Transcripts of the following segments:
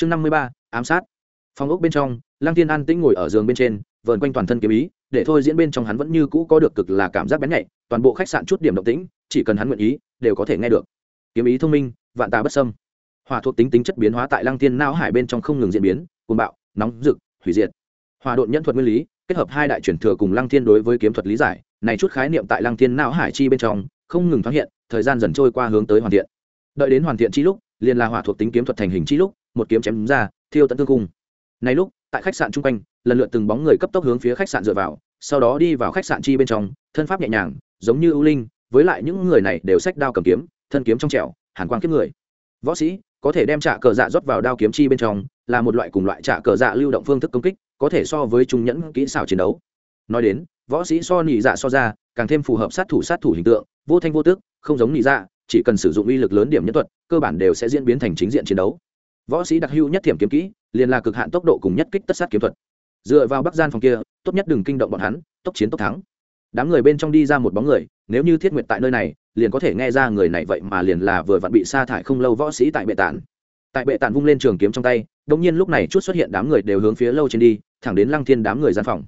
chương năm mươi ba, ám sát. Phòng ốc bên trong, lăng tiên an tĩnh ngồi ở giường bên trên, vờn quanh toàn thân kiếm ý, để thôi diễn bên trong hắn vẫn như cũ có được cực là cảm giác bén nhạy, toàn bộ khách sạn chút điểm động tĩnh, chỉ cần hắn nguyện ý, đều có thể nghe được. Kiếm ý thông minh, vạn tà bất sâm hòa thuộc tính tính chất biến hóa tại lăng tiên não hải bên trong không ngừng diễn biến, cuồng bạo, nóng rực, hủy diệt. Hòa độn nhân thuật nguyên lý, kết hợp hai đại truyền thừa cùng lăng thiên đối với kiếm thuật lý giải, này chút khái niệm tại lăng thiên não hải chi bên trong, không ngừng thoáng hiện, thời gian dần trôi qua hướng tới hoàn thiện. Đợi đến hoàn thiện chi lúc, liền là hỏa thuộc tính kiếm thuật thành hình chi lúc một kiếm chém ra, thiêu tận thương cung này lúc, tại khách sạn chung quanh, lần lượt từng bóng người cấp tốc hướng phía khách sạn dựa vào, sau đó đi vào khách sạn chi bên trong, thân pháp nhẹ nhàng, giống như ưu linh, với lại những người này đều sách đao cầm kiếm, thân kiếm trong trẻo, hàn quang kiếp người. Võ sĩ, có thể đem trả cờ dạ rót vào đao kiếm chi bên trong, là một loại cùng loại trả cờ dạ lưu động phương thức công kích, có thể so với trung nhẫn kỹ xảo chiến đấu. Nói đến, võ sĩ so nhị dạ so ra, càng thêm phù hợp sát thủ sát thủ hình tượng, vô thanh vô tước không giống nhị dạ chỉ cần sử dụng uy lực lớn điểm nhân thuật, cơ bản đều sẽ diễn biến thành chính diện chiến đấu võ sĩ đặc hữu nhất thiểm kiếm kỹ, liền là cực hạn tốc độ cùng nhất kích tất sát kiếm thuật. Dựa vào bắc gian phòng kia, tốt nhất đừng kinh động bọn hắn, tốc chiến tốc thắng. Đám người bên trong đi ra một bóng người, nếu như thiết nguyện tại nơi này, liền có thể nghe ra người này vậy mà liền là vừa vặn bị sa thải không lâu võ sĩ tại bệ tản. Tại bệ tản vung lên trường kiếm trong tay đông nhiên lúc này chút xuất hiện đám người đều hướng phía lâu trên đi, thẳng đến lăng thiên đám người gian phòng.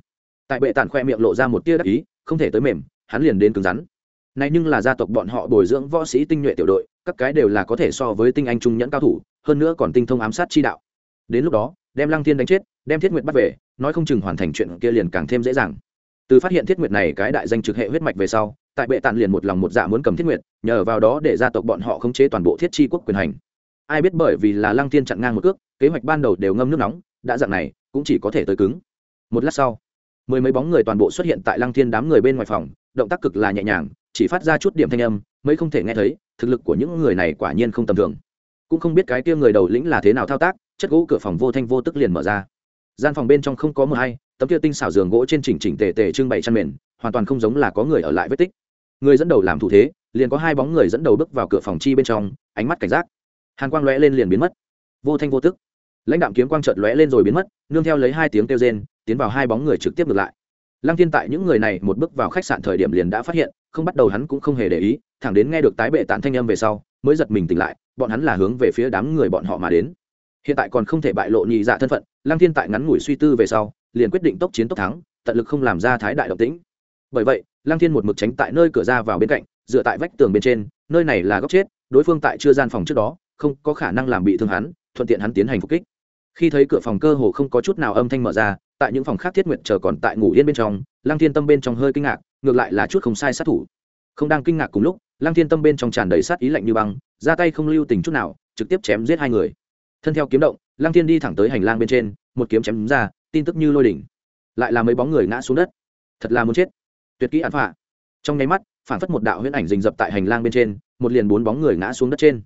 Tại bệ tản khoe miệng lộ ra một tia đắc ý, không thể tới mềm, hắn liền đến cứng rắn. Này nhưng là gia tộc bọn họ bồi dưỡng võ sĩ tinh nhuệ tiểu đội, các cái đều là có thể so với tinh anh trung nhẫn cao thủ hơn nữa còn tinh thông ám sát chi đạo. Đến lúc đó, đem lăng thiên đánh chết, đem thiết nguyệt bắt về, nói không chừng hoàn thành chuyện kia liền càng thêm dễ dàng. Từ phát hiện thiết nguyệt này cái đại danh trực hệ huyết mạch về sau, tại bệ tạn liền một lòng một dạ muốn cầm thiết nguyệt, nhờ vào đó để gia tộc bọn họ khống chế toàn bộ thiết chi quốc quyền hành. Ai biết bởi vì là lăng thiên chặn ngang một cước, kế hoạch ban đầu đều ngâm nước nóng, đã dạng này, cũng chỉ có thể tới cứng. Một lát sau, mười mấy bóng người toàn bộ xuất hiện tại lăng thiên đám người bên ngoài phòng, động tác cực là nhẹ nhàng, chỉ phát ra chút điểm thanh âm, mấy không thể nghe thấy, thực lực của những người này quả nhiên không tầm thường cũng không biết cái kia người đầu lĩnh là thế nào thao tác, chất gỗ cửa phòng vô thanh vô tức liền mở ra. Gian phòng bên trong không có mờ hay, tấm kia tinh xảo giường gỗ trên chỉnh chỉnh tề tề trưng bày chăn mền, hoàn toàn không giống là có người ở lại vết tích. Người dẫn đầu làm thủ thế, liền có hai bóng người dẫn đầu bước vào cửa phòng chi bên trong, ánh mắt cảnh giác. Hàn quang lóe lên liền biến mất. Vô thanh vô tức. Lãnh đạm kiếm quang chợt lóe lên rồi biến mất, nương theo lấy hai tiếng kêu rên, tiến vào hai bóng người trực tiếp ngược lại. Lăng thiên tại những người này một bước vào khách sạn thời điểm liền đã phát hiện, không bắt đầu hắn cũng không hề để ý, thẳng đến nghe được tái bệ tản thanh âm về sau mới giật mình tỉnh lại, bọn hắn là hướng về phía đám người bọn họ mà đến. Hiện tại còn không thể bại lộ nhị dạ thân phận, lăng thiên tại ngắn ngủi suy tư về sau, liền quyết định tốc chiến tốc thắng, tận lực không làm ra thái đại động tĩnh. Bởi vậy, lăng thiên một mực tránh tại nơi cửa ra vào bên cạnh, dựa tại vách tường bên trên, nơi này là góc chết, đối phương tại chưa gian phòng trước đó, không có khả năng làm bị thương hắn, thuận tiện hắn tiến hành phục kích. Khi thấy cửa phòng cơ hồ không có chút nào âm thanh mở ra, tại những phòng khác thiết nguyện chờ còn tại ngủ yên bên trong, lăng thiên tâm bên trong hơi kinh ngạc, ngược lại là chút không sai sát thủ. Không đang kinh ngạc cùng lúc lăng thiên tâm bên trong tràn đầy sát ý lạnh như băng, ra tay không lưu tình chút nào, trực tiếp chém giết hai người. Thân theo kiếm động, lăng thiên đi thẳng tới hành lang bên trên, một kiếm chém ra, tin tức như lôi đỉnh. Lại là mấy bóng người ngã xuống đất. Thật là muốn chết. Tuyệt kỹ án phạ trong nháy mắt, phản phất một đạo huyễn ảnh rình rập tại hành lang bên trên, một liền bốn bóng người ngã xuống đất trên.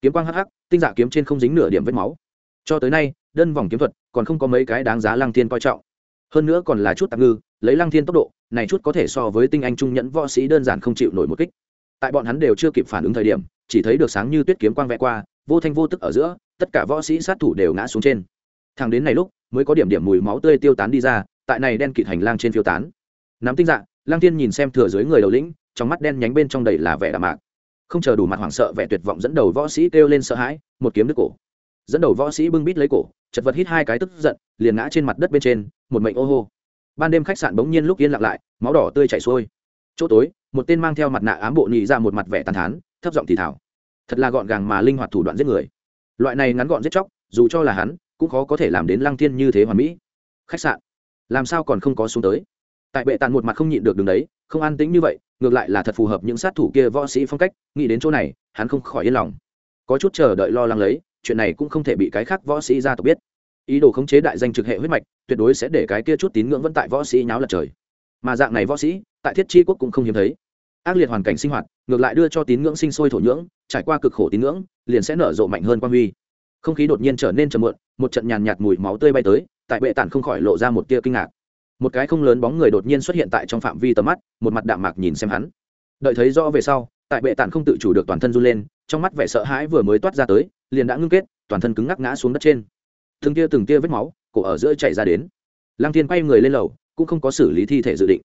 Kiếm quang hắc hắc, tinh dạ kiếm trên không dính nửa điểm vết máu. Cho tới nay, đơn vòng kiếm thuật còn không có mấy cái đáng giá lăng thiên coi trọng. Hơn nữa còn là chút tạm ngư, lấy lăng thiên tốc độ, này chút có thể so với tinh anh trung nhẫn võ sĩ đơn giản không chịu nổi một kích tại bọn hắn đều chưa kịp phản ứng thời điểm, chỉ thấy được sáng như tuyết kiếm quang vẽ qua, vô thanh vô tức ở giữa, tất cả võ sĩ sát thủ đều ngã xuống trên. Thằng đến này lúc, mới có điểm điểm mùi máu tươi tiêu tán đi ra, tại này đen kịt hành lang trên phiêu tán. Nắm tinh dạng lang thiên nhìn xem thừa dưới người đầu lĩnh, trong mắt đen nhánh bên trong đầy là vẻ đạm mạc. Không chờ đủ mặt hoảng sợ, vẻ tuyệt vọng dẫn đầu võ sĩ kêu lên sợ hãi, một kiếm đứt cổ. Dẫn đầu võ sĩ bưng bít lấy cổ, chật vật hít hai cái tức giận, liền ngã trên mặt đất bên trên, một mệnh ô hô. Ban đêm khách sạn bỗng nhiên lúc yên lặng lại, máu đỏ tươi chảy xuôi chỗ tối, một tên mang theo mặt nạ ám bộ nhị ra một mặt vẻ tàn thán, thấp giọng thì thảo thật là gọn gàng mà linh hoạt thủ đoạn giết người. Loại này ngắn gọn giết chóc, dù cho là hắn, cũng khó có thể làm đến lăng thiên như thế hoàn mỹ. Khách sạn. Làm sao còn không có xuống tới? Tại bệ tàn một mặt không nhịn được đường đấy, không an tĩnh như vậy, ngược lại là thật phù hợp những sát thủ kia võ sĩ phong cách, nghĩ đến chỗ này, hắn không khỏi yên lòng. Có chút chờ đợi lo lắng lấy, chuyện này cũng không thể bị cái khác võ sĩ gia tộc biết. Ý đồ khống chế đại danh trực hệ huyết mạch, tuyệt đối sẽ để cái kia chút tín ngưỡng vẫn tại võ sĩ nháo lật trời mà dạng này võ sĩ, tại thiết chi quốc cũng không hiếm thấy. Ác liệt hoàn cảnh sinh hoạt, ngược lại đưa cho tín ngưỡng sinh sôi thổ nhưỡng, trải qua cực khổ tín ngưỡng, liền sẽ nở rộ mạnh hơn quan huy. Không khí đột nhiên trở nên trầm muộn, một trận nhàn nhạt mùi máu tươi bay tới, tại bệ tản không khỏi lộ ra một tia kinh ngạc. Một cái không lớn bóng người đột nhiên xuất hiện tại trong phạm vi tầm mắt, một mặt đạm mạc nhìn xem hắn. Đợi thấy rõ về sau, tại bệ tản không tự chủ được toàn thân run lên, trong mắt vẻ sợ hãi vừa mới toát ra tới, liền đã ngưng kết, toàn thân cứng ngắc ngã xuống đất trên. Từng tia từng tia vết máu, cổ ở giữa chảy ra đến. Lăng thiên quay người lên lầu cũng không có xử lý thi thể dự định.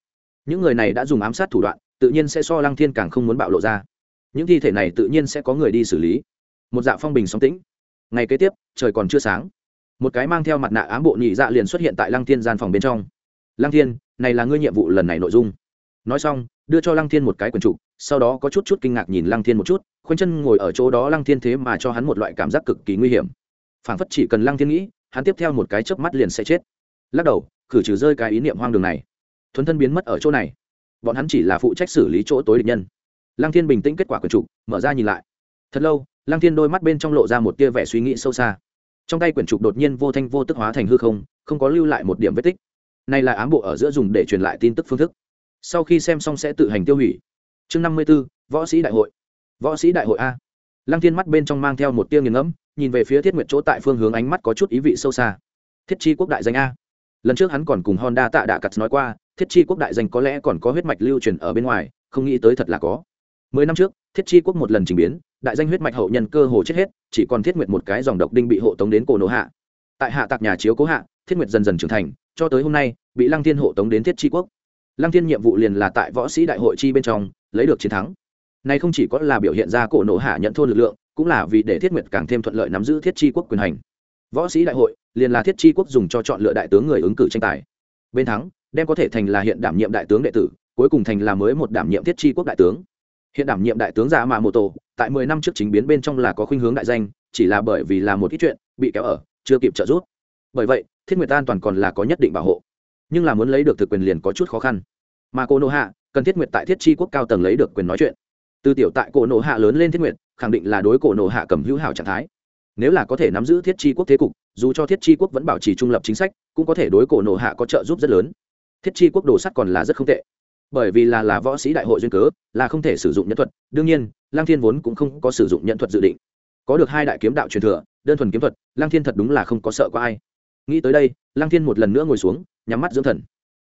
Những người này đã dùng ám sát thủ đoạn, tự nhiên sẽ so lăng thiên càng không muốn bạo lộ ra. Những thi thể này tự nhiên sẽ có người đi xử lý. Một dạ phong bình sóng tĩnh. Ngày kế tiếp, trời còn chưa sáng. Một cái mang theo mặt nạ ám bộ nhị dạ liền xuất hiện tại lăng thiên gian phòng bên trong. Lăng thiên, này là ngươi nhiệm vụ lần này nội dung. Nói xong, đưa cho lăng thiên một cái quần trục sau đó có chút chút kinh ngạc nhìn lăng thiên một chút, khoanh chân ngồi ở chỗ đó lăng thiên thế mà cho hắn một loại cảm giác cực kỳ nguy hiểm. Phảng phất chỉ cần lăng thiên nghĩ, hắn tiếp theo một cái chớp mắt liền sẽ chết. Lắc đầu khử trừ rơi cái ý niệm hoang đường này. Thuấn thân biến mất ở chỗ này. Bọn hắn chỉ là phụ trách xử lý chỗ tối địch nhân. Lăng thiên bình tĩnh kết quả quần trục, mở ra nhìn lại. Thật lâu, lăng thiên đôi mắt bên trong lộ ra một tia vẻ suy nghĩ sâu xa. Trong tay quyển trục đột nhiên vô thanh vô tức hóa thành hư không không có lưu lại một điểm vết tích. Này là ám bộ ở giữa dùng để truyền lại tin tức phương thức. Sau khi xem xong sẽ tự hành tiêu hủy. Chương năm mươi b ố võ sĩ đại hội. Võ sĩ đại hội a. Lăng thiên mắt bên trong mang theo một tia nghiền ngẫm, nhìn về phía thiết nguyệt chỗ tại phương hướng ánh mắt có chút ý vị sâu xa. Thiết chi quốc đại danh a lần trước hắn còn cùng honda tạ đạ cắt nói qua, thiết chi quốc đại danh có lẽ còn có huyết mạch lưu truyền ở bên ngoài, không nghĩ tới thật là có. Mười năm trước, thiết chi quốc một lần trình biến, đại danh huyết mạch hậu nhân cơ hồ chết hết, chỉ còn thiết nguyệt một cái dòng độc đinh bị hộ tống đến cổ nổ hạ. Tại hạ tạc nhà chiếu cố hạ, thiết nguyệt dần dần trưởng thành, cho tới hôm nay, bị lăng thiên hộ tống đến thiết chi quốc. Lăng thiên nhiệm vụ liền là tại võ sĩ đại hội chi bên trong, lấy được chiến thắng. Này không chỉ có là biểu hiện ra cổ nổ hạ nhận thôn lực lượng, cũng là vì để thiết nguyệt càng thêm thuận lợi nắm giữ thiết chi quốc quyền hành. Võ sĩ đại hội liền là thiết chi quốc dùng cho chọn lựa đại tướng người ứng cử tranh tài. Bên thắng, đem có thể thành là hiện đảm nhiệm đại tướng đệ tử, cuối cùng thành là mới một đảm nhiệm thiết chi quốc đại tướng. Hiện đảm nhiệm đại tướng giả mạ mô tô tại mười năm trước chính biến bên trong là có khuynh hướng đại danh, chỉ là bởi vì là một ít chuyện, bị kéo ở, chưa kịp trợ giúp. Bởi vậy, thiết nguyệt an toàn còn là có nhất định bảo hộ. Nhưng là muốn lấy được thực quyền liền có chút khó khăn. Mà cô nô hạ, cần thiết nguyệt tại thiết chi quốc cao tầng lấy được quyền nói chuyện. Từ tiểu tại cổ nộ hạ lớn lên thiết nguyệt, khẳng định là đối cổ nộ hạ cầm hữu hảo trạng thái. Nếu là có thể nắm giữ thiết chi quốc thế cục dù cho thiết chi quốc vẫn bảo trì trung lập chính sách, cũng có thể đối cổ nộ hạ có trợ giúp rất lớn. Thiết chi quốc đồ sắt còn là rất không tệ. Bởi vì là là võ sĩ đại hội duyên cớ, là không thể sử dụng nhân thuật. Đương nhiên lang thiên vốn cũng không có sử dụng nhân thuật dự định. Có được hai đại kiếm đạo truyền thừa, đơn thuần kiếm thuật lang thiên thật đúng là không có sợ có ai. Nghĩ tới đây lang thiên một lần nữa ngồi xuống, nhắm mắt dưỡng thần.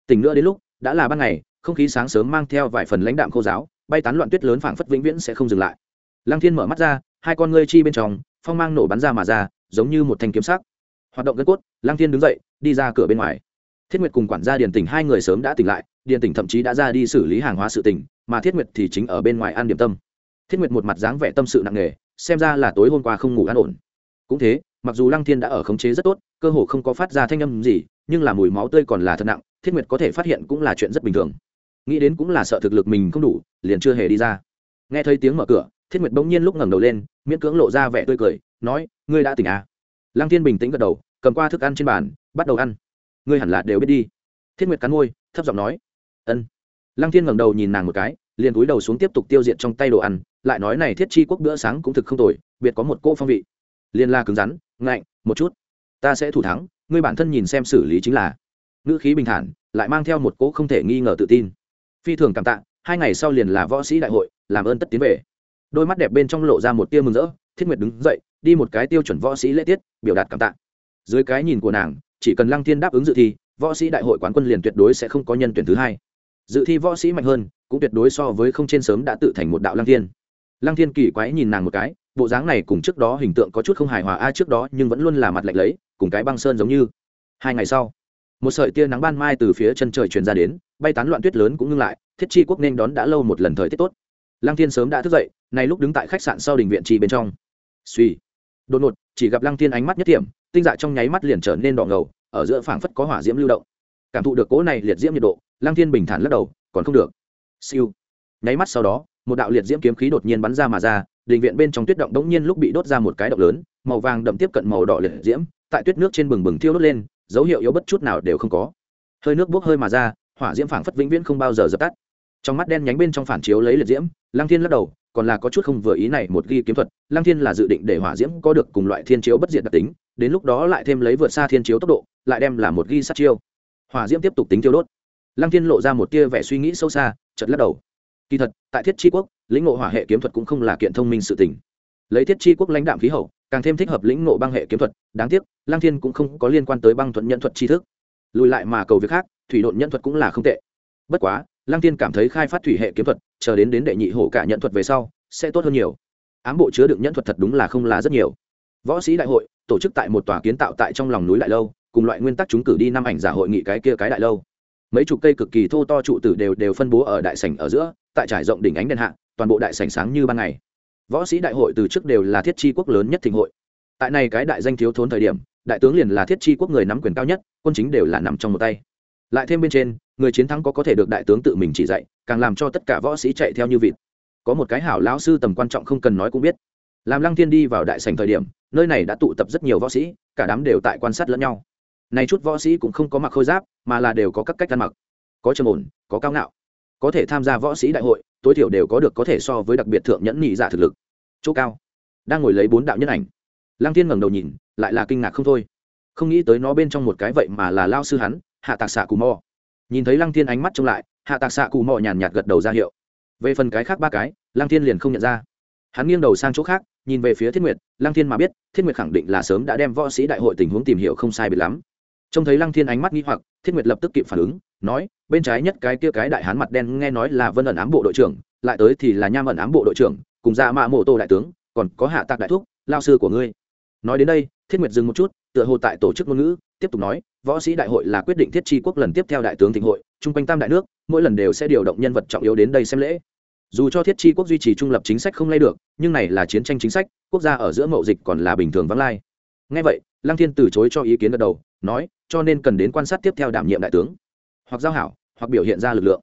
Tỉnh nữa đến lúc, đã là ban ngày, không khí sáng sớm mang theo vài phần lãnh đạm khô giáo, bay tán loạn tuyết lớn phảng phất vĩnh viễn sẽ không dừng lại. Lang thiên mở mắt ra, hai con ngươi chi bên trong, phong mang nổ bắn ra mà ra, giống như một thanh kiếm sắc hoạt động gân cốt, lang thiên đứng dậy, đi ra cửa bên ngoài. Thiết nguyệt cùng quản gia điền tỉnh hai người sớm đã tỉnh lại, điền tỉnh thậm chí đã ra đi xử lý hàng hóa sự tỉnh mà thiết nguyệt thì chính ở bên ngoài ăn điểm tâm. Thiết nguyệt một mặt dáng vẻ tâm sự nặng nề, xem ra là tối hôm qua không ngủ an ổn. Cũng thế, mặc dù lăng thiên đã ở khống chế rất tốt, cơ hồ không có phát ra thanh âm gì, nhưng là mùi máu tươi còn là thật nặng, thiết nguyệt có thể phát hiện cũng là chuyện rất bình thường. Nghĩ đến cũng là sợ thực lực mình không đủ, liền chưa hề đi ra. Nghe thấy tiếng mở cửa, thiết nguyệt bỗng nhiên lúc ngẩng đầu lên, miễn cưỡng lộ ra vẻ tươi cười, nói, ngươi đã tỉnh à. lăng thiên bình tĩnh gật đầu cầm qua thức ăn trên bàn, bắt đầu ăn. Ngươi hẳn là đều biết đi. Thiết nguyệt cắn môi, thấp giọng nói. Ân. Lăng thiên ngẩng đầu nhìn nàng một cái, liền cúi đầu xuống tiếp tục tiêu diệt trong tay đồ ăn, lại nói này thiết chi quốc bữa sáng cũng thực không tồi, biệt có một cô phong vị. Liên la cứng rắn, ngạnh, một chút. Ta sẽ thủ thắng, ngươi bản thân nhìn xem xử lý chính là. Ngữ khí bình thản, lại mang theo một cỗ không thể nghi ngờ tự tin. Phi thường cảm tạ, hai ngày sau liền là võ sĩ đại hội, làm ơn tất tiến về. Đôi mắt đẹp bên trong lộ ra một tia mừng rỡ, thiết nguyệt đứng dậy, đi một cái tiêu chuẩn võ sĩ lễ tiết, biểu đạt cảm tạ dưới cái nhìn của nàng, chỉ cần lăng thiên đáp ứng dự thi, võ sĩ đại hội quán quân liền tuyệt đối sẽ không có nhân tuyển thứ hai. Dự thi võ sĩ mạnh hơn, cũng tuyệt đối so với không trên sớm đã tự thành một đạo lăng thiên. Lăng thiên kỳ quái nhìn nàng một cái, bộ dáng này cùng trước đó hình tượng có chút không hài hòa, a, trước đó nhưng vẫn luôn là mặt lạnh lấy cùng cái băng sơn giống như. Hai ngày sau, một sợi tia nắng ban mai từ phía chân trời truyền ra đến, bay tán loạn tuyết lớn cũng ngưng lại, thiết chi quốc nên đón đã lâu một lần thời tiết tốt. Lăng thiên sớm đã thức dậy nay lúc đứng tại khách sạn sau đình viện trì bên trong. Suy đột ngột, chỉ gặp lăng thiên ánh mắt nhất điểm tinh dạ trong nháy mắt liền trở nên đỏ ngầu, ở giữa phảng phất có hỏa diễm lưu động. Cảm thụ được cỗ này liệt diễm nhiệt độ, lăng thiên bình thản lắc đầu, còn không được. Siêu. Nháy mắt sau đó, một đạo liệt diễm kiếm khí đột nhiên bắn ra mà ra, đình viện bên trong tuyết động đống nhiên lúc bị đốt ra một cái động lớn, màu vàng đậm tiếp cận màu đỏ liệt diễm, tại tuyết nước trên bừng bừng thiêu đốt lên, dấu hiệu yếu bất chút nào đều không có. Hơi nước bốc hơi mà ra, hỏa diễm phảng phất vĩnh viễn không bao giờ dập tắt. Trong mắt đen nhánh bên trong phản chiếu lấy liệt diễm, lăng thiên lắc đầu, còn là có chút không vừa ý này một ghi kiếm thuật, lăng thiên là dự định để hỏa diễm có được cùng loại thiên chiếu bất diệt đặc tính đến lúc đó lại thêm lấy vượt xa thiên chiếu tốc độ, lại đem là một ghi sát chiêu. Hỏa diễm tiếp tục tính tiêu đốt. Lăng thiên lộ ra một tia vẻ suy nghĩ sâu xa chật lắc đầu. Kỳ thật, tại thiết tri quốc, lĩnh ngộ hỏa hệ kiếm thuật cũng không là kiện thông minh sự tình. Lấy thiết tri quốc lãnh đạm khí hậu, càng thêm thích hợp lĩnh ngộ băng hệ kiếm thuật, đáng tiếc, lăng thiên cũng không có liên quan tới băng thuận nhận thuật tri thức. Lùi lại mà cầu việc khác, thủy độn nhận thuật cũng là không tệ. Bất quá, lăng thiên cảm thấy khai phát thủy hệ kiếm thuật, chờ đến đến đệ nhị hổ cả nhận thuật về sau, sẽ tốt hơn nhiều. Ám bộ chứa đựng nhận thuật thật đúng là không là rất nhiều. Võ sĩ đại hội tổ chức tại một tòa kiến tạo tại trong lòng núi đại lâu, cùng loại nguyên tắc chúng cử đi năm ảnh giả hội nghị cái kia cái đại lâu. Mấy chục cây cực kỳ thô to trụ tử đều đều phân bố ở đại sảnh ở giữa, tại trải rộng đỉnh ánh đèn hạ, toàn bộ đại sảnh sáng như ban ngày. Võ sĩ đại hội từ trước đều là thiết chi quốc lớn nhất thịnh hội. Tại này cái đại danh thiếu thốn thời điểm, đại tướng liền là thiết chi quốc người nắm quyền cao nhất, quân chính đều là nằm trong một tay. Lại thêm bên trên, người chiến thắng có có thể được đại tướng tự mình chỉ dạy, càng làm cho tất cả võ sĩ chạy theo như vịt. Có một cái hảo lão sư tầm quan trọng không cần nói cũng biết. Làm lăng thiên đi vào đại sảnh thời điểm nơi này đã tụ tập rất nhiều võ sĩ, cả đám đều tại quan sát lẫn nhau. Nay chút võ sĩ cũng không có mặc khôi giáp, mà là đều có các cách ăn mặc. Có trầm ổn, có cao ngạo. Có thể tham gia võ sĩ đại hội, tối thiểu đều có được có thể so với đặc biệt thượng nhẫn nhị giả thực lực. Chỗ cao. Đang ngồi lấy bốn đạo nhân ảnh. Lăng thiên ngẩng đầu nhìn, lại là kinh ngạc không thôi. Không nghĩ tới nó bên trong một cái vậy mà là lao sư hắn, hạ tạc xạ cù mò. Nhìn thấy lăng thiên ánh mắt trông lại, hạ tạc xạ cù mò nhàn nhạt gật đầu ra hiệu. Về phần cái khác ba cái, lăng thiên liền không nhận ra. Hắn nghiêng đầu sang chỗ khác nhìn về phía thiết nguyệt, lăng thiên mà biết, thiết nguyệt khẳng định là sớm đã đem võ sĩ đại hội tình huống tìm hiểu không sai biệt lắm. Trông thấy lăng thiên ánh mắt nghi hoặc, thiết nguyệt lập tức kịp phản ứng, nói, bên trái nhất cái kia cái đại hán mặt đen nghe nói là vân ẩn ám bộ đội trưởng, lại tới thì là nham ẩn ám bộ đội trưởng, cùng ra mạ mộ tô đại tướng, còn có hạ tạc đại thúc, lao sư của ngươi. Nói đến đây, thiết nguyệt dừng một chút, tựa hồ tại tổ chức ngôn ngữ, tiếp tục nói, võ sĩ đại hội là quyết định thiết tri quốc lần tiếp theo đại tướng thịnh hội, chung quanh tam đại nước, mỗi lần đều sẽ điều động nhân vật trọng yếu đến đây xem lễ dù cho thiết Chi quốc duy trì trung lập chính sách không lay được, nhưng này là chiến tranh chính sách, quốc gia ở giữa mậu dịch còn là bình thường vắng lai. Ngay vậy, lăng thiên từ chối cho ý kiến gật đầu, nói, cho nên cần đến quan sát tiếp theo đảm nhiệm đại tướng, hoặc giao hảo, hoặc biểu hiện ra lực lượng.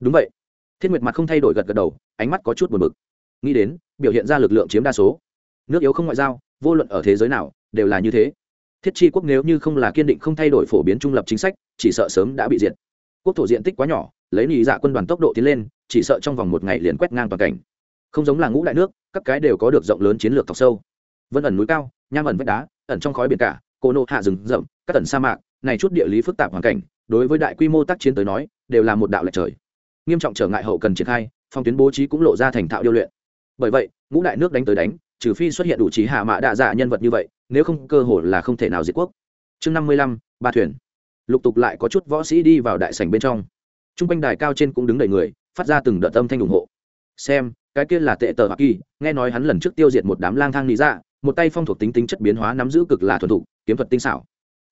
Đúng vậy. Thiết nguyệt mặt không thay đổi gật gật đầu, ánh mắt có chút buồn bực. Nghĩ đến, biểu hiện ra lực lượng chiếm đa số. Nước yếu không ngoại giao, vô luận ở thế giới nào, đều là như thế. Thiết chi quốc nếu như không là kiên định không thay đổi phổ biến trung lập chính sách, chỉ sợ sớm đã bị diệt. Quốc thổ diện tích quá nhỏ, lấy lý dạ quân đoàn tốc độ tiến lên chỉ sợ trong vòng một ngày liền quét ngang toàn cảnh. Không giống là ngũ đại nước, các cái đều có được rộng lớn chiến lược thọc sâu. Vân ẩn núi cao, nham ẩn vách đá, ẩn trong khói biển cả, cô nô hạ rừng rậm, các ẩn sa mạc, này chút địa lý phức tạp hoàn cảnh, đối với đại quy mô tác chiến tới nói, đều là một đạo lệch trời. Nghiêm trọng trở ngại hậu cần triển khai phong tuyến bố trí cũng lộ ra thành thạo điêu luyện. Bởi vậy, ngũ đại nước đánh tới đánh, trừ phi xuất hiện đủ trí hạ mã đạ dạ nhân vật như vậy, nếu không cơ hội là không thể nào diệt quốc. Chương năm mươi lăm, ba thuyền. Lục tục lại có chút võ sĩ đi vào đại sảnh bên trong. T r u n g quanh đài cao trên cũng đứng đầy người phát ra từng đợt âm thanh ủng hộ. Xem, cái kia là tệ tờ hoa kỳ, nghe nói hắn lần trước tiêu diệt một đám lang thang lý dạ một tay phong thuộc tính tính chất biến hóa nắm giữ cực là thuần thục, kiếm thuật tinh xảo.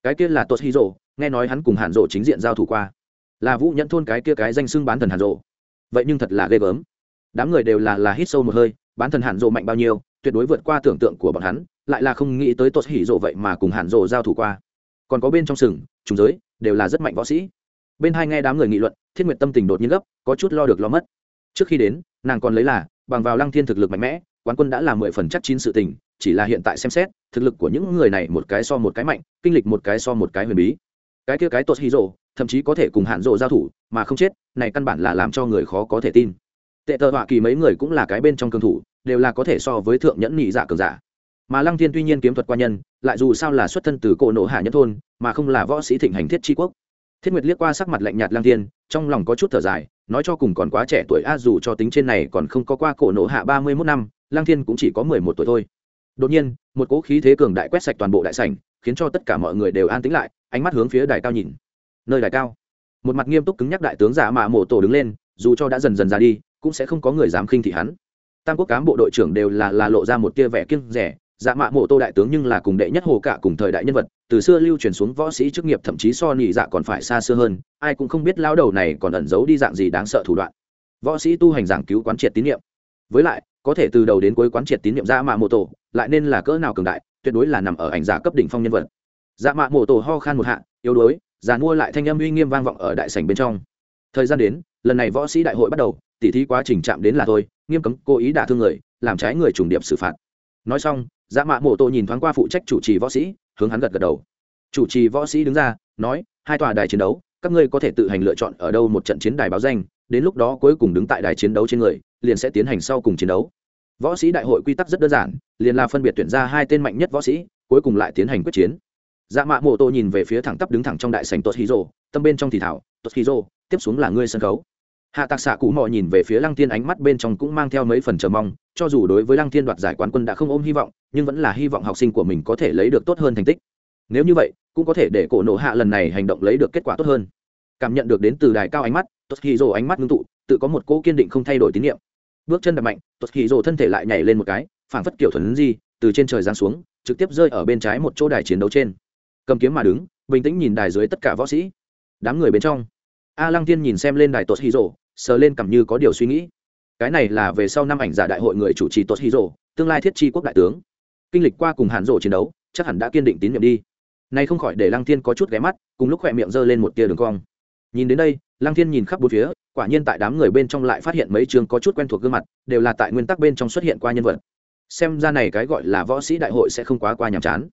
Cái kia là tốt hy rộ nghe nói hắn cùng hàn rộ chính diện giao thủ qua. Là vũ nhẫn thôn cái kia cái danh xưng bán thần hàn rộ vậy nhưng thật là ghê gớm. Đám người đều là là hít sâu một hơi, bán thần hàn rộ mạnh bao nhiêu, tuyệt đối vượt qua tưởng tượng của bọn hắn, lại là không nghĩ tới tốt hỉ rộ vậy mà cùng hàn rộ giao thủ qua. Còn có bên trong sừng, trùng giới, đều là rất mạnh võ sĩ bên hai nghe đám người nghị luận, thiết nguyện tâm tình đột nhiên gấp, có chút lo được lo mất. Trước khi đến, nàng còn lấy là, bằng vào lăng thiên thực lực mạnh mẽ, quán quân đã là mười phần chắc chín sự tình, chỉ là hiện tại xem xét, thực lực của những người này một cái so một cái mạnh, kinh lịch một cái so một cái huyền bí. Cái kia cái tốt hy rộ thậm chí có thể cùng hạn rộ giao thủ, mà không chết, này căn bản là làm cho người khó có thể tin. Tệ tờ họa kỳ mấy người cũng là cái bên trong cường thủ, đều là có thể so với thượng nhẫn nhị dạ cường giả. Mà lăng thiên tuy nhiên kiếm thuật qua nhân, lại dù sao là xuất thân từ cổ nộ hạ nhất thôn, mà không là võ sĩ thịnh hành thiết tri quốc thiết nguyệt liếc qua sắc mặt lạnh nhạt Lang thiên, trong lòng có chút thở dài, nói cho cùng còn quá trẻ tuổi, a, dù cho tính trên này còn không có qua cổ nổ hạ ba mươi mốt năm, Lang thiên cũng chỉ có mười một tuổi thôi. Đột nhiên, một cỗ khí thế cường đại quét sạch toàn bộ đại sảnh, khiến cho tất cả mọi người đều an tĩnh lại, ánh mắt hướng phía đài cao nhìn. Nơi đài cao, một mặt nghiêm túc cứng nhắc đại tướng giả mạ mổ tổ đứng lên, dù cho đã dần dần ra đi, cũng sẽ không có người dám khinh thị hắn. Tam quốc cám bộ đội trưởng đều là là lộ ra một tia vẻ kiêng rẻ dạ mạ mộ tô đại tướng nhưng là cùng đệ nhất hồ cả cùng thời đại nhân vật, từ xưa lưu truyền xuống võ sĩ chức nghiệp thậm chí so nhị dạ còn phải xa xưa hơn, ai cũng không biết lao đầu này còn ẩn giấu đi dạng gì đáng sợ thủ đoạn. Võ sĩ tu hành giảng cứu quán triệt tín nhiệm với lại, có thể từ đầu đến cuối quán triệt tín nhiệm dạ mạ mộ tổ lại nên là cỡ nào cường đại, tuyệt đối là nằm ở ảnh giả cấp đỉnh phong nhân vật. Dạ mạ mộ tổ ho khan một hạ, yếu đuối, già mua lại thanh âm uy nghiêm vang vọng ở đại sảnh bên trong. Thời gian đến, lần này võ sĩ đại hội bắt đầu, tỉ thí quá trình chạm đến là thôi, nghiêm cấm cố ý đả thương người, làm trái người trùng điệp xử phạt nói xong dạ mạ mộ tổ nhìn thoáng qua phụ trách chủ trì võ sĩ, hướng hắn gật gật đầu. Chủ trì võ sĩ đứng ra, nói, hai tòa đài chiến đấu, các ngươi có thể tự hành lựa chọn ở đâu một trận chiến đài báo danh, đến lúc đó cuối cùng đứng tại đài chiến đấu trên người, liền sẽ tiến hành sau cùng chiến đấu. Võ sĩ đại hội quy tắc rất đơn giản, liền là phân biệt tuyển ra hai tên mạnh nhất võ sĩ, cuối cùng lại tiến hành quyết chiến. Dạ mạ mộ tô nhìn về phía thẳng tắp đứng thẳng trong đại sành tốt hí rô tâm bên trong thì thảo tốt hí rô tiếp xuống là ngươi sân khấu hạ tạc xạ cụ mò nhìn về phía lăng Thiên, ánh mắt bên trong cũng mang theo mấy phần chờ mong cho dù đối với lăng Thiên đoạt giải quán quân đã không ôm hy vọng nhưng vẫn là hy vọng học sinh của mình có thể lấy được tốt hơn thành tích. Nếu như vậy cũng có thể để cổ nộ hạ lần này hành động lấy được kết quả tốt hơn. Cảm nhận được đến từ đài cao ánh mắt tốt khi rồ ánh mắt ngưng tụ tự có một cỗ kiên định không thay đổi tín nhiệm bước chân đập mạnh tốt khi rồ thân thể lại nhảy lên một cái phảng phất kiểu thuần di từ trên trời giáng xuống trực tiếp rơi ở bên trái một chỗ đài chiến đấu trên. Cầm kiếm mà đứng bình tĩnh nhìn đài dưới tất cả võ sĩ. Đám người bên trong. A lăng tiên nhìn xem lên đài tốt khi rồ sờ lên cầm như có điều suy nghĩ. Cái này là về sau năm ảnh giả đại hội người chủ trì tốt hy rồ tương lai thiết chi quốc đại tướng. Kinh lịch qua cùng hàn rồ chiến đấu, chắc hẳn đã kiên định tín nhiệm đi. Nay không khỏi để lăng thiên có chút ghé mắt, cùng lúc khỏe miệng giơ lên một tia đường cong. Nhìn đến đây, lăng thiên nhìn khắp bốn phía, quả nhiên tại đám người bên trong lại phát hiện mấy trường có chút quen thuộc gương mặt, đều là tại nguyên tắc bên trong xuất hiện qua nhân vật. Xem ra này cái gọi là võ sĩ đại hội sẽ không quá qua nhàm chán.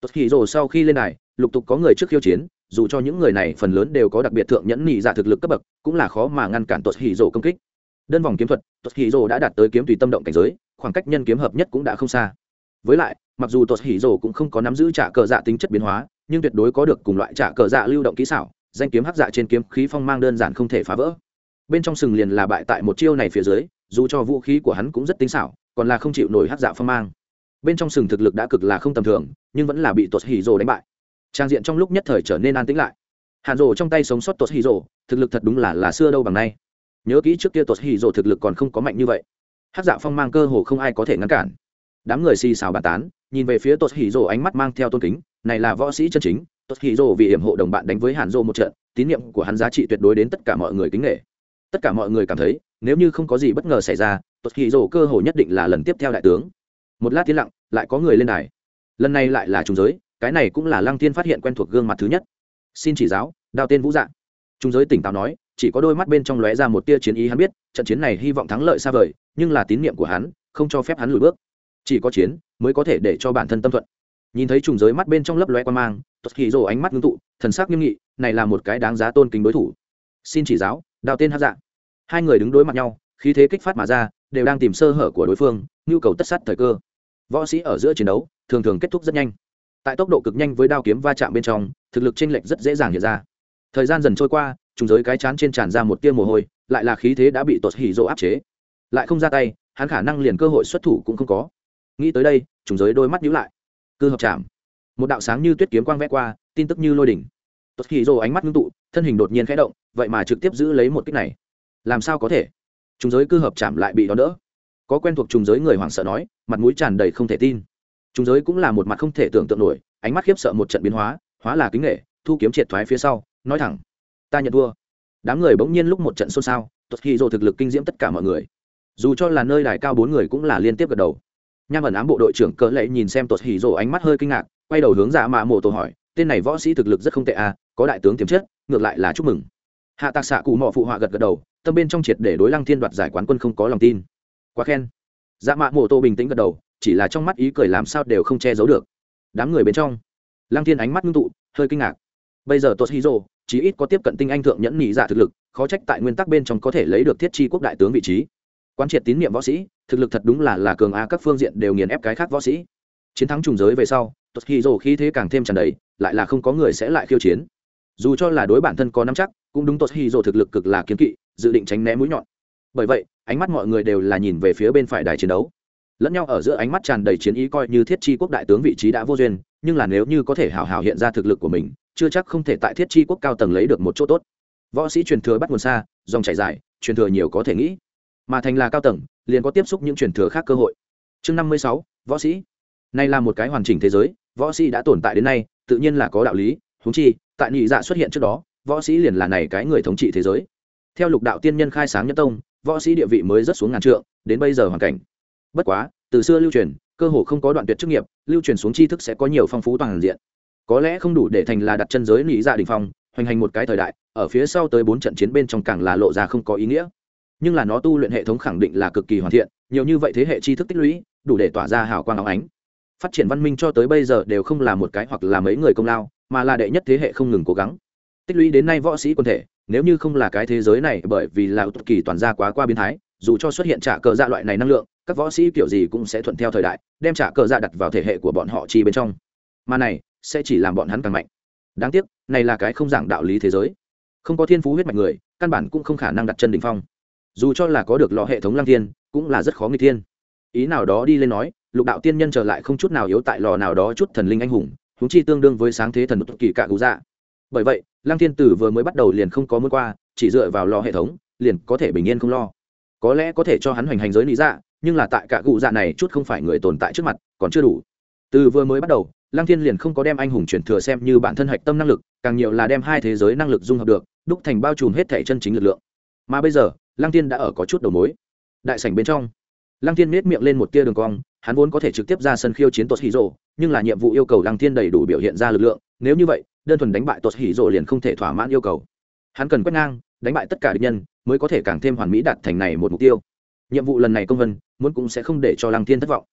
Tốt kỳ rồ sau khi lên này lục tục có người trước khiêu chiến dù cho những người này phần lớn đều có đặc biệt thượng nhẫn nhị dạ thực lực cấp bậc, cũng là khó mà ngăn cản tốt hỉ rổ công kích. Đơn vòng kiếm thuật tốt hỉ rổ đã đạt tới kiếm tùy tâm động cảnh giới, khoảng cách nhân kiếm hợp nhất cũng đã không xa. Với lại, mặc dù tốt hỉ rổ cũng không có nắm giữ trả cờ dạ tính chất biến hóa, nhưng tuyệt đối có được cùng loại trả cờ dạ lưu động kỹ xảo, danh kiếm hắc dạ trên kiếm khí phong mang đơn giản không thể phá vỡ. Bên trong sừng liền là bại tại một chiêu này phía dưới, dù cho vũ khí của hắn cũng rất tinh xảo, còn là không chịu nổi hắc dạ phong mang. Bên trong sừng thực lực đã cực là không tầm thường, nhưng vẫn là bị tuột hỉ rồ đánh bại trang diện trong lúc nhất thời trở nên an tĩnh lại. Hàn rồ trong tay sống sót tuột hỉ rồ thực lực thật đúng là là xưa đâu bằng nay. Nhớ kỹ trước kia tuột hỉ rồ thực lực còn không có mạnh như vậy. Hắc dạ phong mang cơ hồ không ai có thể ngăn cản. Đám người xì xào bàn tán, nhìn về phía tuột hỉ rồ ánh mắt mang theo tôn kính, này là võ sĩ chân chính, tuột hỉ rồ vì hiểm hộ đồng bạn đánh với hàn rồ một trận, tín nhiệm của hắn giá trị tuyệt đối đến tất cả mọi người kính nghệ tất cả mọi người cảm thấy, nếu như không có gì bất ngờ xảy ra, tuột hỉ rồ cơ hồ nhất định là lần tiếp theo đại tướng. Một lát tiến lặng, lại có người lên đài. Lần này lại là trung giới cái này cũng là lăng tiên phát hiện quen thuộc gương mặt thứ nhất. Xin chỉ giáo, đao tên vũ dạng trung giới tỉnh táo nói, chỉ có đôi mắt bên trong lóe ra một tia chiến ý hắn biết, trận chiến này hy vọng thắng lợi xa vời, nhưng là tín nhiệm của hắn, không cho phép hắn lùi bước. Chỉ có chiến, mới có thể để cho bản thân tâm thuận. Nhìn thấy trùng giới mắt bên trong lấp lóe quan mang tuất kỳ rồ ánh mắt ngưng tụ, thần sắc nghiêm nghị, này là một cái đáng giá tôn kính đối thủ. Xin chỉ giáo, đao tên hát dạng hai người đứng đối mặt nhau, khí thế kích phát mà ra, đều đang tìm sơ hở của đối phương, nhu cầu tất sát thời cơ. Võ sĩ ở giữa chiến đấu, thường thường kết thúc rất nhanh tại tốc độ cực nhanh với đao kiếm va chạm bên trong, thực lực chênh lệch rất dễ dàng hiện ra. Thời gian dần trôi qua, trùng giới cái chán trên tràn ra một tia mồ hôi, lại là khí thế đã bị tột hỉ rộ áp chế. Lại không ra tay, hắn khả năng liền cơ hội xuất thủ cũng không có. Nghĩ tới đây, trùng giới đôi mắt nhíu lại. Cư hợp chạm. Một đạo sáng như tuyết kiếm quang vẽ qua, tin tức như lôi đỉnh. Tột hỉ rộ ánh mắt ngưng tụ, thân hình đột nhiên khẽ động, vậy mà trực tiếp giữ lấy một kích này. Làm sao có thể? Trùng giới cư hợp chạm lại bị đón đỡ. Có quen thuộc trùng giới người hoảng sợ nói, mặt mũi tràn đầy không thể tin chúng giới cũng là một mặt không thể tưởng tượng nổi, ánh mắt khiếp sợ một trận biến hóa hóa là kính nghệ thu kiếm triệt thoái phía sau, nói thẳng, ta nhận thua. Đám người bỗng nhiên lúc một trận xôn xao tuật khi dồ thực lực kinh diễm tất cả mọi người. Dù cho là nơi đài cao bốn người cũng là liên tiếp gật đầu. Nham ẩn ám bộ đội trưởng cỡ lệ nhìn xem tuật hỉ rồ ánh mắt hơi kinh ngạc, quay đầu hướng dạ mạ mộ tổ hỏi, tên này võ sĩ thực lực rất không tệ à có đại tướng tiềm chất, ngược lại là chúc mừng. Hạ tạc xạ cụ mọ phụ họa gật gật đầu, tâm bên trong triệt để đối lăng thiên đoạt giải quán quân không có lòng tin. Quá khen. Dạ mạ mộ tô bình tĩnh gật đầu chỉ là trong mắt ý cười làm sao đều không che giấu được. Đám người bên trong, lăng thiên ánh mắt ngưng tụ, hơi kinh ngạc. Bây giờ tốt hiro chí ít có tiếp cận tinh anh thượng nhẫn nhị dạ thực lực, khó trách tại nguyên tắc bên trong có thể lấy được thiết chi quốc đại tướng vị trí. Quan triệt tín nhiệm võ sĩ, thực lực thật đúng là là cường a các phương diện đều nghiền ép cái khác võ sĩ. Chiến thắng trùng giới về sau tốt hiro khi thế càng thêm tràn đầy, lại là không có người sẽ lại khiêu chiến. Dù cho là đối bản thân có nắm chắc, cũng đúng tốt hiro thực lực cực là kiếm kỵ, dự định tránh né mũi nhọn. Bởi vậy, ánh mắt mọi người đều là nhìn về phía bên phải đài chiến đấu lẫn nhau ở giữa ánh mắt tràn đầy chiến ý coi như thiết chi quốc đại tướng vị trí đã vô duyên, nhưng là nếu như có thể hào hào hiện ra thực lực của mình, chưa chắc không thể tại thiết chi quốc cao tầng lấy được một chỗ tốt. Võ sĩ truyền thừa bắt nguồn xa, dòng chảy dài, truyền thừa nhiều có thể nghĩ. Mà thành là cao tầng, liền có tiếp xúc những truyền thừa khác cơ hội. Chương năm mươi sáu, võ sĩ. Nay là một cái hoàn chỉnh thế giới, võ sĩ đã tồn tại đến nay, tự nhiên là có đạo lý húng chi, tại nhị dạ xuất hiện trước đó, võ sĩ liền là này cái người thống trị thế giới. Theo lục đạo tiên nhân khai sáng nhân tông, võ sĩ địa vị mới rất xuống ngàn trượng, đến bây giờ hoàn cảnh bất quá, từ xưa lưu truyền, cơ hồ không có đoạn tuyệt chức nghiệp, lưu truyền xuống tri thức sẽ có nhiều phong phú toàn diện. Có lẽ không đủ để thành là đặt chân giới lý dạ đình phong, hoành hành một cái thời đại, ở phía sau tới bốn trận chiến bên trong càng là lộ ra không có ý nghĩa. Nhưng là nó tu luyện hệ thống khẳng định là cực kỳ hoàn thiện, nhiều như vậy thế hệ tri thức tích lũy, đủ để tỏa ra hào quang áo ánh. Phát triển văn minh cho tới bây giờ đều không là một cái hoặc là mấy người công lao, mà là đệ nhất thế hệ không ngừng cố gắng. Tích lũy đến nay võ sĩ quân thể, nếu như không là cái thế giới này bởi vì là cực kỳ toàn gia quá qua biến thái, dù cho xuất hiện trả cờ dạ loại này năng lượng các võ sĩ kiểu gì cũng sẽ thuận theo thời đại, đem trả cờ dạ đặt vào thể hệ của bọn họ chi bên trong. Mà này, sẽ chỉ làm bọn hắn càng mạnh. Đáng tiếc, này là cái không giảng đạo lý thế giới. Không có thiên phú huyết mạch người, căn bản cũng không khả năng đặt chân đ ỉ n h phong. Dù cho là có được lò hệ thống lăng thiên, cũng là rất khó người thiên. Ý nào đó đi lên nói, lục đạo tiên nhân trở lại không chút nào yếu tại lò nào đó chút thần linh anh hùng húng chi tương đương với sáng thế thần bất kỳ cạ cụ dạ. Bởi vậy, lăng thiên tử vừa mới bắt đầu liền không có muốn qua, chỉ dựa vào lò hệ thống, liền có thể bình yên không lo. Có lẽ có thể cho hắn hoành hành giới lý dạ nhưng là tại cả cụ dạ này chút không phải người tồn tại trước mặt, còn chưa đủ. Từ vừa mới bắt đầu, lăng thiên liền không có đem anh hùng truyền thừa xem như bản thân hạch tâm năng lực, càng nhiều là đem hai thế giới năng lực dung hợp được, đúc thành bao trùm hết thể chân chính lực lượng. Mà bây giờ, lăng thiên đã ở có chút đầu mối. Đại sảnh bên trong, lăng thiên nết miệng lên một tia đường cong, hắn vốn có thể trực tiếp ra sân khiêu chiến tốt hì rồ, nhưng là nhiệm vụ yêu cầu lăng thiên đầy đủ biểu hiện ra lực lượng, nếu như vậy, đơn thuần đánh bại tốt hì rồ liền không thể thỏa mãn yêu cầu. Hắn cần quét ngang, đánh bại tất cả địch nhân, mới có thể càng thêm hoàn mỹ đạt thành này một mục tiêu. Nhiệm vụ lần này công vân muốn cũng sẽ không để cho lăng thiên thất vọng.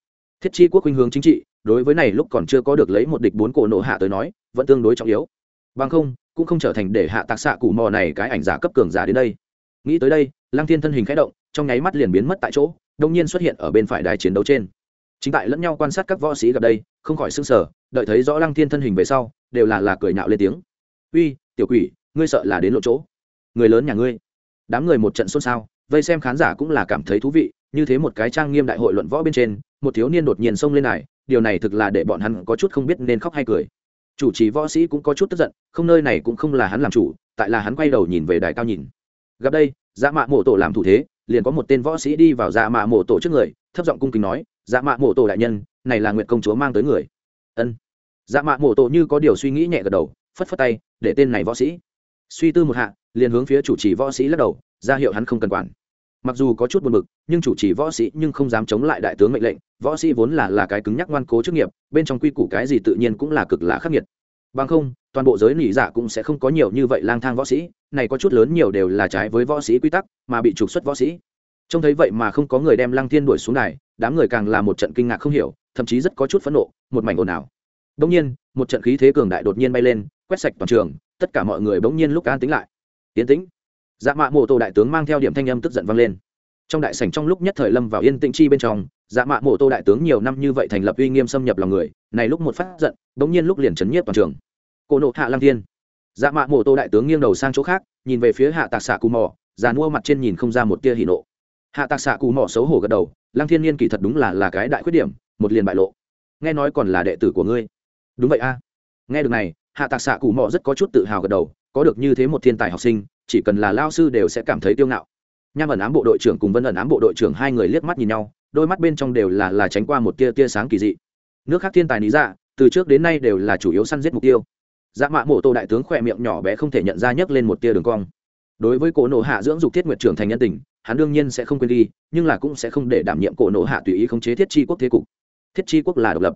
Thiết chi quốc khuynh hướng chính trị, đối với này lúc còn chưa có được lấy một địch bốn cổ nộ hạ tới nói, vẫn tương đối trọng yếu. Bằng không, cũng không trở thành để hạ tạc xạ cụ mò này cái ảnh giả cấp cường giả đến đây. Nghĩ tới đây, lăng thiên thân hình khẽ động, trong nháy mắt liền biến mất tại chỗ đông nhiên xuất hiện ở bên phải đài chiến đấu trên. Chính tại lẫn nhau quan sát các võ sĩ gặp đây, không khỏi sưng sở đợi thấy rõ lăng thiên thân hình về sau, đều là là cười nhạo lên tiếng. Uy, tiểu quỷ, ngươi sợ là đến lộ chỗ. Người lớn nhà ngươi. Đám người một trận xôn xao, vây xem khán giả cũng là cảm thấy thú vị như thế một cái trang nghiêm đại hội luận võ bên trên, một thiếu niên đột nhiên xông lên này, điều này thực là để bọn hắn có chút không biết nên khóc hay cười. Chủ trì võ sĩ cũng có chút tức giận, không nơi này cũng không là hắn làm chủ, tại là hắn quay đầu nhìn về đài cao nhìn. Gặp đây dạ mạ mộ tổ làm thủ thế, liền có một tên võ sĩ đi vào dạ mạ mộ tổ trước người, thấp giọng cung kính nói dạ mạ mộ tổ đại nhân, này là nguyện công chúa mang tới người. Ân. Dạ mạ mộ tổ như có điều suy nghĩ nhẹ gật đầu, phất phất tay, để tên này võ sĩ. Suy tư một hạ, liền hướng phía chủ trì võ sĩ lắc đầu, ra hiệu hắn không cần quản mặc dù có chút buồn bực, nhưng chủ trì võ sĩ nhưng không dám chống lại đại tướng mệnh lệnh, võ sĩ vốn là là cái cứng nhắc ngoan cố chức nghiệp, bên trong quy củ cái gì tự nhiên cũng là cực là khắc nghiệt. Bằng không, toàn bộ giới nỉ giả cũng sẽ không có nhiều như vậy lang thang võ sĩ, này có chút lớn nhiều đều là trái với võ sĩ quy tắc, mà bị trục xuất võ sĩ. Trông thấy vậy mà không có người đem lăng thiên đuổi xuống này đám người càng là một trận kinh ngạc không hiểu, thậm chí rất có chút phẫn nộ, một mảnh ồn ào. Đông nhiên, một trận khí thế cường đại đột nhiên bay lên, quét sạch toàn trường, tất cả mọi người bỗng nhiên lúc an tính lại. Tiến tĩnh dạ mạ mộ tổ đại tướng mang theo điểm thanh âm tức giận vang lên. Trong đại sảnh trong lúc nhất thời lâm vào yên tĩnh chi bên trong dạ mạ mộ tô đại tướng nhiều năm như vậy thành lập uy nghiêm xâm nhập lòng người, này lúc một phát giận, bỗng nhiên lúc liền chấn nhiếp toàn trường. Cổ nộ hạ lang thiên. Dạ mạ mộ tô đại tướng nghiêng đầu sang chỗ khác, nhìn về phía hạ tạc xạ cù mò, già mua mặt trên nhìn không ra một tia hỉ nộ. Hạ tạc xạ cù mò xấu hổ gật đầu, lang thiên niên kỳ thật đúng là là cái đại khuyết điểm, một liền bại lộ. Nghe nói còn là đệ tử của ngươi. Đúng vậy a. Nghe được này, hạ tạc xạ cù mò rất có chút tự hào gật đầu, có được như thế một thiên tài học sinh chỉ cần là lao sư đều sẽ cảm thấy tiêu ngạo. Nham ẩn ám bộ đội trưởng cùng vân ẩn ám bộ đội trưởng hai người liếc mắt nhìn nhau, đôi mắt bên trong đều là là tránh qua một tia tia sáng kỳ dị. Nước khác thiên tài lý dạ từ trước đến nay đều là chủ yếu săn giết mục tiêu. Dạ mạ mộ tô đại tướng khỏe miệng nhỏ bé không thể nhận ra nhấc lên một tia đường cong. Đối với cổ nộ hạ dưỡng dục thiết nguyệt trưởng thành nhân tình, hắn đương nhiên sẽ không quên đi, nhưng là cũng sẽ không để đảm nhiệm cổ nộ hạ tùy ý khống chế thiết chi quốc thế cục. Thiết chi quốc là độc lập.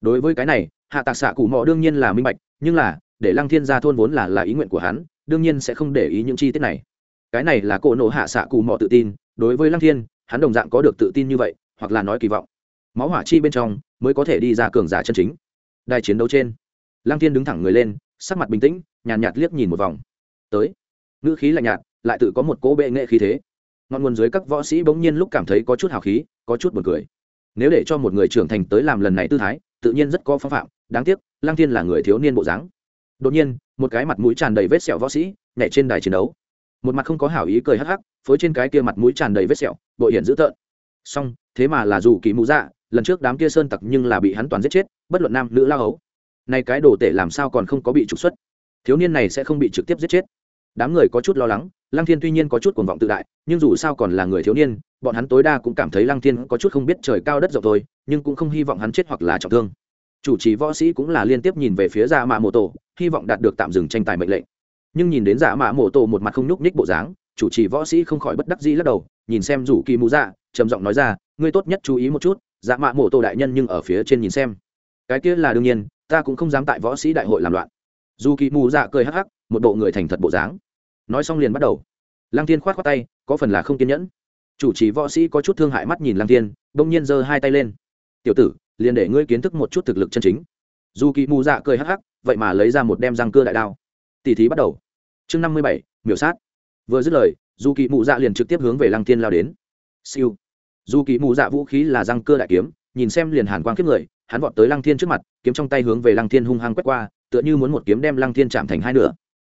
Đối với cái này, hạ tạc xạ cụ mò đương nhiên là minh bạch, nhưng là, để lăng thiên gia thôn vốn là là ý nguyện của hắn đương nhiên sẽ không để ý những chi tiết này. Cái này là cổ nộ hạ xạ cù mò tự tin đối với lăng thiên hắn đồng dạng có được tự tin như vậy hoặc là nói kỳ vọng. Máu hỏa chi bên trong mới có thể đi ra cường giả chân chính. Đài chiến đấu trên lăng thiên đứng thẳng người lên sắc mặt bình tĩnh nhàn nhạt, nhạt liếc nhìn một vòng. Tới ngữ khí lạnh nhạt lại tự có một cỗ bệ nghệ khí thế. Ngọn nguồn dưới các võ sĩ bỗng nhiên lúc cảm thấy có chút hào khí có chút buồn cười. Nếu để cho một người trưởng thành tới làm lần này tư thái tự nhiên rất có phong phạm đáng tiếc lăng thiên là người thiếu niên bộ dáng đột nhiên, một cái mặt mũi tràn đầy vết sẹo võ sĩ nhảy trên đài chiến đấu. Một mặt không có hảo ý cười hắc hắc, phối trên cái kia mặt mũi tràn đầy vết sẹo bội hiển dữ tợn. Song thế mà là dù kỳ mũ dạ lần trước đám kia sơn tặc nhưng là bị hắn toàn giết chết, bất luận nam nữ lao hấu. Nay cái đồ tể làm sao còn không có bị trục xuất? Thiếu niên này sẽ không bị trực tiếp giết chết. Đám người có chút lo lắng, lăng thiên tuy nhiên có chút cuồng vọng tự đại, nhưng dù sao còn là người thiếu niên, bọn hắn tối đa cũng cảm thấy lăng thiên có chút không biết trời cao đất rộng thôi, nhưng cũng không hy vọng hắn chết hoặc là trọng thương. Chủ trì võ sĩ cũng là liên tiếp nhìn về phía ra mạ mô tổ hy vọng đạt được tạm dừng tranh tài mệnh lệnh. Nhưng nhìn đến giả mạ mổ tổ một mặt không nhúc nhích bộ dáng, chủ trì võ sĩ không khỏi bất đắc dĩ lắc đầu, nhìn xem rủ kỳ mũ dạ trầm giọng nói ra, ngươi tốt nhất chú ý một chút dạ mạ mổ tổ đại nhân nhưng ở phía trên nhìn xem. Cái kia là đương nhiên, ta cũng không dám tại võ sĩ đại hội làm loạn. Dù kỳ mù dạ cười hắc hắc, một bộ người thành thật bộ dáng. Nói xong liền bắt đầu. Lăng tiên khoát khoát tay, có phần là không kiên nhẫn. Chủ trì võ sĩ có chút thương hại mắt nhìn lăng tiên bỗng nhiên giơ hai tay lên. Tiểu tử, liền để ngươi kiến thức một chút thực lực chân chính. Dù kỳ mù dạ cười hắc hắc vậy mà lấy ra một đem răng cưa đại đao. Tỷ thí bắt đầu. Chương năm mươi bảy, miểu sát. Vừa dứt lời, dù kỳ mù dạ liền trực tiếp hướng về lăng tiên lao đến. Siêu. Dù kỳ mù dạ vũ khí là răng cưa đại kiếm, nhìn xem liền hàn quang kiếp người, hắn vọt tới lăng thiên trước mặt, kiếm trong tay hướng về lăng thiên hung hăng quét qua, tựa như muốn một kiếm đem lăng thiên chạm thành hai nửa.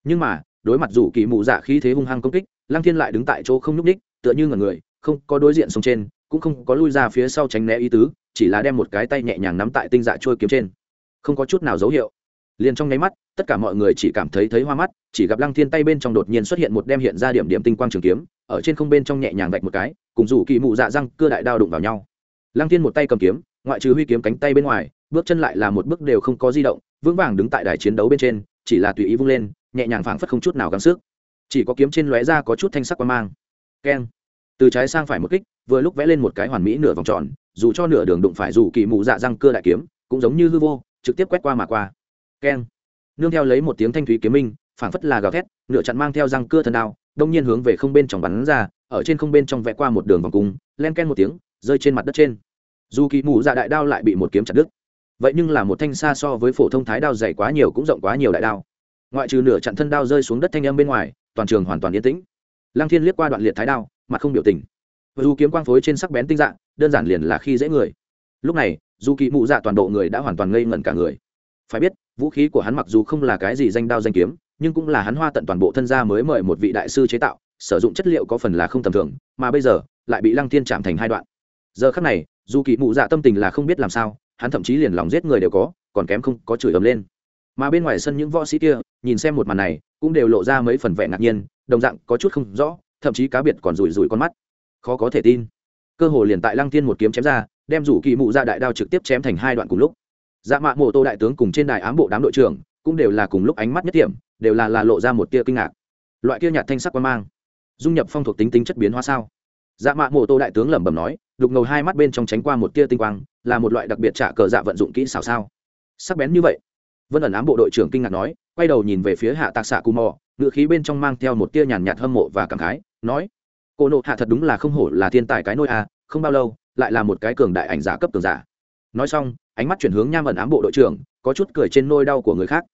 Nhưng mà, đối mặt dù kỳ mù dạ khí thế hung hăng công kích, lăng thiên lại đứng tại chỗ không nhúc ních tựa như ngẩn người, không có đối diện sông trên, cũng không có lui ra phía sau tránh né ý tứ, chỉ là đem một cái tay nhẹ nhàng nắm tại tinh dạ trôi kiếm trên. Không có chút nào dấu hiệu liền trong nháy mắt, tất cả mọi người chỉ cảm thấy thấy hoa mắt, chỉ gặp lăng thiên tay bên trong đột nhiên xuất hiện một đem hiện ra điểm điểm tinh quang trường kiếm, ở trên không bên trong nhẹ nhàng vạch một cái, cùng rủ kỳ mụ dạ răng, cưa đại đao đụng vào nhau. Lăng thiên một tay cầm kiếm, ngoại trừ huy kiếm cánh tay bên ngoài, bước chân lại là một bước đều không có di động, vững vàng đứng tại đài chiến đấu bên trên, chỉ là tùy ý vung lên, nhẹ nhàng phảng phất không chút nào gắng sức. Chỉ có kiếm trên lóe ra có chút thanh sắc qua mang. Keng. Từ trái sang phải một kích, vừa lúc vẽ lên một cái hoàn mỹ nửa vòng tròn, dù cho nửa đường đụng phải dù kỳ mụ dạ răng, cưa đại kiếm, cũng giống như hư vô, trực tiếp quét qua mà qua keng. Nương theo lấy một tiếng thanh thúy kiếm minh, phảng phất là gào thét, nửa chặn mang theo răng cưa thần đao, đông nhiên hướng về không bên trong bắn ra, ở trên không bên trong vẽ qua một đường vòng cung, len ken một tiếng, rơi trên mặt đất trên. Dù kỳ mù dạ đại đao lại bị một kiếm chặt đứt. Vậy nhưng là một thanh xa so với phổ thông thái đao dày quá nhiều cũng rộng quá nhiều đại đao. Ngoại trừ nửa chặn thân đao rơi xuống đất thanh âm bên ngoài, toàn trường hoàn toàn yên tĩnh. Lăng thiên liếc qua đoạn liệt thái đao mà không biểu tình. Dù kiếm quang phối trên sắc bén tinh dạng, đơn giản liền là khi dễ người. Lúc này, dù kỳ mụ dạ toàn bộ người đã hoàn toàn ngây ngẩn cả người. Phải biết vũ khí của hắn mặc dù không là cái gì danh đao danh kiếm, nhưng cũng là hắn hoa tận toàn bộ thân gia mới mời một vị đại sư chế tạo, sử dụng chất liệu có phần là không tầm thường, mà bây giờ, lại bị lăng thiên chạm thành hai đoạn. Giờ khắc này, dù kỳ mụ dạ tâm tình là không biết làm sao, hắn thậm chí liền lòng giết người đều có, còn kém không có chửi ầm lên. Mà bên ngoài sân những võ sĩ kia, nhìn xem một màn này, cũng đều lộ ra mấy phần vẻ ngạc nhiên, đồng dạng có chút không rõ, thậm chí cá biệt còn rủi rủi con mắt. Khó có thể tin. Cơ hồ liền tại lăng thiên một kiếm chém ra, đem rủ kỳ mụ ra đại đao trực tiếp chém thành hai đoạn cùng lúc dạ mạ mộ tô đại tướng cùng trên đài ám bộ đám đội trưởng cũng đều là cùng lúc ánh mắt nhất điểm đều là là lộ ra một tia kinh ngạc. Loại kia nhạt thanh sắc quan mang, dung nhập phong thuộc tính tính chất biến hóa sao? Dạ mạ mộ tô đại tướng lẩm bẩm nói, đục ngầu hai mắt bên trong tránh qua một tia tinh quang, là một loại đặc biệt trả cờ dạ vận dụng kỹ xảo sao? Sắc bén như vậy. Vân ẩn ám bộ đội trưởng kinh ngạc nói, quay đầu nhìn về phía hạ tạc xạ cù mò ngự khí bên trong mang theo một tia nhàn nhạt hâm mộ và cảm khái, nói, cô nộ hạ thật đúng là không hổ là thiên tài cái nôi a không bao lâu, lại là một cái cường đại ảnh giả cấp cường giả. Nói xong ánh mắt chuyển hướng nham ẩn ám bộ đội trưởng, có chút cười trên nôi đau của người khác.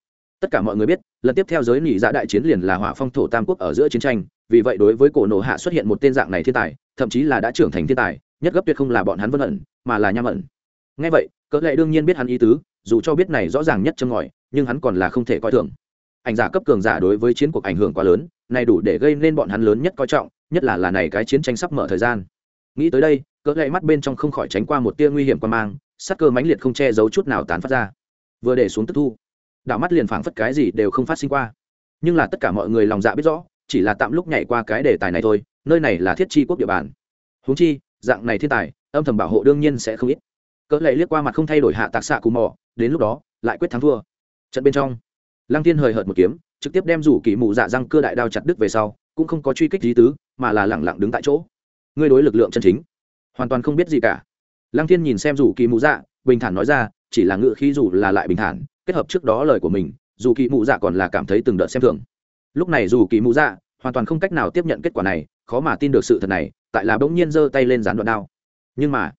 Tất cả mọi người biết, lần tiếp theo giới nỉ dạ đại chiến liền là hỏa phong thổ tam quốc ở giữa chiến tranh, vì vậy đối với cổ nổ hạ xuất hiện một tên dạng này thiên tài, thậm chí là đã trưởng thành thiên tài, nhất gấp tuyệt không là bọn hắn vân ẩn, mà là nham ẩn. Ngay vậy, cỡ lệ đương nhiên biết hắn ý tứ, dù cho biết này rõ ràng nhất châm ngòi, nhưng hắn còn là không thể coi thường. Ảnh giả cấp cường giả đối với chiến cuộc ảnh hưởng quá lớn, này đủ để gây nên bọn hắn lớn nhất coi trọng, nhất là là này cái chiến tranh sắp mở thời gian. Nghĩ tới đây cỡ gậy mắt bên trong không khỏi tránh qua một tia nguy hiểm qua mang sắc cơ mãnh liệt không che giấu chút nào tán phát ra. Vừa để xuống tức thu, đảo mắt liền phảng phất cái gì đều không phát sinh qua. Nhưng là tất cả mọi người lòng dạ biết rõ, chỉ là tạm lúc nhảy qua cái đề tài này thôi, nơi này là thiết chi quốc địa bàn. Huống chi, dạng này thiên tài, âm thầm bảo hộ đương nhiên sẽ không ít. Cỡ lệ liếc qua mặt không thay đổi hạ tạc xạ cù mò, đến lúc đó, lại quyết thắng thua. Trận bên trong, lăng tiên hời hợt một kiếm, trực tiếp đem rủ kỳ mụ dạ răng cưa đại đao chặt đứt về sau, cũng không có truy kích lý tứ, mà là lẳng lặng đứng tại chỗ. Ngươi đối lực lượng chân chính hoàn toàn không biết gì cả. Lăng thiên nhìn xem rủ kỳ mụ dạ bình thản nói ra, chỉ là ngự khí dù là lại bình thản, kết hợp trước đó lời của mình dù kỳ mụ dạ còn là cảm thấy từng đợt xem thường. Lúc này dù kỳ mụ dạ hoàn toàn không cách nào tiếp nhận kết quả này, khó mà tin được sự thật này, tại là bỗng nhiên giơ tay lên dán đoạn đao. Nhưng mà,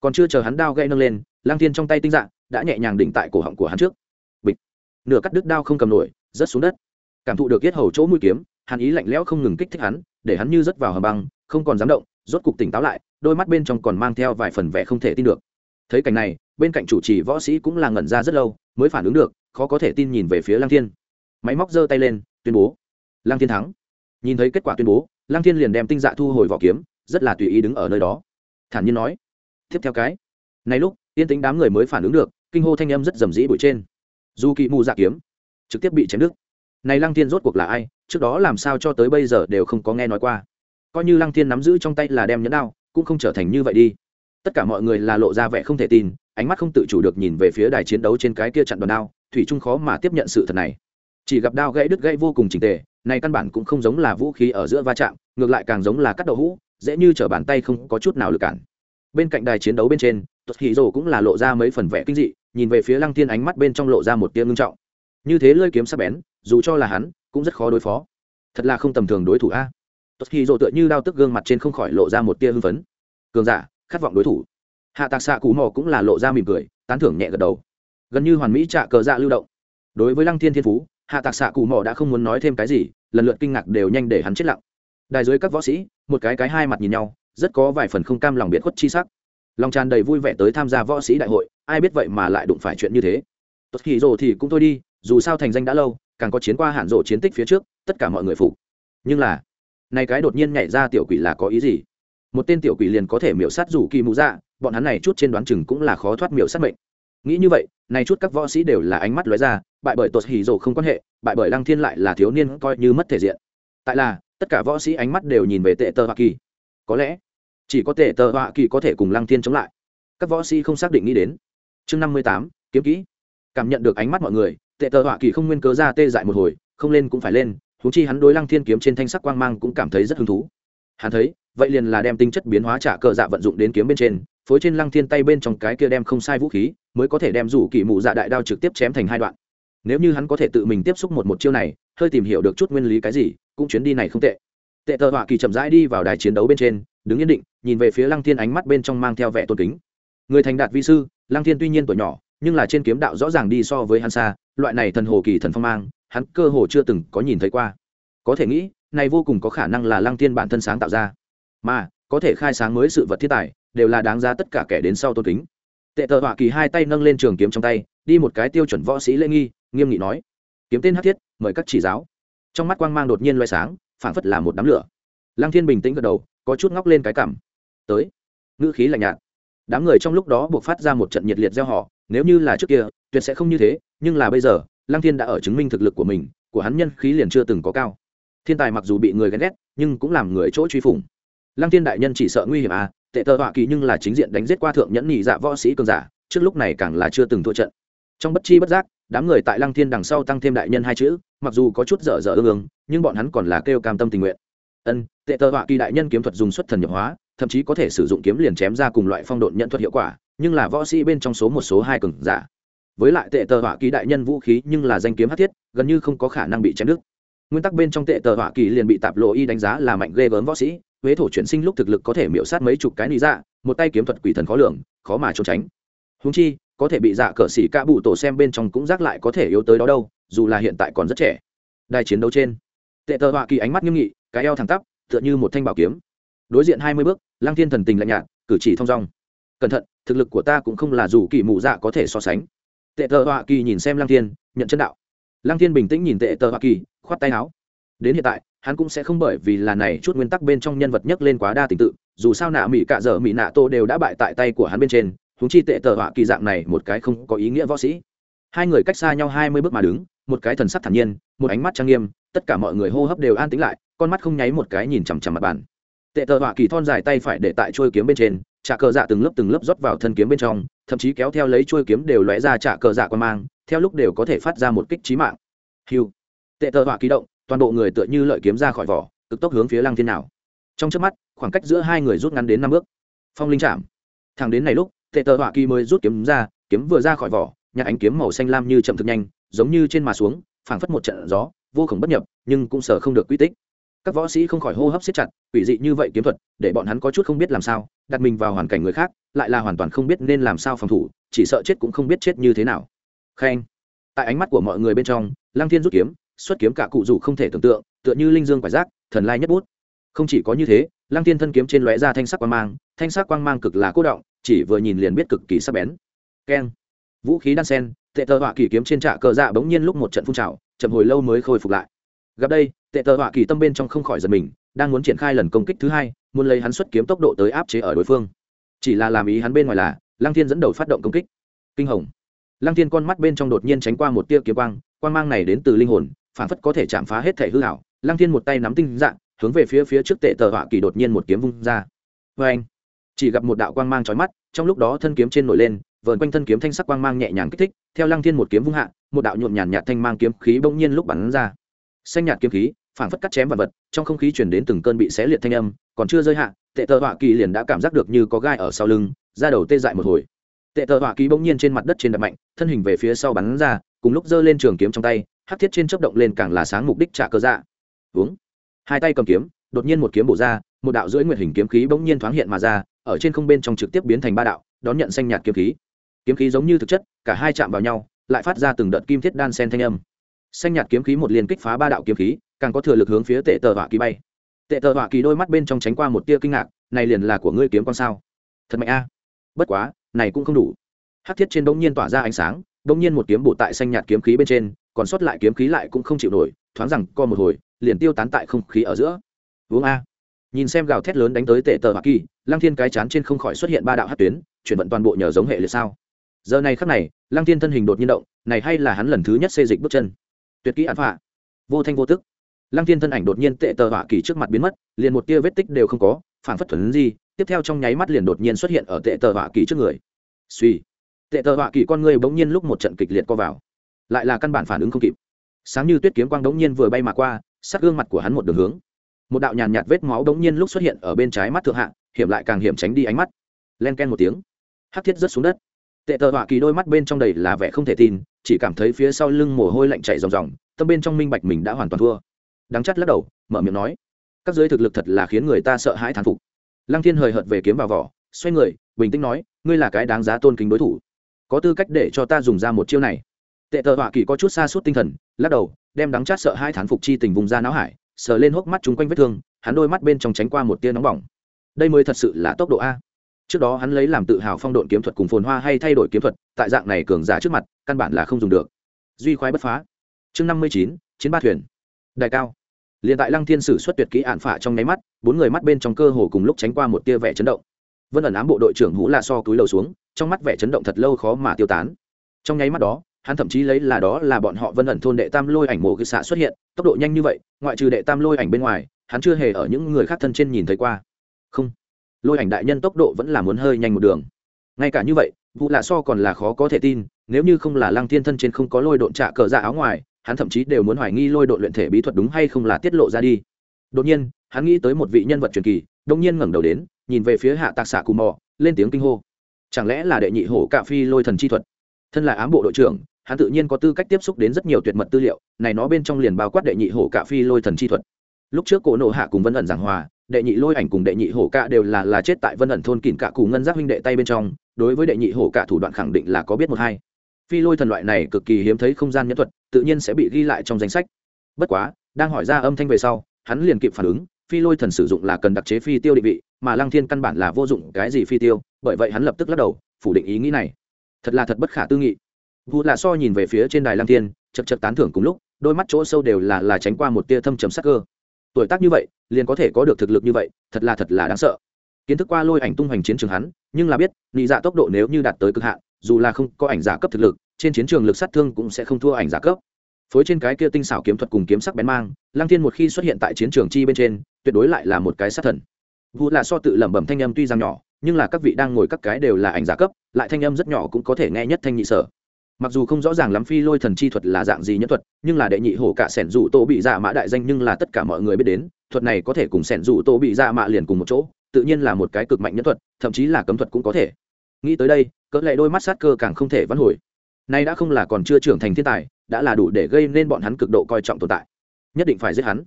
còn chưa chờ hắn đao gãy nâng lên lang thiên trong tay tinh dạng đã nhẹ nhàng đỉnh tại cổ họng của hắn trước. Bịch! Nửa cắt đứt đao không cầm nổi, rớt xuống đất. Cảm thụ được yết hầu chỗ mũi kiếm hắn ý lạnh lẽo không ngừng kích thích hắn, để hắn như rớt vào hầm băng, không còn dám động rốt cục tỉnh táo lại, đôi mắt bên trong còn mang theo vài phần vẻ không thể tin được. Thấy cảnh này, bên cạnh chủ trì võ sĩ cũng là ngẩn ra rất lâu, mới phản ứng được, khó có thể tin nhìn về phía lăng thiên. Máy móc giơ tay lên, tuyên bố. Lăng thiên thắng. Nhìn thấy kết quả tuyên bố, lăng thiên liền đem tinh dạ thu hồi vỏ kiếm, rất là tùy ý đứng ở nơi đó. Thản nhiên nói. Tiếp theo cái. Này lúc, yên tính đám người mới phản ứng được, kinh hô thanh âm rất rầm rĩ bụi trên. Dù kỵ mù dạ kiếm, trực tiếp bị chém đứt. Này lăng thiên rốt cuộc là ai, trước đó làm sao cho tới bây giờ đều không có nghe nói qua coi như lăng thiên nắm giữ trong tay là đem nhẫn đao, cũng không trở thành như vậy đi. Tất cả mọi người là lộ ra vẻ không thể tin, ánh mắt không tự chủ được nhìn về phía đài chiến đấu trên cái kia chặn đòn đao, thủy trung khó mà tiếp nhận sự thật này. Chỉ gặp đao gãy đứt gãy vô cùng trình tề, này căn bản cũng không giống là vũ khí ở giữa va chạm, ngược lại càng giống là cắt đầu hũ, dễ như trở bàn tay không có chút nào lực cản. Bên cạnh đài chiến đấu bên trên, tuất hì rồ cũng là lộ ra mấy phần vẻ kinh dị, nhìn về phía lăng thiên ánh mắt bên trong lộ ra một tia ngưng trọng. Như thế lơi kiếm sắc bén, dù cho là hắn, cũng rất khó đối phó. Thật là không tầm thường đối thủ a tốt khi rồ tựa như đao tức gương mặt trên không khỏi lộ ra một tia hưng phấn. Cường giả, khát vọng đối thủ. Hạ tạc xạ cù mò cũng là lộ ra mỉm cười, tán thưởng nhẹ gật đầu. Gần như hoàn mỹ trạ cờ dạ lưu động. Đối với lăng thiên thiên phú, hạ tạc xạ cù mò đã không muốn nói thêm cái gì, lần lượt kinh ngạc đều nhanh để hắn chết lặng. Đài dưới các võ sĩ, một cái cái hai mặt nhìn nhau, rất có vài phần không cam lòng biệt khuất chi sắc. Lòng tràn đầy vui vẻ tới tham gia võ sĩ đại hội, ai biết vậy mà lại đụng phải chuyện như thế. Tốt khi rồ thì cũng thôi đi, dù sao thành danh đã lâu, càng có chiến qua hạn rộ chiến tích phía trước, tất cả mọi người phục. Nhưng là này cái đột nhiên nhảy ra tiểu quỷ là có ý gì? Một tên tiểu quỷ liền có thể miểu sát rủ kỳ mũ dạ bọn hắn này chút trên đoán chừng cũng là khó thoát miểu sát mệnh. Nghĩ như vậy, này chút các võ sĩ đều là ánh mắt lóe ra, bại bởi tột hỉ rồ không quan hệ, bại bởi lăng thiên lại là thiếu niên coi như mất thể diện. Tại là, tất cả võ sĩ ánh mắt đều nhìn về tệ tờ hoa kỳ. Có lẽ, chỉ có tệ tờ hoa kỳ có thể cùng lăng thiên chống lại. Các võ sĩ không xác định nghĩ đến. Chương năm mươi tám, kiếm kỹ. Cảm nhận được ánh mắt mọi người, tệ tờ hoa kỳ không nguyên cớ ra tê dại một hồi, không lên cũng phải lên thú chi hắn đối lăng thiên kiếm trên thanh sắc quang mang cũng cảm thấy rất hứng thú. Hắn thấy, vậy liền là đem tinh chất biến hóa trả cờ dạ vận dụng đến kiếm bên trên, phối trên lăng thiên tay bên trong cái kia đem không sai vũ khí, mới có thể đem rủ kỳ mụ dạ đại đao trực tiếp chém thành hai đoạn. Nếu như hắn có thể tự mình tiếp xúc một một chiêu này, hơi tìm hiểu được chút nguyên lý cái gì, cũng chuyến đi này không tệ. Tệ tờ họa kỳ chậm rãi đi vào đài chiến đấu bên trên, đứng yên định, nhìn về phía lăng thiên ánh mắt bên trong mang theo vẻ tôn kính. Người thành đạt vi sư, lăng thiên tuy nhiên tuổi nhỏ, nhưng là trên kiếm đạo rõ ràng đi so với hắn xa, loại này thần hồ kỳ thần phong mang hắn cơ hồ chưa từng có nhìn thấy qua. Có thể nghĩ, này vô cùng có khả năng là lăng thiên bản thân sáng tạo ra. Mà, có thể khai sáng mới sự vật thiên tài, đều là đáng giá tất cả kẻ đến sau tôn kính. Tệ tờ họa kỳ hai tay nâng lên trường kiếm trong tay, đi một cái tiêu chuẩn võ sĩ lễ nghi, nghiêm nghị nói, kiếm tên hát thiết, mời các chỉ giáo. Trong mắt quang mang đột nhiên loay sáng, phảng phất là một đám lửa. Lăng thiên bình tĩnh gật đầu, có chút ngóc lên cái cảm tới. Ngữ khí lạnh nhạt. Đám người trong lúc đó buộc phát ra một trận nhiệt liệt gieo họ, nếu như là trước kia, tuyệt sẽ không như thế, nhưng là bây giờ lăng thiên đã ở chứng minh thực lực của mình, của hắn nhân khí liền chưa từng có cao. Thiên tài mặc dù bị người ghen ghét, nhưng cũng làm người chỗ truy phủng. Lăng thiên đại nhân chỉ sợ nguy hiểm à tệ tờ họa kỳ nhưng là chính diện đánh giết qua thượng nhẫn nhị dạ võ sĩ cường giả, trước lúc này càng là chưa từng thua trận. Trong bất chi bất giác, đám người tại lăng thiên đằng sau tăng thêm đại nhân hai chữ, mặc dù có chút dở dở ương ương, nhưng bọn hắn còn là kêu cam tâm tình nguyện. Ân, tệ tờ họa kỳ đại nhân kiếm thuật dùng xuất thần nhập hóa, thậm chí có thể sử dụng kiếm liền chém ra cùng loại phong độn nhận thuật hiệu quả, nhưng là võ sĩ bên trong số một, số hai cường giả với lại tệ tờ họa kỳ đại nhân vũ khí nhưng là danh kiếm hát thiết, gần như không có khả năng bị chém đứt. Nguyên tắc bên trong tệ tờ họa kỳ liền bị tạp lộ y đánh giá là mạnh ghê gớm võ sĩ, huế thổ chuyển sinh lúc thực lực có thể miễu sát mấy chục cái lý dạ một tay kiếm thuật quỷ thần khó lường, khó mà trốn tránh. Húng chi, có thể bị dạ cờ xỉ ca bụ tổ xem bên trong cũng rác lại có thể yếu tới đó đâu, dù là hiện tại còn rất trẻ. Đài chiến đấu trên, tệ tờ họa kỳ ánh mắt nghiêm nghị, cái eo thẳng tắp, tựa như một thanh bảo kiếm. Đối diện hai mươi bước lang thiên thần tình lạnh nhạt, cử chỉ thong dong. Cẩn thận, thực lực của ta cũng không là dù kỳ mù dạ có thể so sánh tệ tờ họa kỳ nhìn xem lang thiên, nhận chân đạo. Lang thiên bình tĩnh nhìn tệ tờ họa kỳ, khoát tay áo. Đến hiện tại, hắn cũng sẽ không bởi vì là này chút nguyên tắc bên trong nhân vật nhất lên quá đa tình tự, dù sao nạ mỹ cạ dở mỹ nạ tô đều đã bại tại tay của hắn bên trên húng chi tệ tờ họa kỳ dạng này một cái không có ý nghĩa võ sĩ. Hai người cách xa nhau hai mươi bước mà đứng, một cái thần sắc thản nhiên, một ánh mắt trang nghiêm, tất cả mọi người hô hấp đều an tĩnh lại, con mắt không nháy một cái nhìn chằm chằm mặt bàn. Tệ tờ họa kỳ thon dài tay phải để tại trôi kiếm bên trên trả cờ dạ từng lớp từng lớp rót vào thân kiếm bên trong, thậm chí kéo theo lấy chuôi kiếm đều lóe ra trả cờ dạ qua mang, theo lúc đều có thể phát ra một kích trí mạng. Hiu tệ tờ họa kỳ động, toàn bộ người tựa như lợi kiếm ra khỏi vỏ, cực tốc hướng phía lăng thiên nào. Trong trước mắt, khoảng cách giữa hai người rút ngắn đến năm bước. Phong linh chạm. Thẳng đến này lúc, tệ tờ họa kỳ mới rút kiếm ra, kiếm vừa ra khỏi vỏ nhạc ánh kiếm màu xanh lam như chậm thực nhanh, giống như trên mà xuống, phảng phất một trận gió, vô khổng bất nhập, nhưng cũng sở không được quy tích. Các võ sĩ không khỏi hô hấp siết chặt, quỷ dị như vậy kiếm thuật, để bọn hắn có chút không biết làm sao đặt mình vào hoàn cảnh người khác, lại là hoàn toàn không biết nên làm sao phòng thủ, chỉ sợ chết cũng không biết chết như thế nào. Khen. Tại ánh mắt của mọi người bên trong, lăng thiên rút kiếm, xuất kiếm cả cụ rủ không thể tưởng tượng, tựa như linh dương quả giác thần lai nhất bút. Không chỉ có như thế, lăng thiên thân kiếm trên lóe ra thanh sắc quang mang, thanh sắc quang mang cực là cố động, chỉ vừa nhìn liền biết cực kỳ sắc bén. Keng. Vũ khí đan sen, tệ tờ họa kỳ kiếm trên trạ cờ dạ bỗng nhiên lúc một trận phun trào, chậm hồi lâu mới khôi phục lại. Gặp đây, tệ tờ họa kỳ tâm bên trong không khỏi giật mình, đang muốn triển khai lần công kích thứ hai muốn lấy hắn xuất kiếm tốc độ tới áp chế ở đối phương. Chỉ là làm ý hắn bên ngoài là, lăng thiên dẫn đầu phát động công kích. Kinh hồng. Lăng thiên con mắt bên trong đột nhiên tránh qua một tia kiếm quang quang mang này đến từ linh hồn, phản phất có thể chạm phá hết thể hư hảo lăng thiên một tay nắm tinh dạng, hướng về phía phía trước tệ tờ họa kỳ đột nhiên một kiếm vung ra. Vê anh, chỉ gặp một đạo quang mang trói mắt, trong lúc đó thân kiếm trên nổi lên, vờn quanh thân kiếm thanh sắc quang mang nhẹ nhàng kích thích, theo lăng thiên một kiếm vung hạ, một đạo nhuộm nhàn nhạt thanh mang kiếm khí bỗng nhiên lúc bắn ra. Xanh nhạt kiếm khí, phản phất cắt chém vật vật, trong không khí chuyển đến từng cơn bị xé liệt thanh âm còn chưa rơi hạ, tệ tờ họa kỳ liền đã cảm giác được như có gai ở sau lưng ra đầu tê dại một hồi. Tệ tờ họa kỳ bỗng nhiên trên mặt đất trên đập mạnh, thân hình về phía sau bắn ra, cùng lúc giơ lên trường kiếm trong tay, hắc thiết trên chớp động lên càng là sáng mục đích trả cơ dạ. Uống hai tay cầm kiếm, đột nhiên một kiếm bổ ra, một đạo rưỡi nguyệt hình kiếm khí bỗng nhiên thoáng hiện mà ra, ở trên không bên trong trực tiếp biến thành ba đạo, đón nhận xanh nhạt kiếm khí. Kiếm khí giống như thực chất, cả hai chạm vào nhau, lại phát ra từng đợt kim thiết đan sen thanh âm. Xanh nhạt kiếm khí một liên kích phá ba đạo kiếm khí, càng có thừa lực hướng phía tệ tờ họa kỳ bay tệ thợ họa kỳ đôi mắt bên trong tránh qua một tia kinh ngạc, này liền là của ngươi kiếm con sao? Thật mạnh a. Bất quá, này cũng không đủ. Hát thiết trên bỗng nhiên tỏa ra ánh sáng, bỗng nhiên một kiếm bổ tại xanh nhạt kiếm khí bên trên, còn sót lại kiếm khí lại cũng không chịu nổi, thoáng rằng co một hồi, liền tiêu tán tại không khí ở giữa. Uống a. Nhìn xem gào thét lớn đánh tới tệ tờ hoa kỳ, lăng thiên cái chán trên không khỏi xuất hiện ba đạo hát tuyến, chuyển vận toàn bộ nhờ giống hệ liệt sao. Giờ này khắc này, lăng thiên thân hình đột nhiên động, này hay là hắn lần thứ nhất xê dịch bước chân. Tuyệt kỹ án phạ vô thanh vô tức lăng thiên thân ảnh đột nhiên tệ tờ họa kỳ trước mặt biến mất, liền một tia vết tích đều không có phản phất thuần gì tiếp theo trong nháy mắt liền đột nhiên xuất hiện ở tệ tờ họa kỳ trước người. Suy, tệ tờ họa kỳ con người bỗng nhiên lúc một trận kịch liệt co vào, lại là căn bản phản ứng không kịp. Sáng như tuyết kiếm quang đống nhiên vừa bay mà qua sát gương mặt của hắn một đường hướng. Một đạo nhàn nhạt vết máu đống nhiên lúc xuất hiện ở bên trái mắt thượng hạ, hiểm lại càng hiểm tránh đi ánh mắt. Len ken một tiếng, hắc thiết rớt xuống đất. Tệ tờ họa kỳ đôi mắt bên trong đầy là vẻ không thể tin, chỉ cảm thấy phía sau lưng mồ hôi lạnh chảy ròng ròng, tâm bên trong minh bạch mình đã hoàn toàn thua đắng chắt lắc đầu, mở miệng nói, các giới thực lực thật là khiến người ta sợ hãi thán phục. Lăng thiên hời hợt về kiếm vào vỏ, xoay người, bình tĩnh nói, ngươi là cái đáng giá tôn kính đối thủ. Có tư cách để cho ta dùng ra một chiêu này. Tệ tờ họa kỳ có chút xa suốt tinh thần, lắc đầu, đem đắng chát sợ hai thán phục chi tình vùng ra não hải, sờ lên hốc mắt chung quanh vết thương, hắn đôi mắt bên trong tránh qua một tia nóng bỏng. Đây mới thật sự là tốc độ a. Trước đó hắn lấy làm tự hào phong độn kiếm thuật cùng phồn hoa hay thay đổi kiếm thuật, tại dạng này cường giả trước mặt, căn bản là không dùng được. Duy khoái bất phá. Chương năm mươi chín, chiến ba thuyền đại cao. Liền tại lăng thiên sử xuất tuyệt kỹ ạn phả trong nháy mắt, bốn người mắt bên trong cơ hồ cùng lúc tránh qua một tia vẻ chấn động. Vân ẩn ám bộ đội trưởng hũ la so túi lầu xuống, trong mắt vẻ chấn động thật lâu khó mà tiêu tán. Trong nháy mắt đó, hắn thậm chí lấy là đó là bọn họ vân ẩn thôn đệ tam lôi ảnh mộ cư xạ xuất hiện, tốc độ nhanh như vậy, ngoại trừ đệ tam lôi ảnh bên ngoài, hắn chưa hề ở những người khác thân trên nhìn thấy qua. Không. Lôi ảnh đại nhân tốc độ vẫn là muốn hơi nhanh một đường. Ngay cả như vậy vụ lạ so còn là khó có thể tin, nếu như không là lăng thiên thân trên không có lôi độn trạ cờ ra áo ngoài hắn thậm chí đều muốn hoài nghi lôi đội luyện thể bí thuật đúng hay không là tiết lộ ra đi. Đột nhiên, hắn nghĩ tới một vị nhân vật truyền kỳ, đông nhiên ngẩng đầu đến, nhìn về phía hạ tạc xạ cù mò, lên tiếng kinh hô. Chẳng lẽ là đệ nhị hổ cạ phi lôi thần chi thuật? Thân là ám bộ đội trưởng, hắn tự nhiên có tư cách tiếp xúc đến rất nhiều tuyệt mật tư liệu, này nó bên trong liền bao quát đệ nhị hổ cạ phi lôi thần chi thuật. Lúc trước cổ nộ hạ cùng vân ẩn giảng hòa, đệ nhị lôi ảnh cùng đệ nhị hổ cạ đều là là chết tại vân ẩn thôn kỉn cạ cù ngân giác huynh đệ tay bên trong, đối với đệ nhị hổ cạ thủ đoạn khẳng định là có biết một hai phi lôi thần loại này cực kỳ hiếm thấy không gian nhẫn thuật, tự nhiên sẽ bị ghi lại trong danh sách. Bất quá, đang hỏi ra âm thanh về sau, hắn liền kịp phản ứng, phi lôi thần sử dụng là cần đặc chế phi tiêu định vị, mà lăng thiên căn bản là vô dụng cái gì phi tiêu, bởi vậy hắn lập tức lắc đầu, phủ định ý nghĩ này. Thật là thật bất khả tư nghị. Vụ là so nhìn về phía trên đài lăng thiên, chật chật tán thưởng cùng lúc, đôi mắt chỗ sâu đều là là tránh qua một tia thâm trầm sắc cơ. Tuổi tác như vậy, liền có thể có được thực lực như vậy, thật là thật là đáng sợ. Kiến thức qua lôi ảnh tung hoành chiến trường hắn, nhưng là biết, nị dạ tốc độ nếu như đạt tới cực hạn dù là không có ảnh giả cấp thực lực, trên chiến trường lực sát thương cũng sẽ không thua ảnh giả cấp. Phối trên cái kia tinh xảo kiếm thuật cùng kiếm sắc bén mang, lăng thiên một khi xuất hiện tại chiến trường chi bên trên, tuyệt đối lại là một cái sát thần. Vụ là so tự lẩm bẩm thanh âm tuy rằng nhỏ, nhưng là các vị đang ngồi các cái đều là ảnh giả cấp, lại thanh âm rất nhỏ cũng có thể nghe nhất thanh nhị sở. Mặc dù không rõ ràng lắm phi lôi thần chi thuật là dạng gì nhất thuật, nhưng là đệ nhị hổ cả sẻn dù tô bị dạ mã đại danh nhưng là tất cả mọi người biết đến, thuật này có thể cùng sẻn dù tô bị dạ mã liền cùng một chỗ, tự nhiên là một cái cực mạnh nhất thuật, thậm chí là cấm thuật cũng có thể. Nghĩ tới đây cỡ lệ đôi mắt sát cơ càng không thể vãn hồi. Nay đã không là còn chưa trưởng thành thiên tài, đã là đủ để gây nên bọn hắn cực độ coi trọng tồn tại. Nhất định phải giết hắn.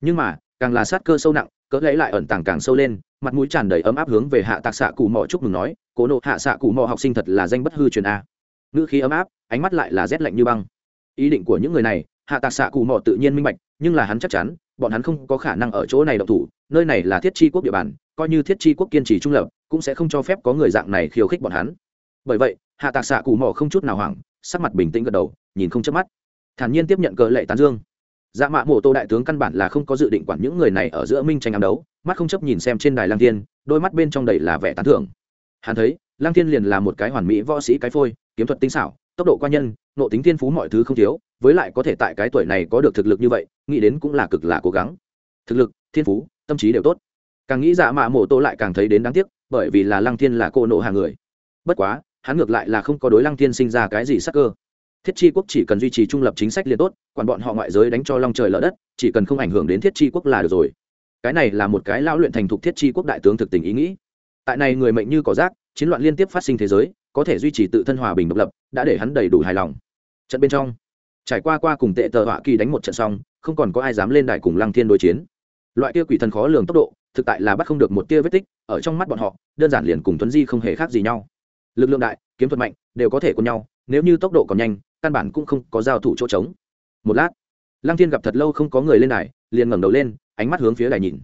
Nhưng mà, càng là sát cơ sâu nặng, cỡ lệ lại ẩn tàng càng sâu lên, mặt mũi tràn đầy ấm áp hướng về hạ tạc xạ cụ mò chúc mừng nói, cố nộ hạ xạ cụ mò học sinh thật là danh bất hư truyền a. Ngữ khí ấm áp, ánh mắt lại là rét lạnh như băng. Ý định của những người này, hạ tạc xạ cụ mò tự nhiên minh bạch, nhưng là hắn chắc chắn, bọn hắn không có khả năng ở chỗ này độc thủ, nơi này là thiết chi quốc địa bàn, coi như thiết chi quốc kiên trì trung lập, cũng sẽ không cho phép có người dạng này khiêu khích bọn hắn bởi vậy, hạ tạc xạ cụ mò không chút nào hoảng, sắc mặt bình tĩnh gật đầu, nhìn không chớp mắt. Thản nhiên tiếp nhận cờ lệ tán dương. Dạ mạ mộ tô đại tướng căn bản là không có dự định quản những người này ở giữa minh tranh ám đấu, mắt không chấp nhìn xem trên đài lang thiên, đôi mắt bên trong đầy là vẻ tán thưởng. Hắn thấy lang thiên liền là một cái hoàn mỹ võ sĩ cái phôi, kiếm thuật tinh xảo, tốc độ qua nhân, nộ tính thiên phú mọi thứ không thiếu, với lại có thể tại cái tuổi này có được thực lực như vậy, nghĩ đến cũng là cực là cố gắng. Thực lực, thiên phú, tâm trí đều tốt. Càng nghĩ dạ mạ mộ tô lại càng thấy đến đáng tiếc, bởi vì là lang thiên là cô nộ hàng người. Bất quá hắn ngược lại là không có đối lăng thiên sinh ra cái gì sắc cơ. Thiết chi quốc chỉ cần duy trì trung lập chính sách liền tốt, quản bọn họ ngoại giới đánh cho long trời lở đất, chỉ cần không ảnh hưởng đến thiết chi quốc là được rồi. Cái này là một cái lão luyện thành thục thiết chi quốc đại tướng thực tình ý nghĩ. Tại này người mệnh như cỏ rác, chiến loạn liên tiếp phát sinh thế giới, có thể duy trì tự thân hòa bình độc lập, đã để hắn đầy đủ hài lòng. Trận bên trong, trải qua qua cùng tệ tờ họa kỳ đánh một trận xong, không còn có ai dám lên đài cùng lăng thiên đối chiến. Loại kia quỷ thần khó lường tốc độ, thực tại là bắt không được một tia vết tích, ở trong mắt bọn họ, đơn giản liền cùng tuấn di không hề khác gì nhau lực lượng đại, kiếm thuật mạnh, đều có thể cùng nhau, nếu như tốc độ còn nhanh, căn bản cũng không có giao thủ chỗ trống. Một lát, lăng thiên gặp thật lâu không có người lên đài, liền ngẩng đầu lên, ánh mắt hướng phía đài nhìn.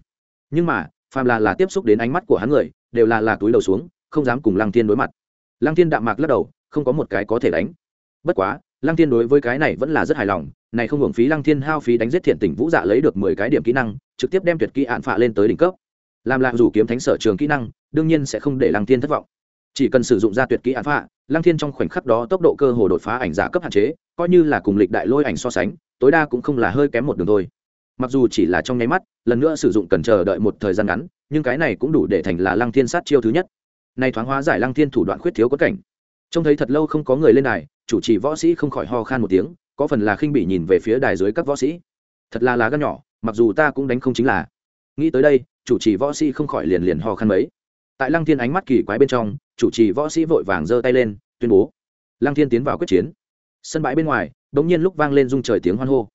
Nhưng mà, phàm là là tiếp xúc đến ánh mắt của hắn người, đều là là túi đầu xuống, không dám cùng lăng thiên đối mặt. Lăng thiên đạm mạc lắc đầu, không có một cái có thể đánh. Bất quá, lăng thiên đối với cái này vẫn là rất hài lòng, này không hưởng phí lăng thiên hao phí đánh giết thiện tỉnh vũ dạ lấy được mười cái điểm kỹ năng, trực tiếp đem tuyệt kỹ hạn phạ lên tới đỉnh cấp. Làm lạc dù kiếm thánh sở trường kỹ năng, đương nhiên sẽ không để lăng thiên thất vọng chỉ cần sử dụng ra tuyệt kỹ án phạ lăng thiên trong khoảnh khắc đó tốc độ cơ hồ đột phá ảnh giả cấp hạn chế, coi như là cùng lịch đại lôi ảnh so sánh, tối đa cũng không là hơi kém một đường thôi. Mặc dù chỉ là trong nháy mắt, lần nữa sử dụng cần chờ đợi một thời gian ngắn, nhưng cái này cũng đủ để thành là lăng thiên sát chiêu thứ nhất. Nay thoáng hóa giải lăng thiên thủ đoạn khuyết thiếu có cảnh. Trông thấy thật lâu không có người lên đài, chủ trì võ sĩ không khỏi ho khan một tiếng, có phần là khinh bị nhìn về phía đài dưới các võ sĩ. Thật là lá gan nhỏ, mặc dù ta cũng đánh không chính là. Nghĩ tới đây, chủ trì võ sĩ không khỏi liền liền ho khan mấy tại lăng thiên ánh mắt kỳ quái bên trong, chủ trì võ sĩ vội vàng giơ tay lên, tuyên bố. Lăng thiên tiến vào quyết chiến. Sân bãi bên ngoài đ ỗ n g nhiên lúc vang lên rung trời tiếng hoan hô.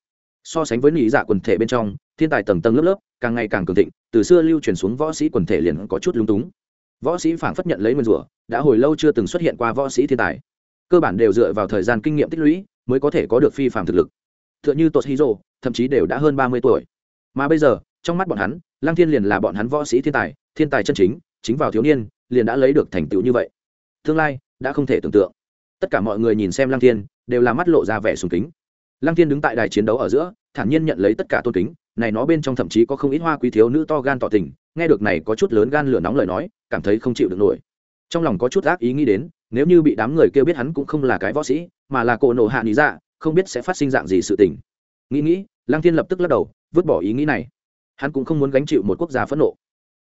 So sánh với nỉ dạ quần thể bên trong, thiên tài tầng tầng lớp lớp, càng ngày càng cường thịnh, từ xưa lưu truyền xuống võ sĩ quần thể liền có chút lung túng. Võ sĩ phảng phất nhận lấy nguyên rủa, đã hồi lâu chưa từng xuất hiện qua võ sĩ thiên tài. Cơ bản đều dựa vào thời gian kinh nghiệm tích lũy, mới có thể có được phi phạm thực lực. T h ư ợ n h ư tốt hí rồ thậm chí đều đã hơn ba mươi tuổi. Mà bây giờ, trong mắt bọn hắn, lăng thiên liền là bọn hắn võ sĩ thiên tài thiên tài chân chính chính vào thiếu niên, liền đã lấy được thành tựu như vậy. Tương lai, đã không thể tưởng tượng. Tất cả mọi người nhìn xem lăng thiên, đều là mắt lộ ra vẻ sùng kính. Lăng thiên đứng tại đài chiến đấu ở giữa, thản nhiên nhận lấy tất cả tôn kính, này nó bên trong thậm chí có không ít hoa quý thiếu nữ to gan tỏ tình, nghe được này có chút lớn gan lửa nóng lời nói, cảm thấy không chịu được nổi. Trong lòng có chút ác ý nghĩ đến, nếu như bị đám người kêu biết hắn cũng không là cái võ sĩ, mà là cổ nộ hạ lý dạ không biết sẽ phát sinh dạng gì sự tình. Nghĩ nghĩ, lăng thiên lập tức lắc đầu, vứt bỏ ý nghĩ này. Hắn cũng không muốn gánh chịu một quốc gia phẫn nộ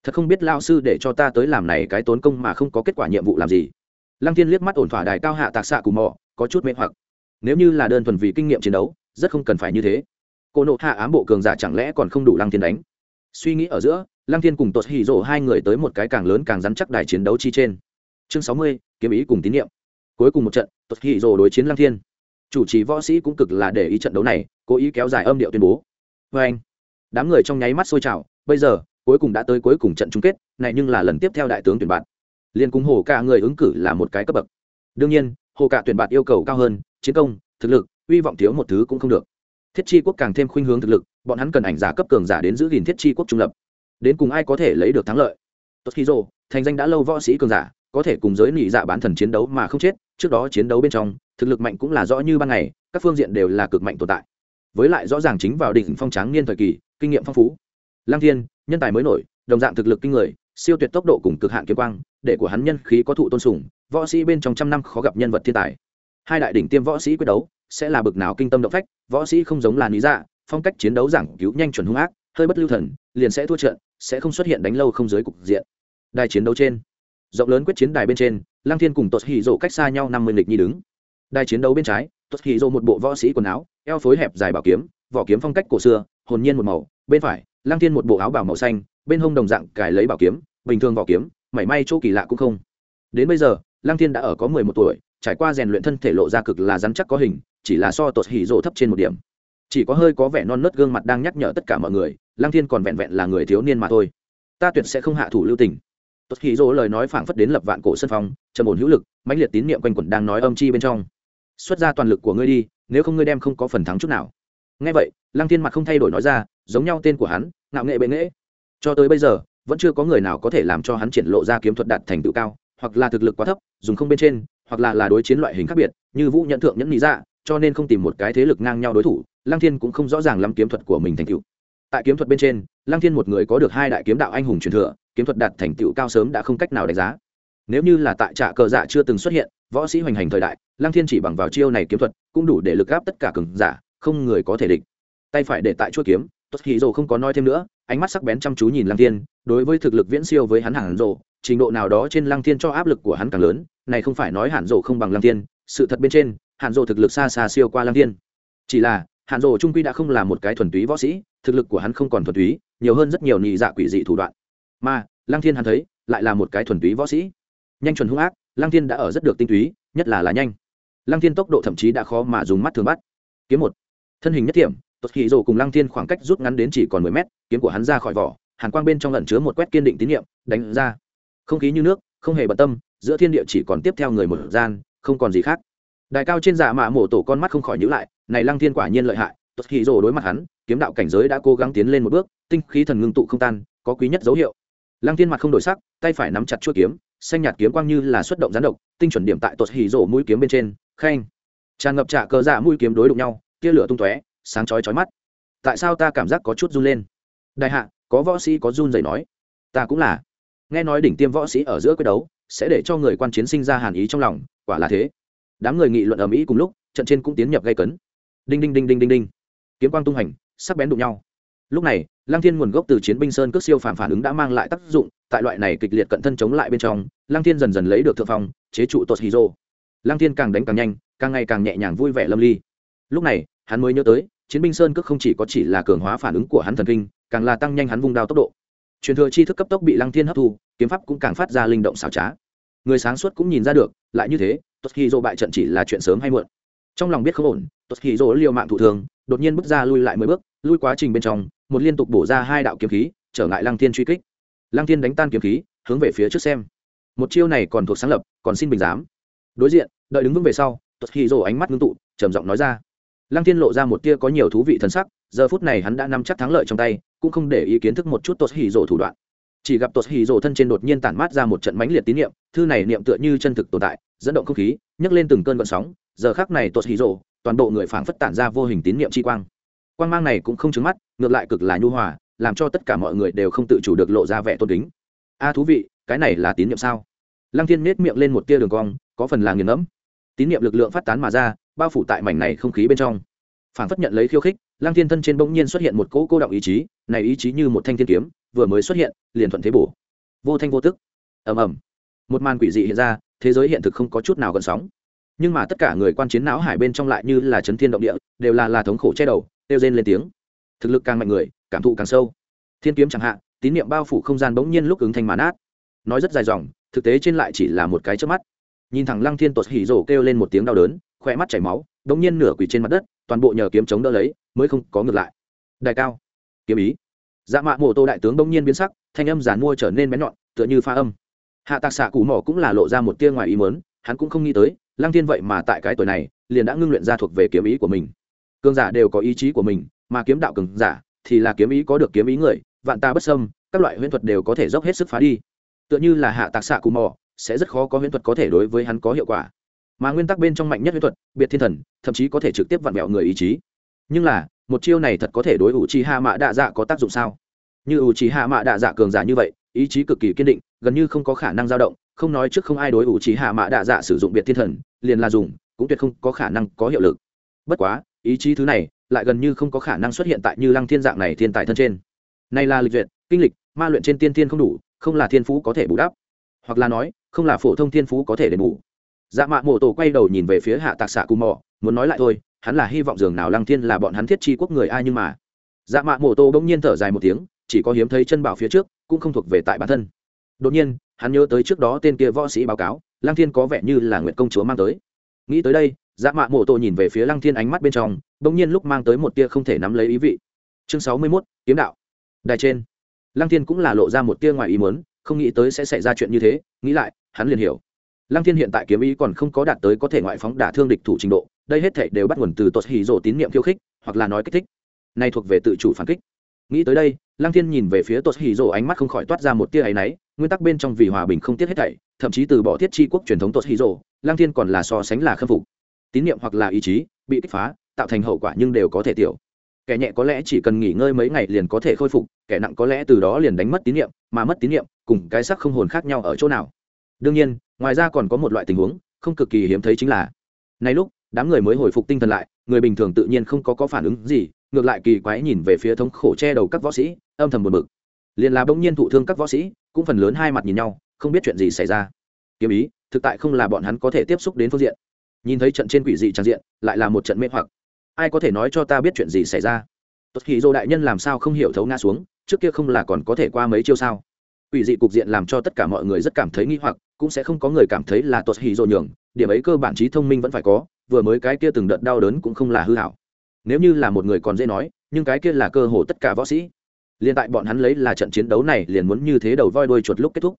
thật không biết lao sư để cho ta tới làm này cái tốn công mà không có kết quả nhiệm vụ làm gì. Lăng thiên liếc mắt ổn thỏa đài cao hạ tạc xạ cù mò có chút mê hoặc. Nếu như là đơn thuần vì kinh nghiệm chiến đấu, rất không cần phải như thế. Cô nộ hạ ám bộ cường giả chẳng lẽ còn không đủ lăng thiên đánh? Suy nghĩ ở giữa, lăng thiên cùng tột hỉ rộ hai người tới một cái càng lớn càng rắn chắc đài chiến đấu chi trên. Chương sáu mươi, kiếm ý cùng tín nhiệm. Cuối cùng một trận, tột hỉ rộ đối chiến lăng thiên. Chủ trì võ sĩ cũng cực là để ý trận đấu này, cố ý kéo dài âm điệu tuyên bố. Vê anh đám người trong nháy mắt sôi trào, bây giờ cuối cùng đã tới cuối cùng trận chung kết, này nhưng là lần tiếp theo đại tướng tuyển bạn. Liên cung hồ cả người ứng cử là một cái cấp bậc. Đương nhiên, hồ cả tuyển bạn yêu cầu cao hơn, chiến công, thực lực, hy vọng thiếu một thứ cũng không được. Thiết chi quốc càng thêm khuynh hướng thực lực, bọn hắn cần ảnh giả cấp cường giả đến giữ gìn thiết chi quốc trung lập. Đến cùng ai có thể lấy được thắng lợi? Tốt khi rồ thành danh đã lâu võ sĩ cường giả, có thể cùng giới nị dạ bán thần chiến đấu mà không chết, trước đó chiến đấu bên trong, thực lực mạnh cũng là rõ như ban ngày, các phương diện đều là cực mạnh tồn tại. Với lại rõ ràng chính vào đỉnh phong tráng niên thời kỳ, kinh nghiệm phong phú lang thiên, nhân tài mới nổi, đồng dạng thực lực kinh người, siêu tuyệt tốc độ cùng cực hạn kiếm quang, để của hắn nhân khí có thụ tôn sùng, võ sĩ bên trong trăm năm khó gặp nhân vật thiên tài. Hai đại đỉnh tiêm võ sĩ quyết đấu, sẽ là bực nào kinh tâm động phách, võ sĩ không giống là lý dạ phong cách chiến đấu giảng cứu nhanh chuẩn hung ác, hơi bất lưu thần, liền sẽ thua trận, sẽ không xuất hiện đánh lâu không giới cục diện. Đài chiến đấu trên, rộng lớn quyết chiến đài bên trên, lăng thiên cùng tột hì rộ cách xa nhau năm mươi lịch nhi đứng. Đài chiến đấu bên trái tột hì rộ một bộ võ sĩ quần áo, eo phối hẹp dài bảo kiếm, vỏ kiếm phong cách cổ xưa, hồn nhiên một màu, bên phải lăng thiên một bộ áo bảo màu xanh, bên hông đồng dạng cài lấy bảo kiếm, bình thường vỏ kiếm, mảy may chỗ kỳ lạ cũng không. Đến bây giờ, lăng thiên đã ở có mười một tuổi, trải qua rèn luyện thân thể lộ ra cực là rắn chắc có hình, chỉ là so tột hỉ rộ thấp trên một điểm. Chỉ có hơi có vẻ non nớt gương mặt đang nhắc nhở tất cả mọi người, lăng thiên còn vẹn vẹn là người thiếu niên mà thôi. Ta tuyệt sẽ không hạ thủ lưu tình. Tột hỉ dỗ lời nói phảng phất đến lập vạn cổ sân phong, trầm ổn hữu lực, mãnh liệt tín niệm quanh quẩn đang nói âm chi bên trong. Xuất ra toàn lực của ngươi đi, nếu không ngươi đem không có phần thắng chút nào. Nghe vậy, lăng thiên mặt không thay đổi nói ra giống nhau tên của hắn, ngạo nghệ bệ nghễ. Cho tới bây giờ, vẫn chưa có người nào có thể làm cho hắn triển lộ ra kiếm thuật đạt thành tựu cao, hoặc là thực lực quá thấp, dùng không bên trên, hoặc là là đối chiến loại hình khác biệt, như vũ nhận thượng nhẫn lý dạ cho nên không tìm một cái thế lực ngang nhau đối thủ, lăng thiên cũng không rõ ràng lắm kiếm thuật của mình thành tựu. Tại kiếm thuật bên trên, lăng thiên một người có được hai đại kiếm đạo anh hùng truyền thừa, kiếm thuật đạt thành tựu cao sớm đã không cách nào đánh giá. Nếu như là tại trạ cờ dạ chưa từng xuất hiện, võ sĩ hoành hành thời đại, lăng thiên chỉ bằng vào chiêu này kiếm thuật, cũng đủ để lực gáp tất cả cường giả, không người có thể địch. Tay phải để tại chuỗi kiếm tốt hì dồ không có nói thêm nữa, ánh mắt sắc bén chăm chú nhìn lăng thiên, đối với thực lực viễn siêu với hắn hẳn rồ trình độ nào đó trên lăng thiên cho áp lực của hắn càng lớn, này không phải nói hẳn rồ không bằng lăng thiên, sự thật bên trên, hẳn rồ thực lực xa xa siêu qua lăng thiên. Chỉ là hàn rồ trung quy đã không là một cái thuần túy võ sĩ, thực lực của hắn không còn thuần túy, nhiều hơn rất nhiều nhị dạ quỷ dị thủ đoạn. Mà, lăng thiên hắn thấy, lại là một cái thuần túy võ sĩ. Nhanh chuẩn hung ác, lăng thiên đã ở rất được tinh túy, nhất là là nhanh. Lăng thiên tốc độ thậm chí đã khó mà dùng mắt thường bắt. Kiếm một. Thân hình nhất thiểm tuột khí rồ cùng lăng thiên khoảng cách rút ngắn đến chỉ còn mười mét, kiếm của hắn ra khỏi vỏ, hàn quang bên trong lẩn chứa một quét kiên định tín nhiệm đánh ra. Không khí như nước, không hề bận tâm, giữa thiên địa chỉ còn tiếp theo người một gian, không còn gì khác. Đại cao trên giả mạ mổ tổ con mắt không khỏi nhữ lại, này lăng thiên quả nhiên lợi hại, tốt khi rồ đối mặt hắn, kiếm đạo cảnh giới đã cố gắng tiến lên một bước, tinh khí thần ngưng tụ không tan, có quý nhất dấu hiệu. Lăng thiên mặt không đổi sắc, tay phải nắm chặt chuôi kiếm, xanh nhạt kiếm quang như là xuất động gián độc, tinh chuẩn điểm tại tột hỉ rổ mũi kiếm bên trên. Khanh. tràn ngập trạ cờ dạ mũi kiếm đối đụng nhau, tia lửa tung tóe sáng chói chói mắt. Tại sao ta cảm giác có chút run lên? Đại hạ, có võ sĩ có run rẩy nói. Ta cũng là. Nghe nói đỉnh tiêm võ sĩ ở giữa quyết đấu, sẽ để cho người quan chiến sinh ra hàn ý trong lòng, quả là thế. Đám người nghị luận ở mỹ cùng lúc, trận trên cũng tiến nhập gây cấn. Đinh đinh đinh đinh đinh đinh. Kiếm quang tung hành, sắc bén đụng nhau. Lúc này, lăng thiên nguồn gốc từ chiến binh sơn cước siêu phản phản ứng đã mang lại tác dụng, tại loại này kịch liệt cận thân chống lại bên trong, lăng thiên dần dần lấy được thượng phong, chế trụ tốt rô. lăng thiên càng đánh càng nhanh, càng ngày càng nhẹ nhàng vui vẻ lâm ly. Lúc này, hắn mới nhớ tới chiến binh sơn cước không chỉ có chỉ là cường hóa phản ứng của hắn thần kinh, càng là tăng nhanh hắn vung đao tốc độ. Truyền thừa chi thức cấp tốc bị lăng thiên hấp thu, kiếm pháp cũng càng phát ra linh động xảo trá. Người sáng suốt cũng nhìn ra được, lại như thế tốt khi dỗ bại trận chỉ là chuyện sớm hay muộn. Trong lòng biết không ổn tốt khi dỗ liều mạng thủ thường, đột nhiên bước ra lui lại mười bước, lui quá trình bên trong, một liên tục bổ ra hai đạo kiếm khí, trở ngại lăng thiên truy kích. Lăng thiên đánh tan kiếm khí, hướng về phía trước xem. Một chiêu này còn thuộc sáng lập, còn xin bình giám. Đối diện, đợi đứng vững về sau tốt khi dỗ ánh mắt ngưng tụ, trầm giọng nói ra lăng thiên lộ ra một tia có nhiều thú vị thân sắc, giờ phút này hắn đã nắm chắc thắng lợi trong tay, cũng không để ý kiến thức một chút tốt hỉ rổ thủ đoạn. Chỉ gặp tốt hỉ rổ thân trên đột nhiên tản mát ra một trận mãnh liệt tín niệm, thư này niệm tựa như chân thực tồn tại, dẫn động không khí, nhấc lên từng cơn gợn sóng, giờ khác này tốt hỉ rổ toàn bộ người phảng phất tản ra vô hình tín niệm chi quang. Quang mang này cũng không trứng mắt, ngược lại cực là nhu hòa, làm cho tất cả mọi người đều không tự chủ được lộ ra vẻ tôn kính. A, thú vị, cái này là tín niệm sao? Lăng thiên nết miệng lên một tia đường cong, có phần là nghiền ngẫm tín niệm lực lượng phát tán mà ra, bao phủ tại mảnh này không khí bên trong. Phản phất nhận lấy khiêu khích lăng thiên thân trên bỗng nhiên xuất hiện một cỗ cô động ý chí, này ý chí như một thanh thiên kiếm, vừa mới xuất hiện, liền thuận thế bổ. Vô thanh vô tức. Ầm ầm. Một màn quỷ dị hiện ra, thế giới hiện thực không có chút nào gần sóng. Nhưng mà tất cả người quan chiến não hải bên trong lại như là chấn thiên động địa, đều là là thống khổ che đầu, kêu rên lên tiếng. Thực lực càng mạnh người, cảm thụ càng sâu. Thiên kiếm chẳng hạn, tín niệm bao phủ không gian bỗng nhiên lúc ứng thành màn át nói rất dài dòng, thực tế trên lại chỉ là một cái trước mắt nhìn thẳng lăng thiên tột hỉ rổ kêu lên một tiếng đau đớn khỏe mắt chảy máu đ ỗ n g nhiên nửa quỳ trên mặt đất, toàn bộ nhờ kiếm chống đỡ lấy, mới không có ngược lại. Đại cao, kiếm ý. Dạ mạ mô tô đại tướng bỗng nhiên biến sắc, thanh âm giàn mua trở nên bén nhọn, tựa như pha âm. Hạ tạc xạ cù mỏ cũng là lộ ra một tia ngoài ý mớn hắn cũng không nghĩ tới, lăng thiên vậy mà tại cái tuổi này, liền đã ngưng luyện ra thuộc về kiếm ý của mình. Cường giả đều có ý chí của mình, mà kiếm đạo cường giả thì là kiếm ý có được kiếm ý người, vạn ta bất sâm các loại huyễn thuật đều có thể dốc hết sức phá đi. Tựa như là hạ tạc xạ cù mỏ sẽ rất khó có huyễn thuật có thể đối với hắn có hiệu quả. Mà nguyên tắc bên trong mạnh nhất huyễn thuật, biệt thiên thần, thậm chí có thể trực tiếp vặn vẹo người ý chí. Nhưng là, một chiêu này thật có thể đối ủ trì hạ mạ đạ dạ có tác dụng sao? Như ủ trì hạ mạ đạ dạ cường giả như vậy, ý chí cực kỳ kiên định, gần như không có khả năng dao động, không nói trước không ai đối ủ trì hạ mạ đạ dạ sử dụng biệt thiên thần, liền là dùng, cũng tuyệt không có khả năng có hiệu lực. Bất quá, ý chí thứ này, lại gần như không có khả năng xuất hiện tại như lăng thiên dạng này thiên tài thân trên. Này là lịch duyệt, kinh lịch, ma luyện trên tiên tiên không đủ, không là thiên phú có thể bù đắp hoặc là nói, không là phổ thông thiên phú có thể đền bù. Dạ mạ mộ tổ quay đầu nhìn về phía hạ tạc xạ cù mò, muốn nói lại thôi, hắn là hy vọng dường nào lăng thiên là bọn hắn thiết chi quốc người ai nhưng mà. Dạ mạ mộ tổ bỗng nhiên thở dài một tiếng, chỉ có hiếm thấy chân bảo phía trước, cũng không thuộc về tại bản thân. Đột nhiên, hắn nhớ tới trước đó tên kia võ sĩ báo cáo, lăng thiên có vẻ như là nguyện công chúa mang tới. Nghĩ tới đây dạ mạ mộ tổ nhìn về phía lăng thiên ánh mắt bên trong, bỗng nhiên lúc mang tới một tia không thể nắm lấy ý vị. Chương sáu mươi mốt, kiếm đạo. Đài trên. Lăng thiên cũng là lộ ra một tia ngoài ý muốn không nghĩ tới sẽ xảy ra chuyện như thế, nghĩ lại, hắn liền hiểu. Lăng thiên hiện tại kiếm ý còn không có đạt tới có thể ngoại phóng đả thương địch thủ trình độ, đây hết thể đều bắt nguồn từ tột hì rổ tín nhiệm khiêu khích, hoặc là nói kích thích. Này thuộc về tự chủ phản kích. Nghĩ tới đây, lăng thiên nhìn về phía tột hì rổ ánh mắt không khỏi toát ra một tia áy náy, nguyên tắc bên trong vì hòa bình không tiếc hết thảy, thậm chí từ bỏ thiết chi quốc truyền thống tột hì rổ lăng thiên còn là so sánh là khâm phục. Tín nhiệm hoặc là ý chí, bị kích phá, tạo thành hậu quả nhưng đều có thể tiểu. Kẻ nhẹ có lẽ chỉ cần nghỉ ngơi mấy ngày liền có thể khôi phục, kẻ nặng có lẽ từ đó liền đánh mất tín nhiệm mà mất tín nhiệm cùng cái sắc không hồn khác nhau ở chỗ nào. Đương nhiên, ngoài ra còn có một loại tình huống, không cực kỳ hiếm thấy chính là, nay lúc, đám người mới hồi phục tinh thần lại, người bình thường tự nhiên không có có phản ứng gì, ngược lại kỳ quái nhìn về phía thống khổ che đầu các võ sĩ, âm thầm buồn bực. Liền là bỗng nhiên thụ thương các võ sĩ, cũng phần lớn hai mặt nhìn nhau, không biết chuyện gì xảy ra. Kiếm ý, thực tại không là bọn hắn có thể tiếp xúc đến phương diện. Nhìn thấy trận trên quỷ dị trang diện, lại là một trận mê hoặc. Ai có thể nói cho ta biết chuyện gì xảy ra? Tốt khi dô đại nhân làm sao không hiểu thấu nga xuống, trước kia không là còn có thể qua mấy chiêu sao? Quỷ dị cục diện làm cho tất cả mọi người rất cảm thấy nghi hoặc, cũng sẽ không có người cảm thấy là tuột hì dô nhường, điểm ấy cơ bản trí thông minh vẫn phải có, vừa mới cái kia từng đợt đau đớn cũng không là hư hảo. Nếu như là một người còn dễ nói, nhưng cái kia là cơ hồ tất cả võ sĩ. Liền tại bọn hắn lấy là trận chiến đấu này liền muốn như thế đầu voi đuôi chuột lúc kết thúc.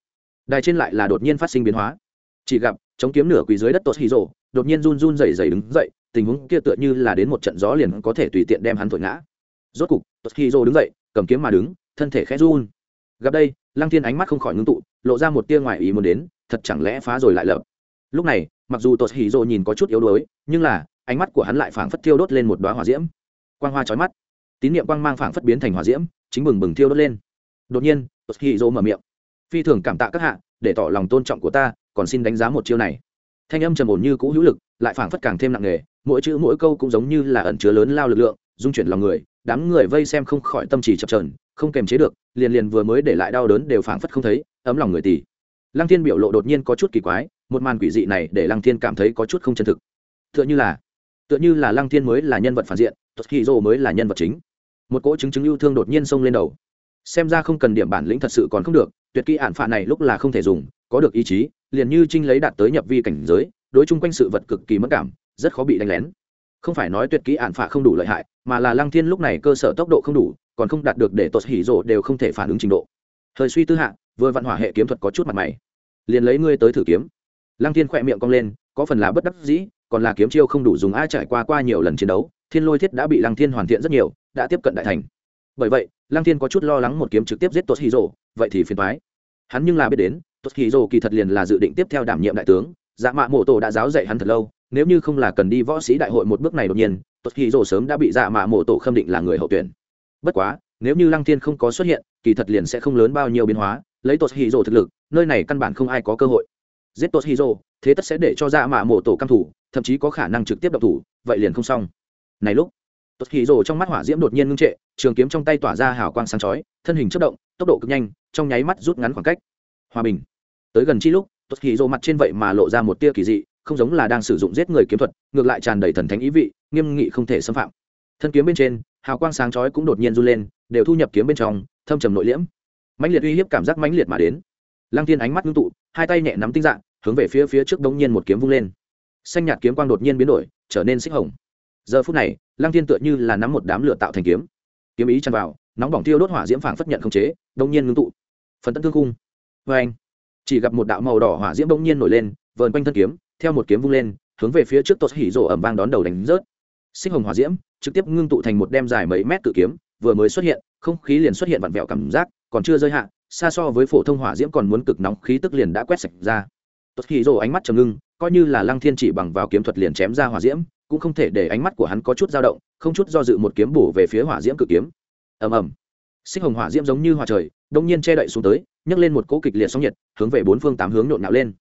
Đài trên lại là đột nhiên phát sinh biến hóa. Chỉ gặp, chống kiếm nửa quỳ dưới đất tuột hì rồ đột nhiên run run rẩy rẩy đứng dậy, tình huống kia tựa như là đến một trận gió liền có thể tùy tiện đem hắn thổi ngã. Rốt cục tốt hì đứng dậy, cầm kiếm mà đứng, thân thể khẽ run. Gặp đây lăng thiên ánh mắt không khỏi ngưng tụ, lộ ra một tia ngoài ý muốn đến, thật chẳng lẽ phá rồi lại lập. Lúc này, mặc dù tột hỉ rồ nhìn có chút yếu đuối, nhưng là, ánh mắt của hắn lại phảng phất thiêu đốt lên một đoá hỏa diễm. Quang hoa chói mắt. Tín niệm quang mang phảng phất biến thành hỏa diễm, chính bừng bừng thiêu đốt lên. Đột nhiên, tột hỉ rồ mở miệng. Phi thường cảm tạ các hạ, để tỏ lòng tôn trọng của ta, còn xin đánh giá một chiêu này. Thanh âm trầm ổn như cũ hữu lực, lại phảng phất càng thêm nặng nề, mỗi chữ mỗi câu cũng giống như là ẩn chứa lớn lao lực lượng, dung chuyển lòng người, đám người vây xem không khỏi tâm trì chập trờn không kềm chế được, liền liền vừa mới để lại đau đớn đều phảng phất không thấy, ấm lòng người tỷ lăng thiên biểu lộ đột nhiên có chút kỳ quái, một màn quỷ dị này để lăng thiên cảm thấy có chút không chân thực. Tựa như là, tựa như là lăng thiên mới là nhân vật phản diện tốt khi dô mới là nhân vật chính. Một cỗ chứng chứng yêu thương đột nhiên xông lên đầu. Xem ra không cần điểm bản lĩnh thật sự còn không được, tuyệt kỹ ạn phạ này lúc là không thể dùng, có được ý chí, liền như trinh lấy đạt tới nhập vi cảnh giới, đối chung quanh sự vật cực kỳ mất cảm, rất khó bị đánh lén. Không phải nói tuyệt kỹ ạn phạ không đủ lợi hại, mà là lăng thiên lúc này cơ sở tốc độ không đủ còn không đạt được để tốt hỉ rộ đều không thể phản ứng trình độ. Thời suy tư hạ, vừa vạn hỏa hệ kiếm thuật có chút mặt mày. Liền lấy ngươi tới thử kiếm. Lăng thiên khỏe miệng cong lên, có phần là bất đắc dĩ, còn là kiếm chiêu không đủ dùng ai trải qua qua nhiều lần chiến đấu, thiên lôi thiết đã bị lăng thiên hoàn thiện rất nhiều, đã tiếp cận đại thành. Bởi vậy, lăng thiên có chút lo lắng một kiếm trực tiếp giết tốt hì rồ, vậy thì phiền thoái hắn nhưng là biết đến tốt hì rồ kỳ thật liền là dự định tiếp theo đảm nhiệm đại tướng. Dạ mạ mộ tổ đã giáo dạy hắn thật lâu, nếu như không là cần đi võ sĩ đại hội một bước này đột nhiên tốt hì rồ sớm đã bị dạ mạ mộ tổ khâm định là người hậu tuyển bất quá, nếu như lăng thiên không có xuất hiện, kỳ thật liền sẽ không lớn bao nhiêu biến hóa. Lấy tốt hì rồ thực lực, nơi này căn bản không ai có cơ hội. Giết tốt hì rồ thế tất sẽ để cho dạ mạ mộ tổ căm thủ, thậm chí có khả năng trực tiếp đập thủ, vậy liền không xong. Này lúc tốt hì rồ trong mắt hỏa diễm đột nhiên ngưng trệ, trường kiếm trong tay tỏa ra hào quang sáng chói, thân hình chất động, tốc độ cực nhanh, trong nháy mắt rút ngắn khoảng cách. Hòa bình. Tới gần chi lúc tốt hì rồ mặt trên vậy mà lộ ra một tia kỳ dị, không giống là đang sử dụng giết người kiếm thuật, ngược lại tràn đầy thần thánh ý vị, nghiêm nghị không thể xâm phạm. Thân kiếm bên trên hào quang sáng chói cũng đột nhiên run lên, đều thu nhập kiếm bên trong, thâm trầm nội liễm. Mãnh liệt uy hiếp cảm giác mãnh liệt mà đến. Lăng tiên ánh mắt ngưng tụ, hai tay nhẹ nắm tinh dạng, hướng về phía phía trước đống nhiên một kiếm vung lên. Xanh nhạt kiếm quang đột nhiên biến đổi, trở nên xích hồng. Giờ phút này, lăng thiên tựa như là nắm một đám lửa tạo thành kiếm. Kiếm ý chăn vào, nóng bỏng tiêu đốt hỏa diễm phảng phất nhận không chế đông nhiên ngưng tụ. Phần tận thương cung vê anh, chỉ gặp một đạo màu đỏ hỏa diễm đông nhiên nổi lên, vờn quanh thân kiếm, theo một kiếm vung lên, hướng về phía trước tốt hỉ rổ ẩm vang đón đầu đánh rớt. Xích hồng hỏa diễm trực tiếp ngưng tụ thành một đem dài mấy mét cự kiếm, vừa mới xuất hiện, không khí liền xuất hiện vặn vẹo cảm giác, còn chưa rơi hạ, xa so với phổ thông hỏa diễm còn muốn cực nóng khí tức liền đã quét sạch ra. Tốt hỉ rổ ánh mắt trầm ngưng, coi như là lăng thiên chỉ bằng vào kiếm thuật liền chém ra hỏa diễm, cũng không thể để ánh mắt của hắn có chút dao động, không chút do dự một kiếm bổ về phía hỏa diễm cự kiếm. Ầm ầm. Xích hồng hỏa diễm giống như hỏa trời, đông nhiên che đậy xuống tới, nhấc lên một cỗ kịch liệt sóng nhiệt, hướng về bốn phương tám hướng nhộn nhạo lên.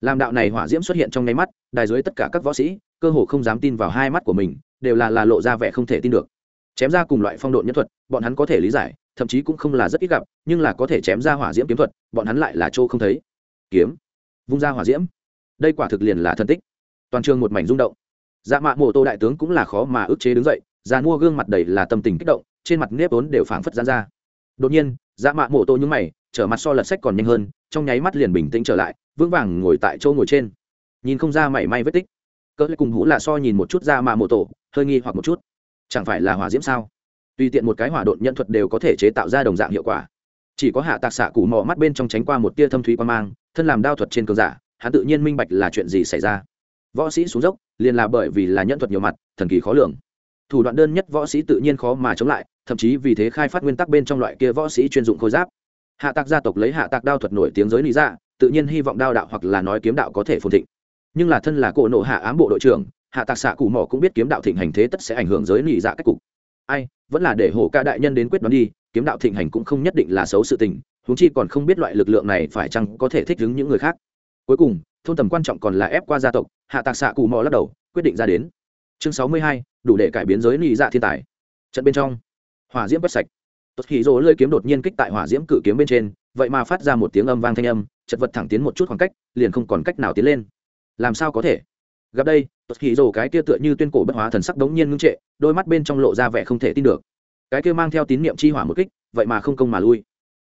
Làm đạo này hỏa diễm xuất hiện trong nháy mắt, đài dưới tất cả các võ sĩ cơ hồ không dám tin vào hai mắt của mình, đều là là lộ ra vẻ không thể tin được. Chém ra cùng loại phong độ nhân thuật, bọn hắn có thể lý giải, thậm chí cũng không là rất ít gặp, nhưng là có thể chém ra hỏa diễm kiếm thuật, bọn hắn lại là chỗ không thấy. Kiếm. Vung ra hỏa diễm. Đây quả thực liền là thân tích. Toàn trường một mảnh rung động. Dạ mạ mô tô đại tướng cũng là khó mà ức chế đứng dậy già mua gương mặt đầy là tâm tình kích động, trên mặt nếp ốn đều phảng phất ra ra. Đột nhiên dạ mạ mô tô nhúng mày, trở mặt so lật sách còn nhanh hơn, trong nháy mắt liền bình tĩnh trở lại, vững vàng ngồi tại chỗ ngồi trên. Nhìn không ra mảy may vết tích cỡ lại cùng hũ là so nhìn một chút ra mà mô tổ, hơi nghi hoặc một chút. Chẳng phải là hỏa diễm sao? Tùy tiện một cái hỏa độn nhân thuật đều có thể chế tạo ra đồng dạng hiệu quả. Chỉ có hạ tạc xạ cụ mò mắt bên trong tránh qua một tia thâm thúy quan mang, thân làm đao thuật trên cường giả, hắn tự nhiên minh bạch là chuyện gì xảy ra. Võ sĩ xuống dốc, liền là bởi vì là nhân thuật nhiều mặt, thần kỳ khó lường. Thủ đoạn đơn nhất võ sĩ tự nhiên khó mà chống lại, thậm chí vì thế khai phát nguyên tắc bên trong loại kia võ sĩ chuyên dụng khôi giáp. Hạ tạc gia tộc lấy hạ tạc đao thuật nổi tiếng giới lý ra tự nhiên hy vọng đao đạo hoặc là nói kiếm đạo có thể phồn thịnh nhưng là thân là cổ nộ hạ ám bộ đội trưởng, hạ tạc xạ cụ mỏ cũng biết kiếm đạo thịnh hành thế tất sẽ ảnh hưởng giới nị dạ cách cục. Ai, vẫn là để hổ ca đại nhân đến quyết đoán đi, kiếm đạo thịnh hành cũng không nhất định là xấu sự tình húng chi còn không biết loại lực lượng này phải chăng có thể thích ứng những người khác. Cuối cùng, thôn tầm quan trọng còn là ép qua gia tộc, hạ tạc xạ cụ mò lắc đầu, quyết định ra đến. Chương sáu mươi hai, đủ để cải biến giới nị dạ thiên tài. Trận bên trong, hỏa diễm bất sạch. Tốt khí rỗ lơi kiếm đột nhiên kích tại hỏa diễm cự kiếm bên trên, vậy mà phát ra một tiếng âm vang thanh âm, chật vật thẳng tiến một chút khoảng cách, liền không còn cách nào tiến lên làm sao có thể? Gặp đây tốt khí rồ cái kia tựa như tuyên cổ bất hóa thần sắc đống nhiên ngưng trệ, đôi mắt bên trong lộ ra vẻ không thể tin được. Cái kia mang theo tín niệm chi hỏa một kích, vậy mà không công mà lui.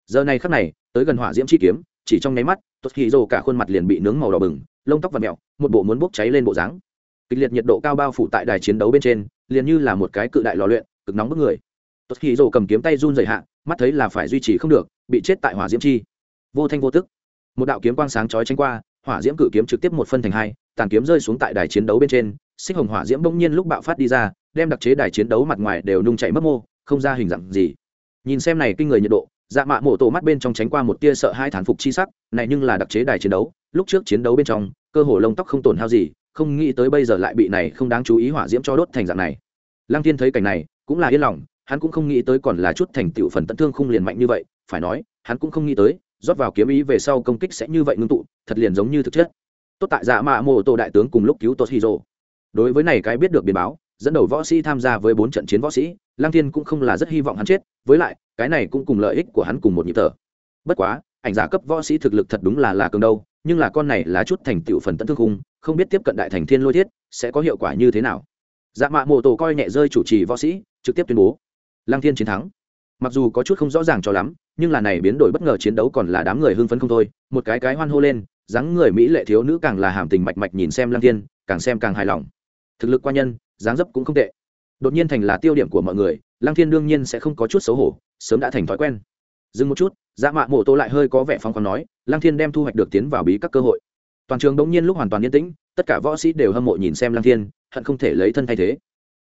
Giờ này khắc này, tới gần hỏa diễm chi kiếm, chỉ trong nháy mắt tốt khí rồ cả khuôn mặt liền bị nướng màu đỏ bừng, lông tóc và mẹo một bộ muốn bốc cháy lên bộ dáng. Kịch liệt nhiệt độ cao bao phủ tại đài chiến đấu bên trên, liền như là một cái cự đại lò luyện, cực nóng bức người. Tốt khí rồ cầm kiếm tay run dày hạ, mắt thấy là phải duy trì không được, bị chết tại hỏa diễm chi. Vô thanh vô tức. Một đạo kiếm quang sáng chói tranh qua hỏa diễm cự kiếm trực tiếp một phân thành hai, tàn kiếm rơi xuống tại đài chiến đấu bên trên, xích hồng hỏa diễm bỗng nhiên lúc bạo phát đi ra, đem đặc chế đài chiến đấu mặt ngoài đều nung chảy mất mô, không ra hình dạng gì. Nhìn xem này kinh người nhiệt độ dạ mạ mổ tổ mắt bên trong tránh qua một tia sợ hai thán phục chi sắc, này nhưng là đặc chế đài chiến đấu, lúc trước chiến đấu bên trong, cơ hồ lông tóc không tổn hao gì, không nghĩ tới bây giờ lại bị này không đáng chú ý hỏa diễm cho đốt thành dạng này. Lăng tiên thấy cảnh này, cũng là yên lòng, hắn cũng không nghĩ tới còn là chút thành tựu phần tận thương không liền mạnh như vậy, phải nói, hắn cũng không nghĩ tới rót vào kiếm ý về sau công kích sẽ như vậy ngưng tụ, thật liền giống như thực chất. Tốt tại dạ mạ mô tổ đại tướng cùng lúc cứu tốt hiro đối với này cái biết được biến báo, dẫn đầu võ sĩ tham gia với bốn trận chiến võ sĩ lang thiên cũng không là rất hy vọng hắn chết, với lại, cái này cũng cùng lợi ích của hắn cùng một nhịp thở. Bất quá, ảnh giả cấp võ sĩ thực lực thật đúng là là cường đâu, nhưng là con này là chút thành tựu phần tận thương khung, không biết tiếp cận đại thành thiên lôi thiết, sẽ có hiệu quả như thế nào. Dạ mạ mộ tổ coi nhẹ rơi chủ trì võ sĩ, trực tiếp tuyên bố. Lang thiên chiến thắng mặc dù có chút không rõ ràng cho lắm, nhưng là này biến đổi bất ngờ chiến đấu còn là đám người hưng phấn không thôi. Một cái cái hoan hô lên, dáng người mỹ lệ thiếu nữ càng là hàm tình mạch mạch nhìn xem lăng thiên, càng xem càng hài lòng. Thực lực qua nhân, dáng dấp cũng không tệ. Đột nhiên thành là tiêu điểm của mọi người, lăng thiên đương nhiên sẽ không có chút xấu hổ, sớm đã thành thói quen. Dừng một chút dạ mạ mộ tô lại hơi có vẻ phong còn nói, lăng thiên đem thu hoạch được tiến vào bí các cơ hội. Toàn trường đống nhiên lúc hoàn toàn yên tĩnh, tất cả võ sĩ đều hâm mộ nhìn xem lăng thiên, hận không thể lấy thân thay thế.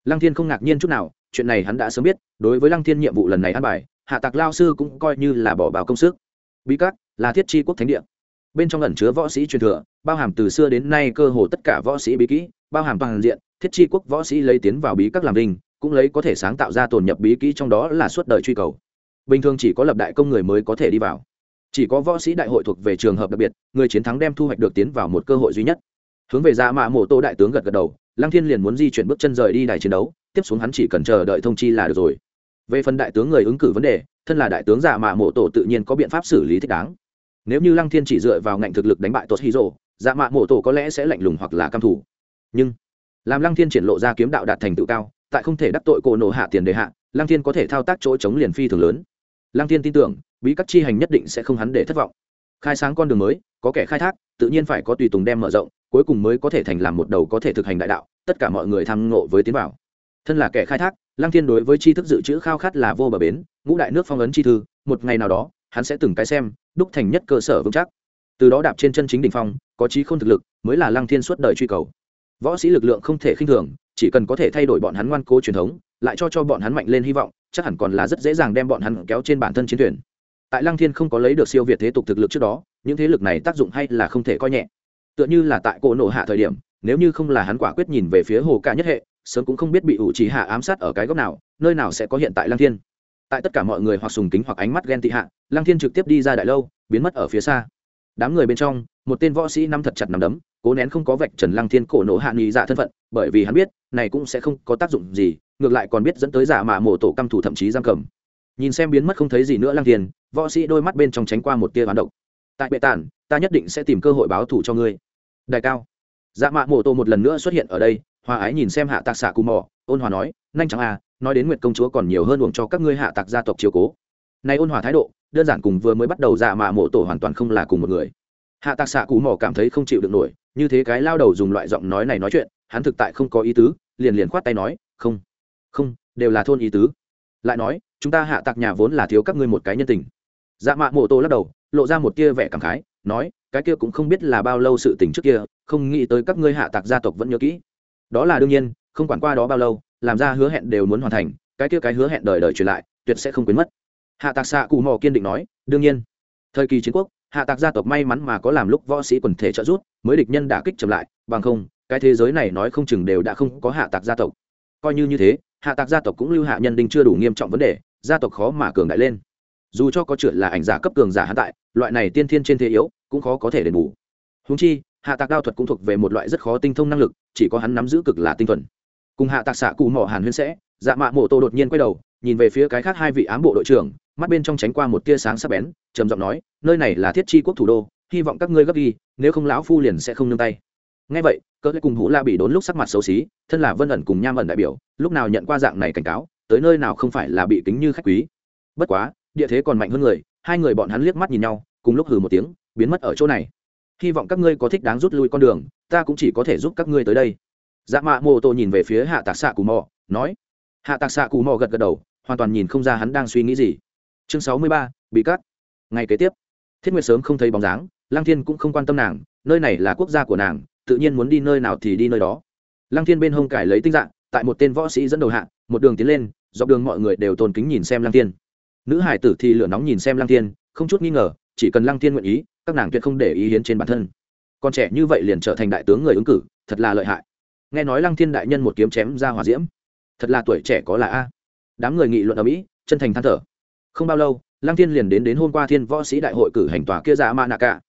Lăng thiên không ngạc nhiên chút nào chuyện này hắn đã sớm biết, đối với lăng thiên nhiệm vụ lần này ăn bài, hạ tạc lao sư cũng coi như là bỏ vào công sức. Bí các là thiết chi quốc thánh địa. Bên trong ẩn chứa võ sĩ truyền thừa, bao hàm từ xưa đến nay cơ hồ tất cả võ sĩ bí kỹ, bao hàm toàn diện, thiết chi quốc võ sĩ lấy tiến vào bí các làm đình cũng lấy có thể sáng tạo ra tổn nhập bí kỹ trong đó là suốt đời truy cầu. Bình thường chỉ có lập đại công người mới có thể đi vào. Chỉ có võ sĩ đại hội thuộc về trường hợp đặc biệt, người chiến thắng đem thu hoạch được tiến vào một cơ hội duy nhất hướng về dạ mạ mộ tô đại tướng gật gật đầu, lăng thiên liền muốn di chuyển bước chân rời đi đài chiến đấu, tiếp xuống hắn chỉ cần chờ đợi thông chi là được rồi. Về phần đại tướng người ứng cử vấn đề, thân là đại tướng dạ mạ mộ tổ tự nhiên có biện pháp xử lý thích đáng. Nếu như lăng thiên chỉ dựa vào ngạnh thực lực đánh bại tốt hí rồ dạ mạ mộ tổ có lẽ sẽ lạnh lùng hoặc là căm thủ nhưng, làm lăng thiên triển lộ ra kiếm đạo đạt thành tựu cao, tại không thể đắc tội cổ nổ hạ tiền đề hạ, lăng thiên có thể thao tác chỗ chống liền phi thường lớn. Lăng thiên tin tưởng, bí các chi hành nhất định sẽ không hắn để thất vọng. Khai sáng con đường mới, có kẻ khai thác, tự nhiên phải có tùy tùng đem mở rộng cuối cùng mới có thể thành làm một đầu có thể thực hành đại đạo, tất cả mọi người tham ngộ với tiến bảo. thân là kẻ khai thác, lăng thiên đối với tri thức dự trữ khao khát là vô bờ bến, ngũ đại nước phong ấn chi thư, một ngày nào đó, hắn sẽ từng cái xem, đúc thành nhất cơ sở vững chắc. Từ đó đạp trên chân chính đỉnh phong, có trí không thực lực, mới là lăng thiên suốt đời truy cầu. Võ sĩ lực lượng không thể khinh thường, chỉ cần có thể thay đổi bọn hắn ngoan cố truyền thống, lại cho cho bọn hắn mạnh lên hy vọng, chắc hẳn còn là rất dễ dàng đem bọn hắn kéo trên bản thân chiến thuyền. Tại lăng thiên không có lấy được siêu việt thế tục thực lực trước đó, những thế lực này tác dụng hay là không thể coi nhẹ tựa như là tại cổ nổ hạ thời điểm, nếu như không là hắn quả quyết nhìn về phía hồ ca nhất hệ, sớm cũng không biết bị ủ trí hạ ám sát ở cái góc nào, nơi nào sẽ có hiện tại lăng thiên. Tại tất cả mọi người hoặc sùng kính hoặc ánh mắt ghen tị hạ, lăng thiên trực tiếp đi ra đại lâu, biến mất ở phía xa. Đám người bên trong, một tên võ sĩ nắm thật chặt nắm đấm, cố nén không có vạch trần lăng thiên cổ nổ hạ nghị dạ thân phận, bởi vì hắn biết, này cũng sẽ không có tác dụng gì, ngược lại còn biết dẫn tới giả mạ mổ tổ căm thủ thậm chí giam cầm. Nhìn xem biến mất không thấy gì nữa lăng thiên, võ sĩ đôi mắt bên trong tránh qua một tia hoán độc. Tại bệ tản, ta nhất định sẽ tìm cơ hội báo thù cho ngươi đại cao. Dạ mạ mộ tổ một lần nữa xuất hiện ở đây, hòa ái nhìn xem hạ tạc xạ cù mò, ôn hòa nói, nhanh chẳng à nói đến nguyệt công chúa còn nhiều hơn uổng cho các ngươi hạ tạc gia tộc chiều cố. Này ôn hòa thái độ, đơn giản cùng vừa mới bắt đầu dạ mạ mộ tổ hoàn toàn không là cùng một người. Hạ tạc xạ cù mò cảm thấy không chịu được nổi, như thế cái lao đầu dùng loại giọng nói này nói chuyện, hắn thực tại không có ý tứ, liền liền khoát tay nói, không không, đều là thôn ý tứ. Lại nói, chúng ta hạ tạc nhà vốn là thiếu các ngươi một cái nhân tình. Dạ mạ mộ tô lắc đầu, lộ ra một tia vẻ cảm khái nói, cái kia cũng không biết là bao lâu sự tình trước kia, không nghĩ tới các ngươi hạ tạc gia tộc vẫn nhớ kỹ. Đó là đương nhiên, không quản qua đó bao lâu, làm ra hứa hẹn đều muốn hoàn thành, cái kia cái hứa hẹn đời đời truyền lại, tuyệt sẽ không quên mất. Hạ tạc xạ cụ mò kiên định nói, đương nhiên. Thời kỳ chiến quốc, hạ tạc gia tộc may mắn mà có làm lúc võ sĩ quần thể trợ giúp, mới địch nhân đã kích chậm lại, bằng không, cái thế giới này nói không chừng đều đã không có hạ tạc gia tộc. Coi như như thế, hạ tạc gia tộc cũng lưu hạ nhân đinh chưa đủ nghiêm trọng vấn đề, gia tộc khó mà cường đại lên dù cho có chuyện là ảnh giả cấp cường giả hạ tại, loại này tiên thiên trên thế yếu, cũng khó có thể đền bù. Húng chi, hạ tạc đao thuật cũng thuộc về một loại rất khó tinh thông năng lực, chỉ có hắn nắm giữ cực là tinh thuần. Cùng hạ tạc xạ cụ mỏ hàn huyên sẽ dạ mạ mộ tô đột nhiên quay đầu, nhìn về phía cái khác hai vị ám bộ đội trưởng, mắt bên trong tránh qua một tia sáng sắc bén, trầm giọng nói, nơi này là thiết chi quốc thủ đô, hy vọng các ngươi gấp đi, nếu không lão phu liền sẽ không nương tay. Ngay vậy, cỡ cùng hũ la bị đốn lúc sắc mặt xấu xí, thân là vân ẩn cùng nham ẩn đại biểu, lúc nào nhận qua dạng này cảnh cáo, tới nơi nào không phải là bị kính như khách quý. Bất quá địa thế còn mạnh hơn người, hai người bọn hắn liếc mắt nhìn nhau, cùng lúc hừ một tiếng, biến mất ở chỗ này. Hy vọng các ngươi có thích đáng rút lui con đường, ta cũng chỉ có thể giúp các ngươi tới đây. Dạ mạ mô tô nhìn về phía hạ tạc xạ cù mò, nói. Hạ tạc xạ cù mò gật gật đầu, hoàn toàn nhìn không ra hắn đang suy nghĩ gì. Chương sáu mươi ba, bị cắt. Ngày kế tiếp. Thiết nguyệt sớm không thấy bóng dáng, lăng thiên cũng không quan tâm nàng, nơi này là quốc gia của nàng, tự nhiên muốn đi nơi nào thì đi nơi đó. Lăng thiên bên hông cải lấy tinh dạng tại một tên võ sĩ dẫn đầu hạ, một đường tiến lên, dọc đường mọi người đều tôn kính nhìn xem lăng thiên nữ hải tử thì lửa nóng nhìn xem lăng thiên, không chút nghi ngờ, chỉ cần lăng thiên nguyện ý, các nàng tuyệt không để ý hiến trên bản thân. Con trẻ như vậy liền trở thành đại tướng người ứng cử, thật là lợi hại. Nghe nói lăng thiên đại nhân một kiếm chém ra hòa diễm. Thật là tuổi trẻ có là a. Đám người nghị luận ở mỹ, chân thành than thở. Không bao lâu, lăng thiên liền đến đến hôm qua thiên võ sĩ đại hội cử hành tòa kia ra ma nạ cả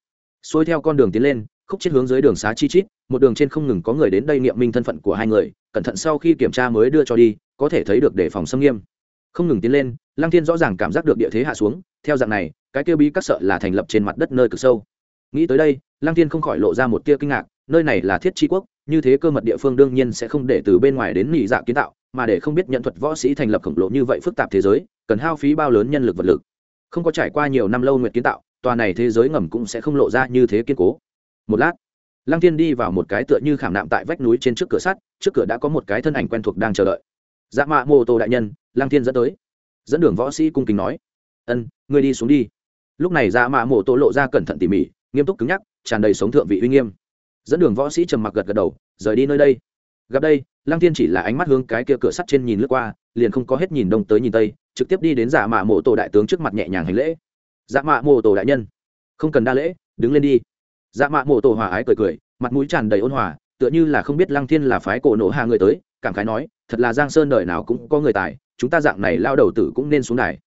xuôi theo con đường tiến lên, khúc chết hướng dưới đường xá chi chít, một đường trên không ngừng có người đến đây nghiệm minh thân phận của hai người, cẩn thận sau khi kiểm tra mới đưa cho đi, có thể thấy được đề phòng xâm nghiêm không ngừng tiến lên, lăng thiên rõ ràng cảm giác được địa thế hạ xuống, theo dạng này, cái kia bí các sợ là thành lập trên mặt đất nơi cực sâu. Nghĩ tới đây, lăng thiên không khỏi lộ ra một tia kinh ngạc, nơi này là thiết tri quốc, như thế cơ mật địa phương đương nhiên sẽ không để từ bên ngoài đến nghỉ dạ kiến tạo, mà để không biết nhận thuật võ sĩ thành lập khổng lồ như vậy phức tạp thế giới, cần hao phí bao lớn nhân lực vật lực. Không có trải qua nhiều năm lâu nguyện kiến tạo, tòa này thế giới ngầm cũng sẽ không lộ ra như thế kiên cố. Một lát, lăng Thiên đi vào một cái tựa như khảm nạm tại vách núi trên trước cửa sắt, trước cửa đã có một cái thân ảnh quen thuộc đang chờ đợi dạ mạ mô tô đại nhân Lang Thiên dẫn tới. Dẫn đường võ sĩ cung kính nói. Ân, ngươi đi xuống đi. Lúc này dạ mạ mô tô lộ ra cẩn thận tỉ mỉ, nghiêm túc cứng nhắc, tràn đầy sống thượng vị uy nghiêm. Dẫn đường võ sĩ trầm mặc gật gật đầu, rời đi nơi đây. Gặp đây Lang Thiên chỉ là ánh mắt hướng cái kia cửa sắt trên nhìn lướt qua, liền không có hết nhìn đông tới nhìn tây, trực tiếp đi đến dạ mạ mộ Tô đại tướng trước mặt nhẹ nhàng hành lễ. Dạ mạ mộ Tô đại nhân, không cần đa lễ, đứng lên đi. Dạ mạ mộ Tô hòa ái cười cười, mặt mũi tràn đầy ôn hòa, tựa như là không biết lăng thiên là phái cổ nổ hạ người tới, cảm khái nói thật là giang sơn đời nào cũng có người tài, chúng ta dạng này lao đầu tử cũng nên xuống đài.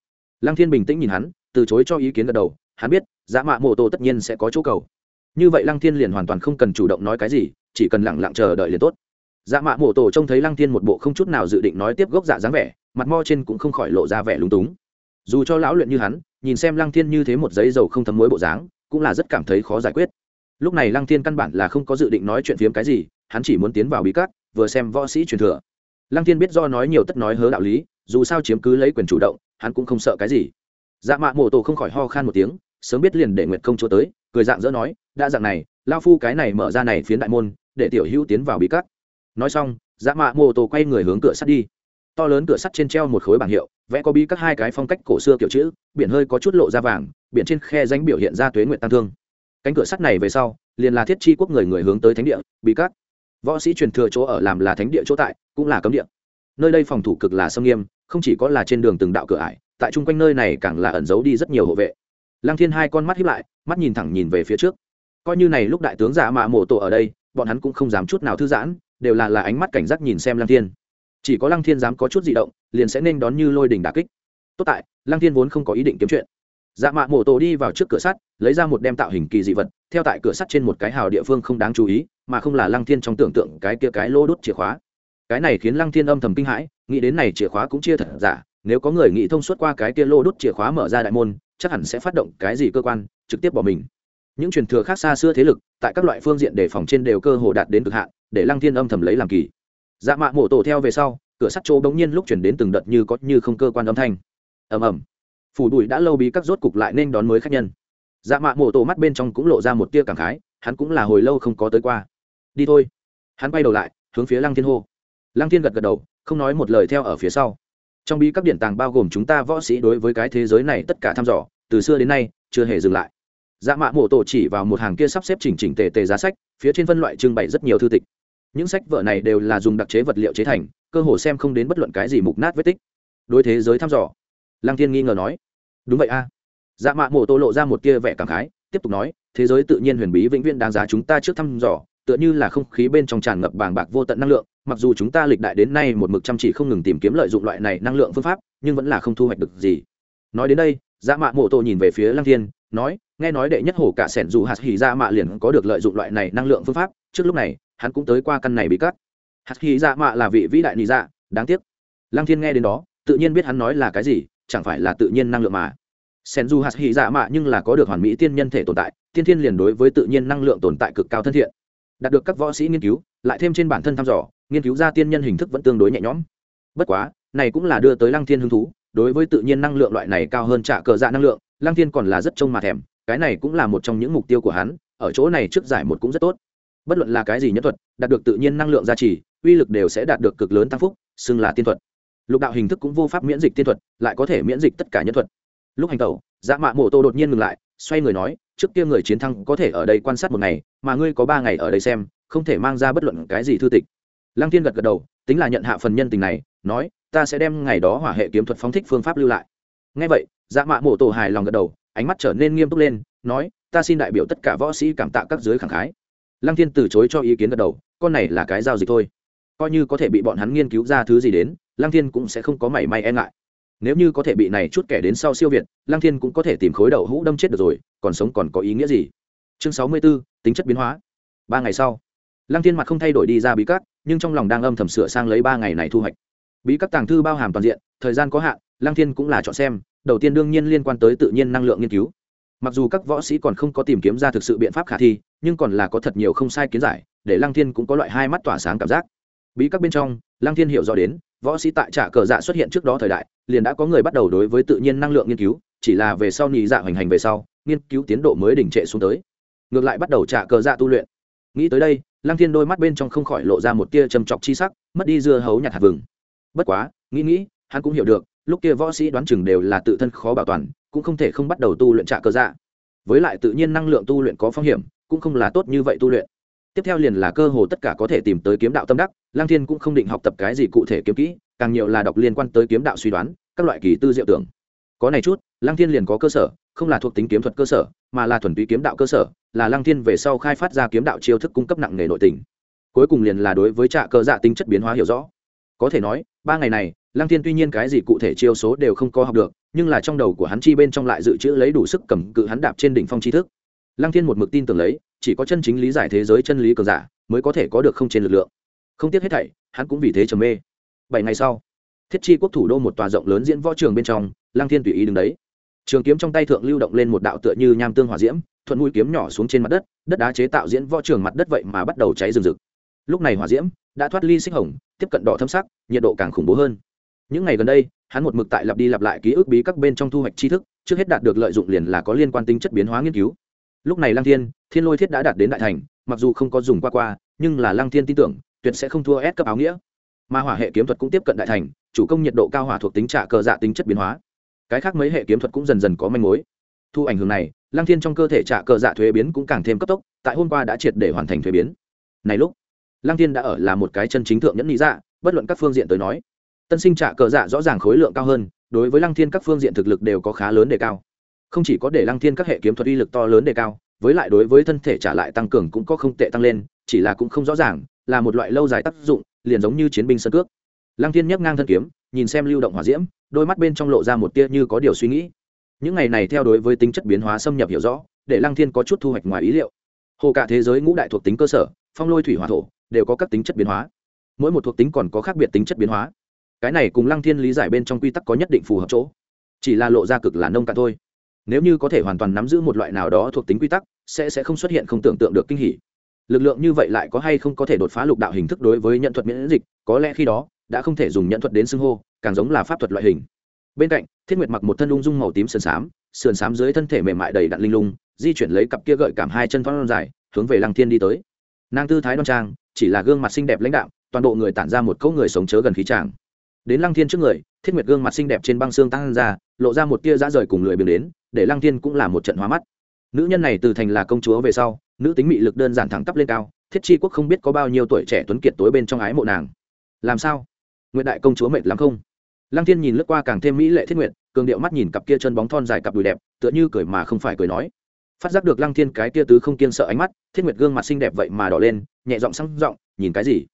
Lăng thiên bình tĩnh nhìn hắn, từ chối cho ý kiến gật đầu, hắn biết dã mạ mô tổ tất nhiên sẽ có chỗ cầu. Như vậy lăng thiên liền hoàn toàn không cần chủ động nói cái gì, chỉ cần lẳng lặng chờ đợi liền tốt. Dạ mạ mộ tổ trông thấy lăng thiên một bộ không chút nào dự định nói tiếp gốc dạ dáng vẻ, mặt mo trên cũng không khỏi lộ ra vẻ lúng túng. Dù cho lão luyện như hắn, nhìn xem lăng thiên như thế một giấy dầu không thấm muối bộ dáng, cũng là rất cảm thấy khó giải quyết. Lúc này lăng thiên căn bản là không có dự định nói chuyện phiếm cái gì, hắn chỉ muốn tiến vào bí cát vừa xem võ sĩ truyền thừa lăng thiên biết do nói nhiều tất nói hớ đạo lý, dù sao chiếm cứ lấy quyền chủ động, hắn cũng không sợ cái gì. Dạ mạ mộ tổ không khỏi ho khan một tiếng, sớm biết liền để nguyệt công chỗ tới, cười dạng dỡ nói, đã dạng này lao phu cái này mở ra này phiến đại môn, để tiểu hữu tiến vào bí cát. Nói xong dạ mạ mộ tổ quay người hướng cửa sắt đi. To lớn cửa sắt trên treo một khối bảng hiệu, vẽ có bí các hai cái phong cách cổ xưa kiểu chữ, biển hơi có chút lộ ra vàng, biển trên khe danh biểu hiện ra tuế nguyện tăng thương. Cánh cửa sắt này về sau, liền là thiết chi quốc người người hướng tới thánh địa, bí các võ sĩ truyền thừa chỗ ở làm là thánh địa chỗ tại, cũng là cấm địa. Nơi đây phòng thủ cực là sâm nghiêm, không chỉ có là trên đường từng đạo cửa ải, tại chung quanh nơi này càng là ẩn giấu đi rất nhiều hộ vệ. Lăng thiên hai con mắt hiếp lại, mắt nhìn thẳng nhìn về phía trước. Coi như này lúc đại tướng giả mạ mộ tổ ở đây, bọn hắn cũng không dám chút nào thư giãn, đều là là ánh mắt cảnh giác nhìn xem lăng thiên. Chỉ có lăng thiên dám có chút di động, liền sẽ nên đón như lôi đình đà kích. Tốt tại, lăng thiên vốn không có ý định kiếm chuyện dạ mạ mổ tổ đi vào trước cửa sắt, lấy ra một đem tạo hình kỳ dị vật, theo tại cửa sắt trên một cái hào địa phương không đáng chú ý, mà không là lăng thiên trong tưởng tượng cái kia cái lô đốt chìa khóa. Cái này khiến lăng thiên âm thầm kinh hãi, nghĩ đến này chìa khóa cũng chia thật giả, nếu có người nghĩ thông suốt qua cái kia lô đốt chìa khóa mở ra đại môn, chắc hẳn sẽ phát động cái gì cơ quan, trực tiếp bỏ mình. Những truyền thừa khác xa xưa thế lực, tại các loại phương diện đề phòng trên đều cơ hồ đạt đến cực hạn, để lăng thiên âm thầm lấy làm kỳ. Dạ mạ mổ tổ theo về sau, cửa sắt chỗ bỗng nhiên lúc chuyển đến từng đợt như có như không cơ quan âm thanh. Ầm ầm phủ đùi đã lâu bí các rốt cục lại nên đón mới khách nhân. Dạ mạ mổ tổ mắt bên trong cũng lộ ra một tia cảm khái, hắn cũng là hồi lâu không có tới qua. Đi thôi. Hắn quay đầu lại, hướng phía lăng thiên hô. Lăng thiên gật gật đầu, không nói một lời theo ở phía sau. Trong bí các điện tàng bao gồm chúng ta võ sĩ đối với cái thế giới này tất cả thăm dò, từ xưa đến nay, chưa hề dừng lại. Dạ mạ mổ tổ chỉ vào một hàng kia sắp xếp chỉnh chỉnh tề tề giá sách, phía trên phân loại trưng bày rất nhiều thư tịch. Những sách vở này đều là dùng đặc chế vật liệu chế thành, cơ hồ xem không đến bất luận cái gì mục nát vết tích. Đối thế giới thăm dò, lăng thiên nghi ngờ nói đúng vậy a. Dạ mạ mổ tô lộ ra một tia vẻ cảm khái, tiếp tục nói, thế giới tự nhiên huyền bí vĩnh viễn đáng giá chúng ta trước thăm dò, tựa như là không khí bên trong tràn ngập bàng bạc vô tận năng lượng, mặc dù chúng ta lịch đại đến nay một mực chăm chỉ không ngừng tìm kiếm lợi dụng loại này năng lượng phương pháp, nhưng vẫn là không thu hoạch được gì. Nói đến đây dạ mạ Mộ tô nhìn về phía lăng thiên, nói, nghe nói đệ nhất hổ cả sẻn dù hạt hỉ dạ mạ liền có được lợi dụng loại này năng lượng phương pháp, trước lúc này, hắn cũng tới qua căn này bị cắt hạt hỉ dạ mạ là vị vĩ đại nị dạ đáng tiếc. Lăng thiên nghe đến đó, tự nhiên biết hắn nói là cái gì chẳng phải là tự nhiên năng lượng mà. Sen du hạt hy dạ mạ nhưng là có được hoàn mỹ tiên nhân thể tồn tại, tiên thiên liền đối với tự nhiên năng lượng tồn tại cực cao thân thiện. Đạt được các võ sĩ nghiên cứu, lại thêm trên bản thân thăm dò, nghiên cứu ra tiên nhân hình thức vẫn tương đối nhẹ nhõm. Bất quá, này cũng là đưa tới lăng thiên hứng thú, đối với tự nhiên năng lượng loại này cao hơn trả cờ dạ năng lượng, lăng thiên còn là rất trông mà thèm, cái này cũng là một trong những mục tiêu của hắn, ở chỗ này trước giải một cũng rất tốt. Bất luận là cái gì nhất thuật, đạt được tự nhiên năng lượng gia trì, uy lực đều sẽ đạt được cực lớn tăng phúc, xưng là tiên thuật lục đạo hình thức cũng vô pháp miễn dịch tiên thuật, lại có thể miễn dịch tất cả nhân thuật. Lúc hành tẩu dạ mạ mộ tô đột nhiên ngừng lại, xoay người nói, trước kia người chiến thắng có thể ở đây quan sát một ngày, mà ngươi có ba ngày ở đây xem, không thể mang ra bất luận cái gì thư tịch. Lăng Thiên gật gật đầu, tính là nhận hạ phần nhân tình này, nói, ta sẽ đem ngày đó hỏa hệ kiếm thuật phóng thích phương pháp lưu lại. Ngay vậy dạ mạ mộ tổ hài lòng gật đầu, ánh mắt trở nên nghiêm túc lên, nói, ta xin đại biểu tất cả võ sĩ cảm tạ các giới khẳng khái. Lăng thiên từ chối cho ý kiến gật đầu, con này là cái giao dịch thôi coi như có thể bị bọn hắn nghiên cứu ra thứ gì đến lăng thiên cũng sẽ không có mảy may e ngại. Nếu như có thể bị này chút kẻ đến sau siêu việt lăng thiên cũng có thể tìm khối đầu hũ đâm chết được rồi còn sống còn có ý nghĩa gì? Chương sáu mươi 64, tính chất biến hóa. Ba ngày sau lăng thiên mặt không thay đổi đi ra bí cát nhưng trong lòng đang âm thầm sửa sang lấy ba ngày này thu hoạch. Bí các tàng thư bao hàm toàn diện thời gian có hạn lăng thiên cũng là chọn xem đầu tiên đương nhiên liên quan tới tự nhiên năng lượng nghiên cứu. Mặc dù các võ sĩ còn không có tìm kiếm ra thực sự biện pháp khả thi nhưng còn là có thật nhiều không sai kiến giải để lăng thiên cũng có loại hai mắt tỏa sáng cảm giác bí các bên trong, lăng thiên hiểu rõ đến, võ sĩ tại trả cờ dạ xuất hiện trước đó thời đại, liền đã có người bắt đầu đối với tự nhiên năng lượng nghiên cứu, chỉ là về sau nhị dạ hoành hành về sau, nghiên cứu tiến độ mới đình trệ xuống tới. Ngược lại bắt đầu trả cờ dạ tu luyện. Nghĩ tới đây, lăng thiên đôi mắt bên trong không khỏi lộ ra một tia trầm trọc chi sắc, mất đi dưa hấu nhặt hạt vừng. Bất quá, nghĩ nghĩ, hắn cũng hiểu được, lúc kia võ sĩ đoán chừng đều là tự thân khó bảo toàn, cũng không thể không bắt đầu tu luyện trả cờ dạ. Với lại tự nhiên năng lượng tu luyện có phong hiểm, cũng không là tốt như vậy tu luyện tiếp theo liền là cơ hồ tất cả có thể tìm tới kiếm đạo tâm đắc lang thiên cũng không định học tập cái gì cụ thể kiếm kỹ, càng nhiều là đọc liên quan tới kiếm đạo suy đoán, các loại kỳ tư diệu tưởng. Có này chút lang thiên liền có cơ sở, không là thuộc tính kiếm thuật cơ sở, mà là thuần túy kiếm đạo cơ sở, là lang thiên về sau khai phát ra kiếm đạo chiêu thức cung cấp nặng nghề nội tình. Cuối cùng liền là đối với trạ cơ dạ tính chất biến hóa hiểu rõ. Có thể nói, ba ngày này lang thiên tuy nhiên cái gì cụ thể chiêu số đều không có học được, nhưng là trong đầu của hắn chi bên trong lại dự trữ lấy đủ sức cầm cự hắn đạp trên đỉnh phong tri thức lăng thiên một mực tin tưởng lấy, chỉ có chân chính lý giải thế giới chân lý cường giả mới có thể có được không trên lực lượng. Không tiếc hết thảy, hắn cũng vì thế trầm mê. Bảy ngày sau, thiết chi quốc thủ đô một tòa rộng lớn diễn võ trường bên trong, lăng thiên tùy ý đứng đấy. Trường kiếm trong tay thượng lưu động lên một đạo tựa như nham tương hỏa diễm, thuận mũi kiếm nhỏ xuống trên mặt đất đất đá chế tạo diễn võ trường mặt đất vậy mà bắt đầu cháy rừng rực. Lúc này hỏa diễm đã thoát ly xích hồng, tiếp cận đỏ thâm sắc, nhiệt độ càng khủng bố hơn. Những ngày gần đây, hắn một mực tại lặp đi lặp lại ký ức bí các bên trong thu hoạch tri thức, trước hết đạt được lợi dụng liền là có liên quan tính chất biến hóa nghiên cứu lúc này lăng thiên thiên lôi thiết đã đạt đến đại thành, mặc dù không có dùng qua qua, nhưng là lăng thiên tin tưởng, tuyệt sẽ không thua ép cấp áo nghĩa. Mà hỏa hệ kiếm thuật cũng tiếp cận đại thành, chủ công nhiệt độ cao hỏa thuộc tính trả cờ dạ tính chất biến hóa. Cái khác mấy hệ kiếm thuật cũng dần dần có manh mối. Thu ảnh hưởng này, lăng thiên trong cơ thể trả cờ dạ thuế biến cũng càng thêm cấp tốc, tại hôm qua đã triệt để hoàn thành thuế biến. Này lúc, lăng thiên đã ở là một cái chân chính thượng nhẫn lý dạ bất luận các phương diện tới nói, tân sinh trả cờ dạ rõ ràng khối lượng cao hơn, đối với lăng thiên các phương diện thực lực đều có khá lớn đề cao không chỉ có để lăng thiên các hệ kiếm thuật uy lực to lớn đề cao, với lại đối với thân thể trả lại tăng cường cũng có không tệ tăng lên, chỉ là cũng không rõ ràng, là một loại lâu dài tác dụng, liền giống như chiến binh sân cước. Lăng thiên nhấc ngang thân kiếm, nhìn xem lưu động hỏa diễm, đôi mắt bên trong lộ ra một tia như có điều suy nghĩ. Những ngày này theo đối với tính chất biến hóa xâm nhập hiểu rõ, để lăng thiên có chút thu hoạch ngoài ý liệu. Hồ cả thế giới ngũ đại thuộc tính cơ sở, phong lôi thủy hỏa thổ, đều có các tính chất biến hóa. Mỗi một thuộc tính còn có khác biệt tính chất biến hóa. Cái này cùng lăng thiên lý giải bên trong quy tắc có nhất định phù hợp chỗ. Chỉ là lộ ra cực là nông cạn thôi nếu như có thể hoàn toàn nắm giữ một loại nào đó thuộc tính quy tắc, sẽ sẽ không xuất hiện không tưởng tượng được kinh hỉ. Lực lượng như vậy lại có hay không có thể đột phá lục đạo hình thức đối với nhận thuật miễn dịch, có lẽ khi đó, đã không thể dùng nhận thuật đến xưng hô, càng giống là pháp thuật loại hình. Bên cạnh, thiết nguyệt mặc một thân ung dung màu tím sườn xám sườn xám dưới thân thể mềm mại đầy đặn linh lung, di chuyển lấy cặp kia gợi cảm hai chân thoát dài, hướng về lăng thiên đi tới. Nàng tư thái đoan trang, chỉ là gương mặt xinh đẹp lãnh đạo toàn bộ người tản ra một cỗ người sống chớ gần khí tràng. Đến lăng thiên trước người thiết nguyệt gương mặt xinh đẹp trên băng xương tăng ra, lộ ra một tia dã rời cùng lười biếng đến, để lăng thiên cũng là một trận hóa mắt. Nữ nhân này từ thành là công chúa về sau, nữ tính mị lực đơn giản thẳng tắp lên cao, thiết chi quốc không biết có bao nhiêu tuổi trẻ tuấn kiệt tối bên trong ái mộ nàng. Làm sao? Nguyện đại công chúa mệt lắm không? Lăng thiên nhìn lướt qua càng thêm mỹ lệ thiết nguyện cường điệu mắt nhìn cặp kia chân bóng thon dài cặp đùi đẹp, tựa như cười mà không phải cười nói. Phát giác được lăng thiên cái tia tứ không kiên sợ ánh mắt, thiết nguyệt gương mặt xinh đẹp vậy mà đỏ lên, nhẹ giọng sang giọng, nhìn cái gì?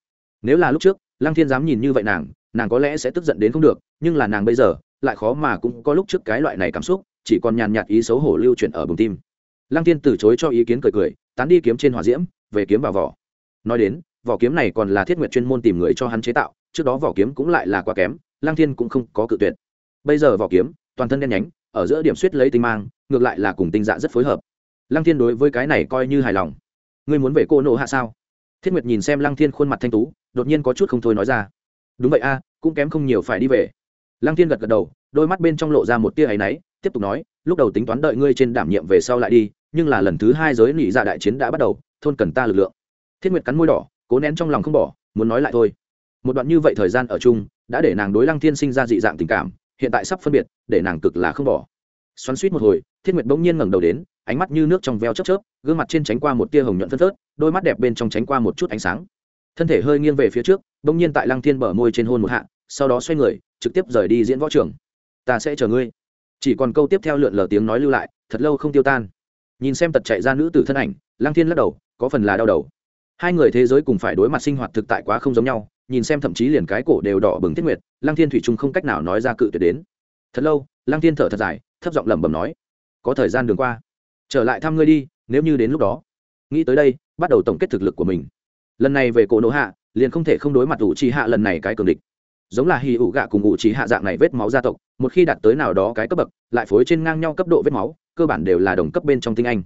Nếu là lúc trước, lăng thiên dám nhìn như vậy nàng nàng có lẽ sẽ tức giận đến không được, nhưng là nàng bây giờ lại khó mà cũng có lúc trước cái loại này cảm xúc, chỉ còn nhàn nhạt ý xấu hổ lưu chuyển ở bùng tim. Lăng thiên từ chối cho ý kiến cười cười, tán đi kiếm trên hỏa diễm, về kiếm vào vỏ. Nói đến, vỏ kiếm này còn là thiết nguyệt chuyên môn tìm người cho hắn chế tạo, trước đó vỏ kiếm cũng lại là quá kém, lăng thiên cũng không có cự tuyệt. Bây giờ vỏ kiếm, toàn thân đen nhánh, ở giữa điểm suýt lấy tinh mang, ngược lại là cùng tinh dạ rất phối hợp. Lăng thiên đối với cái này coi như hài lòng. Ngươi muốn về cô nộ hạ sao? Thiết nguyệt nhìn xem lăng thiên khuôn mặt thanh tú, đột nhiên có chút không thôi nói ra đúng vậy a, cũng kém không nhiều phải đi về. Lăng thiên gật gật đầu, đôi mắt bên trong lộ ra một tia áy náy, tiếp tục nói, lúc đầu tính toán đợi ngươi trên đảm nhiệm về sau lại đi, nhưng là lần thứ hai giới nỉ dạ đại chiến đã bắt đầu, thôn cần ta lực lượng. Thiết nguyệt cắn môi đỏ, cố nén trong lòng không bỏ, muốn nói lại thôi. Một đoạn như vậy thời gian ở chung, đã để nàng đối lăng thiên sinh ra dị dạng tình cảm, hiện tại sắp phân biệt, để nàng cực là không bỏ. Xoắn suýt một hồi, thiết nguyệt bỗng nhiên ngẩng đầu đến, ánh mắt như nước trong veo chớp chớp, gương mặt trên tránh qua một tia hồng nhuận phân phớt, đôi mắt đẹp bên trong tránh qua một chút ánh sáng thân thể hơi nghiêng về phía trước, bỗng nhiên tại lăng thiên bờ môi trên hôn một hạ, sau đó xoay người, trực tiếp rời đi diễn võ trường. Ta sẽ chờ ngươi. Chỉ còn câu tiếp theo lượn lờ tiếng nói lưu lại, thật lâu không tiêu tan. Nhìn xem tật chạy ra nữ tử thân ảnh, lăng thiên lắc đầu, có phần là đau đầu. Hai người thế giới cùng phải đối mặt sinh hoạt thực tại quá không giống nhau, nhìn xem thậm chí liền cái cổ đều đỏ bừng tiết nguyệt, lăng thiên thủy trung không cách nào nói ra cự tuyệt đến. Thật lâu, lăng thiên thở thật dài, thấp giọng lẩm bẩm nói, có thời gian đường qua, trở lại thăm ngươi đi, nếu như đến lúc đó. Nghĩ tới đây, bắt đầu tổng kết thực lực của mình lần này về cổ nổ hạ, liền không thể không đối mặt ủ trì hạ lần này cái cường địch. Giống là hì ủ gạ cùng ủ trì hạ dạng này vết máu gia tộc, một khi đạt tới nào đó cái cấp bậc, lại phối trên ngang nhau cấp độ vết máu, cơ bản đều là đồng cấp bên trong tinh anh.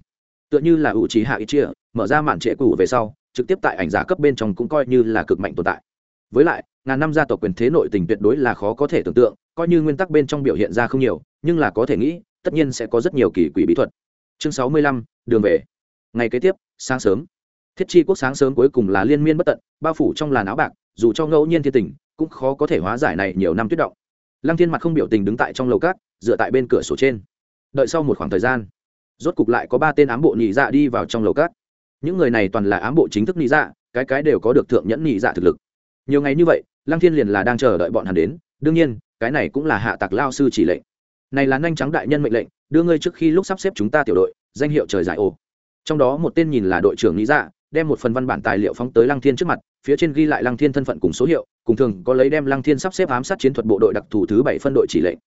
Tựa như là ủ trí hạ ít chia, mở ra màn trệ cũ về sau, trực tiếp tại ảnh giả cấp bên trong cũng coi như là cực mạnh tồn tại. Với lại, ngàn năm gia tộc quyền thế nội tình tuyệt đối là khó có thể tưởng tượng, coi như nguyên tắc bên trong biểu hiện ra không nhiều, nhưng là có thể nghĩ, tất nhiên sẽ có rất nhiều kỳ quỷ bí thuật. Chương sáu mươi lăm, đường về. Ngày kế tiếp, sáng sớm thiết chi quốc sáng sớm cuối cùng là liên miên bất tận, bao phủ trong làn áo bạc, dù cho ngẫu nhiên thiên tình, cũng khó có thể hóa giải này nhiều năm tuyết động. Lăng thiên mặt không biểu tình đứng tại trong lầu cát dựa tại bên cửa sổ trên. Đợi sau một khoảng thời gian, rốt cục lại có ba tên ám bộ nhị dạ đi vào trong lầu cát những người này toàn là ám bộ chính thức nhị dạ cái cái đều có được thượng nhẫn nhị dạ thực lực. Nhiều ngày như vậy, lăng thiên liền là đang chờ đợi bọn hắn đến, đương nhiên, cái này cũng là hạ tặc lao sư chỉ lệnh. Này là nhanh trắng đại nhân mệnh lệnh, đưa ngươi trước khi lúc sắp xếp chúng ta tiểu đội, danh hiệu trời giải ô. Trong đó một tên nhìn là đội trưởng nhị dạ đem một phần văn bản tài liệu phóng tới lăng thiên trước mặt, phía trên ghi lại lăng thiên thân phận cùng số hiệu, cùng thường có lấy đem lăng thiên sắp xếp ám sát chiến thuật bộ đội đặc thù thứ bảy phân đội chỉ lệnh.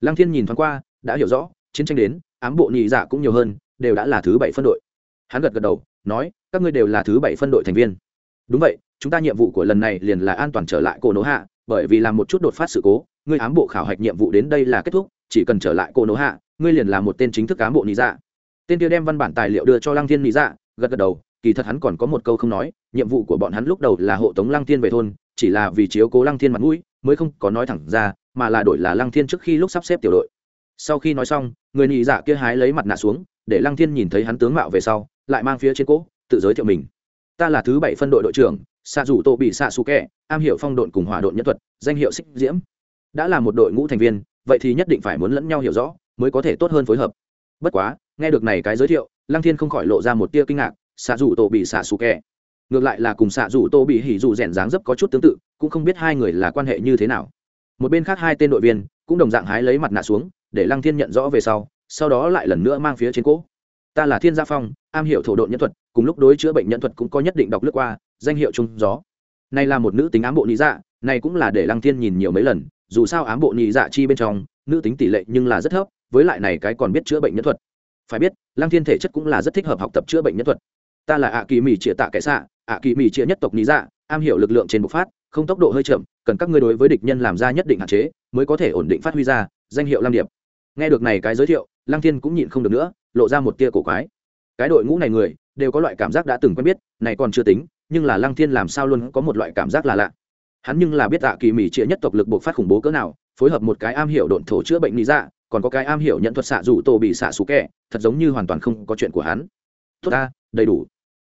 Lăng thiên nhìn thoáng qua, đã hiểu rõ, chiến tranh đến, ám bộ nhị dạ cũng nhiều hơn, đều đã là thứ bảy phân đội. Hắn gật gật đầu, nói, các ngươi đều là thứ bảy phân đội thành viên. Đúng vậy, chúng ta nhiệm vụ của lần này liền là an toàn trở lại cổ nỗ hạ, bởi vì làm một chút đột phát sự cố, ngươi ám bộ khảo hạch nhiệm vụ đến đây là kết thúc, chỉ cần trở lại cổ nỗ hạ, ngươi liền là một tên chính thức ám bộ nhị dạ. Tên kia đem văn bản tài liệu đưa cho lăng thiên nhị dạ gật gật đầu kỳ thật hắn còn có một câu không nói, nhiệm vụ của bọn hắn lúc đầu là hộ tống lăng thiên về thôn, chỉ là vì chiếu cố lăng thiên mặt mũi, mới không có nói thẳng ra, mà là đổi là lăng thiên trước khi lúc sắp xếp tiểu đội. Sau khi nói xong, người nhị dạ kia hái lấy mặt nạ xuống, để lăng thiên nhìn thấy hắn tướng mạo về sau, lại mang phía trên cỗ tự giới thiệu mình. Ta là thứ bảy phân đội đội trưởng xạ rủ tô bị xạ xù kẹ am hiểu phong độn cùng hỏa độn nhân thuật, danh hiệu xích diễm. Đã là một đội ngũ thành viên, vậy thì nhất định phải muốn lẫn nhau hiểu rõ, mới có thể tốt hơn phối hợp. Bất quá, nghe được này cái giới thiệu, lăng thiên không khỏi lộ ra một tia kinh ngạc xạ rủ tô bị xạ xù kẹ ngược lại là cùng xạ rủ tô bị hỉ dù rèn dáng dấp có chút tương tự, cũng không biết hai người là quan hệ như thế nào. Một bên khác hai tên đội viên cũng đồng dạng hái lấy mặt nạ xuống, để lăng thiên nhận rõ về sau sau đó lại lần nữa mang phía trên cỗ ta là thiên gia phong, am hiểu thổ độn nhân thuật, cùng lúc đối chữa bệnh nhân thuật cũng có nhất định đọc lướt qua, danh hiệu trung gió. Này là một nữ tính ám bộ nhị dạ này cũng là để lăng thiên nhìn nhiều mấy lần, dù sao ám bộ nhị dạ chi bên trong, nữ tính tỷ lệ nhưng là rất thấp, với lại này cái còn biết chữa bệnh nhân thuật. Phải biết, lăng thiên thể chất cũng là rất thích hợp học tập chữa bệnh nhân thuật ta là ạ kỳ mỹ chĩa tạ kẻ xạ, ạ kỳ mỹ chĩa nhất tộc nhị dạ am hiểu lực lượng trên bộc phát, không tốc độ hơi chậm, cần các ngươi đối với địch nhân làm ra nhất định hạn chế mới có thể ổn định phát huy ra danh hiệu lam điệp. Nghe được này cái giới thiệu, lăng thiên cũng nhịn không được nữa, lộ ra một tia cổ quái. Cái đội ngũ này người, đều có loại cảm giác đã từng quen biết, này còn chưa tính, nhưng là lăng thiên làm sao luôn có một loại cảm giác là lạ. Hắn nhưng là biết tạ kỳ mỹ trịa nhất tộc lực buộc phát khủng bố cỡ nào, phối hợp một cái am hiểu độn thổ chữa bệnh lý dạ còn có cái am hiểu nhận thuật xạ rủ tổ bị xạ xú kẻ, thật giống như hoàn toàn không có chuyện của hắn. Tốt ta, đầy đủ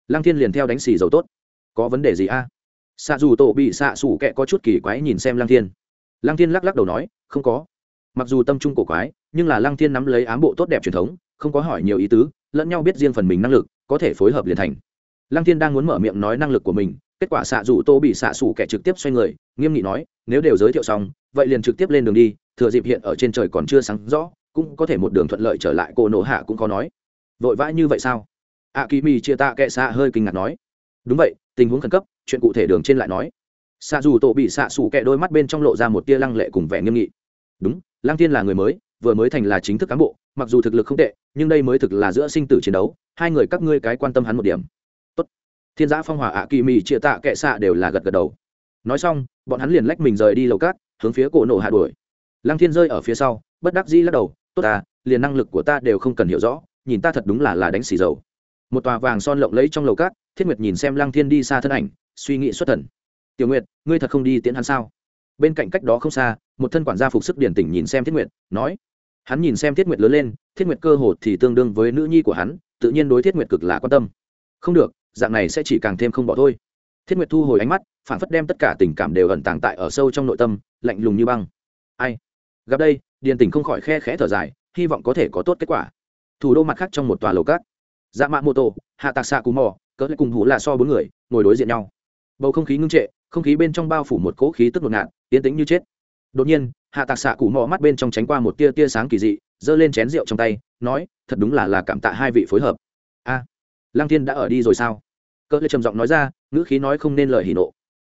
lăng thiên liền theo đánh xì dầu tốt. Có vấn đề gì a? Xạ dù tổ bị xạ xủ kẹ có chút kỳ quái nhìn xem lăng thiên. Lăng thiên lắc lắc đầu nói, không có. Mặc dù tâm trung cổ quái, nhưng là lăng thiên nắm lấy ám bộ tốt đẹp truyền thống, không có hỏi nhiều ý tứ, lẫn nhau biết riêng phần mình năng lực, có thể phối hợp liền thành. Lăng thiên đang muốn mở miệng nói năng lực của mình, kết quả xạ dù tô bị xạ xủ kẻ trực tiếp xoay người, nghiêm nghị nói, nếu đều giới thiệu xong, vậy liền trực tiếp lên đường đi, thừa dịp hiện ở trên trời còn chưa sáng rõ, cũng có thể một đường thuận lợi trở lại. Cô nổ hạ cũng có nói. Vội vã như vậy sao? A kỳ mi chia tạ kệ xạ hơi kinh ngạc nói. Đúng vậy, tình huống khẩn cấp, chuyện cụ thể đường trên lại nói. Xạ dù tổ bị xạ xủ kẹ đôi mắt bên trong lộ ra một tia lăng lệ cùng vẻ nghiêm nghị. Đúng, lăng thiên là người mới, vừa mới thành là chính thức cán bộ, mặc dù thực lực không tệ, nhưng đây mới thực là giữa sinh tử chiến đấu, hai người các ngươi cái quan tâm hắn một điểm. Tốt. thiên giã phong hòa ạ kỳ mì chia tạ kệ xạ đều là gật gật đầu. Nói xong, bọn hắn liền lách mình rời đi lầu cát, hướng phía cổ nổ hạ đuổi. Lăng thiên rơi ở phía sau, bất đắc dĩ lắc đầu, tốt ta, liền năng lực của ta đều không cần hiểu rõ, nhìn ta thật đúng là là đánh xì dầu một tòa vàng son lộng lẫy trong lầu cát, thiết nguyệt nhìn xem lăng thiên đi xa thân ảnh, suy nghĩ xuất thần. Tiểu nguyệt, ngươi thật không đi tiễn hắn sao? Bên cạnh cách đó không xa, một thân quản gia phục sức điển tỉnh nhìn xem thiết nguyệt, nói. Hắn nhìn xem thiết nguyệt lớn lên, thiết nguyệt cơ hồ thì tương đương với nữ nhi của hắn, tự nhiên đối thiết nguyệt cực là quan tâm. Không được, dạng này sẽ chỉ càng thêm không bỏ thôi. Thiết nguyệt thu hồi ánh mắt phản phất đem tất cả tình cảm đều ẩn tàng tại ở sâu trong nội tâm, lạnh lùng như băng. Ai? Gặp đây, điền tỉnh không khỏi khe khẽ thở dài, hy vọng có thể có tốt kết quả. Thủ đô mặt khác trong một tòa lầu cát dạ mạ mô tô hạ tạc xạ cù mò cỡ lại cùng hủ là so bốn người ngồi đối diện nhau. Bầu không khí ngưng trệ không khí bên trong bao phủ một cỗ khí tức ngột ngạt tiến tĩnh như chết. Đột nhiên hạ tạc xạ cù mò mắt bên trong tránh qua một tia tia sáng kỳ dị giơ lên chén rượu trong tay nói thật đúng là là cảm tạ hai vị phối hợp. A à, lăng thiên đã ở đi rồi sao? Cỡ lại trầm giọng nói ra ngữ khí nói không nên lời hỉ nộ.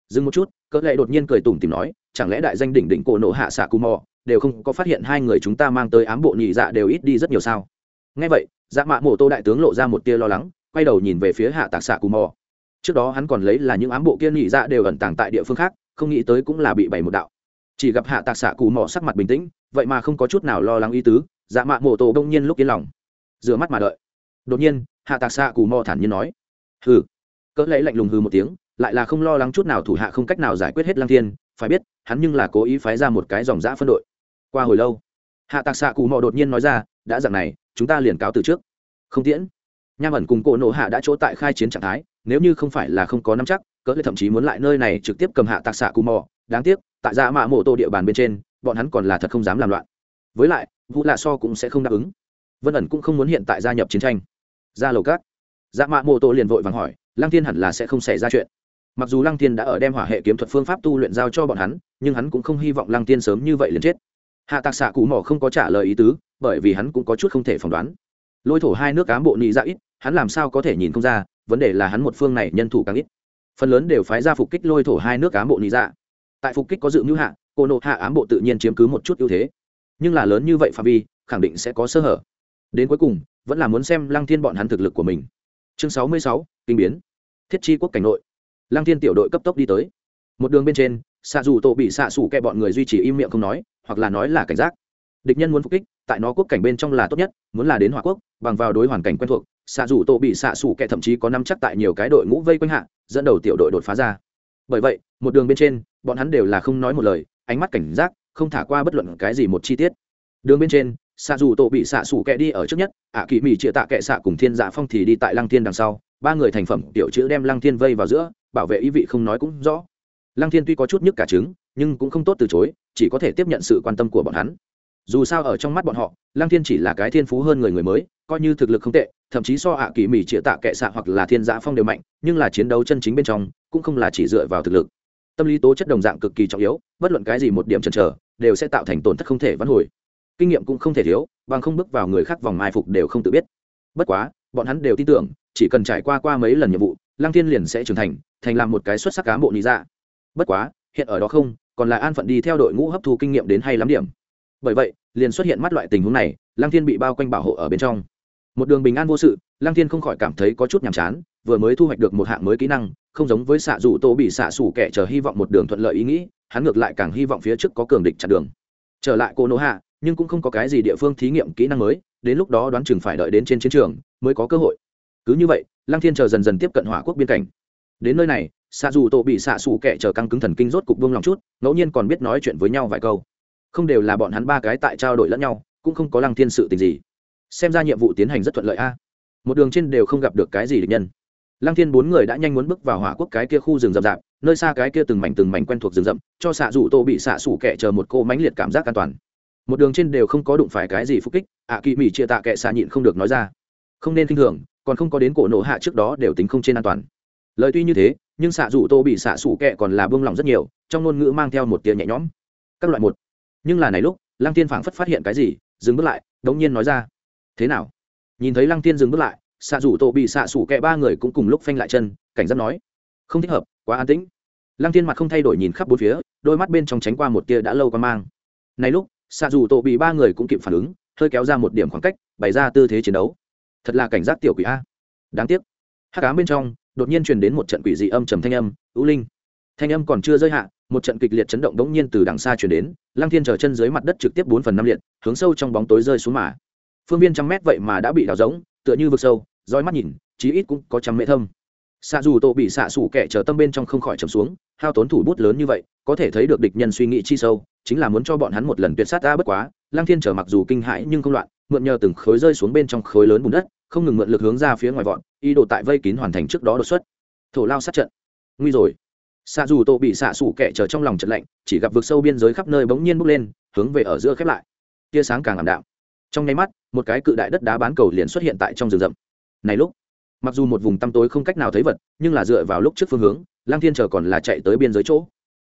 Dừng một chút cỡ lại đột nhiên cười tủm tìm nói chẳng lẽ đại danh đỉnh đỉnh cổ nộ hạ xạ cù mò đều không có phát hiện hai người chúng ta mang tới ám bộ nhị dạ đều ít đi rất nhiều sao? Ngay vậy dạ mạ mộ tô đại tướng lộ ra một tia lo lắng, quay đầu nhìn về phía hạ tạc xạ cù mò. Trước đó hắn còn lấy là những ám bộ kia nhị dạ đều ẩn tàng tại địa phương khác, không nghĩ tới cũng là bị bày một đạo. Chỉ gặp hạ tạc xạ cù mò sắc mặt bình tĩnh, vậy mà không có chút nào lo lắng ý tứ dạ mạ mộ Tô đông nhiên lúc yên lòng. Rửa mắt mà đợi. Đột nhiên, hạ tạc xạ cù mò thản nhiên nói, hừ. Cỡ lấy lạnh lùng hừ một tiếng, lại là không lo lắng chút nào thủ hạ không cách nào giải quyết hết lăng thiên, phải biết, hắn nhưng là cố ý phái ra một cái dòng giã phân đội. Qua hồi lâu, hạ tạc xạ cù mò đột nhiên nói ra, đã dạng này chúng ta liền cáo từ trước. Không tiễn. Nham ẩn cùng cổ nộ hạ đã chỗ tại khai chiến trạng thái, nếu như không phải là không có nắm chắc, cỡ lệ thậm chí muốn lại nơi này trực tiếp cầm hạ tạc xạ cù mò. Đáng tiếc, tại dạ mạ mộ tô địa bàn bên trên, bọn hắn còn là thật không dám làm loạn. Với lại vụ lạ so cũng sẽ không đáp ứng. Vân ẩn cũng không muốn hiện tại gia nhập chiến tranh. Ra lầu cát dạ mạ mộ tô liền vội vàng hỏi, lăng thiên hẳn là sẽ không xảy ra chuyện. Mặc dù lăng thiên đã ở đem hỏa hệ kiếm thuật phương pháp tu luyện giao cho bọn hắn, nhưng hắn cũng không hy vọng lăng tiên sớm như vậy liền chết hạ tạc xạ cụ mỏ không có trả lời ý tứ, bởi vì hắn cũng có chút không thể phỏng đoán. Lôi thổ hai nước cán bộ nị ra ít, hắn làm sao có thể nhìn không ra, vấn đề là hắn một phương này nhân thủ càng ít. Phần lớn đều phái ra phục kích lôi thổ hai nước cán bộ nị ra tại phục kích có dự mưu hạ, cô nộ hạ ám bộ tự nhiên chiếm cứ một chút ưu thế. Nhưng là lớn như vậy phạm vi, khẳng định sẽ có sơ hở. Đến cuối cùng, vẫn là muốn xem lăng thiên bọn hắn thực lực của mình. Chương sáu mươi sáu, kinh biến. Thiết chi quốc cảnh nội. Lăng thiên tiểu đội cấp tốc đi tới. Một đường bên trên xạ dù tổ bị xạ xủ kẹ bọn người duy trì im miệng không nói, hoặc là nói là cảnh giác. Địch nhân muốn phục kích, tại nó quốc cảnh bên trong là tốt nhất, muốn là đến hòa quốc, bằng vào đối hoàn cảnh quen thuộc, xạ dù tổ bị xạ xủ kẹ thậm chí có năm chắc tại nhiều cái đội ngũ vây quanh hạ, dẫn đầu tiểu đội đột phá ra. Bởi vậy, một đường bên trên, bọn hắn đều là không nói một lời, ánh mắt cảnh giác, không thả qua bất luận cái gì một chi tiết. Đường bên trên, xạ dù tổ bị xạ xủ kẹ đi ở trước nhất, ạ kỳ mỹ chĩa tạ kẹ xạ cùng thiên dạ phong thì đi tại lăng thiên đằng sau, ba người thành phẩm tiểu chữ đem lăng thiên vây vào giữa, bảo vệ ý vị không nói cũng rõ lăng thiên tuy có chút nhức cả trứng, nhưng cũng không tốt từ chối, chỉ có thể tiếp nhận sự quan tâm của bọn hắn. Dù sao ở trong mắt bọn họ, lăng thiên chỉ là cái thiên phú hơn người người mới, coi như thực lực không tệ, thậm chí so ạ kỳ mỹ chĩa tạ kệ xạ hoặc là thiên giã phong đều mạnh, nhưng là chiến đấu chân chính bên trong, cũng không là chỉ dựa vào thực lực. Tâm lý tố chất đồng dạng cực kỳ trọng yếu, bất luận cái gì một điểm chần chờ, đều sẽ tạo thành tổn thất không thể vãn hồi. Kinh nghiệm cũng không thể thiếu, bằng không bước vào người khác vòng mai phục đều không tự biết. Bất quá, bọn hắn đều tin tưởng, chỉ cần trải qua qua mấy lần nhiệm vụ, lăng thiên liền sẽ trưởng thành thành làm một cái xuất sắc cán bộ lý dạ bất quá, hiện ở đó không, còn là an phận đi theo đội ngũ hấp thu kinh nghiệm đến hay lắm điểm. Bởi vậy, liền xuất hiện mắt loại tình huống này, lăng thiên bị bao quanh bảo hộ ở bên trong. Một đường bình an vô sự, lăng thiên không khỏi cảm thấy có chút nhàm chán, vừa mới thu hoạch được một hạng mới kỹ năng, không giống với xạ dù tô bị xạ xủ kẻ chờ hy vọng một đường thuận lợi ý nghĩ, hắn ngược lại càng hy vọng phía trước có cường địch chặn đường. Trở lại cô nô hạ, nhưng cũng không có cái gì địa phương thí nghiệm kỹ năng mới, đến lúc đó đoán chừng phải đợi đến trên chiến trường mới có cơ hội. Cứ như vậy, lăng thiên chờ dần dần tiếp cận hỏa quốc biên cảnh. Đến nơi này xạ dù tổ bị xạ xù kẻ chờ căng cứng thần kinh rốt cục buông lòng chút ngẫu nhiên còn biết nói chuyện với nhau vài câu. Không đều là bọn hắn ba cái tại trao đổi lẫn nhau cũng không có lăng thiên sự tình gì. Xem ra nhiệm vụ tiến hành rất thuận lợi a. Một đường trên đều không gặp được cái gì địch nhân. Lăng thiên bốn người đã nhanh muốn bước vào hỏa quốc cái kia khu rừng rậm rạp nơi xa cái kia từng mảnh từng mảnh quen thuộc rừng rậm cho xạ dù tô bị xạ xủ kẻ chờ một cô mãnh liệt cảm giác an toàn. Một đường trên đều không có đụng phải cái gì phúc kích ạ à, kỳ mỹ chia tạ kệ xạ nhịn không được nói ra. Không nên k i n h thường còn không có đến cổ nổ hạ trước đó đều tính không trên an toàn. Lời tuy như thế nhưng xạ dù tô bị xạ sủ kẹ còn là buông lỏng rất nhiều, trong ngôn ngữ mang theo một tia nhẹ nhõm. Các loại một. Nhưng là này lúc, lăng tiên phảng phất phát hiện cái gì, dừng bước lại, đống nhiên nói ra. Thế nào? Nhìn thấy lăng tiên dừng bước lại, xạ dù tô bị xạ sủ kẹ ba người cũng cùng lúc phanh lại chân, cảnh giác nói. Không thích hợp, quá an tĩnh. Lăng tiên mặt không thay đổi nhìn khắp bốn phía, đôi mắt bên trong tránh qua một tia đã lâu qua mang. Này lúc, xạ dù tô bị ba người cũng kịp phản ứng, hơi kéo ra một điểm khoảng cách, bày ra tư thế chiến đấu. Thật là cảnh giác tiểu quỷ a. Đáng tiếc. Hát cám bên trong đột nhiên truyền đến một trận quỷ dị âm trầm thanh âm ưu linh. Thanh âm còn chưa rơi hạ, một trận kịch liệt chấn động đống nhiên từ đằng xa truyền đến, lăng thiên chờ chân dưới mặt đất trực tiếp bốn phần năm liệt, hướng sâu trong bóng tối rơi xuống mà. Phương viên trăm mét vậy mà đã bị đào rỗng, tựa như vực sâu, roi mắt nhìn, chí ít cũng có trăm mễ thâm. Xạ dù tổ bị xạ sủ kẻ chờ tâm bên trong không khỏi trầm xuống, hao tốn thủ bút lớn như vậy, có thể thấy được địch nhân suy nghĩ chi sâu, chính là muốn cho bọn hắn một lần tuyệt sát ta bất quá lăng thiên chờ mặc dù kinh hãi nhưng không loạn, mượn nhờ từng khối rơi xuống bên trong khối lớn bùn đất, không ngừng mượn lực hướng ra phía ngoài vọt, ý đồ tại vây kín hoàn thành trước đó đột xuất. Thổ lao sát trận. Nguy rồi. Xạ dù tổ bị xạ sủ kẻ chờ trong lòng trận lạnh, chỉ gặp vực sâu biên giới khắp nơi bỗng nhiên bốc lên, hướng về ở giữa khép lại. Tia sáng càng ảm đạm. Trong nháy mắt, một cái cự đại đất đá bán cầu liền xuất hiện tại trong rừng rậm. Này lúc, mặc dù một vùng tăm tối không cách nào thấy vật, nhưng là dựa vào lúc trước phương hướng lang thiên chờ còn là chạy tới biên giới chỗ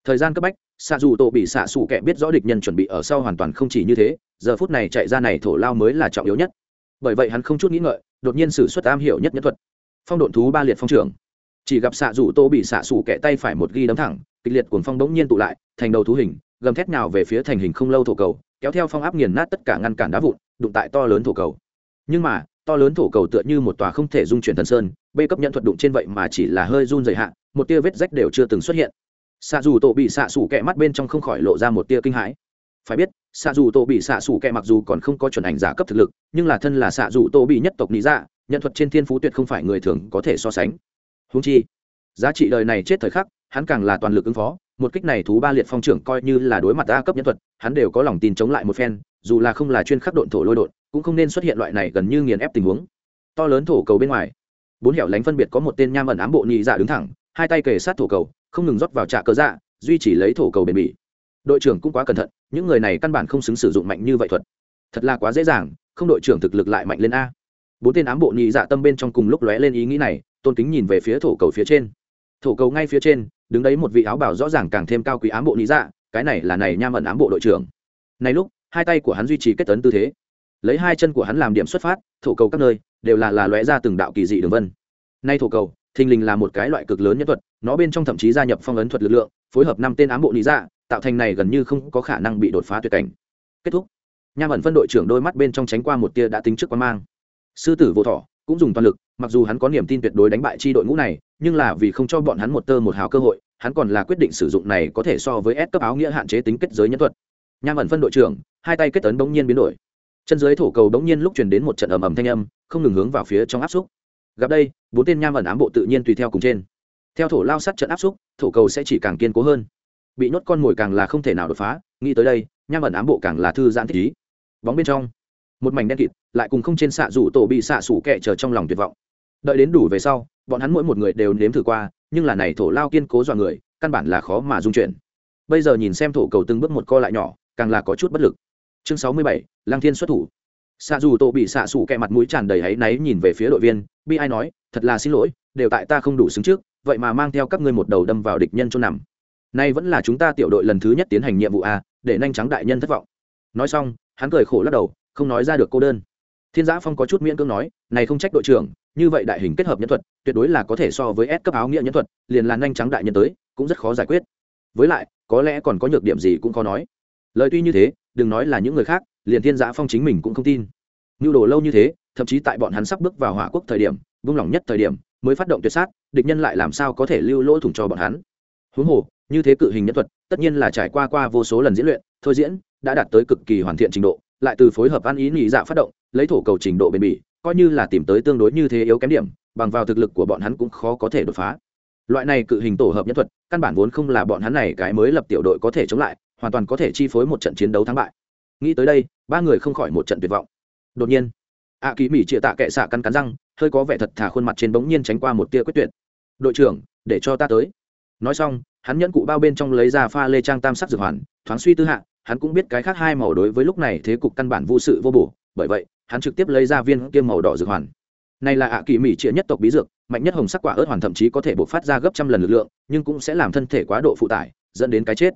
thời gian cấp bách xạ dù tổ bị xạ xù kẻ biết rõ địch nhân chuẩn bị ở sau hoàn toàn không chỉ như thế, giờ phút này chạy ra này thổ lao mới là trọng yếu nhất. Bởi vậy hắn không chút nghĩ ngợi, đột nhiên sử xuất am hiểu nhất nhất thuật. Phong độn thú ba liệt phong trưởng. Chỉ gặp xạ rủ tô bị xạ xủ kẹ tay phải một ghi đấm thẳng, kịch liệt cuồng phong bỗng nhiên tụ lại, thành đầu thú hình, gầm thét nào về phía thành hình không lâu thổ cầu, kéo theo phong áp nghiền nát tất cả ngăn cản đá vụn, đụng tại to lớn thổ cầu. Nhưng mà, to lớn thổ cầu tựa như một tòa không thể dung chuyển thần sơn, bê cấp nhận thuật đụng trên vậy mà chỉ là hơi run dày hạn một tia vết rách đều chưa từng xuất hiện xạ dù tổ bị xạ xủ kẹ mắt bên trong không khỏi lộ ra một tia kinh hãi. Phải biết, xạ dù tổ bị xạ xủ kẹ mặc dù còn không có chuẩn ảnh giả cấp thực lực, nhưng là thân là xạ dù tổ bị nhất tộc lý dạ nhận thuật trên thiên phú tuyệt không phải người thường có thể so sánh. Húng chi, giá trị đời này chết thời khắc, hắn càng là toàn lực ứng phó, một kích này thú ba liệt phong trưởng coi như là đối mặt a cấp nhân thuật, hắn đều có lòng tin chống lại một phen, dù là không là chuyên khắc độn thổ lôi đột cũng không nên xuất hiện loại này gần như nghiền ép tình huống. To lớn thổ cầu bên ngoài, bốn hẻo lánh phân biệt có một tên nham ẩn ám bộ nhị dạ đứng thẳng hai tay kề sát thổ cầu, không ngừng rót vào trạ cơ dạ duy trì lấy thổ cầu bền bỉ. Đội trưởng cũng quá cẩn thận, những người này căn bản không xứng sử dụng mạnh như vậy thuật. Thật là quá dễ dàng, không đội trưởng thực lực lại mạnh lên a. Bốn tên ám bộ nhị dạ tâm bên trong cùng lúc lóe lên ý nghĩ này, tôn kính nhìn về phía thổ cầu phía trên. Thổ cầu ngay phía trên, đứng đấy một vị áo bảo rõ ràng càng thêm cao quý ám bộ nhị dạ cái này là này nham ẩn ám bộ đội trưởng. Này lúc, hai tay của hắn duy trì kết tấn tư thế. Lấy hai chân của hắn làm điểm xuất phát, thổ cầu các nơi, đều là là lóe ra từng đạo kỳ dị đường vân. Nay thổ cầu thình lình là một cái loại cực lớn nhất thuật, nó bên trong thậm chí gia nhập phong ấn thuật lực lượng, phối hợp năm tên ám bộ lý dạ tạo thành này gần như không có khả năng bị đột phá tuyệt cảnh. Kết thúc. Nham ẩn phân đội trưởng đôi mắt bên trong tránh qua một tia đã tính trước quan mang. Sư tử vô thọ, cũng dùng toàn lực, mặc dù hắn có niềm tin tuyệt đối đánh bại chi đội ngũ này, nhưng là vì không cho bọn hắn một tơ một hào cơ hội, hắn còn là quyết định sử dụng này có thể so với S cấp áo nghĩa hạn chế tính kết giới nhân thuật. Nham ẩn phân đội trưởng, hai tay kết ấn bỗng nhiên biến đổi. Chân dưới thổ cầu bỗng nhiên lúc truyền đến một trận ầm ầm thanh âm, không ngừng hướng vào phía trong áp xúc gặp đây, bốn tên nham ẩn ám bộ tự nhiên tùy theo cùng trên. Theo thổ lao sát trận áp xúc, thổ cầu sẽ chỉ càng kiên cố hơn. Bị nhốt con mồi càng là không thể nào đột phá, nghĩ tới đây, nham ẩn ám bộ càng là thư giãn thích ý. Bóng bên trong, một mảnh đen kịt, lại cùng không trên xạ rủ tổ bị xạ sủ kẹ chờ trong lòng tuyệt vọng. Đợi đến đủ về sau, bọn hắn mỗi một người đều nếm thử qua, nhưng là này thổ lao kiên cố dọa người, căn bản là khó mà dung chuyển. Bây giờ nhìn xem thổ cầu từng bước một co lại nhỏ, càng là có chút bất lực. Chương sáu mươi bảy lang thiên xuất thủ xạ dù tổ bị xạ xủ kẹ mặt mũi tràn đầy áy náy nhìn về phía đội viên, bi ai nói, thật là xin lỗi, đều tại ta không đủ xứng trước, vậy mà mang theo các ngươi một đầu đâm vào địch nhân cho nằm. Nay vẫn là chúng ta tiểu đội lần thứ nhất tiến hành nhiệm vụ a, để nhanh trắng đại nhân thất vọng. Nói xong, hắn cười khổ lắc đầu, không nói ra được cô đơn. Thiên giã phong có chút miễn cưỡng nói, này không trách đội trưởng, như vậy đại hình kết hợp nhân thuật, tuyệt đối là có thể so với S cấp áo nghĩa nhân thuật, liền là nhanh trắng đại nhân tới, cũng rất khó giải quyết. Với lại, có lẽ còn có nhược điểm gì cũng khó nói. Lời tuy như thế, đừng nói là những người khác liền thiên giã phong chính mình cũng không tin. Nhu đồ lâu như thế, thậm chí tại bọn hắn sắp bước vào hỏa quốc thời điểm, vung lòng nhất thời điểm, mới phát động tuyệt sát, địch nhân lại làm sao có thể lưu lỗ thủng cho bọn hắn. Huống hồ, như thế cự hình nhân thuật, tất nhiên là trải qua qua vô số lần diễn luyện, thôi diễn, đã đạt tới cực kỳ hoàn thiện trình độ, lại từ phối hợp ăn ý nhị dạ phát động, lấy thổ cầu trình độ bền bỉ, coi như là tìm tới tương đối như thế yếu kém điểm, bằng vào thực lực của bọn hắn cũng khó có thể đột phá. Loại này cự hình tổ hợp nhân thuật, căn bản vốn không là bọn hắn này cái mới lập tiểu đội có thể chống lại, hoàn toàn có thể chi phối một trận chiến đấu thắng bại nghĩ tới đây ba người không khỏi một trận tuyệt vọng. Đột nhiên ạ à, kỳ mỹ chịa tạ kệ xạ cắn cắn răng hơi có vẻ thật thà khuôn mặt trên bỗng nhiên tránh qua một tia quyết tuyệt. Đội trưởng để cho ta tới. Nói xong hắn nhẫn cụ bao bên trong lấy ra pha lê trang tam sắc dược hoàn thoáng suy tư hạ hắn cũng biết cái khác hai màu đối với lúc này thế cục căn bản vô sự vô bổ bởi vậy hắn trực tiếp lấy ra viên kiêm màu đỏ dược hoàn. Này là ạ à kỳ mỹ trịa nhất tộc bí dược mạnh nhất hồng sắc quả ớt hoàn thậm chí có thể bộc phát ra gấp trăm lần lực lượng nhưng cũng sẽ làm thân thể quá độ phụ tải dẫn đến cái chết.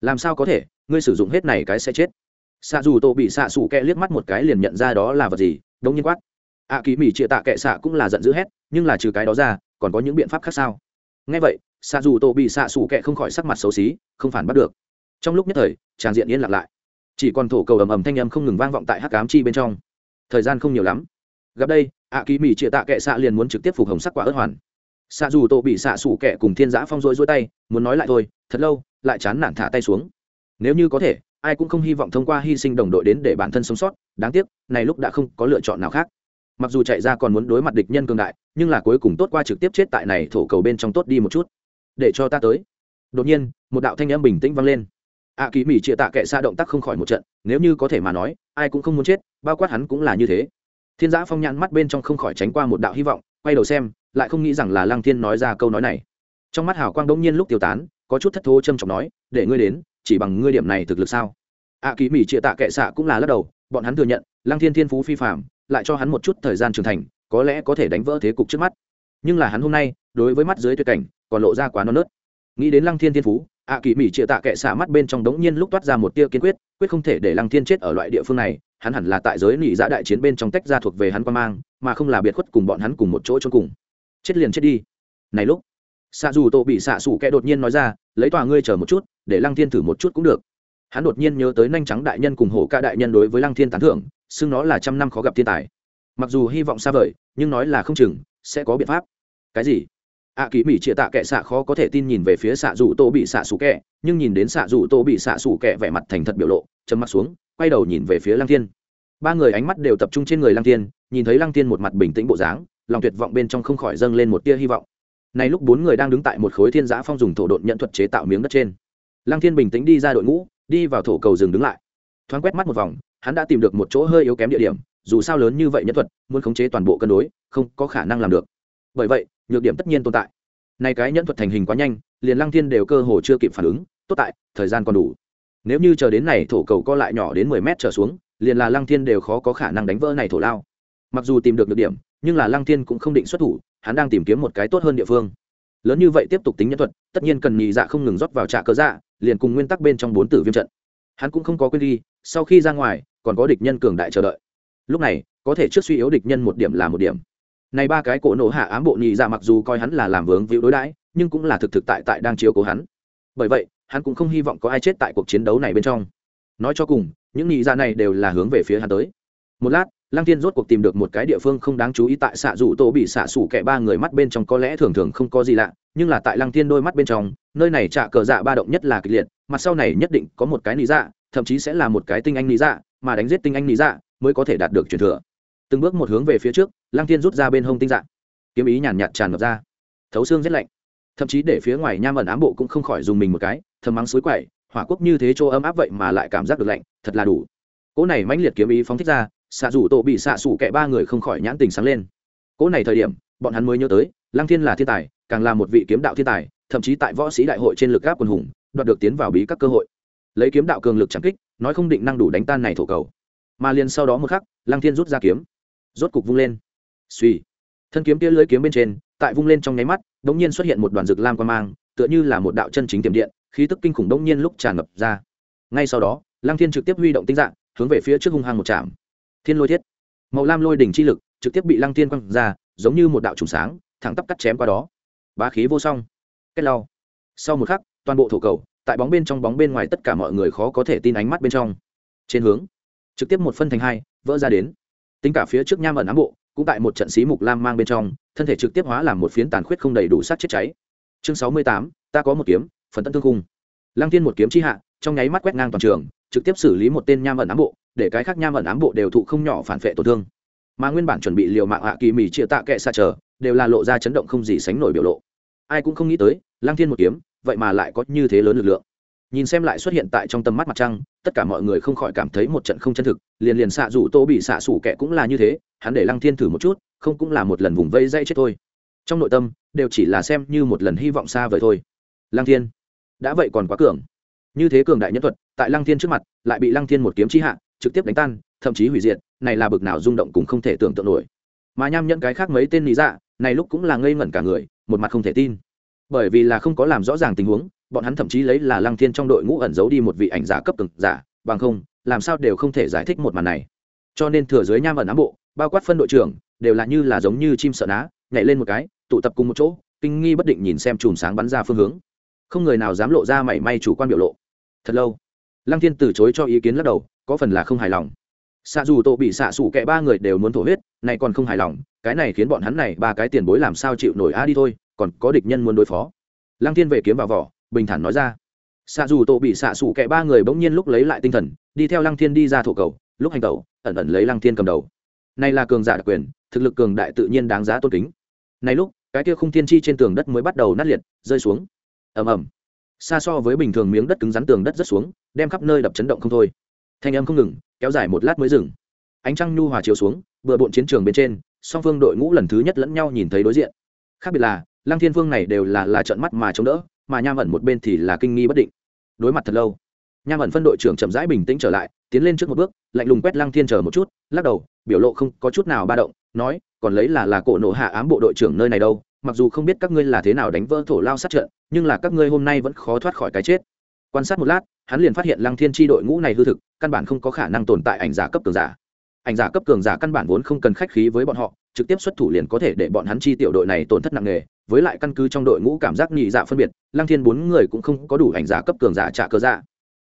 Làm sao có thể? Ngươi sử dụng hết này cái sẽ chết xạ dù tổ bị xạ xù kẹ liếc mắt một cái liền nhận ra đó là vật gì đông nhiên quát. Ạ à, kỳ mỹ chia tạ kệ xạ cũng là giận dữ hét nhưng là trừ cái đó ra còn có những biện pháp khác sao? Ngay vậy xạ dù tổ bị xạ xù kẹ không khỏi sắc mặt xấu xí không phản bắt được. Trong lúc nhất thời tràng diện yên lặng lại. Chỉ còn thổ cầu ầm ầm thanh âm không ngừng vang vọng tại hắc cám chi bên trong. Thời gian không nhiều lắm. Gặp đây ạ à, kỳ mỹ chia tạ kệ xạ liền muốn trực tiếp phục hồng sắc quả ớt hoàn. Xạ dù tổ bị xạ xù kẹ cùng thiên giã phong rối rối tay muốn nói lại thôi thật lâu lại chán nản thả tay xuống. Nếu như có thể ai cũng không hy vọng thông qua hy sinh đồng đội đến để bản thân sống sót đáng tiếc này lúc đã không có lựa chọn nào khác. Mặc dù chạy ra còn muốn đối mặt địch nhân cường đại nhưng là cuối cùng tốt qua trực tiếp chết tại này thổ cầu bên trong tốt đi một chút. Để cho ta tới. Đột nhiên một đạo thanh âm bình tĩnh vang lên. Ạ à, kỳ mỹ chia tạ kệ xa động tác không khỏi một trận nếu như có thể mà nói ai cũng không muốn chết bao quát hắn cũng là như thế. Thiên giã phong nhãn mắt bên trong không khỏi tránh qua một đạo hy vọng quay đầu xem lại không nghĩ rằng là lăng thiên nói ra câu nói này. Trong mắt hào quang đông nhiên lúc tiêu tán có chút thất thố châm trọng nói để ngươi đến chỉ bằng ngươi điểm này thực lực sao? Ạ à, kỳ mỹ chia tạ kệ xạ cũng là lắc đầu bọn hắn thừa nhận lăng thiên thiên phú phi phạm lại cho hắn một chút thời gian trưởng thành có lẽ có thể đánh vỡ thế cục trước mắt. Nhưng là hắn hôm nay đối với mắt dưới tuyệt cảnh còn lộ ra quá non nớt. Nghĩ đến lăng thiên thiên phú ạ à, kỳ mỹ chia tạ kệ xạ mắt bên trong đống nhiên lúc toát ra một tia kiên quyết quyết không thể để lăng thiên chết ở loại địa phương này hắn hẳn là tại giới nị giã đại chiến bên trong tách ra thuộc về hắn qua mang mà không là biệt khuất cùng bọn hắn cùng một chỗ cho cùng. Chết liền chết đi. Này lúc xạ dù tổ bị xạ xủ kẻ đột nhiên nói ra lấy tòa ngươi chờ một chút, để lăng thiên thử một chút cũng được. Hắn đột nhiên nhớ tới nhanh trắng đại nhân cùng hổ ca đại nhân đối với lăng thiên tán thưởng, xưng nó là trăm năm khó gặp thiên tài. Mặc dù hy vọng xa vời, nhưng nói là không chừng, sẽ có biện pháp. Cái gì? Ạ kỳ mỹ chia tạ kệ xạ khó có thể tin nhìn về phía xạ dù tô bị xạ xù kẹ nhưng nhìn đến xạ dù tô bị xạ xù kẹ vẻ mặt thành thật biểu lộ chấm mắt xuống, quay đầu nhìn về phía lăng thiên. Ba người ánh mắt đều tập trung trên người lăng thiên, nhìn thấy lăng thiên một mặt bình tĩnh bộ dáng, lòng tuyệt vọng bên trong không khỏi dâng lên một tia hy vọng này lúc bốn người đang đứng tại một khối thiên giã phong dùng thổ độn nhận thuật chế tạo miếng đất trên. Lăng thiên bình tĩnh đi ra đội ngũ, đi vào thổ cầu rừng đứng lại. Thoáng quét mắt một vòng, hắn đã tìm được một chỗ hơi yếu kém địa điểm, dù sao lớn như vậy nhân thuật, muốn khống chế toàn bộ cân đối, không có khả năng làm được. Bởi vậy, nhược điểm tất nhiên tồn tại. Này cái nhân thuật thành hình quá nhanh, liền lăng thiên đều cơ hồ chưa kịp phản ứng, tốt tại, thời gian còn đủ. Nếu như chờ đến này thổ cầu co lại nhỏ đến mười mét trở xuống, liền là lăng thiên đều khó có khả năng đánh vỡ này thổ lao. Mặc dù tìm được nhược điểm, nhưng là lăng thiên cũng không định xuất thủ hắn đang tìm kiếm một cái tốt hơn địa phương. Lớn như vậy tiếp tục tính nhân thuật, tất nhiên cần nhị dạ không ngừng rót vào trạ cớ dạ liền cùng nguyên tắc bên trong bốn tử viêm trận. Hắn cũng không có quên đi, sau khi ra ngoài, còn có địch nhân cường đại chờ đợi. Lúc này, có thể trước suy yếu địch nhân một điểm là một điểm. Này ba cái cổ nổ hạ ám bộ nhị dạ mặc dù coi hắn là làm vướng víu đối đãi, nhưng cũng là thực thực tại tại đang chiếu cố hắn. Bởi vậy, hắn cũng không hy vọng có ai chết tại cuộc chiến đấu này bên trong. Nói cho cùng, những nhị dạ này đều là hướng về phía hắn tới. Một lát lăng Thiên rốt cuộc tìm được một cái địa phương không đáng chú ý tại xạ dụ tổ bị xạ xủ kẻ ba người mắt bên trong có lẽ thường thường không có gì lạ, nhưng là tại lăng Thiên đôi mắt bên trong, nơi này trả cờ dạ ba động nhất là kịch liệt mặt sau này nhất định có một cái lý dạ thậm chí sẽ là một cái tinh anh lý dạ mà đánh giết tinh anh lý dạ mới có thể đạt được truyền thừa. Từng bước một hướng về phía trước, lăng Thiên rút ra bên hông tinh dạ. Kiếm ý nhàn nhạt tràn ngập ra. Thấu xương rét lạnh. Thậm chí để phía ngoài nham ẩn ám bộ cũng không khỏi dùng mình một cái, thầm mắng suối quậy, hỏa quốc như thế chỗ ấm áp vậy mà lại cảm giác được lạnh, thật là đủ. Cỗ này mãnh liệt kiếm ý phóng thích ra xạ rủ tổ bị xạ sủ kẻ ba người không khỏi nhãn tình sáng lên. Cỗ này thời điểm, bọn hắn mới nhớ tới, lăng thiên là thiên tài, càng là một vị kiếm đạo thiên tài, thậm chí tại võ sĩ đại hội trên lực gáp quần hùng, đoạt được tiến vào bí các cơ hội. Lấy kiếm đạo cường lực chẳng kích, nói không định năng đủ đánh tan này thổ cầu. Mà liền sau đó một khắc, lăng thiên rút ra kiếm, rốt cục vung lên. Suy thân kiếm kia lưới kiếm bên trên, tại vung lên trong nháy mắt đ ỗ n g nhiên xuất hiện một đoàn rực lam quan mang, tựa như là một đạo chân chính tiềm điện, khí tức kinh khủng đ ỗ n g nhiên lúc tràn ngập ra. Ngay sau đó, lăng thiên trực tiếp huy động tinh dạng, hướng về phía trước hung hăng một chạm thiên lôi thiết. Màu lam lôi đỉnh chi lực trực tiếp bị lăng thiên quăng ra, giống như một đạo trùng sáng, thẳng tắp cắt chém qua đó. Bá khí vô song. Kết lau. Sau một khắc, toàn bộ thổ cầu, tại bóng bên trong bóng bên ngoài tất cả mọi người khó có thể tin ánh mắt bên trong. Trên hướng, trực tiếp một phân thành hai, vỡ ra đến. Tính cả phía trước nham ẩn ám bộ, cũng tại một trận xí mục lam mang bên trong, thân thể trực tiếp hóa làm một phiến tàn khuyết không đầy đủ sát chết cháy. Chương sáu mươi tám, ta có một kiếm, phần tận tương cung. Lăng tiên một kiếm chi hạ, trong nháy mắt quét ngang toàn trường trực tiếp xử lý một tên nham ẩn ám bộ, để cái khác nham ẩn ám bộ đều thụ không nhỏ phản vệ tổn thương. Mà nguyên bản chuẩn bị liều mạng hạ kỳ mì chia tạ kệ xa chờ, đều là lộ ra chấn động không gì sánh nổi biểu lộ. Ai cũng không nghĩ tới Lang thiên một kiếm, vậy mà lại có như thế lớn lực lượng. Nhìn xem lại xuất hiện tại trong tầm mắt mặt trăng, tất cả mọi người không khỏi cảm thấy một trận không chân thực, liền liền xạ rủ tô bị xạ sủ kẻ cũng là như thế, hắn để lăng thiên thử một chút, không cũng là một lần vùng vây dây chết thôi. Trong nội tâm, đều chỉ là xem như một lần hy vọng xa vời thôi. Lăng thiên, đã vậy còn quá cường. Như thế cường đại nhân thuật tại lăng thiên trước mặt, lại bị lăng thiên một kiếm chi hạ, trực tiếp đánh tan, thậm chí hủy diệt, này là bực nào rung động cũng không thể tưởng tượng nổi. Mà nham nhẫn cái khác mấy tên lý dạ này lúc cũng là ngây ngẩn cả người, một mặt không thể tin. Bởi vì là không có làm rõ ràng tình huống, bọn hắn thậm chí lấy là lăng thiên trong đội ngũ ẩn giấu đi một vị ảnh giả cấp cực giả, bằng không, làm sao đều không thể giải thích một màn này. Cho nên thừa dưới nham ẩn ám bộ, bao quát phân đội trưởng, đều là như là giống như chim sợ ná, nhảy lên một cái, tụ tập cùng một chỗ, kinh nghi bất định nhìn xem chùm sáng bắn ra phương hướng. Không người nào dám lộ ra mảy may chủ quan biểu lộ. Thật lâu lăng thiên từ chối cho ý kiến lắc đầu, có phần là không hài lòng. Xạ dù tổ bị xạ xủ kệ ba người đều muốn thổ huyết, này còn không hài lòng, cái này khiến bọn hắn này ba cái tiền bối làm sao chịu nổi a đi thôi, còn có địch nhân muốn đối phó. Lăng thiên về kiếm vào vỏ, bình thản nói ra. Xạ dù tổ bị xạ xủ kệ ba người bỗng nhiên lúc lấy lại tinh thần, đi theo lăng thiên đi ra thổ cầu, lúc hành tẩu, ẩn ẩn lấy lăng thiên cầm đầu. Này là cường giả đặc quyền, thực lực cường đại tự nhiên đáng giá tôn kính. Này lúc, cái kia khung thiên chi trên tường đất mới bắt đầu nát liệt, rơi xuống. Ầm ầm. Xa so với bình thường miếng đất cứng rắn tường đất rất xuống đem khắp nơi đập chấn động không thôi. Thanh âm không ngừng, kéo dài một lát mới dừng. Ánh trăng nhu hòa chiếu xuống, vừa bộn chiến trường bên trên, song phương đội ngũ lần thứ nhất lẫn nhau nhìn thấy đối diện. Khác biệt là, lăng thiên phương này đều là là trận mắt mà chống đỡ, mà nham ẩn một bên thì là kinh nghi bất định. Đối mặt thật lâu, nham ẩn phân đội trưởng chậm rãi bình tĩnh trở lại, tiến lên trước một bước, lạnh lùng quét lăng thiên chờ một chút, lắc đầu, biểu lộ không có chút nào ba động, nói, còn lấy là là cổ nộ hạ ám bộ đội trưởng nơi này đâu, mặc dù không biết các ngươi là thế nào đánh vỡ thổ lao sát trận, nhưng là các ngươi hôm nay vẫn khó thoát khỏi cái chết quan sát một lát, hắn liền phát hiện lăng thiên tri đội ngũ này hư thực, căn bản không có khả năng tồn tại ảnh giả cấp cường giả. Ảnh giả cấp cường giả căn bản vốn không cần khách khí với bọn họ, trực tiếp xuất thủ liền có thể để bọn hắn chi tiểu đội này tổn thất nặng nề. Với lại căn cứ trong đội ngũ cảm giác nhị dạ phân biệt, lăng thiên bốn người cũng không có đủ ảnh giả cấp cường giả trả cơ dạ.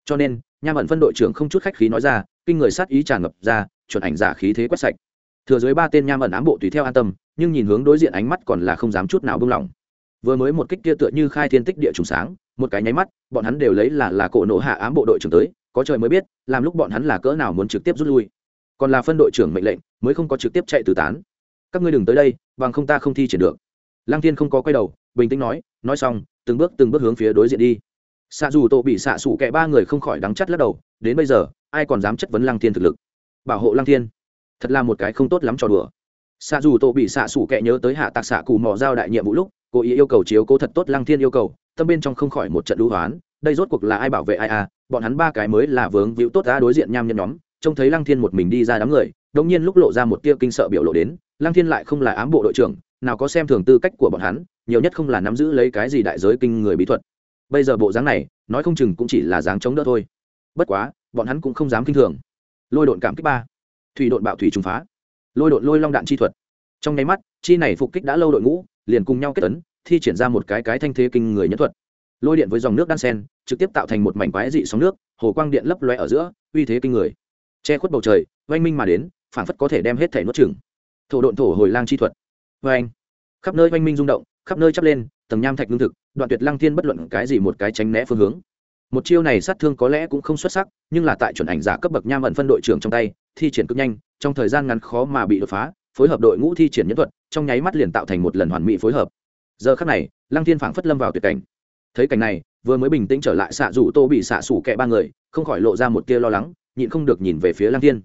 Cho nên, nham ẩn phân đội trưởng không chút khách khí nói ra, kinh người sát ý tràn ngập ra, chuẩn ảnh giả khí thế quét sạch. Thừa dưới ba tên nham ẩn ám bộ tùy theo an tâm, nhưng nhìn hướng đối diện ánh mắt còn là không dám chút nào buông lỏng vừa mới một kích kia tựa như khai thiên tích địa trùng sáng, một cái nháy mắt, bọn hắn đều lấy là là cổ nộ hạ ám bộ đội trưởng tới, có trời mới biết, làm lúc bọn hắn là cỡ nào muốn trực tiếp rút lui. Còn là phân đội trưởng mệnh lệnh, mới không có trực tiếp chạy từ tán. Các ngươi đừng tới đây, bằng không ta không thi triển được. Lăng thiên không có quay đầu, bình tĩnh nói nói xong, từng bước từng bước hướng phía đối diện đi. Xạ dù tổ bị xạ sủ kẻ ba người không khỏi đắng chắt lắc đầu, đến bây giờ, ai còn dám chất vấn lăng thiên thực lực? Bảo hộ lăng thiên, thật là một cái không tốt lắm cho đùa. Xạ dù tổ bị xạ sủ kẻ nhớ tới hạ tạc xạ cù mò giao đại nhiệm vụ lúc cố ý yêu cầu chiếu cố thật tốt lăng thiên yêu cầu, tâm bên trong không khỏi một trận đũ hoán, đây rốt cuộc là ai bảo vệ ai à? Bọn hắn ba cái mới là vướng víu tốt đã đối diện nham nhân nhóm, trông thấy lăng thiên một mình đi ra đám người đông nhiên lúc lộ ra một tia kinh sợ biểu lộ đến, lăng thiên lại không là ám bộ đội trưởng, nào có xem thường tư cách của bọn hắn, nhiều nhất không là nắm giữ lấy cái gì đại giới kinh người bí thuật. Bây giờ bộ dáng này, nói không chừng cũng chỉ là dáng chống đỡ thôi. Bất quá, bọn hắn cũng không dám kinh thường. Lôi độn cảm kích ba. Thủy độn bạo thủy trùng phá. Lôi độn lôi long đạn chi thuật trong nháy mắt, chi này phục kích đã lâu đội ngũ, liền cùng nhau kết tấn thi triển ra một cái cái thanh thế kinh người nhẫn thuật. Lôi điện với dòng nước đan sen, trực tiếp tạo thành một mảnh quái dị sóng nước, hồ quang điện lấp loe ở giữa, uy thế kinh người. Che khuất bầu trời, oanh minh mà đến, phản phất có thể đem hết thể nuốt chừng thổ độn thổ hồi lang chi thuật. Oanh. Khắp nơi oanh minh rung động, khắp nơi chắp lên, tầng nham thạch lương thực, đoạn tuyệt lăng thiên bất luận cái gì một cái tránh né phương hướng. Một chiêu này sát thương có lẽ cũng không xuất sắc, nhưng là tại chuẩn ảnh giả cấp bậc nham ẩn phân đội trưởng trong tay, thi triển cực nhanh, trong thời gian ngắn khó mà bị đột phá phối hợp đội ngũ thi triển nhân thuật, trong nháy mắt liền tạo thành một lần hoàn mỹ phối hợp. Giờ khắc này, lăng thiên phảng phất lâm vào tuyệt cảnh. Thấy cảnh này, vừa mới bình tĩnh trở lại xạ rủ tô bị xạ xủ kẹ ba người, không khỏi lộ ra một tia lo lắng, nhịn không được nhìn về phía lăng thiên.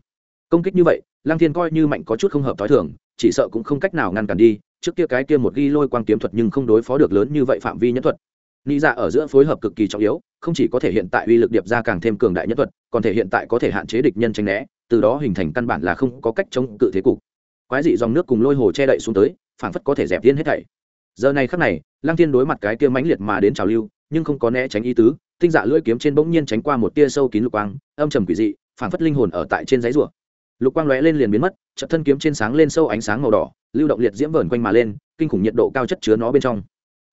Công kích như vậy, lăng thiên coi như mạnh có chút không hợp t h o i thường, chỉ sợ cũng không cách nào ngăn cản đi, trước kia cái kia một ghi lôi quang kiếm thuật nhưng không đối phó được lớn như vậy phạm vi nhân thuật. Nghĩ ra dạ ở giữa phối hợp cực kỳ trọng yếu, không chỉ có thể hiện tại uy lực điệp ra càng thêm cường đại nhân thuật, còn thể hiện tại có thể hạn chế địch nhân tranh né, từ đó hình thành căn bản là không có cách chống cự thế cục quái dị dòng nước cùng lôi hồ che đậy xuống tới, phảng phất có thể dẹp tiên hết thảy. Giờ này khắc này, lăng thiên đối mặt cái kia mãnh liệt mà đến trào lưu, nhưng không có né tránh ý tứ, tinh dạ lưỡi kiếm trên bỗng nhiên tránh qua một tia sâu kín lục quang, âm trầm quỷ dị, phảng phất linh hồn ở tại trên giấy rùa. Lục quang lóe lên liền biến mất, chợt thân kiếm trên sáng lên sâu ánh sáng màu đỏ, lưu động liệt diễm vờn quanh mà lên, kinh khủng nhiệt độ cao chất chứa nó bên trong.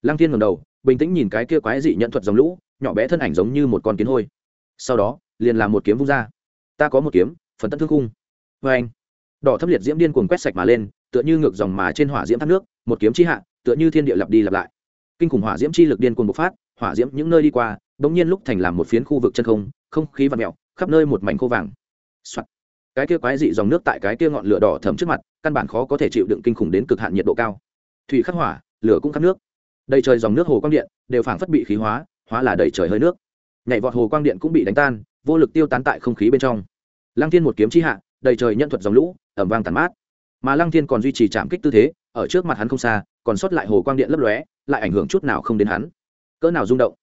Lăng thiên ngẩng đầu, bình tĩnh nhìn cái kia quái dị nhận thuật dòng lũ, nhỏ bé thân ảnh giống như một con kiến hôi. Sau đó, liền làm một kiếm vung ra. Ta có một kiếm, phần tất thương cung. vê vâng. anh đỏ thấp liệt diễm điên cuồng quét sạch mà lên, tựa như ngược dòng mà trên hỏa diễm thác nước, một kiếm chi hạ, tựa như thiên địa lặp đi lặp lại. Kinh khủng hỏa diễm chi lực điên cuồng bộc phát, hỏa diễm những nơi đi qua bỗng nhiên lúc thành làm một phiến khu vực chân không không khí và mèo, khắp nơi một mảnh khô vàng、Soạn. cái kia quái dị dòng nước tại cái kia ngọn lửa đỏ thấm trước mặt, căn bản khó có thể chịu đựng kinh khủng đến cực hạn nhiệt độ cao. Thủy khắc hỏa, lửa cũng khắc nước. Đầy trời dòng nước hồ quang điện đều phảng phất bị khí hóa hóa là đầy trời hơi nước. Nhảy vọt hồ quang điện cũng bị đánh tan, vô lực tiêu tán tại không khí bên trong. Lăng thiên một kiếm chi hạ đầy trời nhân thuật dòng lũ, ẩm vang tàn mát. Mà lăng thiên còn duy trì chạm kích tư thế, ở trước mặt hắn không xa, còn sót lại hồ quang điện lấp lóe, lại ảnh hưởng chút nào không đến hắn. Cỡ nào rung động.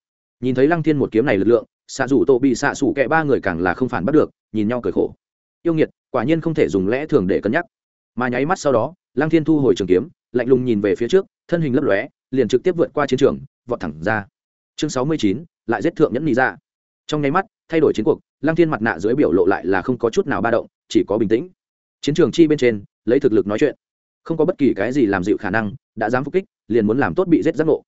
Nhìn thấy lăng thiên một kiếm này lực lượng, xạ rủ tổ bị xạ xủ kẹ ba người càng là không phản bắt được, nhìn nhau cười khổ. Yêu nghiệt, quả nhiên không thể dùng lẽ thường để cân nhắc. Mà nháy mắt sau đó, lăng thiên thu hồi trường kiếm, lạnh lùng nhìn về phía trước, thân hình lấp lóe, liền trực tiếp vượt qua chiến trường, vọt thẳng ra. Chương sáu mươi chín, lại giết thượng nhẫn nhị ra dạ. trong nháy mắt, thay đổi chiến cuộc, lăng thiên mặt nạ dưới biểu lộ lại là không có chút nào ba động chỉ có bình tĩnh. Chiến trường chi bên trên, lấy thực lực nói chuyện. Không có bất kỳ cái gì làm dịu khả năng, đã dám phục kích, liền muốn làm tốt bị giết giác ngộ.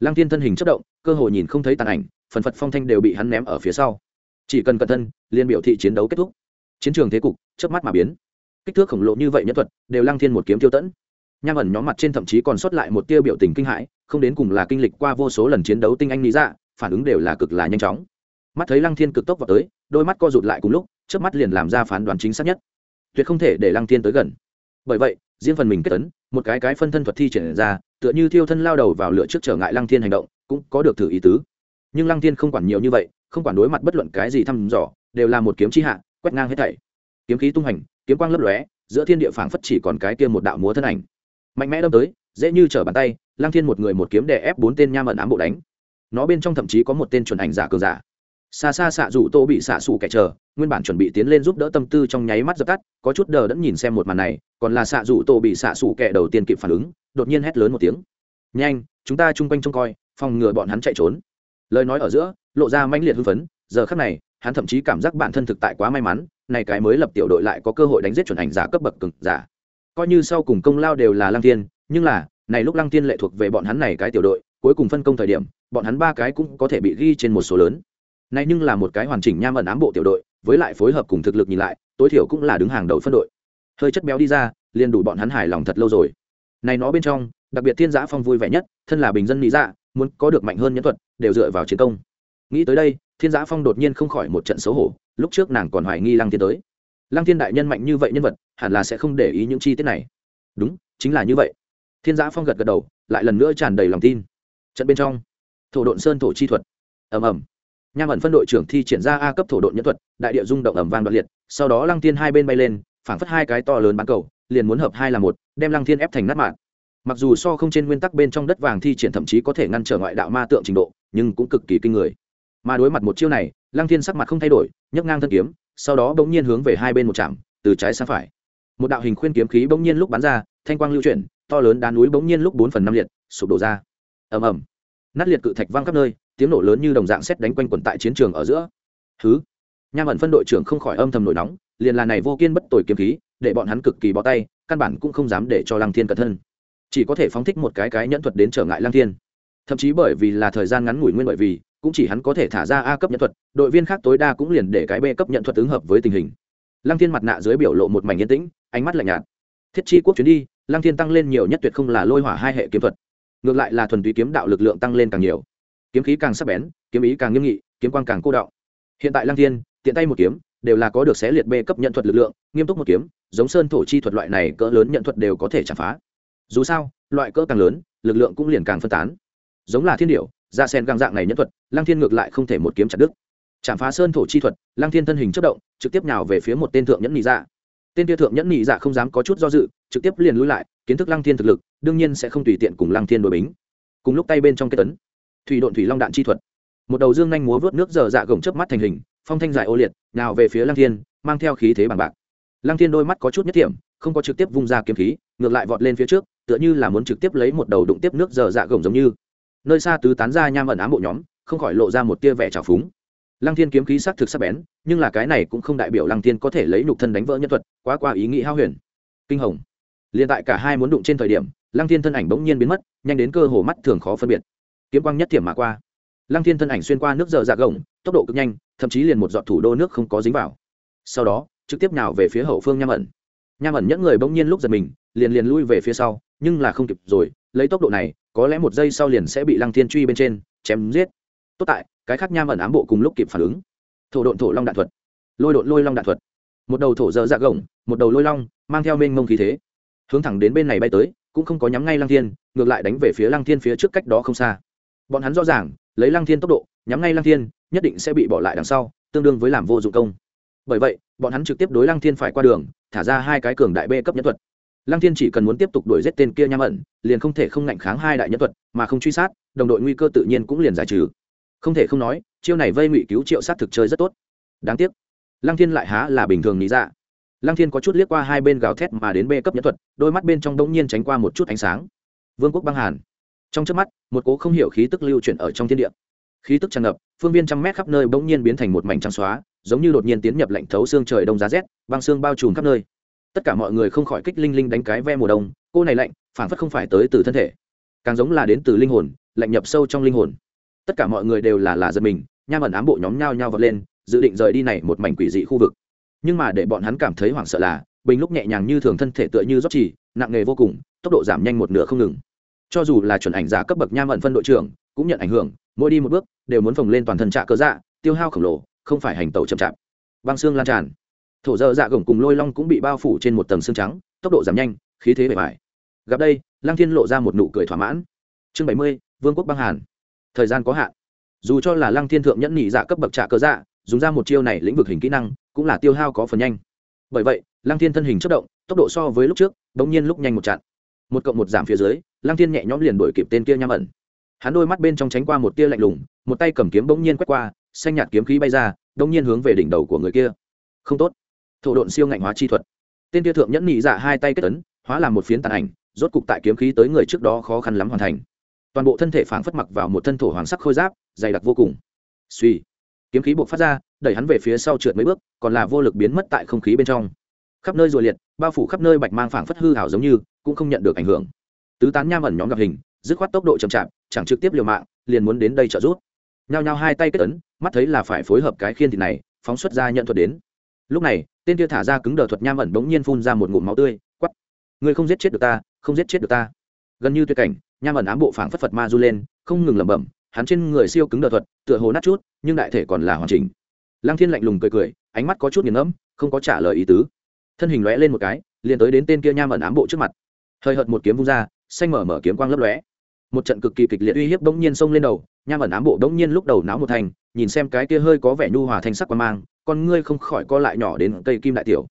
Lăng tiên thân hình chất động, cơ hội nhìn không thấy tàn ảnh, phần phật phong thanh đều bị hắn ném ở phía sau. Chỉ cần cẩn thân liền biểu thị chiến đấu kết thúc. Chiến trường thế cục, chớp mắt mà biến. Kích thước khổng lồ như vậy nhân thuật, đều lăng thiên một kiếm tiêu tẫn nham ẩn nhóm mặt trên thậm chí còn sót lại một tia biểu tình kinh hãi, không đến cùng là kinh lịch qua vô số lần chiến đấu tinh anh lý dạ phản ứng đều là cực là nhanh chóng. Mắt thấy lăng thiên cực tốc vào tới, đôi mắt co rụt lại cùng lúc trước mắt liền làm ra phán đoán chính xác nhất. Tuyệt không thể để lăng thiên tới gần. Bởi vậy, riêng phần mình kết tấn một cái cái phân thân thuật thi triển ra, tựa như thiêu thân lao đầu vào lửa trước trở ngại lăng thiên hành động, cũng có được thử ý tứ. Nhưng lăng thiên không quản nhiều như vậy, không quản đối mặt bất luận cái gì thăm dò, đều là một kiếm chi hạ, quét ngang hết thảy. Kiếm khí tung hành, kiếm quang lấp lóe, giữa thiên địa phảng phất chỉ còn cái kia một đạo múa thân ảnh. Mạnh mẽ đâm tới, dễ như trở bàn tay, lăng thiên một người một kiếm đè ép bốn tên nham ẩn ám bộ đánh. Nó bên trong thậm chí có một tên chuẩn ảnh giả cường giả xa xa xạ rủ tô bị xạ xù kẻ chờ, nguyên bản chuẩn bị tiến lên giúp đỡ tâm tư trong nháy mắt dập tắt, có chút đờ đẫn nhìn xem một màn này, còn là xạ rủ tô bị xạ xù kẻ đầu tiên kịp phản ứng, đột nhiên hét lớn một tiếng. Nhanh, chúng ta chung quanh trông coi, phòng ngừa bọn hắn chạy trốn. Lời nói ở giữa, lộ ra manh liệt hưng phấn, giờ khắc này, hắn thậm chí cảm giác bản thân thực tại quá may mắn, này cái mới lập tiểu đội lại có cơ hội đánh giết chuẩn ảnh giả cấp bậc cực giả. Coi như sau cùng công lao đều là lăng thiên, nhưng là, này lúc lăng thiên lệ thuộc về bọn hắn này cái tiểu đội, cuối cùng phân công thời điểm, bọn hắn ba cái cũng có thể bị ghi trên một số lớn nay nhưng là một cái hoàn chỉnh nham ẩn ám bộ tiểu đội, với lại phối hợp cùng thực lực nhìn lại, tối thiểu cũng là đứng hàng đầu phân đội. Hơi chất béo đi ra, liền đủ bọn hắn hài lòng thật lâu rồi. Này nó bên trong, đặc biệt thiên giã phong vui vẻ nhất, thân là bình dân lý dạ muốn có được mạnh hơn nhân thuật, đều dựa vào chiến công. Nghĩ tới đây, thiên giã phong đột nhiên không khỏi một trận xấu hổ, lúc trước nàng còn hoài nghi lăng thiên tới. Lăng thiên đại nhân mạnh như vậy nhân vật, hẳn là sẽ không để ý những chi tiết này. Đúng, chính là như vậy. Thiên giã phong gật gật đầu, lại lần nữa tràn đầy lòng tin. Trận bên trong, thổ độn sơn thổ chi thuật. Ầm ầm nham ẩn phân đội trưởng thi triển ra a cấp thổ độn nhân thuật, đại địa rung động ầm vang đoạn liệt, sau đó lăng tiên hai bên bay lên, phảng phất hai cái to lớn bán cầu, liền muốn hợp hai là một, đem lăng thiên ép thành nát mạng. Mặc dù so không trên nguyên tắc bên trong đất vàng thi triển thậm chí có thể ngăn trở ngoại đạo ma tượng trình độ, nhưng cũng cực kỳ kinh người. Mà đối mặt một chiêu này, lăng thiên sắc mặt không thay đổi, nhấc ngang thân kiếm, sau đó bỗng nhiên hướng về hai bên một trạm từ trái sang phải. Một đạo hình khuyên kiếm khí bỗng nhiên lúc bắn ra, thanh quang lưu chuyển, to lớn đá núi bỗng nhiên lúc bốn phần năm liệt, sụp đổ ra. Ầm ầm. Nát liệt cự thạch văng khắp nơi tiếng nổ lớn như đồng dạng xét đánh quanh quẩn tại chiến trường ở giữa. Thứ nham ẩn phân đội trưởng không khỏi âm thầm nổi nóng, liền là này vô kiên bất tồi kiếm khí, để bọn hắn cực kỳ bó tay, căn bản cũng không dám để cho lăng thiên cẩn thân. Chỉ có thể phóng thích một cái cái nhẫn thuật đến trở ngại lăng thiên. Thậm chí bởi vì là thời gian ngắn ngủi nguyên bởi vì, cũng chỉ hắn có thể thả ra a cấp nhẫn thuật, đội viên khác tối đa cũng liền để cái b cấp nhận thuật ứng hợp với tình hình. Lăng thiên mặt nạ dưới biểu lộ một mảnh yên tĩnh, ánh mắt lạnh nhạt. Thiết chi quốc chuyến đi, lăng thiên tăng lên nhiều nhất tuyệt không là lôi hỏa hai hệ kiếm thuật. Ngược lại là thuần túy kiếm đạo lực lượng tăng lên càng nhiều kiếm khí càng sắc bén, kiếm ý càng nghiêm nghị, kiếm quang càng cô đọng. Hiện tại lăng thiên, tiện tay một kiếm, đều là có được xé liệt bê cấp nhận thuật lực lượng, nghiêm túc một kiếm, giống sơn thổ chi thuật loại này cỡ lớn nhận thuật đều có thể chạm phá. Dù sao, loại cỡ càng lớn, lực lượng cũng liền càng phân tán. Giống là thiên điệu ra sen găng dạng này nhận thuật, lăng thiên ngược lại không thể một kiếm chặt đứt. Chạm phá sơn thổ chi thuật, lăng thiên thân hình chất động, trực tiếp nhào về phía một tên thượng nhẫn nhị dạ. Tên tia thượng nhẫn nhị dạ không dám có chút do dự, trực tiếp liền lui lại, kiến thức lăng thiên thực lực, đương nhiên sẽ không tùy tiện cùng lăng thiên đội bính. Cùng lúc tay bên trong kết tấn thủy độn thủy long đạn chi thuật. Một đầu dương nhanh múa vớt nước dở dạ gồng chớp mắt thành hình, phong thanh dài ô liệt, nào về phía lăng thiên, mang theo khí thế bằng bạc. Lăng thiên đôi mắt có chút nhất điểm không có trực tiếp vung ra kiếm khí, ngược lại vọt lên phía trước, tựa như là muốn trực tiếp lấy một đầu đụng tiếp nước dở dạ gồng giống như. Nơi xa tứ tán ra nham ẩn ám bộ nhóm, không khỏi lộ ra một tia vẻ trào phúng. Lăng thiên kiếm khí sắc thực sắc bén, nhưng là cái này cũng không đại biểu lăng thiên có thể lấy nhục thân đánh vỡ nhân thuật, quá qua ý nghĩ hao huyền. Kinh hồng. Liền tại cả hai muốn đụng trên thời điểm, lăng thiên thân ảnh bỗng nhiên biến mất, nhanh đến cơ hồ mắt thường khó phân biệt kiếm quang nhất thiểm mà qua. Lăng thiên thân ảnh xuyên qua nước dở dạ gồng, tốc độ cực nhanh, thậm chí liền một giọt thủ đô nước không có dính vào. Sau đó, trực tiếp nào về phía hậu phương nham ẩn. Nham ẩn những người bỗng nhiên lúc giật mình, liền liền lui về phía sau, nhưng là không kịp rồi, lấy tốc độ này, có lẽ một giây sau liền sẽ bị lăng thiên truy bên trên, chém giết. Tốt tại, cái khác nham ẩn ám bộ cùng lúc kịp phản ứng. Thổ độn thổ long đạn thuật. Lôi độn lôi long đạn thuật. Một đầu thổ dở dạ gồng, một đầu lôi long, mang theo mênh mông khí thế. Hướng thẳng đến bên này bay tới, cũng không có nhắm ngay lăng thiên, ngược lại đánh về phía lăng thiên phía trước cách đó không xa bọn hắn rõ ràng, lấy lăng thiên tốc độ, nhắm ngay lăng thiên, nhất định sẽ bị bỏ lại đằng sau, tương đương với làm vô dụng công. Bởi vậy, bọn hắn trực tiếp đối lăng thiên phải qua đường, thả ra hai cái cường đại b cấp nhân thuật. Lăng thiên chỉ cần muốn tiếp tục đuổi giết tên kia nham ẩn, liền không thể không ngạnh kháng hai đại nhân thuật, mà không truy sát, đồng đội nguy cơ tự nhiên cũng liền giải trừ. Không thể không nói, chiêu này vây ngụy cứu triệu sát thực chơi rất tốt. Đáng tiếc, lăng thiên lại há là bình thường lý ra. lăng thiên có chút liếc qua hai bên gào thét mà đến bê cấp nhân thuật, đôi mắt bên trong đống nhiên tránh qua một chút ánh sáng. Vương quốc băng hàn trong trước mắt, một cố không hiểu khí tức lưu chuyển ở trong thiên địa. Khí tức tràn ngập, phương viên trăm mét khắp nơi bỗng nhiên biến thành một mảnh trắng xóa, giống như đột nhiên tiến nhập lạnh thấu xương trời đông giá rét, băng xương bao trùm khắp nơi. Tất cả mọi người không khỏi kích linh linh đánh cái ve mùa đông, cô này lạnh phản phất không phải tới từ thân thể. Càng giống là đến từ linh hồn, lạnh nhập sâu trong linh hồn. Tất cả mọi người đều là là giật mình, nham ẩn ám bộ nhóm nhao nhao vật lên, dự định rời đi này một mảnh quỷ dị khu vực. Nhưng mà để bọn hắn cảm thấy hoảng sợ là, bình lúc nhẹ nhàng như thường thân thể tựa như rót chỉ nặng nghề vô cùng, tốc độ giảm nhanh một nửa không ngừng cho dù là chuẩn ảnh giả cấp bậc nham ẩn phân đội trưởng, cũng nhận ảnh hưởng, mỗi đi một bước, đều muốn phồng lên toàn thân trạ cơ dạ tiêu hao khổng lồ, không phải hành tàu chậm chạp. Băng xương lan tràn. Thổ dơ dạ gồng cùng lôi long cũng bị bao phủ trên một tầng xương trắng, tốc độ giảm nhanh, khí thế bề bài gặp đây, lăng thiên lộ ra một nụ cười thỏa mãn. Chương bảy mươi, vương quốc băng hàn. Thời gian có hạn. Dù cho là lăng thiên thượng nhẫn nhị dạ cấp bậc trạ cơ dạ dùng ra một chiêu này lĩnh vực hình kỹ năng, cũng là tiêu hao có phần nhanh. Bởi vậy, lăng thiên thân hình chất động, tốc độ so với lúc trước đ ỗ n g nhiên lúc nhanh một chặn. Một cộng một giảm phía dưới lăng thiên nhẹ nhõm liền đuổi kịp tên kia nham ẩn. Hắn đôi mắt bên trong tránh qua một tia lạnh lùng, một tay cầm kiếm bỗng nhiên quét qua, xanh nhạt kiếm khí bay ra đông nhiên hướng về đỉnh đầu của người kia. Không tốt. Thổ độn siêu ngạnh hóa chi thuật. Tên kia thượng nhẫn nhị dạ hai tay kết tấn hóa làm một phiến tàn ảnh, rốt cục tại kiếm khí tới người trước đó khó khăn lắm hoàn thành. Toàn bộ thân thể phảng phất mặc vào một thân thổ hoàng sắc khôi giáp, dày đặc vô cùng. Suy kiếm khí buộc phát ra, đẩy hắn về phía sau trượt mấy bước, còn là vô lực biến mất tại không khí bên trong. Khắp nơi rùa liệt, bao phủ khắp nơi bạch mang phảng phất hư hảo giống như, cũng không nhận được ảnh hưởng tứ tán nham ẩn nhóm gặp hình, dứt khoát tốc độ chậm chạp, chẳng trực tiếp liều mạng, liền muốn đến đây trợ giúp. Nhao nhao hai tay kết ấn, mắt thấy là phải phối hợp cái khiên thịt này, phóng xuất ra nhận thuật đến. Lúc này, tên kia thả ra cứng đờ thuật nham ẩn bỗng nhiên phun ra một ngụm máu tươi quắp Người không giết chết được ta, không giết chết được ta. Gần như tuyệt cảnh, nham ẩn ám bộ phảng phất phật ma du lên, không ngừng lẩm bẩm, hắn trên người siêu cứng đờ thuật, tựa hồ nát chút, nhưng đại thể còn là hoàn chỉnh. Lăng thiên lạnh lùng cười cười, ánh mắt có chút nghiền ngẫm, không có trả lời ý tứ. Thân hình lóe lên một cái, liền tới đến tên kia nham ẩn ám bộ trước mặt. Hơi hợt một kiếm vung ra xanh mở mở kiếm quang lấp lóe. Một trận cực kỳ kịch liệt uy hiếp bỗng nhiên xông lên đầu, nham ẩn ám bộ bỗng nhiên lúc đầu náo một thành, nhìn xem cái kia hơi có vẻ nhu hòa thanh sắc quan mang, con ngươi không khỏi co lại nhỏ đến cây kim đại tiểu.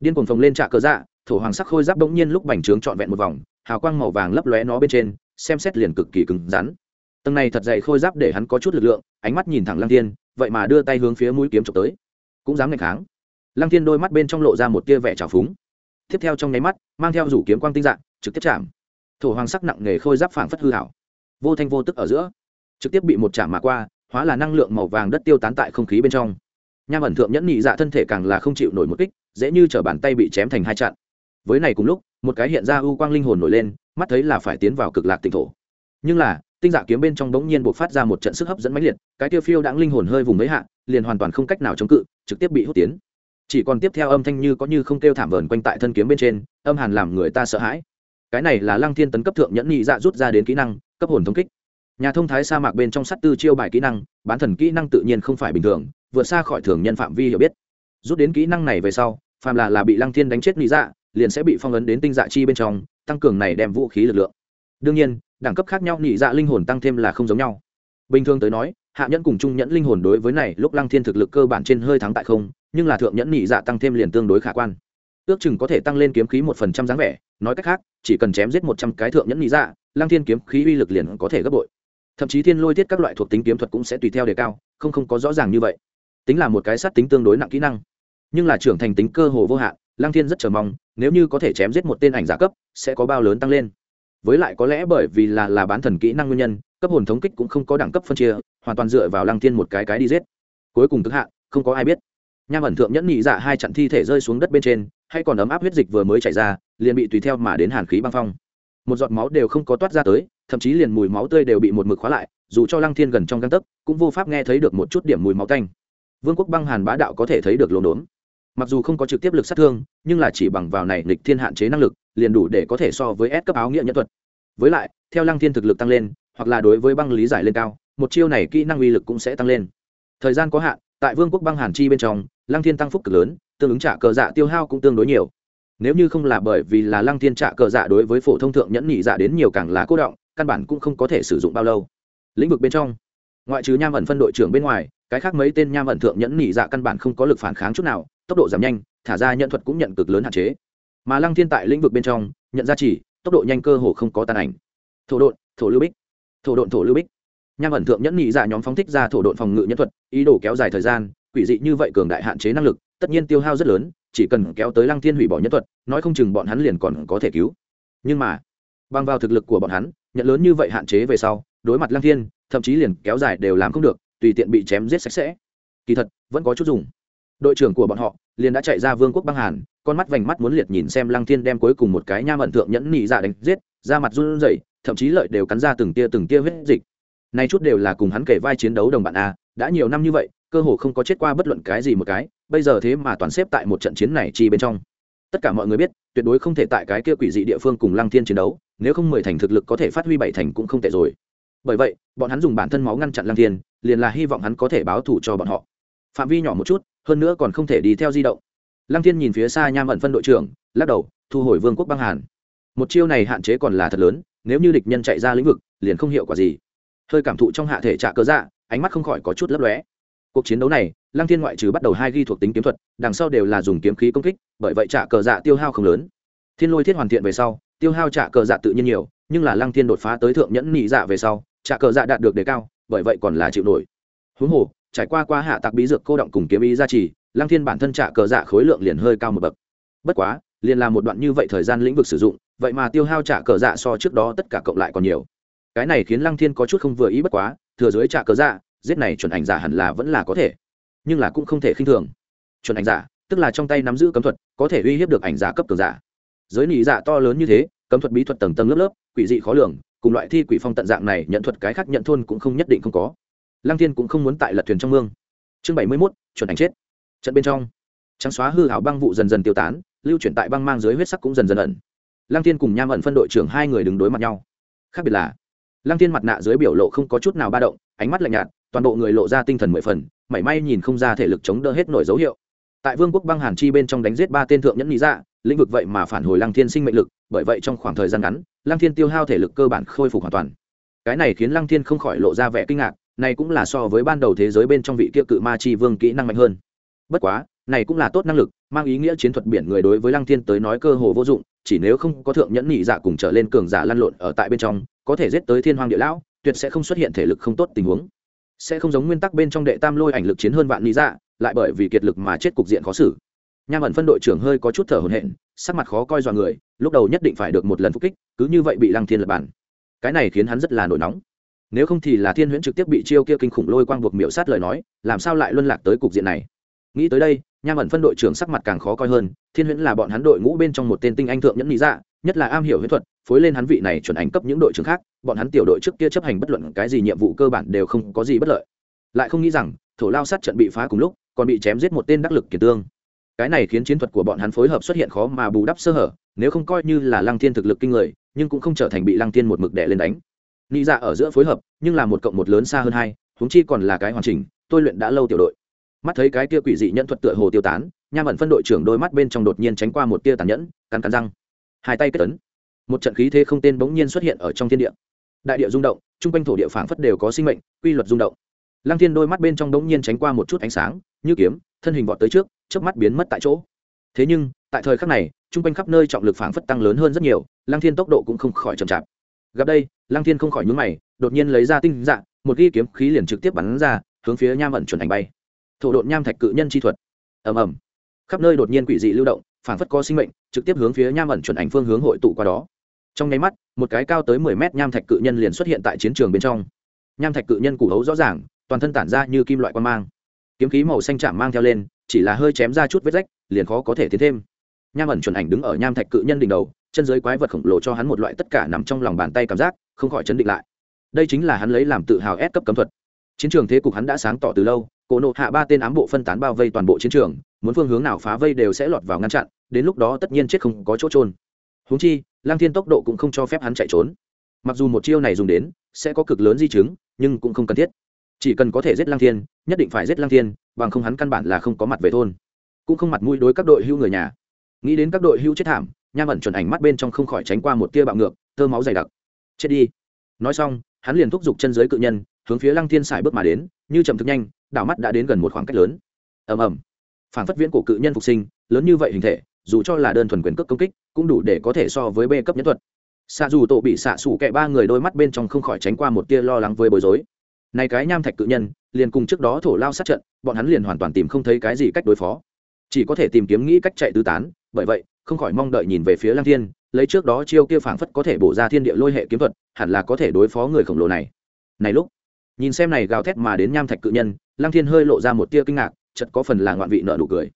Điên cuồng phồng lên trạ cờ dạ thổ hoàng sắc khôi giáp bỗng nhiên lúc bành trướng trọn vẹn một vòng, hào quang màu vàng lấp lóe nó bên trên, xem xét liền cực kỳ cứng rắn. Tầng này thật dày khôi giáp để hắn có chút lực lượng, ánh mắt nhìn thẳng lăng tiên vậy mà đưa tay hướng phía mũi kiếm trộm tới. Cũng dám ngày kháng. Lăng tiên đôi mắt bên trong lộ ra một tia vẻ trào phúng. Tiếp theo trong nháy mắt, mang theo rủ kiếm quang tinh dạng, trực tiếp chạm thổ hoàng sắc nặng nghề khôi giáp phảng phất hư hảo vô thanh vô tức ở giữa, trực tiếp bị một chạm mà qua, hóa là năng lượng màu vàng đất tiêu tán tại không khí bên trong. Nham ẩn thượng nhẫn nhị dạ thân thể càng là không chịu nổi một kích, dễ như t bàn tay bị chém thành hai chặn. Với này cùng lúc, một cái hiện ra ưu quang linh hồn nổi lên, mắt thấy là phải tiến vào cực lạc tỉnh thổ. Nhưng là, tinh dạ kiếm bên trong bỗng nhiên buộc phát ra một trận sức hấp dẫn mãnh liệt, cái tiêu phiêu đãng linh hồn hơi vùng mấy hạ, liền hoàn toàn không cách nào chống cự, trực tiếp bị hút tiến. Chỉ còn tiếp theo âm thanh như có như không kêu thảm vờn quanh tại thân kiếm bên trên, âm hàn làm người ta sợ hãi cái này là lăng thiên tấn cấp thượng nhẫn nhị dạ rút ra đến kỹ năng, cấp hồn thống kích. Nhà thông thái sa mạc bên trong sắt tư chiêu bài kỹ năng, bán thần kỹ năng tự nhiên không phải bình thường, vượt xa khỏi thường nhân phạm vi hiểu biết. Rút đến kỹ năng này về sau, phàm là là bị lăng thiên đánh chết nhị dạ liền sẽ bị phong ấn đến tinh dạ chi bên trong, tăng cường này đem vũ khí lực lượng. Đương nhiên, đẳng cấp khác nhau nhị dạ linh hồn tăng thêm là không giống nhau. Bình thường tới nói, hạ nhẫn cùng trung nhẫn linh hồn đối với này lúc lăng thiên thực lực cơ bản trên hơi thắng tại không, nhưng là thượng nhẫn nhị dạ tăng thêm liền tương đối khả quan. Ước chừng có thể tăng lên kiếm khí một phần trăm dáng vẻ, nói cách khác chỉ cần chém giết một trăm cái thượng nhẫn nhị dạ lăng thiên kiếm khí uy lực liền có thể gấp bội. Thậm chí thiên lôi thiết các loại thuộc tính kiếm thuật cũng sẽ tùy theo đề cao không không có rõ ràng như vậy. Tính là một cái sát tính tương đối nặng kỹ năng. Nhưng là trưởng thành tính cơ hồ vô hạn lăng thiên rất chờ mong nếu như có thể chém giết một tên ảnh giả cấp sẽ có bao lớn tăng lên. Với lại có lẽ bởi vì là là bán thần kỹ năng nguyên nhân cấp hồn thống kích cũng không có đẳng cấp phân chia hoàn toàn dựa vào lăng thiên một cái cái đi giết. Cuối cùng cực hạ, không có ai biết. Nham ẩn thượng nhẫn nhị dạ hai chặn thi thể rơi xuống đất bên trên hay còn ấm áp huyết dịch vừa mới chảy ra, liền bị tùy theo mà đến hàn khí băng phong. Một giọt máu đều không có toát ra tới, thậm chí liền mùi máu tươi đều bị một mực khóa lại, dù cho lăng thiên gần trong găng tấc, cũng vô pháp nghe thấy được một chút điểm mùi máu canh vương quốc băng hàn bá đạo có thể thấy được lồn đốn mặc dù không có trực tiếp lực sát thương, nhưng là chỉ bằng vào này lịch thiên hạn chế năng lực, liền đủ để có thể so với S cấp áo nghĩa nhân thuật. Với lại, theo lăng thiên thực lực tăng lên, hoặc là đối với băng lý giải lên cao, một chiêu này kỹ năng uy lực cũng sẽ tăng lên. Thời gian có hạn, tại vương quốc băng hàn chi bên trong, lăng thiên tăng phúc cực lớn tương ứng trả cờ dạ tiêu hao cũng tương đối nhiều. Nếu như không là bởi vì là lăng thiên trả cờ dạ đối với phổ thông thượng nhẫn nhị dạ đến nhiều càng là cố động, căn bản cũng không có thể sử dụng bao lâu. Lĩnh vực bên trong, ngoại trừ nham ẩn phân đội trưởng bên ngoài, cái khác mấy tên nham ẩn thượng nhẫn nhị dạ căn bản không có lực phản kháng chút nào, tốc độ giảm nhanh, thả ra nhận thuật cũng nhận cực lớn hạn chế. Mà lăng thiên tại lĩnh vực bên trong, nhận ra chỉ, tốc độ nhanh cơ hồ không có tàn ảnh. Thổ độn, thổ lưu bích, thổ độn, thổ lưu bích. Nham ẩn thượng nhẫn nhị dạ nhóm phóng thích ra thổ độn phòng ngự nhân thuật, ý đồ kéo dài thời gian, quỷ dị như vậy cường đại hạn chế năng lực tất nhiên tiêu hao rất lớn, chỉ cần kéo tới lăng thiên hủy bỏ nhân thuật, nói không chừng bọn hắn liền còn có thể cứu. Nhưng mà, bằng vào thực lực của bọn hắn, nhận lớn như vậy hạn chế về sau, đối mặt lăng thiên, thậm chí liền kéo dài đều làm không được, tùy tiện bị chém giết sạch sẽ. Kỳ thật, vẫn có chút dùng. Đội trưởng của bọn họ liền đã chạy ra vương quốc băng hàn, con mắt vành mắt muốn liệt nhìn xem lăng thiên đem cuối cùng một cái nha ẩn thượng nhẫn nị dạ đánh giết ra mặt run rẩy, thậm chí lợi đều cắn ra từng tia từng tia huyết dịch. Này chút đều là cùng hắn kể vai chiến đấu đồng bạn a, đã nhiều năm như vậy, cơ hồ không có chết qua bất luận cái gì một cái bây giờ thế mà toàn xếp tại một trận chiến này chi bên trong. Tất cả mọi người biết, tuyệt đối không thể tại cái kia quỷ dị địa phương cùng lăng thiên chiến đấu, nếu không mười thành thực lực có thể phát huy bảy thành cũng không tệ rồi. Bởi vậy, bọn hắn dùng bản thân máu ngăn chặn lăng thiên, liền là hy vọng hắn có thể báo thù cho bọn họ. Phạm vi nhỏ một chút, hơn nữa còn không thể đi theo di động. Lăng thiên nhìn phía xa nham ẩn phân đội trưởng, lắc đầu, thu hồi vương quốc băng hàn. Một chiêu này hạn chế còn là thật lớn, nếu như địch nhân chạy ra lĩnh vực, liền không hiệu quả gì. Hơi cảm thụ trong hạ thể trạ cơ dạ ánh mắt không khỏi có chút lấp lóe cuộc chiến đấu này, lăng thiên ngoại trừ bắt đầu hai ghi thuộc tính kiếm thuật, đằng sau đều là dùng kiếm khí công kích, bởi vậy trả cờ dạ tiêu hao không lớn. Thiên lôi thiết hoàn thiện về sau, tiêu hao trả cờ dạ tự nhiên nhiều, nhưng là lăng thiên đột phá tới thượng nhẫn nhị dạ về sau, trả cờ dạ đạt được đề cao, bởi vậy còn là chịu nổi. Huống hồ, trải qua qua hạ tạc bí dược cô động cùng kiếm ý gia trì, lăng thiên bản thân trả cờ dạ khối lượng liền hơi cao một bậc. Bất quá, liền là một đoạn như vậy thời gian lĩnh vực sử dụng, vậy mà tiêu hao trả cờ dạ so trước đó tất cả cộng lại còn nhiều. Cái này khiến lăng thiên có chút không vừa ý bất quá, thừa dưới trả cờ dạ giết này chuẩn ảnh giả hẳn là vẫn là có thể, nhưng là cũng không thể khinh thường. Chuẩn ảnh giả, tức là trong tay nắm giữ cấm thuật, có thể uy hiếp được ảnh giả cấp cường giả. Giới nỉ giả dạ to lớn như thế, cấm thuật bí thuật tầng tầng lớp lớp, quỷ dị khó lường, cùng loại thi quỷ phong tận dạng này, nhận thuật cái khác nhận thôn cũng không nhất định không có. Lăng thiên cũng không muốn tại lật thuyền trong mương. Chương bảy mươi mốt, chuẩn ảnh chết. Trận bên trong, trắng xóa hư hảo băng vụ dần dần tiêu tán, lưu chuyển tại băng mang dưới huyết sắc cũng dần dần ẩn. Lăng thiên cùng nham ẩn phân đội trưởng hai người đứng đối mặt nhau. Khác biệt là, lăng thiên mặt nạ dưới biểu lộ không có chút nào ba động, ánh mắt lạnh nhạt toàn bộ người lộ ra tinh thần mười phần, mảy may nhìn không ra thể lực chống đỡ hết nổi dấu hiệu. Tại vương quốc băng hàn chi bên trong đánh giết ba tên thượng nhẫn lý dạ lĩnh vực vậy mà phản hồi lăng thiên sinh mệnh lực, bởi vậy trong khoảng thời gian ngắn, lăng thiên tiêu hao thể lực cơ bản khôi phục hoàn toàn. Cái này khiến lăng thiên không khỏi lộ ra vẻ kinh ngạc, này cũng là so với ban đầu thế giới bên trong vị kia cự ma chi vương kỹ năng mạnh hơn. Bất quá, này cũng là tốt năng lực, mang ý nghĩa chiến thuật biển người đối với lăng thiên tới nói cơ hồ vô dụng, chỉ nếu không có thượng nhẫn nhị dạ cùng trở lên cường giả lăn lộn ở tại bên trong, có thể giết tới thiên hoàng địa lão, tuyệt sẽ không xuất hiện thể lực không tốt tình huống sẽ không giống nguyên tắc bên trong đệ tam lôi ảnh lực chiến hơn vạn lý dạ lại bởi vì kiệt lực mà chết cục diện khó xử. Nham ẩn phân đội trưởng hơi có chút thở hổn hển, sắc mặt khó coi dọa người, lúc đầu nhất định phải được một lần phục kích, cứ như vậy bị lăng thiên lập bản. Cái này khiến hắn rất là nổi nóng. Nếu không thì là thiên huyễn trực tiếp bị chiêu kia kinh khủng lôi quang buộc miểu sát lời nói, làm sao lại luân lạc tới cục diện này? Nghĩ tới đây nham ẩn phân đội trưởng sắc mặt càng khó coi hơn, thiên huyễn là bọn hắn đội ngũ bên trong một tên tinh anh thượng nhẫn lý dạ nhất là am hiểu huyễn thuật, phối lên hắn vị này chuẩn ảnh cấp những đội trưởng khác, bọn hắn tiểu đội trước kia chấp hành bất luận cái gì nhiệm vụ cơ bản đều không có gì bất lợi. Lại không nghĩ rằng, thổ lao sát trận bị phá cùng lúc, còn bị chém giết một tên đắc lực kiệt tương. Cái này khiến chiến thuật của bọn hắn phối hợp xuất hiện khó mà bù đắp sơ hở, nếu không coi như là lăng thiên thực lực kinh người, nhưng cũng không trở thành bị lăng thiên một mực đè lên đánh. Nghĩ dạ ở giữa phối hợp, nhưng là một cộng một lớn xa hơn hai, huống chi còn là cái hoàn chỉnh, tôi luyện đã lâu tiểu đội mắt thấy cái kia quỷ dị nhận thuật tựa hồ tiêu tán, nham ẩn phân đội trưởng đôi mắt bên trong đột nhiên tránh qua một tia tàn nhẫn, cắn cắn răng. Hai tay kết tấn một trận khí thế không tên bỗng nhiên xuất hiện ở trong thiên địa. Đại địa rung động, chung quanh thổ địa phảng phất đều có sinh mệnh, quy luật rung động. Lăng thiên đôi mắt bên trong bỗng nhiên tránh qua một chút ánh sáng, như kiếm, thân hình vọt tới trước, chớp mắt biến mất tại chỗ. Thế nhưng, tại thời khắc này, chung quanh khắp nơi trọng lực phảng phất tăng lớn hơn rất nhiều, lăng thiên tốc độ cũng không khỏi chậm chạp. Gặp đây, lăng thiên không khỏi nhún mày, đột nhiên lấy ra tinh dạng một ghi kiếm khí liền trực tiếp bắn ra, hướng phía nham ẩn chuẩn ảnh bay thổ độn nham thạch cự nhân chi thuật. Ầm ầm. Khắp nơi đột nhiên quỷ dị lưu động, phảng phất có sinh mệnh, trực tiếp hướng phía nham ẩn chuẩn ảnh phương hướng hội tụ qua đó. Trong nháy mắt, một cái cao tới mười mét nham thạch cự nhân liền xuất hiện tại chiến trường bên trong. Nham thạch cự nhân củ hấu rõ ràng, toàn thân tản ra như kim loại quan mang. Kiếm khí màu xanh chạm mang theo lên, chỉ là hơi chém ra chút vết rách, liền khó có thể tiến thêm. Nham ẩn chuẩn ảnh đứng ở nham thạch cự nhân đỉnh đầu, chân giới quái vật khổng lồ cho hắn một loại tất cả nằm trong lòng bàn tay cảm giác, không khỏi chấn định lại. Đây chính là hắn lấy làm tự hào ép cấp cấm thuật. Chiến trường thế cục hắn đã sáng tỏ từ lâu cổ nộ hạ ba tên ám bộ phân tán bao vây toàn bộ chiến trường, muốn phương hướng nào phá vây đều sẽ lọt vào ngăn chặn, đến lúc đó tất nhiên chết không có chỗ trôn. Húng chi, lang thiên tốc độ cũng không cho phép hắn chạy trốn. Mặc dù một chiêu này dùng đến, sẽ có cực lớn di chứng, nhưng cũng không cần thiết. Chỉ cần có thể giết lang thiên, nhất định phải giết lang thiên, bằng không hắn căn bản là không có mặt về thôn. Cũng không mặt mũi đối các đội hưu người nhà. Nghĩ đến các đội hưu chết thảm, nham ẩn chuẩn ảnh mắt bên trong không khỏi tránh qua một tia bạo ngược thơ máu dày đặc. Chết đi. Nói xong, hắn liền thúc giục chân giới cự nhân hướng phía lăng thiên xài bước mà đến, như chậm thực nhanh, đảo mắt đã đến gần một khoảng cách lớn. Ầm ầm. Phản phất viễn cổ cự nhân phục sinh, lớn như vậy hình thể, dù cho là đơn thuần quyền cước công kích, cũng đủ để có thể so với b cấp nhân thuật. Xạ dù tổ bị xạ xủ kẹ ba người đôi mắt bên trong không khỏi tránh qua một tia lo lắng với bối rối. Này cái nham thạch cự nhân, liền cùng trước đó thổ lao sát trận, bọn hắn liền hoàn toàn tìm không thấy cái gì cách đối phó. Chỉ có thể tìm kiếm nghĩ cách chạy tứ tán, bởi vậy, không khỏi mong đợi nhìn về phía lăng thiên, lấy trước đó chiêu kia phảng phất có thể bổ ra thiên địa lôi hệ kiếm thuật, hẳn là có thể đối phó người khổng lồ này. Này lúc nhìn xem này gào thét mà đến nham thạch cự nhân, lăng thiên hơi lộ ra một tia kinh ngạc chật có phần là ngoạn vị nợ nụ cười.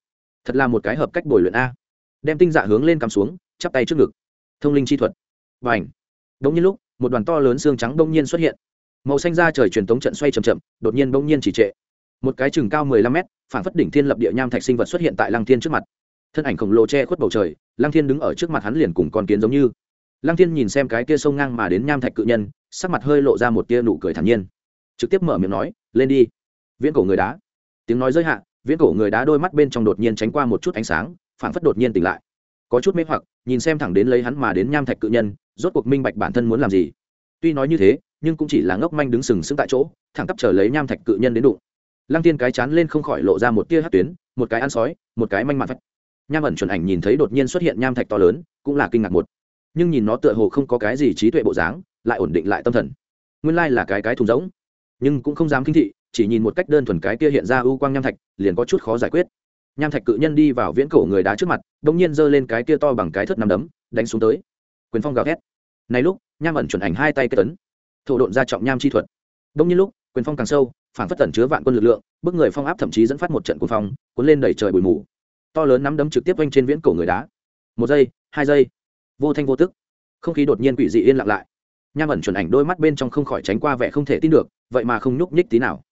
Thật là một cái hợp cách bồi luyện a. Đem tinh dạ hướng lên cắm xuống, chắp tay trước ngực. Thông linh chi thuật. Và ảnh đống nhiên lúc, một đoàn to lớn xương trắng đông nhiên xuất hiện. Màu xanh ra trời truyền tống trận xoay chậm chậm, đột nhiên bỗng nhiên chỉ trệ. Một cái chừng cao mười lăm mét, phản phất đỉnh thiên lập địa nham thạch sinh vật xuất hiện tại lăng thiên trước mặt. Thân ảnh khổng lồ che khuất bầu trời, lăng thiên đứng ở trước mặt hắn liền cùng con kiến giống như. Lăng thiên nhìn xem cái kia sông ngang mà đến nham thạch cự nhân, sắc mặt hơi lộ ra một tia nụ cười thản nhiên trực tiếp mở miệng nói, lên đi. Viễn cổ người đá. Tiếng nói giới hạn viễn cổ người đá đôi mắt bên trong đột nhiên tránh qua một chút ánh sáng phản phất đột nhiên tỉnh lại. Có chút mê hoặc, nhìn xem thẳng đến lấy hắn mà đến nham thạch cự nhân, rốt cuộc minh bạch bản thân muốn làm gì. Tuy nói như thế, nhưng cũng chỉ là ngốc manh đứng sừng sững tại chỗ, thẳng tắp chờ lấy nham thạch cự nhân đến đụng. Lăng tiên cái chán lên không khỏi lộ ra một tia hát tuyến, một cái ăn sói, một cái manh mặt phách. Nham ẩn chuẩn ảnh nhìn thấy đột nhiên xuất hiện nham thạch to lớn, cũng là kinh ngạc một. Nhưng nhìn nó tựa hồ không có cái gì trí tuệ bộ dáng, lại ổn định lại tâm thần. Nguyên lai là cái cái thùng rỗng nhưng cũng không dám kinh thị, chỉ nhìn một cách đơn thuần cái kia hiện ra ưu quang nham thạch, liền có chút khó giải quyết. Nham thạch cự nhân đi vào viễn cổ người đá trước mặt đ ỗ n g nhiên giơ lên cái kia to bằng cái thất nằm đấm, đánh xuống tới. Quyền phong gào thét. Này lúc, nham ẩn chuẩn ảnh hai tay kết tấn. Thổ độn ra trọng nham chi thuật. Đông nhiên lúc, quyền phong càng sâu, phản phất tẩn chứa vạn quân lực lượng, bức người phong áp thậm chí dẫn phát một trận quân phong, cuốn lên đẩy trời bụi mù. To lớn nắm đấm trực tiếp quanh trên viễn cổ người đá. Một giây, hai giây. Vô thanh vô tức. Không khí đột nhiên quỷ dị yên lặng lại nham ẩn chuẩn ảnh đôi mắt bên trong không khỏi tránh qua vẻ không thể tin được, vậy mà không nhúc nhích tí nào.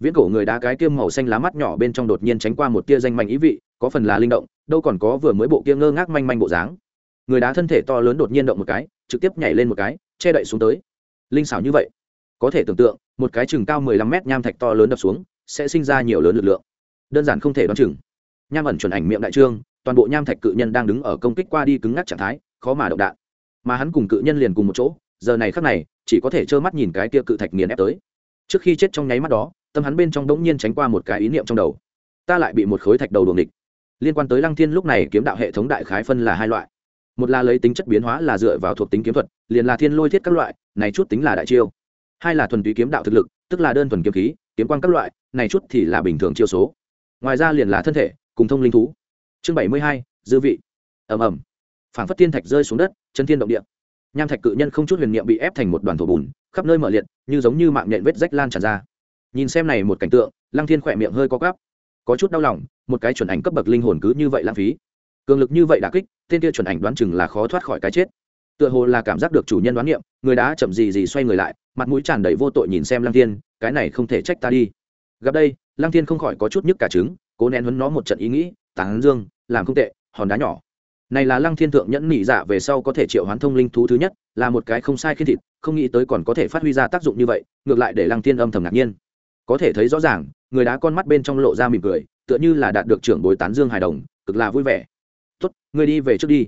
Viễn cổ người đá cái kiêm màu xanh lá mắt nhỏ bên trong đột nhiên tránh qua một tia danh mạnh ý vị, có phần là linh động, đâu còn có vừa mới bộ kia ngơ ngác manh manh bộ dáng. Người đá thân thể to lớn đột nhiên động một cái, trực tiếp nhảy lên một cái, che đậy xuống tới. Linh xảo như vậy, có thể tưởng tượng, một cái chừng cao mười lăm mét nham thạch to lớn đập xuống, sẽ sinh ra nhiều lớn lực lượng. Đơn giản không thể đoán chừng. Nham ẩn chuẩn ảnh miệng đại trương, toàn bộ nham thạch cự nhân đang đứng ở công kích qua đi cứng ngắc trạng thái, khó mà động đạn. Mà hắn cùng cự nhân liền cùng một chỗ giờ này khắc này, chỉ có thể trơ mắt nhìn cái kia cự thạch nghiền ép tới. Trước khi chết trong nháy mắt đó, tâm hắn bên trong đống nhiên tránh qua một cái ý niệm trong đầu. Ta lại bị một khối thạch đầu đuồng địch liên quan tới lăng thiên lúc này kiếm đạo hệ thống đại khái phân là hai loại. Một là lấy tính chất biến hóa là dựa vào thuộc tính kiếm thuật, liền là thiên lôi thiết các loại, này chút tính là đại chiêu. Hai là thuần túy kiếm đạo thực lực, tức là đơn thuần kiếm khí, kiếm quan các loại, này chút thì là bình thường chiêu số. Ngoài ra liền là thân thể, cùng thông linh thú. Chương bảy mươi hai, dư vị. Ẩm ẩm phảng phất thiên thạch rơi xuống đất, chân thiên động địa nham thạch cự nhân không chút huyền niệm bị ép thành một đoàn thổ bùn, khắp nơi mở liệt, như giống như mạng nhện vết rách lan tràn ra. Nhìn xem này một cảnh tượng, lăng thiên khỏe miệng hơi có gắp có chút đau lòng, một cái chuẩn ảnh cấp bậc linh hồn cứ như vậy lãng phí. Cường lực như vậy đã kích, tên kia chuẩn ảnh đoán chừng là khó thoát khỏi cái chết. Tựa hồ là cảm giác được chủ nhân đoán niệm, người đã chậm gì gì xoay người lại, mặt mũi tràn đầy vô tội nhìn xem lăng thiên, cái này không thể trách ta đi. Gặp đây, lăng thiên không khỏi có chút nhức cả trứng, cố nén huấn nó một trận ý nghĩ, tán dương, làm không tệ, hòn đá nhỏ này là lăng thiên thượng nhẫn nỉ dạ về sau có thể triệu hoán thông linh thú thứ nhất, là một cái không sai khi thịt, không nghĩ tới còn có thể phát huy ra tác dụng như vậy, ngược lại để lăng thiên âm thầm ngạc nhiên. Có thể thấy rõ ràng, người đá con mắt bên trong lộ ra mỉm cười, tựa như là đạt được trưởng bối tán dương hài đồng, cực là vui vẻ. Tốt người đi về trước đi.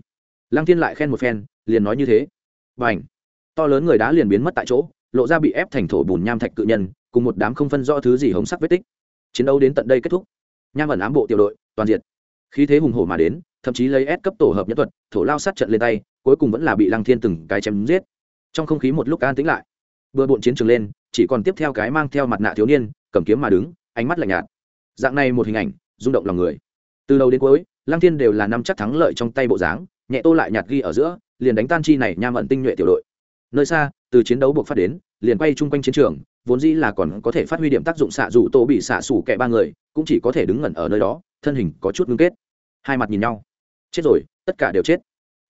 Lăng thiên lại khen một phen, liền nói như thế. B à to lớn người đá liền biến mất tại chỗ, lộ ra bị ép thành thổ bùn nham thạch cự nhân, cùng một đám không phân rõ thứ gì hống sắc vết tích. Chiến đấu đến tận đây kết thúc. Nham ẩn ám bộ tiểu đội, toàn diện khí thế hùng hổ mà đến thậm chí lấy ép cấp tổ hợp nhất thuật, thổ lao sát trận lên tay, cuối cùng vẫn là bị lăng thiên từng cái chém giết. Trong không khí một lúc an tĩnh lại. Vừa bộn chiến trường lên, chỉ còn tiếp theo cái mang theo mặt nạ thiếu niên, cầm kiếm mà đứng, ánh mắt lạnh nhạt. Dạng này một hình ảnh, rung động lòng người. Từ đầu đến cuối, lăng thiên đều là năm chắc thắng lợi trong tay bộ dáng, nhẹ tô lại nhạt ghi ở giữa, liền đánh tan chi này nham ẩn tinh nhuệ tiểu đội. Nơi xa, từ chiến đấu buộc phát đến, liền quay chung quanh chiến trường, vốn dĩ là còn có thể phát huy điểm tác dụng xạ dù tô bị xạ xủ kẻ ba người, cũng chỉ có thể đứng ngẩn ở nơi đó, thân hình có chút ngưng kết. Hai mặt nhìn nhau chết rồi, tất cả đều chết.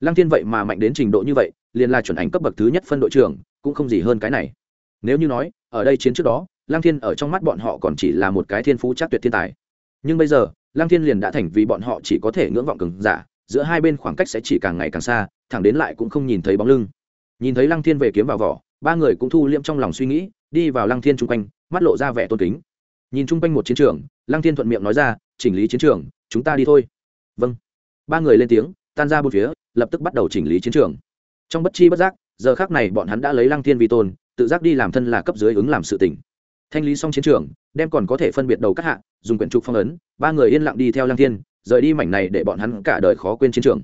Lăng thiên vậy mà mạnh đến trình độ như vậy, liền là chuẩn ảnh cấp bậc thứ nhất phân đội trưởng, cũng không gì hơn cái này. Nếu như nói, ở đây chiến trước đó, lăng thiên ở trong mắt bọn họ còn chỉ là một cái thiên phú chắc tuyệt thiên tài. Nhưng bây giờ, lăng thiên liền đã thành vì bọn họ chỉ có thể ngưỡng vọng cứng giả, giữa hai bên khoảng cách sẽ chỉ càng ngày càng xa, thẳng đến lại cũng không nhìn thấy bóng lưng. Nhìn thấy lăng thiên về kiếm vào vỏ, ba người cũng thu liệm trong lòng suy nghĩ, đi vào lăng thiên chung quanh, mắt lộ ra vẻ tôn kính. Nhìn chung quanh một chiến trường, lăng thiên thuận miệng nói ra, chỉnh lý chiến trường, chúng ta đi thôi. Vâng ba người lên tiếng, tan ra bốn phía, lập tức bắt đầu chỉnh lý chiến trường. Trong bất chi bất giác, giờ khác này bọn hắn đã lấy lăng thiên vi tôn, tự giác đi làm thân là cấp dưới ứng làm sự tỉnh thanh lý xong chiến trường, đem còn có thể phân biệt đầu các hạ, dùng quyển trục phong ấn, ba người yên lặng đi theo lăng thiên, rời đi mảnh này để bọn hắn cả đời khó quên chiến trường.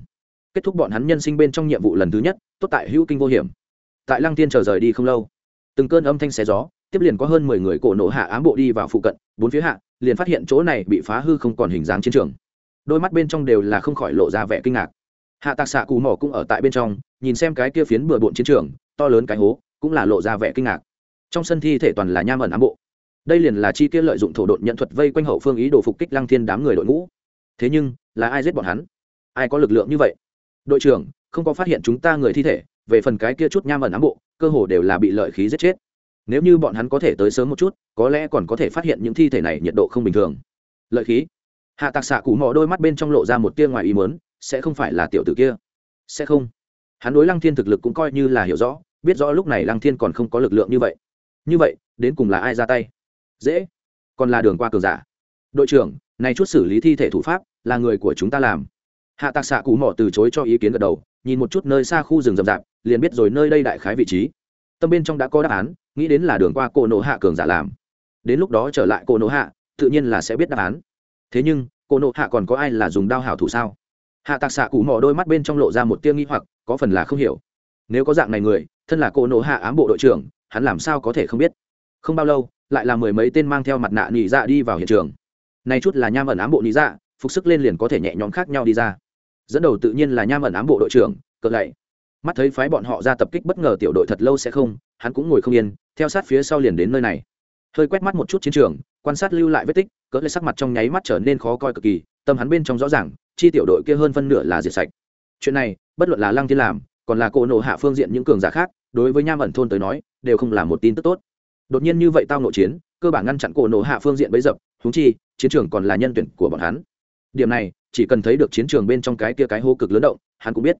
Kết thúc bọn hắn nhân sinh bên trong nhiệm vụ lần thứ nhất, tốt tại hữu kinh vô hiểm. Tại lăng tiên chờ rời đi không lâu, từng cơn âm thanh xé gió, tiếp liền có hơn mười người cổ nổ hạ ám bộ đi vào phụ cận, bốn phía hạ, liền phát hiện chỗ này bị phá hư không còn hình dáng chiến trường đôi mắt bên trong đều là không khỏi lộ ra vẻ kinh ngạc. Hạ tạc xạ cù mỏ cũng ở tại bên trong, nhìn xem cái kia phiến bừa bộn chiến trường, to lớn cái hố, cũng là lộ ra vẻ kinh ngạc. Trong sân thi thể toàn là nham ẩn ám bộ. Đây liền là chi kia lợi dụng thổ độn nhận thuật vây quanh hậu phương ý đồ phục kích lăng thiên đám người đội ngũ. Thế nhưng, là ai giết bọn hắn? Ai có lực lượng như vậy? Đội trưởng, không có phát hiện chúng ta người thi thể, về phần cái kia chút nham ẩn ám bộ, cơ hồ đều là bị lợi khí giết chết. Nếu như bọn hắn có thể tới sớm một chút, có lẽ còn có thể phát hiện những thi thể này nhiệt độ không bình thường. Lợi khí? Hạ tạc xạ cụ mò đôi mắt bên trong lộ ra một tia ngoài ý mớn sẽ không phải là tiểu tử kia. Sẽ không. Hắn đối lăng thiên thực lực cũng coi như là hiểu rõ, biết rõ lúc này lăng thiên còn không có lực lượng như vậy. Như vậy, đến cùng là ai ra tay? Dễ. Còn là đường qua cường giả. Đội trưởng, này chút xử lý thi thể thủ pháp, là người của chúng ta làm. Hạ tạc xạ cụ mỏ từ chối cho ý kiến gật đầu, nhìn một chút nơi xa khu rừng rậm rạp, liền biết rồi nơi đây đại khái vị trí. Tâm bên trong đã có đáp án, nghĩ đến là đường qua cổ nổ hạ cường giả làm. Đến lúc đó trở lại cổ nổ hạ, tự nhiên là sẽ biết đáp án thế nhưng, cô nộ hạ còn có ai là dùng đao hảo thủ sao? Hạ tạc xạ cụ mò đôi mắt bên trong lộ ra một tia nghĩ hoặc, có phần là không hiểu. Nếu có dạng này người, thân là cô nộ hạ ám bộ đội trưởng, hắn làm sao có thể không biết? Không bao lâu, lại là mười mấy tên mang theo mặt nạ nhị dạ đi vào hiện trường. Này chút là nham ẩn ám bộ nhị dạ phục sức lên liền có thể nhẹ nhõm khác nhau đi ra. Dẫn đầu tự nhiên là nham ẩn ám bộ đội trưởng cỡ lạy. Mắt thấy phái bọn họ ra tập kích bất ngờ tiểu đội thật lâu sẽ không, hắn cũng ngồi không yên, theo sát phía sau liền đến nơi này. Hơi quét mắt một chút chiến trường, quan sát lưu lại vết tích cỡ lệ sắc mặt trong nháy mắt trở nên khó coi cực kỳ, tâm hắn bên trong rõ ràng, chi tiểu đội kia hơn phân nửa là diệt sạch. Chuyện này, bất luận là lăng thiên làm, còn là cỗ nộ hạ phương diện những cường giả khác, đối với nham ẩn thôn tới nói, đều không là một tin tức tốt. Đột nhiên như vậy tao nội chiến, cơ bản ngăn chặn cỗ nộ hạ phương diện bấy dập húng chi, chiến trường còn là nhân tuyển của bọn hắn. Điểm này, chỉ cần thấy được chiến trường bên trong cái kia cái hô cực lớn động, hắn cũng biết.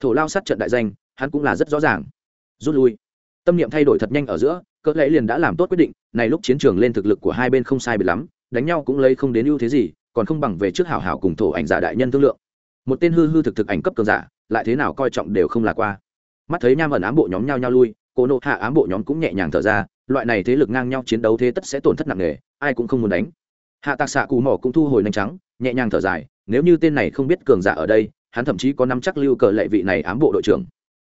Thổ lao sát trận đại danh, hắn cũng là rất rõ ràng. Rút lui. Tâm niệm thay đổi thật nhanh ở giữa, cỡ lẽ liền đã làm tốt quyết định, này lúc chiến trường lên thực lực của hai bên không sai biệt lắm đánh nhau cũng lấy không đến ưu thế gì, còn không bằng về trước hảo hảo cùng thổ ảnh giả đại nhân thương lượng. Một tên hư hư thực thực ảnh cấp cường giả, lại thế nào coi trọng đều không là qua. Mắt thấy nham ẩn ám bộ nhóm nhau nhau lui, cô nộ hạ ám bộ nhóm cũng nhẹ nhàng thở ra, loại này thế lực ngang nhau chiến đấu thế tất sẽ tổn thất nặng nề, ai cũng không muốn đánh. Hạ tạc xạ cù mỏ cũng thu hồi nhanh trắng, nhẹ nhàng thở dài, nếu như tên này không biết cường giả ở đây, hắn thậm chí có năm chắc lưu cờ lệ vị này ám bộ đội trưởng.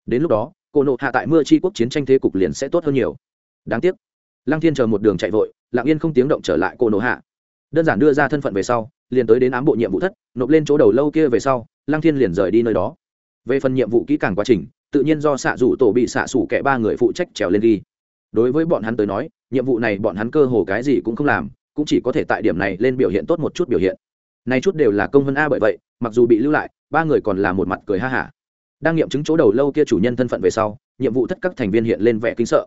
Đến lúc đó, cô nộ hạ tại mưa chi quốc chiến tranh thế cục liền sẽ tốt hơn nhiều. Đáng tiếc lăng thiên chờ một đường chạy vội, lặng yên không tiếng động trở lại cô nô hạ. Đơn giản đưa ra thân phận về sau, liền tới đến ám bộ nhiệm vụ thất, nộp lên chỗ đầu lâu kia về sau, lăng thiên liền rời đi nơi đó. Về phần nhiệm vụ kỹ càng quá trình, tự nhiên do xạ rủ tổ bị xạ sủ kẻ ba người phụ trách trèo lên đi đối với bọn hắn tới nói, nhiệm vụ này bọn hắn cơ hồ cái gì cũng không làm, cũng chỉ có thể tại điểm này lên biểu hiện tốt một chút biểu hiện. Này chút đều là công vân a bởi vậy, mặc dù bị lưu lại, ba người còn là một mặt cười ha hả. Đang nghiệm chứng chỗ đầu lâu kia chủ nhân thân phận về sau, nhiệm vụ tất các thành viên hiện lên vẻ kinh sợ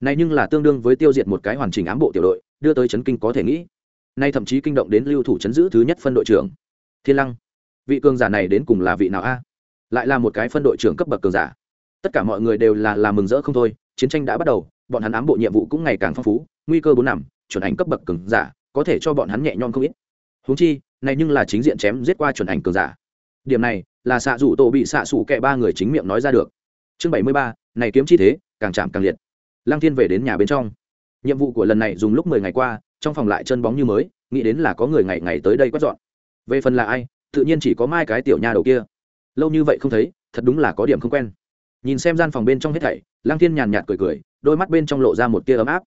này nhưng là tương đương với tiêu diệt một cái hoàn chỉnh ám bộ tiểu đội, đưa tới chấn kinh có thể nghĩ. Nay thậm chí kinh động đến lưu thủ chấn giữ thứ nhất phân đội trưởng. Thiên lăng, vị cường giả này đến cùng là vị nào a? Lại là một cái phân đội trưởng cấp bậc cường giả. Tất cả mọi người đều là làm mừng rỡ không thôi, chiến tranh đã bắt đầu, bọn hắn ám bộ nhiệm vụ cũng ngày càng phong phú, nguy cơ bốn nằm, chuẩn ảnh cấp bậc cường giả, có thể cho bọn hắn nhẹ nhõm không ít. Huống chi, này nhưng là chính diện chém giết qua chuẩn ảnh cường giả. Điểm này, là xạ rủ tổ bị xạ xủ kẹ ba người chính miệng nói ra được. Chương bảy mươi ba, này kiếm chi thế, càng chạm càng liệt lăng thiên về đến nhà bên trong. Nhiệm vụ của lần này dùng lúc mười ngày qua, trong phòng lại chân bóng như mới, nghĩ đến là có người ngày ngày tới đây quét dọn. Về phần là ai, tự nhiên chỉ có mai cái tiểu nha đầu kia. Lâu như vậy không thấy, thật đúng là có điểm không quen. Nhìn xem gian phòng bên trong hết thảy, lăng thiên nhàn nhạt cười cười, đôi mắt bên trong lộ ra một tia ấm áp.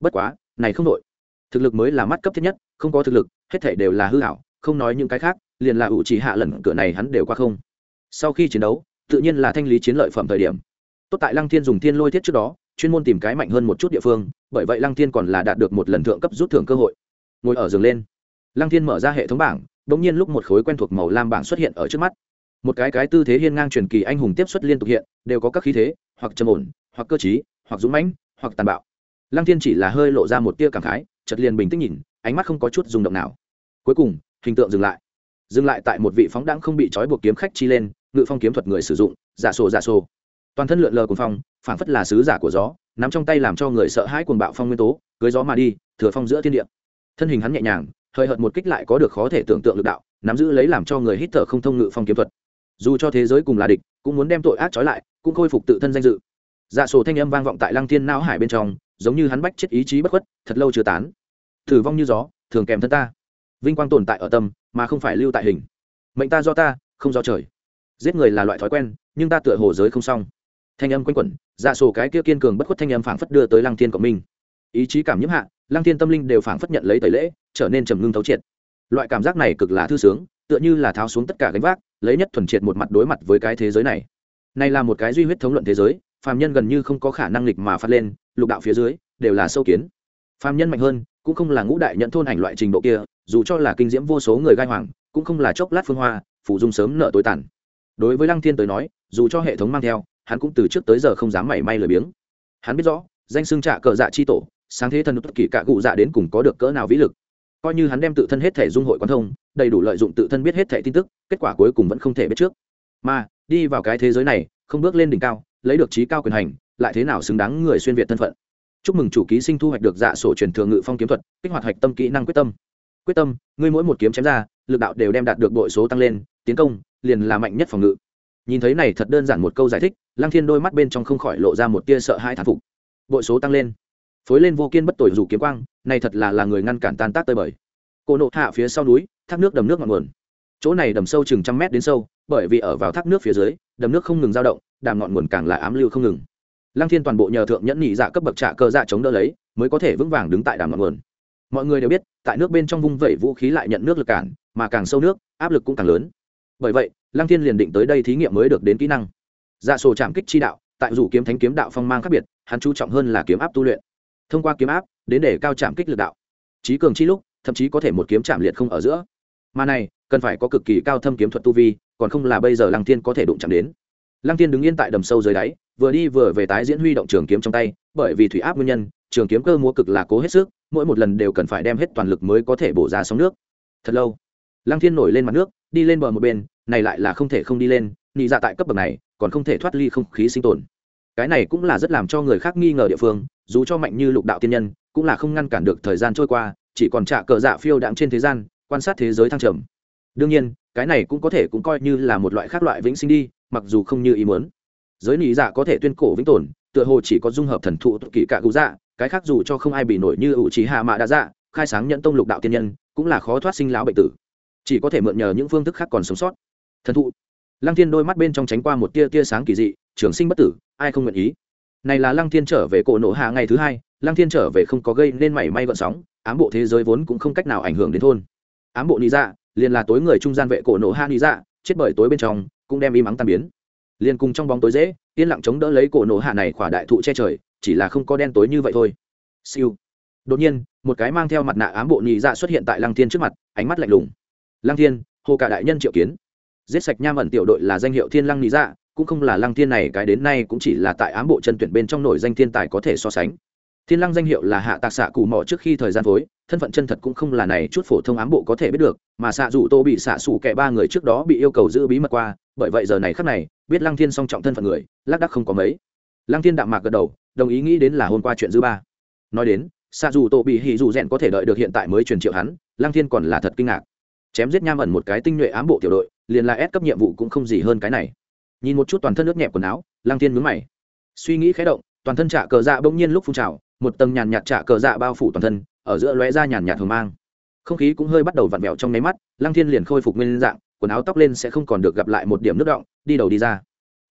Bất quá, này không đội thực lực mới là mắt cấp thiết nhất, không có thực lực, hết thảy đều là hư hảo không nói những cái khác, liền là ủ chỉ hạ lần cửa này hắn đều qua không. Sau khi chiến đấu, tự nhiên là thanh lý chiến lợi phẩm thời điểm. Tốt tại lăng thiên dùng thiên lôi thiết trước đó chuyên môn tìm cái mạnh hơn một chút địa phương, bởi vậy lăng thiên còn là đạt được một lần thượng cấp rút thưởng cơ hội. Ngồi ở giường lên, lăng thiên mở ra hệ thống bảng đ ỗ n g nhiên lúc một khối quen thuộc màu lam bảng xuất hiện ở trước mắt. Một cái cái tư thế hiên ngang truyền kỳ anh hùng tiếp xuất liên tục hiện, đều có các khí thế, hoặc trầm ổn, hoặc cơ t hoặc dũng mãnh, hoặc tàn bạo. Lăng thiên chỉ là hơi lộ ra một tia cảm khái chật liền bình tĩnh nhìn, ánh mắt không có chút rung động nào. Cuối cùng, hình tượng dừng lại. Dừng lại tại một vị phóng đãng không bị trói buộc kiếm khách chi lên, ngự phong kiếm thuật người sử dụng, giả sổ giả sổ toàn thân lượn lờ cuồng phong, phảng phất là sứ giả của gió, nắm trong tay làm cho người sợ hãi cuồng bạo phong nguyên tố, cưới gió mà đi, thừa phong giữa thiên địa. Thân hình hắn nhẹ nhàng, hơi hợt một kích lại có được khó thể tưởng tượng lực đạo, nắm giữ lấy làm cho người hít thở không thông ngự phong kiếm thuật. Dù cho thế giới cùng là địch, cũng muốn đem tội ác trói lại, cũng khôi phục tự thân danh dự. Dạ sổ thanh âm vang vọng tại lăng thiên não hải bên trong, giống như hắn bách chết ý chí bất khuất, thật lâu chưa tán. Thử vong như gió, thường kèm thân ta. Vinh quang tồn tại ở tâm, mà không phải lưu tại hình. Mệnh ta do ta, không do trời. Giết người là loại thói quen, nhưng ta tựa hồ giới không xong thanh âm quanh quẩn dạ sổ cái kia kiên cường bất khuất thanh âm phảng phất đưa tới lăng thiên cộng minh. Ý chí cảm nhiễm hạ, lăng thiên tâm linh đều phảng phất nhận lấy tẩy lễ, trở nên trầm ngưng thấu triệt. Loại cảm giác này cực là thư sướng, tựa như là tháo xuống tất cả gánh vác, lấy nhất thuần triệt một mặt đối mặt với cái thế giới này. Này là một cái duy huyết thống luận thế giới, phàm nhân gần như không có khả năng lịch mà phát lên, lục đạo phía dưới, đều là sâu kiến. Phàm nhân mạnh hơn, cũng không là ngũ đại nhận thôn ảnh loại trình độ kia, dù cho là kinh diễm vô số người gai hoàng, cũng không là chốc lát phương hoa, phủ dung sớm nợ tối tàn. Đối với lăng thiên tới nói, dù cho hệ thống mang theo hắn cũng từ trước tới giờ không dám mảy may lười biếng. Hắn biết rõ, danh xưng trạ cờ dạ chi tổ, sáng thế thần tất kỳ cả cụ dạ đến cùng có được cỡ nào vĩ lực. Coi như hắn đem tự thân hết thể dung hội quan thông, đầy đủ lợi dụng tự thân biết hết thể tin tức, kết quả cuối cùng vẫn không thể biết trước. Mà, đi vào cái thế giới này, không bước lên đỉnh cao, lấy được trí cao quyền hành, lại thế nào xứng đáng người xuyên việt thân phận? Chúc mừng chủ ký sinh thu hoạch được dạ sổ truyền thường ngự phong kiếm thuật, kích hoạt hạch tâm kỹ năng quyết tâm. Quyết tâm, ngươi mỗi một kiếm chém ra, lực đạo đều đem đạt được đội số tăng lên, tiến công, liền là mạnh nhất phòng ngự. Nhìn thấy này thật đơn giản một câu giải thích lăng thiên đôi mắt bên trong không khỏi lộ ra một tia sợ hai thán phục. Bội số tăng lên. Phối lên vô kiên bất tội dù kiếm quang, này thật là là người ngăn cản tan tác tơi bời. Cô nộ hạ phía sau núi, thác nước đầm nước ngọn nguồn. Chỗ này đầm sâu chừng trăm mét đến sâu, bởi vì ở vào thác nước phía dưới, đầm nước không ngừng dao động, đàm ngọn nguồn càng là ám lưu không ngừng. Lăng thiên toàn bộ nhờ thượng nhẫn nhị dạ cấp bậc trạ cơ dạ chống đỡ lấy, mới có thể vững vàng đứng tại đàm ngọn nguồn. Mọi người đều biết, tại nước bên trong vung vẩy vũ khí lại nhận nước lực cản, mà càng sâu nước, áp lực cũng càng lớn. Bởi vậy, lăng thiên liền định tới đây thí nghiệm mới được đến kỹ năng dạ sổ chạm kích chi đạo, tại dù kiếm thánh kiếm đạo phong mang khác biệt, hắn chú trọng hơn là kiếm áp tu luyện. Thông qua kiếm áp, đến để cao chạm kích lực đạo. Trí cường chi lúc, thậm chí có thể một kiếm chạm liệt không ở giữa. Mà này, cần phải có cực kỳ cao thâm kiếm thuật tu vi, còn không là bây giờ lăng thiên có thể đụng chạm đến. Lăng thiên đứng yên tại đầm sâu dưới đáy, vừa đi vừa về tái diễn huy động trường kiếm trong tay, bởi vì thủy áp nguyên nhân, trường kiếm cơ múa cực là cố hết sức, mỗi một lần đều cần phải đem hết toàn lực mới có thể bổ ra sóng nước. Thật lâu, lăng thiên nổi lên mặt nước, đi lên bờ một bên, này lại là không thể không đi lên nị dạ tại cấp bậc này còn không thể thoát ly không khí sinh tồn. Cái này cũng là rất làm cho người khác nghi ngờ địa phương, dù cho mạnh như lục đạo tiên nhân, cũng là không ngăn cản được thời gian trôi qua, chỉ còn trả cờ dạ phiêu đạm trên thế gian, quan sát thế giới thăng trầm. Đương nhiên, cái này cũng có thể cũng coi như là một loại khác loại vĩnh sinh đi, mặc dù không như ý muốn. Giới nị dạ có thể tuyên cổ vĩnh tồn, tựa hồ chỉ có dung hợp thần thụ kỷ cạ cụ dạ cái khác dù cho không ai bị nổi như ủ trí hạ mạ đã dạ khai sáng nhận tông lục đạo tiên nhân, cũng là khó thoát sinh lão bệnh tử. Chỉ có thể mượn nhờ những phương thức khác còn sống sót. Thần thụ lăng thiên đôi mắt bên trong tránh qua một tia tia sáng kỳ dị, trường sinh bất tử, ai không nguyện ý? Này là lăng thiên trở về cổ nổ hạ ngày thứ hai, lăng thiên trở về không có gây nên mảy may gợn sóng, ám bộ thế giới vốn cũng không cách nào ảnh hưởng đến thôn. Ám bộ lý dạ liền là tối người trung gian vệ cổ nổ hạ lý dạ chết bởi tối bên trong, cũng đem im ắng tan biến. Liền cùng trong bóng tối dễ, yên lặng chống đỡ lấy cổ nổ hạ này khỏa đại thụ che trời, chỉ là không có đen tối như vậy thôi. Siêu. Đột nhiên, một cái mang theo mặt nạ ám bộ nhị dạ xuất hiện tại lăng thiên trước mặt, ánh mắt lạnh lùng. Lăng thiên, hồ cả đại nhân triệu kiến giết sạch nham ẩn tiểu đội là danh hiệu thiên lăng lý dạ cũng không là lăng thiên này, cái đến nay cũng chỉ là tại ám bộ chân tuyển bên trong nổi danh thiên tài có thể so sánh. Thiên lăng danh hiệu là hạ tạc xạ cù mỏ trước khi thời gian phối thân phận chân thật cũng không là này, chút phổ thông ám bộ có thể biết được, mà xạ dù tô bị xạ xù kẻ ba người trước đó bị yêu cầu giữ bí mật qua, bởi vậy giờ này khắc này, biết lăng thiên song trọng thân phận người, lác đắc không có mấy. Lăng thiên đạm mạc gật đầu, đồng ý nghĩ đến là hôm qua chuyện dư ba. Nói đến, xạ dù tô bị hì dù rèn có thể đợi được hiện tại mới truyền triệu hắn, lăng thiên còn là thật kinh ngạc. Chém giết nham ẩn một cái tinh nhuệ ám bộ tiểu đội liền là ép cấp nhiệm vụ cũng không gì hơn cái này. Nhìn một chút toàn thân nước nhẹp quần áo, lăng thiên nhướng mày. Suy nghĩ khẽ động, toàn thân trả cờ dạ bỗng nhiên lúc phun trào, một tầng nhàn nhạt trả cờ dạ bao phủ toàn thân, ở giữa lóe ra nhàn nhạt hồng mang. Không khí cũng hơi bắt đầu vặn vẹo trong nháy mắt, lăng thiên liền khôi phục nguyên dạng, quần áo tóc lên sẽ không còn được gặp lại một điểm nước động, đi đầu đi ra.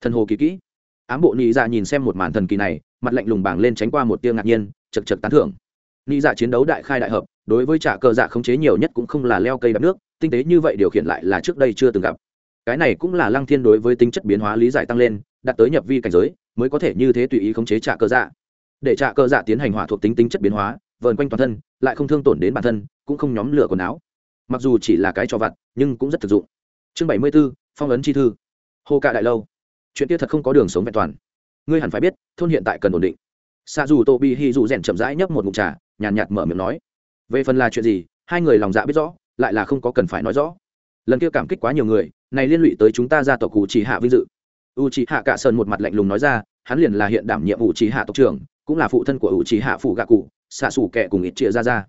Thần hồ kỳ kỹ. Ám bộ nị dạ nhìn xem một màn thần kỳ này, mặt lạnh lùng bảng lên tránh qua một tia ngạc nhiên chật chật tán thưởng. Nị dạ chiến đấu đại khai đại hợp, đối với trả cờ dạ khống chế nhiều nhất cũng không là leo cây đập nước tinh tế như vậy điều khiển lại là trước đây chưa từng gặp. Cái này cũng là lăng thiên đối với tính chất biến hóa lý giải tăng lên, đạt tới nhập vi cảnh giới, mới có thể như thế tùy ý khống chế trả cơ dạ. Để trả cơ dạ tiến hành hỏa thuộc tính tính chất biến hóa, vờn quanh toàn thân, lại không thương tổn đến bản thân, cũng không nhóm lửa quần áo. Mặc dù chỉ là cái cho vặt, nhưng cũng rất thực dụng. Chương bảy mươi b ố phong ấn chi thư. Hô cạ đại lâu. Chuyện kia thật không có đường sống vẹn toàn. Ngươi hẳn phải biết, thôn hiện tại cần ổn định. Xa dù tô bi hi dù rèn chậm rãi nhấp một ngụm trà, nhàn nhạt mở miệng nói. Về phần là chuyện gì, hai người lòng dạ biết rõ lại là không có cần phải nói rõ. Lần kia cảm kích quá nhiều người, này liên lụy tới chúng ta ra tộc cụ chỉ hạ vinh dự. U chỉ hạ cả sơn một mặt lạnh lùng nói ra, hắn liền là hiện đảm nhiệm u chỉ hạ tộc trưởng, cũng là phụ thân của u chỉ hạ phụ gạ cụ, xạ xù kẻ cùng ít chia ra ra.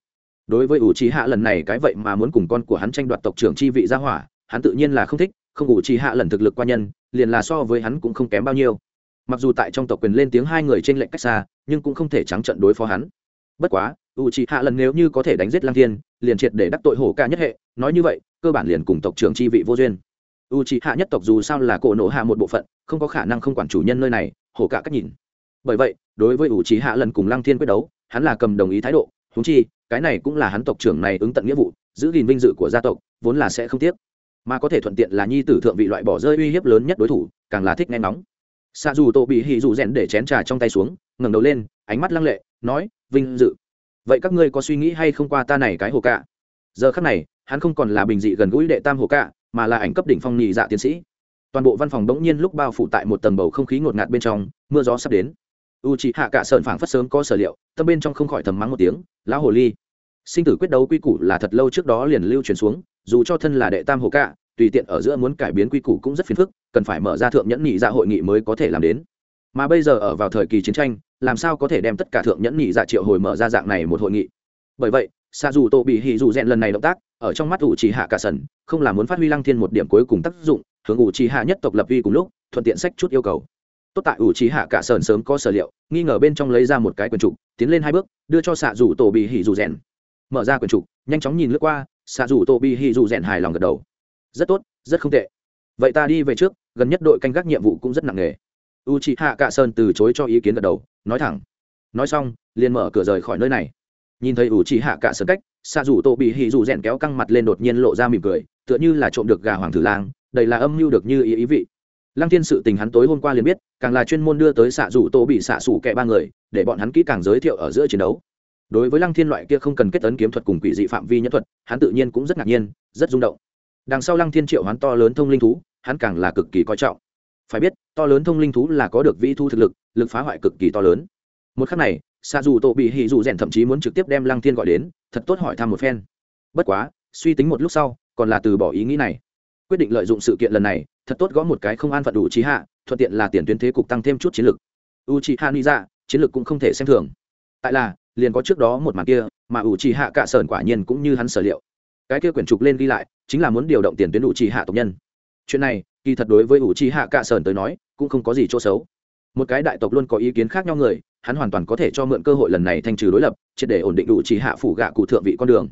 Đối với u chỉ hạ lần này cái vậy mà muốn cùng con của hắn tranh đoạt tộc trưởng chi vị ra hỏa, hắn tự nhiên là không thích, không u chỉ hạ lần thực lực qua nhân, liền là so với hắn cũng không kém bao nhiêu. Mặc dù tại trong tộc quyền lên tiếng hai người trên lệnh cách xa, nhưng cũng không thể trắng trận đối phó hắn. Bất quá u c hạ lần nếu như có thể đánh giết lang thiên, liền triệt để đắc tội hổ ca nhất hệ. Nói như vậy, cơ bản liền cùng tộc trưởng chi vị vô duyên. U c hạ nhất tộc dù sao là cổ nổ hạ một bộ phận, không có khả năng không quản chủ nhân nơi này, hổ cả cách nhìn. Bởi vậy, đối với u c hạ lần cùng lang thiên quyết đấu, hắn là cầm đồng ý thái độ húng chi, cái này cũng là hắn tộc trưởng này ứng tận nghĩa vụ, giữ gìn vinh dự của gia tộc, vốn là sẽ không tiếc. Mà có thể thuận tiện là nhi tử thượng vị loại bỏ rơi uy hiếp lớn nhất đối thủ, càng là thích nghe nóng xa dù tô bị hì dù rèn để chén trà trong tay xuống, ngẩng đầu lên, ánh mắt lăng lệ, nói, vinh dự vậy các ngươi có suy nghĩ hay không qua ta này cái hồ cạ? Giờ khắc này, hắn không còn là bình dị gần gũi đệ tam hồ cạ, mà là ảnh cấp đỉnh phong nhị dạ tiến sĩ. Toàn bộ văn phòng bỗng nhiên lúc bao phủ tại một tầng bầu không khí ngột ngạt bên trong, mưa gió sắp đến. U chị hạ cả sợn phảng phất sớm có sở liệu, tâm bên trong không khỏi thầm mắng một tiếng, lão hồ ly, sinh tử quyết đấu quy củ là thật lâu trước đó liền lưu truyền xuống, dù cho thân là đệ tam hồ cạ, tùy tiện ở giữa muốn cải biến quy củ cũng rất phiền phức, cần phải mở ra thượng nhẫn nhị dạ hội nghị mới có thể làm đến. Mà bây giờ ở vào thời kỳ chiến tranh làm sao có thể đem tất cả thượng nhẫn nhị dạ triệu hồi mở ra dạng này một hội nghị? Bởi vậy xa dù tô bị hỉ dù rèn lần này động tác, ở trong mắt ủ trì hạ cả sần, không là muốn phát huy lăng thiên một điểm cuối cùng tác dụng, hướng ủ trì hạ nhất tộc lập vi cùng lúc, thuận tiện sách chút yêu cầu. Tốt tại ủ trì hạ cả sần sớm có sở liệu, nghi ngờ bên trong lấy ra một cái quần trục, tiến lên hai bước, đưa cho xạ dù tổ bị hỉ dù rèn. Mở ra quần trục, nhanh chóng nhìn lướt qua xạ dù tổ bị hỉ dù rèn hài lòng gật đầu. Rất tốt, rất không tệ. Vậy ta đi về trước, gần nhất đội canh gác nhiệm vụ cũng rất nặng nề. U c h hạ cạ sơn từ chối cho ý kiến gật đầu nói thẳng. Nói xong, liền mở cửa rời khỏi nơi này. Nhìn thấy ủ chỉ hạ cả sơn cách xa rủ tô bị hì rủ rèn kéo căng mặt lên đột nhiên lộ ra mỉm cười, tựa như là trộm được gà hoàng thử lang, đầy là âm mưu được như ý ý vị. Lăng thiên sự tình hắn tối hôm qua liền biết, càng là chuyên môn đưa tới xạ rủ tô bị xạ xủ kẹ ba người, để bọn hắn kỹ càng giới thiệu ở giữa chiến đấu. Đối với lăng thiên loại kia không cần kết tấn kiếm thuật cùng quỷ dị phạm vi nhân thuật, hắn tự nhiên cũng rất ngạc nhiên, rất rung động. Đằng sau lăng thiên triệu hắn to lớn thông linh thú, hắn càng là cực kỳ coi trọng phải biết, to lớn thông linh thú là có được vĩ thu thực lực lực phá hoại cực kỳ to lớn. Một khắc này xa dù tổ bị hì dù rèn thậm chí muốn trực tiếp đem lăng thiên gọi đến, thật tốt hỏi thăm một phen. Bất quá, suy tính một lúc sau, còn là từ bỏ ý nghĩ này. Quyết định lợi dụng sự kiện lần này, thật tốt gõ một cái không an phận đủ trí hạ thuận tiện là tiền tuyến thế cục tăng thêm chút chiến lực. U trí hạ ni ra chiến lược cũng không thể xem thường. Tại là, liền có trước đó một màn kia, mà u trí hạ cạ sờn quả nhiên cũng như hắn sở liệu. Cái kia quyển trục lên ghi lại, chính là muốn điều động tiền tuyến u trí hạ tộc nhân. Chuyện này kỳ thật đối với ủ trì hạ cạ sởn tới nói, cũng không có gì chỗ xấu. Một cái đại tộc luôn có ý kiến khác nhau người, hắn hoàn toàn có thể cho mượn cơ hội lần này thanh trừ đối lập, triệt để ổn định đủ chỉ hạ phủ gạ cụ thượng vị con đường.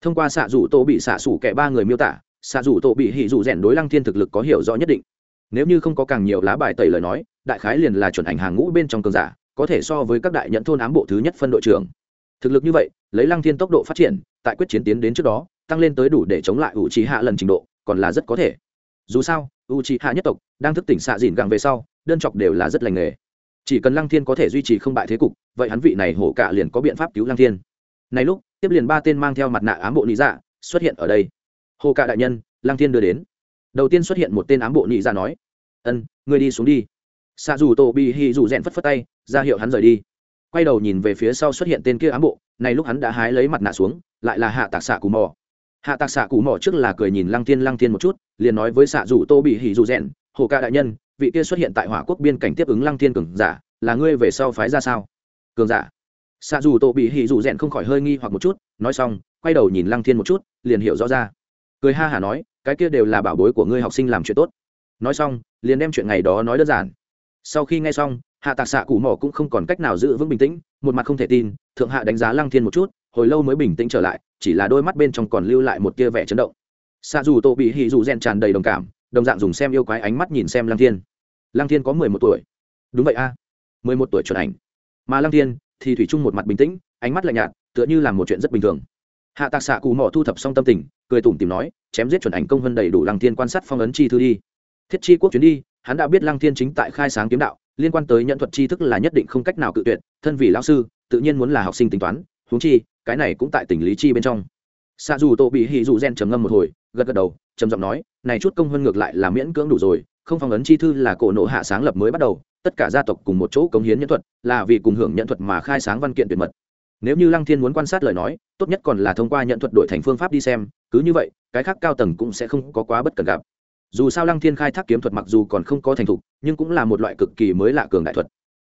Thông qua xạ rủ tô bị xạ xủ kẻ ba người miêu tả xạ rủ tô bị hỉ rủ rèn đối lăng thiên thực lực có hiểu rõ nhất định. Nếu như không có càng nhiều lá bài tẩy lời nói, đại khái liền là chuẩn ảnh hàng ngũ bên trong cường giả, có thể so với các đại nhận thôn ám bộ thứ nhất phân đội trưởng. Thực lực như vậy, lấy lăng thiên tốc độ phát triển, tại quyết chiến tiến đến trước đó, tăng lên tới đủ để chống lại ủ trí hạ lần trình độ, còn là rất có thể. Dù sao u trí hạ nhất tộc, đang thức tỉnh xạ dìn gẳng về sau, đơn chọc đều là rất lành nghề. Chỉ cần lăng thiên có thể duy trì không bại thế cục, vậy hắn vị này hổ cả liền có biện pháp cứu lăng thiên. Này lúc, tiếp liền ba tên mang theo mặt nạ ám bộ Nị dạ xuất hiện ở đây. Hồ cả đại nhân, lăng thiên đưa đến. Đầu tiên xuất hiện một tên ám bộ Nị Dạ nói, ân, ngươi đi xuống đi. Xạ dù tổ bị hì dù rèn phất phất tay, ra hiệu hắn rời đi. Quay đầu nhìn về phía sau xuất hiện tên kia ám bộ, này lúc hắn đã hái lấy mặt nạ xuống, lại là hạ tạc xạ cù mò hạ tạc xạ cụ mỏ trước là cười nhìn lăng thiên lăng thiên một chút, liền nói với xạ dù tô bị Hỉ dù rèn, hồ ca đại nhân, vị kia xuất hiện tại hỏa quốc biên cảnh tiếp ứng lăng thiên cường giả, là ngươi về sau phái ra sao? Cường giả? Xạ dù tô bị Hỉ dù rèn không khỏi hơi nghi hoặc một chút, nói xong, quay đầu nhìn lăng thiên một chút, liền hiểu rõ ra. Cười ha hả nói, cái kia đều là bảo bối của ngươi học sinh làm chuyện tốt. Nói xong, liền đem chuyện ngày đó nói đơn giản. Sau khi nghe xong, hạ tạc xạ cụ mỏ cũng không còn cách nào giữ vững bình tĩnh, một mặt không thể tin, thượng hạ đánh giá lăng thiên một chút hồi lâu mới bình tĩnh trở lại, chỉ là đôi mắt bên trong còn lưu lại một tia vẻ chấn động. Xa dù tô bị hì dù rèn tràn đầy đồng cảm, đồng dạng dùng xem yêu quái ánh mắt nhìn xem lăng thiên. Lăng thiên có mười một tuổi. Đúng vậy a. mười một tuổi chuẩn ảnh. Mà lăng thiên thì thủy chung một mặt bình tĩnh, ánh mắt lạnh nhạt, tựa như là một chuyện rất bình thường. Hạ tạc xạ cù mỏ thu thập xong tâm tình, cười tủm tìm nói, chém giết chuẩn ảnh công hơn đầy đủ lăng thiên quan sát phong ấn chi thư đi. Thiết chi quốc chuyến đi, hắn đã biết lăng thiên chính tại khai sáng kiếm đạo, liên quan tới nhận thuật tri thức là nhất định không cách nào cự tuyệt, thân vì lão sư, tự nhiên muốn là học sinh tính toán huống chi, cái này cũng tại tình lý chi bên trong. Xa dù tô bị hì dù gen trầm ngâm một hồi, gật gật đầu, trầm giọng nói, này chút công hơn ngược lại là miễn cưỡng đủ rồi, không phong ấn chi thư là cổ nộ hạ sáng lập mới bắt đầu, tất cả gia tộc cùng một chỗ cống hiến nhân thuật, là vì cùng hưởng nhận thuật mà khai sáng văn kiện tuyệt mật. Nếu như lăng thiên muốn quan sát lời nói, tốt nhất còn là thông qua nhận thuật đổi thành phương pháp đi xem, cứ như vậy, cái khác cao tầng cũng sẽ không có quá bất cần gặp. Dù sao lăng thiên khai thác kiếm thuật mặc dù còn không có thành thục, nhưng cũng là một loại cực kỳ mới lạ cường đại thuật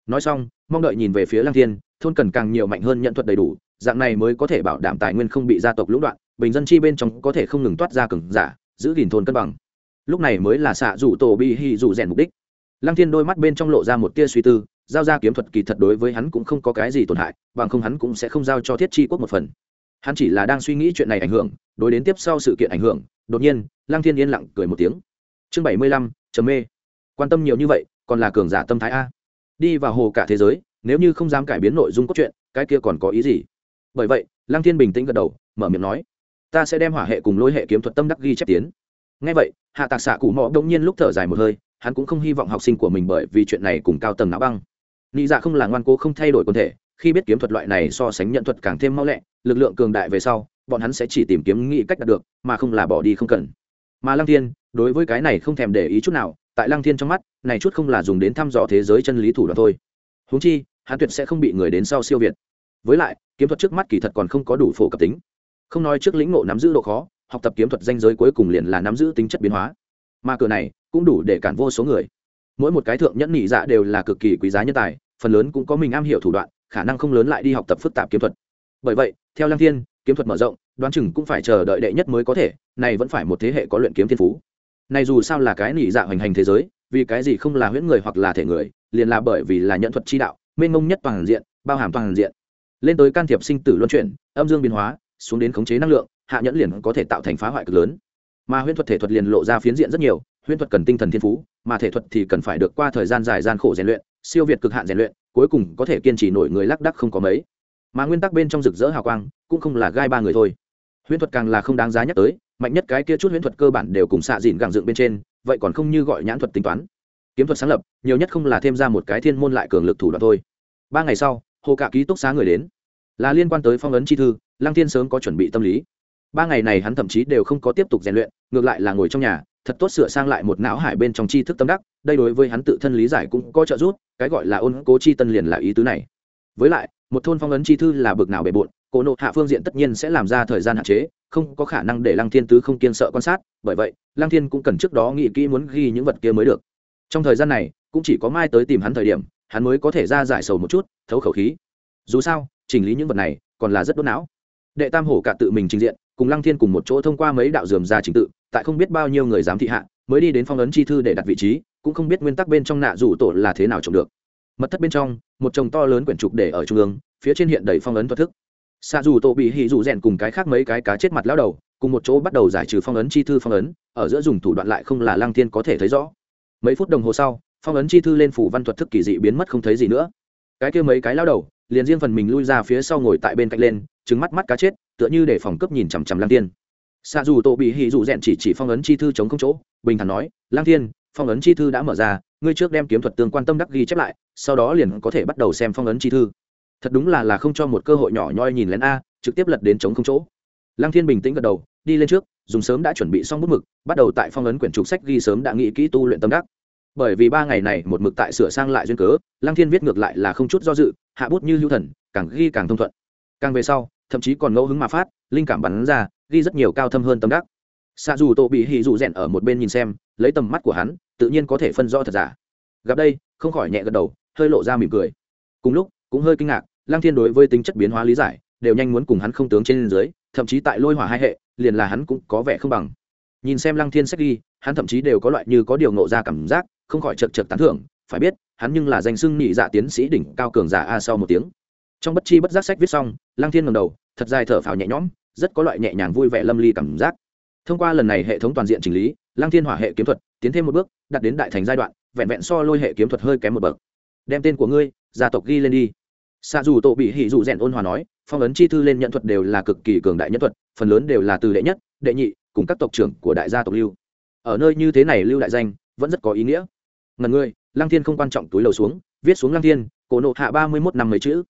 nói xong, mong đợi nhìn về phía lăng thiên, thôn cần càng nhiều mạnh hơn nhận thuật đầy đủ, dạng này mới có thể bảo đảm tài nguyên không bị gia tộc lũng đoạn, bình dân chi bên trong có thể không ngừng toát ra cường giả, giữ gìn thôn cân bằng. Lúc này mới là xạ rủ tổ bi hi rủ rèn mục đích. Lăng thiên đôi mắt bên trong lộ ra một tia suy tư, giao ra kiếm thuật kỳ thật đối với hắn cũng không có cái gì tổn hại, bằng không hắn cũng sẽ không giao cho thiết chi quốc một phần. Hắn chỉ là đang suy nghĩ chuyện này ảnh hưởng, đối đến tiếp sau sự kiện ảnh hưởng, đột nhiên, lăng thiên yên lặng cười một tiếng. Chương bảy mươi lăm, trầm mê. Quan tâm nhiều như vậy, còn là cường giả tâm thái a đi vào hồ cả thế giới, nếu như không dám cải biến nội dung cốt truyện, cái kia còn có ý gì? Bởi vậy, lăng thiên bình tĩnh gật đầu, mở miệng nói, ta sẽ đem hỏa hệ cùng lôi hệ kiếm thuật tâm đắc ghi chép tiến. Ngay vậy, hạ tạc xạ cụ mò đông nhiên lúc thở dài một hơi, hắn cũng không hy vọng học sinh của mình bởi vì chuyện này cùng cao tầng não băng. Nị dạ không là ngoan cố không thay đổi quân thể, khi biết kiếm thuật loại này so sánh nhận thuật càng thêm mau lẹ, lực lượng cường đại về sau, bọn hắn sẽ chỉ tìm kiếm nghĩ cách đạt được, mà không là bỏ đi không cần. Mà lăng thiên, đối với cái này không thèm để ý chút nào tại lăng thiên trong mắt, này chút không là dùng đến thăm dò thế giới chân lý thủ đoạn thôi. Húng chi, hắn tuyệt sẽ không bị người đến sau siêu việt. Với lại, kiếm thuật trước mắt kỳ thật còn không có đủ phổ cập tính. Không nói trước lĩnh ngộ nắm giữ độ khó, học tập kiếm thuật danh giới cuối cùng liền là nắm giữ tính chất biến hóa. Mà cửa này cũng đủ để cản vô số người. Mỗi một cái thượng nhẫn nhị dạ đều là cực kỳ quý giá nhân tài, phần lớn cũng có mình am hiểu thủ đoạn, khả năng không lớn lại đi học tập phức tạp kiếm thuật. Bởi vậy, theo lăng thiên, kiếm thuật mở rộng, đoán chừng cũng phải chờ đợi đệ nhất mới có thể, này vẫn phải một thế hệ có luyện kiếm thiên phú này dù sao là cái nỉ dạ hoành hành thế giới, vì cái gì không là huyễn người hoặc là thể người, liền là bởi vì là nhận thuật chi đạo, mênh mông nhất toàn diện, bao hàm toàn diện. Lên tới can thiệp sinh tử luân chuyển, âm dương biến hóa, xuống đến khống chế năng lượng, hạ nhẫn liền có thể tạo thành phá hoại cực lớn. Mà huyễn thuật thể thuật liền lộ ra phiến diện rất nhiều, huyễn thuật cần tinh thần thiên phú, mà thể thuật thì cần phải được qua thời gian dài gian khổ rèn luyện, siêu việt cực hạn rèn luyện, cuối cùng có thể kiên trì nổi người lác đắc không có mấy. Mà nguyên tắc bên trong rực rỡ hào quang, cũng không là gai ba người thôi. Huyễn thuật càng là không đáng giá nhắc tới mạnh nhất cái kia chút huyễn thuật cơ bản đều cùng xạ dìn gẳng dựng bên trên, vậy còn không như gọi nhãn thuật tính toán. Kiếm thuật sáng lập, nhiều nhất không là thêm ra một cái thiên môn lại cường lực thủ đoạn thôi. Ba ngày sau, hồ cả ký túc xá người đến. Là liên quan tới phong ấn chi thư, lăng thiên sớm có chuẩn bị tâm lý. Ba ngày này hắn thậm chí đều không có tiếp tục rèn luyện, ngược lại là ngồi trong nhà, thật tốt sửa sang lại một não hải bên trong tri thức tâm đắc, đây đối với hắn tự thân lý giải cũng có trợ giúp, cái gọi là ôn cố chi tân liền là ý tứ này. Với lại, một thôn phong ấn chi thư là bực nào bề bộn cổ nộ hạ phương diện tất nhiên sẽ làm ra thời gian hạn chế không có khả năng để lăng thiên tứ không kiên sợ quan sát, bởi vậy, lăng thiên cũng cần trước đó nghĩ kỹ muốn ghi những vật kia mới được. Trong thời gian này, cũng chỉ có mai tới tìm hắn thời điểm, hắn mới có thể ra giải sầu một chút, thấu khẩu khí. Dù sao, chỉnh lý những vật này, còn là rất đốt não. Đệ tam hổ cả tự mình trình diện, cùng lăng thiên cùng một chỗ thông qua mấy đạo dườm ra trình tự, tại không biết bao nhiêu người dám thị hạ, mới đi đến phong ấn chi thư để đặt vị trí, cũng không biết nguyên tắc bên trong nạ rủ tổ là thế nào trồng được. Mật thất bên trong, một chồng to lớn quyển trục để ở trung ương, phía trên hiện đầy phong ấn thoát thức xạ dù tổ bị hỉ dù rèn cùng cái khác mấy cái cá chết mặt lao đầu, cùng một chỗ bắt đầu giải trừ phong ấn chi thư phong ấn, ở giữa dùng thủ đoạn lại không là lăng thiên có thể thấy rõ. Mấy phút đồng hồ sau, phong ấn chi thư lên phủ văn thuật thức kỳ dị biến mất không thấy gì nữa. Cái kia mấy cái lao đầu, liền riêng phần mình lui ra phía sau ngồi tại bên cạnh lên trứng mắt mắt cá chết, tựa như để phòng cấp nhìn chằm chằm lăng tiên xạ dù tổ bị hỉ dù rèn chỉ chỉ phong ấn chi thư chống không chỗ, bình thản nói, lăng tiên phong ấn chi thư đã mở ra, ngươi trước đem kiếm thuật tương quan tâm đắc ghi chép lại, sau đó liền có thể bắt đầu xem phong ấn chi thư thật đúng là là không cho một cơ hội nhỏ nhoi nhìn lén a, trực tiếp lật đến chống không chỗ. Lăng thiên bình tĩnh gật đầu, đi lên trước, dùng sớm đã chuẩn bị xong bút mực, bắt đầu tại phong ấn quyển trục sách ghi sớm đã nghĩ kỹ tu luyện tâm đắc. Bởi vì ba ngày này một mực tại sửa sang lại duyên cớ, lăng thiên viết ngược lại là không chút do dự, hạ bút như hữu thần, càng ghi càng thông thuận. Càng về sau, thậm chí còn ngẫu hứng mà phát, linh cảm bắn ra, ghi rất nhiều cao thâm hơn tâm đắc. Xạ dù tổ bị hì dù rèn ở một bên nhìn xem, lấy tầm mắt của hắn, tự nhiên có thể phân rõ thật giả. Gặp đây, không khỏi nhẹ gật đầu, hơi lộ ra mỉm cười. Cùng lúc, cũng hơi kinh ngạc lăng thiên đối với tính chất biến hóa lý giải, đều nhanh muốn cùng hắn không tướng trên dưới, thậm chí tại lôi hỏa hai hệ, liền là hắn cũng có vẻ không bằng. Nhìn xem lăng thiên sách ghi hắn thậm chí đều có loại như có điều ngộ ra cảm giác, không khỏi chật chật tán thưởng, phải biết, hắn nhưng là danh xưng nhị dạ tiến sĩ đỉnh cao cường giả a sau một tiếng. Trong bất chi bất giác sách viết xong, lăng thiên ngầm đầu, thật dài thở phào nhẹ nhõm, rất có loại nhẹ nhàng vui vẻ lâm ly cảm giác. Thông qua lần này hệ thống toàn diện chỉnh lý, lăng thiên hỏa hệ kiếm thuật, tiến thêm một bước đặt đến đại thành giai đoạn, vẹn vẹn so lôi hệ kiếm thuật hơi kém một bậc. Đem tên của ngươi, gia tộc ghi lên đi xạ dù tổ bị hỉ dù rèn ôn hòa nói, phong ấn chi thư lên nhận thuật đều là cực kỳ cường đại nhân thuật, phần lớn đều là từ đệ nhất, đệ nhị, cùng các tộc trưởng của đại gia tộc lưu. Ở nơi như thế này lưu đại danh, vẫn rất có ý nghĩa. Ngần ngươi lăng thiên không quan trọng túi lầu xuống, viết xuống lăng thiên, cổ nộ hạ ba mươi mốt năm mấy chữ.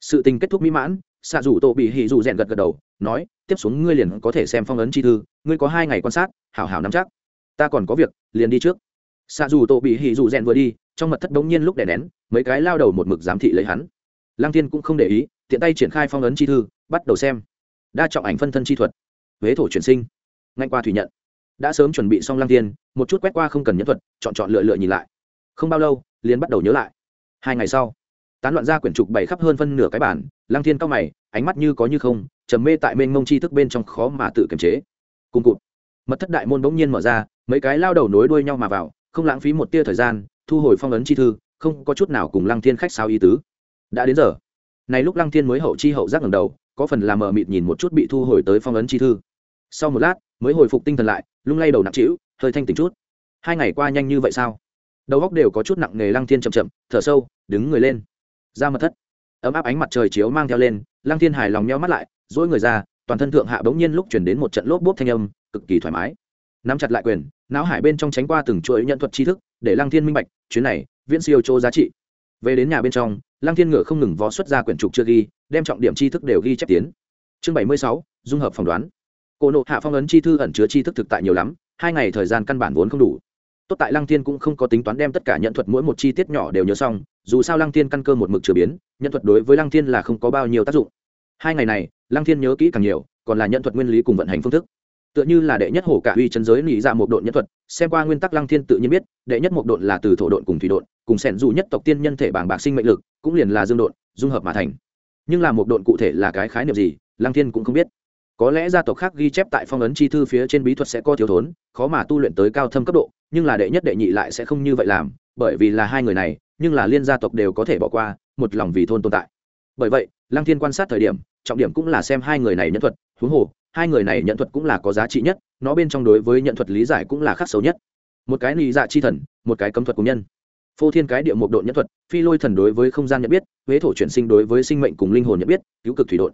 Sự tình kết thúc mỹ mãn, xạ dù tổ bị hỉ dù rèn gật gật đầu, nói, tiếp xuống ngươi liền có thể xem phong ấn chi thư, ngươi có hai ngày quan sát, hảo hảo nắm chắc. Ta còn có việc, liền đi trước. Xạ dù tổ bị hỉ dù rèn vừa đi, trong mật thất bỗng nhiên lúc đè nén, mấy cái lao đầu một mực giám thị lấy hắn lăng tiên cũng không để ý, tiện tay triển khai phong ấn chi thư, bắt đầu xem. Đa trọng ảnh phân thân chi thuật. Huế thổ chuyển sinh. Ngay qua thủy nhận. Đã sớm chuẩn bị xong lăng tiên một chút quét qua không cần nhẫn thuật, chọn chọn lựa lựa nhìn lại. Không bao lâu, liền bắt đầu nhớ lại. Hai ngày sau, tán loạn ra quyển trục bày khắp hơn phân nửa cái bản lăng thiên cao mày, ánh mắt như có như không, trầm mê tại mênh mông chi thức bên trong khó mà tự kiềm chế. Cùng cụt, mật thất đại môn bỗng nhiên mở ra, mấy cái lao đầu nối đuôi nhau mà vào, không lãng phí một tia thời gian, thu hồi phong ấn chi thư, không có chút nào cùng lăng thiên khách sao ý tứ đã đến giờ. Này lúc lăng thiên mới hậu chi hậu giác ngầm đầu, có phần là mờ mịt nhìn một chút bị thu hồi tới phong ấn chi thư. Sau một lát, mới hồi phục tinh thần lại, lung lay đầu nặng trĩu, hơi thanh tỉnh chút. Hai ngày qua nhanh như vậy sao? Đầu góc đều có chút nặng nề, lăng thiên chậm chậm, thở sâu, đứng người lên. Ra mật thất. Ấm áp ánh mặt trời chiếu mang theo lên, lăng thiên hài lòng nheo mắt lại dỗi người ra, toàn thân thượng hạ bỗng nhiên lúc chuyển đến một trận lốp bốp thanh âm, cực kỳ thoải mái. Nắm chặt lại quyền, não hải bên trong tránh qua từng chuỗi nhận thuật tri thức, để lăng thiên minh bạch, chuyến này, viễn siêu chỗ giá trị về đến nhà bên trong, lăng thiên ngựa không ngừng vó xuất ra quyển trục chưa ghi, đem trọng điểm tri thức đều ghi chép tiến. Chương bảy mươi sáu, dung hợp phỏng đoán. Cổ nộ hạ phong ấn chi thư ẩn chứa tri thức thực tại nhiều lắm, hai ngày thời gian căn bản vốn không đủ. Tốt tại lăng thiên cũng không có tính toán đem tất cả nhận thuật mỗi một chi tiết nhỏ đều nhớ xong, dù sao lăng thiên căn cơ một mực chưa biến, nhận thuật đối với lăng thiên là không có bao nhiêu tác dụng. Hai ngày này, lăng thiên nhớ kỹ càng nhiều, còn là nhận thuật nguyên lý cùng vận hành phương thức tựa như là đệ nhất hổ cả uy chân giới nỉ ra một độn nhân thuật, xem qua nguyên tắc lăng thiên tự nhiên biết, đệ nhất một độn là từ thổ độn cùng thủy độn, cùng sẻn dù nhất tộc tiên nhân thể bảng bạc sinh mệnh lực, cũng liền là dương độn, dung hợp mà thành. Nhưng là một độn cụ thể là cái khái niệm gì, lăng thiên cũng không biết. Có lẽ gia tộc khác ghi chép tại phong ấn chi thư phía trên bí thuật sẽ có thiếu thốn, khó mà tu luyện tới cao thâm cấp độ, nhưng là đệ nhất đệ nhị lại sẽ không như vậy làm, bởi vì là hai người này, nhưng là liên gia tộc đều có thể bỏ qua, một lòng vì thôn tồn tại. Bởi vậy, lăng thiên quan sát thời điểm, trọng điểm cũng là xem hai người này nhân thuật, huống hồ hai người này nhận thuật cũng là có giá trị nhất, nó bên trong đối với nhận thuật lý giải cũng là khác xấu nhất. Một cái lý dạ chi thần, một cái cấm thuật cùng nhân. Phô thiên cái địa một độ nhân thuật, phi lôi thần đối với không gian nhận biết, huế thổ chuyển sinh đối với sinh mệnh cùng linh hồn nhận biết, cứu cực thủy đột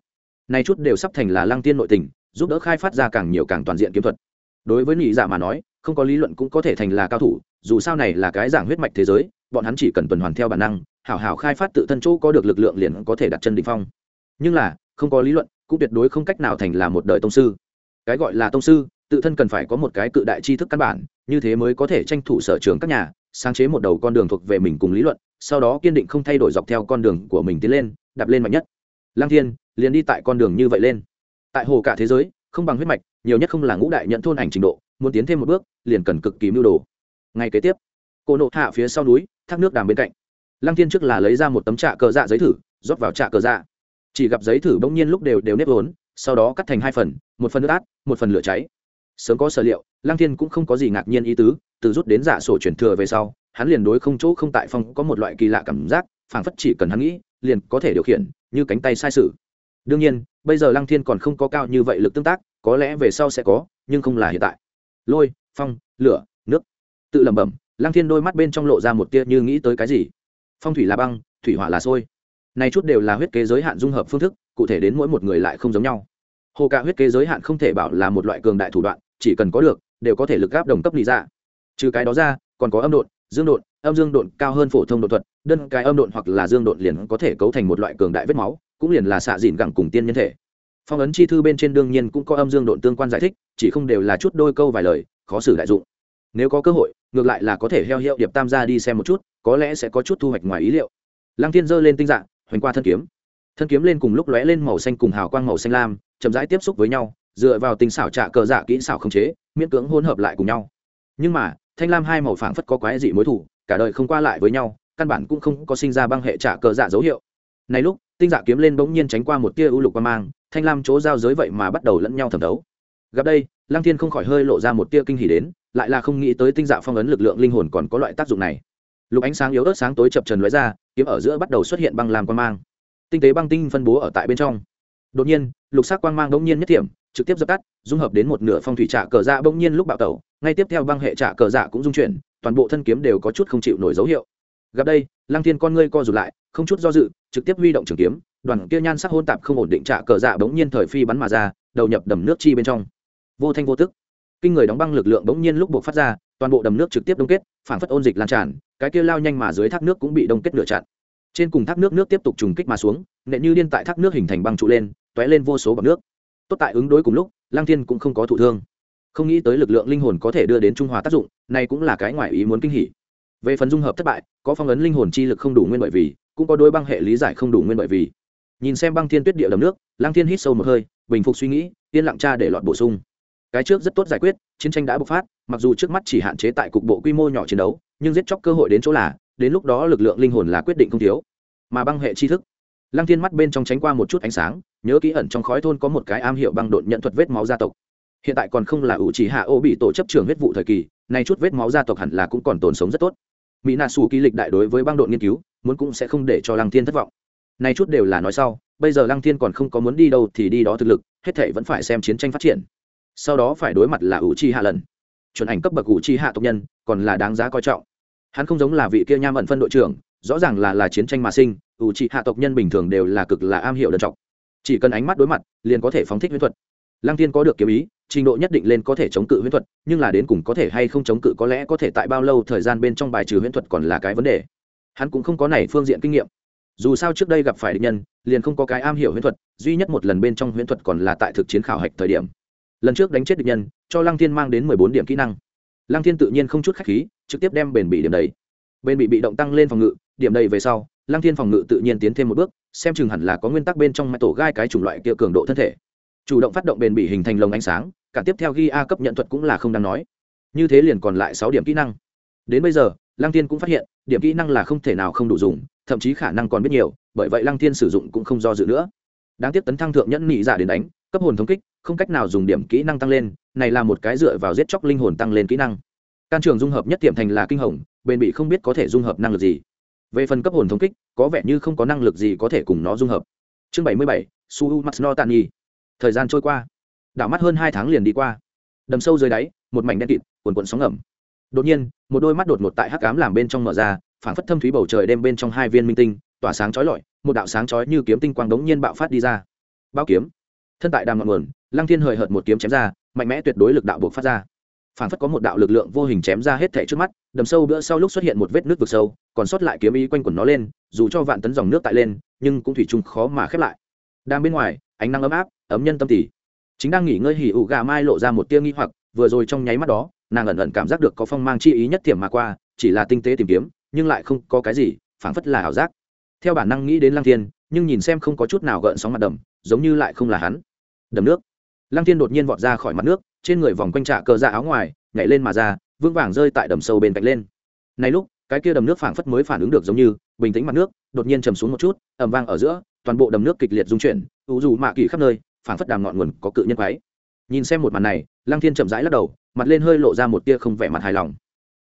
này chút đều sắp thành là lăng tiên nội tình, giúp đỡ khai phát ra càng nhiều càng toàn diện kiếm thuật. Đối với lý dạ mà nói, không có lý luận cũng có thể thành là cao thủ, dù sao này là cái giảng huyết mạch thế giới, bọn hắn chỉ cần tuần hoàn theo bản năng, hảo hảo khai phát tự thân chỗ có được lực lượng liền có thể đặt chân đ ỉ n h phong. Nhưng là, không có lý luận cũng tuyệt đối không cách nào thành là một đời tông sư. Cái gọi là tông sư, tự thân cần phải có một cái cự đại tri thức căn bản, như thế mới có thể tranh thủ sở trường các nhà, sáng chế một đầu con đường thuộc về mình cùng lý luận, sau đó kiên định không thay đổi dọc theo con đường của mình tiến lên, đạp lên mạnh nhất. Lang thiên, liền đi tại con đường như vậy lên. Tại hồ cả thế giới, không bằng huyết mạch, nhiều nhất không là ngũ đại nhận thôn ảnh trình độ, muốn tiến thêm một bước, liền cần cực kỳ mưu đồ. Ngay kế tiếp cô nộ hạ phía sau núi, thác nước đàm bên cạnh. Lăng thiên trước là lấy ra một tấm trạ cờ dạ giấy thử, rót vào trạ cờ dạ chỉ gặp giấy thử bỗng nhiên lúc đều đều nếp vốn, sau đó cắt thành hai phần, một phần nước át, một phần lửa cháy. Sớm có sở liệu, lăng thiên cũng không có gì ngạc nhiên ý tứ, từ rút đến giả sổ chuyển thừa về sau, hắn liền đối không chỗ không tại phong có một loại kỳ lạ cảm giác, phảng phất chỉ cần hắn nghĩ, liền có thể điều khiển, như cánh tay sai sự. Đương nhiên, bây giờ lăng thiên còn không có cao như vậy lực tương tác, có lẽ về sau sẽ có, nhưng không là hiện tại. Lôi, phong, lửa, nước. Tự lẩm bẩm, lăng thiên đôi mắt bên trong lộ ra một tia như nghĩ tới cái gì. Phong thủy là băng, thủy hỏa là sôi này chút đều là huyết kế giới hạn dung hợp phương thức, cụ thể đến mỗi một người lại không giống nhau. Hồ cả huyết kế giới hạn không thể bảo là một loại cường đại thủ đoạn, chỉ cần có được, đều có thể lực gáp đồng cấp lý ra trừ cái đó ra, còn có âm độn, dương độn, âm dương độn cao hơn phổ thông đột thuật, đơn cái âm độn hoặc là dương độn liền có thể cấu thành một loại cường đại vết máu, cũng liền là xạ dìn gẳng cùng tiên nhân thể. Phong ấn chi thư bên trên đương nhiên cũng có âm dương độn tương quan giải thích, chỉ không đều là chút đôi câu vài lời, khó xử đại dụng. Nếu có cơ hội, ngược lại là có thể heo hiệu điệp tam gia đi xem một chút, có lẽ sẽ có chút thu hoạch ngoài ý liệu. Lăng thiên giơ lên tinh dạng hoành qua thân kiếm. Thân kiếm lên cùng lúc lóe lên màu xanh cùng hào quang màu xanh lam, chậm rãi tiếp xúc với nhau, dựa vào tình xảo trạ cờ dạ kỹ xảo không chế, miễn cưỡng hỗn hợp lại cùng nhau. Nhưng mà, thanh lam hai màu phảng phất có quái dị mối thủ, cả đời không qua lại với nhau, căn bản cũng không có sinh ra băng hệ trả cờ dạ dấu hiệu. Này lúc, tinh dạ kiếm lên bỗng nhiên tránh qua một tia ưu lục qua mang, thanh lam chỗ giao giới vậy mà bắt đầu lẫn nhau thẩm đấu gặp đây, lăng thiên không khỏi hơi lộ ra một tia kinh hỉ đến, lại là không nghĩ tới tinh dạ phong ấn lực lượng linh hồn còn có loại tác dụng này lục ánh sáng yếu ớt sáng tối chập trần lóe ra, kiếm ở giữa bắt đầu xuất hiện băng làm quan mang. Tinh tế băng tinh phân bố ở tại bên trong. Đột nhiên, lục sắc quang mang bỗng nhiên nhất thiểm, trực tiếp dập tắt, dung hợp đến một nửa phong thủy trả cờ dạ bỗng nhiên lúc bạo tẩu, ngay tiếp theo băng hệ trả cờ dạ cũng dung chuyển, toàn bộ thân kiếm đều có chút không chịu nổi dấu hiệu. Gặp đây, lăng thiên con ngươi co rụt lại, không chút do dự, trực tiếp huy động trường kiếm, đoàn kia nhan sắc hôn tạp không ổn định trả cờ dạ bỗng nhiên thời phi bắn mà ra, đầu nhập đầm nước chi bên trong. Vô thanh vô tức. Kinh người đóng băng lực lượng bỗng nhiên lúc buộc phát ra, toàn bộ đầm nước trực tiếp đông kết phản phất ôn dịch lan tràn cái kia lao nhanh mà dưới thác nước cũng bị đông kết nửa chặn. Trên cùng thác nước nước tiếp tục trùng kích mà xuống, nện như điên tại thác nước hình thành băng trụ lên t lên vô số bọc nước. Tốt tại ứng đối cùng lúc lang thiên cũng không có thụ thương. Không nghĩ tới lực lượng linh hồn có thể đưa đến trung hòa tác dụng, này cũng là cái ngoại ý muốn kinh hỉ. Về phần dung hợp thất bại, có phong ấn linh hồn chi lực không đủ nguyên bởi vì, cũng có đôi băng hệ lý giải không đủ nguyên bởi vì. Nhìn xem băng thiên tuyết địa đầm nước lang thiên hít sâu một hơi, bình phục suy nghĩ, yên lặng cha để lọt bổ sung. Cái trước rất tốt giải quyết, chiến tranh đã bộc phát, mặc dù trước mắt chỉ hạn chế tại cục bộ quy mô nhỏ chiến đấu nhưng giết chóc cơ hội đến chỗ là, đến lúc đó lực lượng linh hồn là quyết định không thiếu. Mà băng hệ tri thức. Lăng thiên mắt bên trong tránh qua một chút ánh sáng, nhớ kỹ ẩn trong khói thôn có một cái am hiệu băng đột nhận thuật vết máu gia tộc. Hiện tại còn không là ủ trì hạ ô bị tổ chấp trường huyết vụ thời kỳ, nay chút vết máu gia tộc hẳn là cũng còn tồn sống rất tốt. Mỹ nà xù ký lịch đại đối với băng đột nghiên cứu, muốn cũng sẽ không để cho lăng thiên thất vọng. Nay chút đều là nói sau, bây giờ lăng thiên còn không có muốn đi đâu thì đi đó thực lực, hết thể vẫn phải xem chiến tranh phát triển. Sau đó phải đối mặt là ủ trì hạ lần chuẩn ảnh cấp bậc cụ chi hạ tộc nhân, còn là đáng giá coi trọng. Hắn không giống là vị kia nham ẩn phân đội trưởng, rõ ràng là là chiến tranh mà sinh, ủ chi hạ tộc nhân bình thường đều là cực là am hiểu đơn trọng. Chỉ cần ánh mắt đối mặt, liền có thể phóng thích huyễn thuật. Lăng tiên có được kiếm ý, trình độ nhất định lên có thể chống cự huyễn thuật, nhưng là đến cùng có thể hay không chống cự có lẽ có thể tại bao lâu thời gian bên trong bài trừ huyễn thuật còn là cái vấn đề. Hắn cũng không có này phương diện kinh nghiệm. Dù sao trước đây gặp phải địch nhân, liền không có cái am hiểu huyễn thuật, duy nhất một lần bên trong huyễn thuật còn là tại thực chiến khảo hạch thời điểm lần trước đánh chết địch nhân, cho lăng thiên mang đến mười bốn điểm kỹ năng. Lăng thiên tự nhiên không chút khách khí, trực tiếp đem bền bị điểm đầy. Bền bị bị động tăng lên phòng ngự, điểm đầy về sau, lăng thiên phòng ngự tự nhiên tiến thêm một bước, xem chừng hẳn là có nguyên tắc bên trong mái tổ gai cái chủng loại kia cường độ thân thể. Chủ động phát động bền bị hình thành lồng ánh sáng, cả tiếp theo ghi a cấp nhận thuật cũng là không đáng nói. Như thế liền còn lại sáu điểm kỹ năng. Đến bây giờ, lăng thiên cũng phát hiện, điểm kỹ năng là không thể nào không đủ dùng, thậm chí khả năng còn biết nhiều, bởi vậy lăng thiên sử dụng cũng không do dự nữa. Đáng tiếc tấn thăng thượng nhẫn nhị giả đến đánh cấp hồn thống kích, không cách nào dùng điểm kỹ năng tăng lên, này là một cái dựa vào giết chóc linh hồn tăng lên kỹ năng. Can trường dung hợp nhất tiệm thành là kinh hồng, bền bị không biết có thể dung hợp năng lực gì. Về phần cấp hồn thống kích, có vẻ như không có năng lực gì có thể cùng nó dung hợp. Chương bảy mươi bảy su max no tàn nhi thời gian trôi qua. Đảo mắt hơn hai tháng liền đi qua. Đầm sâu dưới đáy, một mảnh đen kịt, cuồn cuộn sóng ngầm. Đột nhiên, một đôi mắt đột ngột tại hắc cám làm bên trong mở ra, phảng phất thâm thúy bầu trời đem bên trong hai viên minh tinh, tỏa sáng chói lọi, một đạo sáng chói như kiếm tinh quang đống nhiên bạo phát đi ra. Bao kiếm thân tại đàm ngọn nguồn, lăng thiên hời hợt một kiếm chém ra, mạnh mẽ tuyệt đối lực đạo buộc phát ra. Phảng phất có một đạo lực lượng vô hình chém ra hết thảy trước mắt, đầm sâu bữa sau lúc xuất hiện một vết nước vực sâu, còn sót lại kiếm ý quanh quẩn nó lên, dù cho vạn tấn dòng nước tại lên, nhưng cũng thủy chung khó mà khép lại. Đang bên ngoài, ánh nắng ấm áp, ấm nhân tâm tỉ. Chính đang nghỉ ngơi hỉ ủ gà mai lộ ra một tia nghi hoặc, vừa rồi trong nháy mắt đó, nàng ẩn ẩn cảm giác được có phong mang chi ý nhất tiềm mà qua, chỉ là tinh tế tìm kiếm, nhưng lại không có cái gì, phảng phất là ảo giác. Theo bản năng nghĩ đến lăng thiên, nhưng nhìn xem không có chút nào gợn sóng mặt đầm giống như lại không là hắn. Đầm nước. Lăng thiên đột nhiên vọt ra khỏi mặt nước, trên người vòng quanh trạ cờ ra áo ngoài, nhảy lên mà ra, vững vàng rơi tại đầm sâu bên cạnh lên. Này lúc, cái kia đầm nước phảng phất mới phản ứng được giống như, bình tĩnh mặt nước, đột nhiên chầm xuống một chút ẩm vang ở giữa, toàn bộ đầm nước kịch liệt dung chuyển, ủ dù mạ kỳ khắp nơi, phảng phất đàm ngọn nguồn có cự nhân quái. Nhìn xem một màn này, lăng thiên chậm rãi lắc đầu, mặt lên hơi lộ ra một tia không vẻ mặt hài lòng.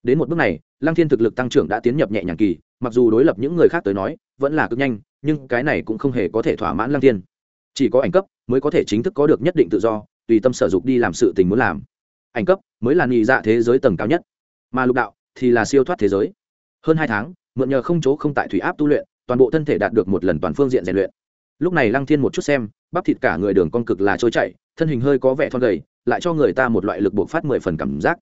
Đến một bước này, lăng thiên thực lực tăng trưởng đã tiến nhập nhẹ nhàng kỳ, mặc dù đối lập những người khác tới nói, vẫn là cực nhanh, nhưng cái này cũng không hề có thể thỏa mãn lăng thiên chỉ có ảnh cấp mới có thể chính thức có được nhất định tự do, tùy tâm sở dục đi làm sự tình muốn làm. Ảnh cấp mới là nhị dạ thế giới tầng cao nhất, mà lục đạo thì là siêu thoát thế giới. Hơn hai tháng, mượn nhờ không chỗ không tại thủy áp tu luyện, toàn bộ thân thể đạt được một lần toàn phương diện rèn luyện. Lúc này lăng thiên một chút xem, bắp thịt cả người đường con cực là trôi chảy, thân hình hơi có vẻ thon gầy, lại cho người ta một loại lực buộc phát mười phần cảm giác.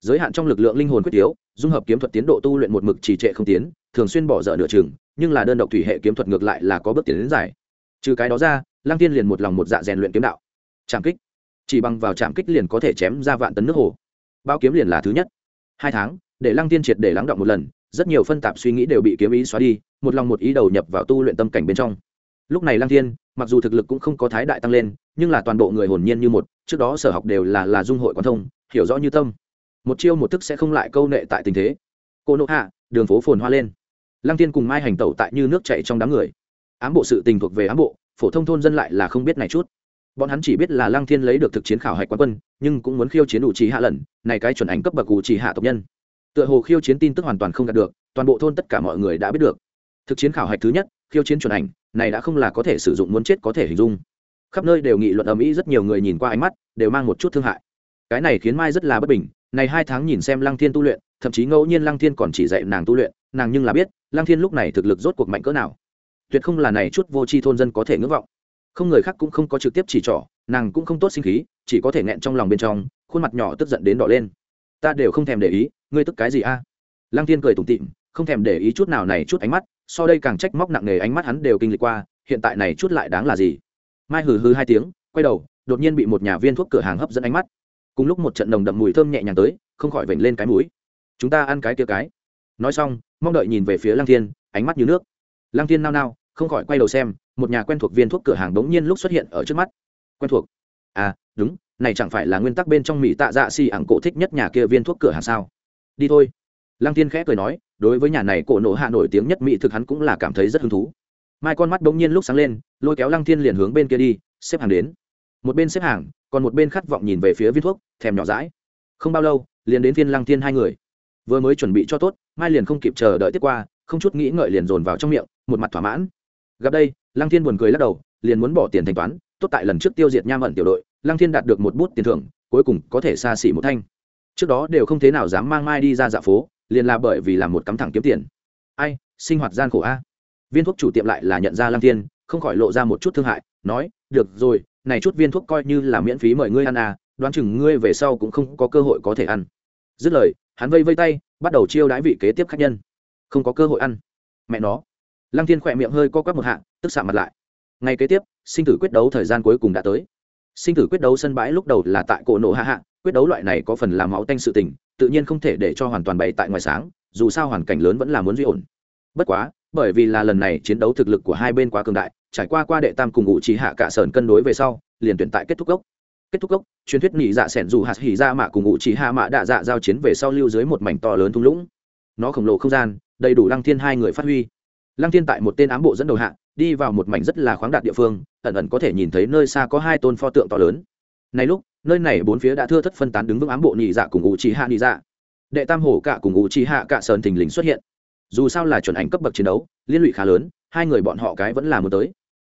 Giới hạn trong lực lượng linh hồn quyết yếu, dung hợp kiếm thuật tiến độ tu luyện một mực trì trệ không tiến, thường xuyên bỏ dở nửa chừng, nhưng là đơn độc thủy hệ kiếm thuật ngược lại là có bước tiến đến giải. Trừ cái đó ra lăng tiên liền một lòng một dạ rèn luyện kiếm đạo. Trảm kích. Chỉ bằng vào trảm kích liền có thể chém ra vạn tấn nước hồ. Bao kiếm liền là thứ nhất. Hai tháng, để lăng tiên triệt để lắng động một lần, rất nhiều phân tạp suy nghĩ đều bị kiếm ý xóa đi, một lòng một ý đầu nhập vào tu luyện tâm cảnh bên trong. Lúc này lăng thiên, mặc dù thực lực cũng không có thái đại tăng lên, nhưng là toàn bộ người hồn nhiên như một, trước đó sở học đều là là dung hội quan thông, hiểu rõ như tâm. Một chiêu một thức sẽ không lại câu nệ tại tình thế. Cô nộ hạ, đường phố phồn hoa lên. Lăng tiên cùng mai hành tẩu tại như nước chạy trong đám người. Ám bộ sự tình thuộc về ám bộ phổ thông thôn dân lại là không biết này chút. Bọn hắn chỉ biết là lăng thiên lấy được thực chiến khảo hạch quán quân, nhưng cũng muốn khiêu chiến đủ trì hạ lần, này cái chuẩn ảnh cấp bậc ủ chỉ hạ tộc nhân. Tựa hồ khiêu chiến tin tức hoàn toàn không đạt được, toàn bộ thôn tất cả mọi người đã biết được. Thực chiến khảo hạch thứ nhất, khiêu chiến chuẩn ảnh, này đã không là có thể sử dụng muốn chết có thể hình dung. Khắp nơi đều nghị luận ầm ĩ, rất nhiều người nhìn qua ánh mắt đều mang một chút thương hại. Cái này khiến mai rất là bất bình, này hai tháng nhìn xem lăng thiên tu luyện, thậm chí ngẫu nhiên lăng thiên còn chỉ dạy nàng tu luyện, nàng nhưng là biết, lăng thiên lúc này thực lực rốt cuộc mạnh cỡ nào tuyệt không là này chút vô tri thôn dân có thể ngưỡng vọng. Không người khác cũng không có trực tiếp chỉ trỏ, nàng cũng không tốt sinh khí, chỉ có thể nghẹn trong lòng bên trong, khuôn mặt nhỏ tức giận đến đỏ lên. Ta đều không thèm để ý, ngươi tức cái gì a? Lăng thiên cười tủm tịm không thèm để ý chút nào này chút ánh mắt, so đây càng trách móc nặng nề ánh mắt hắn đều kinh lịch qua, hiện tại này chút lại đáng là gì? Mai hừ hừ hai tiếng, quay đầu, đột nhiên bị một nhà viên thuốc cửa hàng hấp dẫn ánh mắt. Cùng lúc một trận nồng đậm mùi thơm nhẹ nhàng tới, không khỏi vểnh lên cái mũi. Chúng ta ăn cái kia cái. Nói xong, mong đợi nhìn về phía lăng thiên, ánh mắt như nước. Lăng thiên nao nao không khỏi quay đầu xem, một nhà quen thuộc viên thuốc cửa hàng đống nhiên lúc xuất hiện ở trước mắt. Quen thuộc? À đúng, này chẳng phải là nguyên tắc bên trong mỹ tạ dạ xì ảng cổ thích nhất nhà kia viên thuốc cửa hàng sao? Đi thôi. Lăng tiên khẽ cười nói, đối với nhà này cổ nổ hạ nổi tiếng nhất mỹ thực hắn cũng là cảm thấy rất hứng thú. Mai con mắt bỗng nhiên lúc sáng lên, lôi kéo lăng thiên liền hướng bên kia đi, xếp hàng đến. Một bên xếp hàng, còn một bên khát vọng nhìn về phía viên thuốc, thèm nhỏ rãi không bao lâu, liền đến viên lăng thiên hai người. Vừa mới chuẩn bị cho tốt, mai liền không kịp chờ đợi tiếp qua, không chút nghĩ ngợi liền dồn vào trong miệng, một mặt thỏa mãn gặp đây, lăng thiên buồn cười lắc đầu, liền muốn bỏ tiền thanh toán, tốt tại lần trước tiêu diệt nham ẩn tiểu đội, lăng thiên đạt được một bút tiền thưởng, cuối cùng có thể xa xỉ một thanh. Trước đó đều không thế nào dám mang mai đi ra dạ phố, liền là bởi vì làm một cắm thẳng kiếm tiền. Ai, sinh hoạt gian khổ a. Viên thuốc chủ tiệm lại là nhận ra lăng thiên, không khỏi lộ ra một chút thương hại, nói, được rồi, này chút viên thuốc coi như là miễn phí mời ngươi ăn à đoán chừng ngươi về sau cũng không có cơ hội có thể ăn. Dứt lời, hắn vây vây tay, bắt đầu chiêu đãi vị kế tiếp khách nhân. Không có cơ hội ăn. Mẹ nó lăng thiên khỏe miệng hơi co quắp một hạ, tức xạ mặt lại. Ngay kế tiếp, sinh tử quyết đấu thời gian cuối cùng đã tới. Sinh tử quyết đấu sân bãi lúc đầu là tại cổ nộ hạ hạ, quyết đấu loại này có phần làm máu tanh sự tình, tự nhiên không thể để cho hoàn toàn bày tại ngoài sáng, dù sao hoàn cảnh lớn vẫn là muốn duy ổn. Bất quá, bởi vì là lần này chiến đấu thực lực của hai bên quá cường đại, trải qua qua đệ tam cùng ngụ trí hạ cả sờn cân đối về sau, liền tuyển tại kết thúc gốc. Kết thúc gốc, truyền thuyết nhị dạ sẻn dù hạt hỉ ra mạ cùng ngụ trí hạ mạ đạ dạ giao chiến về sau lưu dưới một mảnh to lớn thung lũng. Nó khổng lồ không gian, đầy đủ lăng thiên hai người phát huy lăng thiên tại một tên ám bộ dẫn đầu hạ, đi vào một mảnh rất là khoáng đạt địa phương, ẩn ẩn có thể nhìn thấy nơi xa có hai tôn pho tượng to lớn. Này lúc, nơi này bốn phía đã thưa thất phân tán đứng vững ám bộ nhị dạ cùng U trí hạ nhị dạ. Đệ tam hổ cả cùng U trí hạ cả sơn thình lình xuất hiện. Dù sao là chuẩn ảnh cấp bậc chiến đấu, liên lụy khá lớn, hai người bọn họ cái vẫn là muốn tới.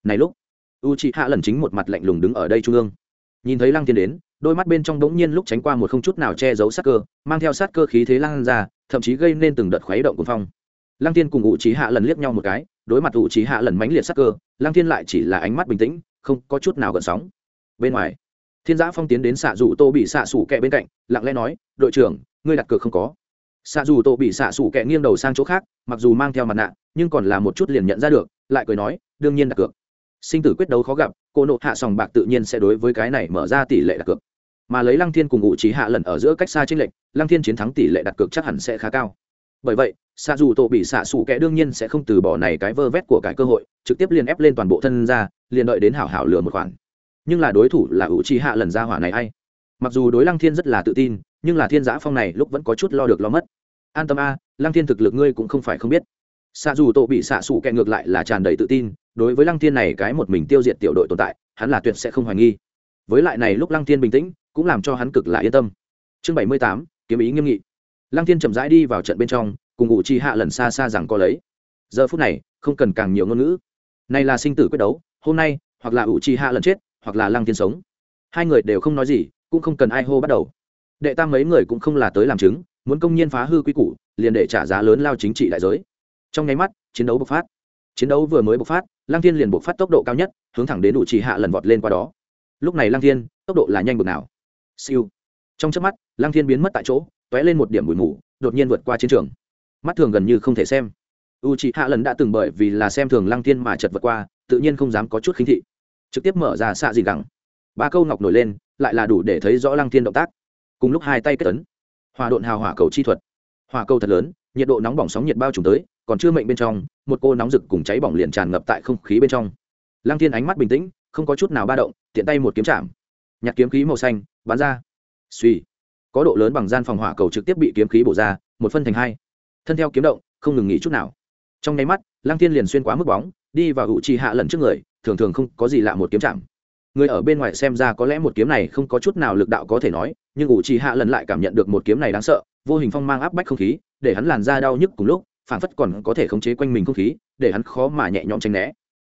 Này lúc u chị hạ lần chính một mặt lạnh lùng đứng ở đây trung ương. Nhìn thấy lăng thiên đến, đôi mắt bên trong bỗng nhiên lúc tránh qua một không chút nào che giấu sát cơ, mang theo sát cơ khí thế lăng ra, thậm chí gây nên từng đợt khuấy động cuồng phong lăng thiên cùng u trí hạ lần liếc nhau một cái, đối mặt u trí hạ lần mãnh liệt sát cơ, lăng thiên lại chỉ là ánh mắt bình tĩnh, không có chút nào gợn sóng. Bên ngoài, thiên giã phong tiến đến xạ dù tô bị xạ sủ kẹ bên cạnh, lặng lẽ nói, đội trưởng, ngươi đặt cược không có. Xạ dù tô bị xạ sủ kẹ nghiêng đầu sang chỗ khác, mặc dù mang theo mặt nạ, nhưng còn là một chút liền nhận ra được, lại cười nói, đương nhiên đặt cược. Sinh tử quyết đấu khó gặp, cô nộ hạ sòng bạc tự nhiên sẽ đối với cái này mở ra tỷ lệ đặt cược. Mà lấy lăng thiên cùng ngụ trí hạ lần ở giữa cách xa tranh lệch, lăng thiên chiến thắng tỷ lệ đặt cược chắc hẳn sẽ khá cao. Bởi vậy xạ dù tổ bị xạ xù kẻ đương nhiên sẽ không từ bỏ này cái vơ vét của cái cơ hội, trực tiếp liền ép lên toàn bộ thân ra, liền đợi đến hảo hảo lừa một khoản. Nhưng là đối thủ là ủ chi hạ lần ra hỏa này hay mặc dù đối lăng thiên rất là tự tin, nhưng là thiên giã phong này lúc vẫn có chút lo được lo mất. An tâm a, lăng thiên thực lực ngươi cũng không phải không biết. Xạ dù tổ bị xạ xù kẹ ngược lại là tràn đầy tự tin, đối với lăng thiên này cái một mình tiêu diệt tiểu đội tồn tại, hắn là tuyệt sẽ không hoài nghi. Với lại này lúc lăng thiên bình tĩnh, cũng làm cho hắn cực là yên tâm. Chương bảy mươi tám, kiếm ý nghiêm nghị. Lăng thiên chậm rãi đi vào trận bên trong cùng ngụ chi hạ lần xa xa rằng có lấy. Giờ phút này, không cần càng nhiều ngôn ngữ. Này là sinh tử quyết đấu, hôm nay, hoặc là ủ chi hạ lần chết, hoặc là lăng thiên sống. Hai người đều không nói gì, cũng không cần ai hô bắt đầu. Đệ tam mấy người cũng không là tới làm chứng, muốn công nhiên phá hư quy củ, liền để trả giá lớn lao chính trị đại giới. Trong nháy mắt, chiến đấu bộc phát. Chiến đấu vừa mới bộc phát, lăng thiên liền bộc phát tốc độ cao nhất, hướng thẳng đến đủ trì hạ lần vọt lên qua đó. Lúc này lăng thiên, tốc độ là nhanh bực nào. Siêu. Trong chớp mắt, lăng thiên biến mất tại chỗ t ó é lên một điểm bụi mù, đột nhiên vượt qua chiến trường mắt thường gần như không thể xem. U chị hạ lần đã từng bởi vì là xem thường lăng thiên mà chật vượt qua, tự nhiên không dám có chút khinh thị. Trực tiếp mở ra xạ gì gẳng. Ba câu ngọc nổi lên, lại là đủ để thấy rõ lăng thiên động tác. Cùng lúc hai tay kết tấn hòa độn hào hỏa cầu chi thuật. Hỏa cầu thật lớn, nhiệt độ nóng bỏng sóng nhiệt bao trùm tới, còn chưa mệnh bên trong, một cô nóng rực cùng cháy bỏng liền tràn ngập tại không khí bên trong. Lăng thiên ánh mắt bình tĩnh, không có chút nào ba động, tiện tay một kiếm chạm. Nhặt kiếm khí màu xanh, bắn ra. Suy có độ lớn bằng gian phòng hỏa cầu trực tiếp bị kiếm khí bổ ra, một phân thành hai thân theo kiếm động, không ngừng nghỉ chút nào. Trong nháy mắt, lăng thiên liền xuyên quá mức bóng, đi vào hữu trì hạ lần trước người, thường thường không có gì lạ một kiếm chạm. Người ở bên ngoài xem ra có lẽ một kiếm này không có chút nào lực đạo có thể nói, nhưng ủ trì hạ lần lại cảm nhận được một kiếm này đáng sợ, vô hình phong mang áp bách không khí, để hắn làn da đau nhức cùng lúc phản phất còn có thể khống chế quanh mình không khí, để hắn khó mà nhẹ nhõm tránh né.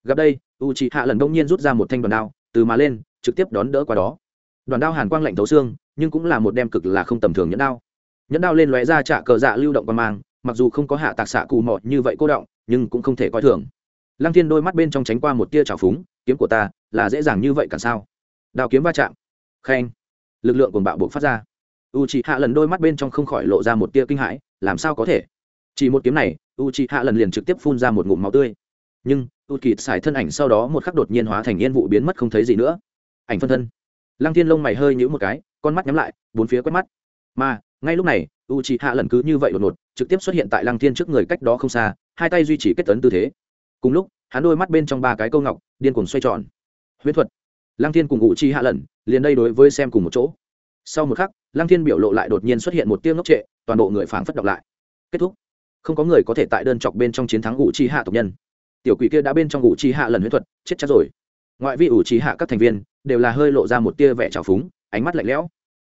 Gặp đây u trì hạ lần đông nhiên rút ra một thanh đoàn đao, từ mà lên, trực tiếp đón đỡ qua đó. Đoàn đao hàn quang lạnh thấu xương, nhưng cũng là một đem cực là không tầm thường nhẫn đao. Nhẫn đao lên lóe ra trả cờ dạ lưu động qua mang mặc dù không có hạ tạc xạ cù mọ như vậy cô động, nhưng cũng không thể coi thường. Lăng thiên đôi mắt bên trong tránh qua một tia trào phúng, kiếm của ta là dễ dàng như vậy cả sao? Đao kiếm va chạm. Khen. Lực lượng của bạo buộc phát ra. U chị hạ lần đôi mắt bên trong không khỏi lộ ra một tia kinh hãi, làm sao có thể? Chỉ một kiếm này u chị hạ lần liền trực tiếp phun ra một ngụm máu tươi. Nhưng u kỳ xài thân ảnh sau đó một khắc đột nhiên hóa thành yên vụ biến mất không thấy gì nữa. Ảnh phân thân. Lăng thiên lông mày hơi nhũ một cái, con mắt nhắm lại, bốn phía quét mắt. Mà ngay lúc này u chị hạ lần cứ như vậy đột ngột, trực tiếp xuất hiện tại lăng thiên trước người cách đó không xa, hai tay duy trì kết tấn tư thế. Cùng lúc, hắn đôi mắt bên trong ba cái câu ngọc, điên cuồng xoay tròn. Huyễn thuật. Lăng thiên cùng ngụ chi hạ lần, liền đây đối với xem cùng một chỗ. Sau một khắc, lăng thiên biểu lộ lại đột nhiên xuất hiện một tiếng ngốc trệ, toàn bộ người phảng phất đọc lại. Kết thúc. Không có người có thể tại đơn chọc bên trong chiến thắng U chi hạ tộc nhân. Tiểu quỷ kia đã bên trong U chi hạ lần huyễn thuật, chết chắc rồi. Ngoại vi U chi hạ các thành viên, đều là hơi lộ ra một tia vẻ trào phúng, ánh mắt lạnh lẽo.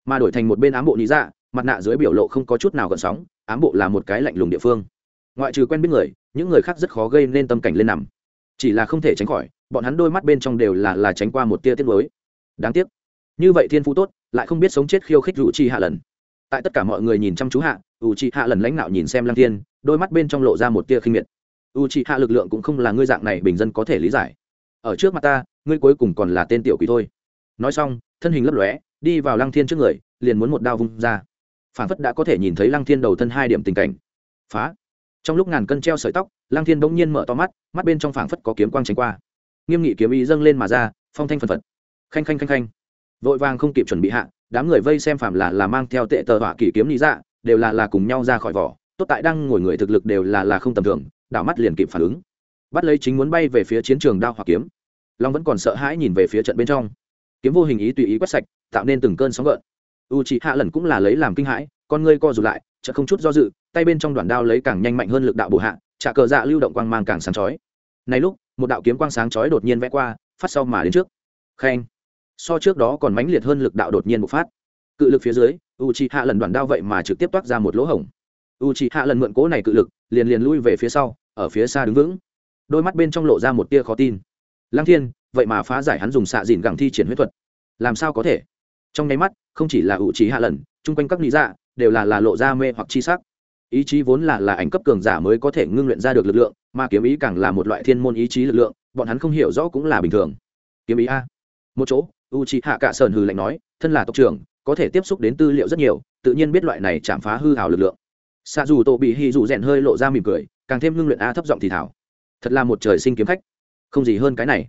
Mà đổi thành một bên ám bộ lý dạ mặt nạ dưới biểu lộ không có chút nào gợn sóng, ám bộ là một cái lạnh lùng địa phương. Ngoại trừ quen biết người, những người khác rất khó gây nên tâm cảnh lên nằm. Chỉ là không thể tránh khỏi, bọn hắn đôi mắt bên trong đều là là tránh qua một tia tiết mới đáng tiếc. Như vậy thiên phú tốt, lại không biết sống chết khiêu khích rủ chi hạ lần. Tại tất cả mọi người nhìn chăm chú hạ u chi hạ lần lãnh đạo nhìn xem lăng thiên, đôi mắt bên trong lộ ra một tia khinh miệt. U chi hạ lực lượng cũng không là ngươi dạng này bình dân có thể lý giải. Ở trước mặt ta, ngươi cuối cùng còn là tên tiểu quỷ thôi. Nói xong, thân hình lấp lóe, đi vào lăng thiên trước người, liền muốn một đao vung ra phản phất đã có thể nhìn thấy lăng thiên đầu thân hai điểm tình cảnh. Phá. Trong lúc ngàn cân treo sợi tóc, lăng thiên bỗng nhiên mở to mắt mắt bên trong phảng phất có kiếm quang tránh qua. Nghiêm nghị kiếm ý dâng lên mà ra, phong thanh phần phật. Khanh khanh khanh khanh. Vội vàng không kịp chuẩn bị hạ, đám người vây xem phạm là là mang theo tệ tờ họa kỷ kiếm lý dạ đều là là cùng nhau ra khỏi vỏ. Tốt tại đang ngồi người thực lực đều là là không tầm thường, đảo mắt liền kịp phản ứng. Bắt lấy chính muốn bay về phía chiến trường đao hoặc kiếm. Long vẫn còn sợ hãi nhìn về phía trận bên trong. Kiếm vô hình ý tùy ý quét sạch, tạo nên từng cơn sóng gợn u chị hạ lần cũng là lấy làm kinh hãi, con ngươi co rụt lại chợ không chút do dự, tay bên trong đoạn đao lấy càng nhanh mạnh hơn lực đạo bổ hạ, trả cờ dạ lưu động quang mang càng sáng chói. Này lúc, một đạo kiếm quang sáng chói đột nhiên vẽ qua, phát sau mà đến trước. Khen. So trước đó còn mãnh liệt hơn lực đạo đột nhiên bộc phát. Cự lực phía dưới, u c hạ lần đoạn đao vậy mà trực tiếp toát ra một lỗ hổng. U c hạ lần mượn cố này cự lực, liền liền lui về phía sau, ở phía xa đứng vững. Đôi mắt bên trong lộ ra một tia khó tin. Lăng thiên, vậy mà phá giải hắn dùng xạ dìn gẳng thi triển huyết thuật. Làm sao có thể? Trong nháy mắt, không chỉ là ủ trí hạ lần, chung quanh các lý dạ đều là là lộ ra mê hoặc chi sắc. Ý chí vốn là là ảnh cấp cường giả mới có thể ngưng luyện ra được lực lượng, mà kiếm ý càng là một loại thiên môn ý chí lực lượng, bọn hắn không hiểu rõ cũng là bình thường. Kiếm ý a. Một chỗ u c hạ cạ sơn hừ lạnh nói, thân là tộc trưởng, có thể tiếp xúc đến tư liệu rất nhiều, tự nhiên biết loại này chạm phá hư hào lực lượng. Xa dù tổ bị hy dù rèn hơi lộ ra mỉm cười, càng thêm ngưng luyện a thấp giọng thì thảo. Thật là một trời sinh kiếm khách. Không gì hơn cái này.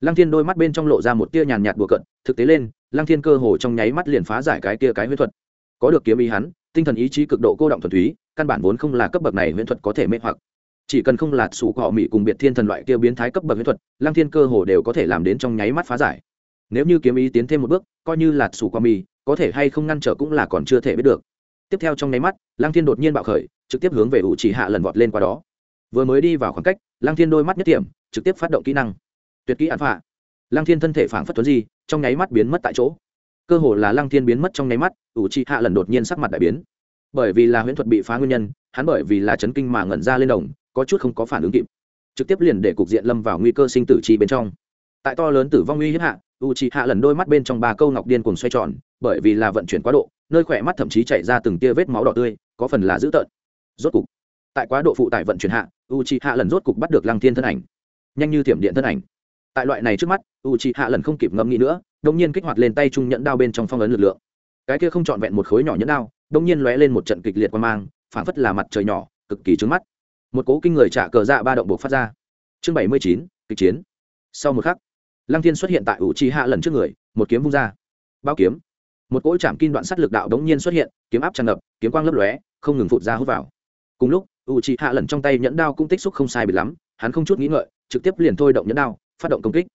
Lăng thiên đôi mắt bên trong lộ ra một tia nhàn nhạt bùa cận thực tế lên lăng thiên cơ hồ trong nháy mắt liền phá giải cái kia cái huyết thuật. Có được kiếm ý hắn tinh thần ý chí cực độ cô động thuần túy căn bản vốn không là cấp bậc này huyễn thuật có thể mê hoặc. Chỉ cần không lạt sủ cọ mỹ cùng biệt thiên thần loại kia biến thái cấp bậc huyễn thuật lăng thiên cơ hồ đều có thể làm đến trong nháy mắt phá giải. Nếu như kiếm ý tiến thêm một bước coi như lạt sủ Qua Mị, có thể hay không ngăn trở cũng là còn chưa thể biết được. Tiếp theo trong nháy mắt lăng thiên đột nhiên bạo khởi trực tiếp hướng về ủ trì hạ lần vọt lên qua đó. Vừa mới đi vào khoảng cách lăng thiên đôi mắt nhất điểm trực tiếp phát động kỹ năng. Tuyệt kỹ án phạ lăng thiên thân thể phảng phất tuấn di trong nháy mắt biến mất tại chỗ. Cơ hồ là lăng thiên biến mất trong nháy mắt, ủ trì hạ lần đột nhiên sắc mặt đại biến. Bởi vì là huyễn thuật bị phá nguyên nhân, hắn bởi vì là chấn kinh mà ngẩn ra lên đồng, có chút không có phản ứng kịp. Trực tiếp liền để cục diện lâm vào nguy cơ sinh tử chi bên trong. Tại to lớn tử vong uy hiếp hạ u c hạ lần đôi mắt bên trong ba câu ngọc điên cùng xoay tròn, bởi vì là vận chuyển quá độ, nơi khỏe mắt thậm chí chảy ra từng tia vết máu đỏ tươi, có phần là dữ tợn. Rốt cục, tại quá độ phụ tải vận chuyển hạ u c hạ lần rốt cục bắt được lăng thiên thân ảnh. Nhanh như thiểm điện thân ảnh tại loại này trước mắt u c hạ lần không kịp ngẫm nghĩ nữa đông nhiên kích hoạt lên tay trung nhẫn đao bên trong phong ấn lực lượng. Cái kia không trọn vẹn một khối nhỏ nhẫn đao đông nhiên lóe lên một trận kịch liệt quan mang phản phất là mặt trời nhỏ, cực kỳ trứng mắt. Một cố kinh người trả cờ dạ ba động buộc phát ra. Chương bảy mươi chín, kịch chiến. Sau một khắc, lăng thiên xuất hiện tại U trì hạ lần trước người, một kiếm vung ra. Bao kiếm. Một cỗ chạm kim đoạn sắt lực đạo đống nhiên xuất hiện, kiếm áp tràn ngập, kiếm quang lấp lóe, không ngừng phụt ra hút vào. Cùng lúc U trì hạ lần trong tay nhẫn đao cũng tích xúc không sai bị lắm, hắn không chút nghĩ ngợi, trực tiếp liền thôi động nhẫn đao phát động công kích.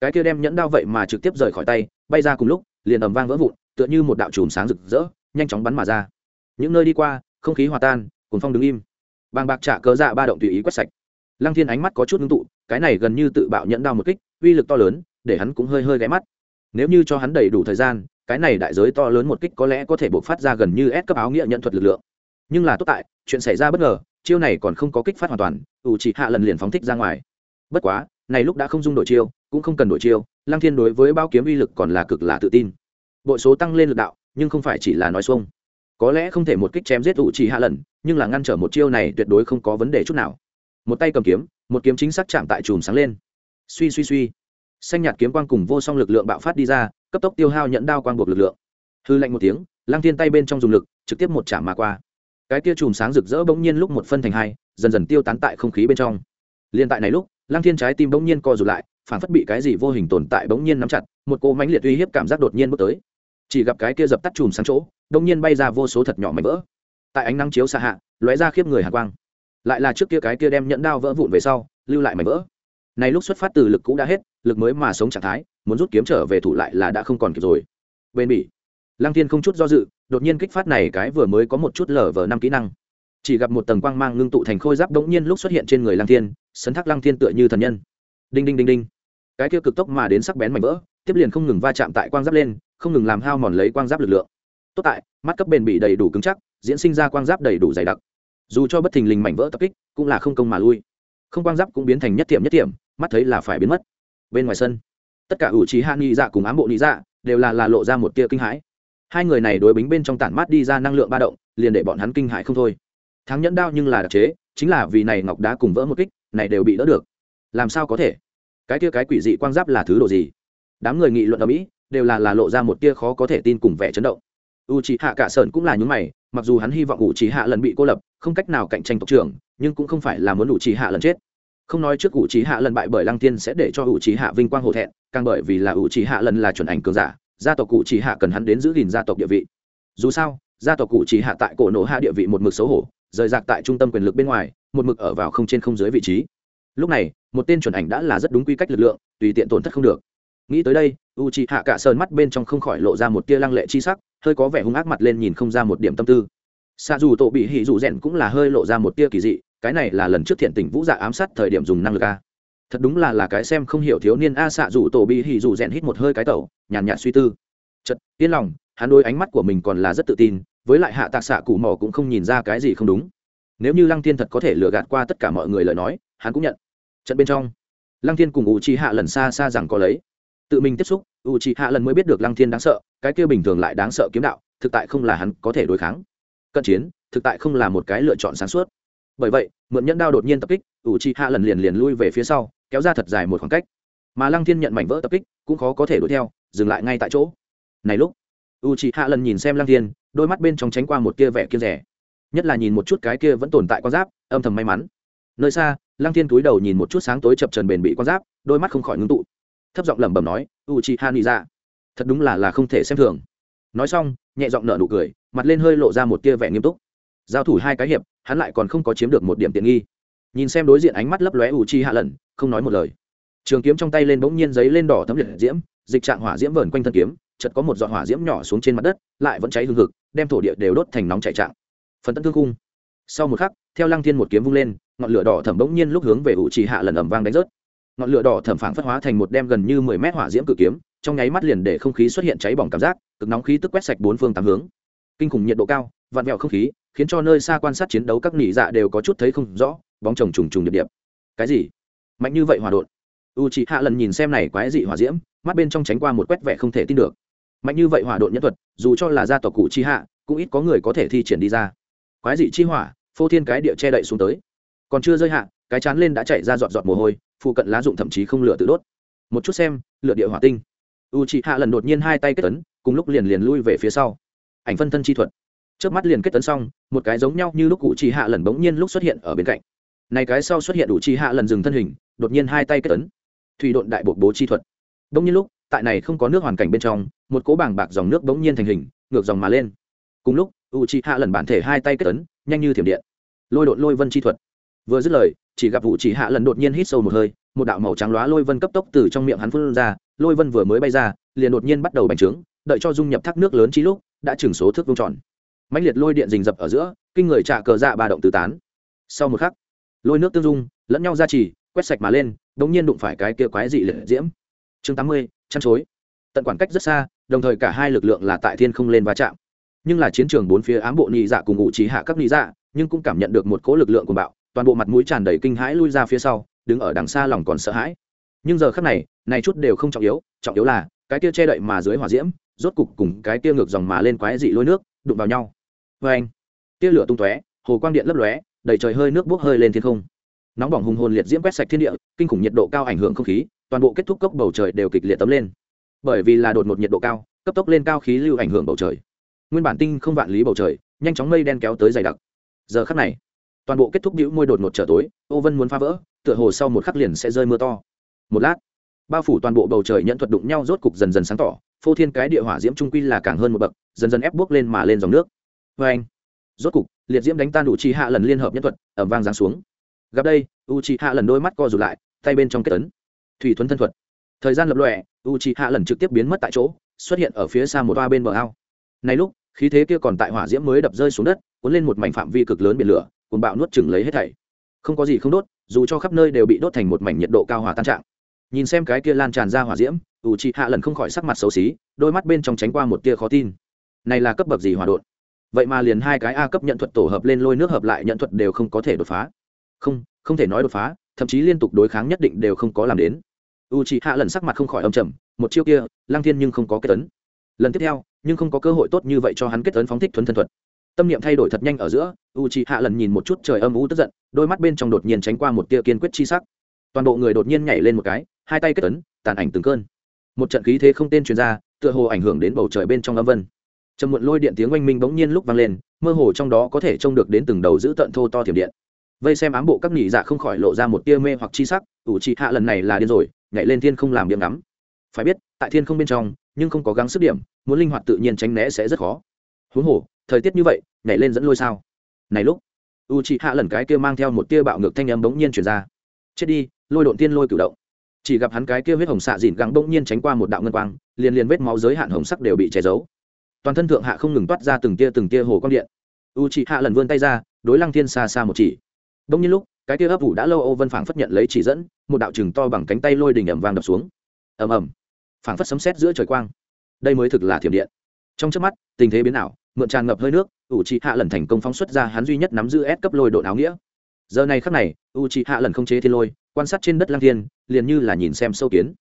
Cái kia đem nhẫn đao vậy mà trực tiếp rời khỏi tay, bay ra cùng lúc, liền ầm vang vỡ vụn, tựa như một đạo chùm sáng rực rỡ, nhanh chóng bắn mà ra. Những nơi đi qua, không khí hòa tan cồn phong đứng im. Bàng bạc trả cớ dạ ba động tùy ý quét sạch. Lăng thiên ánh mắt có chút ngưng tụ, cái này gần như tự bạo nhẫn đao một kích, uy lực to lớn, để hắn cũng hơi hơi ghé mắt. Nếu như cho hắn đầy đủ thời gian, cái này đại giới to lớn một kích có lẽ có thể buộc phát ra gần như ép cấp áo nghĩa nhận thuật lực lượng. Nhưng là tốt tại, chuyện xảy ra bất ngờ, chiêu này còn không có kích phát hoàn toàn, ủ chỉ hạ lần liền phóng thích ra ngoài. Bất quá này lúc đã không dung đổi chiêu, cũng không cần đổi chiêu, lăng thiên đối với bao kiếm uy lực còn là cực là tự tin. Bội số tăng lên lực đạo, nhưng không phải chỉ là nói xuông. Có lẽ không thể một kích chém giết ủ chỉ hạ lần nhưng là ngăn trở một chiêu này tuyệt đối không có vấn đề chút nào. Một tay cầm kiếm, một kiếm chính xác chạm tại chùm sáng lên. Suy suy suy. Xanh nhạt kiếm quang cùng vô song lực lượng bạo phát đi ra, cấp tốc tiêu hao nhận đao quang buộc lực lượng. Hư lạnh một tiếng lang thiên tay bên trong dùng lực, trực tiếp một chạm mà qua. Cái tia chùm sáng rực rỡ bỗng nhiên lúc một phân thành hai, dần dần tiêu tán tại không khí bên trong. Liên tại này lúc lang thiên trái tim bỗng nhiên co rụt lại phản phất bị cái gì vô hình tồn tại bỗng nhiên nắm chặt, một cô mánh liệt uy hiếp cảm giác đột nhiên bước tới. Chỉ gặp cái kia dập tắt chùm sáng chỗ, bỗng nhiên bay ra vô số thật nhỏ mảnh vỡ. Tại ánh nắng chiếu xa hạ, lóe ra khiếp người hàn quang. Lại là trước kia cái kia đem nhẫn đao vỡ vụn về sau, lưu lại mảnh vỡ. Này lúc xuất phát từ lực cũ đã hết, lực mới mà sống trạng thái, muốn rút kiếm trở về thủ lại là đã không còn kịp rồi. Bên bỉ. Lăng thiên không chút do dự, đột nhiên kích phát này cái vừa mới có một chút lở vờ năm kỹ năng chỉ gặp một tầng quang mang ngưng tụ thành khôi giáp đống nhiên lúc xuất hiện trên người lăng thiên, sấn thác lăng thiên tựa như thần nhân. Đinh đinh đinh đinh. Cái kia cực tốc mà đến sắc bén mảnh vỡ, tiếp liền không ngừng va chạm tại quang giáp lên, không ngừng làm hao mòn lấy quang giáp lực lượng. Tốt tại, mắt cấp bền bị đầy đủ cứng chắc, diễn sinh ra quang giáp đầy đủ dày đặc. Dù cho bất thình lình mảnh vỡ tập kích, cũng là không công mà lui. Không quang giáp cũng biến thành nhất tiệm nhất tiệm, mắt thấy là phải biến mất. Bên ngoài sân, tất cả ủ trí hạ nghị dạ cùng ám bộ nghị dạ đều là là lộ ra một tia kinh hãi. Hai người này đối bính bên trong tản mát đi ra năng lượng ba động, liền để bọn hắn kinh hãi không thôi thắng nhẫn đao nhưng là đặc chế, chính là vì này ngọc đá cùng vỡ một kích, này đều bị đỡ được. Làm sao có thể? Cái tia cái quỷ dị quang giáp là thứ đồ gì? Đám người nghị luận ở mỹ, đều là là lộ ra một tia khó có thể tin cùng vẻ chấn động. U trí hạ cả sơn cũng là những mày, mặc dù hắn hy vọng u trí hạ lần bị cô lập, không cách nào cạnh tranh tộc trưởng, nhưng cũng không phải là muốn u trí hạ lần chết. Không nói trước u trí hạ lần bại bởi lăng tiên sẽ để cho u trí hạ vinh quang hổ thẹn, càng bởi vì là u trí hạ lần là chuẩn ảnh cường giả, gia tộc cụ trí hạ cần hắn đến giữ gìn gia tộc địa vị. Dù sao, gia tộc cụ trí hạ tại cổ nổ hạ địa vị một mực xấu hổ rời rạc tại trung tâm quyền lực bên ngoài, một mực ở vào không trên không dưới vị trí. Lúc này, một tên chuẩn ảnh đã là rất đúng quy cách lực lượng, tùy tiện tổn thất không được. Nghĩ tới đây u chị hạ cả sơn mắt bên trong không khỏi lộ ra một tia lăng lệ chi sắc, hơi có vẻ hung ác mặt lên nhìn không ra một điểm tâm tư. Xa dù tổ bị hỉ dù rèn cũng là hơi lộ ra một tia kỳ dị, cái này là lần trước thiện tình vũ dạ ám sát thời điểm dùng năng lực a. Thật đúng là là cái xem không hiểu thiếu niên a xạ dù tổ bị hỉ dù rèn hít một hơi cái tẩu, nhàn nhạt suy tư. Chật yên lòng, hắn đôi ánh mắt của mình còn là rất tự tin với lại hạ tạc xạ cụ mỏ cũng không nhìn ra cái gì không đúng. Nếu như lăng thiên thật có thể lừa gạt qua tất cả mọi người lời nói, hắn cũng nhận. Trận bên trong, lăng thiên cùng u chi hạ lần xa xa rằng có lấy. Tự mình tiếp xúc u chi hạ lần mới biết được lăng thiên đáng sợ, cái kia bình thường lại đáng sợ kiếm đạo, thực tại không là hắn có thể đối kháng. Cận chiến, thực tại không là một cái lựa chọn sáng suốt. Bởi vậy, mượn nhẫn đao đột nhiên tập kích u trì hạ lần liền liền lui về phía sau, kéo ra thật dài một khoảng cách. Mà lăng thiên nhận mảnh vỡ tập kích, cũng khó có thể đuổi theo, dừng lại ngay tại chỗ. Này lúc u trì hạ lần nhìn xem lăng thiên đôi mắt bên trong tránh qua một tia vẻ kia rẻ. Nhất là nhìn một chút cái kia vẫn tồn tại con giáp, âm thầm may mắn. Nơi xa, lăng thiên cúi đầu nhìn một chút sáng tối chập trần bền bị con giáp, đôi mắt không khỏi ngưng tụ. Thấp giọng lẩm bẩm nói u chi han đi ra thật đúng là là không thể xem thường. Nói xong, nhẹ giọng nở nụ cười, mặt lên hơi lộ ra một tia vẻ nghiêm túc. Giao thủ hai cái hiệp, hắn lại còn không có chiếm được một điểm tiện nghi. Nhìn xem đối diện ánh mắt lấp lóe ủ chi hạ lần, không nói một lời. Trường kiếm trong tay lên bỗng nhiên giấy lên đỏ thấm liệt diễm, dịch trạng hỏa diễm vờn quanh thân kiếm chợt có một giọt hỏa diễm nhỏ xuống trên mặt đất, lại vẫn cháy hương hực, đem thổ địa đều đốt thành nóng chảy trạng. Phần tân thương cung sau một khắc, theo lăng thiên một kiếm vung lên, ngọn lửa đỏ thẩm bỗng nhiên lúc hướng về ủ trì hạ lần ẩm vang đánh rớt. Ngọn lửa đỏ thẩm phảng phất hóa thành một đem gần như mười mét hỏa diễm cự kiếm, trong nháy mắt liền để không khí xuất hiện cháy bỏng cảm giác, cực nóng khí tức quét sạch bốn phương tám hướng. Kinh khủng nhiệt độ cao, vặn vẹo không khí, khiến cho nơi xa quan sát chiến đấu các nỉ dạ đều có chút thấy không rõ, bóng chồng trùng trùng điệp điệp. Cái gì? Mạnh như vậy hòa đột u chị hạ lần nhìn xem này quái dị hỏa diễm, mắt bên trong tránh qua một quét vẻ không thể tin được mạnh như vậy hỏa độn nhân thuật, dù cho là gia tộc cụ chi hạ, cũng ít có người có thể thi triển đi ra. Quái dị chi hỏa, phô thiên cái địa che đậy xuống tới. Còn chưa rơi hạ, cái chán lên đã chạy ra giọt giọt mồ hôi, phụ cận lá dụng thậm chí không lửa tự đốt. Một chút xem, lửa địa hỏa tinh. U chị hạ lần đột nhiên hai tay kết tấn, cùng lúc liền liền lui về phía sau. Ảnh phân thân chi thuật. Trước mắt liền kết tấn xong, một cái giống nhau như lúc cụ chị hạ lần bỗng nhiên lúc xuất hiện ở bên cạnh. Này cái sau xuất hiện đủ chi hạ lần dừng thân hình, đột nhiên hai tay kết tấn. Thủy độn đại bộ bố chi thuật. Bỗng nhiên lúc tại này không có nước hoàn cảnh bên trong, một cỗ bảng bạc dòng nước bỗng nhiên thành hình, ngược dòng mà lên. Cùng lúc u chi hạ lần bản thể hai tay kết tấn nhanh như thiểm điện. Lôi đột lôi vân chi thuật. Vừa dứt lời, chỉ gặp vụ chỉ hạ lần đột nhiên hít sâu một hơi, một đạo màu trắng lóa lôi vân cấp tốc từ trong miệng hắn phun ra, lôi vân vừa mới bay ra, liền đột nhiên bắt đầu bành trướng, đợi cho dung nhập thác nước lớn chí lúc, đã chừng số thước vuông tròn. Mãnh liệt lôi điện rình rập ở giữa, kinh người trả cờ dạ ba động tứ tán. Sau một khắc, lôi nước tương dung, lẫn nhau ra chỉ quét sạch mà lên, đống nhiên đụng phải cái kia quái dị liệt diễm chương tám mươi, chăn chối. Tận quản cách rất xa, đồng thời cả hai lực lượng là tại thiên không lên va chạm. Nhưng là chiến trường bốn phía ám bộ nhị dạ cùng ngụ trí hạ các nhị dạ nhưng cũng cảm nhận được một cỗ lực lượng của bạo, toàn bộ mặt mũi tràn đầy kinh hãi lui ra phía sau, đứng ở đằng xa lòng còn sợ hãi. Nhưng giờ khắc này này chút đều không trọng yếu trọng yếu là, cái kia che đậy mà dưới hỏa diễm, rốt cục cùng cái kia ngược dòng mà lên quái dị lôi nước, đụng vào nhau. Vê anh, tia lửa tung tóe, hồ quang điện lấp lóe, đầy trời hơi nước bốc hơi lên thiên không. Nóng bỏng hùng hồn liệt diễm quét sạch thiên địa, kinh khủng nhiệt độ cao ảnh hưởng không khí toàn bộ kết thúc cốc bầu trời đều kịch liệt tấm lên. Bởi vì là đột một nhiệt độ cao, cấp tốc lên cao khí lưu ảnh hưởng bầu trời. Nguyên bản tinh không vạn lý bầu trời, nhanh chóng mây đen kéo tới dày đặc. Giờ khắc này, toàn bộ kết thúc đĩu môi đột một trở tối, ô vân muốn phá vỡ, tựa hồ sau một khắc liền sẽ rơi mưa to. Một lát, bao phủ toàn bộ bầu trời nhận thuật đụng nhau rốt cục dần dần sáng tỏ, phô thiên cái địa hỏa diễm trung quy là càng hơn một bậc, dần dần ép buốc lên mà lên dòng nước. Vê anh, rốt cục, liệt diễm đánh tan u chi hạ lần liên hợp nhân thuật ẩm vang giáng xuống. Gặp đây u chi hạ lần đôi mắt co rụt lại, tay bên trong kết tấn thủy thuấn thân thuật. Thời gian lập lòe u chi hạ lần trực tiếp biến mất tại chỗ, xuất hiện ở phía xa một toa bên bờ ao. Này lúc, khí thế kia còn tại hỏa diễm mới đập rơi xuống đất, cuốn lên một mảnh phạm vi cực lớn biển lửa, cuồng bạo nuốt chửng lấy hết thảy. Không có gì không đốt, dù cho khắp nơi đều bị đốt thành một mảnh nhiệt độ cao hòa tan trạng. Nhìn xem cái kia lan tràn ra hỏa diễm u chi hạ lần không khỏi sắc mặt xấu xí, đôi mắt bên trong tránh qua một tia khó tin. Này là cấp bậc gì hỏa đột vậy mà liền hai cái a cấp nhận thuật tổ hợp lên lôi nước hợp lại nhận thuật đều không có thể đột phá. Không không thể nói đột phá, thậm chí liên tục đối kháng nhất định đều không có làm đến u c hạ lần sắc mặt không khỏi âm trầm, một chiêu kia lang thiên nhưng không có kết tấn lần tiếp theo, nhưng không có cơ hội tốt như vậy cho hắn kết tấn phóng thích thuấn thân thuật. Tâm niệm thay đổi thật nhanh ở giữa u c hạ lần nhìn một chút trời âm u tức giận, đôi mắt bên trong đột nhiên tránh qua một tia kiên quyết chi sắc. Toàn bộ người đột nhiên nhảy lên một cái, hai tay kết tấn tàn ảnh từng cơn. Một trận khí thế không tên truyền ra, tựa hồ ảnh hưởng đến bầu trời bên trong âm vân. Trầm muộn lôi điện tiếng oanh minh bỗng nhiên lúc vang lên, mơ hồ trong đó có thể trông được đến từng đầu giữ tận thô to thiểm điện. Vây xem ám bộ các nghỉ dạ không khỏi lộ ra một tia mê hoặc chi sắc ủ trị hạ lần này là điên rồi nhảy lên thiên không làm điểm ngắm. Phải biết, tại thiên không bên trong, nhưng không có gắng sức điểm, muốn linh hoạt tự nhiên tránh né sẽ rất khó. Huống hồ, thời tiết như vậy, nhảy lên dẫn lôi sao? Này lúc u chị hạ lần cái kia mang theo một tia bạo ngược thanh âm bỗng nhiên chuyển ra. Chết đi, lôi độn tiên lôi cử động. Chỉ gặp hắn cái kia huyết hồng xạ dịn gắng bỗng nhiên tránh qua một đạo ngân quang, liền liền vết máu giới hạn hồng sắc đều bị che giấu. Toàn thân thượng hạ không ngừng toát ra từng tia từng tia hồ quang điện. U chị hạ lần vươn tay ra, đối lăng thiên xa xa một chỉ. Bỗng nhiên lúc cái tia ấp ủ đã lâu Âu vân phảng phất nhận lấy chỉ dẫn, một đạo chừng to bằng cánh tay lôi đình ẩm vàng đập xuống. Ầm ầm. Phảng phất sấm sét giữa trời quang. Đây mới thực là thiểm điện. Trong trước mắt, tình thế biến ảo, mượn tràn ngập hơi nước u chị hạ lần thành công phóng xuất ra hắn duy nhất nắm giữ ép cấp lôi độn áo nghĩa. Giờ này khắc này u chị hạ lần không chế thiên lôi, quan sát trên đất lang thiên, liền như là nhìn xem sâu kiến.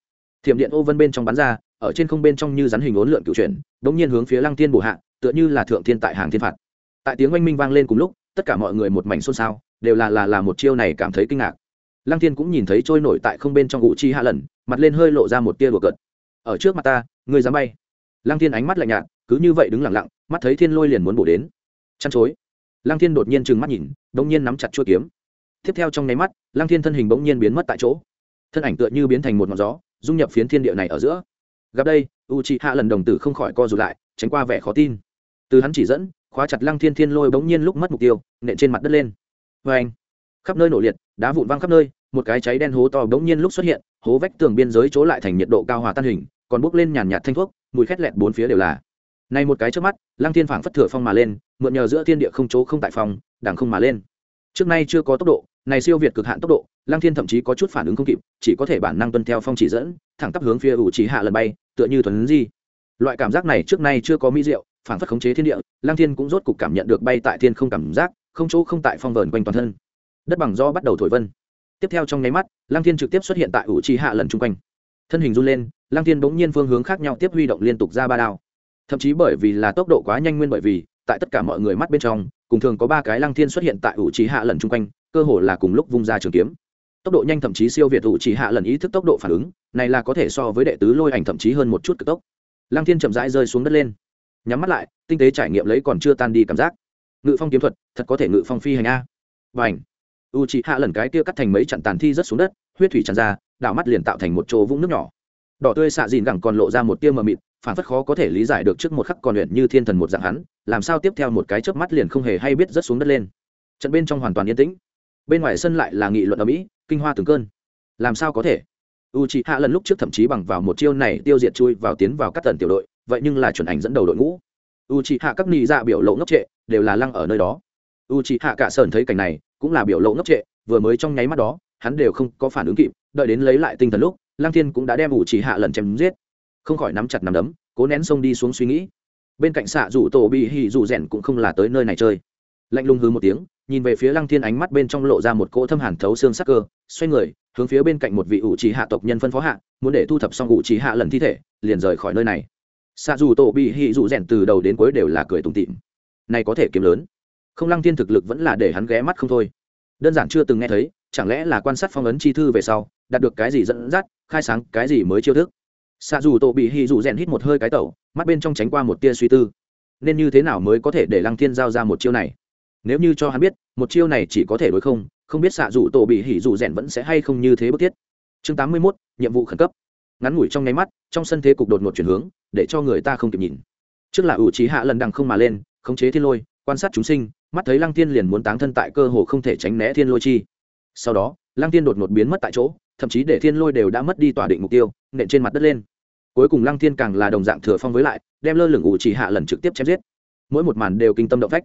Thiểm điện ô vân bên trong bắn ra, ở trên không bên trong như rắn hình ốn lượn cựu chuyển đống nhiên hướng phía lăng thiên bổ hạ, tựa như là thượng thiên tại hàng thiên phạt. Tại tiếng oanh minh vang lên cùng lúc tất cả mọi người một mảnh xôn xao, đều là là là một chiêu này cảm thấy kinh ngạc. Lăng thiên cũng nhìn thấy trôi nổi tại không bên trong ngụ chi hạ lần, mặt lên hơi lộ ra một tia đùa cợt. Ở trước mặt ta, ngươi dám bay. Lăng thiên ánh mắt lạnh nhạt, cứ như vậy đứng lặng lặng, mắt thấy thiên lôi liền muốn bổ đến. Chăn chối. Lăng thiên đột nhiên trừng mắt nhìn, đống nhiên nắm chặt chuôi kiếm. Tiếp theo trong nháy mắt, lăng thiên thân hình bỗng nhiên biến mất tại chỗ. Thân ảnh tựa như biến thành một ngọn gió, dung nhập phiến thiên địa này ở giữa. Gặp đây u c h hạ lần đồng tử không khỏi co r ụ t lại, tránh qua vẻ khó tin. Từ hắn chỉ dẫn khóa chặt lăng thiên thiên lôi bỗng nhiên lúc mất mục tiêu, nện trên mặt đất lên. Vê anh, khắp nơi nổ liệt, đá vụn văng khắp nơi, một cái cháy đen hố to bỗng nhiên lúc xuất hiện, hố vách tường biên giới chỗ lại thành nhiệt độ cao hòa tan hình, còn bốc lên nhàn nhạt thanh thuốc, mùi khét lẹt bốn phía đều là. Này một cái trước mắt, lăng thiên phảng phất thừa phong mà lên, mượn nhờ giữa thiên địa không chỗ không tại phòng đảng không mà lên. Trước nay chưa có tốc độ, này siêu việt cực hạn tốc độ, lăng thiên thậm chí có chút phản ứng không kịp, chỉ có thể bản năng tuân theo phong chỉ dẫn, thẳng tắp hướng phía ủ trí hạ lần bay, tựa như thuần di. Loại cảm giác này trước nay chưa có mỹ diệu phản phất khống chế thiên địa, Lang thiên cũng rốt cục cảm nhận được bay tại thiên không cảm giác, không chỗ không tại phong vờn quanh toàn thân. Đất bằng do bắt đầu thổi vân. Tiếp theo trong nháy mắt, Lang thiên trực tiếp xuất hiện tại ủ trì hạ lần chung quanh. Thân hình run lên, Lang thiên bỗng nhiên phương hướng khác nhau tiếp huy động liên tục ra ba đao. Thậm chí bởi vì là tốc độ quá nhanh nguyên bởi vì, tại tất cả mọi người mắt bên trong, cùng thường có ba cái Lang thiên xuất hiện tại ủ trì hạ lần chung quanh, cơ hồ là cùng lúc vung ra trường kiếm. Tốc độ nhanh thậm chí siêu việt ủ trì hạ lần ý thức tốc độ phản ứng, này là có thể so với đệ tứ lôi ảnh thậm chí hơn một chút cực tốc. Lang thiên chậm rãi rơi xuống đất lên nhắm mắt lại, tinh tế trải nghiệm lấy còn chưa tan đi cảm giác. Ngự phong kiếm thuật, thật có thể ngự phong phi hành a. Và ảnh u chị hạ lần cái kia cắt thành mấy trận tàn thi rất xuống đất, huyết thủy tràn ra, đảo mắt liền tạo thành một chỗ vũng nước nhỏ. Đỏ tươi xạ dìn gẳng còn lộ ra một tia mờ mịt, phản phất khó có thể lý giải được trước một khắc còn luyện như thiên thần một dạng hắn, làm sao tiếp theo một cái chớp mắt liền không hề hay biết rất xuống đất lên. Trận bên trong hoàn toàn yên tĩnh. Bên ngoài sân lại là nghị luận ở mỹ, kinh hoa từng cơn. Làm sao có thể? U chị hạ lần lúc trước thậm chí bằng vào một chiêu này tiêu diệt chui vào tiến vào các tần tiểu đội vậy nhưng là chuẩn ảnh dẫn đầu đội ngũ. U chị hạ các nị dạ biểu lộ ngốc trệ, đều là lăng ở nơi đó. U chị hạ cả sơn thấy cảnh này, cũng là biểu lộ ngốc trệ, vừa mới trong nháy mắt đó, hắn đều không có phản ứng kịp, đợi đến lấy lại tinh thần lúc, lăng thiên cũng đã đem u chị hạ lần chém giết. Không khỏi nắm chặt nắm đấm, cố nén sông đi xuống suy nghĩ. Bên cạnh xạ rủ tổ bị hì rủ rèn cũng không là tới nơi này chơi. Lạnh lùng hư một tiếng, nhìn về phía lăng thiên ánh mắt bên trong lộ ra một cỗ thâm hàn thấu xương sắc cơ, xoay người, hướng phía bên cạnh một vị ủ trì hạ tộc nhân phân phó hạ, muốn để thu thập xong ủ trì hạ lần thi thể, liền rời khỏi nơi này xạ dù tổ bị Hỉ dụ rèn từ đầu đến cuối đều là cười tủm tịm này có thể kiếm lớn. Không lăng thiên thực lực vẫn là để hắn ghé mắt không thôi. Đơn giản chưa từng nghe thấy, chẳng lẽ là quan sát phong ấn chi thư về sau, đạt được cái gì dẫn dắt, khai sáng cái gì mới chiêu thức? Xạ dù tổ bị Hỉ dụ rèn hít một hơi cái tẩu, mắt bên trong tránh qua một tia suy tư. Nên như thế nào mới có thể để lăng thiên giao ra một chiêu này? Nếu như cho hắn biết, một chiêu này chỉ có thể đối không không biết xạ dù tổ bị hỉ dù rèn vẫn sẽ hay không như thế bức thiết. Chương tám mươi mốt, nhiệm vụ khẩn cấp. Ngắn ngủi trong nháy mắt, trong sân thế cục đột ngột chuyển hướng để cho người ta không kịp nhìn. Trước là ủ trí hạ lần đằng không mà lên, khống chế thiên lôi, quan sát chúng sinh, mắt thấy lăng tiên liền muốn táng thân tại cơ hồ không thể tránh né thiên lôi chi. Sau đó, lăng tiên đột ngột biến mất tại chỗ, thậm chí để thiên lôi đều đã mất đi tỏa định mục tiêu, nện trên mặt đất lên. Cuối cùng lăng tiên càng là đồng dạng thừa phong với lại, đem lơ lửng ủ trí hạ lần trực tiếp chém giết. Mỗi một màn đều kinh tâm động phách.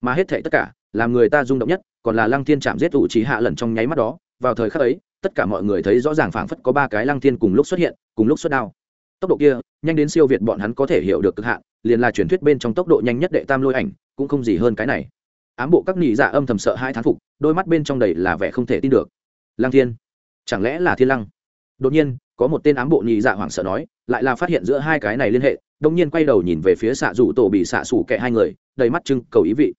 Mà hết thệ tất cả, làm người ta rung động nhất, còn là lăng thiên chạm giết ủ trí hạ lần trong nháy mắt đó. Vào thời khắc ấy, tất cả mọi người thấy rõ ràng phảng phất có ba cái lăng thiên cùng lúc xuất hiện, cùng lúc xuất đao tốc độ kia, nhanh đến siêu việt bọn hắn có thể hiểu được cực hạn, liền là truyền thuyết bên trong tốc độ nhanh nhất đệ tam lôi ảnh, cũng không gì hơn cái này. Ám bộ các nị dạ âm thầm sợ hai thán phục, đôi mắt bên trong đầy là vẻ không thể tin được. Lăng thiên, chẳng lẽ là thiên lăng? Đột nhiên, có một tên ám bộ nhị dạ hoảng sợ nói, lại là phát hiện giữa hai cái này liên hệ đông nhiên quay đầu nhìn về phía xạ dù tổ bị xạ xủ kẹ hai người, đầy mắt trưng cầu ý vị.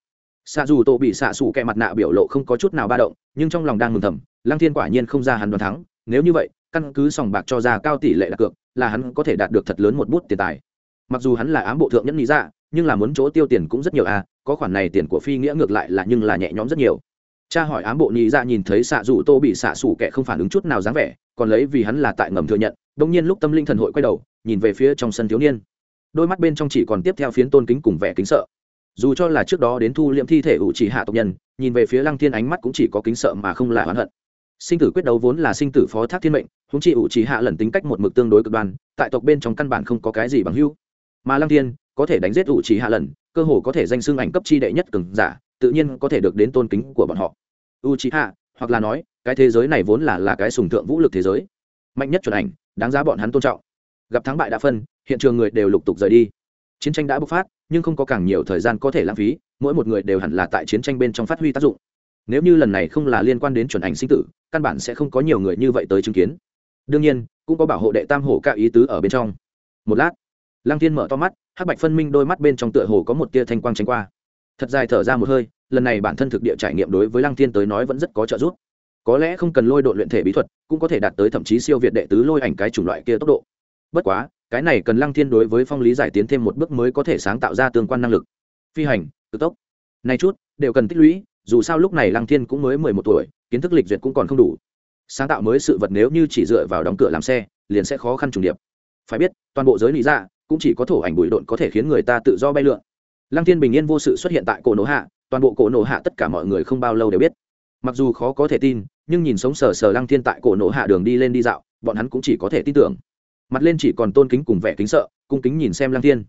Xạ dù tổ bị xạ xủ kẹ mặt nạ biểu lộ không có chút nào ba động, nhưng trong lòng đang mừng thầm, lăng thiên quả nhiên không ra hắn đoán thắng, nếu như vậy, căn cứ sòng bạc cho ra cao tỷ lệ đặt cược là hắn có thể đạt được thật lớn một bút tiền tài. Mặc dù hắn là ám bộ thượng nhẫn lý ra dạ, nhưng là muốn chỗ tiêu tiền cũng rất nhiều à có khoản này tiền của phi nghĩa ngược lại là nhưng là nhẹ nhõm rất nhiều. Cha hỏi ám bộ nhị ra nhìn thấy xạ dù tô bị xạ xủ kẻ không phản ứng chút nào dáng vẻ, còn lấy vì hắn là tại ngầm thừa nhận đông nhiên lúc tâm linh thần hội quay đầu, nhìn về phía trong sân thiếu niên. Đôi mắt bên trong chỉ còn tiếp theo phiến tôn kính cùng vẻ kính sợ. Dù cho là trước đó đến thu liệm thi thể ủ chỉ hạ tộc nhân, nhìn về phía lăng thiên ánh mắt cũng chỉ có kính sợ mà không là oán hận sinh tử quyết đấu vốn là sinh tử phó thác thiên mệnh húng chị ủ chỉ hạ lần tính cách một mực tương đối cực đoan, tại tộc bên trong căn bản không có cái gì bằng hưu mà lăng thiên, có thể đánh giết ủ chỉ hạ lần, cơ hồ có thể danh xưng ảnh cấp chi đệ nhất cường giả, tự nhiên có thể được đến tôn kính của bọn họ. U chỉ hạ, hoặc là nói, cái thế giới này vốn là là cái sùng thượng vũ lực thế giới. Mạnh nhất chuẩn ảnh, đáng giá bọn hắn tôn trọng. Gặp thắng bại đã phân, hiện trường người đều lục tục rời đi. Chiến tranh đã bộc phát, nhưng không có càng nhiều thời gian có thể lãng phí, mỗi một người đều hẳn là tại chiến tranh bên trong phát huy tác dụng nếu như lần này không là liên quan đến chuẩn ảnh sinh tử, căn bản sẽ không có nhiều người như vậy tới chứng kiến. Đương nhiên, cũng có bảo hộ đệ tam hổ ca ý tứ ở bên trong. Một lát, lăng thiên mở to mắt, hắc bạch phân minh đôi mắt bên trong tựa hồ có một tia thanh quang tránh qua. Thật dài thở ra một hơi, lần này bản thân thực địa trải nghiệm đối với lăng thiên tới nói vẫn rất có trợ giúp. Có lẽ không cần lôi đội luyện thể bí thuật, cũng có thể đạt tới thậm chí siêu việt đệ tứ lôi ảnh cái chủng loại kia tốc độ. Bất quá, cái này cần lăng thiên đối với phong lý giải tiến thêm một bước mới có thể sáng tạo ra tương quan năng lực. Phi hành, tự tốc. Này chút, đều cần tích lũy dù sao lúc này lăng thiên cũng mới mười một tuổi, kiến thức lịch duyệt cũng còn không đủ. Sáng tạo mới sự vật nếu như chỉ dựa vào đóng cửa làm xe, liền sẽ khó khăn trùng điệp. Phải biết, toàn bộ giới lý ra dạ cũng chỉ có thổ ảnh bụi độn có thể khiến người ta tự do bay lượn. Lăng thiên bình yên vô sự xuất hiện tại cổ nổ hạ, toàn bộ cổ nổ hạ tất cả mọi người không bao lâu đều biết. Mặc dù khó có thể tin, nhưng nhìn sống sờ sờ lăng thiên tại cổ nổ hạ đường đi lên đi dạo, bọn hắn cũng chỉ có thể tin tưởng. Mặt lên chỉ còn tôn kính cùng vẻ kính sợ, cung kính nhìn xem lăng thiên.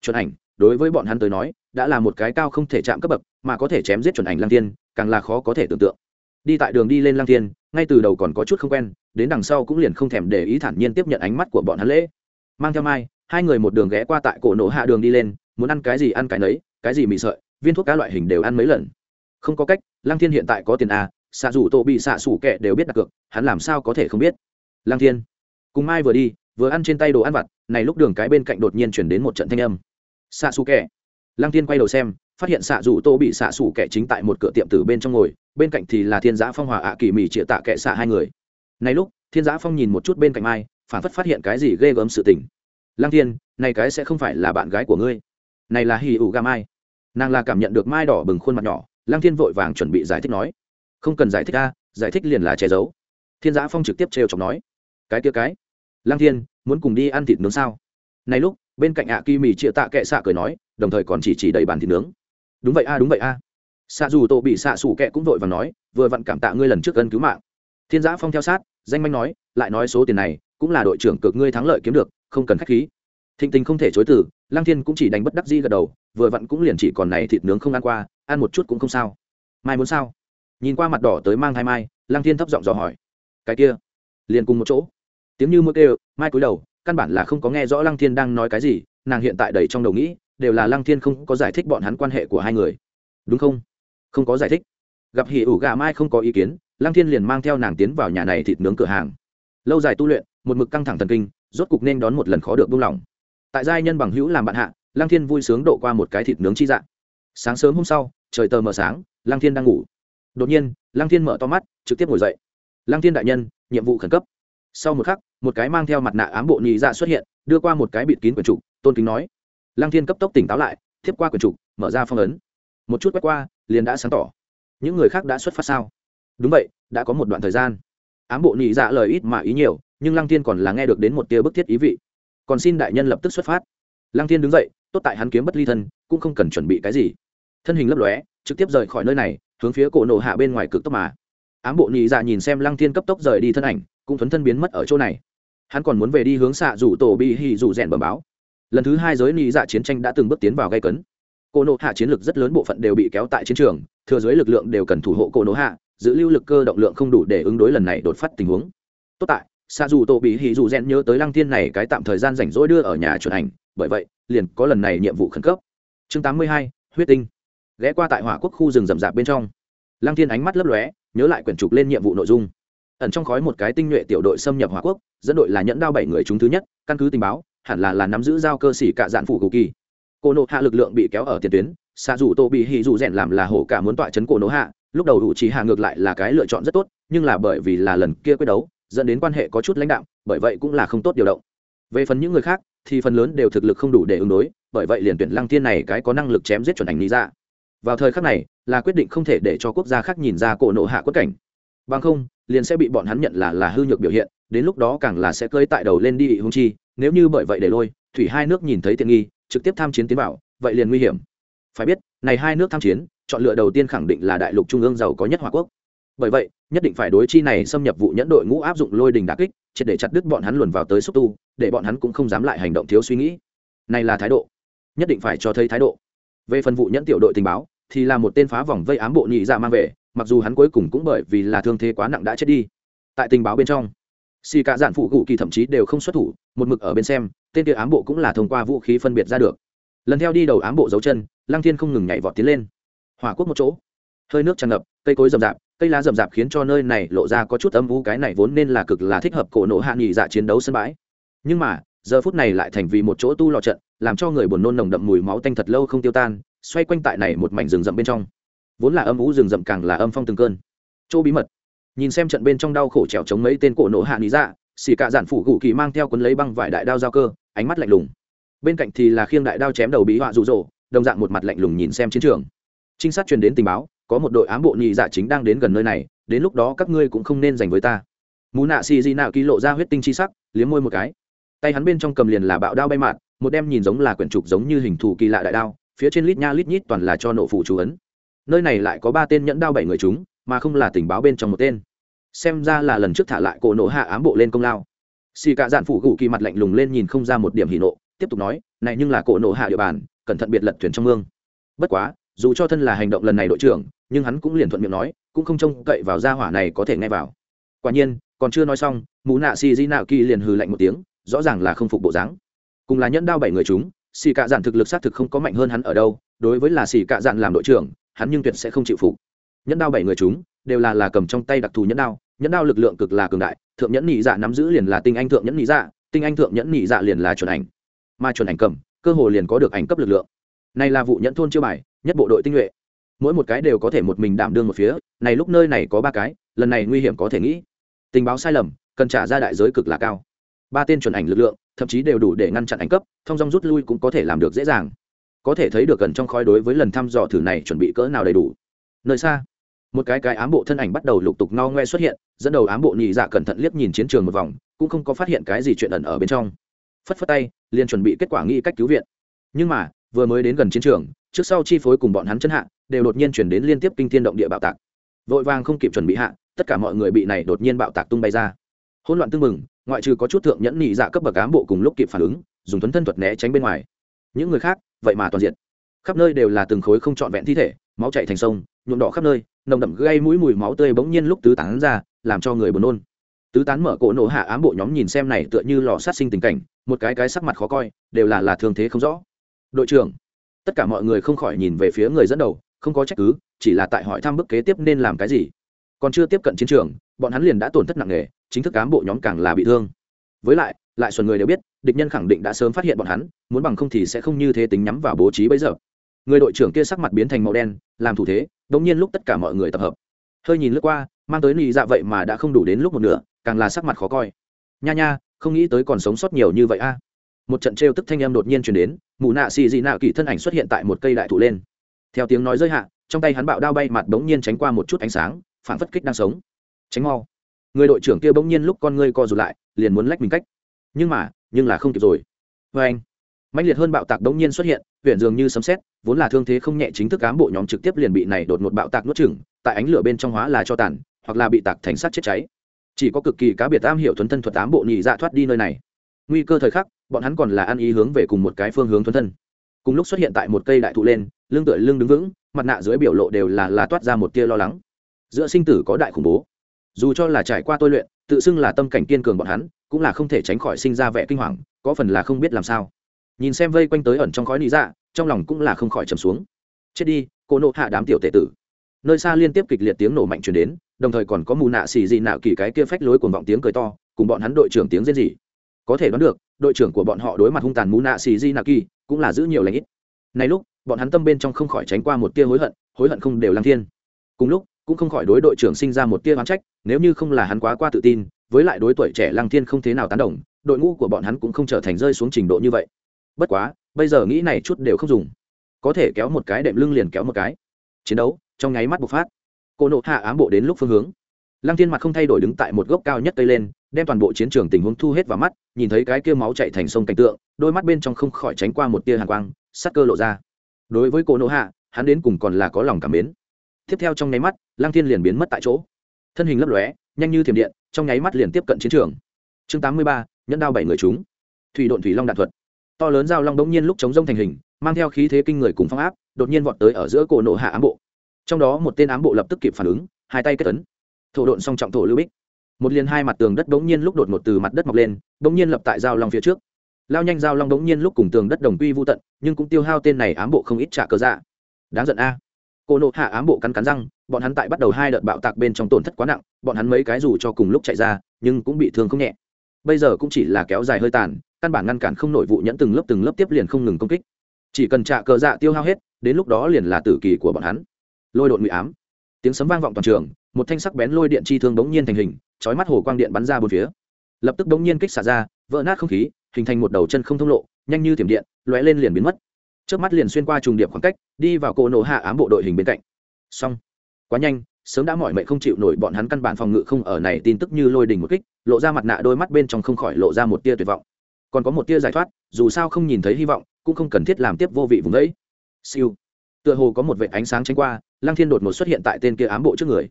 Chuẩn ảnh đối với bọn hắn tới nói, đã là một cái cao không thể chạm cấp bậc, mà có thể chém giết chuẩn ảnh lăng tiên càng là khó có thể tưởng tượng. Đi tại đường đi lên lăng tiên ngay từ đầu còn có chút không quen, đến đằng sau cũng liền không thèm để ý thản nhiên tiếp nhận ánh mắt của bọn hắn lễ. Mang theo mai, hai người một đường ghé qua tại cổ nổ hạ đường đi lên, muốn ăn cái gì ăn cái nấy, cái gì mì sợi, viên thuốc cá loại hình đều ăn mấy lần. Không có cách, lăng thiên hiện tại có tiền a xạ rủ tổ bị xạ sủ kệ đều biết đặt cược, hắn làm sao có thể không biết? Lăng thiên, cùng mai vừa đi, vừa ăn trên tay đồ ăn vặt, này lúc đường cái bên cạnh đột nhiên chuyển đến một trận thanh âm xạ xù kẻ. Lăng thiên quay đầu xem, phát hiện xạ dù tô bị xạ xù kẻ chính tại một cửa tiệm tử bên trong ngồi, bên cạnh thì là thiên giã phong hòa ạ kỳ mì chĩa tạ kệ xạ hai người. Này lúc, thiên giã phong nhìn một chút bên cạnh mai, phản phất phát hiện cái gì ghê gớm sự tình. Lăng thiên, này cái sẽ không phải là bạn gái của ngươi. Này là hì ủ ga mai. Nàng là cảm nhận được mai đỏ bừng khuôn mặt nhỏ, lăng thiên vội vàng chuẩn bị giải thích nói, không cần giải thích a, giải thích liền là che giấu. Thiên giã phong trực tiếp trêu chọc nói, cái kia cái, lăng thiên, muốn cùng đi ăn thịt nướng sao? Này lúc bên cạnh ạ kỳ mì chia tạ kệ xạ cười nói, đồng thời còn chỉ chỉ đầy bàn thịt nướng. Đúng vậy a, đúng vậy a. Xạ dù tổ bị xạ xủ kệ cũng vội và nói, vừa vặn cảm tạ ngươi lần trước ân cứu mạng. Thiên giã phong theo sát, danh manh nói, lại nói số tiền này, cũng là đội trưởng cực ngươi thắng lợi kiếm được, không cần khách khí. Thịnh tình không thể chối từ, lăng thiên cũng chỉ đánh bất đắc di gật đầu, vừa vặn cũng liền chỉ còn này thịt nướng không ăn qua, ăn một chút cũng không sao. Mai muốn sao? Nhìn qua mặt đỏ tới mang thai mai, lăng thiên thấp giọng dò hỏi. Cái kia, liền cùng một chỗ. Tiếng như mưa kêu, mai cúi đầu căn bản là không có nghe rõ lăng thiên đang nói cái gì, nàng hiện tại đầy trong đầu nghĩ, đều là lăng thiên không có giải thích bọn hắn quan hệ của hai người. Đúng không? Không có giải thích. Gặp hỉ ủ gà mai không có ý kiến, lăng thiên liền mang theo nàng tiến vào nhà này thịt nướng cửa hàng. Lâu dài tu luyện, một mực căng thẳng thần kinh, rốt cục nên đón một lần khó được buông lỏng. Tại giai nhân bằng hữu làm bạn hạ, lăng thiên vui sướng độ qua một cái thịt nướng chi dạng. Sáng sớm hôm sau, trời tờ mờ sáng, lăng thiên đang ngủ. Đột nhiên, lăng thiên mở to mắt, trực tiếp ngồi dậy. Lăng thiên đại nhân, nhiệm vụ khẩn cấp sau một khắc, một cái mang theo mặt nạ ám bộ nhị dạ xuất hiện, đưa qua một cái bịt kín quyển trục, tôn kính nói. Lăng thiên cấp tốc tỉnh táo lại tiếp qua quyển trục, mở ra phong ấn. Một chút quét qua, liền đã sáng tỏ. Những người khác đã xuất phát sao? Đúng vậy, đã có một đoạn thời gian. Ám bộ nhị dạ lời ít mà ý nhiều, nhưng lăng thiên còn là nghe được đến một tia bức thiết ý vị. Còn xin đại nhân lập tức xuất phát. Lăng thiên đứng dậy, tốt tại hắn kiếm bất ly thân, cũng không cần chuẩn bị cái gì. Thân hình lấp lóe, trực tiếp rời khỏi nơi này, hướng phía cổ nổ hạ bên ngoài cực tốc mà. Ám bộ nhị dạ nhìn xem lăng thiên cấp tốc rời đi thân ảnh cũng thuấn thân biến mất ở chỗ này. Hắn còn muốn về đi hướng xạ rủ tổ bị hì rủ rèn bẩm báo. Lần thứ hai giới nị dạ chiến tranh đã từng bước tiến vào gây cấn. Cổ nộ hạ chiến lực rất lớn bộ phận đều bị kéo tại chiến trường, thừa giới lực lượng đều cần thủ hộ cổ nộ hạ, giữ lưu lực cơ động lượng không đủ để ứng đối lần này đột phát tình huống. Tốt tại xa dù tổ bị hì dù rèn nhớ tới lăng thiên này cái tạm thời gian rảnh rỗi đưa ở nhà chuẩn ảnh, bởi vậy, liền có lần này nhiệm vụ khẩn cấp. Chương tám mươi hai, huyết tinh. Ghé qua tại hỏa quốc khu rừng rậm rạp bên trong. Lăng thiên ánh mắt lấp lóe, nhớ lại quyển trục lên nhiệm vụ nội dung ẩn trong khói một cái tinh nhuệ tiểu đội xâm nhập hỏa quốc, dẫn đội là nhẫn đao bảy người chúng thứ nhất, căn cứ tình báo, hẳn là là nắm giữ giao cơ sĩ cả dạn phủ cụ kỳ. Cô nộ hạ lực lượng bị kéo ở tiền tuyến xa dù tô bị hì dù rèn làm là hổ cả muốn tọa chấn cổ nộ hạ, lúc đầu đủ trí hạ ngược lại là cái lựa chọn rất tốt, nhưng là bởi vì là lần kia quyết đấu, dẫn đến quan hệ có chút lãnh đạo bởi vậy cũng là không tốt điều động. Về phần những người khác, thì phần lớn đều thực lực không đủ để ứng đối, bởi vậy liền tuyển lăng thiên này cái có năng lực chém giết chuẩn ảnh lý ra dạ. vào thời khắc này, là quyết định không thể để cho quốc gia khác nhìn ra cổ nộ hạ quất cảnh bằng không liền sẽ bị bọn hắn nhận là là hư nhược biểu hiện đến lúc đó càng là sẽ cơi tại đầu lên đi hung chi nếu như bởi vậy để lôi thủy hai nước nhìn thấy tiện nghi trực tiếp tham chiến tiến bảo, vậy liền nguy hiểm. Phải biết này hai nước tham chiến chọn lựa đầu tiên khẳng định là đại lục trung ương giàu có nhất hòa quốc. Bởi vậy nhất định phải đối chi này xâm nhập vụ nhẫn đội ngũ áp dụng lôi đình đà kích triệt để chặt đứt bọn hắn luồn vào tới xúc tu để bọn hắn cũng không dám lại hành động thiếu suy nghĩ. Này là thái độ. Nhất định phải cho thấy thái độ. Về phần vụ nhẫn tiểu đội tình báo thì là một tên phá vòng vây ám bộ nhị ra dạ mang về mặc dù hắn cuối cùng cũng bởi vì là thương thế quá nặng đã chết đi. Tại tình báo bên trong, xì cả dạn phụ cụ kỳ thậm chí đều không xuất thủ, một mực ở bên xem, tên kia ám bộ cũng là thông qua vũ khí phân biệt ra được. Lần theo đi đầu ám bộ dấu chân, lăng thiên không ngừng nhảy vọt tiến lên. Hỏa quốc một chỗ, hơi nước tràn ngập, cây cối rậm rạp, cây lá rậm rạp khiến cho nơi này lộ ra có chút âm vũ cái này vốn nên là cực là thích hợp cổ nộ hạ nghỉ dạ chiến đấu sân bãi. Nhưng mà, giờ phút này lại thành vì một chỗ tu lò trận, làm cho người buồn nôn nồng đậm mùi máu tanh thật lâu không tiêu tan, xoay quanh tại này một mảnh rừng rậm bên trong vốn là âm u rừng rậm càng là âm phong từng cơn. Chỗ bí mật. Nhìn xem trận bên trong đau khổ trèo chống mấy tên cổ nổ hạ lý dạ xì cạ giản phủ gù kỳ mang theo quấn lấy băng vải đại đao giao cơ, ánh mắt lạnh lùng. Bên cạnh thì là khiêng đại đao chém đầu bí họa rụ rỗ, đồng dạng một mặt lạnh lùng nhìn xem chiến trường. Trinh sát truyền đến tình báo, có một đội ám bộ nhị dạ chính đang đến gần nơi này, đến lúc đó các ngươi cũng không nên giành với ta. Mù nạ xì di nạo ký lộ ra huyết tinh chi sắc, liếm môi một cái. Tay hắn bên trong cầm liền là bạo đao bay mạt, một đem nhìn giống là quyển trục giống như hình thù kỳ lạ đại đao, phía trên lít nha lít nhít toàn là cho nộ phụ chú ấn nơi này lại có ba tên nhẫn đao bảy người chúng, mà không là tình báo bên trong một tên. Xem ra là lần trước thả lại cổ nộ hạ ám bộ lên công lao. Xì cả dạn phụ gù kỳ mặt lạnh lùng lên nhìn không ra một điểm hỉ nộ, tiếp tục nói, này nhưng là cổ nổ hạ địa bàn, cẩn thận biệt lật thuyền trong mương. Bất quá, dù cho thân là hành động lần này đội trưởng, nhưng hắn cũng liền thuận miệng nói, cũng không trông cậy vào gia hỏa này có thể nghe vào. Quả nhiên, còn chưa nói xong, mũ nạ xì di nạo kỳ liền hừ lạnh một tiếng, rõ ràng là không phục bộ dáng. Cùng là nhẫn đao bảy người chúng, xì cạ dạn thực lực xác thực không có mạnh hơn hắn ở đâu, đối với là xì cạ dạn làm đội trưởng hắn nhưng tuyệt sẽ không chịu phục. Nhẫn đao bảy người chúng, đều là là cầm trong tay đặc thù nhẫn đao nhẫn đao lực lượng cực là cường đại, thượng nhẫn nhị dạ nắm giữ liền là tinh anh thượng nhẫn nhị dạ tinh anh thượng nhẫn nhị dạ liền là chuẩn ảnh. Mà chuẩn ảnh cầm, cơ hồ liền có được ảnh cấp lực lượng. Này là vụ nhẫn thôn chiêu bài, nhất bộ đội tinh nhuệ. Mỗi một cái đều có thể một mình đảm đương một phía, này lúc nơi này có ba cái, lần này nguy hiểm có thể nghĩ. Tình báo sai lầm, cần trả ra đại giới cực là cao. Ba tên chuẩn ảnh lực lượng, thậm chí đều đủ để ngăn chặn ảnh cấp, thông dong rút lui cũng có thể làm được dễ dàng có thể thấy được gần trong khói đối với lần thăm dò thử này chuẩn bị cỡ nào đầy đủ. Nơi xa, một cái cái ám bộ thân ảnh bắt đầu lục tục no ngoe xuất hiện, dẫn đầu ám bộ nhị dạ cẩn thận liếc nhìn chiến trường một vòng, cũng không có phát hiện cái gì chuyện ẩn ở bên trong. Phất phất tay, liền chuẩn bị kết quả nghĩ cách cứu viện. Nhưng mà, vừa mới đến gần chiến trường, trước sau chi phối cùng bọn hắn chân hạ, đều đột nhiên chuyển đến liên tiếp kinh thiên động địa bạo tạc. Vội vàng không kịp chuẩn bị hạ, tất cả mọi người bị này đột nhiên bạo tạc tung bay ra. Hỗn loạn tương mừng ngoại trừ có chút thượng nhẫn nhị dạ cấp bậc ám bộ cùng lúc kịp phản ứng, dùng tuấn thân thuật né tránh bên ngoài. Những người khác vậy mà toàn diện. Khắp nơi đều là từng khối không trọn vẹn thi thể, máu chảy thành sông, nhuộm đỏ khắp nơi, nồng đậm gây mũi mùi máu tươi bỗng nhiên lúc tứ tán ra, làm cho người buồn nôn. Tứ tán mở cổ nổ hạ ám bộ nhóm nhìn xem này tựa như lò sát sinh tình cảnh, một cái cái sắc mặt khó coi, đều là là thương thế không rõ. Đội trưởng, tất cả mọi người không khỏi nhìn về phía người dẫn đầu, không có trách cứ, chỉ là tại hỏi thăm bước kế tiếp nên làm cái gì. Còn chưa tiếp cận chiến trường, bọn hắn liền đã tổn thất nặng nề, chính thức cán bộ nhóm càng là bị thương. Với lại lại xuân người đều biết địch nhân khẳng định đã sớm phát hiện bọn hắn muốn bằng không thì sẽ không như thế tính nhắm vào bố trí bấy giờ. Người đội trưởng kia sắc mặt biến thành màu đen làm thủ thế đống nhiên lúc tất cả mọi người tập hợp. Hơi nhìn lướt qua mang tới lì dạ vậy mà đã không đủ đến lúc một nửa càng là sắc mặt khó coi. Nha nha không nghĩ tới còn sống sót nhiều như vậy a. Một trận trêu tức thanh em đột nhiên chuyển đến mụ nạ xì dị nạ kỳ thân ảnh xuất hiện tại một cây đại thụ lên. Theo tiếng nói giới hạn, trong tay hắn bạo đao bay mặt bỗng nhiên tránh qua một chút ánh sáng phản phất kích đang sống. Tránh mau. Người đội trưởng kia bỗng nhiên lúc con ngươi co rụt lại liền muốn lách mình cách. Nhưng mà nhưng là không kịp rồi. Vê anh mạnh liệt hơn bạo tạc đống nhiên xuất hiện huyện dường như sấm xét vốn là thương thế không nhẹ chính thức cán bộ nhóm trực tiếp liền bị này đột ngột bạo tạc nuốt chửng, tại ánh lửa bên trong hóa là cho tàn, hoặc là bị tạc thành sát chết cháy. Chỉ có cực kỳ cá biệt am hiểu thuần thân thuật ám bộ nhị dạ thoát đi nơi này. Nguy cơ thời khắc, bọn hắn còn là ăn ý hướng về cùng một cái phương hướng thuần thân. Cùng lúc xuất hiện tại một cây đại thụ lên, lưng tựa lưng đứng vững, mặt nạ dưới biểu lộ đều là là toát ra một tia lo lắng. Giữa sinh tử có đại khủng bố. Dù cho là trải qua tôi luyện, tự xưng là tâm cảnh kiên cường bọn hắn cũng là không thể tránh khỏi sinh ra vẻ kinh hoàng, có phần là không biết làm sao. Nhìn xem vây quanh tới ẩn trong khói lý dạ trong lòng cũng là không khỏi trầm xuống. Chết đi, cô nộ hạ đám tiểu tệ tử. Nơi xa liên tiếp kịch liệt tiếng nổ mạnh chuyển đến, đồng thời còn có mù nạ xì dị nạo kỳ cái kia phách lối cuồng vọng tiếng cười to, cùng bọn hắn đội trưởng tiếng rên rỉ. Có thể đoán được, đội trưởng của bọn họ đối mặt hung tàn mù nạ xì dị nạo kỳ cũng là giữ nhiều lãnh ít. Này lúc, bọn hắn tâm bên trong không khỏi tránh qua một tia hối hận hối hận không đều lang thiên. Cùng lúc, cũng không khỏi đối đội trưởng sinh ra một tia oán trách, nếu như không là hắn quá qua tự tin với lại đối tuổi trẻ lăng thiên không thế nào tán đồng, đội ngũ của bọn hắn cũng không trở thành rơi xuống trình độ như vậy. Bất quá, bây giờ nghĩ này chút đều không dùng. Có thể kéo một cái đệm lưng liền kéo một cái. Chiến đấu, trong nháy mắt bộc phát. Cô nộ hạ ám bộ đến lúc phương hướng. Lăng thiên mặt không thay đổi đứng tại một gốc cao nhất cây lên, đem toàn bộ chiến trường tình huống thu hết vào mắt, nhìn thấy cái kia máu chạy thành sông cảnh tượng, đôi mắt bên trong không khỏi tránh qua một tia hàn quang, sắc cơ lộ ra. Đối với cô nộ hạ, hắn đến cùng còn là có lòng cảm mến. Tiếp theo trong nháy mắt, lăng thiên liền biến mất tại chỗ. Thân hình lấp lóe, nhanh như thiểm điện trong nháy mắt liền tiếp cận chiến trường. Chương tám mươi ba, nhẫn đao bảy người chúng. Thủy độn thủy long đạn thuật. To lớn dao long đống nhiên lúc chống rông thành hình, mang theo khí thế kinh người cùng phong áp, đột nhiên vọt tới ở giữa cổ nộ hạ ám bộ. Trong đó một tên ám bộ lập tức kịp phản ứng, hai tay kết tấn thổ độn song trọng thổ lưu bích. Một liền hai mặt tường đất đống nhiên lúc đột một từ mặt đất mọc lên, đống nhiên lập tại dao long phía trước. Lao nhanh dao long đống nhiên lúc cùng tường đất đồng quy vô tận, nhưng cũng tiêu hao tên này ám bộ không ít trả cớ dạ. Đáng giận a. Cô nộ hạ ám bộ cắn cắn răng bọn hắn tại bắt đầu hai đợt bạo tạc bên trong tổn thất quá nặng, bọn hắn mấy cái dù cho cùng lúc chạy ra, nhưng cũng bị thương không nhẹ. Bây giờ cũng chỉ là kéo dài hơi tàn, căn bản ngăn cản không nổi vụ nhẫn từng lớp từng lớp tiếp liền không ngừng công kích. Chỉ cần trả cờ dạ tiêu hao hết, đến lúc đó liền là tử kỳ của bọn hắn. Lôi đột ngụy ám. Tiếng sấm vang vọng toàn trường, một thanh sắc bén lôi điện chi thương bỗng nhiên thành hình, chói mắt hồ quang điện bắn ra bốn phía. Lập tức bỗng nhiên kích xả ra, vỡ nát không khí, hình thành một đầu chân không thông lộ, nhanh như thiểm điện, lóe lên liền biến mất. Trước mắt liền xuyên qua trùng điệp khoảng cách, đi vào cỗ nổ hạ ám bộ đội hình bên cạnh. Xong quá nhanh, sớm đã mỏi mệt không chịu nổi bọn hắn căn bản phòng ngự không ở này, tin tức như lôi đình một kích, lộ ra mặt nạ đôi mắt bên trong không khỏi lộ ra một tia tuyệt vọng. Còn có một tia giải thoát, dù sao không nhìn thấy hy vọng, cũng không cần thiết làm tiếp vô vị vùng đấy. siêu. Tựa hồ có một vệ ánh sáng tránh qua, lăng thiên đột một xuất hiện tại tên kia ám bộ trước người.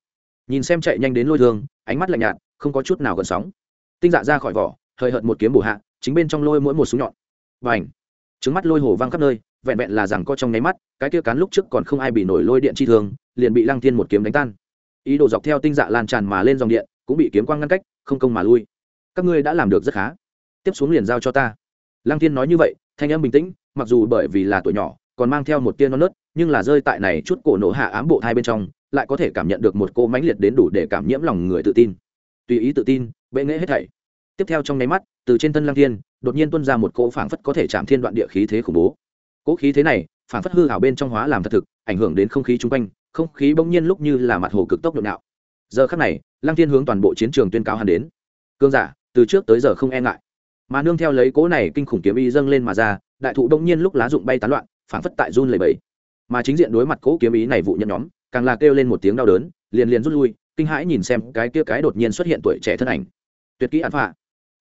Nhìn xem chạy nhanh đến lôi thương, ánh mắt lạnh nhạt, không có chút nào gần sóng. Tinh dạ ra khỏi vỏ, hơi hợt một kiếm bổ hạ, chính bên trong lôi mỗi một súng nhọn. Và ảnh trứng mắt lôi hồ văng khắp nơi vẹn vẹn là rằng có trong nháy mắt, cái kia cán lúc trước còn không ai bị nổi lôi điện chi thương, liền bị lăng thiên một kiếm đánh tan. Ý đồ dọc theo tinh dạ lan tràn mà lên dòng điện, cũng bị kiếm quang ngăn cách, không công mà lui. Các ngươi đã làm được rất khá. Tiếp xuống liền giao cho ta. Lăng thiên nói như vậy, thanh em bình tĩnh, mặc dù bởi vì là tuổi nhỏ, còn mang theo một tia non nớt, nhưng là rơi tại này chút cổ nổ hạ ám bộ hai bên trong, lại có thể cảm nhận được một cô mãnh liệt đến đủ để cảm nhiễm lòng người tự tin. Tùy ý tự tin, bệ nghệ hết thảy. Tiếp theo trong nháy mắt, từ trên thân lăng thiên, đột nhiên tuôn ra một cỗ phảng phất có thể chạm thiên đoạn địa khí thế khủng bố cỗ khí thế này phản phất hư hảo bên trong hóa làm thật thực, ảnh hưởng đến không khí chung quanh, không khí bỗng nhiên lúc như là mặt hồ cực tốc nhộn nhạo. Giờ khắc này, lăng thiên hướng toàn bộ chiến trường tuyên cáo hắn đến. Cương giả, từ trước tới giờ không e ngại. Mà nương theo lấy cỗ này kinh khủng kiếm y dâng lên mà ra, đại thụ đông nhiên lúc lá rụng bay tán loạn phản phất tại run lầy bẫy mà chính diện đối mặt cỗ kiếm ý này vụ nhân nhóm, càng là kêu lên một tiếng đau đớn, liền liền rút lui, kinh hãi nhìn xem cái kia cái đột nhiên xuất hiện tuổi trẻ thân ảnh. Tuyệt kỹ án phạ.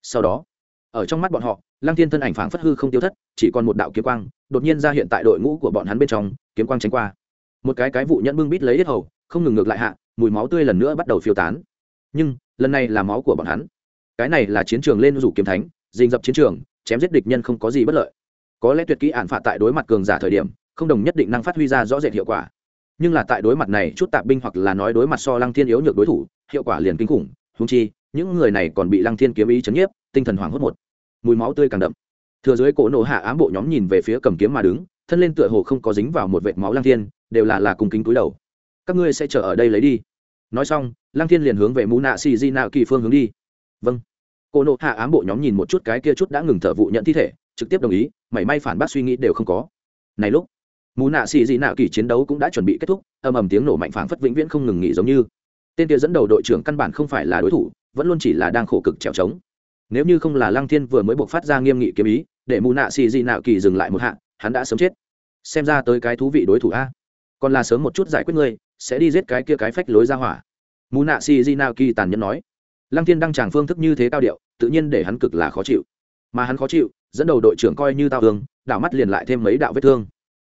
Sau đó ở trong mắt bọn họ, lăng thiên thân ảnh phảng phất hư không tiêu thất, chỉ còn một đạo kiếm quang, đột nhiên ra hiện tại đội ngũ của bọn hắn bên trong, kiếm quang tránh qua. Một cái cái vụ nhẫn bưng bít lấy hết hầu, không ngừng ngược lại hạ, mùi máu tươi lần nữa bắt đầu phiêu tán. Nhưng, lần này là máu của bọn hắn. Cái này là chiến trường lên rủ kiếm thánh, dình dập chiến trường, chém giết địch nhân không có gì bất lợi. Có lẽ tuyệt kỹ ạn phạt tại đối mặt cường giả thời điểm, không đồng nhất định năng phát huy ra rõ rệt hiệu quả. Nhưng là tại đối mặt này chút tạp binh hoặc là nói đối mặt so lăng thiên yếu nhược đối thủ, hiệu quả liền kinh khủng húng chi những người này còn bị lăng thiên kiếm ý chấn nhiếp, tinh thần hoảng hốt một. Mùi máu tươi càng đậm. Thừa dưới cổ nổ hạ ám bộ nhóm nhìn về phía cầm kiếm mà đứng, thân lên tựa hồ không có dính vào một vệt máu lăng thiên, đều là là cùng kính túi đầu. Các ngươi sẽ chờ ở đây lấy đi. Nói xong, lăng thiên liền hướng về mũ nạ xì di nạ kỳ phương hướng đi. Vâng. Cổ nộ hạ ám bộ nhóm nhìn một chút cái kia chút đã ngừng thở vụ nhận thi thể, trực tiếp đồng ý, mảy may phản bác suy nghĩ đều không có. Này lúc mù nạ xì dị nạ kỳ chiến đấu cũng đã chuẩn bị kết thúc, ầm ầm tiếng nổ mạnh phảng phất vĩnh viễn không ngừng nghỉ giống như tên kia dẫn đầu đội trưởng căn bản không phải là đối thủ, vẫn luôn chỉ là đang khổ cực trèo trống. Nếu như không là lăng thiên vừa mới buộc phát ra nghiêm nghị kiếm ý, để mù nạ xì dị nạo kỳ dừng lại một hạ, hắn đã sớm chết. Xem ra tới cái thú vị đối thủ a. Còn là sớm một chút giải quyết ngươi, sẽ đi giết cái kia cái phách lối ra hỏa. Mù nạ xì dị nạo kỳ tàn nhẫn nói. Lăng thiên đăng tràng phương thức như thế cao điệu, tự nhiên để hắn cực là khó chịu. Mà hắn khó chịu, dẫn đầu đội trưởng coi như tao thương đảo mắt liền lại thêm mấy đạo vết thương.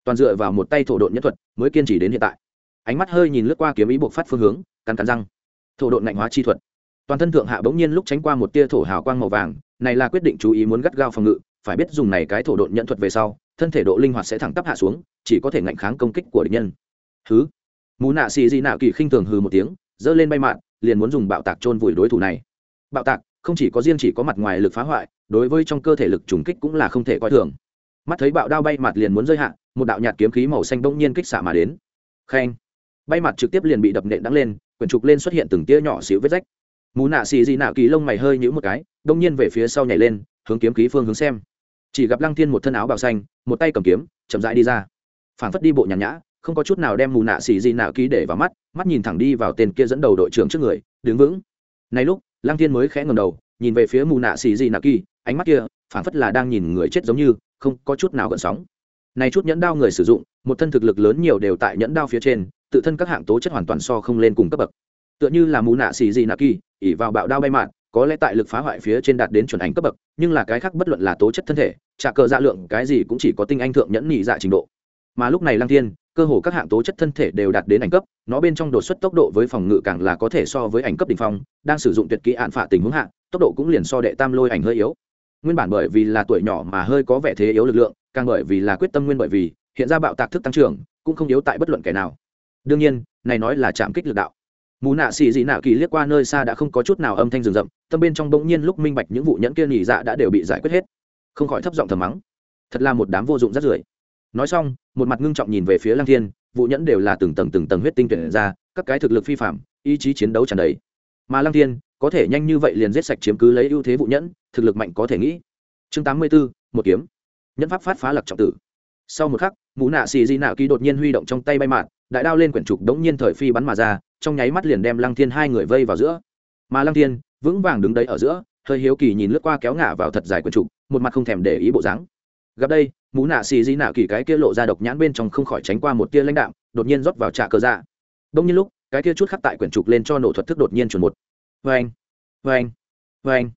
Toàn dựa vào một tay thổ độn nhất thuật mới kiên trì đến hiện tại ánh mắt hơi nhìn lướt qua kiếm ý buộc phát phương hướng, cắn cắn răng. Thổ độn ngạnh hóa chi thuật. Toàn thân thượng hạ bỗng nhiên lúc tránh qua một tia thổ hào quang màu vàng, này là quyết định chú ý muốn gắt gao phòng ngự, phải biết dùng này cái thổ độn nhận thuật về sau, thân thể độ linh hoạt sẽ thẳng tắp hạ xuống, chỉ có thể ngạnh kháng công kích của địch nhân. Thứ mù nạ xì di nạ kỳ khinh thường hừ một tiếng, giơ lên bay mạn, liền muốn dùng bạo tạc chôn vùi đối thủ này. Bạo tạc, không chỉ có riêng chỉ có mặt ngoài lực phá hoại, đối với trong cơ thể lực trùng kích cũng là không thể coi thường. Mắt thấy bạo đao bay mặt liền muốn rơi hạ, một đạo nhạt kiếm khí màu xanh bỗng nhiên kích xạ mà đến. Khen bay mặt trực tiếp liền bị đập nện đắng lên, quyển trục lên xuất hiện từng tia nhỏ xíu vết rách. Mù nạ xì dị nạ kỳ lông mày hơi nhũ một cái, đông nhiên về phía sau nhảy lên, hướng kiếm khí phương hướng xem. Chỉ gặp lăng thiên một thân áo bào xanh, một tay cầm kiếm, chậm rãi đi ra. Phảng phất đi bộ nhàn nhã, không có chút nào đem mù nạ xì dị nạ kỳ để vào mắt mắt nhìn thẳng đi vào tên kia dẫn đầu đội trưởng trước người, đứng vững. Này lúc, lăng thiên mới khẽ ngầm đầu, nhìn về phía mù nạ xì dị nạ kỳ, ánh mắt kia phảng phất là đang nhìn người chết giống như, không có chút nào gợn sóng. Này chút nhẫn đao người sử dụng một thân thực lực lớn nhiều đều tại nhẫn đao phía trên, tự thân các hạng tố chất hoàn toàn so không lên cùng cấp bậc. Tựa như là mù nạ xì gì nạ kỳ ỉ vào bạo đao bay mạn có lẽ tại lực phá hoại phía trên đạt đến chuẩn ảnh cấp bậc, nhưng là cái khác bất luận là tố chất thân thể, trả cờ dạ lượng, cái gì cũng chỉ có tinh anh thượng nhẫn nhị dạ trình độ. Mà lúc này lăng thiên, cơ hồ các hạng tố chất thân thể đều đạt đến ảnh cấp, nó bên trong đột xuất tốc độ với phòng ngự càng là có thể so với ảnh cấp đỉnh phong, đang sử dụng tuyệt kỹ hạn phạ tình huống hạ, tốc độ cũng liền so đệ tam lôi ảnh hơi yếu. Nguyên bản bởi vì là tuổi nhỏ mà hơi có vẻ thế yếu lực lượng, càng bởi vì là quyết tâm nguyên bởi vì hiện ra bạo tạc thức tăng trưởng cũng không yếu tại bất luận kẻ nào. Đương nhiên này nói là chạm kích lực đạo. Mù nạ xì dị nạ kỳ liếc qua nơi xa đã không có chút nào âm thanh rừng rậm tâm bên trong bỗng nhiên lúc minh bạch những vụ nhẫn kia nhị dạ đã đều bị giải quyết hết. Không khỏi thấp giọng thầm mắng. Thật là một đám vô dụng rất rưởi. Nói xong một mặt ngưng trọng nhìn về phía Lang thiên vụ nhẫn đều là từng tầng từng tầng huyết tinh tuyển ra các cái thực lực phi phạm ý chí chiến đấu tràn đầy. Mà Lang thiên có thể nhanh như vậy liền giết sạch chiếm cứ lấy ưu thế vụ nhẫn thực lực mạnh có thể nghĩ. Chương tám mươi 84, một kiếm. Nhẫn pháp phát phá lặc trọng tử sau một khắc, mũ nạ xì di nạ kỳ đột nhiên huy động trong tay bay mạn đại đao lên quyển trục đống nhiên thời phi bắn mà ra, trong nháy mắt liền đem lăng thiên hai người vây vào giữa. Mà lăng thiên, vững vàng đứng đấy ở giữa, hơi hiếu kỳ nhìn lướt qua kéo ngả vào thật dài quyển trục, một mặt không thèm để ý bộ dáng. Gặp đây, mũ nạ xì di nạ kỳ cái kia lộ ra độc nhãn bên trong không khỏi tránh qua một tia lãnh đạm, đột nhiên rót vào trà cờ dạ. Đông nhiên lúc, cái kia chút khắc tại quyển trục lên cho nổ thuật thức đột nhiên chuẩn một. Vê anh vê anh vê anh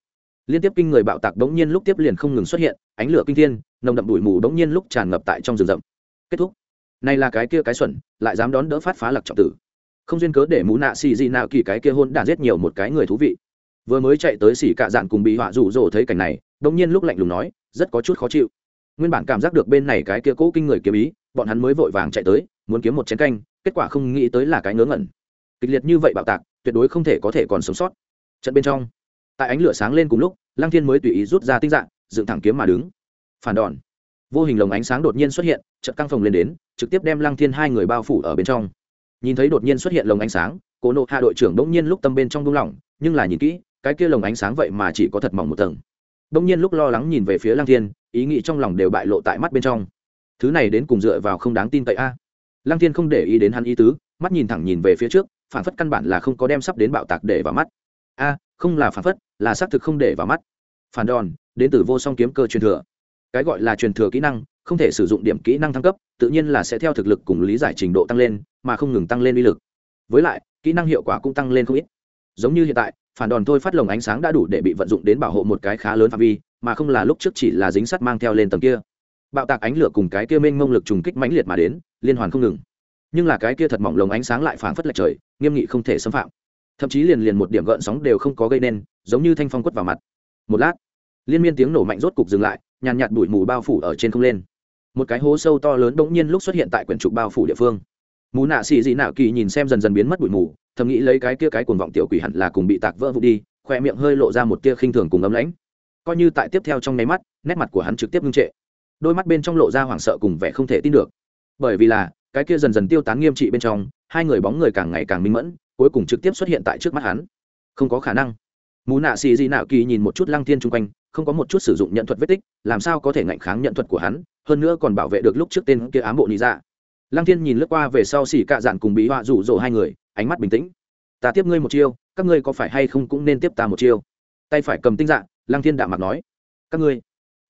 liên tiếp kinh người bạo tạc đống nhiên lúc tiếp liền không ngừng xuất hiện ánh lửa kinh thiên, nồng đậm đùi mù đống nhiên lúc tràn ngập tại trong rừng rậm. Kết thúc. Này là cái kia cái xuẩn, lại dám đón đỡ phát phá lặc trọng tử. Không duyên cớ để mũ nạ xì gì nào kỳ cái kia hôn đản giết nhiều một cái người thú vị. Vừa mới chạy tới xỉ cạ dạn cùng bị họa rủ rỗ thấy cảnh này đống nhiên lúc lạnh lùng nói, rất có chút khó chịu. Nguyên bản cảm giác được bên này cái kia cũ kinh người kiếm ý, bọn hắn mới vội vàng chạy tới, muốn kiếm một chén canh, kết quả không nghĩ tới là cái ngớ ngẩn. Kịch liệt như vậy bạo tạc, tuyệt đối không thể có thể còn sống sót. Trận bên trong, tại ánh lửa sáng lên cùng lúc, lăng thiên mới tùy ý rút ra tinh dạng dựng thẳng kiếm mà đứng. Phản đòn. Vô hình lồng ánh sáng đột nhiên xuất hiện, chợt căng phòng lên đến, trực tiếp đem lăng thiên hai người bao phủ ở bên trong. Nhìn thấy đột nhiên xuất hiện lồng ánh sáng, cố nộ hạ đội trưởng đ ỗ n g nhiên lúc tâm bên trong buông lỏng, nhưng là nhìn kỹ, cái kia lồng ánh sáng vậy mà chỉ có thật mỏng một tầng. Đ ỗ n g nhiên lúc lo lắng nhìn về phía lăng thiên, ý nghĩ trong lòng đều bại lộ tại mắt bên trong. Thứ này đến cùng dựa vào không đáng tin cậy a. Lăng thiên không để ý đến hắn ý tứ, mắt nhìn thẳng nhìn về phía trước, phản phất căn bản là không có đem sắp đến bạo tạc để vào mắt. A, không là phản phất, là xác thực không để vào mắt. Phản đòn đến từ vô song kiếm cơ truyền thừa. Cái gọi là truyền thừa kỹ năng, không thể sử dụng điểm kỹ năng thăng cấp, tự nhiên là sẽ theo thực lực cùng lý giải trình độ tăng lên, mà không ngừng tăng lên uy lực. Với lại, kỹ năng hiệu quả cũng tăng lên không ít. Giống như hiện tại, phản đòn thôi phát lồng ánh sáng đã đủ để bị vận dụng đến bảo hộ một cái khá lớn phạm vi, mà không là lúc trước chỉ là dính sắt mang theo lên tầng kia. Bạo tạc ánh lửa cùng cái kia mênh mông lực trùng kích mãnh liệt mà đến, liên hoàn không ngừng. Nhưng là cái kia thật mỏng lồng ánh sáng lại phảng phất lệch trời, nghiêm nghị không thể xâm phạm. Thậm chí liền liền một điểm gợn sóng đều không có gây nên, giống như thanh phong quất vào mặt. Một lát liên miên tiếng nổ mạnh rốt cục dừng lại, nhàn nhạt bụi mù bao phủ ở trên không lên. Một cái hố sâu to lớn bỗng nhiên lúc xuất hiện tại quyển trục bao phủ địa phương. Mù nạ xì dị nạ kỳ nhìn xem dần dần biến mất bụi mù, thầm nghĩ lấy cái kia cái cuồng vọng tiểu quỷ hẳn là cùng bị tạc vỡ vụ đi, khoe miệng hơi lộ ra một tia khinh thường cùng ấm lãnh. Coi như tại tiếp theo trong nháy mắt, nét mặt của hắn trực tiếp ngưng trệ. Đôi mắt bên trong lộ ra hoảng sợ cùng vẻ không thể tin được. Bởi vì là, cái kia dần dần tiêu tán nghiêm trị bên trong, hai người bóng người càng ngày càng minh mẫn, cuối cùng trực tiếp xuất hiện tại trước mắt hắn. Không có khả năng mù nạ xì dị nạo kỳ nhìn một chút lăng thiên chung quanh, không có một chút sử dụng nhận thuật vết tích, làm sao có thể ngạnh kháng nhận thuật của hắn, hơn nữa còn bảo vệ được lúc trước tên kia ám bộ nị dạ. Lăng thiên nhìn lướt qua về sau xì cạ dạn cùng bí họa rủ rỗ hai người, ánh mắt bình tĩnh. Ta tiếp ngươi một chiêu, các ngươi có phải hay không cũng nên tiếp ta một chiêu? Tay phải cầm tinh dạng lăng thiên đạm mặt nói. Các ngươi.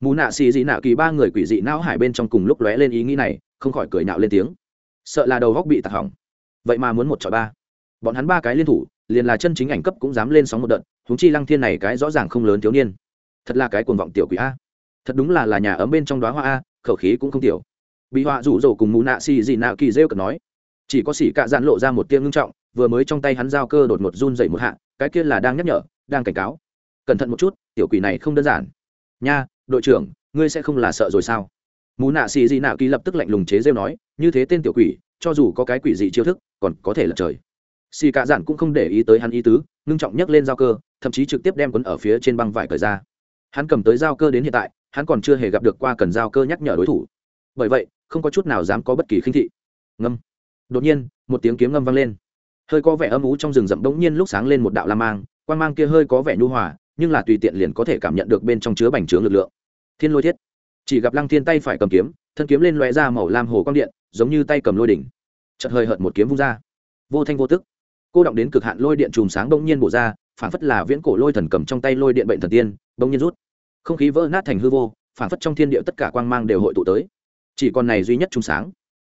Mù nạ xì dị nạ kỳ ba người quỷ dị não hải bên trong cùng lúc lóe lên ý nghĩ này, không khỏi cười nạo lên tiếng. Sợ là đầu góc bị tạc hỏng. Vậy mà muốn một trò ba. Bọn hắn ba cái liên thủ, liền là chân chính ảnh cấp cũng dám lên sóng một đợt huống chi lăng thiên này cái rõ ràng không lớn thiếu niên. Thật là cái cuồng vọng tiểu quỷ a. Thật đúng là là nhà ấm bên trong đóa hoa a, khẩu khí cũng không tiểu. Bị họa rủ rỗ cùng mù nạ xì dị nạ kỳ rêu cực nói. Chỉ có xỉ cạ dạn lộ ra một tiếng ngưng trọng, vừa mới trong tay hắn giao cơ đột ngột run dậy một hạ, cái kia là đang nhắc nhở, đang cảnh cáo. Cẩn thận một chút, tiểu quỷ này không đơn giản. Nha, đội trưởng, ngươi sẽ không là sợ rồi sao? Mù nạ xì dị nạ kỳ lập tức lạnh lùng chế rêu nói, như thế tên tiểu quỷ, cho dù có cái quỷ dị chiêu thức, còn có thể là trời xì cạ dạn cũng không để ý tới hắn ý tứ, ngưng trọng nhấc lên giao cơ, thậm chí trực tiếp đem quấn ở phía trên băng vải cởi ra. Hắn cầm tới giao cơ đến hiện tại, hắn còn chưa hề gặp được qua cần giao cơ nhắc nhở đối thủ. Bởi vậy, không có chút nào dám có bất kỳ khinh thị. Ngâm. Đột nhiên, một tiếng kiếm ngâm vang lên. Hơi có vẻ âm ú trong rừng rậm đống nhiên lúc sáng lên một đạo la mang quan mang kia hơi có vẻ nhu hòa, nhưng là tùy tiện liền có thể cảm nhận được bên trong chứa bành trướng lực lượng. Thiên lôi thiết. Chỉ gặp lăng thiên tay phải cầm kiếm, thân kiếm lên loe ra màu lam hồ quang điện, giống như tay cầm lôi đỉnh. Chật hơi hợt một kiếm vung ra. Vô thanh vô tức cô động đến cực hạn lôi điện chùm sáng bỗng nhiên bổ ra phản phất là viễn cổ lôi thần cầm trong tay lôi điện bệnh thần tiên, bỗng nhiên rút. Không khí vỡ nát thành hư vô phản phất trong thiên địa tất cả quang mang đều hội tụ tới. Chỉ còn này duy nhất chùm sáng.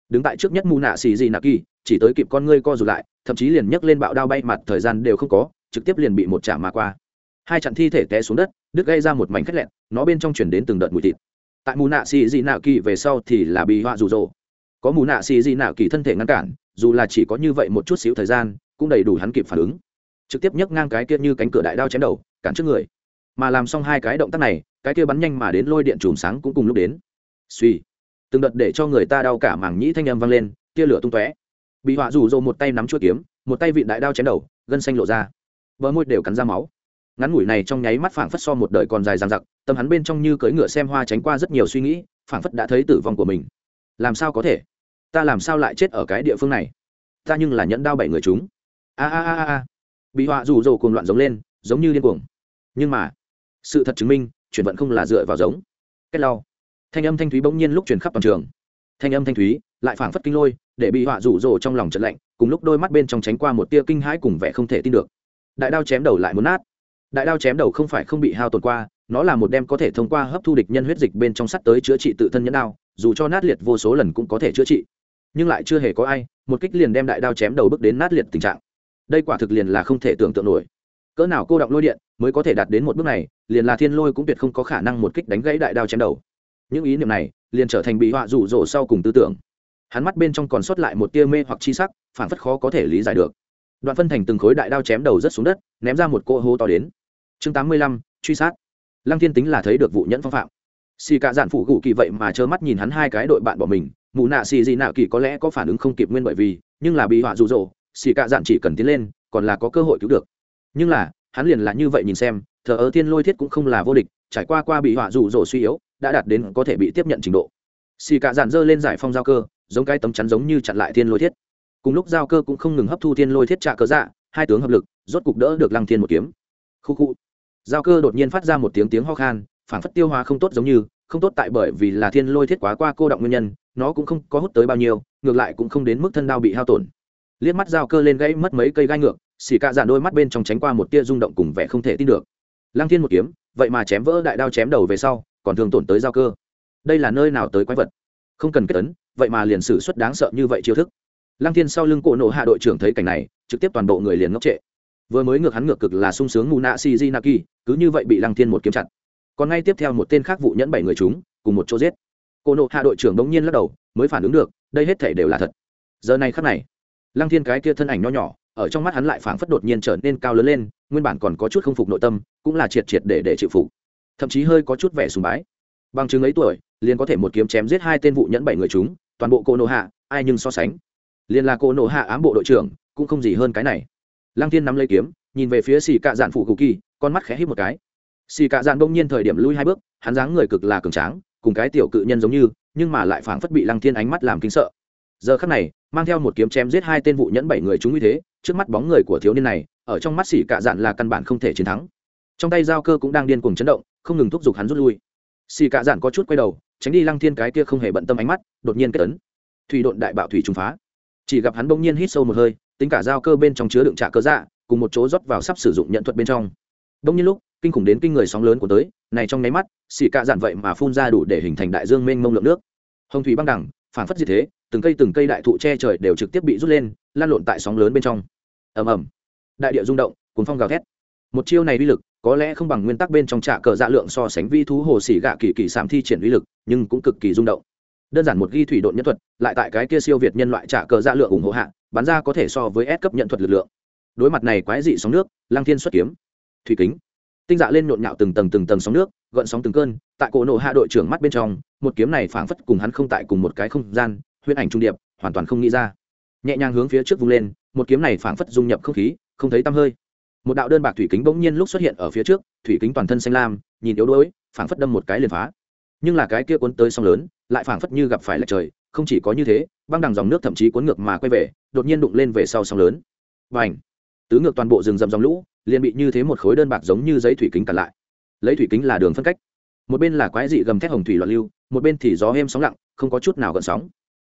Đứng tại trước nhất mù nạ xì gì nạ kỳ, chỉ tới kịp con ngươi co rụt lại, thậm chí liền nhấc lên bạo đao bay mặt thời gian đều không có, trực tiếp liền bị một chạm mà qua. Hai chặn thi thể té xuống đất, đứt gây ra một mảnh khét lẹn, nó bên trong chuyển đến từng đợt mùi thịt. Tại mù nạ xì dị nạ kỳ về sau thì là bị họa rụ rỗ có mù nạ xì dị nạ kỳ thân thể ngăn cản, dù là chỉ có như vậy một chút xíu thời gian cũng đầy đủ hắn kịp phản ứng. Trực tiếp nhấc ngang cái kia như cánh cửa đại đao chém đầu, cản trước người. Mà làm xong hai cái động tác này, cái kia bắn nhanh mà đến lôi điện chùm sáng cũng cùng lúc đến. Suy từng đợt để cho người ta đau cả mảng nhĩ thanh âm vang lên, tia lửa tung tóe. Bị họa rủ rồ một tay nắm chuỗi kiếm, một tay vịn đại đao chém đầu, gân xanh lộ ra. Bờ môi đều cắn ra máu. Ngắn ngủi này trong nháy mắt phảng phất so một đời còn dài dằng dặc, tâm hắn bên trong như cưỡi ngựa xem hoa tránh qua rất nhiều suy nghĩ, phảng phất đã thấy tử vong của mình. Làm sao có thể? Ta làm sao lại chết ở cái địa phương này? Ta nhưng là nhẫn đao bảy người chúng a a a a bị họa rủ rồ cuồng loạn giống lên, giống như điên cuồng. Nhưng mà, sự thật chứng minh, chuyển vận không là dựa vào giống. Cách lau. Thanh âm thanh thúy bỗng nhiên lúc chuyển khắp toàn trường. Thanh âm thanh thúy, lại phảng phất kinh lôi, để bị họa rủ rồ trong lòng trận lạnh, cùng lúc đôi mắt bên trong tránh qua một tia kinh hãi cùng vẻ không thể tin được. Đại đao chém đầu lại muốn nát. Đại đao chém đầu không phải không bị hao tổn qua, nó là một đem có thể thông qua hấp thu địch nhân huyết dịch bên trong sắt tới chữa trị tự thân nhẫn đao, dù cho nát liệt vô số lần cũng có thể chữa trị. Nhưng lại chưa hề có ai, một kích liền đem đại đao chém đầu bước đến nát liệt tình trạng đây quả thực liền là không thể tưởng tượng nổi. Cỡ nào cô động lôi điện mới có thể đạt đến một bước này, liền là thiên lôi cũng tuyệt không có khả năng một kích đánh gãy đại đao chém đầu. Những ý niệm này liền trở thành bị họa rủ rỗ sau cùng tư tưởng. Hắn mắt bên trong còn sót lại một tia mê hoặc chi sắc phản phất khó có thể lý giải được. Đoạn phân thành từng khối đại đao chém đầu rất xuống đất, ném ra một cỗ hô to đến. Chương tám mươi lăm, truy sát. Lăng thiên tính là thấy được vụ nhẫn phong phạm. Xì cả dạn phụ gù kỳ vậy mà trơ mắt nhìn hắn hai cái đội bạn bỏ mình. Mù nạ xì gì nạ kỳ có lẽ có phản ứng không kịp nguyên bởi vì, nhưng là bị họa rụ rỗ xì cạ dạn chỉ cần tiến lên, còn là có cơ hội cứu được. Nhưng là, hắn liền là như vậy nhìn xem, thờ ơ thiên lôi thiết cũng không là vô địch, trải qua qua bị họa rụ rỗ suy yếu, đã đạt đến có thể bị tiếp nhận trình độ. Xì cạ dạn dơ lên giải phong giao cơ, giống cái tấm chắn giống như chặn lại thiên lôi thiết. Cùng lúc giao cơ cũng không ngừng hấp thu thiên lôi thiết trạ cớ dạ hai tướng hợp lực, rốt cục đỡ được lăng thiên một kiếm. Khu khu. Giao cơ đột nhiên phát ra một tiếng tiếng ho khan, phản phất tiêu hóa không tốt giống như, không tốt tại bởi vì là thiên lôi thiết quá qua cô động nguyên nhân, nó cũng không có hút tới bao nhiêu, ngược lại cũng không đến mức thân đao bị hao tổn liếc mắt dao cơ lên gãy mất mấy cây gai ngược, xì cạ dạn đôi mắt bên trong tránh qua một tia rung động cùng vẻ không thể tin được. Lăng thiên một kiếm, vậy mà chém vỡ đại đao chém đầu về sau, còn thường tổn tới dao cơ. Đây là nơi nào tới quái vật? Không cần kết tấn vậy mà liền sử xuất đáng sợ như vậy chiêu thức. Lăng thiên sau lưng cổ nộ hạ đội trưởng thấy cảnh này, trực tiếp toàn bộ người liền ngốc trệ. Vừa mới ngược hắn ngược cực là sung sướng mù nạ si di naki cứ như vậy bị lăng thiên một kiếm chặt. Còn ngay tiếp theo một tên khác vụ nhẫn bảy người chúng, cùng một chỗ giết. Cô nộ hạ đội trưởng đống nhiên lắc đầu, mới phản ứng được, đây hết thể đều là thật. Giờ này khắc này lăng thiên cái kia thân ảnh nho nhỏ, ở trong mắt hắn lại phảng phất đột nhiên trở nên cao lớn lên, nguyên bản còn có chút không phục nội tâm, cũng là triệt triệt để để chịu phục. Thậm chí hơi có chút vẻ sùng bái. Bằng chứng ấy tuổi, liền có thể một kiếm chém giết hai tên vụ nhẫn bảy người chúng, toàn bộ cô nộ hạ, ai nhưng so sánh. Liền là cô nộ hạ ám bộ đội trưởng, cũng không gì hơn cái này. Lăng thiên nắm lấy kiếm, nhìn về phía xì cạ dạn phụ cụ kỳ, con mắt khẽ hít một cái. Xì cạ dạn bỗng nhiên thời điểm lui hai bước, hắn dáng người cực là cường tráng, cùng cái tiểu cự nhân giống như, nhưng mà lại phảng phất bị lăng thiên ánh mắt làm kinh sợ giờ khắc này, mang theo một kiếm chém giết hai tên vụ nhẫn bảy người chúng như thế, trước mắt bóng người của thiếu niên này, ở trong mắt xỉ cạ dạn là căn bản không thể chiến thắng. Trong tay giao cơ cũng đang điên cuồng chấn động, không ngừng thúc giục hắn rút lui. Xì cạ dạn có chút quay đầu, tránh đi lăng thiên cái kia không hề bận tâm ánh mắt, đột nhiên kết tấn thủy độn đại bạo thủy trùng phá. Chỉ gặp hắn bỗng nhiên hít sâu một hơi, tính cả giao cơ bên trong chứa đựng trạ cơ dạ cùng một chỗ rót vào sắp sử dụng nhận thuật bên trong. Đông nhiên lúc, kinh khủng đến kinh người sóng lớn của tới, này trong nháy mắt xì cạ dạn vậy mà phun ra đủ để hình thành đại dương mênh mông lượng nước. Hồng thủy băng đẳng phản phất gì thế từng cây từng cây đại thụ che trời đều trực tiếp bị rút lên, lan lộn tại sóng lớn bên trong. Ầm ầm. Đại địa rung động, cuốn phong gào thét. Một chiêu này uy lực, có lẽ không bằng nguyên tắc bên trong trạ cờ dạ lượng so sánh vi thú hồ xỉ gạ kỳ kỳ sảm thi triển uy lực, nhưng cũng cực kỳ rung động. Đơn giản một ghi thủy độn nhân thuật, lại tại cái kia siêu việt nhân loại trả cờ dạ lượng ủng hộ hạ bán ra có thể so với S cấp nhận thuật lực lượng. Đối mặt này quái dị sóng nước Lang thiên xuất kiếm. Thủy kính. Tinh dạ lên nhộn nhạo từng tầng từng tầng sóng nước, gợn sóng từng cơn, tại cổ nổ hạ đội trưởng mắt bên trong, một kiếm này phảng phất cùng hắn không tại cùng một cái không gian huyễn ảnh trung điệp, hoàn toàn không nghĩ ra. Nhẹ nhàng hướng phía trước vung lên, một kiếm này phảng phất dung nhập không khí, không thấy tăm hơi. Một đạo đơn bạc thủy kính bỗng nhiên lúc xuất hiện ở phía trước, thủy kính toàn thân xanh lam, nhìn yếu đuối, phảng phất đâm một cái liền phá. Nhưng là cái kia cuốn tới sông lớn, lại phảng phất như gặp phải lệch trời, không chỉ có như thế, băng đằng dòng nước thậm chí cuốn ngược mà quay về, đột nhiên đụng lên về sau sông lớn. Và ảnh tứ ngược toàn bộ rừng rậm dòng lũ, liền bị như thế một khối đơn bạc giống như giấy thủy kính cản lại. Lấy thủy kính là đường phân cách. Một bên là quái dị gầm thét hồng thủy loạn lưu, một bên thì gió êm sóng lặng, không có chút nào gợn sóng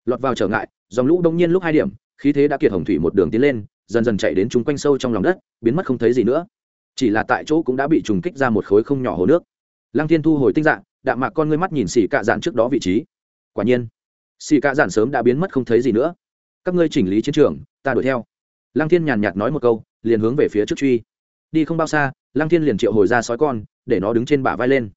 lọt vào trở ngại, dòng lũ đông nhiên lúc hai điểm, khí thế đã kiệt hồng thủy một đường tiến lên, dần dần chạy đến chúng quanh sâu trong lòng đất, biến mất không thấy gì nữa. Chỉ là tại chỗ cũng đã bị trùng kích ra một khối không nhỏ hồ nước. Lăng thiên thu hồi tinh dạng, đạm mạc con ngươi mắt nhìn xì cạ dạn trước đó vị trí. Quả nhiên, xì cạ dạn sớm đã biến mất không thấy gì nữa. Các ngươi chỉnh lý chiến trường, ta đuổi theo. Lăng thiên nhàn nhạt nói một câu, liền hướng về phía trước truy. Đi không bao xa, lăng thiên liền triệu hồi ra sói con, để nó đứng trên bả vai lên.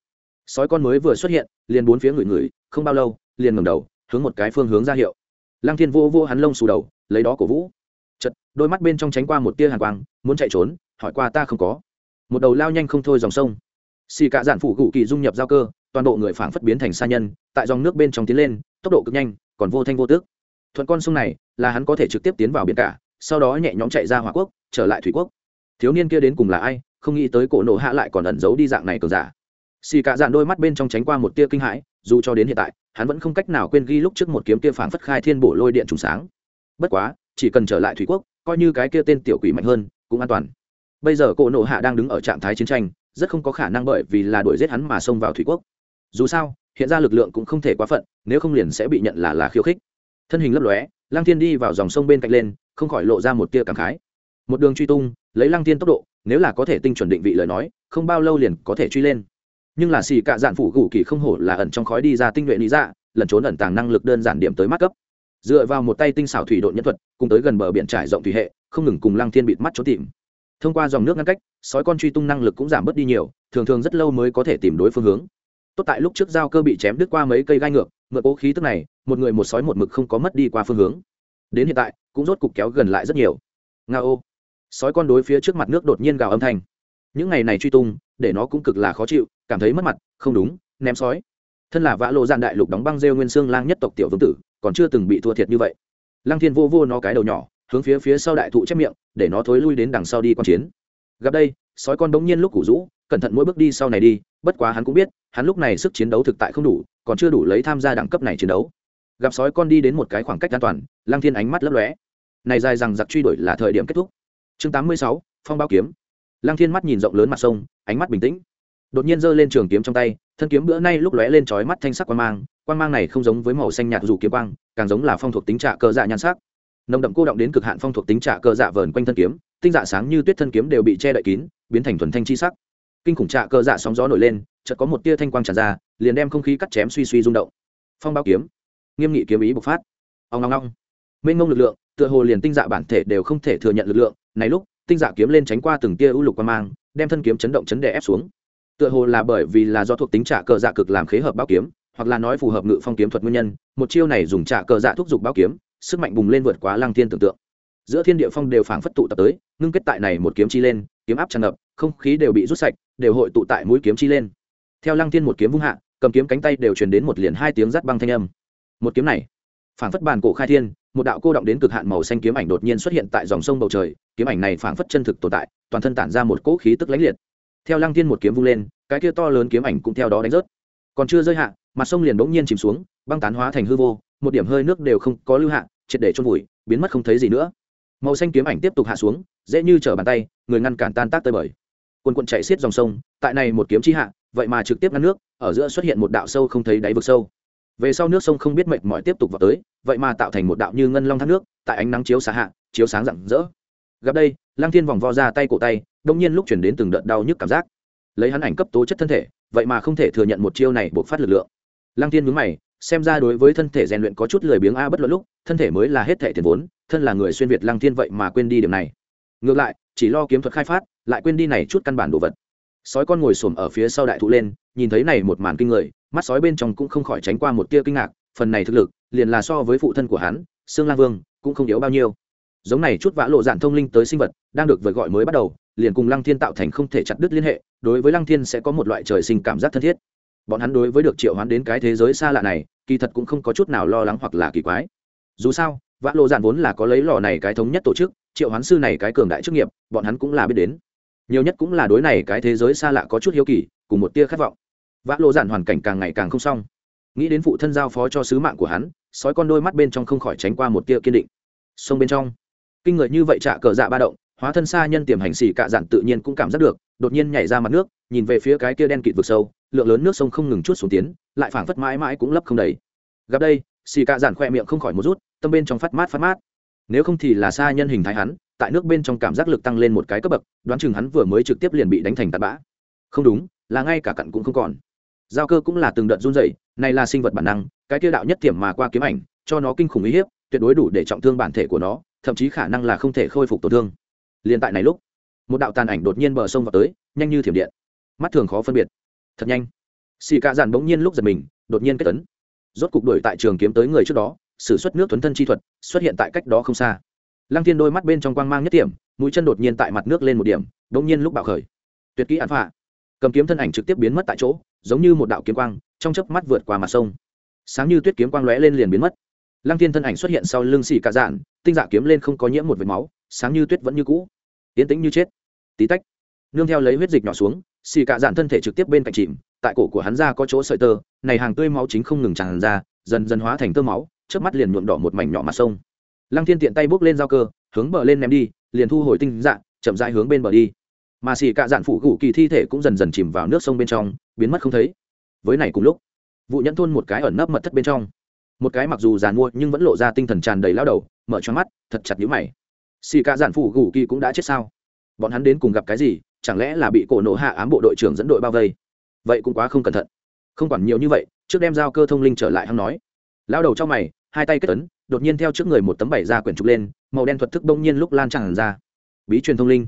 Sói con mới vừa xuất hiện, liền bốn phía người người không bao lâu, liền ngẩng đầu hướng một cái phương hướng ra hiệu. Lăng thiên vô vô hắn lông xù đầu, lấy đó cổ vũ. Chật đôi mắt bên trong tránh qua một tia hàn quang, muốn chạy trốn, hỏi qua ta không có. Một đầu lao nhanh không thôi dòng sông. Xì cạ dạn phủ gụ kỳ dung nhập giao cơ, toàn bộ người phảng phất biến thành sa nhân, tại dòng nước bên trong tiến lên, tốc độ cực nhanh, còn vô thanh vô tước. Thuận con sông này, là hắn có thể trực tiếp tiến vào biển cả, sau đó nhẹ nhõm chạy ra hỏa quốc, trở lại thủy quốc. Thiếu niên kia đến cùng là ai, không nghĩ tới cổ nộ hạ lại còn ẩn giấu đi dạng này cường giả. Xì cạ dạn đôi mắt bên trong tránh qua một tia kinh hãi dù cho đến hiện tại, hắn vẫn không cách nào quên ghi lúc trước một kiếm kia phảng phất khai thiên bổ lôi điện trùng sáng. Bất quá, chỉ cần trở lại thủy quốc, coi như cái kia tên tiểu quỷ mạnh hơn, cũng an toàn. Bây giờ cổ nộ hạ đang đứng ở trạng thái chiến tranh, rất không có khả năng bởi vì là đuổi giết hắn mà xông vào thủy quốc. Dù sao, hiện ra lực lượng cũng không thể quá phận, nếu không liền sẽ bị nhận là là khiêu khích. Thân hình lấp lóe lang thiên đi vào dòng sông bên cạnh lên, không khỏi lộ ra một tia cảm khái. Một đường truy tung, lấy lăng Thiên tốc độ, nếu là có thể tinh chuẩn định vị lời nói, không bao lâu liền có thể truy lên nhưng là xì cạ dạn phủ gù kỳ không hổ là ẩn trong khói đi ra tinh nhuệ lý dạ lần trốn ẩn tàng năng lực đơn giản điểm tới mắt cấp. Dựa vào một tay tinh xảo thủy đội nhân thuật, cùng tới gần bờ biển trải rộng thủy hệ, không ngừng cùng lăng thiên bịt mắt trốn tìm. Thông qua dòng nước ngăn cách, sói con truy tung năng lực cũng giảm bớt đi nhiều, thường thường rất lâu mới có thể tìm đối phương hướng. Tốt tại lúc trước giao cơ bị chém đứt qua mấy cây gai ngược ngựa cố khí tức này, một người một sói một mực không có mất đi qua phương hướng. Đến hiện tại, cũng rốt cục kéo gần lại rất nhiều. Nga ô. Sói con đối phía trước mặt nước đột nhiên gào âm thanh. Những ngày này truy tung, để nó cũng cực là khó chịu cảm thấy mất mặt, không đúng, ném sói. Thân là vã lộ dạn đại lục đóng băng rêu nguyên xương lang nhất tộc tiểu vương tử, còn chưa từng bị thua thiệt như vậy. Lăng thiên vô vô nó cái đầu nhỏ, hướng phía phía sau đại thụ chép miệng, để nó thối lui đến đằng sau đi q chiến. Gặp đây, sói con bỗng nhiên lúc củ rũ, cẩn thận mỗi bước đi sau này đi, bất quá hắn cũng biết, hắn lúc này sức chiến đấu thực tại không đủ, còn chưa đủ lấy tham gia đẳng cấp này chiến đấu. Gặp sói con đi đến một cái khoảng cách an toàn, lăng thiên ánh mắt lấp lóe. Này dài rằng giặc truy đuổi là thời điểm kết thúc. Chương tám mươi sáu, phong bao kiếm. Lăng thiên mắt nhìn rộng lớn mặt sông, ánh mắt bình tĩnh đột nhiên giơ lên trường kiếm trong tay, thân kiếm bữa nay lúc lóe lên chói mắt thanh sắc quang mang quang mang này không giống với màu xanh nhạt dù kiếm quang, càng giống là phong thuộc tính trạ cơ dạ nhan sắc. Nồng đậm cô động đến cực hạn phong thuộc tính trạ cơ dạ vờn quanh thân kiếm, tinh dạ sáng như tuyết thân kiếm đều bị che đậy kín, biến thành thuần thanh chi sắc. Kinh khủng trạ cơ dạ sóng gió nổi lên, chợt có một tia thanh quang tràn ra, liền đem không khí cắt chém suy suy rung động. Phong bao kiếm. Nghiêm nghị kiếm ý bộc phát. Ông ngong ngong mênh ngông lực lượng, tựa hồ liền tinh dạ bản thể đều không thể thừa nhận lực lượng. Này lúc, tinh dạ kiếm lên tránh qua từng tia ưu lục quan mang, đem thân kiếm chấn động chấn đè ép xuống tựa hồ là bởi vì là do thuộc tính trả cờ dạ cực làm khế hợp báo kiếm, hoặc là nói phù hợp ngự phong kiếm thuật nguyên nhân, một chiêu này dùng trả cờ dạ thúc giục báo kiếm, sức mạnh bùng lên vượt quá lăng thiên tưởng tượng. Giữa thiên địa phong đều phảng phất tụ tập tới, ngưng kết tại này một kiếm chi lên, kiếm áp tràn ngập, không khí đều bị rút sạch, đều hội tụ tại mũi kiếm chi lên. Theo lăng thiên một kiếm vung hạ, cầm kiếm cánh tay đều truyền đến một liền hai tiếng rắt băng thanh âm. Một kiếm này, phảng phất bàn cổ khai thiên, một đạo cô động đến cực hạn màu xanh kiếm ảnh đột nhiên xuất hiện tại dòng sông bầu trời, kiếm ảnh này phảng phất chân thực tồn tại, toàn thân tản ra một cỗ khí tức lãnh liệt theo lăng thiên một kiếm vung lên, cái kia to lớn kiếm ảnh cũng theo đó đánh rớt. Còn chưa rơi hạ, mặt sông liền bỗng nhiên chìm xuống, băng tán hóa thành hư vô, một điểm hơi nước đều không có lưu hạ, triệt để trôn vùi, biến mất không thấy gì nữa. Màu xanh kiếm ảnh tiếp tục hạ xuống, dễ như trở bàn tay, người ngăn cản tan tác tơi bời. Quần quận chạy xiết dòng sông, tại này một kiếm chi hạ, vậy mà trực tiếp ngăn nước, ở giữa xuất hiện một đạo sâu không thấy đáy vực sâu. Về sau nước sông không biết mệt mỏi tiếp tục vào tới, vậy mà tạo thành một đạo như ngân long thác nước, tại ánh nắng chiếu xa hạ, chiếu sáng rạng rỡ gặp đây, lăng thiên vòng vo ra tay cổ tay, đông nhiên lúc chuyển đến từng đợt đau nhức cảm giác. Lấy hắn ảnh cấp tố chất thân thể, vậy mà không thể thừa nhận một chiêu này buộc phát lực lượng. Lăng thiên mướn mày, xem ra đối với thân thể rèn luyện có chút lười biếng a bất luận lúc, thân thể mới là hết thể tiền vốn, thân là người xuyên việt lăng thiên vậy mà quên đi điểm này. Ngược lại, chỉ lo kiếm thuật khai phát, lại quên đi này chút căn bản đồ vật. Sói con ngồi xổm ở phía sau đại thụ lên, nhìn thấy này một màn kinh người, mắt sói bên trong cũng không khỏi tránh qua một tia kinh ngạc, phần này thực lực, liền là so với phụ thân của hắn, sương lang vương, cũng không yếu bao nhiêu giống này chút vã lộ dạn thông linh tới sinh vật, đang được vời gọi mới bắt đầu, liền cùng lăng thiên tạo thành không thể chặt đứt liên hệ, đối với lăng thiên sẽ có một loại trời sinh cảm giác thân thiết. Bọn hắn đối với được triệu hoán đến cái thế giới xa lạ này, kỳ thật cũng không có chút nào lo lắng hoặc là kỳ quái. Dù sao, vã lộ dạn vốn là có lấy lò này cái thống nhất tổ chức, triệu hoán sư này cái cường đại chức nghiệp, bọn hắn cũng là biết đến. Nhiều nhất cũng là đối này cái thế giới xa lạ có chút hiếu kỳ, cùng một tia khát vọng. Vã lộ dạn hoàn cảnh càng ngày càng không xong. Nghĩ đến phụ thân giao phó cho sứ mạng của hắn, sói con đôi mắt bên trong không khỏi tránh qua một tia kiên định. Sông bên trong kinh người như vậy trả cờ dạ ba động, hóa thân xa nhân tiềm hành xỉ cạ dạn tự nhiên cũng cảm giác được, đột nhiên nhảy ra mặt nước, nhìn về phía cái kia đen kịt vực sâu, lượng lớn nước sông không ngừng chút xuống tiến, lại phảng phất mãi mãi cũng lấp không đầy. Gặp đây xì cạ dạn khoe miệng không khỏi một rút, tâm bên trong phát mát phát mát. Nếu không thì là xa nhân hình thái hắn, tại nước bên trong cảm giác lực tăng lên một cái cấp bậc, đoán chừng hắn vừa mới trực tiếp liền bị đánh thành tạt bã. Không đúng, là ngay cả cặn cũng không còn. Giao cơ cũng là từng đợt run rẩy, này là sinh vật bản năng, cái kia đạo nhất tiềm mà qua kiếm ảnh, cho nó kinh khủng uy hiếp, tuyệt đối đủ để trọng thương bản thể của nó thậm chí khả năng là không thể khôi phục tổn thương. Liền tại này lúc, một đạo tàn ảnh đột nhiên bờ sông vào tới, nhanh như thiểm điện. Mắt thường khó phân biệt. Thật nhanh. Xì cạ dàn bỗng nhiên lúc giật mình, đột nhiên kết tấn rốt cục đuổi tại trường kiếm tới người trước đó s ử suất nước thuấn thân chi thuật, xuất hiện tại cách đó không xa. Lăng thiên đôi mắt bên trong quang mang nhất điểm, mũi chân đột nhiên tại mặt nước lên một điểm, bỗng nhiên lúc bạo khởi. Tuyệt kỹ án phạ. Cầm kiếm thân ảnh trực tiếp biến mất tại chỗ, giống như một đạo kiếm quang, trong chớp mắt vượt qua mặt sông. Sáng như tuyết kiếm quang lóe lên liền biến mất lăng thiên thân ảnh xuất hiện sau lưng xì cạ dạn, tinh dạ kiếm lên không có nhiễm một vệt máu, sáng như tuyết vẫn như cũ. Tiến tĩnh như chết. Tí tách. Nương theo lấy huyết dịch nhỏ xuống, xì cạ dạn thân thể trực tiếp bên cạnh chìm, tại cổ của hắn ra có chỗ sợi tơ, này hàng tươi máu chính không ngừng tràn ra, dần dần hóa thành tơ máu trước mắt liền nhuộm đỏ một mảnh nhỏ mặt sông. Lăng thiên tiện tay bước lên giao cơ, hướng bờ lên ném đi, liền thu hồi tinh dạng chậm rãi hướng bên bờ đi. Mà xì cạ dạn phụ gù kỳ thi thể cũng dần dần chìm vào nước sông bên trong, biến mất không thấy. Với này cùng lúc vụ nhẫn thôn một cái ẩn nấp mật thất bên trong một cái mặc dù giàn mua nhưng vẫn lộ ra tinh thần tràn đầy lao đầu, mở cho mắt, thật chặt nhữ mày. Xì cả giản phụ gù kỳ cũng đã chết sao? Bọn hắn đến cùng gặp cái gì? Chẳng lẽ là bị cổ nộ hạ ám bộ đội trưởng dẫn đội bao vây? Vậy cũng quá không cẩn thận. Không quản nhiều như vậy, trước đem giao cơ thông linh trở lại hắn nói. Lao đầu trong mày, hai tay kết ấn, đột nhiên theo trước người một tấm bảy ra quyển trục lên, màu đen thuật thức bỗng nhiên lúc lan tràn ra. Bí truyền thông linh.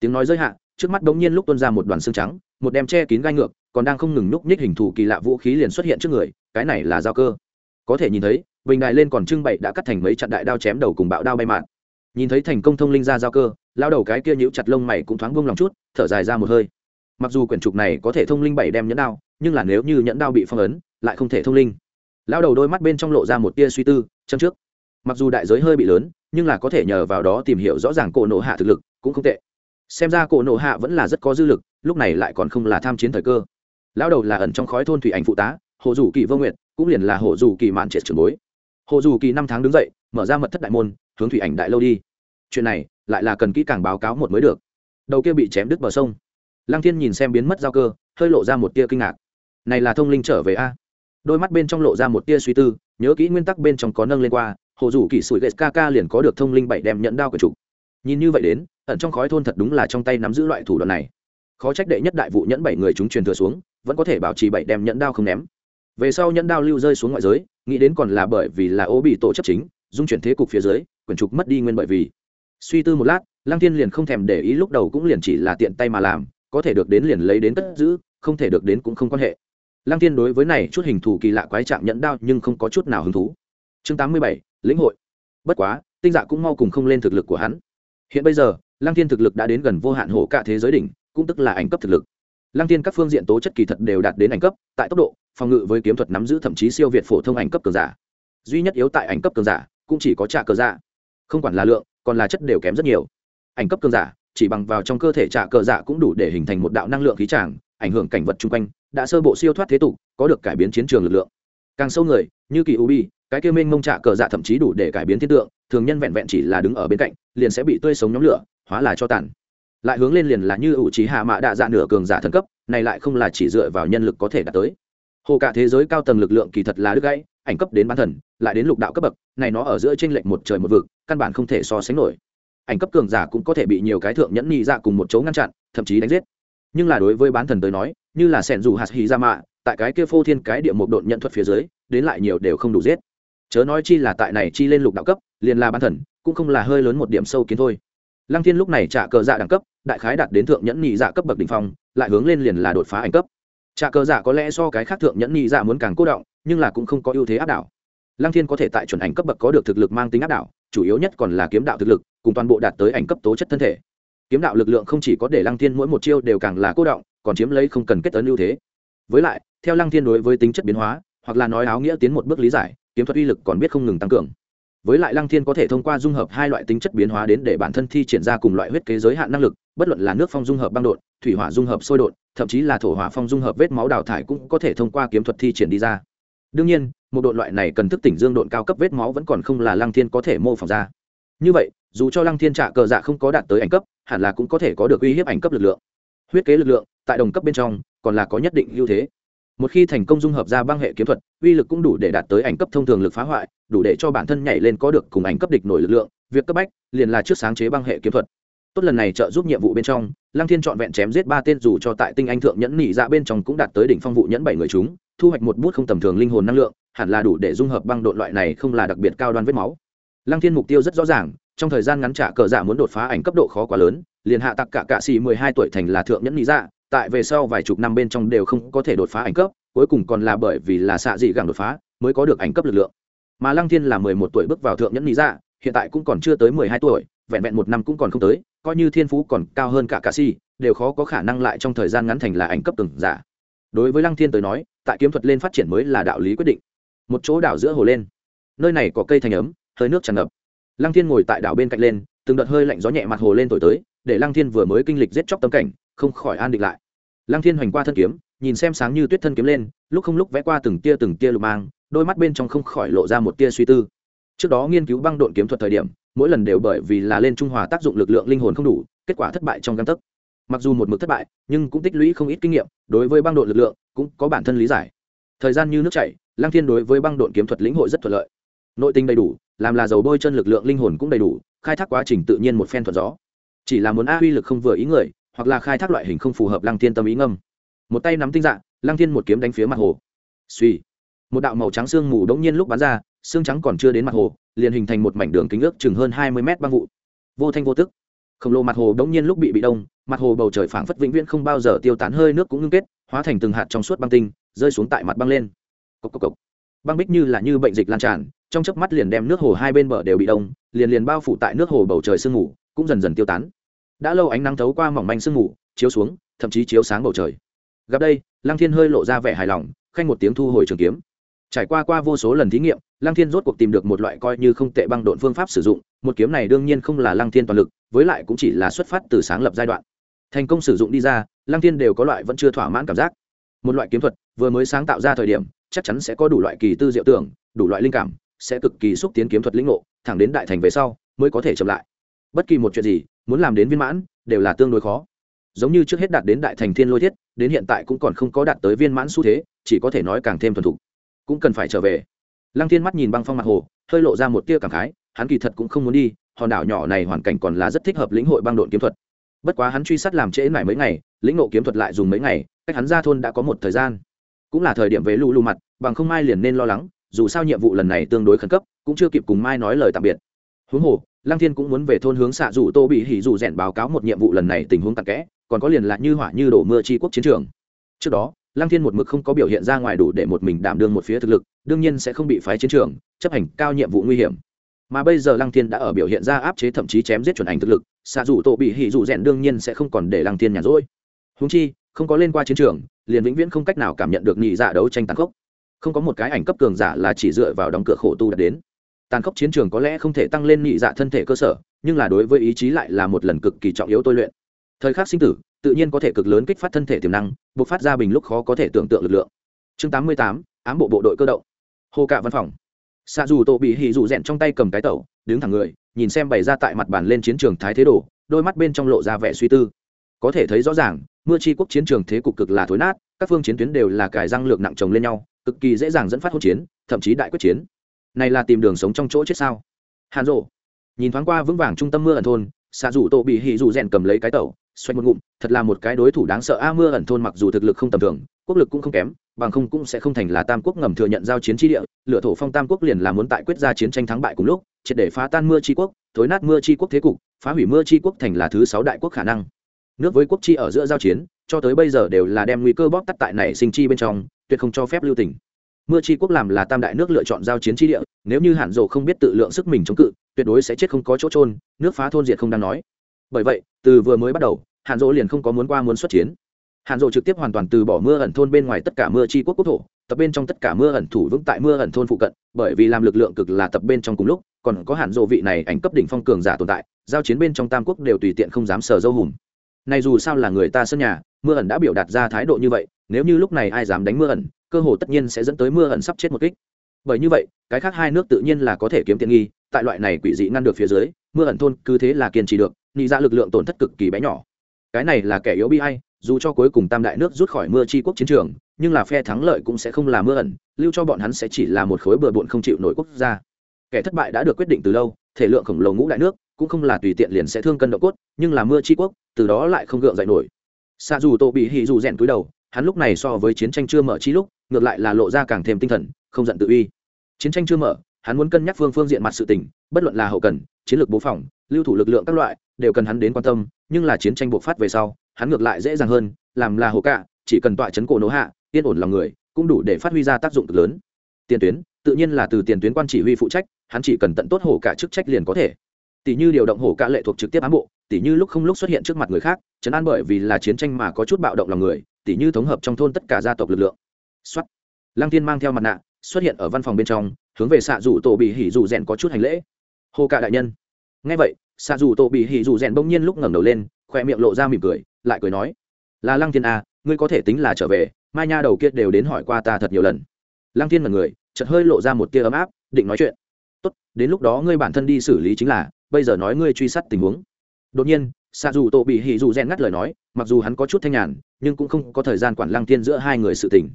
Tiếng nói giới hạn trước mắt bỗng nhiên lúc tuôn ra một đoàn xương trắng, một đem che kín gai ngược, còn đang không ngừng núp nhích hình thù kỳ lạ vũ khí liền xuất hiện trước người, cái này là giao cơ có thể nhìn thấy, bình đài lên còn trưng bày đã cắt thành mấy chặn đại đao chém đầu cùng bạo đao bay mạn nhìn thấy thành công thông linh ra giao cơ, lao đầu cái kia nhũ chặt lông mày cũng thoáng buông lòng chút, thở dài ra một hơi. Mặc dù quyển trục này có thể thông linh bảy đem nhẫn đao, nhưng là nếu như nhẫn đao bị phong ấn, lại không thể thông linh. Lao đầu đôi mắt bên trong lộ ra một tia suy tư, châm trước. Mặc dù đại giới hơi bị lớn, nhưng là có thể nhờ vào đó tìm hiểu rõ ràng cổ nộ hạ thực lực, cũng không tệ. Xem ra cổ nộ hạ vẫn là rất có dư lực, lúc này lại còn không là tham chiến thời cơ. Lao đầu là ẩn trong khói thôn thủy ảnh phụ tá, hồ dù kỳ vô nguyện cũng liền là hồ dù kỳ mạn triệt trưởng bối. Hồ dù kỳ năm tháng đứng dậy, mở ra mật thất đại môn, hướng thủy ảnh đại lâu đi. Chuyện này, lại là cần kỹ càng báo cáo một mới được. Đầu kia bị chém đứt bờ sông. Lăng thiên nhìn xem biến mất giao cơ, hơi lộ ra một tia kinh ngạc. Này là thông linh trở về a? Đôi mắt bên trong lộ ra một tia suy tư, nhớ kỹ nguyên tắc bên trong có nâng lên qua, hồ dù kỳ sủi gậy kk liền có được thông linh bảy đem nhận đao của chủ. Nhìn như vậy đến, ẩn trong khói thôn thật đúng là trong tay nắm giữ loại thủ đoạn này. Khó trách đệ nhất đại vụ nhẫn bảy người chúng truyền thừa xuống, vẫn có thể bảo trì bảy đem nhẫn đao không ném về sau nhẫn đao lưu rơi xuống ngoại giới, nghĩ đến còn là bởi vì là ô bị tổ chấp chính, dung chuyển thế cục phía dưới quyển trục mất đi nguyên bởi vì. Suy tư một lát, lăng thiên liền không thèm để ý lúc đầu cũng liền chỉ là tiện tay mà làm, có thể được đến liền lấy đến cất giữ, không thể được đến cũng không quan hệ. Lăng thiên đối với này chút hình thù kỳ lạ quái trạng nhẫn đao nhưng không có chút nào hứng thú. Chương tám mươi bảy, lĩnh hội. Bất quá, tinh dạ cũng mau cùng không lên thực lực của hắn. Hiện bây giờ, lăng thiên thực lực đã đến gần vô hạn hổ cả thế giới đỉnh, cũng tức là ảnh cấp thực lực. Lăng thiên các phương diện tố chất kỳ thật đều đạt đến ảnh cấp, tại tốc độ phòng ngự với kiếm thuật nắm giữ thậm chí siêu việt phổ thông ảnh cấp cường giả. Duy nhất yếu tại ảnh cấp cường giả cũng chỉ có trả cờ giả không quản là lượng, còn là chất đều kém rất nhiều. Ảnh cấp cường giả, chỉ bằng vào trong cơ thể trả cờ giả cũng đủ để hình thành một đạo năng lượng khí tràng, ảnh hưởng cảnh vật chung quanh, đã sơ bộ siêu thoát thế tục, có được cải biến chiến trường lực lượng. Càng sâu người, như kỳ ubi, cái kia minh mông trả cờ dạ thậm chí đủ để cải biến thiên tượng, thường nhân vẹn vẹn chỉ là đứng ở bên cạnh, liền sẽ bị tươi sống nhóm lửa, hóa là cho tàn. Lại hướng lên liền là như ủ trí hạ mạ đạ dạ nửa cường giả thần cấp, này lại không là chỉ dựa vào nhân lực có thể đạt tới hồ cả thế giới cao tầng lực lượng kỳ thật là đứt gãy, ảnh cấp đến bán thần, lại đến lục đạo cấp bậc, này nó ở giữa t r ê n lệch một trời một vực, căn bản không thể so sánh nổi. Ảnh cấp cường giả cũng có thể bị nhiều cái thượng nhẫn nhị dạ cùng một chỗ ngăn chặn, thậm chí đánh giết. Nhưng là đối với bán thần tới nói, như là sẻn dù hạt hì ra dạ mạ, tại cái kia phô thiên cái địa một độn nhận thuật phía dưới, đến lại nhiều đều không đủ giết. Chớ nói chi là tại này chi lên lục đạo cấp, liền là bán thần, cũng không là hơi lớn một điểm sâu kiến thôi. Lăng thiên lúc này trả cờ dạ đẳng cấp, đại khái đạt đến thượng nhẫn nhị dạ cấp bậc đ ỉ n h phong, lại hướng lên liền là đột phá ảnh cấp trả cờ dạ có lẽ so cái khác thượng nhẫn nhị dạ muốn càng cố động, nhưng là cũng không có ưu thế áp đảo. Lăng thiên có thể tại chuẩn ảnh cấp bậc có được thực lực mang tính áp đảo, chủ yếu nhất còn là kiếm đạo thực lực, cùng toàn bộ đạt tới ảnh cấp tố chất thân thể. Kiếm đạo lực lượng không chỉ có để lăng thiên mỗi một chiêu đều càng là cố động, còn chiếm lấy không cần kết tấn ưu thế. Với lại, theo lăng thiên đối với tính chất biến hóa, hoặc là nói áo nghĩa tiến một bước lý giải, kiếm thuật uy lực còn biết không ngừng tăng cường với lại lăng thiên có thể thông qua dung hợp hai loại tính chất biến hóa đến để bản thân thi triển ra cùng loại huyết kế giới hạn năng lực, bất luận là nước phong dung hợp băng đột thủy hỏa dung hợp sôi đột thậm chí là thổ hỏa phong dung hợp vết máu đào thải cũng có thể thông qua kiếm thuật thi triển đi ra. Đương nhiên, một đội loại này cần thức tỉnh dương độn cao cấp vết máu vẫn còn không là lăng thiên có thể mô phỏng ra. Như vậy, dù cho lăng thiên trả cờ dạ không có đạt tới ảnh cấp, hẳn là cũng có thể có được uy hiếp ảnh cấp lực lượng. Huyết kế lực lượng, tại đồng cấp bên trong, còn là có nhất định ưu thế một khi thành công dung hợp ra băng hệ kiếm thuật, uy lực cũng đủ để đạt tới ảnh cấp thông thường lực phá hoại, đủ để cho bản thân nhảy lên có được cùng ảnh cấp địch nổi lực lượng, việc cấp bách liền là trước sáng chế băng hệ kiếm thuật. Tốt lần này trợ giúp nhiệm vụ bên trong, lăng thiên trọn vẹn chém giết ba tên dù cho tại tinh anh thượng nhẫn nhị dạ bên trong cũng đạt tới đỉnh phong vụ nhẫn bảy người chúng, thu hoạch một bút không tầm thường linh hồn năng lượng, hẳn là đủ để dung hợp băng độn loại này không là đặc biệt cao đoan vết máu. Lăng thiên mục tiêu rất rõ ràng, trong thời gian ngắn trả cờ giả muốn đột phá ảnh cấp độ khó quá lớn, liền hạ tặc cả cạ xì mười hai tuổi thành là thượng nhẫn nhị dạ tại về sau vài chục năm bên trong đều không có thể đột phá ảnh cấp, cuối cùng còn là bởi vì là xạ dị gẳng đột phá mới có được ảnh cấp lực lượng. Mà lăng thiên là mười một tuổi bước vào thượng nhẫn lý dạ hiện tại cũng còn chưa tới mười hai tuổi, vẹn vẹn một năm cũng còn không tới, coi như thiên phú còn cao hơn cả cà si đều khó có khả năng lại trong thời gian ngắn thành là ảnh cấp từng giả. Đối với lăng thiên tới nói, tại kiếm thuật lên phát triển mới là đạo lý quyết định. Một chỗ đảo giữa hồ lên. Nơi này có cây thành ấm, hơi nước tràn ngập. Lăng thiên ngồi tại đảo bên cạnh lên, từng đợt hơi lạnh gió nhẹ mặt hồ lên thổi tới, để lăng thiên vừa mới kinh lịch giết chóc tâm cảnh không khỏi an định lại. Lăng thiên hoành qua thân kiếm, nhìn xem sáng như tuyết thân kiếm lên, lúc không lúc vẽ qua từng tia từng tia lục mang, đôi mắt bên trong không khỏi lộ ra một tia suy tư. Trước đó nghiên cứu băng độn kiếm thuật thời điểm, mỗi lần đều bởi vì là lên trung hòa tác dụng lực lượng linh hồn không đủ, kết quả thất bại trong găng tấc. Mặc dù một mực thất bại, nhưng cũng tích lũy không ít kinh nghiệm, đối với băng độn lực lượng cũng có bản thân lý giải. Thời gian như nước chảy, lăng thiên đối với băng độn kiếm thuật lĩnh hội rất thuận lợi. Nội tinh đầy đủ, làm là dầu bôi chân lực lượng linh hồn cũng đầy đủ, khai thác quá trình tự nhiên một phen thuận gió. Chỉ là muốn a uy lực không vừa ý người hoặc là khai thác loại hình không phù hợp lăng thiên tâm ý ngâm. Một tay nắm tinh dạng lăng thiên một kiếm đánh phía mặt hồ. Suy một đạo màu trắng sương mù đống nhiên lúc bắn ra, xương trắng còn chưa đến mặt hồ, liền hình thành một mảnh đường kính ước chừng hơn hai mươi mét băng vụ. Vô thanh vô tức. Khổng lồ mặt hồ đống nhiên lúc bị bị đông, mặt hồ bầu trời phảng phất vĩnh viễn không bao giờ tiêu tán, hơi nước cũng ngưng kết, hóa thành từng hạt trong suốt băng tinh, rơi xuống tại mặt băng lên. Cốc cốc cốc. băng bích như là như bệnh dịch lan tràn, trong chớp mắt liền đem nước hồ hai bên bờ đều bị đông, liền liền bao phủ tại nước hồ bầu trời sương mù, cũng dần dần tiêu tán đã lâu ánh nắng thấu qua mỏng manh sương mù, chiếu xuống, thậm chí chiếu sáng bầu trời. Gặp đây, lăng thiên hơi lộ ra vẻ hài lòng, khanh một tiếng thu hồi trường kiếm. Trải qua qua vô số lần thí nghiệm, lăng thiên rốt cuộc tìm được một loại coi như không tệ băng độn phương pháp sử dụng, một kiếm này đương nhiên không là lăng thiên toàn lực, với lại cũng chỉ là xuất phát từ sáng lập giai đoạn. Thành công sử dụng đi ra, lăng thiên đều có loại vẫn chưa thỏa mãn cảm giác. Một loại kiếm thuật, vừa mới sáng tạo ra thời điểm, chắc chắn sẽ có đủ loại kỳ tư diệu tưởng, đủ loại linh cảm, sẽ cực kỳ xúc tiến kiếm thuật lĩnh ngộ, thẳng đến đại thành về sau, mới có thể chậm lại. Bất kỳ một chuyện gì muốn làm đến viên mãn, đều là tương đối khó. Giống như trước hết đạt đến đại thành thiên lôi thiết, đến hiện tại cũng còn không có đạt tới viên mãn xu thế, chỉ có thể nói càng thêm thuần thục. Cũng cần phải trở về. Lăng thiên mắt nhìn băng phong mặt hồ, hơi lộ ra một tia cảm khái, hắn kỳ thật cũng không muốn đi, hòn đảo nhỏ này hoàn cảnh còn là rất thích hợp lĩnh hội băng độn kiếm thuật. Bất quá hắn truy sát làm trễ mải mấy ngày, lĩnh nộ kiếm thuật lại dùng mấy ngày, cách hắn ra thôn đã có một thời gian. Cũng là thời điểm về lù lù mặt, bằng không mai liền nên lo lắng, dù sao nhiệm vụ lần này tương đối khẩn cấp, cũng chưa kịp cùng mai nói lời tạm biệt. Huống hồ lăng thiên cũng muốn về thôn hướng xạ dù tô bị hỉ dù rèn báo cáo một nhiệm vụ lần này tình huống tặc kẽ, còn có liền lại như hỏa như đổ mưa chi quốc chiến trường. Trước đó, lăng thiên một mực không có biểu hiện ra ngoài đủ để một mình đảm đương một phía thực lực, đương nhiên sẽ không bị phái chiến trường, chấp hành cao nhiệm vụ nguy hiểm. Mà bây giờ lăng thiên đã ở biểu hiện ra áp chế thậm chí chém giết chuẩn ảnh thực lực, xạ dù tô bị hỉ dù rèn đương nhiên sẽ không còn để lăng thiên nhàn rỗi. Húng chi, không có lên qua chiến trường, liền vĩnh viễn không cách nào cảm nhận được nhị dạ đấu tranh tàn khốc. Không có một cái ảnh cấp cường giả là chỉ dựa vào đóng cửa khổ tu đạt đến tàn khốc chiến trường có lẽ không thể tăng lên nhị dạ thân thể cơ sở, nhưng là đối với ý chí lại là một lần cực kỳ trọng yếu tôi luyện. Thời khắc sinh tử, tự nhiên có thể cực lớn kích phát thân thể tiềm năng buộc phát ra bình lúc khó có thể tưởng tượng lực lượng. Chương tám mươi tám, ám bộ bộ đội cơ động. Hồ cạ văn phòng. Xạ dù tổ bị hì dù rẽn trong tay cầm cái tẩu, đứng thẳng người, nhìn xem bày ra tại mặt bàn lên chiến trường thái thế đồ, đôi mắt bên trong lộ ra vẻ suy tư. Có thể thấy rõ ràng, mưa chi quốc chiến trường thế cục cực là thối nát, các phương chiến tuyến đều là cài răng lược nặng chồng lên nhau, cực kỳ dễ dàng dẫn phát hỗn chiến, thậm chí đại quyết chiến này là tìm đường sống trong chỗ chết sao? Hàn rộ nhìn thoáng qua vững vàng trung tâm mưa ẩn thôn, xạ rủ tổ bị hỉ rủ rèn cầm lấy cái tẩu xoay một ngụm, thật là một cái đối thủ đáng sợ. A, mưa ẩn thôn mặc dù thực lực không tầm thường, quốc lực cũng không kém, bằng không cũng sẽ không thành là tam quốc ngầm thừa nhận giao chiến tri địa lựa thổ phong tam quốc liền là muốn tại quyết ra chiến tranh thắng bại cùng lúc, triệt để phá tan mưa tri quốc, thối nát mưa tri quốc thế cục, phá hủy mưa tri quốc thành là thứ sáu đại quốc khả năng. Nước với quốc chi ở giữa giao chiến, cho tới bây giờ đều là đem nguy cơ bóp tắt tại này sinh chi bên trong, tuyệt không cho phép lưu tình mưa chi quốc làm là tam đại nước lựa chọn giao chiến tri địa, nếu như hạn rộ không biết tự lượng sức mình chống cự, tuyệt đối sẽ chết không có chỗ trôn nước phá thôn diệt không đang nói. Bởi vậy, từ vừa mới bắt đầu hạn rộ liền không có muốn qua muốn xuất chiến. Hạn rộ trực tiếp hoàn toàn từ bỏ mưa ẩn thôn bên ngoài tất cả mưa chi quốc quốc thổ, tập bên trong tất cả mưa ẩn thủ vững tại mưa ẩn thôn phụ cận, bởi vì làm lực lượng cực là tập bên trong cùng lúc, còn có hạn rộ vị này ảnh cấp đỉnh phong cường giả tồn tại, giao chiến bên trong tam quốc đều tùy tiện không dám sờ dâu hùm. Này dù sao là người ta sân nhà, mưa ẩn đã biểu đạt ra thái độ như vậy, nếu như lúc này ai dám đánh mưa ẩn cơ hồ tất nhiên sẽ dẫn tới mưa ẩn sắp chết một kích. Bởi như vậy, cái khác hai nước tự nhiên là có thể kiếm tiện nghi, tại loại này quỷ dị ngăn được phía dưới, mưa ẩn thôn cứ thế là kiên trì được nghĩ ra dạ lực lượng tổn thất cực kỳ bé nhỏ. Cái này là kẻ yếu bi hay dù cho cuối cùng tam đại nước rút khỏi mưa chi quốc chiến trường, nhưng là phe thắng lợi cũng sẽ không là mưa ẩn, lưu cho bọn hắn sẽ chỉ là một khối bừa bộn không chịu nổi quốc gia. Kẻ thất bại đã được quyết định từ lâu, thể lượng khổng lồ ngũ đại nước cũng không là tùy tiện liền sẽ thương cân độ cốt, nhưng là mưa chi quốc, từ đó lại không gượng dậy nổi. Xa dù tô bị hì dù rèn túi đầu, hắn lúc này so với chiến tranh chưa mở chi lúc ngược lại là lộ ra càng thêm tinh thần, không giận tự uy. Chiến tranh chưa mở, hắn muốn cân nhắc phương phương diện mặt sự tình, bất luận là hậu cần, chiến lược bố phòng, lưu thủ lực lượng các loại, đều cần hắn đến quan tâm, nhưng là chiến tranh bộc phát về sau, hắn ngược lại dễ dàng hơn, làm là hồ cạ, chỉ cần tọa chấn cổ nỗ hạ, yên ổn lòng người, cũng đủ để phát huy ra tác dụng cực lớn. Tiền tuyến, tự nhiên là từ tiền tuyến quan chỉ huy phụ trách, hắn chỉ cần tận tốt hổ cả chức trách liền có thể. Tỷ như điều động hổ cả lệ thuộc trực tiếp ám bộ, tỷ như lúc không lúc xuất hiện trước mặt người khác, chấn an bởi vì là chiến tranh mà có chút bạo động lòng người, tỷ như thống hợp trong thôn tất cả gia tộc lực lượng xuất lăng tiên mang theo mặt nạ xuất hiện ở văn phòng bên trong hướng về xạ dù tổ bị hỉ dù rèn có chút hành lễ. Hô cả đại nhân. Ngay vậy xạ dù tổ bị hỉ dù rèn bỗng nhiên lúc ngẩng đầu lên khoe miệng lộ ra mỉm cười lại cười nói là lăng thiên à, ngươi có thể tính là trở về mai nha đầu kia đều đến hỏi qua ta thật nhiều lần. Lăng thiên mật người chợt hơi lộ ra một tia ấm áp định nói chuyện tốt đến lúc đó ngươi bản thân đi xử lý chính là bây giờ nói ngươi truy sát tình huống. Đột nhiên xạ dù tổ bị hỉ dù rèn ngắt lời nói mặc dù hắn có chút thanh nhàn nhưng cũng không có thời gian quản lăng thiên giữa hai người sự tình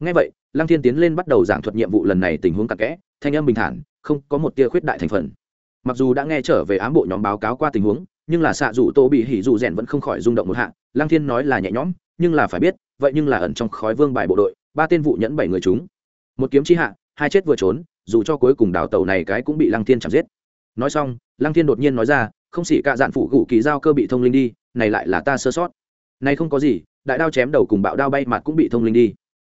ngay vậy, lăng thiên tiến lên bắt đầu giảng thuật nhiệm vụ lần này tình huống cặn kẽ, thanh âm bình thản, không có một tia khuyết đại thành phần. Mặc dù đã nghe trở về ám bộ nhóm báo cáo qua tình huống, nhưng là xạ dù tô bị hỉ dù rèn vẫn không khỏi rung động một hạ. Lăng thiên nói là nhẹ nhõm, nhưng là phải biết, vậy nhưng là ẩn trong khói vương bài bộ đội, ba tên vụ nhẫn bảy người chúng. Một kiếm chi hạ, hai chết vừa trốn, dù cho cuối cùng đào tàu này cái cũng bị lăng thiên chạm giết. Nói xong, lăng thiên đột nhiên nói ra, không xỉ cả dạn phụ gủ kỳ giao cơ bị thông linh đi, này lại là ta sơ sót. Này không có gì, đại đao chém đầu cùng bạo đao bay mặt cũng bị thông linh đi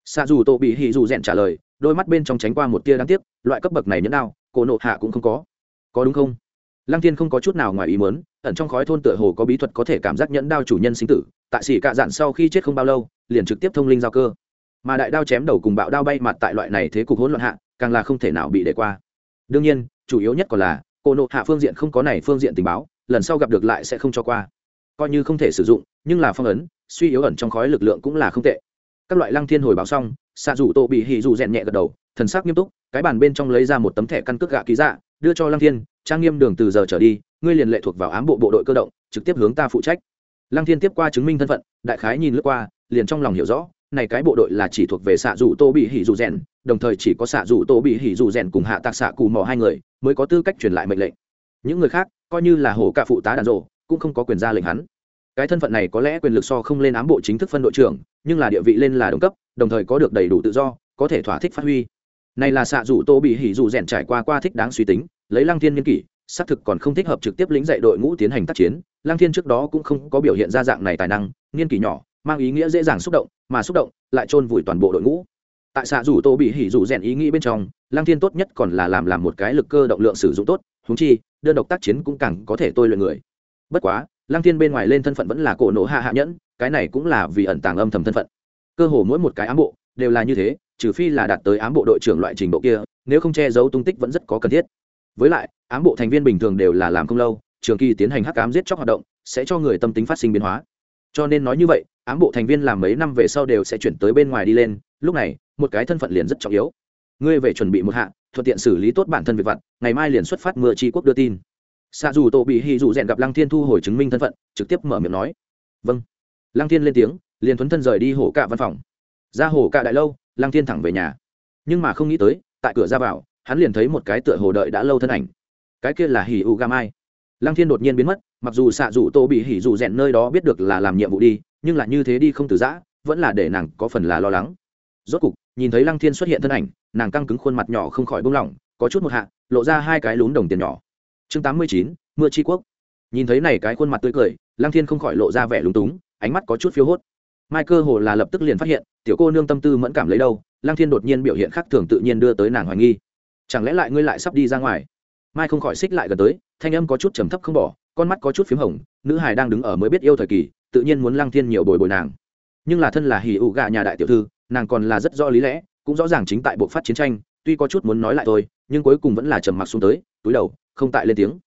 xạ dù tô bị hỉ dù rèn trả lời, đôi mắt bên trong tránh qua một tia đáng tiếc, loại cấp bậc này nhẫn đao, cổ nộ hạ cũng không có. Có đúng không? Lăng thiên không có chút nào ngoài ý muốn, ẩn trong khói thôn tựa hồ có bí thuật có thể cảm giác nhẫn đao chủ nhân sinh tử, tại xỉ cạ dạn sau khi chết không bao lâu, liền trực tiếp thông linh giao cơ. Mà đại đao chém đầu cùng bạo đao bay mặt tại loại này thế cục hỗn loạn hạ, càng là không thể nào bị để qua. Đương nhiên, chủ yếu nhất còn là cô nộ hạ phương diện không có này phương diện tình báo, lần sau gặp được lại sẽ không cho qua. Coi như không thể sử dụng, nhưng là phong ấn, suy yếu ẩn trong khói lực lượng cũng là không tệ các loại lăng thiên hồi báo xong xạ rủ tổ bị hỉ rủ rèn nhẹ gật đầu, thần sắc nghiêm túc, cái bàn bên trong lấy ra một tấm thẻ căn cước gạ ký dạ đưa cho lăng thiên, trang nghiêm đường từ giờ trở đi, ngươi liền lệ thuộc vào ám bộ bộ đội cơ động, trực tiếp hướng ta phụ trách. Lăng thiên tiếp qua chứng minh thân phận, đại khái nhìn lướt qua, liền trong lòng hiểu rõ, này cái bộ đội là chỉ thuộc về xạ rủ tô bị hỉ rủ rèn, đồng thời chỉ có xạ rủ tô bị hỉ rủ rèn cùng hạ tạc xạ cù mò hai người mới có tư cách truyền lại mệnh lệnh. Những người khác coi như là hổ cả phụ tá đàn rộ, cũng không có quyền ra lệnh hắn cái thân phận này có lẽ quyền lực so không lên ám bộ chính thức phân đội trưởng, nhưng là địa vị lên là đồng cấp, đồng thời có được đầy đủ tự do, có thể thỏa thích phát huy. Này là xạ rủ tô bị hỉ rủ rèn trải qua qua thích đáng suy tính, lấy lăng thiên niên kỷ, xác thực còn không thích hợp trực tiếp lĩnh dạy đội ngũ tiến hành tác chiến. Lăng thiên trước đó cũng không có biểu hiện ra dạng này tài năng niên kỷ nhỏ, mang ý nghĩa dễ dàng xúc động, mà xúc động lại chôn vùi toàn bộ đội ngũ. Tại xạ rủ tô bị hỉ rủ rèn ý nghĩ bên trong, lăng thiên tốt nhất còn là làm làm một cái lực cơ động lượng sử dụng tốt húng chi, đơn độc tác chiến cũng càng có thể tôi luyện người. Bất quá lăng thiên bên ngoài lên thân phận vẫn là cổ nổ hạ hạ nhẫn, cái này cũng là vì ẩn tàng âm thầm thân phận. Cơ hồ mỗi một cái ám bộ đều là như thế, trừ phi là đạt tới ám bộ đội trưởng loại trình độ kia, nếu không che giấu tung tích vẫn rất có cần thiết. Với lại, ám bộ thành viên bình thường đều là làm không lâu, trường kỳ tiến hành hắc ám giết chóc hoạt động, sẽ cho người tâm tính phát sinh biến hóa. Cho nên nói như vậy, ám bộ thành viên làm mấy năm về sau đều sẽ chuyển tới bên ngoài đi lên, lúc này, một cái thân phận liền rất trọng yếu. Ngươi về chuẩn bị một hạ, thuận tiện xử lý tốt bản thân việc vặt, ngày mai liền xuất phát mưa tri quốc đưa tin xạ dù tổ bị hy dù rèn gặp lăng thiên thu hồi chứng minh thân phận, trực tiếp mở miệng nói. Vâng. Lăng thiên lên tiếng, liền thuấn thân rời đi hổ cạ văn phòng. Ra hổ cạ đại lâu, lăng thiên thẳng về nhà. Nhưng mà không nghĩ tới, tại cửa ra vào, hắn liền thấy một cái tựa hồ đợi đã lâu thân ảnh. Cái kia là hỉ u gamai lăng thiên đột nhiên biến mất, mặc dù xạ dù tô bị hỉ dù rèn nơi đó biết được là làm nhiệm vụ đi, nhưng là như thế đi không từ giã, vẫn là để nàng có phần là lo lắng. Rốt cục, nhìn thấy lăng thiên xuất hiện thân ảnh, nàng căng cứng khuôn mặt nhỏ không khỏi buông lỏng, có chút một hạ, lộ ra hai cái lún đồng tiền nhỏ chương tám mươi chín, mưa tri quốc. Nhìn thấy này cái khuôn mặt tươi cười, lăng thiên không khỏi lộ ra vẻ lúng túng, ánh mắt có chút phiếu hốt. Mai cơ hồ là lập tức liền phát hiện, tiểu cô nương tâm tư mẫn cảm lấy đâu, lăng thiên đột nhiên biểu hiện khác thường tự nhiên đưa tới nàng hoài nghi. Chẳng lẽ lại ngươi lại sắp đi ra ngoài? Mai không khỏi xích lại gần tới, thanh âm có chút trầm thấp không bỏ, con mắt có chút p h í m hồng, nữ hài đang đứng ở mới biết yêu thời kỳ, tự nhiên muốn lăng thiên nhiều bồi bồi nàng. Nhưng là thân là hì ụ gạ nhà đại tiểu thư, nàng còn là rất rõ lý lẽ, cũng rõ ràng chính tại bộ phát chiến tranh, tuy có chút muốn nói lại thôi, nhưng cuối cùng vẫn là trầm mặc xuống tới túi đầu, không tại lên tiếng.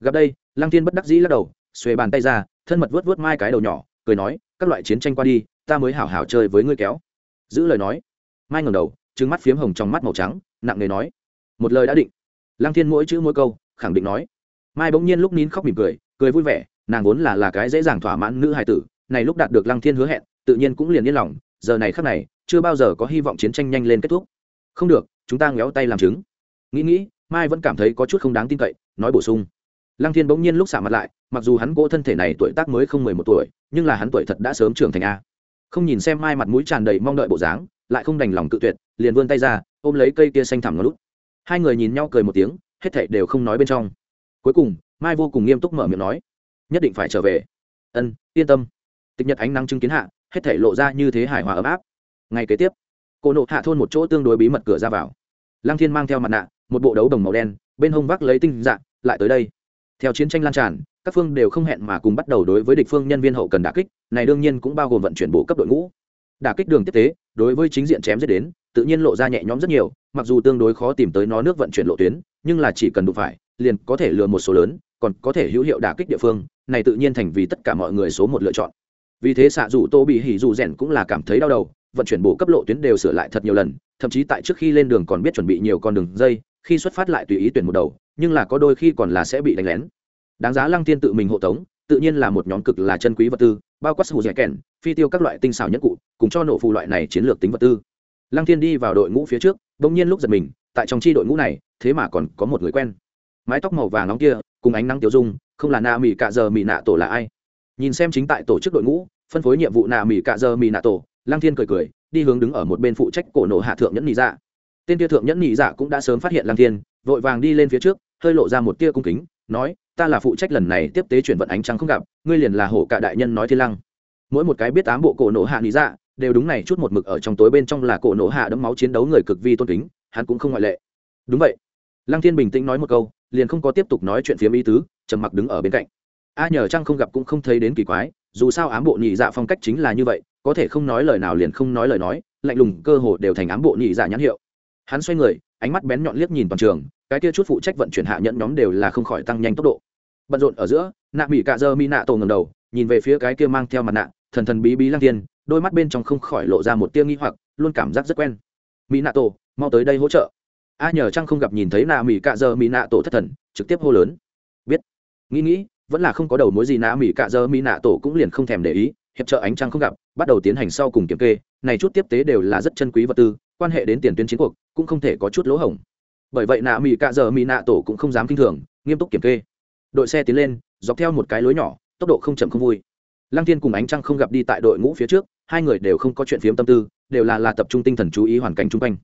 Gặp đây, lăng thiên bất đắc dĩ lắc đầu, xuề bàn tay ra, thân mật vớt vớt mai cái đầu nhỏ, cười nói, các loại chiến tranh qua đi, ta mới hảo hảo chơi với ngươi kéo. Giữ lời nói, mai ngầm đầu trứng mắt phiếm hồng trong mắt màu trắng, nặng nề nói, một lời đã định. Lăng thiên mỗi chữ mỗi câu, khẳng định nói. Mai bỗng nhiên lúc nín khóc mỉm cười cười vui vẻ, nàng vốn là là cái dễ dàng thỏa mãn nữ hài tử, này lúc đạt được lăng thiên hứa hẹn, tự nhiên cũng liền yên lòng, giờ này khắc này, chưa bao giờ có hy vọng chiến tranh nhanh lên kết thúc. Không được, chúng ta ngéo tay làm chứng. Nghĩ nghĩ mai vẫn cảm thấy có chút không đáng tin cậy, nói bổ sung. Lăng thiên bỗng nhiên lúc xả mặt lại, mặc dù hắn cỗ thân thể này tuổi tác mới không mười một tuổi, nhưng là hắn tuổi thật đã sớm trưởng thành a. Không nhìn xem mai mặt mũi tràn đầy mong đợi bộ dáng, lại không đành lòng cự tuyệt, liền vươn tay ra, ôm lấy cây kia xanh thẳm ngón lút. Hai người nhìn nhau cười một tiếng, hết thảy đều không nói bên trong. Cuối cùng, mai vô cùng nghiêm túc mở miệng nói, nhất định phải trở về. Ân, yên tâm. Tịch nhật ánh nắng chứng kiến hạ, hết thảy lộ ra như thế hài hòa ấm áp. Ngày kế tiếp, cô nộ hạ thôn một chỗ tương đối bí mật cửa ra vào. Lăng thiên mang theo mặt nạ một bộ đấu đồng màu đen, bên hông vác lấy tinh dạng, lại tới đây. Theo chiến tranh lan tràn, các phương đều không hẹn mà cùng bắt đầu đối với địch phương nhân viên hậu cần đả kích, này đương nhiên cũng bao gồm vận chuyển bộ cấp đội ngũ. Đả kích đường tiếp tế, đối với chính diện chém giết đến, tự nhiên lộ ra nhẹ nhõm rất nhiều, mặc dù tương đối khó tìm tới nó nước vận chuyển lộ tuyến, nhưng là chỉ cần đụng phải, liền có thể lừa một số lớn, còn có thể hữu hiệu đả kích địa phương, này tự nhiên thành vì tất cả mọi người số một lựa chọn. Vì thế xạ dù tô bị hỉ dù rèn cũng là cảm thấy đau đầu, vận chuyển bộ cấp lộ tuyến đều sửa lại thật nhiều lần, thậm chí tại trước khi lên đường còn biết chuẩn bị nhiều con đường dây khi xuất phát lại tùy ý tuyển một đầu, nhưng là có đôi khi còn là sẽ bị đánh lén. Đáng giá lăng tiên tự mình hộ tống, tự nhiên là một nhóm cực là chân quý vật tư, bao quát hù dẻ kèn, phi tiêu các loại tinh xảo nhất cụ, cùng cho nổ phù loại này chiến lược tính vật tư. Lăng thiên đi vào đội ngũ phía trước, bỗng nhiên lúc giật mình, tại trong chi đội ngũ này, thế mà còn có một người quen. Mái tóc màu vàng nóng kia, cùng ánh nắng tiêu dung, không là na mỹ cạ giờ mỹ nạ tổ là ai? Nhìn xem chính tại tổ chức đội ngũ, phân phối nhiệm vụ nạ mỹ cạ giờ mỹ nạ tổ, lăng thiên cười cười, đi hướng đứng ở một bên phụ trách cổ nổ hạ thượng nhẫn mỹ dạ tên tia thượng nhẫn nhị dạ cũng đã sớm phát hiện lăng thiên, vội vàng đi lên phía trước, hơi lộ ra một tia cung kính, nói, ta là phụ trách lần này tiếp tế chuyển vận ánh trăng không gặp, ngươi liền là hổ cả đại nhân nói thiên lăng. Mỗi một cái biết ám bộ cổ nổ hạ lý dạ đều đúng này chút một mực ở trong tối bên trong là cổ nổ hạ đấm máu chiến đấu người cực vi tôn kính, hắn cũng không ngoại lệ. Đúng vậy. Lăng thiên bình tĩnh nói một câu, liền không có tiếp tục nói chuyện phiếm ý tứ, trầm mặc đứng ở bên cạnh. A nhờ trăng không gặp cũng không thấy đến kỳ quái, dù sao ám bộ nhị dạ phong cách chính là như vậy, có thể không nói lời nào liền không nói lời nói, lạnh lùng cơ hồ đều thành ám bộ nhị dạ nhãn hiệu hắn xoay người, ánh mắt bén nhọn liếc nhìn toàn trường, cái kia chút phụ trách vận chuyển hạ nhẫn nhóm đều là không khỏi tăng nhanh tốc độ. Bận rộn ở giữa, nạ mỹ cạ dơ mi nạ tổ ngầm đầu, nhìn về phía cái kia mang theo mặt nạ, thần thần bí bí lang tiên đôi mắt bên trong không khỏi lộ ra một tia nghi hoặc, luôn cảm giác rất quen. Mỹ nạ tổ, mau tới đây hỗ trợ. A nhờ chăng không gặp nhìn thấy nạ mỹ cạ dơ mỹ nạ tổ thất thần, trực tiếp hô lớn. Biết. Nghĩ nghĩ, vẫn là không có đầu mối gì nạ mỹ cạ dơ mỹ nạ tổ cũng liền không thèm để ý, hiệp trợ ánh trăng không gặp, bắt đầu tiến hành sau cùng kiểm kê, này chút tiếp tế đều là rất chân quý vật tư, quan hệ đến tiền tuyến chiến cuộc cũng không thể có chút lỗ hổng. Bởi vậy nạ mỹ cạ giờ mỹ nạ tổ cũng không dám kinh thường, nghiêm túc kiểm kê. Đội xe tiến lên, dọc theo một cái lối nhỏ, tốc độ không chậm không vui. Lăng thiên cùng ánh trăng không gặp đi tại đội ngũ phía trước, hai người đều không có chuyện phiếm tâm tư, đều là là tập trung tinh thần chú ý hoàn cảnh chung quanh.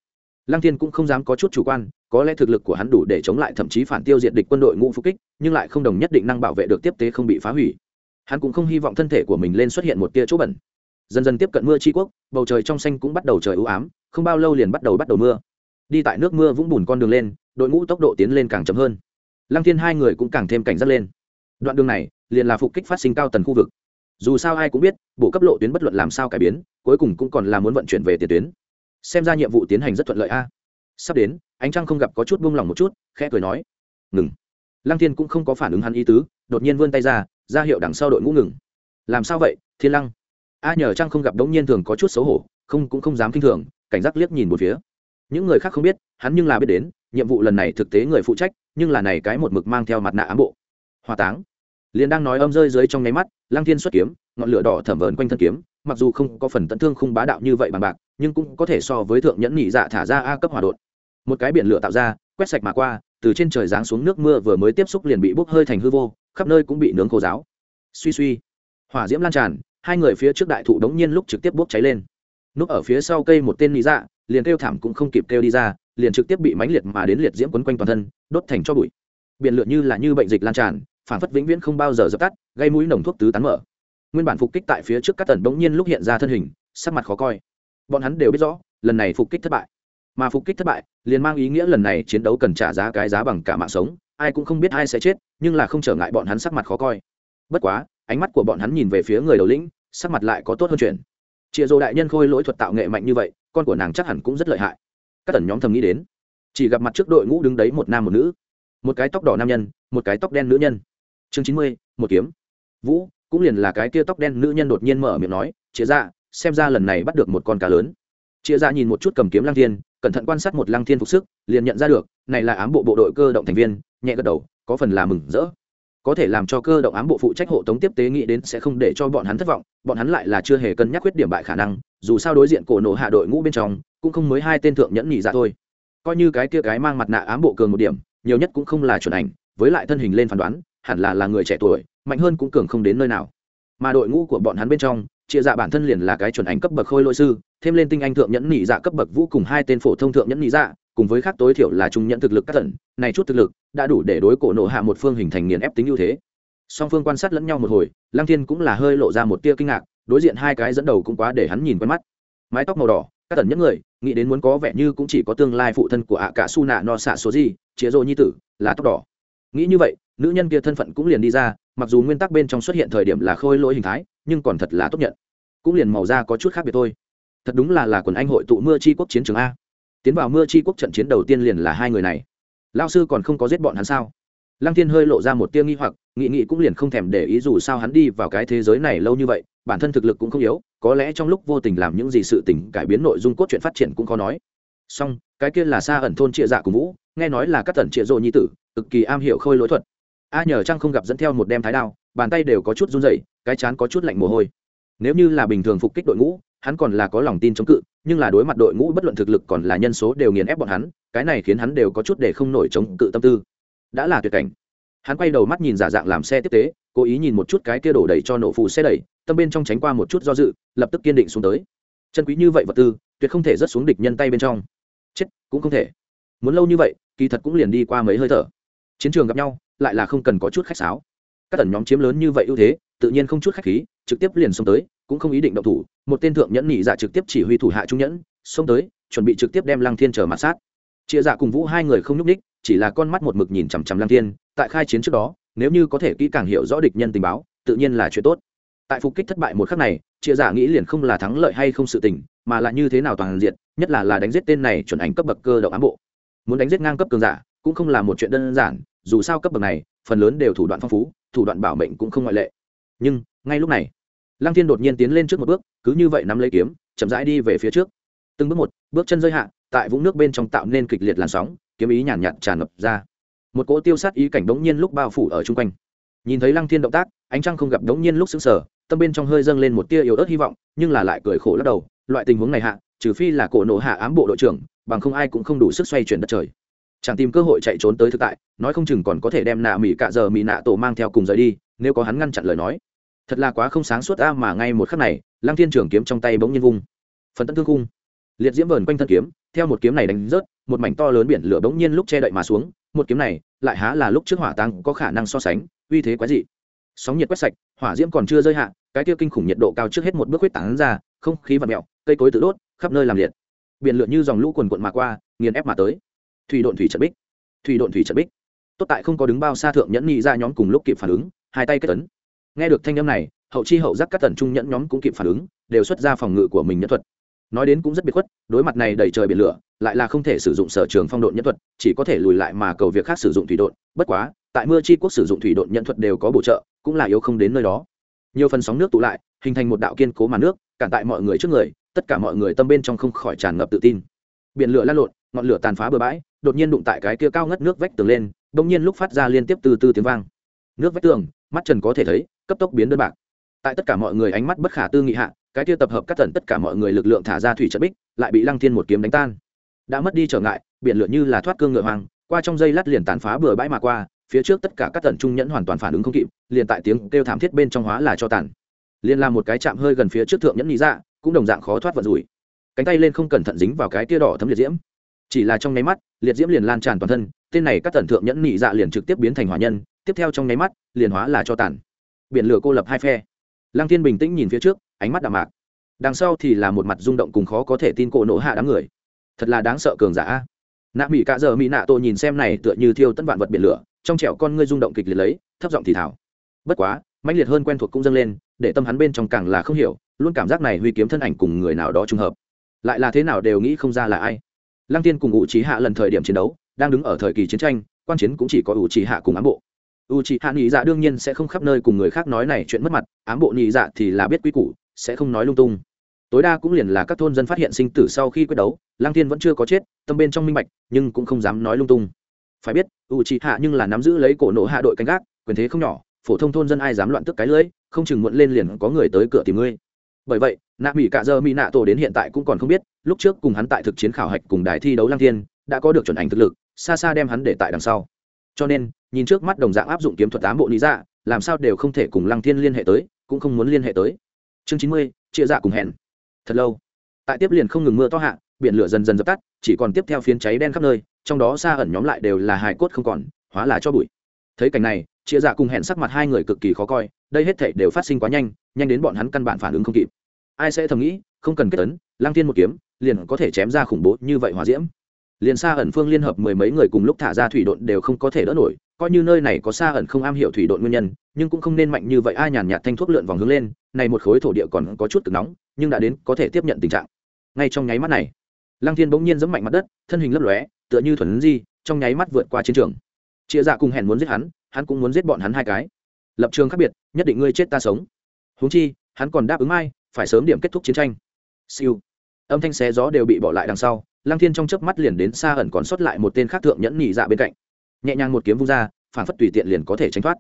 Lăng thiên cũng không dám có chút chủ quan, có lẽ thực lực của hắn đủ để chống lại thậm chí phản tiêu diệt địch quân đội ngũ phục kích, nhưng lại không đồng nhất định năng bảo vệ được tiếp tế không bị phá hủy. Hắn cũng không hy vọng thân thể của mình lên xuất hiện một tia chỗ bẩn. Dần dần tiếp cận mưa tri quốc, bầu trời trong xanh cũng bắt đầu trời ưu ám, không bao lâu liền bắt đầu bắt đầu mưa đi tại nước mưa vũng bùn con đường lên, đội ngũ tốc độ tiến lên càng chậm hơn. Lăng thiên hai người cũng càng thêm cảnh giác lên. Đoạn đường này liền là phục kích phát sinh cao tần khu vực. Dù sao ai cũng biết, bộ cấp lộ tuyến bất luận làm sao cải biến, cuối cùng cũng còn là muốn vận chuyển về tiền tuyến. Xem ra nhiệm vụ tiến hành rất thuận lợi a. Sắp đến, ánh trăng không gặp có chút buông lỏng một chút, khẽ cười nói. Ngừng. Lăng thiên cũng không có phản ứng hắn ý tứ, đột nhiên vươn tay ra ra hiệu đằng sau đội ngũ ngừng. Làm sao vậy, thiên lăng? A, nhờ trăng không gặp đống nhiên thường có chút xấu hổ, không cũng không dám kinh thường, cảnh giác liếc nhìn một phía những người khác không biết, hắn nhưng là biết đến, nhiệm vụ lần này thực tế người phụ trách, nhưng là này cái một mực mang theo mặt nạ ám bộ. Hòa táng. Liền đang nói âm rơi dưới trong nháy mắt, lăng thiên xuất kiếm, ngọn lửa đỏ thẩm vờn quanh thân kiếm, mặc dù không có phần tận thương không bá đạo như vậy bằng bạc, nhưng cũng có thể so với thượng nhẫn nhị dạ thả ra a cấp hỏa đột một cái biển lửa tạo ra, quét sạch mà qua, từ trên trời giáng xuống nước mưa vừa mới tiếp xúc liền bị bốc hơi thành hư vô, khắp nơi cũng bị nướng khô giáo suy suy. Hỏa diễm lan tràn, hai người phía trước đại thụ đống nhiên lúc trực tiếp bốc cháy lên. Núp ở phía sau cây một tên nhị dạ liền kêu thảm cũng không kịp kêu đi ra, liền trực tiếp bị mãnh liệt mà đến liệt diễm quấn quanh toàn thân, đốt thành cho bụi. Biển lửa như là như bệnh dịch lan tràn, phản phất vĩnh viễn không bao giờ dập tắt, gây mũi nồng thuốc tứ tán mở. Nguyên bản phục kích tại phía trước các tần bỗng nhiên lúc hiện ra thân hình, sắc mặt khó coi. Bọn hắn đều biết rõ, lần này phục kích thất bại. Mà phục kích thất bại, liền mang ý nghĩa lần này chiến đấu cần trả giá cái giá bằng cả mạng sống, ai cũng không biết ai sẽ chết, nhưng là không trở ngại bọn hắn sắc mặt khó coi. Bất quá, ánh mắt của bọn hắn nhìn về phía người đầu lĩnh, sắc mặt lại có tốt hơn chuyện. Chịa dỗ đại nhân khôi lỗi thuật tạo nghệ mạnh như vậy con của nàng chắc hẳn cũng rất lợi hại. Các tần nhóm thầm nghĩ đến. Chỉ gặp mặt trước đội ngũ đứng đấy một nam một nữ. Một cái tóc đỏ nam nhân, một cái tóc đen nữ nhân. Chương chín mươi, một kiếm. Vũ, cũng liền là cái kia tóc đen nữ nhân đột nhiên mở miệng nói, chĩa ra xem ra lần này bắt được một con cá lớn. Chĩa ra nhìn một chút cầm kiếm lăng thiên, cẩn thận quan sát một lăng thiên phục sức, liền nhận ra được, này là ám bộ bộ đội cơ động thành viên, nhẹ gật đầu, có phần là mừng rỡ có thể làm cho cơ động ám bộ phụ trách hộ tống tiếp tế nghĩ đến sẽ không để cho bọn hắn thất vọng, bọn hắn lại là chưa hề cân nhắc khuyết điểm bại khả năng, dù sao đối diện cổ nổ hạ đội ngũ bên trong, cũng không mới hai tên thượng nhẫn nhị dạ thôi. Coi như cái kia cái mang mặt nạ ám bộ cường một điểm, nhiều nhất cũng không là chuẩn ảnh, với lại thân hình lên phán đoán, hẳn là là người trẻ tuổi, mạnh hơn cũng cường không đến nơi nào. Mà đội ngũ của bọn hắn bên trong, chia dạ bản thân liền là cái chuẩn ảnh cấp bậc khôi lỗi sư, thêm lên tinh anh thượng nhẫn nhị dạ cấp bậc vũ cùng hai tên phổ thông thượng nhẫn nhị dạ cùng với khác tối thiểu là trung nhận thực lực các tận, này chút thực lực đã đủ để đối cổ nộ hạ một phương hình thành nghiền ép tính ưu thế. Song phương quan sát lẫn nhau một hồi, lăng thiên cũng là hơi lộ ra một tia kinh ngạc, đối diện hai cái dẫn đầu cũng quá để hắn nhìn quen mắt. Mái tóc màu đỏ, các tần nhất người, nghĩ đến muốn có vẻ như cũng chỉ có tương lai phụ thân của ạ cả su nạ no xạ số gì chĩa rô nhi tử, là tóc đỏ. Nghĩ như vậy, nữ nhân kia thân phận cũng liền đi ra, mặc dù nguyên tắc bên trong xuất hiện thời điểm là khôi lỗi hình thái, nhưng còn thật là tốt nhận. Cũng liền màu da có chút khác biệt thôi. Thật đúng là là quần anh hội tụ mưa chi quốc chiến trường a tiến vào mưa chi quốc trận chiến đầu tiên liền là hai người này. Lao sư còn không có giết bọn hắn sao? Lăng thiên hơi lộ ra một tia nghi hoặc, nghị nghị cũng liền không thèm để ý dù sao hắn đi vào cái thế giới này lâu như vậy, bản thân thực lực cũng không yếu, có lẽ trong lúc vô tình làm những gì sự tình cải biến nội dung cốt truyện phát triển cũng khó nói. Song cái kia là xa ẩn thôn trịa dạ của vũ, nghe nói là các tần trịa rộ nhi tử, cực kỳ am hiểu khôi lỗi thuật. A nhờ trăng không gặp dẫn theo một đem thái đao, bàn tay đều có chút run rẩy, cái chán có chút lạnh mồ hôi. Nếu như là bình thường phục kích đội ngũ hắn còn là có lòng tin chống cự, nhưng là đối mặt đội ngũ bất luận thực lực còn là nhân số đều nghiền ép bọn hắn, cái này khiến hắn đều có chút để không nổi chống cự tâm tư. Đã là tuyệt cảnh. Hắn quay đầu mắt nhìn giả dạng làm xe tiếp tế, cố ý nhìn một chút cái kia đổ đầy cho nổ phụ xe đẩy, tâm bên trong tránh qua một chút do dự, lập tức kiên định xuống tới. Chân quý như vậy vật tư, tuyệt không thể rớt xuống địch nhân tay bên trong. Chết, cũng không thể. Muốn lâu như vậy, kỳ thật cũng liền đi qua mấy hơi thở. Chiến trường gặp nhau, lại là không cần có chút khách sáo. Các tần nhóm chiếm lớn như vậy ưu thế, tự nhiên không chút khách khí, trực tiếp liền xông tới cũng không ý định động thủ, một tên thượng nhẫn nhị dạ trực tiếp chỉ huy thủ hạ trung nhẫn, xông tới, chuẩn bị trực tiếp đem lăng thiên trở mặt sát. Chia dạ cùng vũ hai người không nhúc ních chỉ là con mắt một mực nhìn chằm chằm lăng thiên, tại khai chiến trước đó, nếu như có thể kỹ càng hiểu rõ địch nhân tình báo, tự nhiên là chuyện tốt. Tại phục kích thất bại một khắc này chia giả dạ nghĩ liền không là thắng lợi hay không sự tình, mà là như thế nào toàn diện, nhất là là đánh giết tên này chuẩn ảnh cấp bậc cơ động ám bộ. Muốn đánh giết ngang cấp cường giả, cũng không là một chuyện đơn giản, dù sao cấp bậc này, phần lớn đều thủ đoạn phong phú, thủ đoạn bảo mệnh cũng không ngoại lệ. Nhưng, ngay lúc này lăng thiên đột nhiên tiến lên trước một bước cứ như vậy nắm lấy kiếm chậm rãi đi về phía trước. Từng bước một bước chân rơi hạ tại vũng nước bên trong tạo nên kịch liệt làn sóng kiếm ý nhàn nhạt tràn ngập ra. Một cỗ tiêu sát ý cảnh đống nhiên lúc bao phủ ở chung quanh. Nhìn thấy lăng thiên động tác ánh trăng không gặp đống nhiên lúc sững sờ, tâm bên trong hơi dâng lên một tia yếu ớt hy vọng nhưng là lại cười khổ lắc đầu loại tình huống này hạ trừ phi là cổ nổ hạ ám bộ đội trưởng bằng không ai cũng không đủ sức xoay chuyển đất trời. Chẳng tìm cơ hội chạy trốn tới thực tại nói không chừng còn có thể đem nạ mỹ cạ giờ mỹ nạ tổ mang theo cùng rời đi nếu có hắn ngăn chặn lời nói thật là quá không sáng suốt a mà ngay một khắc này, lăng thiên trường kiếm trong tay bỗng nhiên vung. Phần tân thương cung liệt diễm vờn quanh thân kiếm, theo một kiếm này đánh rớt, một mảnh to lớn biển lửa bỗng nhiên lúc che đậy mà xuống, một kiếm này, lại há là lúc trước hỏa tăng có khả năng so sánh, uy thế quái dị. Sóng nhiệt quét sạch, hỏa diễm còn chưa rơi hạ, cái tiêu kinh khủng nhiệt độ cao trước hết một bước huyết tán ra, không khí vật mẹo cây cối tự đốt, khắp nơi làm liệt. Biển lửa như dòng lũ quần quận mà qua, nghiền ép mà tới. Thủy độn thủy trận bích. Thủy độn thủy trận bích. Tốt tại không có đứng bao xa thượng nhẫn nhị ra nhóm cùng lúc kịp phản ứng, hai tay kết tấn nghe được thanh âm này, hậu chi hậu giác các tần trung nhẫn nhóm cũng kịp phản ứng, đều xuất ra phòng ngự của mình nhẫn thuật. Nói đến cũng rất biệt khuất, đối mặt này đầy trời biển lửa, lại là không thể sử dụng sở trường phong độn nhẫn thuật, chỉ có thể lùi lại mà cầu việc khác sử dụng thủy độn. Bất quá, tại mưa chi quốc sử dụng thủy độn nhẫn thuật đều có bổ trợ, cũng là yếu không đến nơi đó. Nhiều phần sóng nước tụ lại, hình thành một đạo kiên cố màn nước, cản tại mọi người trước người, tất cả mọi người tâm bên trong không khỏi tràn ngập tự tin. Biển lửa lan lộn, ngọn lửa tàn phá bừa bãi, đột nhiên đụng tại cái kia cao ngất nước vách tường lên bỗng nhiên lúc phát ra liên tiếp từ từ tiếng vang. Nước vách tường, mắt trần có thể thấy cấp tốc biến đơn bạc. Tại tất cả mọi người ánh mắt bất khả tư nghị hạ, cái kia tập hợp các tần tất cả mọi người lực lượng thả ra thủy trận bích, lại bị lăng thiên một kiếm đánh tan. Đã mất đi trở ngại, biển lửa như là thoát cương ngựa hoàng qua trong dây lát liền tàn phá bừa bãi mà qua, phía trước tất cả các tần trung nhẫn hoàn toàn phản ứng không kịp, liền tại tiếng kêu thảm thiết bên trong hóa là cho tàn. Liền làm một cái chạm hơi gần phía trước thượng nhẫn lý dạ cũng đồng dạng khó thoát vận rủi. Cánh tay lên không cẩn thận dính vào cái tia đỏ thấm liệt diễm. Chỉ là trong nháy mắt, liệt diễm liền lan tràn toàn thân, tên này các tần thượng nhẫn nhị dạ liền trực tiếp biến thành hỏa nhân, tiếp theo trong nháy mắt, liền hóa là cho tàn biển lửa cô lập hai phe. Lăng thiên bình tĩnh nhìn phía trước, ánh mắt đạm mạc. Đằng sau thì là một mặt rung động cùng khó có thể tin cổ nổ hạ đám người. Thật là đáng sợ cường giả nạ mỹ cạ giờ mỹ nạ tổ nhìn xem này tựa như thiêu tân vạn vật biển lửa, trong trẻo con ngươi rung động kịch liệt lấy, thấp giọng thì thảo bất quá, mãnh liệt hơn quen thuộc cũng dâng lên, để tâm hắn bên trong càng là không hiểu, luôn cảm giác này huy kiếm thân ảnh cùng người nào đó trùng hợp. Lại là thế nào đều nghĩ không ra là ai. Lăng tiên cùng ủ trí hạ lần thời điểm chiến đấu, đang đứng ở thời kỳ chiến tranh, quan chiến cũng chỉ có ủ trí hạ cùng ám bộ u chị hạ nghĩ dạ đương nhiên sẽ không khắp nơi cùng người khác nói này chuyện mất mặt, ám bộ nghĩ dạ thì là biết quy củ, sẽ không nói lung tung. Tối đa cũng liền là các thôn dân phát hiện sinh tử sau khi quyết đấu Lang Thiên vẫn chưa có chết, tâm bên trong minh bạch, nhưng cũng không dám nói lung tung. Phải biết, u chị hạ nhưng là nắm giữ lấy cổ nộ hạ đội canh gác, quyền thế không nhỏ, phổ thông thôn dân ai dám loạn tức cái lưỡi không chừng muộn lên liền có người tới cửa tìm ngươi. Bởi vậy, nạ mỹ cạ dơ mỹ nạ tổ đến hiện tại cũng còn không biết, lúc trước cùng hắn tại thực chiến khảo hạch cùng đài thi đấu lang thiên, đã có được chuẩn ảnh thực lực, xa xa đem hắn để tại đằng sau cho nên, nhìn trước mắt đồng dạng áp dụng kiếm thuật tám bộ lý dạ làm sao đều không thể cùng lăng thiên liên hệ tới, cũng không muốn liên hệ tới. Chương chín mươi, chia dạ cùng hẹn. Thật lâu. Tại tiếp liền không ngừng mưa to hạ, biển lửa dần dần dập tắt, chỉ còn tiếp theo phiến cháy đen khắp nơi, trong đó xa ẩn nhóm lại đều là hài cốt không còn, hóa là cho bụi. Thấy cảnh này, chia dạ cùng hẹn sắc mặt hai người cực kỳ khó coi, đây hết thể đều phát sinh quá nhanh nhanh đến bọn hắn căn bản phản ứng không kịp. Ai sẽ thầm nghĩ, không cần kết tấn lang thiên một kiếm, liền có thể chém ra khủng bố như vậy hòa diễm liền xa ẩn phương liên hợp mười mấy người cùng lúc thả ra thủy độn đều không có thể đỡ nổi, coi như nơi này có xa ẩn không am hiểu thủy độn nguyên nhân, nhưng cũng không nên mạnh như vậy. Ai nhàn nhạt thanh thuốc lượn vòng hướng lên, này một khối thổ địa còn có chút cực nóng, nhưng đã đến có thể tiếp nhận tình trạng. Ngay trong nháy mắt này, lăng thiên bỗng nhiên giẫm mạnh mặt đất, thân hình lấp lóe, tựa như thuần di, trong nháy mắt vượt qua chiến trường. Chia dạ cùng hẹn muốn giết hắn hắn cũng muốn giết bọn hắn hai cái. Lập trường khác biệt, nhất định ngươi chết ta sống. Huống chi, hắn còn đáp ứng ai, phải sớm điểm kết thúc chiến tranh. Siêu. Âm thanh xé gió đều bị bỏ lại đằng sau lăng thiên trong chớp mắt liền đến xa ẩn còn sót lại một tên khác thượng nhẫn nhị dạ bên cạnh. Nhẹ nhàng một kiếm vung ra, phản phất tùy tiện liền có thể tránh thoát.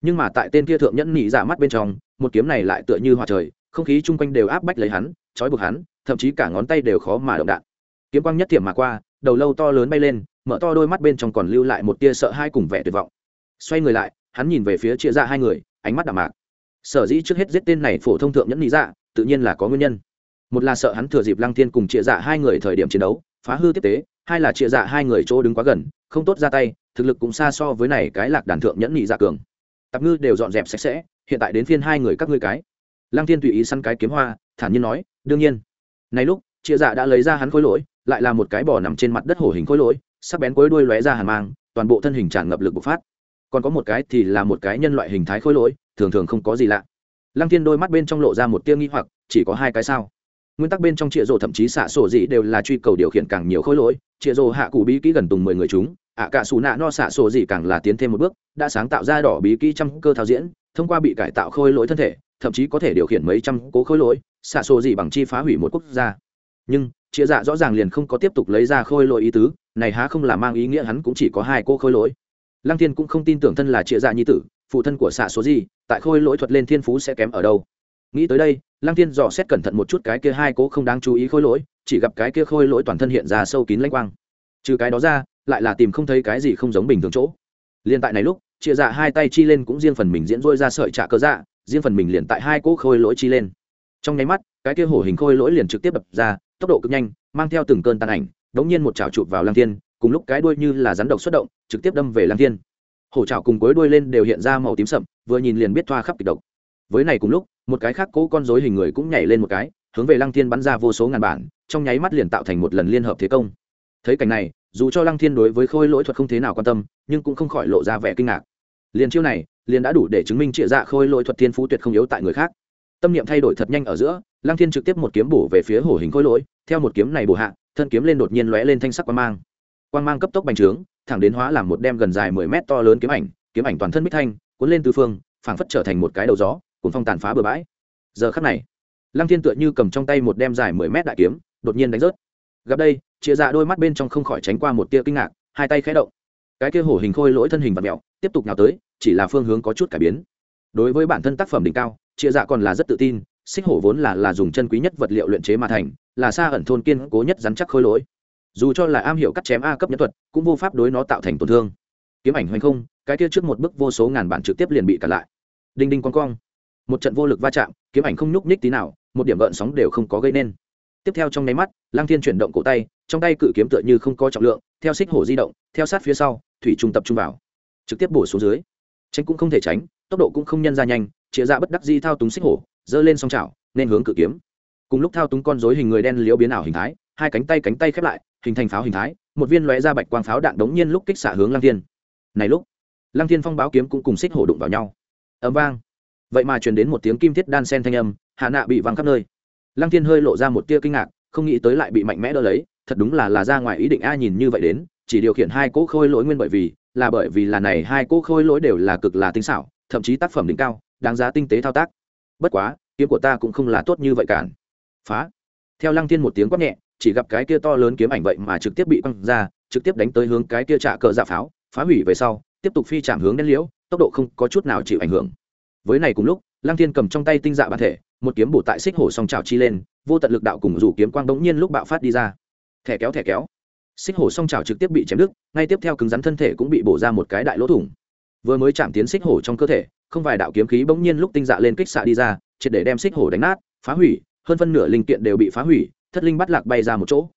Nhưng mà tại tên kia thượng nhẫn nhị dạ mắt bên trong, một kiếm này lại tựa như hòa trời, không khí chung quanh đều áp bách lấy hắn, trói buộc hắn, thậm chí cả ngón tay đều khó mà động đạn. Kiếm quang nhất thiểm mà qua, đầu lâu to lớn bay lên, mở to đôi mắt bên trong còn lưu lại một tia sợ hai cùng vẻ tuyệt vọng. Xoay người lại, hắn nhìn về phía chia ra hai người, ánh mắt đạm mạc. Sở dĩ trước hết giết tên này phổ thông thượng nhẫn lý dạ tự nhiên là có nguyên nhân một là sợ hắn thừa dịp lăng thiên cùng chia dạ hai người thời điểm chiến đấu, phá hư tiếp tế, hai là chia dạ hai người chỗ đứng quá gần, không tốt ra tay, thực lực cũng xa so với này cái lạc đàn thượng nhẫn nhị dạ cường. Tạp ngư đều dọn dẹp sạch sẽ, hiện tại đến phiên hai người các ngươi cái. Lăng thiên tùy ý săn cái kiếm hoa, thản nhiên nói, đương nhiên. Này lúc chia dạ đã lấy ra hắn khối lỗi, lại là một cái bò nằm trên mặt đất hổ hình khối lỗi, sắc bén cuối đuôi lóe ra hàn mang, toàn bộ thân hình tràn ngập lực bộc phát. Còn có một cái thì là một cái nhân loại hình thái khối lỗi, thường thường không có gì lạ. Lăng thiên đôi mắt bên trong lộ ra một tia nghi hoặc, chỉ có hai cái sao? Nguyên tắc bên trong trịa rổ thậm chí xạ sổ dị đều là truy cầu điều khiển càng nhiều khối lỗi. Trịa rổ hạ cụ bí kỹ gần tùng mười người chúng, ạ cả xù nạ no xạ sổ dị càng là tiến thêm một bước, đã sáng tạo ra đỏ bí kỹ trăm cơ thao diễn, thông qua bị cải tạo khôi lỗi thân thể, thậm chí có thể điều khiển mấy trăm cố khôi lỗi, xạ sổ dị bằng chi phá hủy một quốc gia. Nhưng chia dạ rõ ràng liền không có tiếp tục lấy ra khôi lỗi ý tứ, này há không là mang ý nghĩa hắn cũng chỉ có hai cô khôi lỗi. Lăng thiên cũng không tin tưởng thân là chia dạ nhi tử, phụ thân của xạ số gì, tại khôi lỗi thuật lên thiên phú sẽ kém ở đâu. Nghĩ tới đây lăng thiên dò xét cẩn thận một chút cái kia hai cố không đáng chú ý khôi lỗi, chỉ gặp cái kia khôi lỗi toàn thân hiện ra sâu kín lanh quang. Trừ cái đó ra, lại là tìm không thấy cái gì không giống bình thường chỗ. Liền tại này lúc, chia dạ hai tay chi lên cũng riêng phần mình diễn rôi ra sợi trả cơ dạ riêng phần mình liền tại hai cỗ khôi lỗi chi lên. Trong nháy mắt, cái kia hổ hình khôi lỗi liền trực tiếp đập ra, tốc độ cực nhanh, mang theo từng cơn tàn ảnh, đống nhiên một chảo chụp vào lăng thiên, cùng lúc cái đuôi như là rắn độc xuất động, trực tiếp đâm về lăng thiên. Hổ chảo cùng cuối đuôi lên đều hiện ra màu tím sậm, vừa nhìn liền biết thoa khắp kịch độc với này cùng lúc, một cái khác cố con rối hình người cũng nhảy lên một cái, hướng về lăng thiên bắn ra vô số ngàn bản, trong nháy mắt liền tạo thành một lần liên hợp thế công. Thấy cảnh này, dù cho lăng thiên đối với khôi lỗi thuật không thế nào quan tâm, nhưng cũng không khỏi lộ ra vẻ kinh ngạc. Liền chiêu này, liền đã đủ để chứng minh trịa dạ khôi lỗi thuật thiên phú tuyệt không yếu tại người khác. Tâm niệm thay đổi thật nhanh ở giữa, lăng thiên trực tiếp một kiếm bổ về phía hổ hình khôi lỗi, theo một kiếm này bổ hạ, thân kiếm lên đột nhiên lóe lên thanh sắc quang mang. Quang mang cấp tốc bành trướng, thẳng đến hóa làm một đem gần dài mười mét to lớn kiếm ảnh kiếm ảnh toàn thân bích thanh, cuốn lên tư phương, phảng phất trở thành một cái đầu gió cùng phong tàn phá bừa bãi. Giờ khắc này, lăng thiên tựa như cầm trong tay một đem dài mười mét đại kiếm, đột nhiên đánh rớt. Gặp đây chia dạ đôi mắt bên trong không khỏi tránh qua một tia kinh ngạc, hai tay khẽ động. Cái kia hổ hình khôi lỗi thân hình vặn mẹo tiếp tục nhào tới, chỉ là phương hướng có chút cải biến. Đối với bản thân tác phẩm đỉnh cao chia dạ còn là rất tự tin, xích hổ vốn là là dùng chân quý nhất vật liệu luyện chế mà thành, là xa ẩn thôn kiên cố nhất rắn chắc khôi lỗi. Dù cho là am hiểu cắt chém a cấp nhân thuật, cũng vô pháp đối nó tạo thành tổn thương. Kiếm ảnh hoành không, cái kia trước một bức vô số ngàn bản trực tiếp liền bị cả lại. Đinh đinh con cong một trận vô lực va chạm, kiếm ảnh không nhúc nhích tí nào, một điểm gợn sóng đều không có gây nên. Tiếp theo trong nháy mắt lang thiên chuyển động cổ tay, trong tay cự kiếm tựa như không có trọng lượng, theo xích hổ di động, theo sát phía sau, thủy trung tập trung vào. Trực tiếp bổ xuống dưới. Tránh cũng không thể tránh, tốc độ cũng không nhân ra nhanh, chĩa ra bất đắc di thao túng xích hổ, giơ lên song chảo, nên hướng cự kiếm. Cùng lúc thao túng con rối hình người đen liễu biến ảo hình thái, hai cánh tay cánh tay khép lại, hình thành pháo hình thái, một viên lóe ra bạch quang pháo đạn đống nhiên lúc kích xả hướng Lang thiên. Này lúc Lang thiên phong báo kiếm cũng cùng xích hổ đụng vào nhau. Ấm vang vậy mà truyền đến một tiếng kim thiết đan sen thanh âm, hạ nạ bị văng khắp nơi. Lăng thiên hơi lộ ra một tia kinh ngạc, không nghĩ tới lại bị mạnh mẽ đỡ lấy, thật đúng là là ra ngoài ý định a nhìn như vậy đến, chỉ điều khiển hai cỗ khôi lỗi nguyên bởi vì, là bởi vì là này hai cỗ khôi lỗi đều là cực là tinh xảo, thậm chí tác phẩm đỉnh cao, đáng giá tinh tế thao tác. Bất quá, kiếm của ta cũng không là tốt như vậy cản. Phá. Theo lăng thiên một tiếng quát nhẹ, chỉ gặp cái kia to lớn kiếm ảnh vậy mà trực tiếp bị quăng ra, trực tiếp đánh tới hướng cái kia trả cờ dạ pháo, phá hủy về sau, tiếp tục phi chạm hướng đen liễu, tốc độ không có chút nào chịu ảnh hưởng với này cùng lúc, lăng thiên cầm trong tay tinh dạ bản thể, một kiếm bổ tại xích hổ song trào chi lên, vô tận lực đạo cùng rủ kiếm quang bỗng nhiên lúc bạo phát đi ra. Thẻ kéo thẻ kéo. Xích hổ song trào trực tiếp bị chém đứt, ngay tiếp theo cứng rắn thân thể cũng bị bổ ra một cái đại lỗ thủng. Vừa mới chạm tiến xích hổ trong cơ thể, không vài đạo kiếm khí bỗng nhiên lúc tinh dạ lên kích xạ đi ra, triệt để đem xích hổ đánh nát, phá hủy, hơn phân nửa linh kiện đều bị phá hủy, thất linh bắt lạc bay ra một chỗ.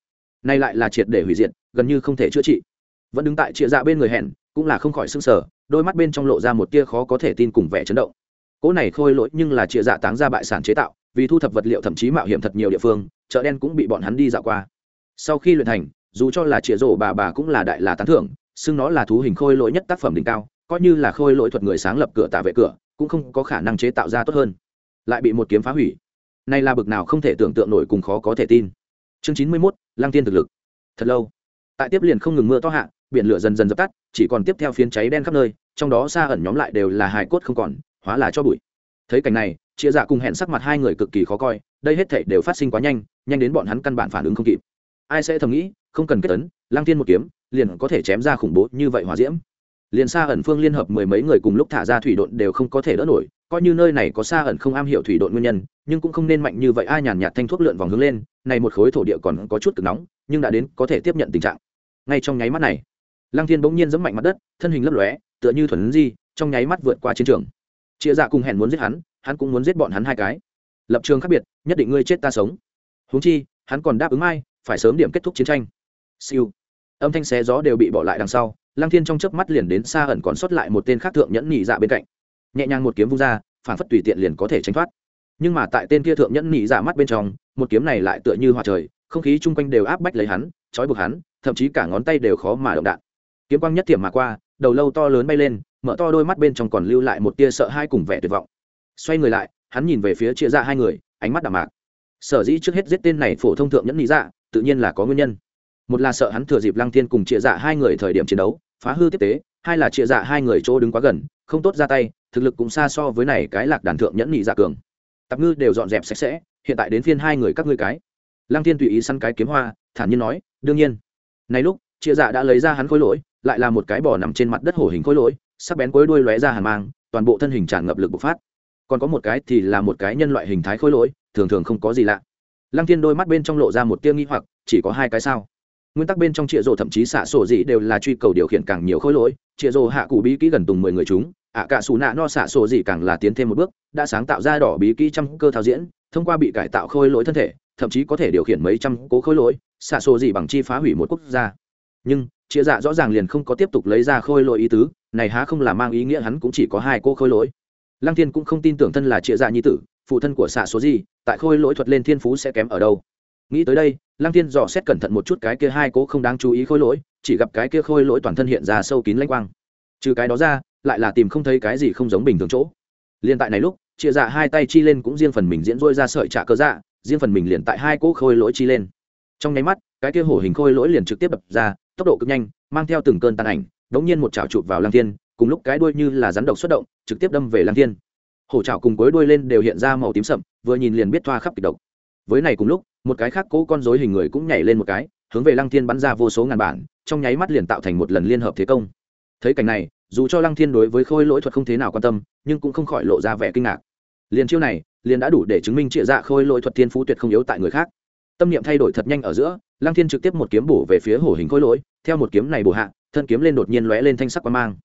Nay lại là triệt để hủy diệt, gần như không thể chữa trị. Vẫn đứng tại chĩa dạ bên người hẹn, cũng là không khỏi s ư n g sở đôi mắt bên trong lộ ra một tia khó có thể tin cùng vẻ chấn động cỗ này khôi lỗi nhưng là chia dạ táng ra bại sản chế tạo, vì thu thập vật liệu thậm chí mạo hiểm thật nhiều địa phương, chợ đen cũng bị bọn hắn đi dạo qua. Sau khi luyện thành, dù cho là chĩa rổ bà bà cũng là đại là tán thưởng, xưng nó là thú hình khôi lỗi nhất tác phẩm đỉnh cao, coi như là khôi lỗi thuật người sáng lập cửa tạ vệ cửa, cũng không có khả năng chế tạo ra tốt hơn. Lại bị một kiếm phá hủy. Nay là bực nào không thể tưởng tượng nổi cùng khó có thể tin. Chương chín mươi mốt, lăng tiên thực lực. Thật lâu. Tại tiếp liền không ngừng mưa to hạ, biển lửa dần dần dập tắt, chỉ còn tiếp theo phiến cháy đen khắp nơi, trong đó xa ẩn nhóm lại đều là hài cốt không còn hóa là cho bụi. Thấy cảnh này, chia dạ cùng hẹn sắc mặt hai người cực kỳ khó coi, đây hết thể đều phát sinh quá nhanh nhanh đến bọn hắn căn bản phản ứng không kịp. Ai sẽ thầm nghĩ, không cần kết tấn Lang tiên một kiếm, liền có thể chém ra khủng bố như vậy hỏa diễm. Liền xa ẩn phương liên hợp mười mấy người cùng lúc thả ra thủy độn đều không có thể đỡ nổi, coi như nơi này có xa ẩn không am hiểu thủy độn nguyên nhân, nhưng cũng không nên mạnh như vậy, ai nhàn nhạt thanh thuốc lượn vòng hướng lên, này một khối thổ địa còn có chút cực nóng, nhưng đã đến có thể tiếp nhận tình trạng. Ngay trong nháy mắt này, lăng thiên bỗng nhiên giẫm mạnh mặt đất, thân hình lấp lóe, tựa như thuần di, trong nháy mắt vượt qua chiến trường chia dạ cùng hẹn muốn giết hắn hắn cũng muốn giết bọn hắn hai cái. Lập trường khác biệt, nhất định ngươi chết ta sống. Huống chi, hắn còn đáp ứng ai, phải sớm điểm kết thúc chiến tranh. Siêu. Âm thanh xé gió đều bị bỏ lại đằng sau lang thiên trong chớp mắt liền đến xa ẩn còn sót lại một tên khác thượng nhẫn nhị dạ bên cạnh. Nhẹ nhàng một kiếm vung ra, phản phất tùy tiện liền có thể tránh thoát. Nhưng mà tại tên kia thượng nhẫn nhị dạ mắt bên trong, một kiếm này lại tựa như hòa trời, không khí chung quanh đều áp bách lấy hắn, trói buộc hắn, thậm chí cả ngón tay đều khó mà động đạn. Kiếm quang nhất tiệm mà qua, đầu lâu to lớn bay lên mở to đôi mắt bên trong còn lưu lại một tia sợ hai cùng vẻ tuyệt vọng. Xoay người lại, hắn nhìn về phía chia ra hai người, ánh mắt đạm mạc. Sở dĩ trước hết giết tên này phổ thông thượng nhẫn lý dạ tự nhiên là có nguyên nhân. Một là sợ hắn thừa dịp lăng thiên cùng chia dạ hai người thời điểm chiến đấu, phá hư tiếp tế, hai là chia dạ hai người chỗ đứng quá gần, không tốt ra tay, thực lực cũng xa so với này cái lạc đàn thượng nhẫn nhị dạ cường. Tạp ngư đều dọn dẹp sạch sẽ, hiện tại đến phiên hai người các ngươi cái. Lăng thiên tùy ý săn cái kiếm hoa, thản nhiên nói, đương nhiên. Này lúc, chia dạ đã lấy ra hắn khối lỗi, lại là một cái bò nằm trên mặt đất hổ hình khối lỗi sắc bén cuối đuôi lóe ra hàn mang, toàn bộ thân hình tràn ngập lực bộc phát. Còn có một cái thì là một cái nhân loại hình thái khối lỗi, thường thường không có gì lạ. Lăng thiên đôi mắt bên trong lộ ra một tia nghi hoặc, chỉ có hai cái sao? Nguyên tắc bên trong trịa rộ thậm chí xạ sổ dị đều là truy cầu điều khiển càng nhiều khối lỗi, trịa rộ hạ cụ bí kỹ gần tùng mười người chúng, ạ cả xù nạ no xạ sổ dị càng là tiến thêm một bước, đã sáng tạo ra đỏ bí kỹ trăm cơ thao diễn, thông qua bị cải tạo khôi lỗi thân thể, thậm chí có thể điều khiển mấy trăm cố khối lỗi, xạ sổ dị bằng chi phá hủy một quốc gia. Nhưng chia dạ rõ ràng liền không có tiếp tục lấy ra khôi lỗi ý tứ này há không là mang ý nghĩa hắn cũng chỉ có hai cô khôi lỗi. Lăng thiên cũng không tin tưởng thân là trịa dạ nhi tử, phụ thân của xạ số gì tại khôi lỗi thuật lên thiên phú sẽ kém ở đâu. Nghĩ tới đây, lăng thiên dò xét cẩn thận một chút cái kia hai cố không đáng chú ý khôi lỗi, chỉ gặp cái kia khôi lỗi toàn thân hiện ra sâu kín lanh quang. Trừ cái đó ra, lại là tìm không thấy cái gì không giống bình thường chỗ. Liền tại này lúc chia dạ hai tay chi lên cũng riêng phần mình diễn rôi ra sợi trả cơ dạ riêng phần mình liền tại hai cỗ khôi lỗi chi lên. Trong nháy mắt, cái kia hổ hình khôi lỗi liền trực tiếp đập ra, tốc độ cực nhanh, mang theo từng cơn tàn ảnh đống nhiên một chảo chụp vào lăng thiên, cùng lúc cái đuôi như là rắn độc xuất động, trực tiếp đâm về lăng thiên. Hổ chảo cùng cuối đuôi lên đều hiện ra màu tím sậm, vừa nhìn liền biết thoa khắp kịch độc. Với này cùng lúc, một cái khác cố con rối hình người cũng nhảy lên một cái, hướng về lăng thiên bắn ra vô số ngàn bản, trong nháy mắt liền tạo thành một lần liên hợp thế công. Thấy cảnh này, dù cho lăng thiên đối với khôi lỗi thuật không thế nào quan tâm, nhưng cũng không khỏi lộ ra vẻ kinh ngạc. Liền chiêu này, liền đã đủ để chứng minh trịa dạ khôi lỗi thuật thiên phú tuyệt không yếu tại người khác tâm niệm thay đổi thật nhanh ở giữa, lăng thiên trực tiếp một kiếm bổ về phía hổ hình khôi lỗi, theo một kiếm này bổ hạ, thân kiếm lên đột nhiên lóe lên thanh sắc quang mang.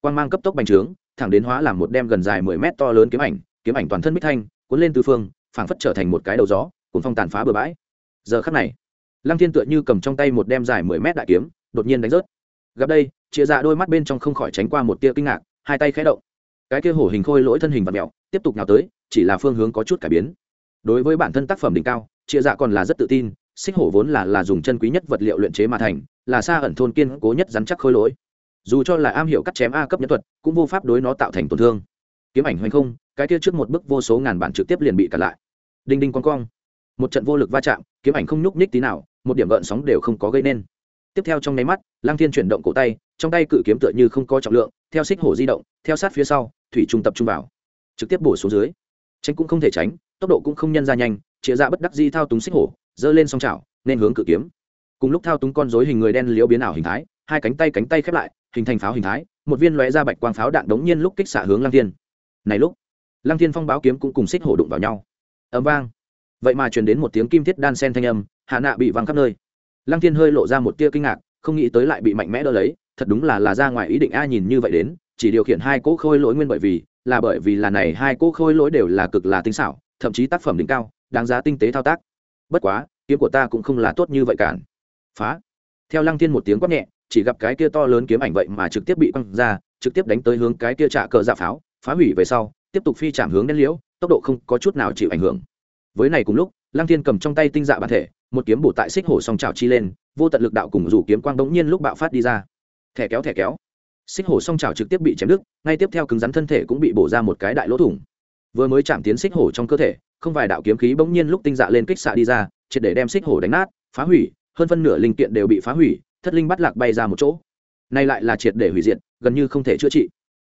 Quang mang cấp tốc bành trướng, thẳng đến hóa làm một đem gần dài mười mét to lớn kiếm ảnh kiếm ảnh toàn thân bích thanh, cuốn lên tứ phương, phảng phất trở thành một cái đầu gió, cuốn phong tàn phá bừa bãi. Giờ khắc này, lăng thiên tựa như cầm trong tay một đem dài mười mét đại kiếm, đột nhiên đánh rớt. Gặp đây, chia ra đôi mắt bên trong không khỏi tránh qua một tia kinh ngạc, hai tay khẽ động. Cái kia hổ hình khôi lỗi thân hình và mẹo tiếp tục nào tới, chỉ là phương hướng có chút cải biến. Đối với bản thân tác phẩm đỉnh cao chia dạ còn là rất tự tin, xích hổ vốn là là dùng chân quý nhất vật liệu luyện chế mà thành, là xa ẩn thôn kiên cố nhất rắn chắc khôi lỗi. Dù cho là am hiểu cắt chém a cấp nhân thuật, cũng vô pháp đối nó tạo thành tổn thương. Kiếm ảnh hoành không, cái kia trước một bức vô số ngàn bản trực tiếp liền bị cản lại. Đinh đinh con cong một trận vô lực va chạm, kiếm ảnh không nhúc nhích tí nào, một điểm gợn sóng đều không có gây nên. Tiếp theo trong nháy mắt lang thiên chuyển động cổ tay, trong tay cự kiếm tựa như không có trọng lượng, theo xích hổ di động, theo sát phía sau, thủy trung tập trung vào. Trực tiếp bổ xuống dưới. Tránh cũng không thể tránh, tốc độ cũng không nhân ra nhanh chĩa ra bất đắc di thao túng xích hổ, giơ lên song chảo, nên hướng cự kiếm. Cùng lúc thao túng con rối hình người đen liễu biến ảo hình thái, hai cánh tay cánh tay khép lại, hình thành pháo hình thái, một viên lóe ra bạch quang pháo đạn đống nhiên lúc kích xạ hướng lăng thiên. Này lúc, lăng thiên phong báo kiếm cũng cùng xích hổ đụng vào nhau. Ấm vang. Vậy mà truyền đến một tiếng kim thiết đan sen thanh âm, hạ nạ bị văng khắp nơi. Lăng thiên hơi lộ ra một tia kinh ngạc, không nghĩ tới lại bị mạnh mẽ đỡ lấy, thật đúng là là ra ngoài ý định a nhìn như vậy đến, chỉ điều khiển hai cỗ khôi lỗi nguyên bởi vì, là bởi vì là này hai cỗ khôi lỗi đều là cực là tinh xảo, thậm chí tác phẩm đỉnh cao đáng giá tinh tế thao tác. Bất quá, kiếm của ta cũng không là tốt như vậy cản phá. Theo lăng thiên một tiếng quát nhẹ, chỉ gặp cái kia to lớn kiếm ảnh vậy mà trực tiếp bị quăng ra, trực tiếp đánh tới hướng cái kia trạ cờ dạ pháo, phá hủy về sau, tiếp tục phi chạm hướng đen liễu, tốc độ không có chút nào chịu ảnh hưởng. Với này cùng lúc, lăng thiên cầm trong tay tinh dạ bản thể, một kiếm bổ tại xích hổ song trào chi lên, vô tận lực đạo cùng rủ kiếm quang bỗng nhiên lúc bạo phát đi ra. Thẻ kéo thẻ kéo. Xích hổ song trào trực tiếp bị chém đứt, ngay tiếp theo cứng rắn thân thể cũng bị bổ ra một cái đại lỗ thủng vừa mới chạm tiến xích hổ trong cơ thể, không vài đạo kiếm khí bỗng nhiên lúc tinh dạ lên kích xạ đi ra, triệt để đem xích hổ đánh nát, phá hủy, hơn phân nửa linh kiện đều bị phá hủy, thất linh bắt lạc bay ra một chỗ. Nay lại là triệt để hủy diệt, gần như không thể chữa trị.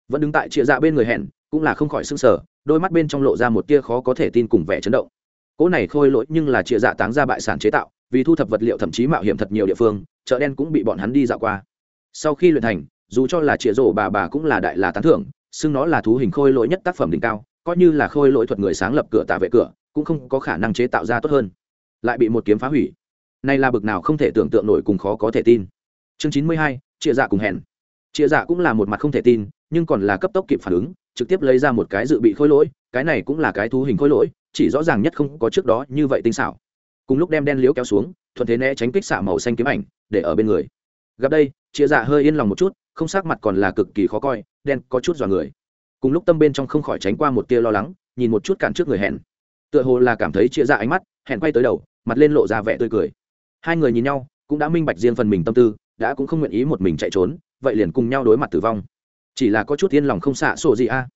Vẫn đứng tại chia dạ bên người hẹn, cũng là không khỏi s ư n g sở đôi mắt bên trong lộ ra một tia khó có thể tin cùng vẻ chấn động. Cỗ này khôi lỗi nhưng là chia dạ táng ra bại sản chế tạo, vì thu thập vật liệu thậm chí mạo hiểm thật nhiều địa phương, chợ đen cũng bị bọn hắn đi dạo qua. Sau khi luyện thành, dù cho là chĩa rổ bà bà cũng là đại là tán thưởng, xưng nó là thú hình khôi lỗi nhất tác phẩm đỉnh cao coi như là khôi lỗi thuật người sáng lập cửa tạ vệ cửa, cũng không có khả năng chế tạo ra tốt hơn. Lại bị một kiếm phá hủy. Này là bực nào không thể tưởng tượng nổi cùng khó có thể tin. Chương chín mươi hai chia dạ cùng hẹn. Chia dạ cũng là một mặt không thể tin, nhưng còn là cấp tốc kịp phản ứng, trực tiếp lấy ra một cái dự bị khôi lỗi, cái này cũng là cái thú hình khôi lỗi, chỉ rõ ràng nhất không có trước đó như vậy tinh xảo. Cùng lúc đem đen liếu kéo xuống, thuận thế né tránh kích xạ màu xanh kiếm ảnh, để ở bên người. Gặp đây chia dạ hơi yên lòng một chút, không sắc mặt còn là cực kỳ khó coi, đen có chút dọa người cùng lúc tâm bên trong không khỏi tránh qua một tia lo lắng, nhìn một chút cản trước người hẹn. Tựa hồ là cảm thấy chia ra ánh mắt, hẹn quay tới đầu, mặt lên lộ ra vẻ tươi cười. Hai người nhìn nhau, cũng đã minh bạch riêng phần mình tâm tư, đã cũng không nguyện ý một mình chạy trốn, vậy liền cùng nhau đối mặt tử vong. Chỉ là có chút yên lòng không xạ sổ gì a.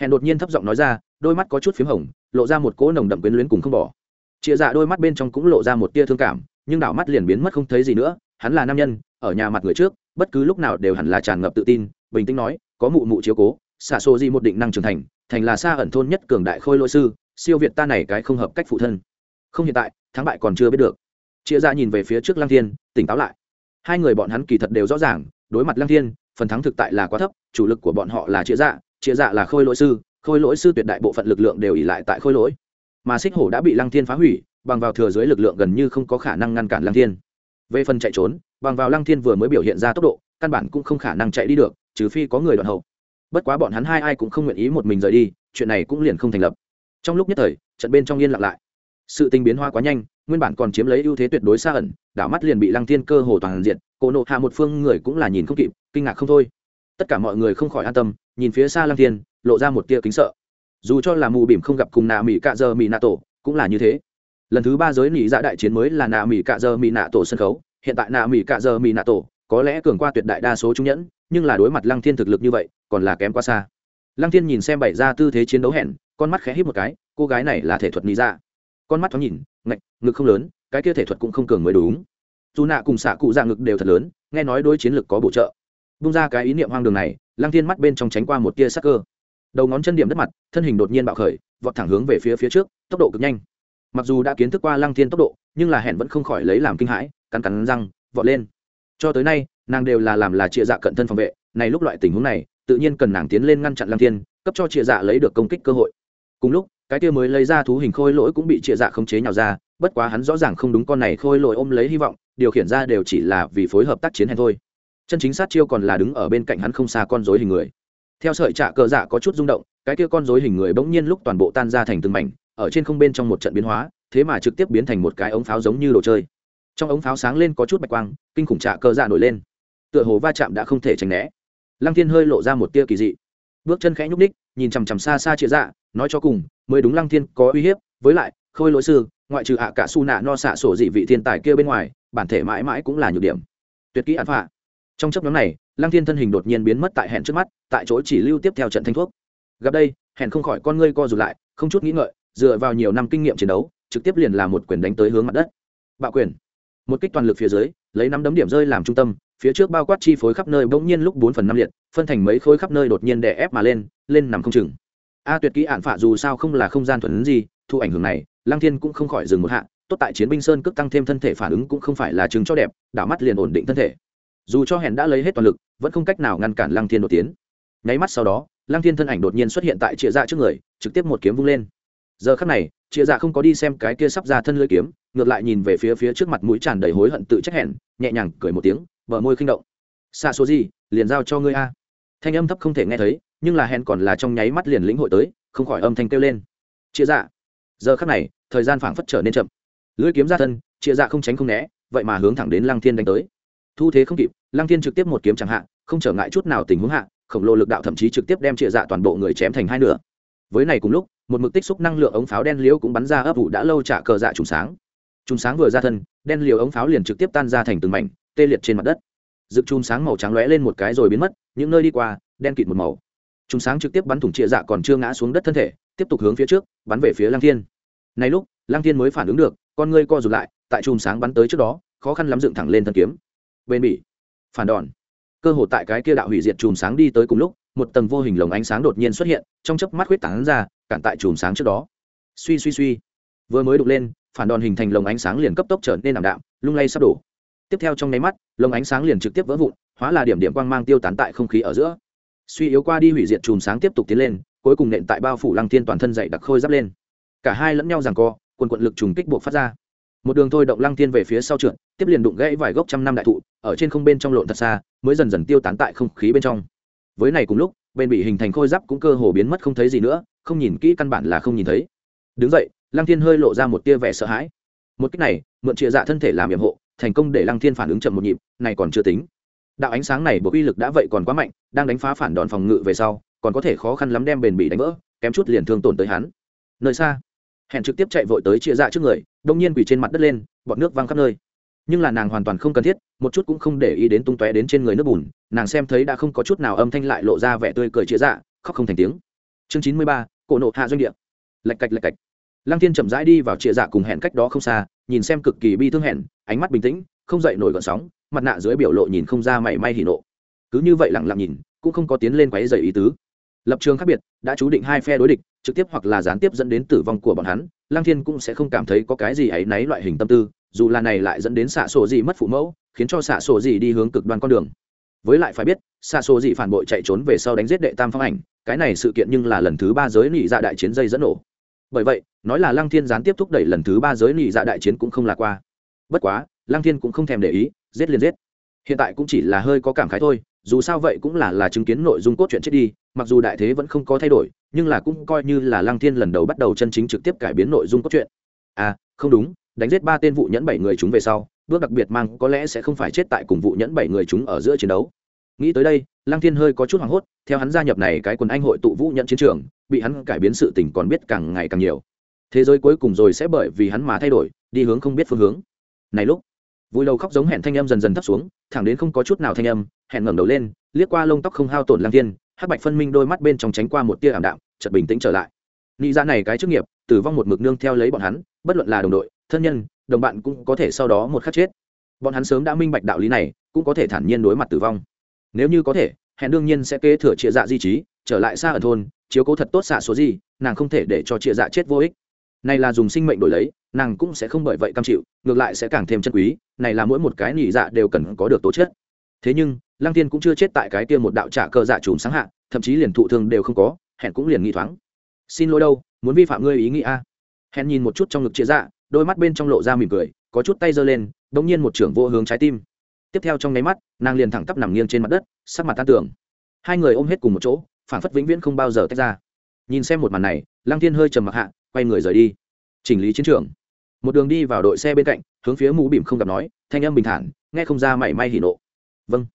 Hẹn đột nhiên thấp giọng nói ra, đôi mắt có chút p h í m hồng, lộ ra một cỗ nồng đậm quyến luyến cùng không bỏ. Chia dạ đôi mắt bên trong cũng lộ ra một tia thương cảm, nhưng đảo mắt liền biến mất không thấy gì nữa, hắn là nam nhân, ở nhà mặt người trước, bất cứ lúc nào đều hẳn là tràn ngập tự tin, bình tĩnh nói, có mụ mụ chiếu cố xả xô di một định năng trưởng thành thành là xa ẩn thôn nhất cường đại khôi lỗi sư, siêu việt ta này cái không hợp cách phụ thân. Không hiện tại, thắng bại còn chưa biết được. Chia ra nhìn về phía trước lăng thiên, tỉnh táo lại. Hai người bọn hắn kỳ thật đều rõ ràng, đối mặt lăng thiên, phần thắng thực tại là quá thấp, chủ lực của bọn họ là chia dạ chia dạ là khôi lỗi sư, khôi lỗi sư tuyệt đại bộ phận lực lượng đều ỉ lại tại khôi lỗi. Mà xích hổ đã bị lăng thiên phá hủy, bằng vào thừa dưới lực lượng gần như không có khả năng ngăn cản lăng thiên. Về phần chạy trốn, bằng vào lăng thiên vừa mới biểu hiện ra tốc độ, căn bản cũng không khả năng chạy đi được, trừ phi có người đoạn hậu bất quá bọn hắn hai ai cũng không nguyện ý một mình rời đi, chuyện này cũng liền không thành lập. Trong lúc nhất thời, trận bên trong yên lặng lại. Sự tình biến hoa quá nhanh, nguyên bản còn chiếm lấy ưu thế tuyệt đối xa ẩn, đảo mắt liền bị lăng thiên cơ hồ toàn diện, cổ nộ hạ một phương người cũng là nhìn không kịp, kinh ngạc không thôi. Tất cả mọi người không khỏi an tâm, nhìn phía xa lăng thiên, lộ ra một tia kính sợ. Dù cho là mù bỉm không gặp cùng nạ mỹ cạ giờ mỹ nạ tổ, cũng là như thế. Lần thứ ba giới nỉ dạ đại chiến mới là nạ mỹ cạ giờ mỹ nạ tổ sân khấu, hiện tại nạ mỹ cạ giờ mỹ nạ tổ có lẽ cường qua tuyệt đại đa số trung nhẫn, nhưng là đối mặt lăng thiên thực lực như vậy còn là kém quá xa. Lăng thiên nhìn xem bảy ra tư thế chiến đấu hẹn, con mắt khẽ hít một cái, cô gái này là thể thuật lý ra dạ. con mắt thoáng nhìn, ngạch, ngực không lớn, cái kia thể thuật cũng không cường mới đúng. Dù nạ cùng xạ cụ dạ ngực đều thật lớn, nghe nói đôi chiến lực có bổ trợ. Bung ra cái ý niệm hoang đường này, lăng thiên mắt bên trong tránh qua một tia sắc cơ. Đầu ngón chân điểm đất mặt, thân hình đột nhiên bạo khởi, vọt thẳng hướng về phía phía trước, tốc độ cực nhanh. Mặc dù đã kiến thức qua lăng thiên tốc độ, nhưng là hẹn vẫn không khỏi lấy làm kinh hãi, cắn cắn răng, vọt lên. Cho tới nay, nàng đều là làm là trịa dạ cận thân phòng vệ, này lúc loại tình huống này tự nhiên cần nàng tiến lên ngăn chặn lăng thiên, cấp cho trịa dạ lấy được công kích cơ hội. Cùng lúc, cái kia mới lấy ra thú hình khôi lỗi cũng bị trịa dạ khống chế nhào ra, bất quá hắn rõ ràng không đúng con này khôi lỗi ôm lấy hy vọng, điều khiển ra đều chỉ là vì phối hợp tác chiến hèn thôi. Chân chính sát chiêu còn là đứng ở bên cạnh hắn không xa con dối hình người. Theo sợi trạ cờ dạ có chút rung động, cái kia con dối hình người bỗng nhiên lúc toàn bộ tan ra thành từng mảnh, ở trên không bên trong một trận biến hóa, thế mà trực tiếp biến thành một cái ống pháo giống như đồ chơi. Trong ống pháo sáng lên có chút bạch quang, kinh khủng trạ cờ dạ nổi lên. Tựa hồ va chạm đã không thể tránh né lăng thiên hơi lộ ra một tia kỳ dị. Bước chân khẽ nhúc ních nhìn chằm chằm xa xa chia dạ nói cho cùng, mới đúng lăng thiên có uy hiếp, với lại, khôi lỗi sư, ngoại trừ hạ cả su nạ no xạ sổ dị vị thiên tài kia bên ngoài, bản thể mãi mãi cũng là nhược điểm. Tuyệt kỹ án phạ. Trong chấp nhóm này, lăng thiên thân hình đột nhiên biến mất tại hẹn trước mắt, tại chỗ chỉ lưu tiếp theo trận thanh thuốc. Gặp đây hẹn không khỏi con ngươi co rụt lại, không chút nghĩ ngợi, dựa vào nhiều năm kinh nghiệm chiến đấu, trực tiếp liền là một quyền đánh tới hướng mặt đất. Bạo quyền. Một kích toàn lực phía dưới, lấy năm đấm điểm rơi làm trung tâm phía trước bao quát chi phối khắp nơi bỗng nhiên lúc bốn phần năm liệt, phân thành mấy khối khắp nơi đột nhiên đè ép mà lên lên nằm không chừng. A tuyệt kỹ ạn phạ dù sao không là không gian thuần ứng gì, thu ảnh hưởng này, lăng thiên cũng không khỏi dừng một hạ, tốt tại chiến binh sơn cước tăng thêm thân thể phản ứng cũng không phải là chứng cho đẹp, đảo mắt liền ổn định thân thể. Dù cho hèn đã lấy hết toàn lực, vẫn không cách nào ngăn cản lăng thiên đột tiến. Nháy mắt sau đó, lăng thiên thân ảnh đột nhiên xuất hiện tại chĩa dạ trước người, trực tiếp một kiếm vung lên. Giờ khắc này chĩa dạ không có đi xem cái kia sắp ra thân lưỡi kiếm, ngược lại nhìn về phía phía trước mặt mũi tràn đầy hối hận tự trách hẹn, nhẹ nhàng cười một tiếng bờ môi khinh động. Xa số gì, liền giao cho ngươi a. Thanh âm thấp không thể nghe thấy, nhưng là hẹn còn là trong nháy mắt liền lĩnh hội tới, không khỏi âm thanh kêu lên. Chia dạ. Giờ khắc này, thời gian phảng phất trở nên chậm. Lưỡi kiếm ra thân chia dạ không tránh không né, vậy mà hướng thẳng đến lăng thiên đánh tới. Thu thế không kịp, lăng thiên trực tiếp một kiếm chẳng hạn không trở ngại chút nào tình huống hạ, khổng lồ lực đạo thậm chí trực tiếp đem chia dạ toàn bộ người chém thành hai nửa. Với này cùng lúc, một mực tích xúc năng lượng ống pháo đen liễu cũng bắn ra ấp vụ đã lâu trả cờ dạ trùng sáng. Trùng sáng vừa ra thân, đen liều ống pháo liền trực tiếp tan ra thành từng mảnh tê liệt trên mặt đất. Dựng chùm sáng màu trắng lóe lên một cái rồi biến mất, những nơi đi qua, đen kịt một màu. Chùm sáng trực tiếp bắn thủng trịa dạ còn chưa ngã xuống đất thân thể, tiếp tục hướng phía trước, bắn về phía lang thiên. Này lúc lang thiên mới phản ứng được, con ngươi co rụt lại, tại chùm sáng bắn tới trước đó, khó khăn lắm dựng thẳng lên thân kiếm. Bên bỉ, phản đòn. Cơ hồ tại cái kia đạo hủy diệt chùm sáng đi tới cùng lúc, một tầng vô hình lồng ánh sáng đột nhiên xuất hiện, trong chớp mắt huyết tán ra, cản tại chùm sáng trước đó. Suy suy suy. Vừa mới đục lên, phản đòn hình thành lồng ánh sáng liền cấp tốc trở nên ảm đạm, lung lay sắp đổ tiếp theo trong nháy mắt lồng ánh sáng liền trực tiếp vỡ vụn, hóa là điểm điểm quang mang tiêu tán tại không khí ở giữa. Suy yếu qua đi hủy diệt chùm sáng tiếp tục tiến lên, cuối cùng nện tại bao phủ lăng thiên toàn thân dậy đặc khôi giáp lên. Cả hai lẫn nhau rằng co, quần quận lực trùng kích buộc phát ra. Một đường thôi động lăng thiên về phía sau trượt, tiếp liền đụng gãy vài gốc trăm năm đại thụ, ở trên không bên trong lộn thật xa, mới dần dần tiêu tán tại không khí bên trong. Với này cùng lúc, bên bị hình thành khôi giáp cũng cơ hồ biến mất không thấy gì nữa, không nhìn kỹ căn bản là không nhìn thấy. Đứng dậy, lăng thiên hơi lộ ra một tia vẻ sợ hãi. Một cách này, mượn chia dạ thân thể làm nhiệm hộ thành công để lăng thiên phản ứng chậm một nhịp, này còn chưa tính. Đạo ánh sáng này bộ uy lực đã vậy còn quá mạnh, đang đánh phá phản đòn phòng ngự về sau, còn có thể khó khăn lắm đem bền bị đánh vỡ, kém chút liền thương tổn tới hắn. Nơi xa hẹn trực tiếp chạy vội tới chia dạ trước người đông nhiên quỳ trên mặt đất lên bọn nước văng khắp nơi. Nhưng là nàng hoàn toàn không cần thiết, một chút cũng không để ý đến tung tóe đến trên người nước bùn, nàng xem thấy đã không có chút nào âm thanh lại lộ ra vẻ tươi cười chia dạ khóc không thành tiếng. Chương chín mươi ba, cổ nộ hạ doanh địa. Lạch cạch lạch cạch. Lăng thiên chậm rãi đi vào chia dạ cùng hẹn cách đó không xa, nhìn xem cực kỳ bi thương hẹn ánh mắt bình tĩnh, không dậy nổi gọn sóng, mặt nạ dưới biểu lộ nhìn không ra mảy may hỉ nộ. Cứ như vậy lặng lặng nhìn, cũng không có tiến lên quáy dày ý tứ. Lập trường khác biệt, đã chú định hai phe đối địch, trực tiếp hoặc là gián tiếp dẫn đến tử vong của bọn hắn Lang thiên cũng sẽ không cảm thấy có cái gì ấy náy loại hình tâm tư, dù là này lại dẫn đến xạ sổ gì mất phụ mẫu, khiến cho xạ sổ gì đi hướng cực đoan con đường. Với lại phải biết, xạ sổ gì phản bội chạy trốn về sau đánh giết đệ tam phong ảnh, cái này sự kiện nhưng là lần thứ ba giới nị dạ đại chiến dây dẫn nổ. Bởi vậy, nói là lăng thiên gián tiếp thúc đẩy lần thứ ba giới nị dạ đại chiến cũng không là qua bất quá, lăng thiên cũng không thèm để ý, giết liền giết. Hiện tại cũng chỉ là hơi có cảm khái thôi, dù sao vậy cũng là là chứng kiến nội dung cốt truyện chết đi, mặc dù đại thế vẫn không có thay đổi, nhưng là cũng coi như là lăng thiên lần đầu bắt đầu chân chính trực tiếp cải biến nội dung cốt truyện. À không đúng, đánh giết ba tên vụ nhẫn bảy người chúng về sau, bước đặc biệt mang có lẽ sẽ không phải chết tại cùng vụ nhẫn bảy người chúng ở giữa chiến đấu. Nghĩ tới đây, lăng thiên hơi có chút hoảng hốt, theo hắn gia nhập này cái quần anh hội tụ vũ nhẫn chiến trường, bị hắn cải biến sự tình còn biết càng ngày càng nhiều. Thế giới cuối cùng rồi sẽ bởi vì hắn mà thay đổi, đi hướng không biết phương hướng này lúc, vui đầu khóc giống hẹn thanh âm dần dần thấp xuống, thẳng đến không có chút nào thanh âm, hẹn ngẩng đầu lên, liếc qua lông tóc không hao tổn lang thiên, hắc bạch phân minh đôi mắt bên trong tránh qua một tia ảm đạm, chợt bình tĩnh trở lại. Nghĩ ra dạ này cái chức nghiệp, tử vong một mực nương theo lấy bọn hắn, bất luận là đồng đội, thân nhân, đồng bạn cũng có thể sau đó một khắc chết. Bọn hắn sớm đã minh bạch đạo lý này, cũng có thể thản nhiên đối mặt tử vong. Nếu như có thể, hẹn đương nhiên sẽ kế thừa trịa dạ di trí, trở lại xa ở thôn, chiếu cố thật tốt xạ số gì, nàng không thể để cho trịa dạ chết vô ích. Này là dùng sinh mệnh đổi lấy nàng cũng sẽ không bởi vậy cam chịu, ngược lại sẽ càng thêm chân quý, này là mỗi một cái nhị dạ đều cần có được tố chất. Thế nhưng, lăng tiên cũng chưa chết tại cái kia một đạo trả cơ dạ chùm sáng hạ, thậm chí liền thụ thương đều không có, hẹn cũng liền nghĩ thoáng. Xin lỗi đâu, muốn vi phạm ngươi ý nghĩ a? Hẹn nhìn một chút trong ngực chia dạ đôi mắt bên trong lộ ra mỉm cười, có chút tay giơ lên bỗng nhiên một trưởng vô hướng trái tim. Tiếp theo trong nháy mắt, nàng liền thẳng tắp nằm nghiêng trên mặt đất, sắc mặt tan tưởng hai người ôm hết cùng một chỗ phản phất vĩnh viễn không bao giờ tách ra. Nhìn xem một màn này, lăng thiên hơi trầm mặc hạ, quay người rời đi. Chỉnh lý chiến trường một đường đi vào đội xe bên cạnh, hướng phía mũ bìm không gặp nói, thanh âm bình thản, nghe không ra mảy may hỉ nộ. Vâng.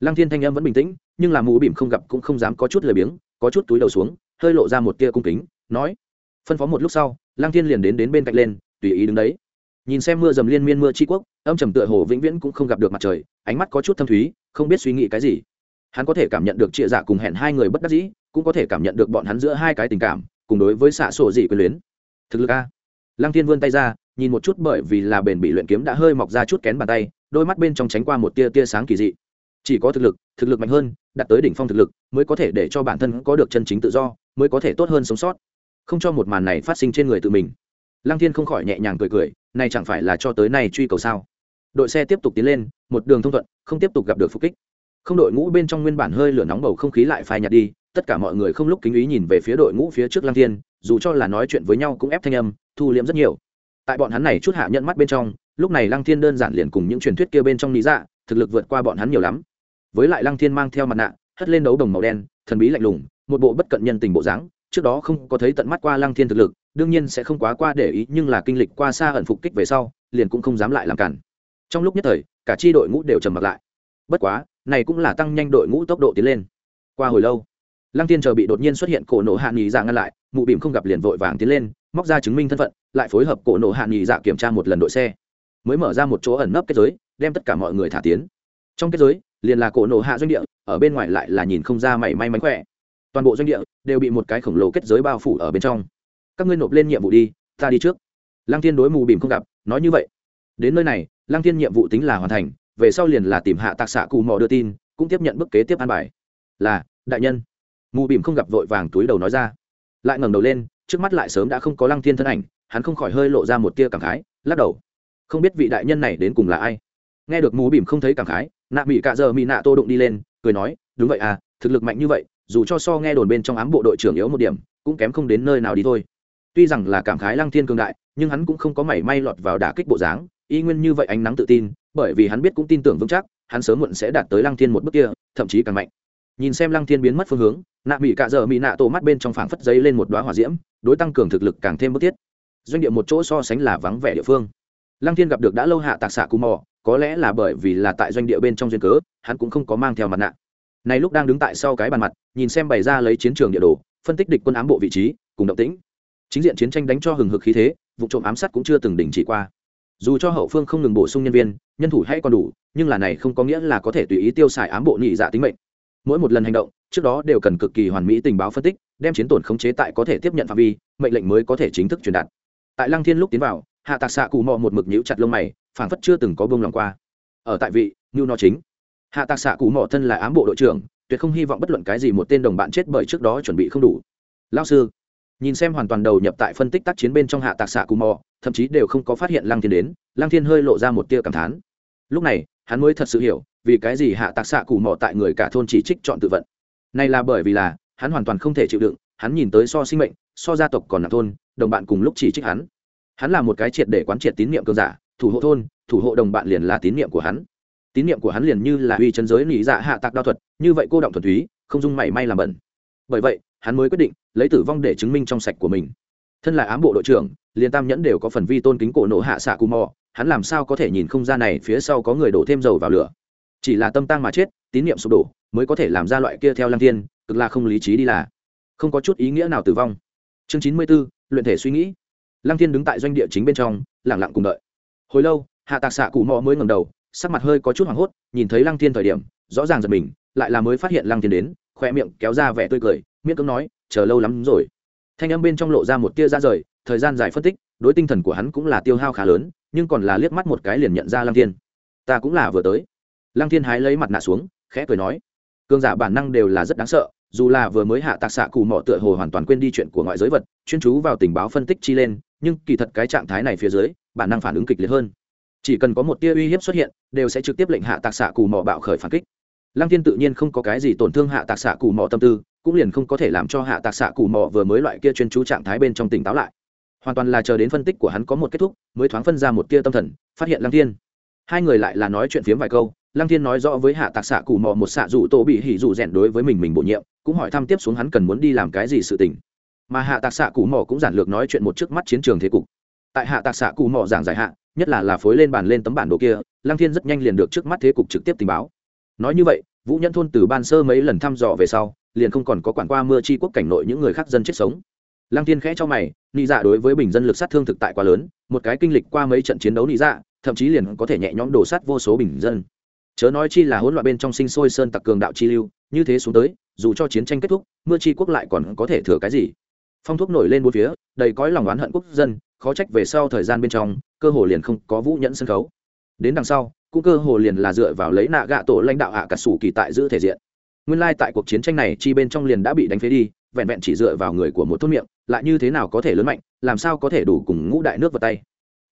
Lăng thiên thanh âm vẫn bình tĩnh, nhưng là mũ bìm không gặp cũng không dám có chút lười biếng, có chút túi đầu xuống, hơi lộ ra một tia cung kính, nói, phân phó một lúc sau, lăng thiên liền đến đến bên cạnh lên, tùy ý đứng đấy. Nhìn xem mưa dầm liên miên mưa tri quốc, âm trầm tựa hồ vĩnh viễn cũng không gặp được mặt trời, ánh mắt có chút thâm thúy, không biết suy nghĩ cái gì. Hắn có thể cảm nhận được trịa dạ cùng hẹn hai người bất đắc dĩ, cũng có thể cảm nhận được bọn hắn giữa hai cái tình cảm, cùng đối với xạ sổ dị quyền luyến. Thực lực a. Lăng thiên vươn tay ra nhìn một chút bởi vì là bền bị luyện kiếm đã hơi mọc ra chút kén bàn tay, đôi mắt bên trong tránh qua một tia tia sáng kỳ dị. Chỉ có thực lực thực lực mạnh hơn, đạt tới đỉnh phong thực lực, mới có thể để cho bản thân có được chân chính tự do, mới có thể tốt hơn sống sót. Không cho một màn này phát sinh trên người tự mình. Lăng thiên không khỏi nhẹ nhàng cười cười, này chẳng phải là cho tới nay truy cầu sao? Đội xe tiếp tục tiến lên, một đường thông thuận, không tiếp tục gặp được phục kích. Không đội ngũ bên trong nguyên bản hơi lửa nóng bầu không khí lại phai nhạt đi, tất cả mọi người không lúc kính ý nhìn về phía đội ngũ phía trước lăng thiên, dù cho là nói chuyện với nhau cũng ép thanh âm, thu liễm rất nhiều tại bọn hắn này chút hạ nhận mắt bên trong, lúc này lăng thiên đơn giản liền cùng những truyền thuyết kia bên trong lý dạ thực lực vượt qua bọn hắn nhiều lắm. Với lại lăng thiên mang theo mặt nạ, hất lên đấu đồng màu đen, thần bí lạnh lùng, một bộ bất cận nhân tình bộ dáng, trước đó không có thấy tận mắt qua lăng thiên thực lực, đương nhiên sẽ không quá qua để ý, nhưng là kinh lịch qua xa ẩn phục kích về sau, liền cũng không dám lại làm cản. Trong lúc nhất thời, cả chi đội ngũ đều trầm mặc lại. Bất quá, này cũng là tăng nhanh đội ngũ tốc độ tiến lên. Qua hồi lâu, lăng tiên chờ bị đột nhiên xuất hiện cổ nổ hạ nghỉ dạ ngăn lại, mụ bìm không gặp liền vội vàng tiến lên móc ra chứng minh thân phận, lại phối hợp cổ nổ hạ nghỉ dạ kiểm tra một lần đội xe. Mới mở ra một chỗ ẩn nấp kết giới, đem tất cả mọi người thả tiến. Trong kết giới, liền là cổ nổ hạ doanh địa, ở bên ngoài lại là nhìn không ra mảy may mánh khỏe. Toàn bộ doanh địa đều bị một cái khổng lồ kết giới bao phủ ở bên trong. Các ngươi nộp lên nhiệm vụ đi, ta đi trước. Lăng thiên đối mù bìm không gặp, nói như vậy. Đến nơi này, lăng thiên nhiệm vụ tính là hoàn thành, về sau liền là tìm hạ tạc xạ cù mò đưa tin, cũng tiếp nhận bức kế tiếp an bài. Là, đại nhân. Mù bìm không gặp vội vàng túi đầu nói ra. Lại ngẩng đầu lên trước mắt lại sớm đã không có lăng thiên thân ảnh, hắn không khỏi hơi lộ ra một tia cảm khái, lắc đầu. Không biết vị đại nhân này đến cùng là ai? Nghe được mù bìm không thấy cảm khái, nạ bị cạ giờ mỹ nạ tô đụng đi lên, cười nói, đúng vậy à thực lực mạnh như vậy, dù cho so nghe đồn bên trong ám bộ đội trưởng yếu một điểm, cũng kém không đến nơi nào đi thôi. Tuy rằng là cảm khái lăng thiên cường đại, nhưng hắn cũng không có mảy may lọt vào đả kích bộ dáng, y nguyên như vậy ánh nắng tự tin, bởi vì hắn biết cũng tin tưởng vững chắc, hắn sớm muộn sẽ đạt tới lăng thiên một bước kia, thậm chí càng mạnh nhìn xem lăng thiên biến mất phương hướng, nạ mỹ cạ dợ mỹ nạ tổ mắt bên trong phảng phất giấy lên một đoá hỏa diễm, đối tăng cường thực lực càng thêm bức thiết. Doanh địa một chỗ so sánh là vắng vẻ địa phương. Lăng thiên gặp được đã lâu hạ tạc xạ cù mò, có lẽ là bởi vì là tại doanh địa bên trong duyên cớ, hắn cũng không có mang theo mặt nạ. Này lúc đang đứng tại sau cái bàn mặt, nhìn xem bày ra lấy chiến trường địa đồ, phân tích địch quân ám bộ vị trí, cùng động tĩnh. Chính diện chiến tranh đánh cho hừng hực khí thế, vụ trộm ám sát cũng chưa từng đình chỉ qua. Dù cho hậu phương không ngừng bổ sung nhân viên, nhân thủ hay còn đủ, nhưng là này không có nghĩa là có thể tùy ý tiêu xài ám bộ nhị dạ tính mệnh mỗi một lần hành động, trước đó đều cần cực kỳ hoàn mỹ tình báo phân tích, đem chiến tổn khống chế tại có thể tiếp nhận phạm vi, mệnh lệnh mới có thể chính thức truyền đạt. Tại lăng thiên lúc tiến vào, hạ tạc xạ cụ mò một mực nhíu chặt lông mày, phảng phất chưa từng có bông lòng qua. Ở tại vị, như nó chính. Hạ tạc xạ cụ mò thân là ám bộ đội trưởng, tuyệt không hy vọng bất luận cái gì một tên đồng bạn chết bởi trước đó chuẩn bị không đủ. Lao sư, nhìn xem hoàn toàn đầu nhập tại phân tích tác chiến bên trong hạ tạc xạ cù mò thậm chí đều không có phát hiện lăng thiên đến, lăng thiên hơi lộ ra một tia cảm thán. Lúc này, hắn mới thật sự hiểu vì cái gì hạ tạc xạ cụ mỏ tại người cả thôn chỉ trích chọn tự vận? Này là bởi vì là, hắn hoàn toàn không thể chịu đựng, hắn nhìn tới so sinh mệnh, so gia tộc còn nặng thôn, đồng bạn cùng lúc chỉ trích hắn. Hắn là một cái triệt để quán triệt tín nhiệm cơn giả, thủ hộ thôn, thủ hộ đồng bạn liền là tín nhiệm của hắn. Tín nhiệm của hắn liền như là uy chân giới lý dạ hạ tạc đao thuật, như vậy cô động thuần túy, không dung mảy may làm bẩn. Bởi vậy, hắn mới quyết định lấy tử vong để chứng minh trong sạch của mình. Thân là ám bộ đội trưởng, liền tam nhẫn đều có phần vi tôn kính cổ nổ hạ xạ cù mò, hắn làm sao có thể nhìn không ra này phía sau có người đổ thêm dầu vào lửa? Chỉ là tâm tăng mà chết, tín niệm sụp đổ, mới có thể làm ra loại kia theo lăng thiên, cực là không lý trí đi là. Không có chút ý nghĩa nào tử vong. Chương chín mươi b ố luyện thể suy nghĩ. Lăng thiên đứng tại doanh địa chính bên trong lẳng lặng cùng đợi. Hồi lâu, hạ tạc xạ cụ mò mới ngầm đầu, sắc mặt hơi có chút hoảng hốt, nhìn thấy lăng thiên thời điểm, rõ ràng giật mình, lại là mới phát hiện lăng thiên đến khoe miệng kéo ra vẻ tươi cười miễn cưỡng nói, chờ lâu lắm rồi. Thanh âm bên trong lộ ra một tia ra rời, thời gian dài phân tích, đối tinh thần của hắn cũng là tiêu hao khá lớn, nhưng còn là liếc mắt một cái liền nhận ra lăng thiên. Ta cũng là vừa tới lăng thiên hái lấy mặt nạ xuống, khẽ cười nói cương giả bản năng đều là rất đáng sợ, dù là vừa mới hạ tạc xạ cù mọ tựa hồ hoàn toàn quên đi chuyện của ngoại giới vật, chuyên chú vào tình báo phân tích chi lên, nhưng kỳ thật cái trạng thái này phía dưới, bản năng phản ứng kịch liệt hơn. Chỉ cần có một tia uy hiếp xuất hiện, đều sẽ trực tiếp lệnh hạ tạc xạ cù mọ bạo khởi phản kích. Lăng thiên tự nhiên không có cái gì tổn thương hạ tạc xạ cù mọ tâm tư, cũng liền không có thể làm cho hạ tạc xạ cù mọ vừa mới loại kia chuyên chú trạng thái bên trong tỉnh táo lại. Hoàn toàn là chờ đến phân tích của hắn có một kết thúc, mới thoáng phân ra một tia tâm thần, phát hiện lăng thiên. Hai người lại là nói chuyện phiếm vài câu lăng thiên nói rõ với hạ tạc xạ cù mọ một xạ rủ tổ bị hỉ rủ rèn đối với mình mình bổ nhiệm, cũng hỏi thăm tiếp xuống hắn cần muốn đi làm cái gì sự tình. Mà hạ tạc xạ cù mọ cũng giản lược nói chuyện một trước mắt chiến trường thế cục. Tại hạ tạc xạ cù mọ giảng giải hạ, nhất là là phối lên bàn lên tấm bản đồ kia, lăng thiên rất nhanh liền được trước mắt thế cục trực tiếp tình báo. Nói như vậy, vũ nhẫn thôn từ ban sơ mấy lần thăm dò về sau, liền không còn có quản qua mưa chi quốc cảnh nội những người khác dân chết sống. Lăng Thiên khẽ cho mày, nị dạ đối với bình dân lực sát thương thực tại quá lớn, một cái kinh lịch qua mấy trận chiến đấu nị dạ thậm chí liền có thể nhẹ nhõm đổ sát vô số bình dân chớ nói chi là hỗn loạn bên trong sinh sôi sơn tặc cường đạo chi lưu, như thế xuống tới, dù cho chiến tranh kết thúc, mưa chi quốc lại còn có thể thừa cái gì? Phong thuốc nổi lên bốn phía, đầy cõi lòng oán hận quốc dân, khó trách về sau thời gian bên trong, cơ hồ liền không có vũ nhẫn sân khấu. Đến đằng sau, cũng cơ hồ liền là dựa vào lấy nạ gạ tổ lãnh đạo hạ cả sủ kỳ tại giữ thể diện. Nguyên lai tại cuộc chiến tranh này, chi bên trong liền đã bị đánh phế đi, vẹn vẹn chỉ dựa vào người của một thôn miệng, lại như thế nào có thể lớn mạnh, làm sao có thể đủ cùng ngũ đại nước vào tay?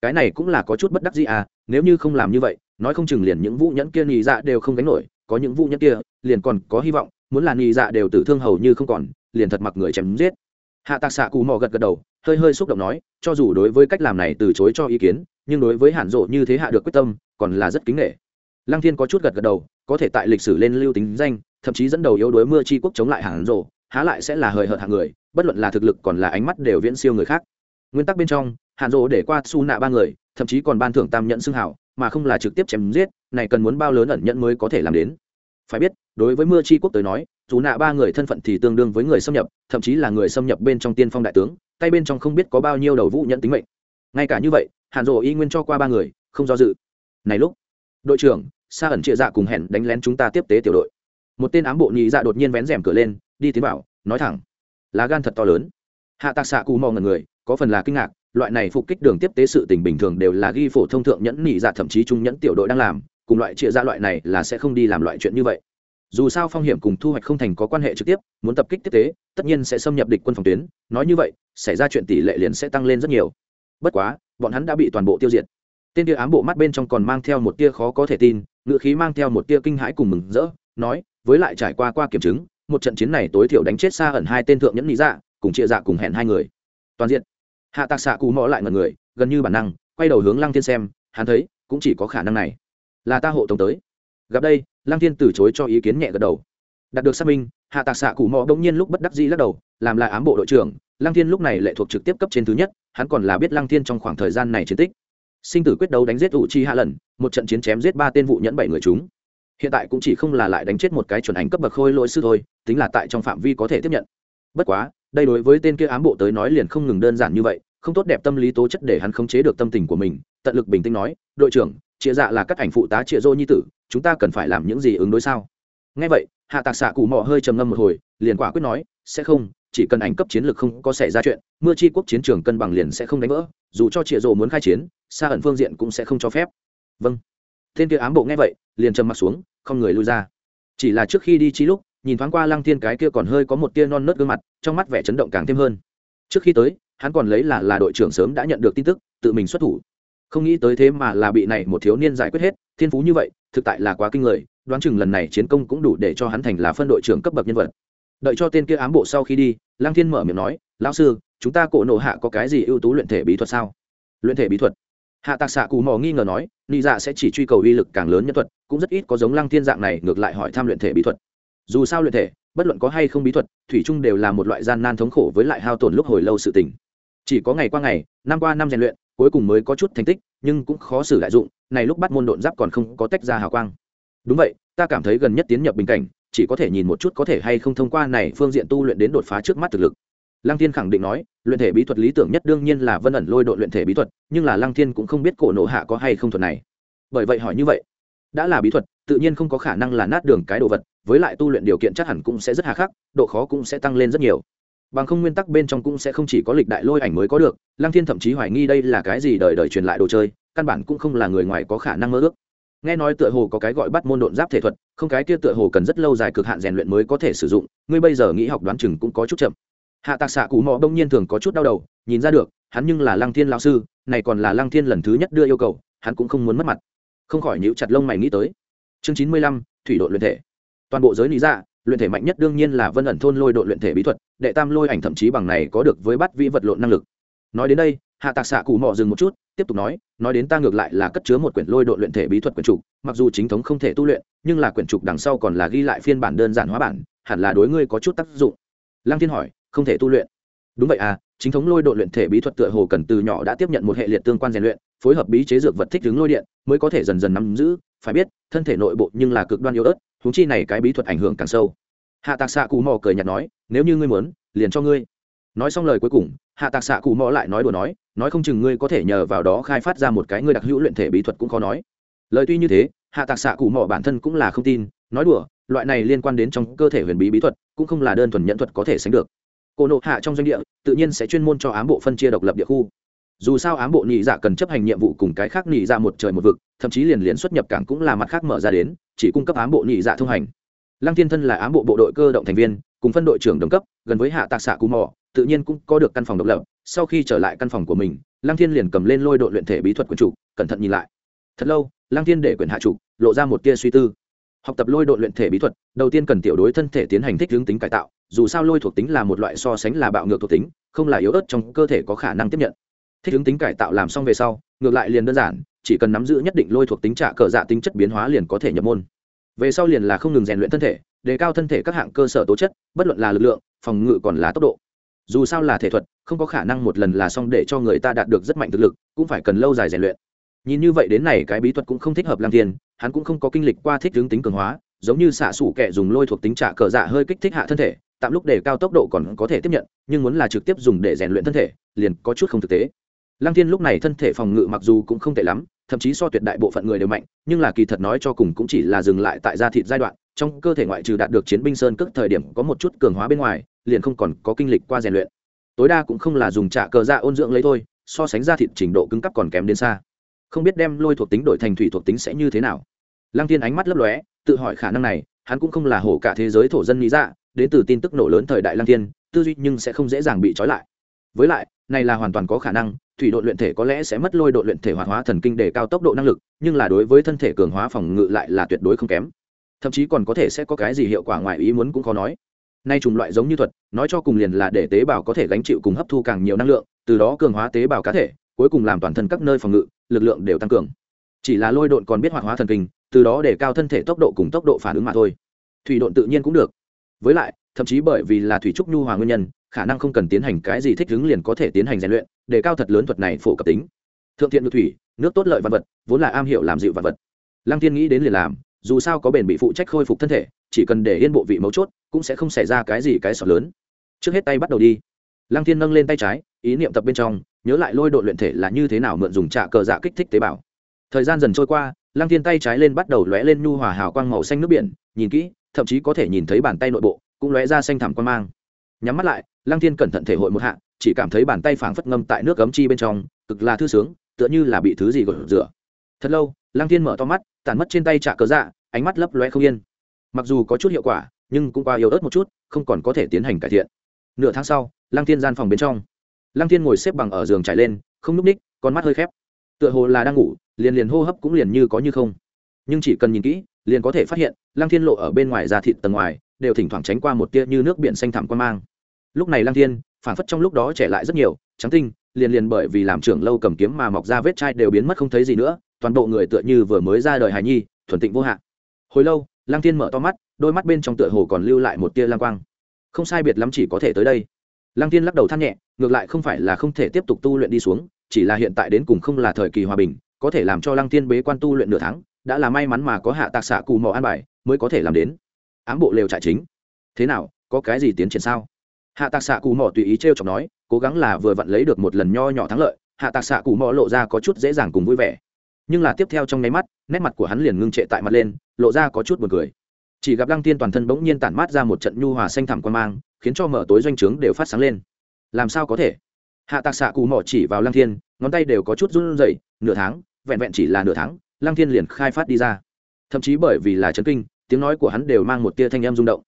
Cái này cũng là có chút bất đắc gì à nếu như không làm như vậy, nói không chừng liền những vũ nhẫn kia nhị dạ đều không gánh nổi, có những vũ nhẫn kia, liền còn có hy vọng, muốn là nhị dạ đều tử thương hầu như không còn, liền thật mặc người chém giết. Hạ tạc xạ cù mò gật gật đầu, hơi hơi xúc động nói, cho dù đối với cách làm này từ chối cho ý kiến, nhưng đối với hạn rộ như thế hạ được quyết tâm, còn là rất kính nghệ lăng thiên có chút gật gật đầu, có thể tại lịch sử lên lưu tính danh, thậm chí dẫn đầu yếu đuối mưa chi quốc chống lại hạn rộ há lại sẽ là hời hợt hạng người, bất luận là thực lực còn là ánh mắt đều viễn siêu người khác. Nguyên tắc bên trong Hàn rộ để qua su nạ ba người, thậm chí còn ban thưởng tam nhận xưng hảo mà không là trực tiếp chém giết, này cần muốn bao lớn ẩn nhận mới có thể làm đến. Phải biết, đối với mưa chi quốc tới nói dù nạ ba người thân phận thì tương đương với người xâm nhập, thậm chí là người xâm nhập bên trong tiên phong đại tướng, tay bên trong không biết có bao nhiêu đầu vũ nhận tính mệnh. Ngay cả như vậy, hàn rộ y nguyên cho qua ba người, không do dự. Này lúc, đội trưởng, sa ẩn trịa dạ cùng hẹn đánh lén chúng ta tiếp tế tiểu đội. Một tên ám bộ nhị dạ đột nhiên vén rèm cửa lên, đi tiến bảo nói thẳng. Lá gan thật to lớn. Hạ tạc xạ cù mò ngần người, có phần là kinh ngạc loại này phục kích đường tiếp tế sự tình bình thường đều là ghi phổ thông thượng nhẫn nhị dạ thậm chí trung nhẫn tiểu đội đang làm, cùng loại chia ra dạ loại này là sẽ không đi làm loại chuyện như vậy. Dù sao phong hiểm cùng thu hoạch không thành có quan hệ trực tiếp, muốn tập kích tiếp tế, tất nhiên sẽ xâm nhập địch quân phòng tuyến, nói như vậy, xảy ra chuyện tỷ lệ liền sẽ tăng lên rất nhiều. Bất quá, bọn hắn đã bị toàn bộ tiêu diệt. Tên tia ám bộ mắt bên trong còn mang theo một tia khó có thể tin, ngựa khí mang theo một tia kinh hãi cùng mừng rỡ, nói, với lại trải qua qua kiểm chứng, một trận chiến này tối thiểu đánh chết xa ẩn hai tên thượng nhẫn lý dạ cùng chia dạ cùng hẹn hai người. Toàn diện hạ tạc xạ cù mò lại ngần người, gần như bản năng, quay đầu hướng lăng thiên xem, hắn thấy, cũng chỉ có khả năng này. Là ta hộ tống tới. Gặp đây, lăng thiên từ chối cho ý kiến nhẹ gật đầu. Đạt được xác minh, hạ tạc xạ cù mò bỗng nhiên lúc bất đắc dĩ lắc đầu, làm lại ám bộ đội trưởng, lăng thiên lúc này lệ thuộc trực tiếp cấp trên thứ nhất, hắn còn là biết lăng thiên trong khoảng thời gian này chiến tích. Sinh tử quyết đấu đánh giết ủ chi hạ lần, một trận chiến chém giết ba tên vụ nhẫn bảy người chúng. Hiện tại cũng chỉ không là lại đánh chết một cái chuẩn ảnh cấp bậc khôi lỗi sư thôi, tính là tại trong phạm vi có thể tiếp nhận. Bất quá đây đối với tên kia ám bộ tới nói liền không ngừng đơn giản như vậy, không tốt đẹp tâm lý tố chất để hắn khống chế được tâm tình của mình. Tận lực bình tĩnh nói, đội trưởng chịa dạ là các ảnh phụ tá chịa dô nhi tử, chúng ta cần phải làm những gì ứng đối sao? Ngay vậy, hạ tạc xạ cụ mò hơi trầm ngâm một hồi, liền quả quyết nói, sẽ không, chỉ cần ảnh cấp chiến lược không có xảy ra chuyện, mưa chi quốc chiến trường cân bằng liền sẽ không đánh vỡ, dù cho trịa dô muốn khai chiến xa ẩn phương diện cũng sẽ không cho phép. Vâng. Thiên kia ám bộ nghe vậy, liền trầm mặt xuống, không người lui ra. Chỉ là trước khi đi chi lúc nhìn thoáng qua lăng thiên cái kia còn hơi có một tia non nớt gương mặt, trong mắt vẻ chấn động càng thêm hơn. Trước khi tới, hắn còn lấy là là đội trưởng sớm đã nhận được tin tức, tự mình xuất thủ. Không nghĩ tới thế mà là bị này một thiếu niên giải quyết hết, thiên phú như vậy, thực tại là quá kinh người, đoán chừng lần này chiến công cũng đủ để cho hắn thành là phân đội trưởng cấp bậc nhân vật. Đợi cho tên kia ám bộ sau khi đi, lăng thiên mở miệng nói, lão sư, chúng ta cổ nộ hạ có cái gì ưu tú luyện thể bí thuật sao? Luyện thể bí thuật? Hạ tạc xạ cù mò nghi ngờ nói, nị dạ sẽ chỉ truy cầu uy lực càng lớn nhân thuật, cũng rất ít có giống lăng thiên dạng này ngược lại hỏi tham luyện thể bí thuật dù sao luyện thể, bất luận có hay không bí thuật, thủy chung đều là một loại gian nan thống khổ với lại hao tổn lúc hồi lâu sự tình. Chỉ có ngày qua ngày, năm qua năm rèn luyện, cuối cùng mới có chút thành tích, nhưng cũng khó xử đại dụng, này lúc bắt môn độn giáp còn không có tách ra hào quang. Đúng vậy, ta cảm thấy gần nhất tiến nhập bình cảnh, chỉ có thể nhìn một chút có thể hay không thông qua này phương diện tu luyện đến đột phá trước mắt thực lực. Lăng thiên khẳng định nói, luyện thể bí thuật lý tưởng nhất đương nhiên là vân ẩn lôi đội luyện thể bí thuật, nhưng là lăng thiên cũng không biết cổ nộ hạ có hay không thuật này. Bởi vậy hỏi như vậy, đã là bí thuật, tự nhiên không có khả năng là nát đường cái đồ vật với lại tu luyện điều kiện chắc hẳn cũng sẽ rất hà khắc, độ khó cũng sẽ tăng lên rất nhiều. Bằng không nguyên tắc bên trong cũng sẽ không chỉ có lịch đại lôi ảnh mới có được, lăng thiên thậm chí hoài nghi đây là cái gì đời đời truyền lại đồ chơi, căn bản cũng không là người ngoài có khả năng mơ ước. Nghe nói tựa hồ có cái gọi bắt môn độn giáp thể thuật, không cái kia tựa hồ cần rất lâu dài cực hạn rèn luyện mới có thể sử dụng, ngươi bây giờ nghĩ học đoán chừng cũng có chút chậm. Hạ tạc xạ cụ mò đông nhiên thường có chút đau đầu, nhìn ra được, hắn nhưng là lăng thiên lao sư, này còn là lăng thiên lần thứ nhất đưa yêu cầu, hắn cũng không muốn mất mặt. Không khỏi nhíu chặt lông mày nghĩ tới. Chương chín mươi lăm, thủy đội luyện thể toàn bộ giới lý dạ luyện thể mạnh nhất đương nhiên là vân ẩn thôn lôi đội luyện thể bí thuật, đệ tam lôi ảnh thậm chí bằng này có được với bắt vĩ vật lộn năng lực. Nói đến đây, hạ tạc xạ cụ mò dừng một chút, tiếp tục nói nói đến ta ngược lại là cất chứa một quyển lôi đội luyện thể bí thuật quyển trục, mặc dù chính thống không thể tu luyện, nhưng là quyển trục đằng sau còn là ghi lại phiên bản đơn giản hóa bản, hẳn là đối ngươi có chút tác dụng. Lăng thiên hỏi, không thể tu luyện. Đúng vậy à chính thống lôi đội luyện thể bí thuật tựa hồ cần từ nhỏ đã tiếp nhận một hệ liệt tương quan rèn luyện phối hợp bí chế dược vật thích ứng lôi điện, mới có thể dần dần nắm giữ, phải biết, thân thể nội bộ nhưng là cực đoan yếu ớt húng chi này cái bí thuật ảnh hưởng càng sâu. Hạ tạc xạ cù mò cười nhạt nói, nếu như ngươi muốn, liền cho ngươi. Nói xong lời cuối cùng, hạ tạc xạ cù mò lại nói đùa nói nói không chừng ngươi có thể nhờ vào đó khai phát ra một cái ngươi đặc hữu luyện thể bí thuật cũng khó nói. Lời tuy như thế, hạ tạc xạ cù mò bản thân cũng là không tin, nói đùa, loại này liên quan đến trong cơ thể huyền bí bí thuật, cũng không là đơn thuần nhận thuật có thể sánh được. Cô nộ hạ trong doanh địa, tự nhiên sẽ chuyên môn cho ám bộ phân chia độc lập địa khu dù sao ám bộ nhị dạ cần chấp hành nhiệm vụ cùng cái khác nhị dạ một trời một vực, thậm chí liền liền xuất nhập cảng cũng là mặt khác mở ra đến, chỉ cung cấp ám bộ nhị dạ thông hành. Lăng thiên thân là ám bộ bộ đội cơ động thành viên, cùng phân đội trưởng đồng cấp, gần với hạ tạc xạ cù mò, tự nhiên cũng có được căn phòng độc lập. Sau khi trở lại căn phòng của mình, lăng thiên liền cầm lên lôi đội luyện thể bí thuật quần chủ, cẩn thận nhìn lại. Thật lâu, lăng thiên để quyền hạ chủ, lộ ra một tia suy tư. Học tập lôi đội luyện thể bí thuật, đầu tiên cần tiểu đối thân thể tiến hành thích hướng tính cải tạo, dù sao lôi thuộc tính là một loại so sánh là bạo ngược thuộc tính, không là yếu ớt trong cơ thể có khả năng tiếp nhận thích ứng tính cải tạo làm xong về sau, ngược lại liền đơn giản, chỉ cần nắm giữ nhất định lôi thuộc tính trả cờ dạ tính chất biến hóa liền có thể nhập môn. Về sau liền là không ngừng rèn luyện thân thể, đề cao thân thể các hạng cơ sở tố chất, bất luận là lực lượng, phòng ngự còn là tốc độ. Dù sao là thể thuật, không có khả năng một lần là xong để cho người ta đạt được rất mạnh thực lực, cũng phải cần lâu dài rèn luyện. Nhìn như vậy đến này cái bí thuật cũng không thích hợp làm tiền hắn cũng không có kinh lịch qua thích hướng tính cường hóa, giống như xạ sủ kẻ dùng lôi thuộc tính trả cờ dạ hơi kích thích hạ thân thể, tạm lúc đề cao tốc độ còn có thể tiếp nhận, nhưng muốn là trực tiếp dùng để rèn luyện thân thể, liền có chút không thực tế lăng thiên lúc này thân thể phòng ngự mặc dù cũng không tệ lắm, thậm chí so tuyệt đại bộ phận người đều mạnh, nhưng là kỳ thật nói cho cùng cũng chỉ là dừng lại tại gia thịt giai đoạn, trong cơ thể ngoại trừ đạt được chiến binh sơn cước thời điểm có một chút cường hóa bên ngoài, liền không còn có kinh lịch qua rèn luyện. Tối đa cũng không là dùng trả cờ dạ ôn dưỡng lấy thôi, so sánh gia thịt trình độ cứng cấp còn kém đến xa. Không biết đem lôi thuộc tính đổi thành thủy thuộc tính sẽ như thế nào. Lăng tiên ánh mắt lấp lóe, tự hỏi khả năng này, hắn cũng không là hổ cả thế giới thổ dân lý dạ đến từ tin tức nổ lớn thời đại lăng tiên tư duy nhưng sẽ không dễ dàng bị trói lại. Với lại, này là hoàn toàn có khả năng thủy độ luyện thể có lẽ sẽ mất lôi độ luyện thể hoạt hóa thần kinh để cao tốc độ năng lực, nhưng là đối với thân thể cường hóa phòng ngự lại là tuyệt đối không kém. Thậm chí còn có thể sẽ có cái gì hiệu quả ngoài ý muốn cũng khó nói. Nay trùng loại giống như thuật, nói cho cùng liền là để tế bào có thể gánh chịu cùng hấp thu càng nhiều năng lượng, từ đó cường hóa tế bào cá thể, cuối cùng làm toàn thân các nơi phòng ngự, lực lượng đều tăng cường. Chỉ là lôi độn còn biết hoạt hóa thần kinh, từ đó để cao thân thể tốc độ cùng tốc độ phản ứng mà thôi. Thủy độn tự nhiên cũng được. Với lại, thậm chí bởi vì là thủy trúc nhu hòa nguyên nhân, khả năng không cần tiến hành cái gì thích ứng liền có thể tiến hành rèn luyện để cao thật lớn thuật này phổ cập tính. Thượng thiện ngự thủy, nước tốt lợi vật vật, vốn là am hiểu làm dịu vật vật. Lăng tiên nghĩ đến liền làm, dù sao có bền bị phụ trách khôi phục thân thể, chỉ cần để yên bộ vị mấu chốt, cũng sẽ không xảy ra cái gì cái sọt lớn. Trước hết tay bắt đầu đi. Lăng tiên nâng lên tay trái, ý niệm tập bên trong, nhớ lại lôi đội luyện thể là như thế nào mượn dùng trạ cờ dạ kích thích tế bào. Thời gian dần trôi qua, lăng tiên tay trái lên bắt đầu lóe lên nhu hòa hào quang màu xanh nước biển, nhìn kỹ, thậm chí có thể nhìn thấy bàn tay nội bộ, cũng lóe ra xanh thảm quan mang. Nhắm mắt lại, lăng thiên cẩn thận thể hội một hạ chỉ cảm thấy bàn tay phảng phất ngâm tại nước cấm chi bên trong, cực là thư sướng, tựa như là bị thứ gì gột rửa. Thật lâu, lăng thiên mở to mắt, tản mất trên tay trả cớ dạ ánh mắt lấp loe không yên. Mặc dù có chút hiệu quả, nhưng cũng qua yếu ớt một chút, không còn có thể tiến hành cải thiện. Nửa tháng sau, lăng thiên gian phòng bên trong. Lăng thiên ngồi xếp bằng ở giường trải lên, không núp ních, con mắt hơi khép. Tựa hồ là đang ngủ, liền liền hô hấp cũng liền như có như không. Nhưng chỉ cần nhìn kỹ, liền có thể phát hiện, lăng thiên lộ ở bên ngoài da thịt tầng ngoài, đều thỉnh thoảng tránh qua một tia như nước biển xanh thẳm quan mang lúc này lang thiên phản phất trong lúc đó trẻ lại rất nhiều, trắng tinh, liền liền bởi vì làm trưởng lâu cầm kiếm mà mọc ra vết chai đều biến mất không thấy gì nữa, toàn bộ người tựa như vừa mới ra đời hài nhi, thuần tịnh vô hạn hồi lâu lang thiên mở to mắt, đôi mắt bên trong tựa hồ còn lưu lại một tia lang quang. Không sai biệt lắm chỉ có thể tới đây. Lang thiên lắc đầu than nhẹ, ngược lại không phải là không thể tiếp tục tu luyện đi xuống, chỉ là hiện tại đến cùng không là thời kỳ hòa bình, có thể làm cho lăng thiên bế quan tu luyện nửa tháng, đã là may mắn mà có hạ tạc xạ cù mò an bài, mới có thể làm đến. Ám bộ lều trại chính. Thế nào, có cái gì tiến triển sao? Hạ tạc xạ cù mò tùy ý t r e o chọc nói, cố gắng là vừa vặn lấy được một lần nho nhỏ thắng lợi, hạ tạc xạ cù mò lộ ra có chút dễ dàng cùng vui vẻ. Nhưng là tiếp theo trong nháy mắt, nét mặt của hắn liền ngưng trệ tại mặt lên, lộ ra có chút b u ồ n cười. Chỉ gặp lăng tiên toàn thân bỗng nhiên tản mát ra một trận nhu hòa xanh thẳm quan mang, khiến cho mở tối doanh trướng đều phát sáng lên. Làm sao có thể? Hạ tạc xạ cù mò chỉ vào lăng thiên, ngón tay đều có chút run rẩy, nửa tháng, vẹn vẹn chỉ là nửa tháng, lăng thiên liền khai phát đi ra. Thậm chí bởi vì là chấn kinh, tiếng nói của hắn đều mang một tia thanh em rung động.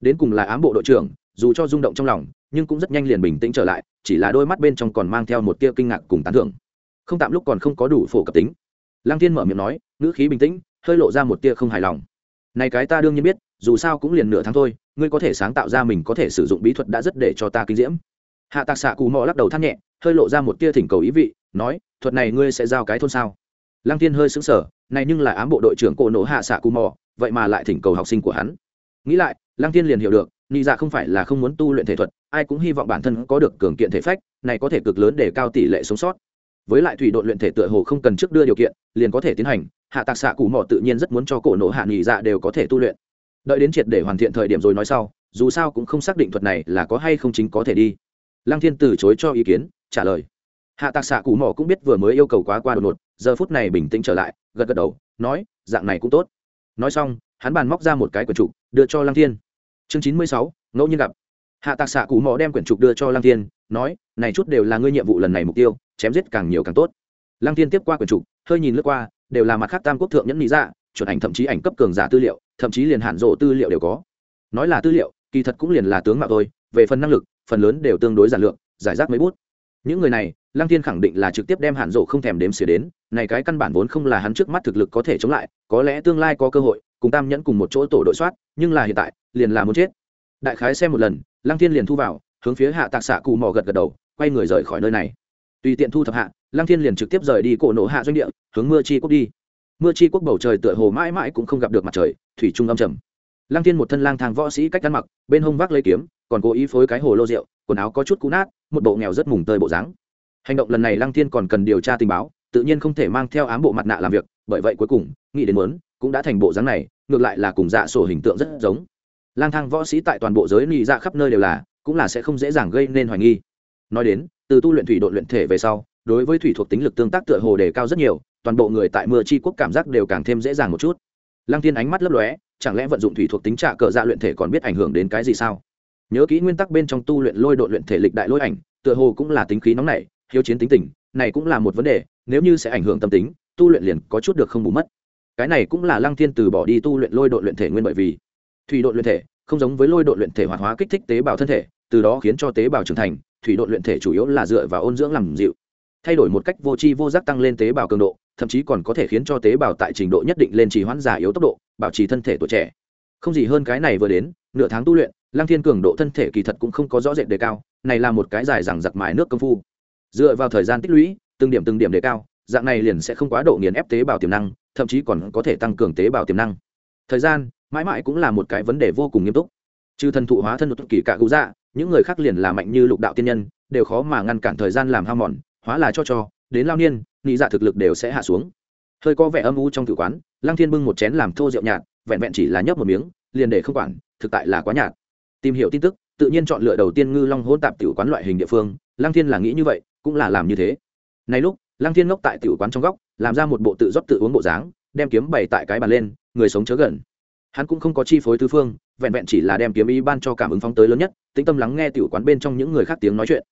Đến cùng là ám bộ đội trưởng dù cho rung động trong lòng, nhưng cũng rất nhanh liền bình tĩnh trở lại, chỉ là đôi mắt bên trong còn mang theo một tia kinh ngạc cùng tán thưởng. Không tạm lúc còn không có đủ phổ cập tính. Lăng thiên mở miệng nói, ngữ khí bình tĩnh, hơi lộ ra một tia không hài lòng. Này cái ta đương nhiên biết, dù sao cũng liền nửa tháng thôi, ngươi có thể sáng tạo ra mình có thể sử dụng bí thuật đã rất để cho ta kinh diễm. Hạ tạc xạ cù mò lắc đầu than nhẹ, hơi lộ ra một tia thỉnh cầu ý vị, nói, thuật này ngươi sẽ giao cái thôn sao? Lăng thiên hơi sững sờ, này nhưng là ám bộ đội trưởng cổ nổ hạ xạ cù mò vậy mà lại thỉnh cầu học sinh của hắn. Nghĩ lại, lăng thiên liền hiểu được nị dạ không phải là không muốn tu luyện thể thuật, ai cũng hy vọng bản thân có được cường kiện thể phách, này có thể cực lớn để cao tỷ lệ sống sót. Với lại thủy đội luyện thể tựa hồ không cần trước đưa điều kiện, liền có thể tiến hành, hạ tạc xạ cụ mỏ tự nhiên rất muốn cho cổ nổ hạ nị dạ đều có thể tu luyện. Đợi đến triệt để hoàn thiện thời điểm rồi nói sau, dù sao cũng không xác định thuật này là có hay không chính có thể đi. Lăng thiên từ chối cho ý kiến, trả lời. Hạ tạc xạ cụ mỏ cũng biết vừa mới yêu cầu quá qua đột ngột, giờ phút này bình tĩnh trở lại, gật gật đầu, nói, dạng này cũng tốt. Nói xong, hắn bàn móc ra một cái quần trục đưa cho lăng thiên chương chín mươi sáu, ngẫu nhiên gặp. Hạ tạc xạ cụ mò đem quyển trục đưa cho lăng thiên, nói, này chút đều là ngươi nhiệm vụ lần này mục tiêu, chém giết càng nhiều càng tốt. Lăng thiên tiếp qua quyển trục, hơi nhìn lướt qua, đều là mặt khác tam quốc thượng nhẫn lý dạ chuẩn ảnh thậm chí ảnh cấp cường giả tư liệu, thậm chí liền hạn rộ tư liệu đều có. Nói là tư liệu, kỳ thật cũng liền là tướng mạo thôi, về phần năng lực, phần lớn đều tương đối giản lược, giải rác mấy bút. Những người này, lăng thiên khẳng định là trực tiếp đem hạn rộ không thèm đếm xỉa đến, này cái căn bản vốn không là hắn trước mắt thực lực có thể chống lại, có lẽ tương lai có cơ hội, cùng tam nhẫn cùng một chỗ tổ đội soát, nhưng là hiện tại liền là muốn chết. Đại khái xem một lần, lăng thiên liền thu vào, hướng phía hạ tạc xạ cù mò gật gật đầu, quay người rời khỏi nơi này. Tùy tiện thu thập hạ, lăng thiên liền trực tiếp rời đi cổ nổ hạ doanh địa, hướng mưa chi quốc đi. Mưa chi quốc bầu trời tựa hồ mãi mãi cũng không gặp được mặt trời, thủy trung âm trầm. Lăng thiên một thân lang thang võ sĩ cách ăn mặc, bên hông vác lấy kiếm, còn cố ý phối cái hồ lô rượu, quần áo có chút cũ nát, một bộ nghèo rất mùng tơi bộ dáng. Hành động lần này lăng thiên còn cần điều tra tình báo, tự nhiên không thể mang theo ám bộ mặt nạ làm việc, bởi vậy cuối cùng, nghĩ đến muốn, cũng đã thành bộ dáng này, ngược lại là cùng dạ sổ hình tượng rất giống lang thang võ sĩ tại toàn bộ giới nghị dạ khắp nơi đều là, cũng là sẽ không dễ dàng gây nên hoài nghi. Nói đến, từ tu luyện thủy đội luyện thể về sau, đối với thủy thuộc tính lực tương tác tựa hồ đề cao rất nhiều, toàn bộ người tại mưa chi quốc cảm giác đều càng thêm dễ dàng một chút. Lăng Thiên ánh mắt lấp lóe, chẳng lẽ vận dụng thủy thuộc tính trạ cờ dạ luyện thể còn biết ảnh hưởng đến cái gì sao? Nhớ kỹ nguyên tắc bên trong tu luyện lôi đội luyện thể lịch đại lôi ảnh, tựa hồ cũng là tính khí nóng nảy, hiếu chiến tính tình, này cũng là một vấn đề, nếu như sẽ ảnh hưởng tâm tính, tu luyện liền có chút được không bù mất. Cái này cũng là lăng thiên từ bỏ đi tu luyện lôi đội luyện thể nguyên bởi vì thủy đội luyện thể, không giống với lôi đội luyện thể hoạt hóa kích thích tế bào thân thể, từ đó khiến cho tế bào trưởng thành, thủy đội luyện thể chủ yếu là dựa vào ôn dưỡng làm dịu. Thay đổi một cách vô tri vô giác tăng lên tế bào cường độ, thậm chí còn có thể khiến cho tế bào tại trình độ nhất định lên trì hoãn già yếu tốc độ, bảo trì thân thể tuổi trẻ. Không gì hơn cái này vừa đến, nửa tháng tu luyện, lăng thiên cường độ thân thể kỳ thật cũng không có rõ rệt đề cao, này là một cái dài rằng giặc mài nước công phu. Dựa vào thời gian tích lũy, từng điểm từng điểm đề cao, dạng này liền sẽ không quá độ nghiền ép tế bào tiềm năng, thậm chí còn có thể tăng cường tế bào tiềm năng. Thời gian mãi mãi cũng là một cái vấn đề vô cùng nghiêm túc. Trừ thần thụ hóa thân một kỳ cạ cụ dạ những người khác liền là mạnh như lục đạo tiên nhân, đều khó mà ngăn cản thời gian làm hao mòn, hóa là cho cho, đến lao niên nghĩ dạ thực lực đều sẽ hạ xuống. Hơi có vẻ âm u trong tử quán, lăng thiên bưng một chén làm thô rượu nhạt, vẹn vẹn chỉ là nhấp một miếng, liền để không quản, thực tại là quá nhạt. Tìm hiểu tin tức, tự nhiên chọn lựa đầu tiên ngư long hôn tạp tiểu quán loại hình địa phương, lăng thiên là nghĩ như vậy, cũng là làm như thế. Này lúc, lăng thiên ngốc tại tiểu quán trong góc, làm ra một bộ tự rót tự uống bộ dáng, đem kiếm bày tại cái bàn lên, người sống chớ gần hắn cũng không có chi phối tứ phương, vẹn vẹn chỉ là đem kiếm ý ban cho cảm ứng phóng tới lớn nhất, tĩnh tâm lắng nghe tiểu quán bên trong những người khác tiếng nói chuyện.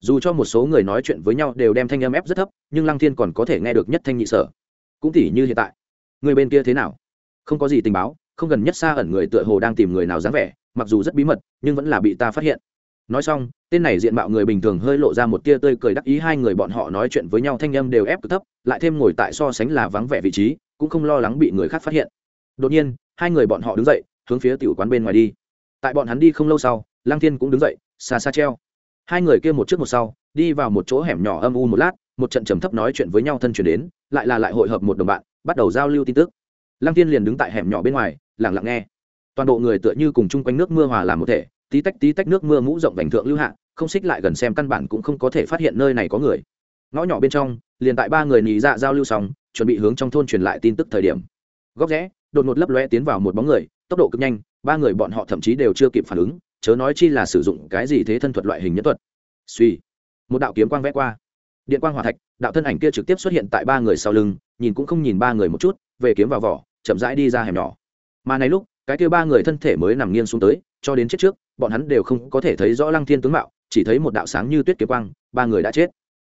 Dù cho một số người nói chuyện với nhau đều đem thanh âm ép rất thấp, nhưng lăng thiên còn có thể nghe được nhất thanh nhị sở. Cũng tỉ như hiện tại. Người bên kia thế nào? Không có gì tình báo, không gần nhất xa ẩn người tựa hồ đang tìm người nào dáng vẻ, mặc dù rất bí mật, nhưng vẫn là bị ta phát hiện. Nói xong, tên này diện mạo người bình thường hơi lộ ra một tia tươi cười đắc ý, hai người bọn họ nói chuyện với nhau thanh âm đều ép cực thấp, lại thêm ngồi tại so sánh là vắng vẻ vị trí, cũng không lo lắng bị người khác phát hiện. Đột nhiên hai người bọn họ đứng dậy, hướng phía tiểu quán bên ngoài đi. Tại bọn hắn đi không lâu sau lang thiên cũng đứng dậy, xa xa treo. Hai người kia một trước một sau, đi vào một chỗ hẻm nhỏ âm u một lát, một trận trầm thấp nói chuyện với nhau thân chuyển đến, lại là lại hội hợp một đồng bạn, bắt đầu giao lưu tin tức. Lăng tiên liền đứng tại hẻm nhỏ bên ngoài, lặng lặng nghe. Toàn bộ người tựa như cùng chung quanh nước mưa hòa làm một thể, tí tách tí tách nước mưa mũ rộng vành thượng lưu hạ, không xích lại gần xem căn bản cũng không có thể phát hiện nơi này có người. Ngõ nhỏ bên trong, liền tại ba người nhì dạ giao lưu xong, chuẩn bị hướng trong thôn truyền lại tin tức thời điểm. Góc rẽ đột ngột lấp lóe tiến vào một bóng người, tốc độ cực nhanh, ba người bọn họ thậm chí đều chưa kịp phản ứng, chớ nói chi là sử dụng cái gì thế thân thuật loại hình nhất thuật. Suy, một đạo kiếm quang vẽ qua. Điện quang hỏa thạch, đạo thân ảnh kia trực tiếp xuất hiện tại ba người sau lưng, nhìn cũng không nhìn ba người một chút, về kiếm vào vỏ, chậm rãi đi ra hẻm nhỏ. Mà này lúc, cái kia ba người thân thể mới nằm nghiêng xuống tới, cho đến chết trước, bọn hắn đều không có thể thấy rõ lăng thiên tướng mạo, chỉ thấy một đạo sáng như tuyết kiếm quang, ba người đã chết.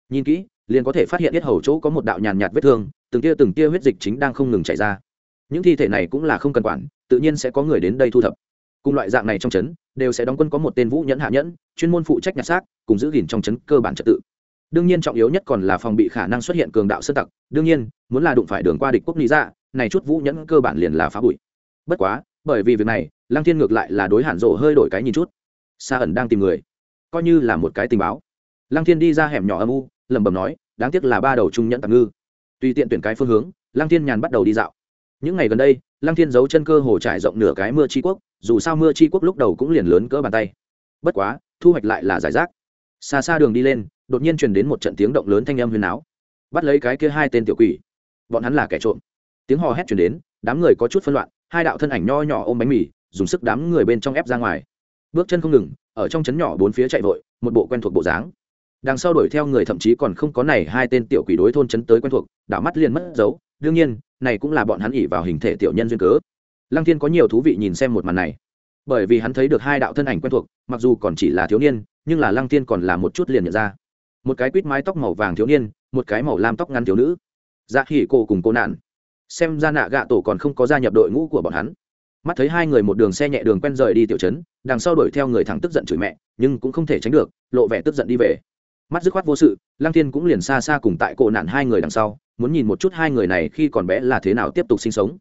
Nhìn kỹ, liền có thể phát hiện biết hầu chỗ có một đạo nhàn nhạt vết thương, từng tia từng tia huyết dịch chính đang không ngừng chảy ra những thi thể này cũng là không cần quản, tự nhiên sẽ có người đến đây thu thập. Cùng loại dạng này trong trấn, đều sẽ đóng quân có một tên vũ nhẫn hạ nhẫn, chuyên môn phụ trách nhặt xác, cùng giữ gìn trong trấn cơ bản trật tự. Đương nhiên trọng yếu nhất còn là phòng bị khả năng xuất hiện cường đạo sơ tặc, đương nhiên, muốn là đụng phải đường qua địch quốc lý ra dạ, này chút vũ nhẫn cơ bản liền là phá bụi. Bất quá, bởi vì việc này, lăng thiên ngược lại là đối hẳn rộ hơi đổi cái nhìn chút. Sa ẩn đang tìm người, coi như là một cái tình báo. Lăng thiên đi ra hẻm nhỏ âm u, lẩm bẩm nói, đáng tiếc là ba đầu trung nhẫn tạm ngư. Tùy tiện tuyển cái phương hướng, lăng thiên nhàn bắt đầu đi dạo những ngày gần đây, lăng thiên giấu chân cơ hồ trải rộng nửa cái mưa tri quốc, dù sao mưa tri quốc lúc đầu cũng liền lớn cỡ bàn tay. Bất quá, thu hoạch lại là giải rác. Xa xa đường đi lên, đột nhiên truyền đến một trận tiếng động lớn thanh âm huyền áo. Bắt lấy cái kia hai tên tiểu quỷ. Bọn hắn là kẻ trộm. Tiếng hò hét chuyển đến, đám người có chút phân loạn, hai đạo thân ảnh nho nhỏ ôm bánh mì, dùng sức đám người bên trong ép ra ngoài. Bước chân không ngừng, ở trong trấn nhỏ bốn phía chạy vội, một bộ quen thuộc bộ dáng. Đằng sau đuổi theo người thậm chí còn không có này hai tên tiểu quỷ đối thôn trấn tới quen thuộc, đảo mắt liền mất dấu. Đương nhiên này cũng là bọn hắn ỉ vào hình thể tiểu nhân duyên cớ. Lăng thiên có nhiều thú vị nhìn xem một màn này. Bởi vì hắn thấy được hai đạo thân ảnh quen thuộc, mặc dù còn chỉ là thiếu niên, nhưng là lăng thiên còn là một chút liền nhận ra. Một cái quýt mái tóc màu vàng thiếu niên, một cái màu lam tóc ngắn thiếu nữ. Dạ hỉ cô cùng cô nạn. Xem ra nạ gạ tổ còn không có gia nhập đội ngũ của bọn hắn. Mắt thấy hai người một đường xe nhẹ đường quen rời đi tiểu trấn, đằng sau đuổi theo người thẳng tức giận chửi mẹ, nhưng cũng không thể tránh được, lộ vẻ tức giận đi về mắt dứt khoát vô sự, lăng thiên cũng liền xa xa cùng tại cổ nạn hai người đằng sau, muốn nhìn một chút hai người này khi còn bé là thế nào tiếp tục sinh sống.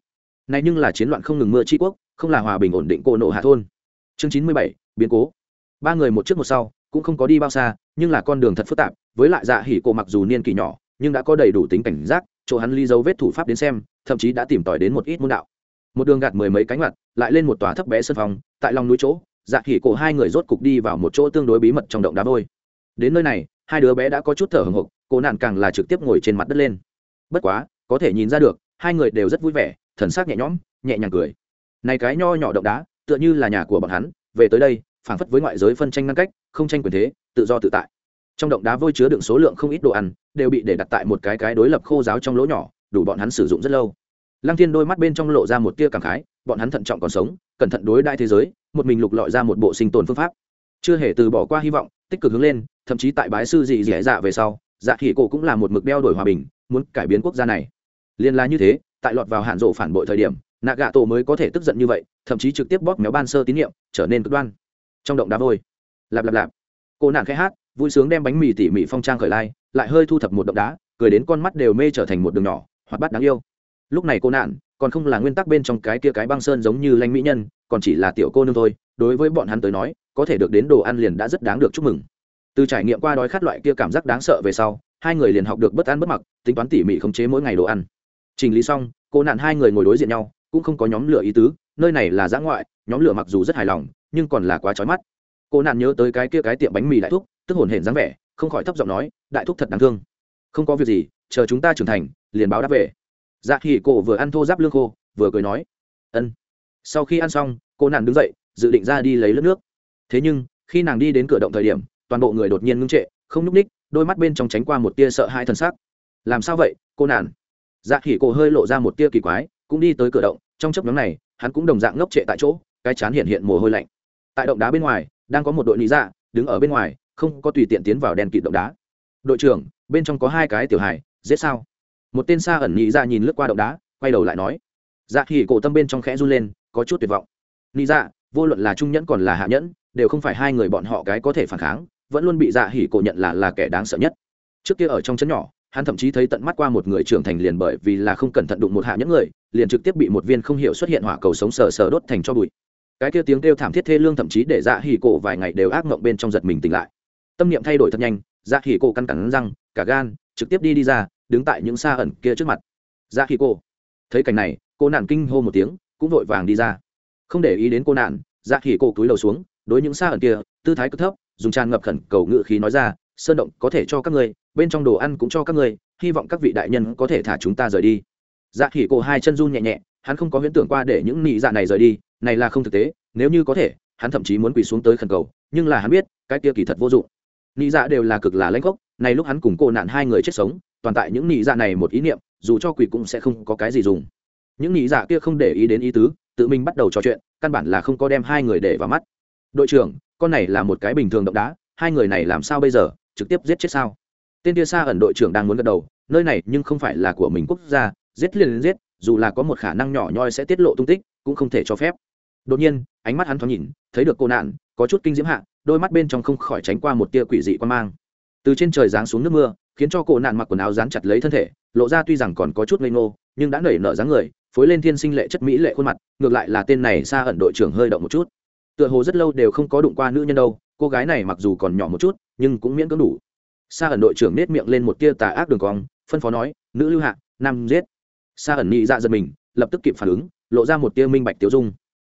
Này nhưng là chiến loạn không ngừng mưa tri quốc, không là hòa bình ổn định cô nộ hạ thôn. Chương chín mươi bảy, biến cố. Ba người một trước một sau, cũng không có đi bao xa, nhưng là con đường thật phức tạp, với lại dạ hỉ cổ mặc dù niên kỷ nhỏ, nhưng đã có đầy đủ tính cảnh giác, chỗ hắn ly dấu vết thủ pháp đến xem, thậm chí đã tìm tòi đến một ít môn đạo. Một đường gạt mười mấy cánh mặt, lại lên một tòa thấp bé sân phòng, tại lòng núi chỗ dạ hỉ cổ hai người rốt cục đi vào một chỗ tương đối bí mật trong động đá vôi đến nơi này, hai đứa bé đã có chút thở hồng hộc, cô nạn càng là trực tiếp ngồi trên mặt đất lên. Bất quá, có thể nhìn ra được, hai người đều rất vui vẻ, thần sắc nhẹ nhõm, nhẹ nhàng cười. Này cái nho nhỏ động đá, tựa như là nhà của bọn hắn, về tới đây, phảng phất với ngoại giới phân tranh ngăn cách, không tranh quyền thế, tự do tự tại. Trong động đá vôi chứa đựng số lượng không ít đồ ăn, đều bị để đặt tại một cái cái đối lập khô giáo trong lỗ nhỏ, đủ bọn hắn sử dụng rất lâu. Lăng thiên đôi mắt bên trong lộ ra một tia cảm khái, bọn hắn thận trọng còn sống, cẩn thận đối đại thế giới, một mình lục lọi ra một bộ sinh tồn phương pháp. Chưa hề từ bỏ qua hy vọng tích cực hướng lên, thậm chí tại bái sư dị dị dạ về sau dạ khỉ cổ cũng là một mực đeo đổi hòa bình, muốn cải biến quốc gia này. Liên la như thế, tại lọt vào hạn rộ phản bội thời điểm nạ gạ tổ mới có thể tức giận như vậy, thậm chí trực tiếp bóp méo ban sơ tín nhiệm, trở nên cực đoan. Trong động đá vôi. Lạp lạp lạp. Cô nạn khẽ hát, vui sướng đem bánh mì tỉ mỉ phong trang khởi lai, lại hơi thu thập một động đá, cười đến con mắt đều mê trở thành một đường nhỏ, hoạt bát đáng yêu. Lúc này cô nạn, còn không là nguyên tắc bên trong cái kia cái băng sơn giống như lanh mỹ nhân, còn chỉ là tiểu cô nương thôi, đối với bọn hắn tới nói có thể được đến đồ ăn liền đã rất đáng được chúc mừng. Từ trải nghiệm qua đói khát loại kia cảm giác đáng sợ về sau, hai người liền học được bất ăn bất mặc, tính toán tỉ mỉ khống chế mỗi ngày đồ ăn. Trình lý xong, cô nạn hai người ngồi đối diện nhau, cũng không có nhóm lửa ý tứ, nơi này là giã ngoại, nhóm lửa mặc dù rất hài lòng, nhưng còn là quá trói mắt. Cô nạn nhớ tới cái kia cái tiệm bánh mì đại thúc, tức hồn hển dáng vẻ, không khỏi thấp giọng nói, đại thúc thật đáng thương. Không có việc gì, chờ chúng ta trưởng thành, liền báo đáp về. Dạ thì cô vừa ăn thô giáp lương khô, vừa cười nói, ân. Sau khi ăn xong, cô nạn đứng dậy, dự định ra đi lấy lớp nước thế nhưng, khi nàng đi đến cửa động thời điểm, toàn bộ người đột nhiên ngưng trệ, không nhúc ních đôi mắt bên trong tránh qua một tia sợ hai thân c làm sao vậy, cô nàn dạ khỉ cổ hơi lộ ra một tia kỳ quái, cũng đi tới cửa động, trong chấp nhóm này, hắn cũng đồng dạng ngốc trệ tại chỗ, cái chán hiện hiện mồ hôi lạnh. Tại động đá bên ngoài, đang có một đội lý dạ đứng ở bên ngoài, không có tùy tiện tiến vào đèn kịt động đá. Đội trưởng, bên trong có hai cái tiểu hài dễ sao? Một tên xa ẩn lý dạ nhìn lướt qua động đá, quay đầu lại nói. Dạ khỉ cổ tâm bên trong khẽ run lên, có chút tuyệt vọng. Lý dạ vô luận là trung nhẫn còn là hạ nhẫn đều không phải hai người bọn họ cái có thể phản kháng, vẫn luôn bị dạ hỉ cổ nhận là là kẻ đáng sợ nhất. Trước kia ở trong chấn nhỏ, hắn thậm chí thấy tận mắt qua một người trưởng thành liền bởi vì là không cẩn thận đụng một hạ nhẫn người, liền trực tiếp bị một viên không hiểu xuất hiện hỏa cầu sống sờ sờ đốt thành cho bụi. Cái kia tiếng kêu thảm thiết thê lương thậm chí để dạ hỉ cổ vài ngày đều ác mộng bên trong giật mình tỉnh lại. Tâm niệm thay đổi thật nhanh dạ hỉ cổ căn cắn răng, cả gan, trực tiếp đi đi ra, đứng tại những xa ẩn kia trước mặt. Dạ hỉ cổ. Thấy cảnh này, cô nạn kinh hô một tiếng, cũng vội vàng đi ra. Không để ý đến cô nạn dạ hỉ cổ túi đầu xuống đối những xa ẩn kia, tư thái cực thấp, dùng tràn ngập khẩn cầu ngự khí nói ra, sơn động có thể cho các người bên trong đồ ăn cũng cho các người hy vọng các vị đại nhân có thể thả chúng ta rời đi. Dạ khỉ cổ hai chân run nhẹ nhẹ, hắn không có huyễn tưởng qua để những nị dạ này rời đi, này là không thực tế, nếu như có thể, hắn thậm chí muốn quỳ xuống tới khẩn cầu, nhưng là hắn biết, cái kia kỳ thật vô dụng. Nị dạ đều là cực là lãnh gốc, này lúc hắn cùng cô nạn hai người chết sống, toàn tại những nị dạ này một ý niệm, dù cho quỳ cũng sẽ không có cái gì dùng. Những nị dạ kia không để ý đến ý tứ, tự mình bắt đầu trò chuyện, căn bản là không có đem hai người để vào mắt đội trưởng, con này là một cái bình thường động đá, hai người này làm sao bây giờ, trực tiếp giết chết sao? Tên kia xa ẩn đội trưởng đang muốn gật đầu, nơi này nhưng không phải là của mình quốc gia, giết liền giết, dù là có một khả năng nhỏ nhoi sẽ tiết lộ tung tích, cũng không thể cho phép. Đột nhiên, ánh mắt hắn thoáng nhìn, thấy được cô nạn, có chút kinh diễm hạ, đôi mắt bên trong không khỏi tránh qua một tia quỷ dị quan mang. Từ trên trời giáng xuống nước mưa, khiến cho cô nạn mặc quần áo dán chặt lấy thân thể, lộ ra tuy rằng còn có chút ngây ngô, nhưng đã nảy nở dáng người, phối lên thiên sinh lệ chất mỹ lệ khuôn mặt, ngược lại là tên này xa ẩn đội trưởng hơi động một chút tựa hồ rất lâu đều không có đụng qua nữ nhân đâu, cô gái này mặc dù còn nhỏ một chút, nhưng cũng miễn cưỡng đủ. Sa ẩn đội trưởng nết miệng lên một tia tà ác đường cong, phân phó nói, nữ lưu hạ, nam giết. Sa ẩn nhị dạ giật mình, lập tức kịp phản ứng, lộ ra một tia minh bạch tiêu dung.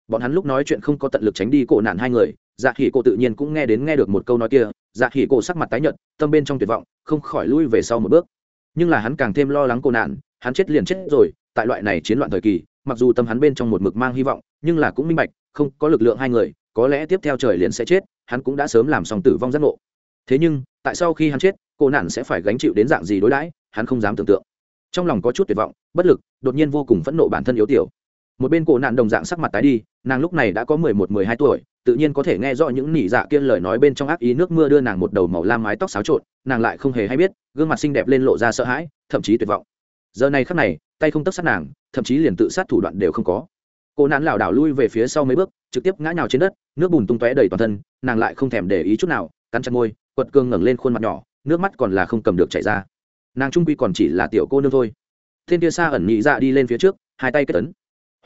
Bọn hắn lúc nói chuyện không có tận lực tránh đi cổ nạn hai người dạ khỉ cổ tự nhiên cũng nghe đến nghe được một câu nói kia dạ khỉ cổ sắc mặt tái nhợt, tâm bên trong tuyệt vọng, không khỏi lui về sau một bước. Nhưng là hắn càng thêm lo lắng cổ nạn, hắn chết liền chết rồi, tại loại này chiến loạn thời kỳ, mặc dù tâm hắn bên trong một mực mang hy vọng, nhưng là cũng minh bạch không có lực lượng hai người, có lẽ tiếp theo trời liền sẽ chết, hắn cũng đã sớm làm xong tử vong giác ngộ. Thế nhưng, tại sau khi hắn chết, cô nạn sẽ phải gánh chịu đến dạng gì đối đãi, hắn không dám tưởng tượng. Trong lòng có chút tuyệt vọng, bất lực, đột nhiên vô cùng phẫn nộ bản thân yếu tiểu. Một bên cổ nạn đồng dạng sắc mặt tái đi, nàng lúc này đã có mười một, mười hai tuổi, tự nhiên có thể nghe rõ những nỉ dạ kia lời nói bên trong ác ý nước mưa đưa nàng một đầu màu lam mái tóc xáo trộn, nàng lại không hề hay biết, gương mặt xinh đẹp lên lộ ra sợ hãi, thậm chí tuyệt vọng. Giờ này khắc này, tay không tấc sát nàng, thậm chí liền tự sát thủ đoạn đều không có cô nán lảo đảo lui về phía sau mấy bước, trực tiếp ngã nhào trên đất, nước bùn tung tóe đầy toàn thân, nàng lại không thèm để ý chút nào, cắn chặt môi, quật cương ngẩng lên khuôn mặt nhỏ, nước mắt còn là không cầm được chảy ra. Nàng trung quy còn chỉ là tiểu cô nương thôi. Thiên kia xa ẩn nhị dạ đi lên phía trước, hai tay kết tấn.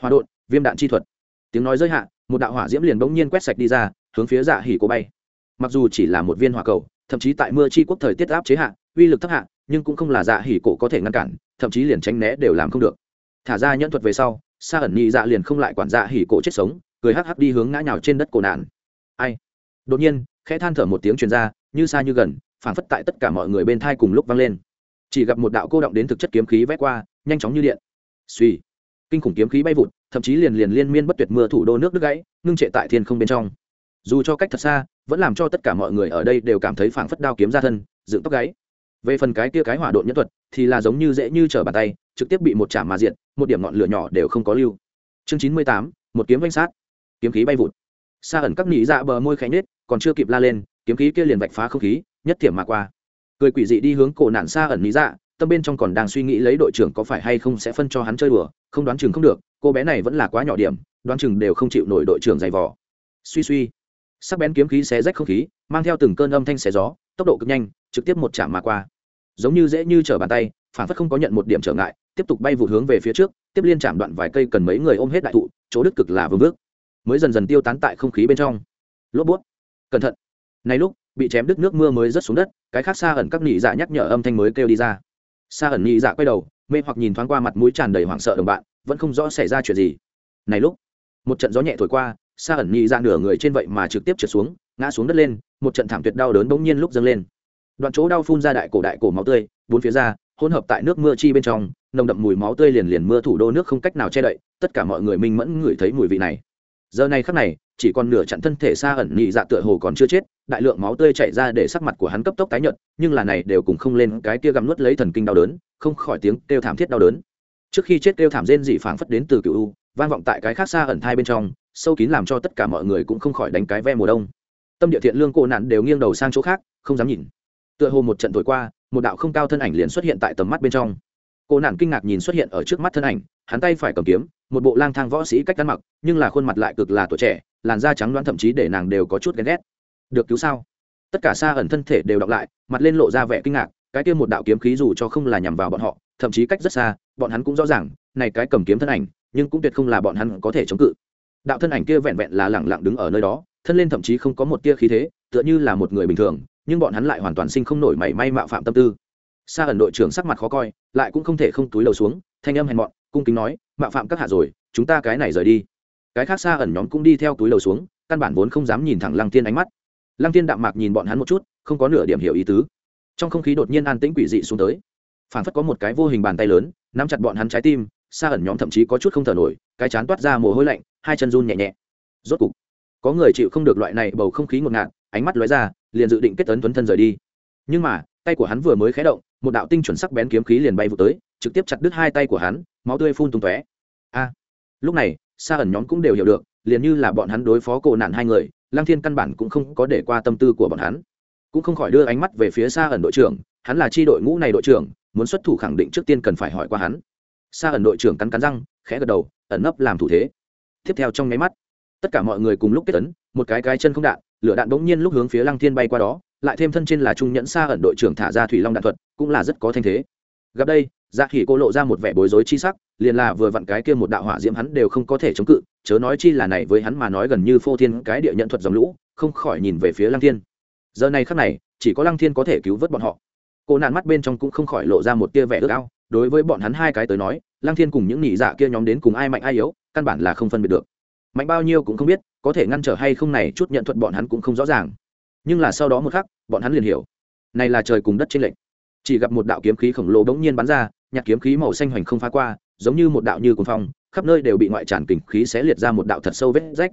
Hòa đột viêm đạn chi thuật. Tiếng nói giới hạ, một đạo hỏa diễm liền bỗng nhiên quét sạch đi ra, hướng phía dạ hỉ cổ bay. Mặc dù chỉ là một viên hỏa cầu, thậm chí tại mưa chi quốc thời tiết áp chế hạ, uy lực thấp hạ, nhưng cũng không là dạ hỉ cổ có thể ngăn cản, thậm chí liền tránh né đều làm không được. Thả ra nhẫn thuật về sau xa ẩn nhị dạ liền không lại quản dạ hỉ cổ chết sống, cười hắc hắc đi hướng ngã nhào trên đất cổ nạn. Ai? Đột nhiên, khẽ than thở một tiếng truyền ra, như xa như gần, phảng phất tại tất cả mọi người bên thai cùng lúc vang lên. Chỉ gặp một đạo cô động đến thực chất kiếm khí vét qua, nhanh chóng như điện. Suy kinh khủng kiếm khí bay vụt, thậm chí liền liền liên miên bất tuyệt mưa thủ đô nước đứt gãy, ngưng trệ tại thiên không bên trong. Dù cho cách thật xa, vẫn làm cho tất cả mọi người ở đây đều cảm thấy phảng phất đao kiếm ra thân, dựng tóc gáy. Về phần cái kia cái hỏa độn nhân thuật, thì là giống như dễ như trở bàn tay, trực tiếp bị một chạm mà diện một điểm ngọn lửa nhỏ đều không có lưu. Chương chín mươi tám, một kiếm vanh sát. Kiếm khí bay vụt. Xa ẩn các nị dạ bờ môi khẽ nết còn chưa kịp la lên, kiếm khí kia liền vạch phá không khí, nhất thiểm mà qua. Cười quỷ dị đi hướng cổ nạn xa ẩn nị dạ tâm bên trong còn đang suy nghĩ lấy đội trưởng có phải hay không sẽ phân cho hắn chơi đùa, không đoán chừng không được, cô bé này vẫn là quá nhỏ điểm, đoán chừng đều không chịu nổi đội trưởng dày vò. Suy suy. Sắc bén kiếm khí xé rách không khí, mang theo từng cơn âm thanh xé gió, tốc độ cực nhanh, trực tiếp một chạm mà qua. Giống như dễ như trở bàn tay, phản phất không có nhận một điểm trở ngại tiếp tục bay vụ hướng về phía trước, tiếp liên chạm đoạn vài cây cần mấy người ôm hết đại thụ, chỗ đức cực là vương vước. Mới dần dần tiêu tán tại không khí bên trong. Lốp bút. Cẩn thận. Này lúc, bị chém đứt nước mưa mới rớt xuống đất, cái khác xa ẩn các nị dạ nhắc nhở âm thanh mới kêu đi ra. Xa ẩn nị dạ quay đầu, mê hoặc nhìn thoáng qua mặt mũi tràn đầy hoảng sợ đồng bạn, vẫn không rõ xảy ra chuyện gì. Này lúc, một trận gió nhẹ thổi qua, xa ẩn nị dạ nửa người trên vậy mà trực tiếp trượt xuống, ngã xuống đất lên, một trận thảm tuyệt đau đớn bỗng nhiên lúc dâng lên. Đoạn chỗ đau phun ra đại cổ đại cổ máu tươi, bốn phía ra, hỗn hợp tại nước mưa chi bên trong nồng đậm mùi máu tươi liền liền mưa thủ đô nước không cách nào che đậy, tất cả mọi người minh mẫn ngửi thấy mùi vị này. Giờ này khắc này, chỉ còn nửa chặn thân thể xa ẩn nhị dạ tựa hồ còn chưa chết, đại lượng máu tươi chảy ra để sắc mặt của hắn cấp tốc tái nhợt, nhưng là này đều cùng không lên cái kia gặm nuốt lấy thần kinh đau đớn, không khỏi tiếng kêu thảm thiết đau đớn. Trước khi chết kêu thảm rên dị phảng phất đến từ cựu u, vang vọng tại cái khác xa ẩn thai bên trong, sâu kín làm cho tất cả mọi người cũng không khỏi đánh cái ve mùa đông. Tâm địa thiện lương cô nạn đều nghiêng đầu sang chỗ khác, không dám nhìn. Tựa hồ một trận thổi qua, một đạo không cao thân ảnh liền xuất hiện tại tầm mắt bên trong cô nạn kinh ngạc nhìn xuất hiện ở trước mắt thân ảnh, hắn tay phải cầm kiếm, một bộ lang thang võ sĩ cách ăn mặc, nhưng là khuôn mặt lại cực là tuổi trẻ, làn da trắng đoán thậm chí để nàng đều có chút ghen ghét. Được cứu sao? Tất cả xa ẩn thân thể đều đọc lại, mặt lên lộ ra vẻ kinh ngạc, cái kia một đạo kiếm khí dù cho không là nhằm vào bọn họ, thậm chí cách rất xa, bọn hắn cũng rõ ràng, này cái cầm kiếm thân ảnh, nhưng cũng tuyệt không là bọn hắn có thể chống cự. Đạo thân ảnh kia vẹn vẹn là lẳng lặng đứng ở nơi đó, thân lên thậm chí không có một tia khí thế, tựa như là một người bình thường, nhưng bọn hắn lại hoàn toàn sinh không nổi mảy may mạo phạm tâm tư. Sa ẩn đội trưởng sắc mặt khó coi, lại cũng không thể không túi đầu xuống, thanh âm hèn mọn, cung kính nói mạo phạm các hạ rồi, chúng ta cái này rời đi. Cái khác Sa ẩn nhóm cũng đi theo túi đầu xuống, căn bản vốn không dám nhìn thẳng lăng tiên ánh mắt. Lăng tiên đạm mạc nhìn bọn hắn một chút, không có nửa điểm hiểu ý tứ. Trong không khí đột nhiên an tĩnh quỷ dị xuống tới. Phản phất có một cái vô hình bàn tay lớn, nắm chặt bọn hắn trái tim, Sa ẩn nhóm thậm chí có chút không thở nổi, cái chán toát ra mồ hôi lạnh, hai chân run nhẹ nhẹ. Rốt cục, có người chịu không được loại này bầu không khí ngột ngạt, ánh mắt lóe ra, liền dự định kết tấn tuấn thân rời đi. Nhưng mà, tay của hắn vừa mới khé động một đạo tinh chuẩn sắc bén kiếm khí liền bay vụ tới, trực tiếp chặt đứt hai tay của hắn, máu tươi phun tung tóe. A! Lúc này xa ẩn nhóm cũng đều hiểu được, liền như là bọn hắn đối phó cổ nạn hai người lang thiên căn bản cũng không có để qua tâm tư của bọn hắn. Cũng không khỏi đưa ánh mắt về phía xa ẩn đội trưởng, hắn là chi đội ngũ này đội trưởng, muốn xuất thủ khẳng định trước tiên cần phải hỏi qua hắn. Xa ẩn đội trưởng cắn cắn răng, khẽ gật đầu, ẩn nấp làm thủ thế. Tiếp theo trong nháy mắt, tất cả mọi người cùng lúc kết tấn một cái cái chân không đạn, lửa đạn bỗng nhiên lúc hướng phía lăng thiên bay qua đó lại thêm thân trên là trung nhẫn xa ẩn đội trưởng thả ra thủy long đạn thuật, cũng là rất có thanh thế. Gặp đây dạ khỉ cô lộ ra một vẻ bối rối chi sắc, liền là vừa vặn cái kia một đạo hỏa diễm hắn đều không có thể chống cự, chớ nói chi là này với hắn mà nói gần như phô thiên cái địa nhận thuật dòng lũ, không khỏi nhìn về phía lăng thiên. Giờ này khắc này, chỉ có lăng thiên có thể cứu vớt bọn họ. Cô nạn mắt bên trong cũng không khỏi lộ ra một tia vẻ ước ao, đối với bọn hắn hai cái tới nói, lăng thiên cùng những nhị dạ kia nhóm đến cùng ai mạnh ai yếu, căn bản là không phân biệt được. Mạnh bao nhiêu cũng không biết, có thể ngăn trở hay không này, chút nhận thuật bọn hắn cũng không rõ ràng nhưng là sau đó một khắc, bọn hắn liền hiểu. Này là trời cùng đất trên lệnh chỉ gặp một đạo kiếm khí khổng lồ bỗng nhiên bắn ra, nhạc kiếm khí màu xanh hoành không phá qua, giống như một đạo như cuồng phong, khắp nơi đều bị ngoại tràn kình khí xé liệt ra một đạo thật sâu vết rách.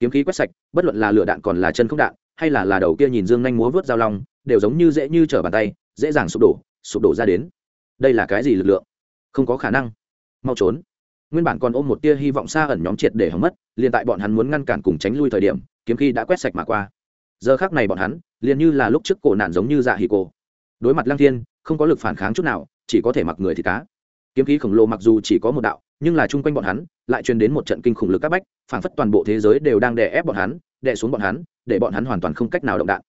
Kiếm khí quét sạch, bất luận là lửa đạn còn là chân không đạn, hay là là đầu kia nhìn dương nhanh múa vớt dao long, đều giống như dễ như trở bàn tay, dễ dàng sụp đổ sụp đổ ra đến. Đây là cái gì lực lượng? Không có khả năng. Mau trốn. Nguyên bản còn ôm một tia hy vọng xa ẩn nhóm triệt để hỏng mất, liền tại bọn hắn muốn ngăn cản cùng tránh lui thời điểm, kiếm khí đã quét sạch mà qua giờ khác này bọn hắn liền như là lúc trước cổ nạn giống như dạ hì cổ. Đối mặt lăng thiên, không có lực phản kháng chút nào, chỉ có thể mặc người thì cá. Kiếm khí khổng lồ mặc dù chỉ có một đạo, nhưng là chung quanh bọn hắn, lại truyền đến một trận kinh khủng lực các bách, phản phất toàn bộ thế giới đều đang đè ép bọn hắn, đè xuống bọn hắn, để bọn hắn hoàn toàn không cách nào động đạn.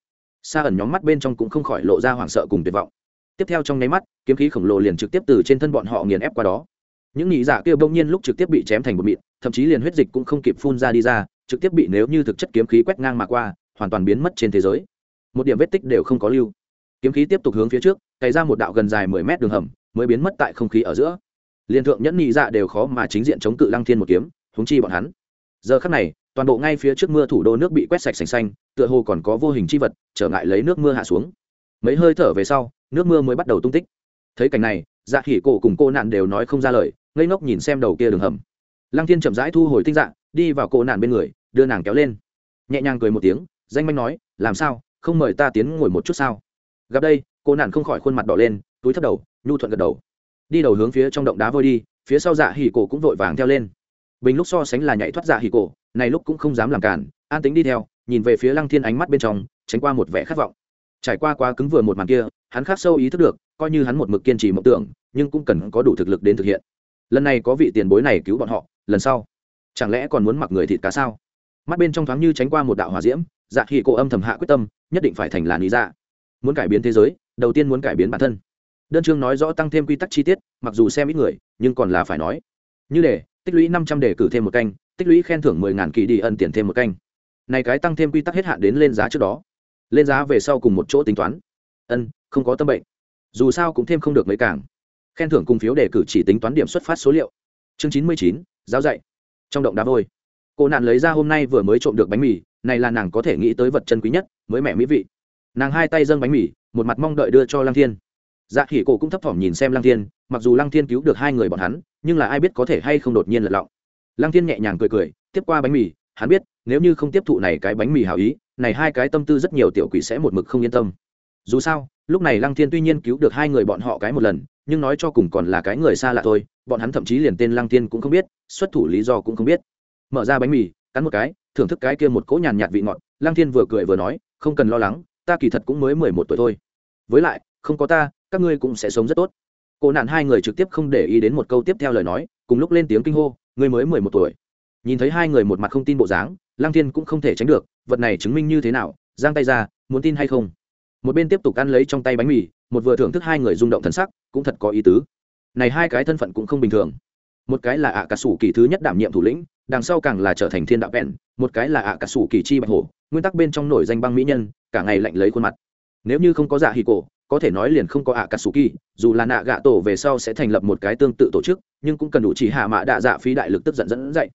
Xa ẩn nhóm mắt bên trong cũng không khỏi lộ ra hoảng sợ cùng tuyệt vọng. Tiếp theo trong nháy mắt, kiếm khí khổng lồ liền trực tiếp từ trên thân bọn họ nghiền ép qua đó. Những nhị dạ kia bỗng nhiên lúc trực tiếp bị chém thành một mịn, thậm chí liền huyết dịch cũng không kịp phun ra đi ra, trực tiếp bị nếu như thực chất kiếm khí quét ngang mà qua hoàn toàn biến mất trên thế giới. Một điểm vết tích đều không có lưu. Kiếm khí tiếp tục hướng phía trước, cày ra một đạo gần dài mười mét đường hầm, mới biến mất tại không khí ở giữa. Liên thượng nhẫn nhị dạ đều khó mà chính diện chống cự lăng thiên một kiếm húng chi bọn hắn. Giờ khắc này, toàn bộ ngay phía trước mưa thủ đô nước bị quét sạch sành xanh, tựa hồ còn có vô hình chi vật, trở ngại lấy nước mưa hạ xuống. Mấy hơi thở về sau, nước mưa mới bắt đầu tung tích. Thấy cảnh này dạ khỉ cổ cùng cô nạn đều nói không ra lời, ngây ngốc nhìn xem đầu kia đường hầm. Lăng thiên chậm rãi thu hồi tinh dạ đi vào cô nạn bên người, đưa nàng kéo lên. Nhẹ nhàng cười một tiếng danh manh nói, làm sao? Không mời ta tiến ngồi một chút sao? Gặp đây, cô nạn không khỏi khuôn mặt đỏ lên, túi thấp đầu, nhu thuận gật đầu. Đi đầu hướng phía trong động đá vôi đi, phía sau dạ hỉ cổ cũng vội vàng theo lên. Bình lúc so sánh là nhảy thoát dạ hỉ cổ, này lúc cũng không dám làm cản, an tính đi theo, nhìn về phía lăng thiên ánh mắt bên trong, tránh qua một vẻ khát vọng. Trải qua quá cứng vừa một màn kia, hắn khắc sâu ý thức được, coi như hắn một mực kiên trì mộng tưởng, nhưng cũng cần có đủ thực lực đến thực hiện. Lần này có vị tiền bối này cứu bọn họ, lần sau, chẳng lẽ còn muốn mặc người thịt cá sao? Mắt bên trong thoáng như tránh qua một đạo hòa diễm dạ khi cô âm thầm hạ quyết tâm, nhất định phải thành là lý dạ. Muốn cải biến thế giới, đầu tiên muốn cải biến bản thân. Đơn chương nói rõ tăng thêm quy tắc chi tiết, mặc dù xem ít người, nhưng còn là phải nói. Như để tích lũy năm trăm đề cử thêm một canh, tích lũy khen thưởng mười ngàn kỳ đi ân tiền thêm một canh. Này cái tăng thêm quy tắc hết hạn đến lên giá trước đó. Lên giá về sau cùng một chỗ tính toán. Ân, không có tâm bệnh. Dù sao cũng thêm không được mấy càng khen thưởng cùng phiếu đề cử chỉ tính toán điểm xuất phát số liệu. Chương chín mươi chín, giáo dạy. Trong động đá vôi cô nạn lấy ra hôm nay vừa mới trộm được bánh mì, này là nàng có thể nghĩ tới vật chân quý nhất, mới mẹ mỹ vị. Nàng hai tay dâng bánh mì, một mặt mong đợi đưa cho lăng thiên. Dạ khỉ cổ cũng thấp thỏm nhìn xem lăng thiên, mặc dù lăng thiên cứu được hai người bọn hắn, nhưng là ai biết có thể hay không đột nhiên lật lọng. Lăng thiên nhẹ nhàng cười cười, tiếp qua bánh mì, hắn biết, nếu như không tiếp thụ này cái bánh mì hảo ý, này hai cái tâm tư rất nhiều tiểu quỷ sẽ một mực không yên tâm. Dù sao, lúc này lăng thiên tuy nhiên cứu được hai người bọn họ cái một lần, nhưng nói cho cùng còn là cái người xa lạ thôi, bọn hắn thậm chí liền tên lăng Thiên cũng không biết, xuất thủ lý do cũng không biết mở ra bánh mì, cắn một cái, thưởng thức cái kia một cỗ nhàn nhạt vị ngọt. Lang thiên vừa cười vừa nói, không cần lo lắng, ta kỳ thật cũng mới mười một tuổi thôi. Với lại, không có ta, các ngươi cũng sẽ sống rất tốt. Cô nạn hai người trực tiếp không để ý đến một câu tiếp theo lời nói, cùng lúc lên tiếng kinh hô, ngươi mới mười một tuổi. Nhìn thấy hai người một mặt không tin bộ dáng Lang thiên cũng không thể tránh được, vật này chứng minh như thế nào, giang tay ra, muốn tin hay không? Một bên tiếp tục ăn lấy trong tay bánh mì, một vừa thưởng thức hai người rung động thân sắc, cũng thật có ý tứ. Này hai cái thân phận cũng không bình thường. Một cái là ạ cà sủ kỳ thứ nhất đảm nhiệm thủ lĩnh đằng sau càng là trở thành thiên đạo vẹn, một cái là ạ cà sủ kỳ chi bạch hổ, nguyên tắc bên trong nổi danh băng mỹ nhân, cả ngày lạnh lấy khuôn mặt. Nếu như không có dạ hì cổ, có thể nói liền không có ạ cà sủ kỳ, dù là nạ gạ tổ về sau sẽ thành lập một cái tương tự tổ chức, nhưng cũng cần đủ chỉ hạ mạ đạ dạ phí đại lực tức giận dẫn dạy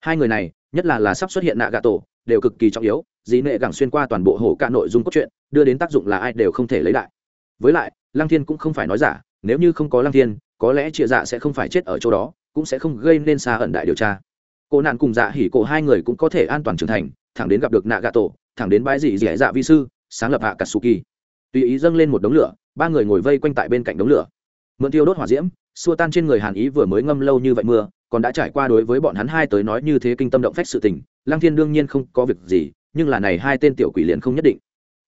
hai người này, nhất là là sắp xuất hiện nạ gạ tổ, đều cực kỳ trọng yếu, dĩ nệ gẳng xuyên qua toàn bộ hồ cả nội dung cốt truyện, đưa đến tác dụng là ai đều không thể lấy lại. Với lại, lăng thiên cũng không phải nói giả, nếu như không có lăng thiên, có lẽ chia dạ sẽ không phải chết ở chỗ đó, cũng sẽ không gây nên xa ẩn đại điều tra cô nạn cùng dạ hỉ cổ hai người cũng có thể an toàn trưởng thành, thẳng đến gặp được nạ gạ tổ thẳng đến bãi dị dẻ dạ vi sư, sáng lập hạ katsuki tùy ý dâng lên một đống lửa, ba người ngồi vây quanh tại bên cạnh đống lửa. Mượn tiêu đốt hỏa diễm, xua tan trên người hàn ý vừa mới ngâm lâu như vậy mưa, còn đã trải qua đối với bọn hắn hai tới nói như thế kinh tâm động phách sự tình, lăng thiên đương nhiên không có việc gì, nhưng là này hai tên tiểu quỷ liền không nhất định.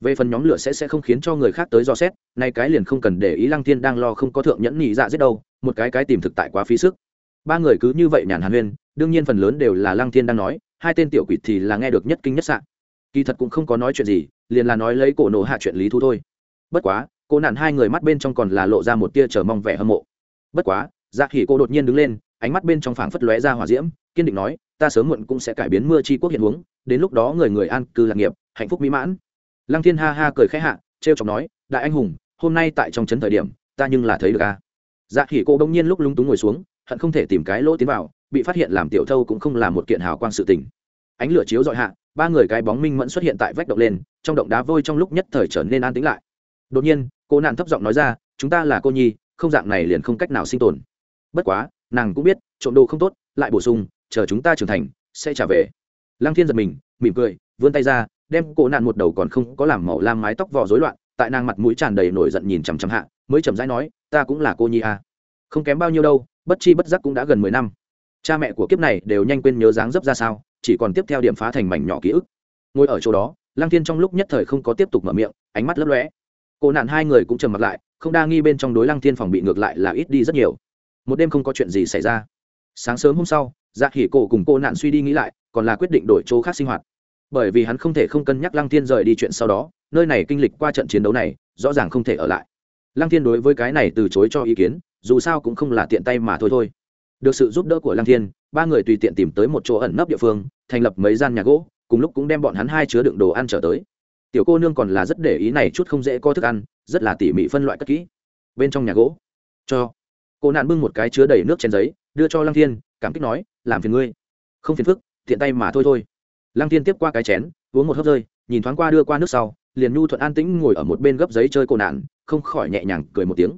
Về phần nhóm lửa sẽ sẽ không khiến cho người khác tới dò xét, nay cái liền không cần để ý lăng thiên đang lo không có thượng nhẫn nhị dạ giết đâu, một cái cái tìm thực tại quá phí sức. Ba người cứ như vậy nhàn hàn huyên đương nhiên phần lớn đều là lăng thiên đang nói, hai tên tiểu quỷ thì là nghe được nhất kinh nhất sạn kỳ thật cũng không có nói chuyện gì, liền là nói lấy cổ nổ hạ chuyện lý thu thôi. Bất quá, cô nạn hai người mắt bên trong còn là lộ ra một tia chờ mong vẻ hâm mộ. Bất quá dạ khỉ cô đột nhiên đứng lên, ánh mắt bên trong phảng phất lóe ra hỏa diễm, kiên định nói, ta sớm muộn cũng sẽ cải biến mưa chi quốc hiện huống, đến lúc đó người người an cư lạc nghiệp, hạnh phúc mỹ mãn. Lăng thiên ha ha cười khẽ hạ, trêu chọc nói, đại anh hùng, hôm nay tại trong trấn thời điểm, ta nhưng là thấy được a. Dạ khỉ cô bỗng nhiên lúc lúng túng ngồi xuống, hận không thể tìm cái lỗ tiến vào bị phát hiện làm tiểu thâu cũng không là một kiện hào quang sự tình. Ánh lửa chiếu dọi hạ, ba người cái bóng minh mẫn xuất hiện tại vách động lên, trong động đá vôi trong lúc nhất thời trở nên an tĩnh lại. Đột nhiên, cô nạn thấp giọng nói ra, chúng ta là cô nhi, không dạng này liền không cách nào sinh tồn. Bất quá, nàng cũng biết, trộm đồ không tốt, lại bổ sung, chờ chúng ta trưởng thành, sẽ trả về. Lăng thiên giật mình, mỉm cười, vươn tay ra, đem cô nạn một đầu còn không có làm màu lam mái tóc vò rối loạn, tại nàng mặt mũi tràn đầy nổi giận nhìn chằm chằm hạ, mới chậm rãi nói, ta cũng là cô nhi à. không kém bao nhiêu đâu, bất chi bất giác cũng đã gần mười năm cha mẹ của kiếp này đều nhanh quên nhớ dáng dấp ra sao, chỉ còn tiếp theo điểm phá thành mảnh nhỏ ký ức. Ngồi ở chỗ đó, lăng thiên trong lúc nhất thời không có tiếp tục mở miệng, ánh mắt lấp lóe. Cô nạn hai người cũng trầm mặt lại, không đa nghi bên trong đối lăng thiên phòng bị ngược lại là ít đi rất nhiều. Một đêm không có chuyện gì xảy ra. Sáng sớm hôm sau dạ khỉ cổ cùng cô nạn suy đi nghĩ lại, còn là quyết định đổi chỗ khác sinh hoạt. Bởi vì hắn không thể không cân nhắc lăng thiên rời đi chuyện sau đó, nơi này kinh lịch qua trận chiến đấu này, rõ ràng không thể ở lại. Lăng thiên đối với cái này từ chối cho ý kiến, dù sao cũng không là tiện tay mà thôi thôi được sự giúp đỡ của lăng thiên, ba người tùy tiện tìm tới một chỗ ẩn nấp địa phương, thành lập mấy gian nhà gỗ, cùng lúc cũng đem bọn hắn hai chứa đựng đồ ăn trở tới. Tiểu cô nương còn là rất để ý này chút không dễ có thức ăn, rất là tỉ mỉ phân loại cất kỹ. Bên trong nhà gỗ, cho. Cô nạn bưng một cái chứa đầy nước chén giấy, đưa cho lăng thiên, cảm kích nói, làm phiền ngươi. Không phiền phức, tiện tay mà thôi thôi. Lăng thiên tiếp qua cái chén, uống một hớp rơi, nhìn thoáng qua đưa qua nước sau, liền nhu thuận an tĩnh ngồi ở một bên gấp giấy chơi cô nạn, không khỏi nhẹ nhàng cười một tiếng.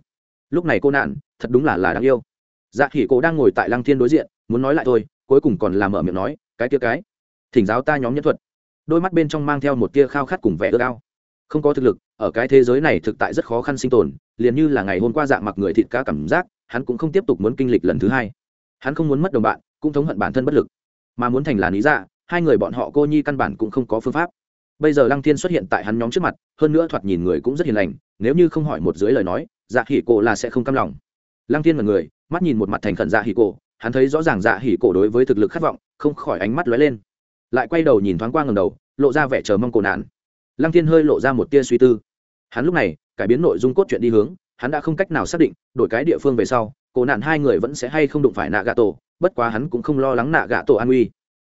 Lúc này cô nạn, thật đúng là là đáng yêu dạ khỉ cô đang ngồi tại lăng thiên đối diện, muốn nói lại thôi, cuối cùng còn làm mở miệng nói, cái kia cái, thỉnh giáo ta nhóm nhân thuật. Đôi mắt bên trong mang theo một tia khao khát cùng vẻ ước ao. Không có thực lực, ở cái thế giới này thực tại rất khó khăn sinh tồn, liền như là ngày hôm qua dạng mặc người thịt cá cảm giác, hắn cũng không tiếp tục muốn kinh lịch lần thứ hai. Hắn không muốn mất đồng bạn, cũng thống hận bản thân bất lực. Mà muốn thành là lý dạ hai người bọn họ cô nhi căn bản cũng không có phương pháp. Bây giờ lăng thiên xuất hiện tại hắn nhóm trước mặt, hơn nữa thoạt nhìn người cũng rất hiền lành, nếu như không hỏi một dưới lời nói dạ khỉ cổ là sẽ không căm lòng. Lăng thiên là người mắt nhìn một mặt thành khẩn dạ hỉ cổ, hắn thấy rõ ràng dạ hỉ cổ đối với thực lực khát vọng, không khỏi ánh mắt lóe lên. Lại quay đầu nhìn thoáng qua ngầm đầu, lộ ra vẻ chờ mong cổ nạn. Lăng thiên hơi lộ ra một tia suy tư. Hắn lúc này, cải biến nội dung cốt truyện đi hướng, hắn đã không cách nào xác định, đổi cái địa phương về sau, cổ nạn hai người vẫn sẽ hay không đụng phải nạ gạ tổ bất quá hắn cũng không lo lắng nạ gạ tổ an uy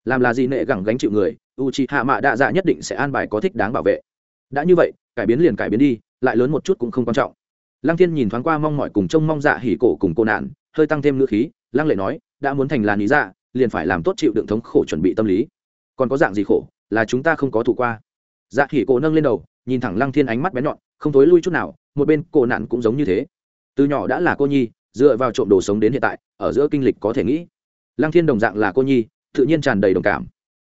làm là gì nệ gẳng gánh chịu người u c h hạ mạ đạ dạ nhất định sẽ an bài có thích đáng bảo vệ. Đã như vậy, cải biến liền cải biến đi, lại lớn một chút cũng không quan trọng. Lăng thiên nhìn thoáng qua mong mọi cùng trông mong dạ hỉ cổ cùng cô nạn hơi tăng thêm ngữ khí, lăng lệ nói, đã muốn thành làn lý dạ liền phải làm tốt chịu đựng thống khổ chuẩn bị tâm lý. Còn có dạng gì khổ, là chúng ta không có thủ qua. Dạ khỉ cổ nâng lên đầu, nhìn thẳng lăng thiên ánh mắt bén nhọn, không thối lui chút nào, một bên cô nạn cũng giống như thế. Từ nhỏ đã là cô nhi, dựa vào trộm đồ sống đến hiện tại, ở giữa kinh lịch có thể nghĩ. Lăng thiên đồng dạng là cô nhi, tự nhiên tràn đầy đồng cảm.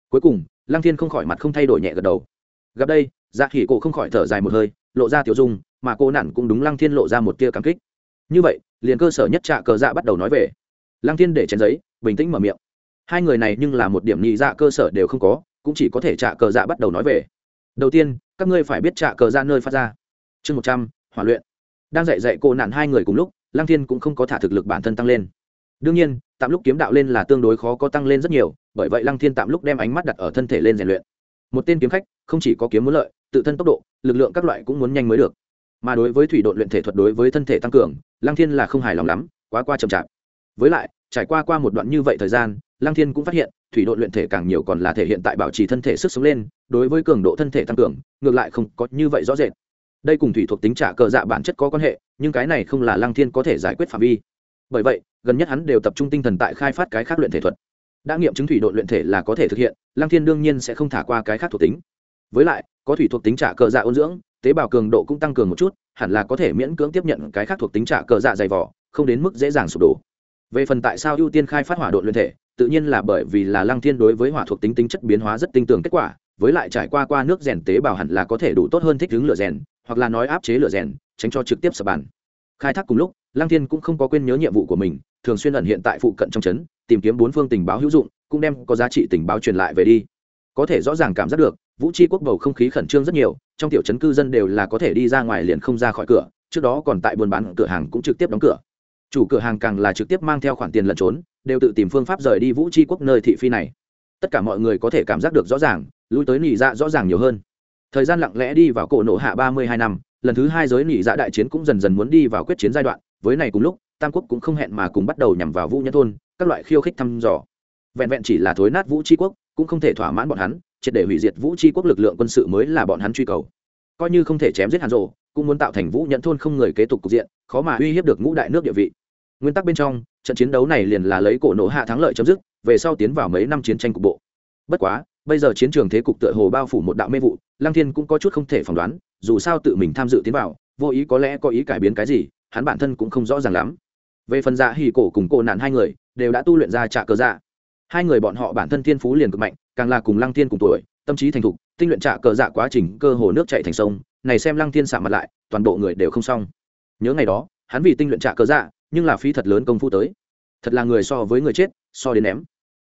Cuối cùng, lăng thiên không khỏi mặt không thay đổi nhẹ gật đầu. Gặp đây dạ khỉ cổ không khỏi thở dài một hơi, lộ ra tiểu dung, mà cô nạn cũng đúng lăng thiên lộ ra một tia cảm kích như vậy, liền cơ sở nhất trạ cờ dạ bắt đầu nói về. Lăng thiên để chén giấy, bình tĩnh mở miệng. Hai người này nhưng là một điểm nhị dạ cơ sở đều không có, cũng chỉ có thể trạ cờ dạ bắt đầu nói về. Đầu tiên, các ngươi phải biết trạ cờ dạ nơi phát ra. Chương một trăm, hỏa luyện. Đang dạy dạy cô nạn hai người cùng lúc, lăng thiên cũng không có thả thực lực bản thân tăng lên. Đương nhiên, tạm lúc kiếm đạo lên là tương đối khó có tăng lên rất nhiều, bởi vậy lăng thiên tạm lúc đem ánh mắt đặt ở thân thể lên rèn luyện. Một tên kiếm khách, không chỉ có kiếm muốn lợi, tự thân tốc độ, lực lượng các loại cũng muốn nhanh mới được mà đối với thủy đội luyện thể thuật đối với thân thể tăng cường, lăng thiên là không hài lòng lắm, quá qua chậm chạp. Với lại, trải qua qua một đoạn như vậy thời gian, lăng thiên cũng phát hiện, thủy đội luyện thể càng nhiều còn là thể hiện tại bảo trì thân thể sức sống lên, đối với cường độ thân thể tăng cường, ngược lại không có như vậy rõ rệt. Đây cùng thủy thuộc tính trả cờ dạ bản chất có quan hệ, nhưng cái này không là lăng thiên có thể giải quyết phạm vi. Bởi vậy, gần nhất hắn đều tập trung tinh thần tại khai phát cái khác luyện thể thuật. Đã nghiệm chứng thủy đội luyện thể là có thể thực hiện, lăng thiên đương nhiên sẽ không thả qua cái khác thuộc tính. Với lại, có thủy thuộc tính trả cờ dạ ôn dưỡng tế bào cường độ cũng tăng cường một chút, hẳn là có thể miễn cưỡng tiếp nhận cái khác thuộc tính trả cờ dạ dày vỏ không đến mức dễ dàng sụp đổ. Về phần tại sao ưu tiên khai phát hỏa đội luyện thể, tự nhiên là bởi vì là lăng thiên đối với hỏa thuộc tính tính chất biến hóa rất tinh tường kết quả, với lại trải qua qua nước rèn tế bào hẳn là có thể đủ tốt hơn thích ứng lửa rèn, hoặc là nói áp chế lửa rèn, tránh cho trực tiếp sập bàn. Khai thác cùng lúc, lăng thiên cũng không có quên nhớ nhiệm vụ của mình, thường xuyên ẩn hiện tại phụ cận trong trấn tìm kiếm bốn phương tình báo hữu dụng, cũng đem có giá trị tình báo truyền lại về đi. Có thể rõ ràng cảm giác được vũ tri quốc bầu không khí khẩn trương rất nhiều, trong tiểu trấn cư dân đều là có thể đi ra ngoài liền không ra khỏi cửa, trước đó còn tại buôn bán, cửa hàng cũng trực tiếp đóng cửa. Chủ cửa hàng càng là trực tiếp mang theo khoản tiền lẩn trốn, đều tự tìm phương pháp rời đi vũ tri quốc nơi thị phi này. Tất cả mọi người có thể cảm giác được rõ ràng, lui tới nỉ dạ rõ ràng nhiều hơn. Thời gian lặng lẽ đi vào cổ nộ hạ ba mươi hai năm, lần thứ hai giới nỉ dạ đại chiến cũng dần dần muốn đi vào quyết chiến giai đoạn, với này cùng lúc, tam quốc cũng không hẹn mà cùng bắt đầu nhằm vào vũ nhân thôn, các loại khiêu khích thăm dò. Vẹn vẹn chỉ là thối nát vũ tri quốc, cũng không thể thỏa mãn bọn hắn triệt để hủy diệt vũ tri quốc lực lượng quân sự mới là bọn hắn truy cầu. Coi như không thể chém giết hàn rộ cũng muốn tạo thành vũ nhận thôn không người kế tục cục diện, khó mà uy hiếp được ngũ đại nước địa vị. Nguyên tắc bên trong, trận chiến đấu này liền là lấy cổ nổ hạ thắng lợi chấm dứt, về sau tiến vào mấy năm chiến tranh cục bộ. Bất quá, bây giờ chiến trường thế cục tựa hồ bao phủ một đạo mê vụ lang thiên cũng có chút không thể phỏng đoán, dù sao tự mình tham dự tiến vào, vô ý có lẽ có ý cải biến cái gì, hắn bản thân cũng không rõ ràng lắm. Về phần dạ hỉ cổ cùng cổ nạn hai người, đều đã tu luyện ra trả cờ dạ. Hai người bọn họ bản thân thiên phú liền cực mạnh càng là cùng lăng thiên cùng tuổi, tâm trí thành thục, tinh luyện trạ cờ dạ quá trình, cơ hồ nước chạy thành sông, này xem lăng thiên xả mặt lại, toàn bộ người đều không xong. Nhớ ngày đó, hắn vì tinh luyện trạ cờ dạ nhưng là phí thật lớn công phu tới. Thật là người so với người chết, so đến ném.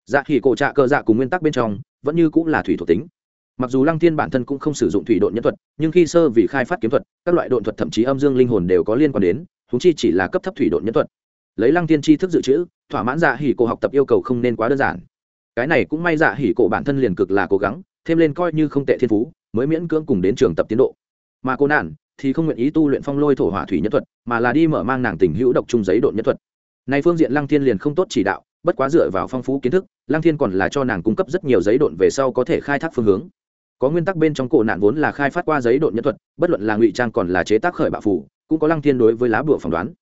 Dạ hỉ cổ trạ cờ dạ cùng nguyên tắc bên trong, vẫn như cũng là thủy thuộc tính. Mặc dù lăng thiên bản thân cũng không sử dụng thủy độn nhân thuật, nhưng khi sơ vì khai phát kiếm thuật, các loại độn thuật thậm chí âm dương linh hồn đều có liên quan đến húng chi chỉ là cấp thấp thủy độn nhân thuật. Lấy lăng thiên tri thức dự trữ, thỏa mãn dạ hỉ cổ học tập yêu cầu không nên quá đơn giản cái này cũng may dạ hỉ cổ bản thân liền cực là cố gắng, thêm lên coi như không tệ thiên phú, mới miễn cưỡng cùng đến trường tập tiến độ. Mà cô nạn thì không nguyện ý tu luyện phong lôi thổ hỏa thủy nhất thuật, mà là đi mở mang nàng tình hữu độc trung giấy độn nhất thuật. Này phương diện lăng thiên liền không tốt chỉ đạo, bất quá dựa vào phong phú kiến thức, lăng thiên còn là cho nàng cung cấp rất nhiều giấy độn về sau có thể khai thác phương hướng. Có nguyên tắc bên trong cổ nạn vốn là khai phát qua giấy độn nhân thuật, bất luận là ngụy trang còn là chế tác khởi bạo phủ cũng có lăng thiên đối với lá bùa phỏng đoán.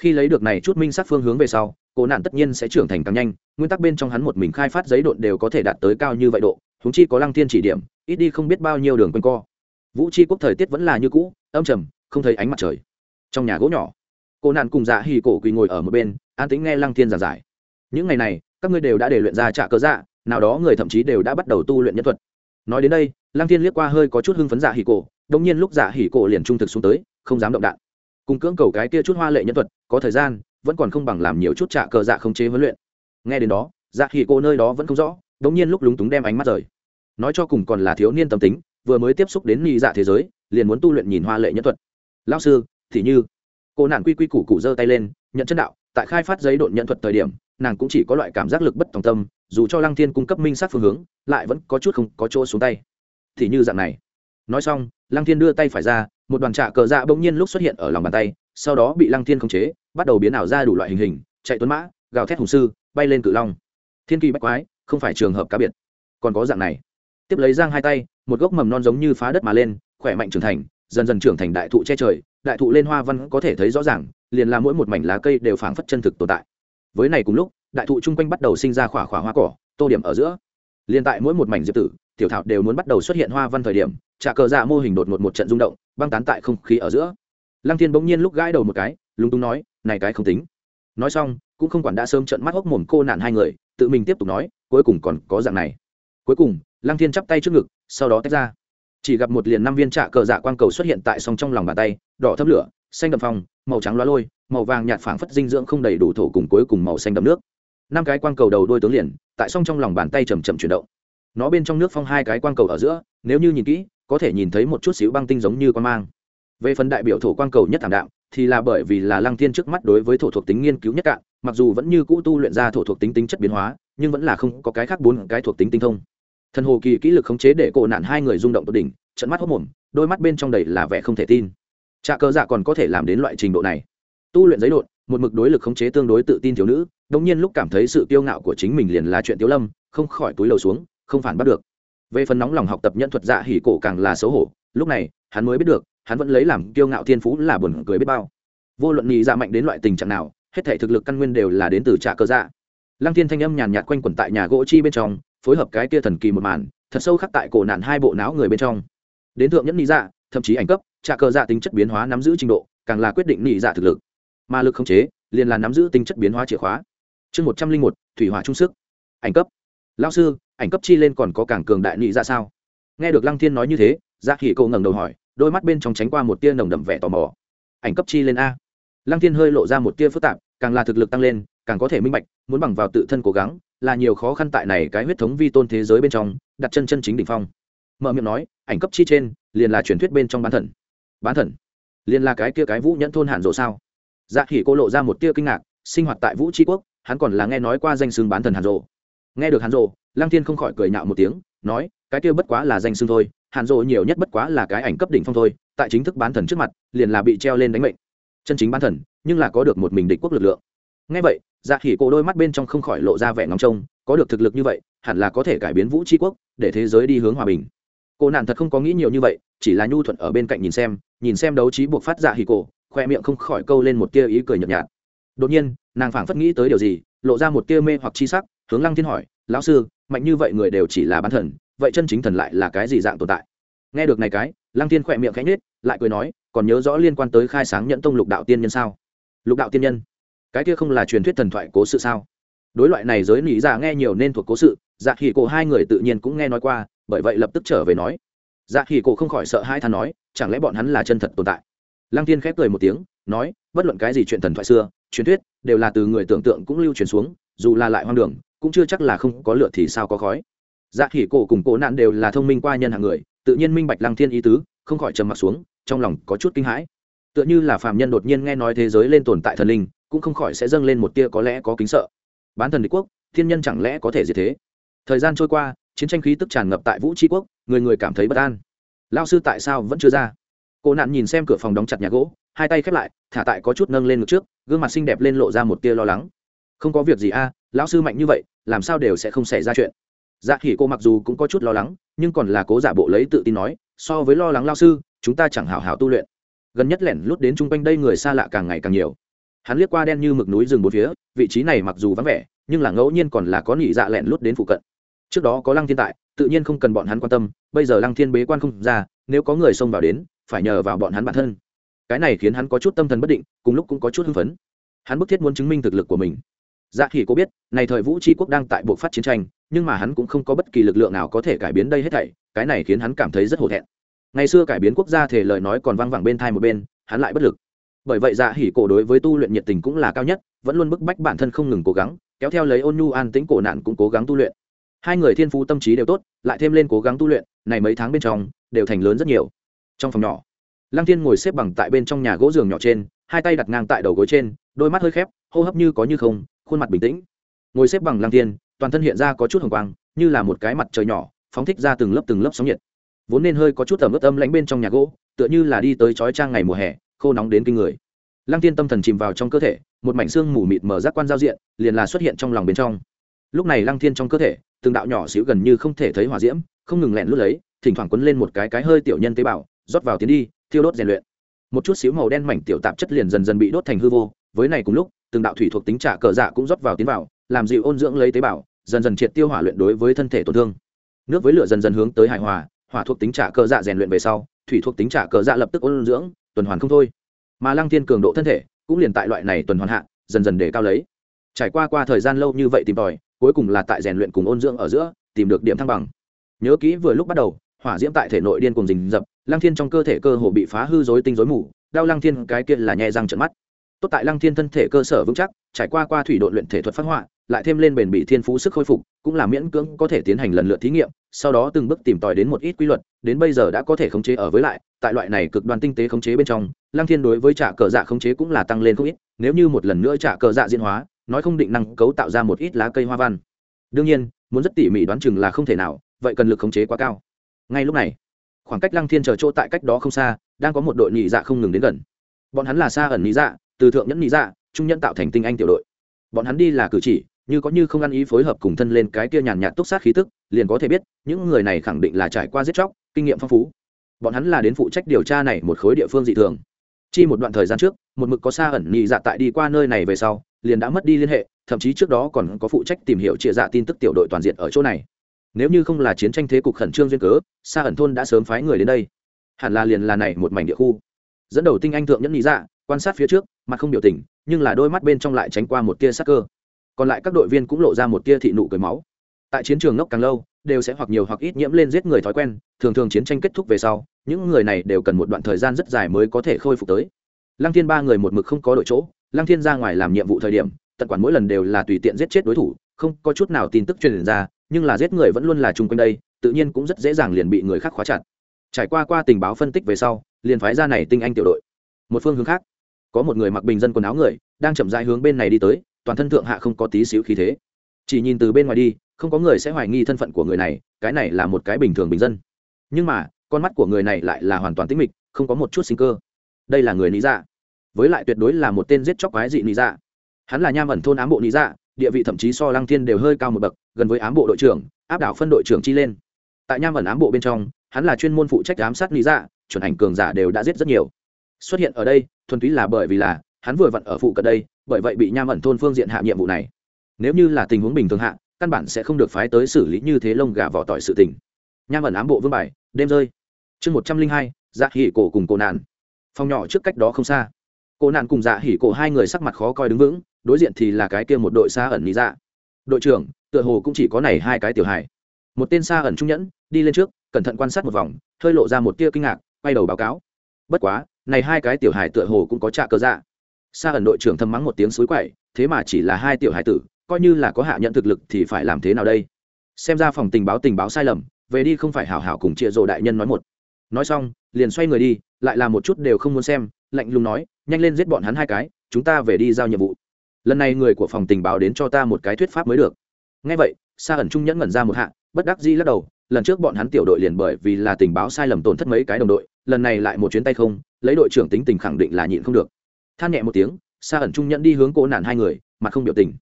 Khi lấy được này chút minh sát phương hướng về sau cổ nạn tất nhiên sẽ trưởng thành càng nhanh, nguyên tắc bên trong hắn một mình khai phát giấy độn đều có thể đạt tới cao như vậy độ húng chi có lăng thiên chỉ điểm, ít đi không biết bao nhiêu đường quanh co. Vũ tri quốc thời tiết vẫn là như cũ, âm trầm, không thấy ánh mặt trời. Trong nhà gỗ nhỏ cô nạn cùng dạ hì cổ quỳ ngồi ở một bên, an tính nghe lăng thiên giảng giải. Những ngày này, các ngươi đều đã để luyện ra trả cơ dạ nào đó người thậm chí đều đã bắt đầu tu luyện nhân thuật. Nói đến đây, lăng thiên liếc qua hơi có chút hưng phấn dạ hì cổ đông nhiên lúc dạ hì cổ liền trung thực xuống tới, không dám động đạn. Cùng cưỡng cầu cái kia chút hoa lệ nhân thuật, có thời gian vẫn còn không bằng làm nhiều chút trả cờ dạ không chế huấn luyện. Nghe đến đó dạ hỉ cổ nơi đó vẫn không rõ, đống nhiên lúc lúng túng đem ánh mắt rời. Nói cho cùng còn là thiếu niên tâm tính, vừa mới tiếp xúc đến nhị dạ thế giới, liền muốn tu luyện nhìn hoa lệ nhân thuật. Lao sư, thì như, cô nàng quy quy củ củ giơ tay lên, nhận chân đạo, tại khai phát giấy độn nhận thuật thời điểm, nàng cũng chỉ có loại cảm giác lực bất tòng tâm, dù cho lăng thiên cung cấp minh sát phương hướng, lại vẫn có chút không có chỗ xuống tay. Thì như dạng này. Nói xong, lăng thiên đưa tay phải ra, một đoàn trạ cờ dạ bỗng nhiên lúc xuất hiện ở lòng bàn tay sau đó bị lăng thiên khống chế, bắt đầu biến ảo ra đủ loại hình hình, chạy tuấn mã, gào thét hùng sư, bay lên cự long. Thiên kỳ bách quái, không phải trường hợp cá biệt. Còn có dạng này. Tiếp lấy giang hai tay, một gốc mầm non giống như phá đất mà lên, khỏe mạnh trưởng thành, dần dần trưởng thành đại thụ che trời, đại thụ lên hoa văn có thể thấy rõ ràng, liền là mỗi một mảnh lá cây đều phảng phất chân thực tồn tại. Với này cùng lúc, đại thụ chung quanh bắt đầu sinh ra khỏa khỏa hoa cỏ, tô điểm ở giữa. Liền tại mỗi một mảnh diệp tử, tiểu thảo đều muốn bắt đầu xuất hiện hoa văn thời điểm trả cờ dạ mô hình đột ngột một trận rung động, băng tán tại không khí ở giữa lăng thiên bỗng nhiên lúc gãi đầu một cái, lúng túng nói, này cái không tính. Nói xong, cũng không quản đã sớm trận mắt hốc mồm cô nạn hai người, tự mình tiếp tục nói, cuối cùng còn có dạng này. Cuối cùng, lăng thiên chắp tay trước ngực, sau đó tách ra. Chỉ gặp một liền năm viên trạ cờ dạ quang cầu xuất hiện tại song trong lòng bàn tay, đỏ thấp lửa, xanh đậm phong, màu trắng loa lôi, màu vàng nhạt phảng phất dinh dưỡng không đầy đủ thổ cùng cuối cùng màu xanh đậm nước. Năm cái quang cầu đầu đôi tướng liền, tại song trong lòng bàn tay chầm chậm chuyển động. Nó bên trong nước phong hai cái quang cầu ở giữa, nếu như nhìn kỹ, có thể nhìn thấy một chút xíu băng tinh giống như quan mang về phần đại biểu thổ quang cầu nhất thảm đạm, thì là bởi vì là lăng thiên trước mắt đối với thổ thuộc tính nghiên cứu nhất cạn, mặc dù vẫn như cũ tu luyện ra thổ thuộc tính tính chất biến hóa, nhưng vẫn là không có cái khác bốn cái thuộc tính tinh thông. Thần hồ kỳ kỹ lực khống chế để cổ nạn hai người rung động tột đỉnh trận mắt hốc mồm, đôi mắt bên trong đầy là vẻ không thể tin. Trà cơ dạ còn có thể làm đến loại trình độ này. Tu luyện giấy đột, một mực đối lực khống chế tương đối tự tin thiếu nữ đông nhiên lúc cảm thấy sự kiêu ngạo của chính mình liền là chuyện tiếu lâm, không khỏi túi lầu xuống, không phản bắt được. Về phần nóng lòng học tập nhân thuật dạ hỉ cổ càng là xấu hổ, lúc này, hắn mới biết được hắn vẫn lấy làm kiêu ngạo thiên phú là buồn cười biết bao. Vô luận nhị dạ mạnh đến loại tình trạng nào, hết thể thực lực căn nguyên đều là đến từ trạ cơ dạ. Lăng thiên thanh âm nhàn nhạt quanh quẩn tại nhà gỗ chi bên trong, phối hợp cái tia thần kỳ một màn, thật sâu khắc tại cổ nạn hai bộ não người bên trong. Đến thượng nhất nhị dạ thậm chí ảnh cấp, trạ cơ dạ tính chất biến hóa nắm giữ trình độ, càng là quyết định nhị dạ thực lực. Mà lực khống chế, liền là nắm giữ tính chất biến hóa chìa khóa. Chương một trăm linh một, thủy hỏa trung sức. Ảnh cấp. Lao sư, ảnh cấp chi lên còn có càng cường đại nhị dạ sao? Nghe được lăng thiên nói như thế dạ khỉ cậu ngẩng đầu hỏi đôi mắt bên trong tránh qua một tia nồng đậm vẻ tò mò. Ảnh cấp chi lên a. Lăng thiên hơi lộ ra một tia phức tạp, càng là thực lực tăng lên, càng có thể minh bạch, muốn bằng vào tự thân cố gắng, là nhiều khó khăn tại này cái huyết thống vi tôn thế giới bên trong, đặt chân chân chính đỉnh phong. Mở miệng nói, ảnh cấp chi trên, liền là truyền thuyết bên trong bán thần. Bán thần? Liền là cái kia cái vũ nhẫn thôn hạn rộ sao? Dạ khỉ cô lộ ra một tia kinh ngạc, sinh hoạt tại vũ tri quốc, hắn còn là nghe nói qua danh xưng bán thần hàn rộ. Nghe được hàn rộ, lăng thiên không khỏi cười nhạo một tiếng, nói, cái kia bất quá là danh xưng thôi hàn rộ nhiều nhất bất quá là cái ảnh cấp đỉnh phong thôi, tại chính thức bán thần trước mặt, liền là bị treo lên đánh mệnh. Chân chính bán thần, nhưng là có được một mình địch quốc lực lượng. Ngay vậy dạ khỉ cổ đôi mắt bên trong không khỏi lộ ra vẻ ngóng trông, có được thực lực như vậy, hẳn là có thể cải biến vũ tri quốc, để thế giới đi hướng hòa bình. Cô nạn thật không có nghĩ nhiều như vậy, chỉ là nhu thuận ở bên cạnh nhìn xem nhìn xem đấu trí buộc phát dạ hỉ cổ, khoe miệng không khỏi câu lên một tia ý cười nhợt nhạt. Đột nhiên, nàng phảng phất nghĩ tới điều gì, lộ ra một tia mê hoặc chi sắc, hướng lăng thiên hỏi, lão sư, mạnh như vậy người đều chỉ là bán thần vậy chân chính thần lại là cái gì dạng tồn tại? Nghe được này cái, lăng thiên khỏe miệng khẽ nhết lại cười nói, còn nhớ rõ liên quan tới khai sáng nhẫn tông lục đạo tiên nhân sao? Lục đạo tiên nhân? Cái kia không là truyền thuyết thần thoại cố sự sao? Đối loại này giới lý giả nghe nhiều nên thuộc cố sự dạ khỉ cổ hai người tự nhiên cũng nghe nói qua, bởi vậy lập tức trở về nói. Dạ khỉ cổ không khỏi sợ hai thằng nói, chẳng lẽ bọn hắn là chân thật tồn tại? Lăng tiên khép cười một tiếng, nói, bất luận cái gì chuyện thần thoại xưa, truyền thuyết, đều là từ người tưởng tượng cũng lưu truyền xuống, dù là lại hoang đường, cũng chưa chắc là không có lửa thì sao có khói dạ khỉ cổ cùng cổ nạn đều là thông minh qua nhân hạng người, tự nhiên minh bạch lăng thiên ý tứ, không khỏi trầm m ặ t xuống, trong lòng có chút kinh hãi. Tựa như là phạm nhân đột nhiên nghe nói thế giới lên tồn tại thần linh, cũng không khỏi sẽ dâng lên một tia có lẽ có kính sợ. Bán thần đế quốc, thiên nhân chẳng lẽ có thể gì thế? Thời gian trôi qua, chiến tranh khí tức tràn ngập tại vũ tri quốc, người người cảm thấy bất an. Lao sư tại sao vẫn chưa ra? Cô nạn nhìn xem cửa phòng đóng chặt nhà gỗ, hai tay khép lại, thả tại có chút nâng lên ngực trước, gương mặt xinh đẹp lên lộ ra một tia lo lắng. Không có việc gì a, lão sư mạnh như vậy, làm sao đều sẽ không xảy ra chuyện dạ khỉ cô mặc dù cũng có chút lo lắng, nhưng còn là cố giả bộ lấy tự tin nói, so với lo lắng lao sư, chúng ta chẳng hảo hảo tu luyện. Gần nhất lẻn lút đến chung quanh đây người xa lạ càng ngày càng nhiều. Hắn liếc qua đen như mực núi rừng bốn phía, vị trí này mặc dù vắng vẻ, nhưng là ngẫu nhiên còn là có nhị dạ lẻn lút đến phụ cận. Trước đó có lăng thiên tại, tự nhiên không cần bọn hắn quan tâm, bây giờ lăng thiên bế quan không ra, nếu có người xông vào đến, phải nhờ vào bọn hắn bản thân. Cái này khiến hắn có chút tâm thần bất định, cùng lúc cũng có chút hưng phấn. Hắn bức thiết muốn chứng minh thực lực của mình dạ khỉ cô biết, này thời vũ tri quốc đang tại buộc phát chiến tranh, nhưng mà hắn cũng không có bất kỳ lực lượng nào có thể cải biến đây hết thảy, cái này khiến hắn cảm thấy rất hổ thẹn. Ngày xưa cải biến quốc gia thể lời nói còn văng vẳng bên thai một bên, hắn lại bất lực. Bởi vậy dạ hỉ cổ đối với tu luyện nhiệt tình cũng là cao nhất, vẫn luôn bức bách bản thân không ngừng cố gắng, kéo theo lấy ôn nhu an tĩnh cổ nạn cũng cố gắng tu luyện. Hai người thiên phú tâm trí đều tốt, lại thêm lên cố gắng tu luyện, này mấy tháng bên trong, đều thành lớn rất nhiều. Trong phòng nhỏ, lăng thiên ngồi xếp bằng tại bên trong nhà gỗ giường nhỏ trên, hai tay đặt ngang tại đầu gối trên, đôi mắt hơi khép, hô hấp như có như không khuôn mặt bình tĩnh. Ngồi xếp bằng lăng thiên, toàn thân hiện ra có chút hồng quang, như là một cái mặt trời nhỏ, phóng thích ra từng lớp từng lớp sóng nhiệt. Vốn nên hơi có chút ẩm ướt âm lánh bên trong nhà gỗ, tựa như là đi tới chói trang ngày mùa hè, khô nóng đến kinh người. Lăng tiên tâm thần chìm vào trong cơ thể, một mảnh xương mù mịt mở giác quan giao diện, liền là xuất hiện trong lòng bên trong. Lúc này lăng thiên trong cơ thể, từng đạo nhỏ xíu gần như không thể thấy hỏa diễm, không ngừng lẹn lút lấy, thỉnh thoảng quấn lên một cái cái hơi tiểu nhân tế bào, rót vào tiến đi, thiêu đốt rèn luyện. Một chút xíu màu đen mảnh tiểu tạp chất liền dần dần bị đốt thành hư vô, với này cùng lúc từng đạo thủy thuộc tính trả cờ dạ cũng rót vào tiến vào, làm dịu ôn dưỡng lấy tế bào, dần dần triệt tiêu hỏa luyện đối với thân thể tổn thương. Nước với lửa dần dần hướng tới hài hòa, hỏa thuộc tính trả cờ dạ rèn luyện về sau, thủy thuộc tính trả cờ dạ lập tức ôn dưỡng, tuần hoàn không thôi. Mà lăng thiên cường độ thân thể cũng liền tại loại này tuần hoàn hạ, dần dần để cao lấy. Trải qua qua thời gian lâu như vậy tìm tòi, cuối cùng là tại rèn luyện cùng ôn dưỡng ở giữa, tìm được điểm thăng bằng. Nhớ kỹ vừa lúc bắt đầu, hỏa diễm tại thể nội điên cùng rình rập, lăng thiên trong cơ thể cơ hồ bị phá hư dối tinh dối mù, đau lăng thiên cái kia là nhẹ răng trận mắt tốt tại lăng thiên thân thể cơ sở vững chắc, trải qua qua thủy đội luyện thể thuật phát họa, lại thêm lên bền bị thiên phú sức khôi phục, cũng là miễn cưỡng có thể tiến hành lần lượt thí nghiệm, sau đó từng bước tìm tòi đến một ít quy luật, đến bây giờ đã có thể khống chế ở với lại, tại loại này cực đoan tinh tế khống chế bên trong, lăng thiên đối với trả cờ dạ khống chế cũng là tăng lên không ít, nếu như một lần nữa trả cờ dạ diễn hóa, nói không định năng cấu tạo ra một ít lá cây hoa văn. Đương nhiên, muốn rất tỉ mỉ đoán chừng là không thể nào, vậy cần lực khống chế quá cao. Ngay lúc này, khoảng cách lăng thiên chờ chỗ tại cách đó không xa, đang có một đội nhị dạ không ngừng đến gần. Bọn hắn là xa ẩn nhị dạ từ thượng nhẫn nhị dạ trung nhẫn tạo thành tinh anh tiểu đội. Bọn hắn đi là cử chỉ, như có như không ăn ý phối hợp cùng thân lên cái kia nhàn nhạt túc sát khí tức, liền có thể biết, những người này khẳng định là trải qua giết chóc, kinh nghiệm phong phú. Bọn hắn là đến phụ trách điều tra này một khối địa phương dị thường. Chi một đoạn thời gian trước, một mực có xa ẩn nhị dạ tại đi qua nơi này về sau, liền đã mất đi liên hệ, thậm chí trước đó còn có phụ trách tìm hiểu trịa dạ tin tức tiểu đội toàn diện ở chỗ này. Nếu như không là chiến tranh thế cục khẩn trương duyên cớ, xa ẩn thôn đã sớm phái người đến đây. Hẳn là liền là này một mảnh địa khu. Dẫn đầu tinh anh thượng nhẫn nhị dạ quan sát phía trước mặt không biểu tình, nhưng là đôi mắt bên trong lại tránh qua một tia sắc cơ. Còn lại các đội viên cũng lộ ra một tia thị nụ cười máu. Tại chiến trường ngốc càng lâu, đều sẽ hoặc nhiều hoặc ít nhiễm lên giết người thói quen, thường thường chiến tranh kết thúc về sau, những người này đều cần một đoạn thời gian rất dài mới có thể khôi phục tới. Lăng thiên ba người một mực không có đội chỗ, lăng thiên ra ngoài làm nhiệm vụ thời điểm, tận quản mỗi lần đều là tùy tiện giết chết đối thủ, không có chút nào tin tức truyền ra, nhưng là giết người vẫn luôn là chung quanh đây, tự nhiên cũng rất dễ dàng liền bị người khác khóa chặt. Trải qua qua tình báo phân tích về sau, liền phái ra này tinh anh tiểu đội. Một phương hướng khác có một người mặc bình dân quần áo người, đang chậm rãi hướng bên này đi tới, toàn thân thượng hạ không có tí xíu khí thế. Chỉ nhìn từ bên ngoài đi, không có người sẽ hoài nghi thân phận của người này, cái này là một cái bình thường bình dân. Nhưng mà, con mắt của người này lại là hoàn toàn tĩnh mịch, không có một chút sinh cơ. Đây là người lý dạ. Với lại tuyệt đối là một tên giết chóc quái dị lý dạ. Hắn là nham ẩn thôn ám bộ lý dạ địa vị thậm chí so lăng thiên đều hơi cao một bậc, gần với ám bộ đội trưởng, áp đảo phân đội trưởng chi lên. Tại nham ẩn ám bộ bên trong, hắn là chuyên môn phụ trách ám sát lý dạ chuẩn ảnh cường giả đều đã giết rất nhiều xuất hiện ở đây, thuần túy là bởi vì là, hắn vừa vặn ở phụ cận đây, bởi vậy bị nham ẩn thôn phương diện hạ nhiệm vụ này. Nếu như là tình huống bình thường hạ, căn bản sẽ không được phái tới xử lý như thế lông gà vỏ tỏi sự tình. Nham ẩn ám bộ vương bài, đêm rơi. Chương một trăm linh hai dạ hỉ cổ cùng cổ nạn. Phòng nhỏ trước cách đó không xa. Cổ nạn cùng dạ hỉ cổ hai người sắc mặt khó coi đứng vững, đối diện thì là cái kia một đội xa ẩn lý dạ. Đội trưởng, tựa hồ cũng chỉ có này hai cái tiểu hài. Một tên xa ẩn trung nhẫn, đi lên trước, cẩn thận quan sát một vòng, hơi lộ ra một tia kinh ngạc, quay đầu báo cáo. Bất quá này hai cái tiểu hài tựa hồ cũng có trạ cơ dạ. Xa ẩn đội trưởng thầm mắng một tiếng suối quậy, thế mà chỉ là hai tiểu hài tử, coi như là có hạ nhận thực lực thì phải làm thế nào đây? Xem ra phòng tình báo tình báo sai lầm, về đi không phải hảo hảo cùng chia rộ đại nhân nói một. Nói xong, liền xoay người đi, lại là một chút đều không muốn xem, lạnh lùng nói, nhanh lên giết bọn hắn hai cái, chúng ta về đi giao nhiệm vụ. Lần này người của phòng tình báo đến cho ta một cái thuyết pháp mới được. Ngay vậy, sa ẩn trung nhẫn ngẩn ra một hạ, bất đắc dĩ lắc đầu, lần trước bọn hắn tiểu đội liền bởi vì là tình báo sai lầm tổn thất mấy cái đồng đội lần này lại một chuyến tay không, lấy đội trưởng tính tình khẳng định là nhịn không được. Than nhẹ một tiếng xa ẩn trung nhẫn đi hướng cố nản hai người mà không biểu tình.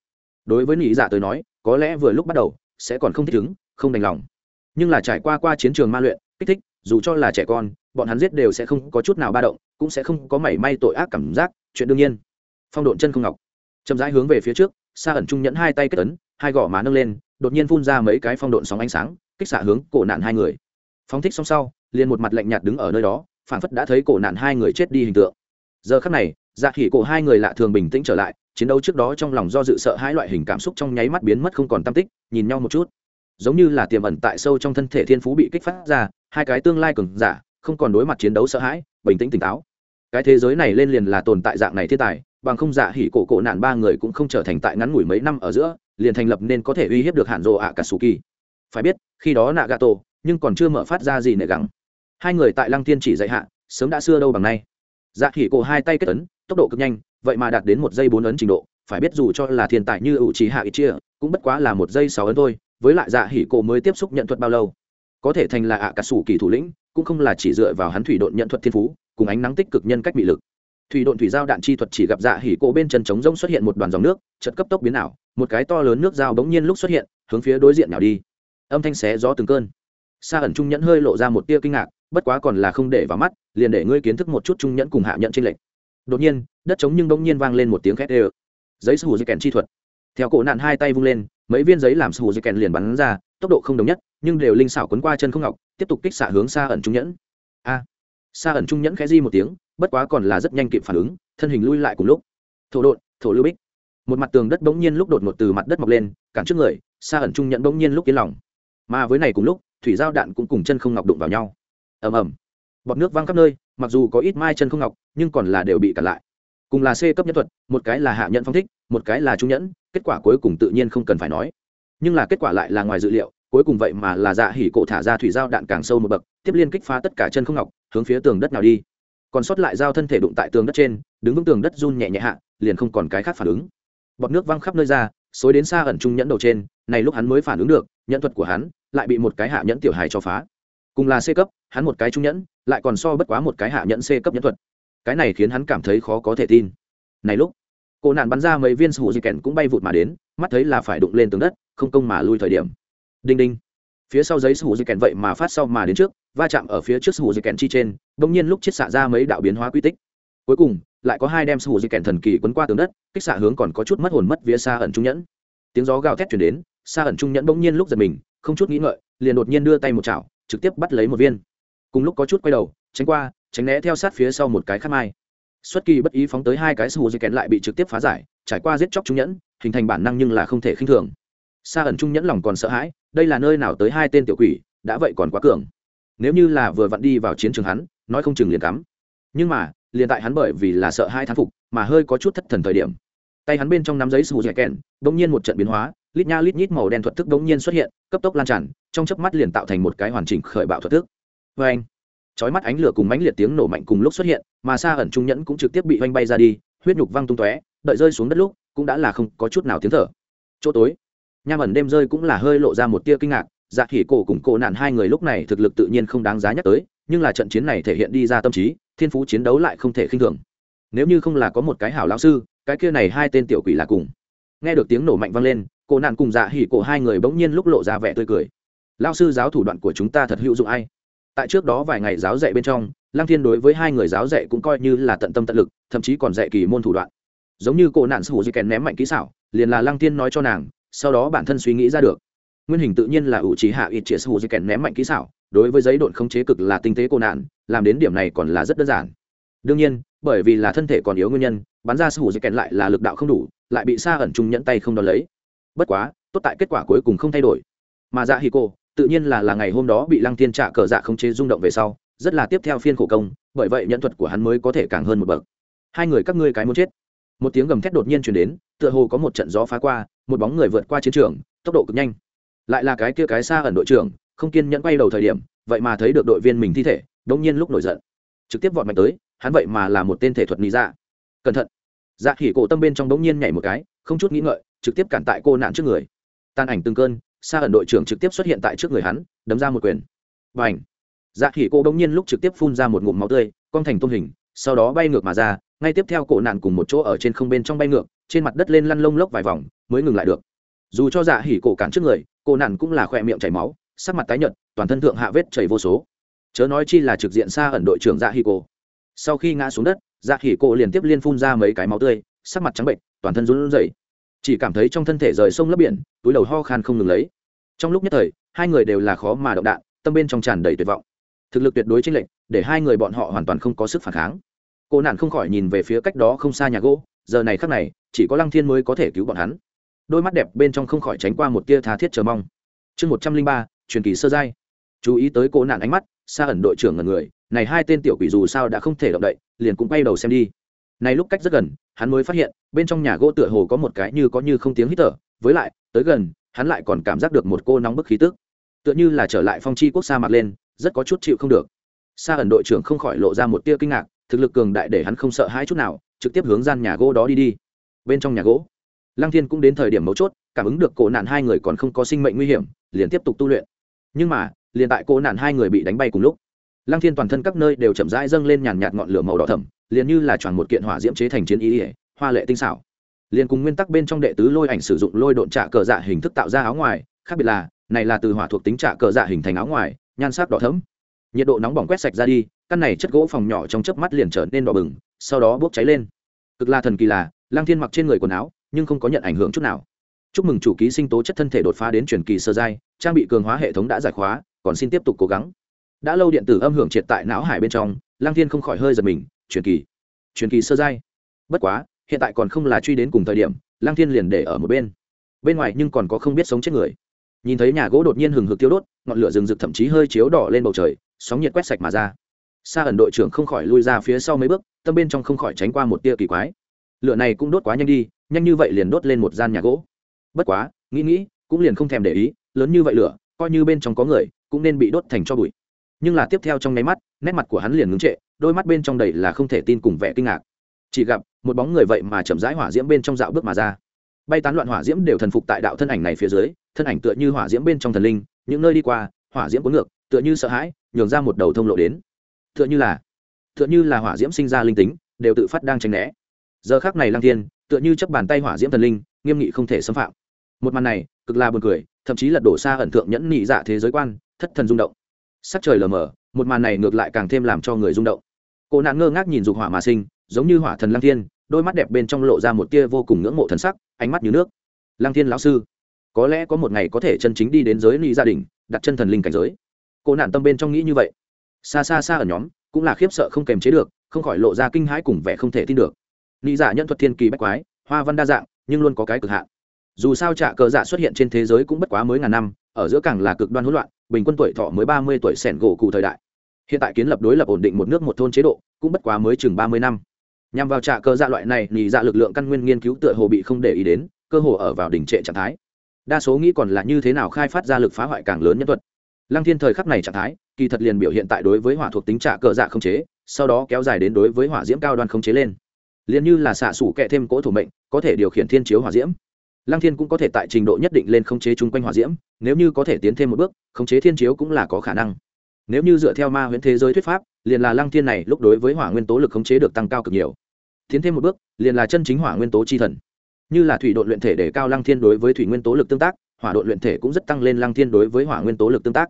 Đối với nghĩ giả dạ tới nói, có lẽ vừa lúc bắt đầu, sẽ còn không thích ứng, không đành lòng. Nhưng là trải qua qua chiến trường ma luyện, kích thích, dù cho là trẻ con, bọn hắn giết đều sẽ không có chút nào ba động, cũng sẽ không có mảy may tội ác cảm giác, chuyện đương nhiên. Phong độn chân không ngọc. Chậm rãi hướng về phía trước xa ẩn trung nhẫn hai tay kết ấn, hai gò má nâng lên, đột nhiên phun ra mấy cái phong độn sóng ánh sáng, kích xạ hướng cổ nạn hai người. Phóng thích xong sau liền một mặt lạnh nhạt đứng ở nơi đó, phảng phất đã thấy cổ nạn hai người chết đi hình tượng. Giờ khắc này dạ khỉ cổ hai người lạ thường bình tĩnh trở lại, chiến đấu trước đó trong lòng do dự sợ hai loại hình cảm xúc trong nháy mắt biến mất không còn tam tích, nhìn nhau một chút. Giống như là tiềm ẩn tại sâu trong thân thể thiên phú bị kích phát ra, hai cái tương lai cường giả, không còn đối mặt chiến đấu sợ hãi, bình tĩnh tỉnh táo. Cái thế giới này lên liền là tồn tại dạng này thiên tài, bằng không dạ hỉ cổ cổ nạn ba người cũng không trở thành tại ngắn ngủi mấy năm ở giữa, liền thành lập nên có thể uy hiếp được hạn rộ ạ cả sù kỳ phải biết, khi đó nạ gà tổ nhưng còn chưa mở phát ra gì nệ gắng. Hai người tại lăng tiên chỉ dạy hạ, sớm đã xưa đâu bằng nay. Dạ khỉ cổ hai tay kết ấn, tốc độ cực nhanh, vậy mà đạt đến một giây bốn ấn trình độ, phải biết dù cho là thiên tài như ủ trí hạ ít chia, cũng bất quá là một giây sáu ấn thôi, với lại dạ hỉ cổ mới tiếp xúc nhận thuật bao lâu. Có thể thành là ạ cả sủ kỳ thủ lĩnh, cũng không là chỉ dựa vào hắn thủy độn nhận thuật thiên phú, cùng ánh nắng tích cực nhân cách bị lực. Thủy độn thủy giao đạn chi thuật chỉ gặp dạ hỉ cổ bên chân trống rông xuất hiện một đoàn dòng nước chật cấp tốc biến ảo, một cái to lớn nước dao bỗng nhiên lúc xuất hiện, hướng phía đối diện nào đi. Âm thanh xé gió từng cơn sa ẩn trung nhẫn hơi lộ ra một tia kinh ngạc, bất quá còn là không để vào mắt, liền để ngươi kiến thức một chút trung nhẫn cùng hạ nhận trên lệnh đột nhiên, đất trống nhưng bỗng nhiên vang lên một tiếng khét ê giấy sù dây kèn chi thuật. Theo cổ nạn hai tay vung lên, mấy viên giấy làm sù dây kèn liền bắn ra, tốc độ không đồng nhất, nhưng đều linh xảo quấn qua chân không ngọc, tiếp tục kích xạ hướng xa ẩn trung nhẫn. A. Xa ẩn trung nhẫn khẽ di một tiếng, bất quá còn là rất nhanh kịp phản ứng, thân hình lui lại cùng lúc. Thổ đột thổ lưu bích. Một mặt tường đất bỗng nhiên lúc đột ngột từ mặt đất mọc lên, cản trước người xa ẩn trung nhẫn bỗng nhiên lúc yên lòng. Mà với này cùng lúc thủy giao đạn cũng cùng chân không ngọc đụng vào nhau. Ầm ầm. Bọt nước văng khắp nơi, mặc dù có ít mai chân không ngọc, nhưng còn là đều bị cản lại. Cùng là c cấp nhân thuật, một cái là hạ nhận phong thích, một cái là trung nhẫn, kết quả cuối cùng tự nhiên không cần phải nói. Nhưng là kết quả lại là ngoài dự liệu, cuối cùng vậy mà là dạ hỉ cổ thả ra thủy Giao đạn càng sâu một bậc, tiếp liên kích phá tất cả chân không ngọc, hướng phía tường đất nào đi. Còn sót lại dao thân thể đụng tại tường đất trên, đứng vững tường đất run nhẹ nhẹ hạ, liền không còn cái khác phản ứng. Bọt nước văng khắp nơi ra, xối đến xa ẩn trung nhẫn đầu trên, này lúc hắn mới phản ứng được, nhẫn thuật của hắn lại bị một cái hạ nhẫn tiểu hài cho phá. Cùng là c cấp, hắn một cái trung nhẫn, lại còn so bất quá một cái hạ nhẫn c cấp nhẫn thuật. Cái này khiến hắn cảm thấy khó có thể tin. Này lúc, cô nạn bắn ra mấy viên sủ di kèn cũng bay vụt mà đến, mắt thấy là phải đụng lên tường đất, không công mà lui thời điểm. Đinh đinh. Phía sau giấy sủ di kèn vậy mà phát sau mà đến trước, va chạm ở phía trước sủ di kèn chi trên, bỗng nhiên lúc chiết xạ ra mấy đạo biến hóa quy tích. Cuối cùng, lại có hai đem sủ di kèn thần kỳ quấn qua tường đất, kích xạ hướng còn có chút mất hồn mất vía xa ẩn trung nhẫn. Tiếng gió gào thét chuyển đến, xa ẩn trung nhẫn bỗng nhiên lúc giật mình không chút nghĩ ngợi, liền đột nhiên đưa tay một chảo, trực tiếp bắt lấy một viên. Cùng lúc có chút quay đầu, tránh qua, tránh né theo sát phía sau một cái khắc mai. Xuất kỳ bất ý phóng tới hai cái sù dây kẹn lại bị trực tiếp phá giải, trải qua giết chóc trung nhẫn, hình thành bản năng nhưng là không thể khinh thường. Xa ẩn trung nhẫn lòng còn sợ hãi, đây là nơi nào tới hai tên tiểu quỷ, đã vậy còn quá cường. Nếu như là vừa vặn đi vào chiến trường hắn, nói không chừng liền cắm. Nhưng mà, liền tại hắn bởi vì là sợ hai thán phục, mà hơi có chút thất thần thời điểm. Tay hắn bên trong nắm giấy sù dẻ kèn bỗng nhiên một trận biến hóa lít nha lít nhít màu đen thuật thức đống nhiên xuất hiện, cấp tốc lan tràn, trong chớp mắt liền tạo thành một cái hoàn chỉnh khởi bạo thuật thức. Vê anh, chói mắt ánh lửa cùng mãnh liệt tiếng nổ mạnh cùng lúc xuất hiện, mà xa ẩn trung nhẫn cũng trực tiếp bị oanh bay ra đi, huyết nhục văng tung tóe, đợi rơi xuống đất lúc, cũng đã là không có chút nào tiếng thở. Chỗ tối, nham ẩn đêm rơi cũng là hơi lộ ra một tia kinh ngạc dạ khỉ cổ cùng cổ nạn hai người lúc này thực lực tự nhiên không đáng giá nhắc tới, nhưng là trận chiến này thể hiện đi ra tâm trí, thiên phú chiến đấu lại không thể khinh thường. Nếu như không là có một cái hảo lão sư, cái kia này hai tên tiểu quỷ là cùng. Nghe được tiếng nổ mạnh vang lên cổ nạn cùng dạ hỉ cổ hai người bỗng nhiên lúc lộ ra vẻ tươi cười. Lao sư giáo thủ đoạn của chúng ta thật hữu dụng ai? Tại trước đó vài ngày giáo dạy bên trong, lăng thiên đối với hai người giáo dạy cũng coi như là tận tâm tận lực, thậm chí còn dạy kỳ môn thủ đoạn. Giống như cổ nạn sủ di kèn ném mạnh kỹ xảo, liền là lăng thiên nói cho nàng, sau đó bản thân suy nghĩ ra được. Nguyên hình tự nhiên là ủ trí hạ ít chia sủ di kèn ném mạnh kỹ xảo, đối với giấy độn không chế cực là tinh tế cổ nạn, làm đến điểm này còn là rất đơn giản. Đương nhiên, bởi vì là thân thể còn yếu nguyên nhân, bắn ra sủ di kèn lại là lực đạo không đủ, lại bị xa ẩn trung nhẫn tay không đón lấy bất quá, tốt tại kết quả cuối cùng không thay đổi. Mà dạ hì cô tự nhiên là là ngày hôm đó bị lăng thiên trả cờ dạ không chế rung động về sau, rất là tiếp theo phiên khổ công, bởi vậy nhận thuật của hắn mới có thể càng hơn một bậc. Hai người các ngươi cái muốn chết. Một tiếng gầm thét đột nhiên chuyển đến, tựa hồ có một trận gió phá qua, một bóng người vượt qua chiến trường, tốc độ cực nhanh. Lại là cái kia cái xa ẩn đội trưởng, không kiên nhẫn quay đầu thời điểm, vậy mà thấy được đội viên mình thi thể đông nhiên lúc nổi giận. Trực tiếp vọt mạnh tới, hắn vậy mà là một tên thể thuật lý dạ. Cẩn thận. Dạ khỉ cổ tâm bên trong đống nhiên nhảy một cái, không chút nghĩ ngợi trực tiếp cản tại cô nạn trước người. Tan ảnh từng cơn xa ẩn đội trưởng trực tiếp xuất hiện tại trước người hắn, đấm ra một quyền. Và ảnh dạ khỉ cô đống nhiên lúc trực tiếp phun ra một ngụm máu tươi, con thành tôm hình, sau đó bay ngược mà ra, ngay tiếp theo cổ nạn cùng một chỗ ở trên không bên trong bay ngược, trên mặt đất lên lăn lông lốc vài vòng, mới ngừng lại được. Dù cho dạ hỉ cổ cản trước người cổ nạn cũng là khoe miệng chảy máu, sắc mặt tái nhợt, toàn thân thượng hạ vết chảy vô số. Chớ nói chi là trực diện xa ẩn đội trưởng dạ hỉ cổ sau khi ngã xuống đất dạ hỉ cổ liền tiếp liên phun ra mấy cái máu tươi, sắc mặt trắng bệnh toàn thân run rẩy chỉ cảm thấy trong thân thể rời sông lấp biển, túi đầu ho khan không ngừng lấy. Trong lúc nhất thời, hai người đều là khó mà động đạn, tâm bên trong tràn đầy tuyệt vọng. Thực lực tuyệt đối chênh lệch, để hai người bọn họ hoàn toàn không có sức phản kháng. Cô nạn không khỏi nhìn về phía cách đó không xa nhà gỗ, giờ này khắc này, chỉ có lăng thiên mới có thể cứu bọn hắn. Đôi mắt đẹp bên trong không khỏi tránh qua một tia tha thiết chờ mong. Chương một trăm linh ba, truyền kỳ sơ giai. Chú ý tới cô nạn ánh mắt xa ẩn đội trưởng ngần người, này hai tên tiểu quỷ dù sao đã không thể động đậy, liền cũng quay đầu xem đi. Này lúc cách rất gần hắn mới phát hiện, bên trong nhà gỗ tựa hồ có một cái như có như không tiếng hít thở, với lại, tới gần, hắn lại còn cảm giác được một cô nóng bức khí tức. Tựa như là trở lại phong chi quốc sa mặt lên, rất có chút chịu không được. Sa ẩn đội trưởng không khỏi lộ ra một tia kinh ngạc, thực lực cường đại để hắn không sợ hãi chút nào, trực tiếp hướng gian nhà gỗ đó đi đi. Bên trong nhà gỗ, lăng thiên cũng đến thời điểm mấu chốt, cảm ứng được cổ nạn hai người còn không có sinh mệnh nguy hiểm, liền tiếp tục tu luyện. Nhưng mà, liền tại cổ nạn hai người bị đánh bay cùng lúc, lăng thiên toàn thân các nơi đều chậm rãi dâng lên nhàn nhạt ngọn lửa màu đỏ thẫm liền như là chọn một kiện hỏa diễm chế thành chiến ý ỉa, hoa lệ tinh xảo. Liền cùng nguyên tắc bên trong đệ tứ lôi ảnh sử dụng lôi độn trạ cờ dạ hình thức tạo ra áo ngoài, khác biệt là, này là từ hỏa thuộc tính trạ cờ dạ hình thành áo ngoài, nhan sắc đỏ thẫm. Nhiệt độ nóng bỏng quét sạch ra đi, căn này chất gỗ phòng nhỏ trong chớp mắt liền trở nên đỏ bừng, sau đó bốc cháy lên. Cực là thần kỳ là, lang thiên mặc trên người quần áo, nhưng không có nhận ảnh hưởng chút nào. Chúc mừng chủ ký sinh tố chất thân thể đột phá đến truyền kỳ sơ giai, trang bị cường hóa hệ thống đã giải khóa, còn xin tiếp tục cố gắng. Đã lâu điện tử âm hưởng triệt tại não hải bên trong, lang thiên không khỏi hơi giật mình truyền kỳ truyền kỳ sơ giai. Bất quá, hiện tại còn không là truy đến cùng thời điểm lang thiên liền để ở một bên. Bên ngoài nhưng còn có không biết sống chết người. Nhìn thấy nhà gỗ đột nhiên hừng hực tiêu đốt, ngọn lửa rừng rực thậm chí hơi chiếu đỏ lên bầu trời, sóng nhiệt quét sạch mà ra. Xa ẩn đội trưởng không khỏi lui ra phía sau mấy bước, tâm bên trong không khỏi tránh qua một tia kỳ quái. Lửa này cũng đốt quá nhanh đi, nhanh như vậy liền đốt lên một gian nhà gỗ. Bất quá, nghĩ nghĩ, cũng liền không thèm để ý, lớn như vậy lửa, coi như bên trong có người, cũng nên bị đốt thành cho bụi. Nhưng là tiếp theo trong nháy mắt, nét mặt của hắn liền ngưng trệ đôi mắt bên trong đầy là không thể tin cùng vẻ kinh ngạc. Chỉ gặp, một bóng người vậy mà chậm rãi hỏa diễm bên trong dạo bước mà ra. Bay tán loạn hỏa diễm đều thần phục tại đạo thân ảnh này phía dưới, thân ảnh tựa như hỏa diễm bên trong thần linh, những nơi đi qua, hỏa diễm cuốn ngược, tựa như sợ hãi, nhường ra một đầu thông lộ đến. Tựa như là, tựa như là hỏa diễm sinh ra linh tính, đều tự phát đang tranh né. Giờ khác này lang thiên, tựa như chấp bàn tay hỏa diễm thần linh, nghiêm nghị không thể xâm phạm. Một màn này, cực là buồn cười, thậm chí lật đổ xa ẩn thượng nhẫn nhị dạ thế giới quan, thất thần rung động. Sắc trời lờ mờ, một màn này ngược lại càng thêm làm cho người rung động cô nạn ngơ ngác nhìn dục hỏa mà sinh, giống như hỏa thần lăng thiên, đôi mắt đẹp bên trong lộ ra một tia vô cùng ngưỡng mộ thần sắc, ánh mắt như nước. Lăng thiên lão sư, có lẽ có một ngày có thể chân chính đi đến giới ly gia đình, đặt chân thần linh cảnh giới. Cô nạn tâm bên trong nghĩ như vậy. Xa xa xa ở nhóm, cũng là khiếp sợ không kềm chế được, không khỏi lộ ra kinh hãi cùng vẻ không thể tin được. Ly giả dạ nhân thuật thiên kỳ bách quái, hoa văn đa dạng, nhưng luôn có cái cực hạn. Dù sao trạ cờ dạ xuất hiện trên thế giới cũng bất quá mới ngàn năm, ở giữa càng là cực đoan hỗn loạn, bình quân tuổi thọ mới ba mươi tuổi sẻn gỗ cụ thời đại hiện tại kiến lập đối lập ổn định một nước một thôn chế độ, cũng bất quá mới chừng ba mươi năm. Nhằm vào trạ cơ dạ loại này, nhì dạ lực lượng căn nguyên nghiên cứu tựa hồ bị không để ý đến, cơ hồ ở vào đỉnh trệ trạng thái. Đa số nghĩ còn là như thế nào khai phát ra lực phá hoại càng lớn nhân thuật. Lăng thiên thời khắc này trạng thái, kỳ thật liền biểu hiện tại đối với hỏa thuộc tính trạ cơ dạ không chế, sau đó kéo dài đến đối với hỏa diễm cao đoan không chế lên. Liền như là xạ sủ kẹ thêm cỗ thủ mệnh, có thể điều khiển thiên chiếu hỏa diễm. Lăng thiên cũng có thể tại trình độ nhất định lên khống chế chung quanh hỏa diễm, nếu như có thể tiến thêm một bước, khống chế thiên chiếu cũng là có khả năng nếu như dựa theo ma huyễn thế giới thuyết pháp, liền là lăng thiên này lúc đối với hỏa nguyên tố lực khống chế được tăng cao cực nhiều. Tiến thêm một bước, liền là chân chính hỏa nguyên tố chi thần. Như là thủy đội luyện thể để cao lăng thiên đối với thủy nguyên tố lực tương tác, hỏa đội luyện thể cũng rất tăng lên lăng thiên đối với hỏa nguyên tố lực tương tác.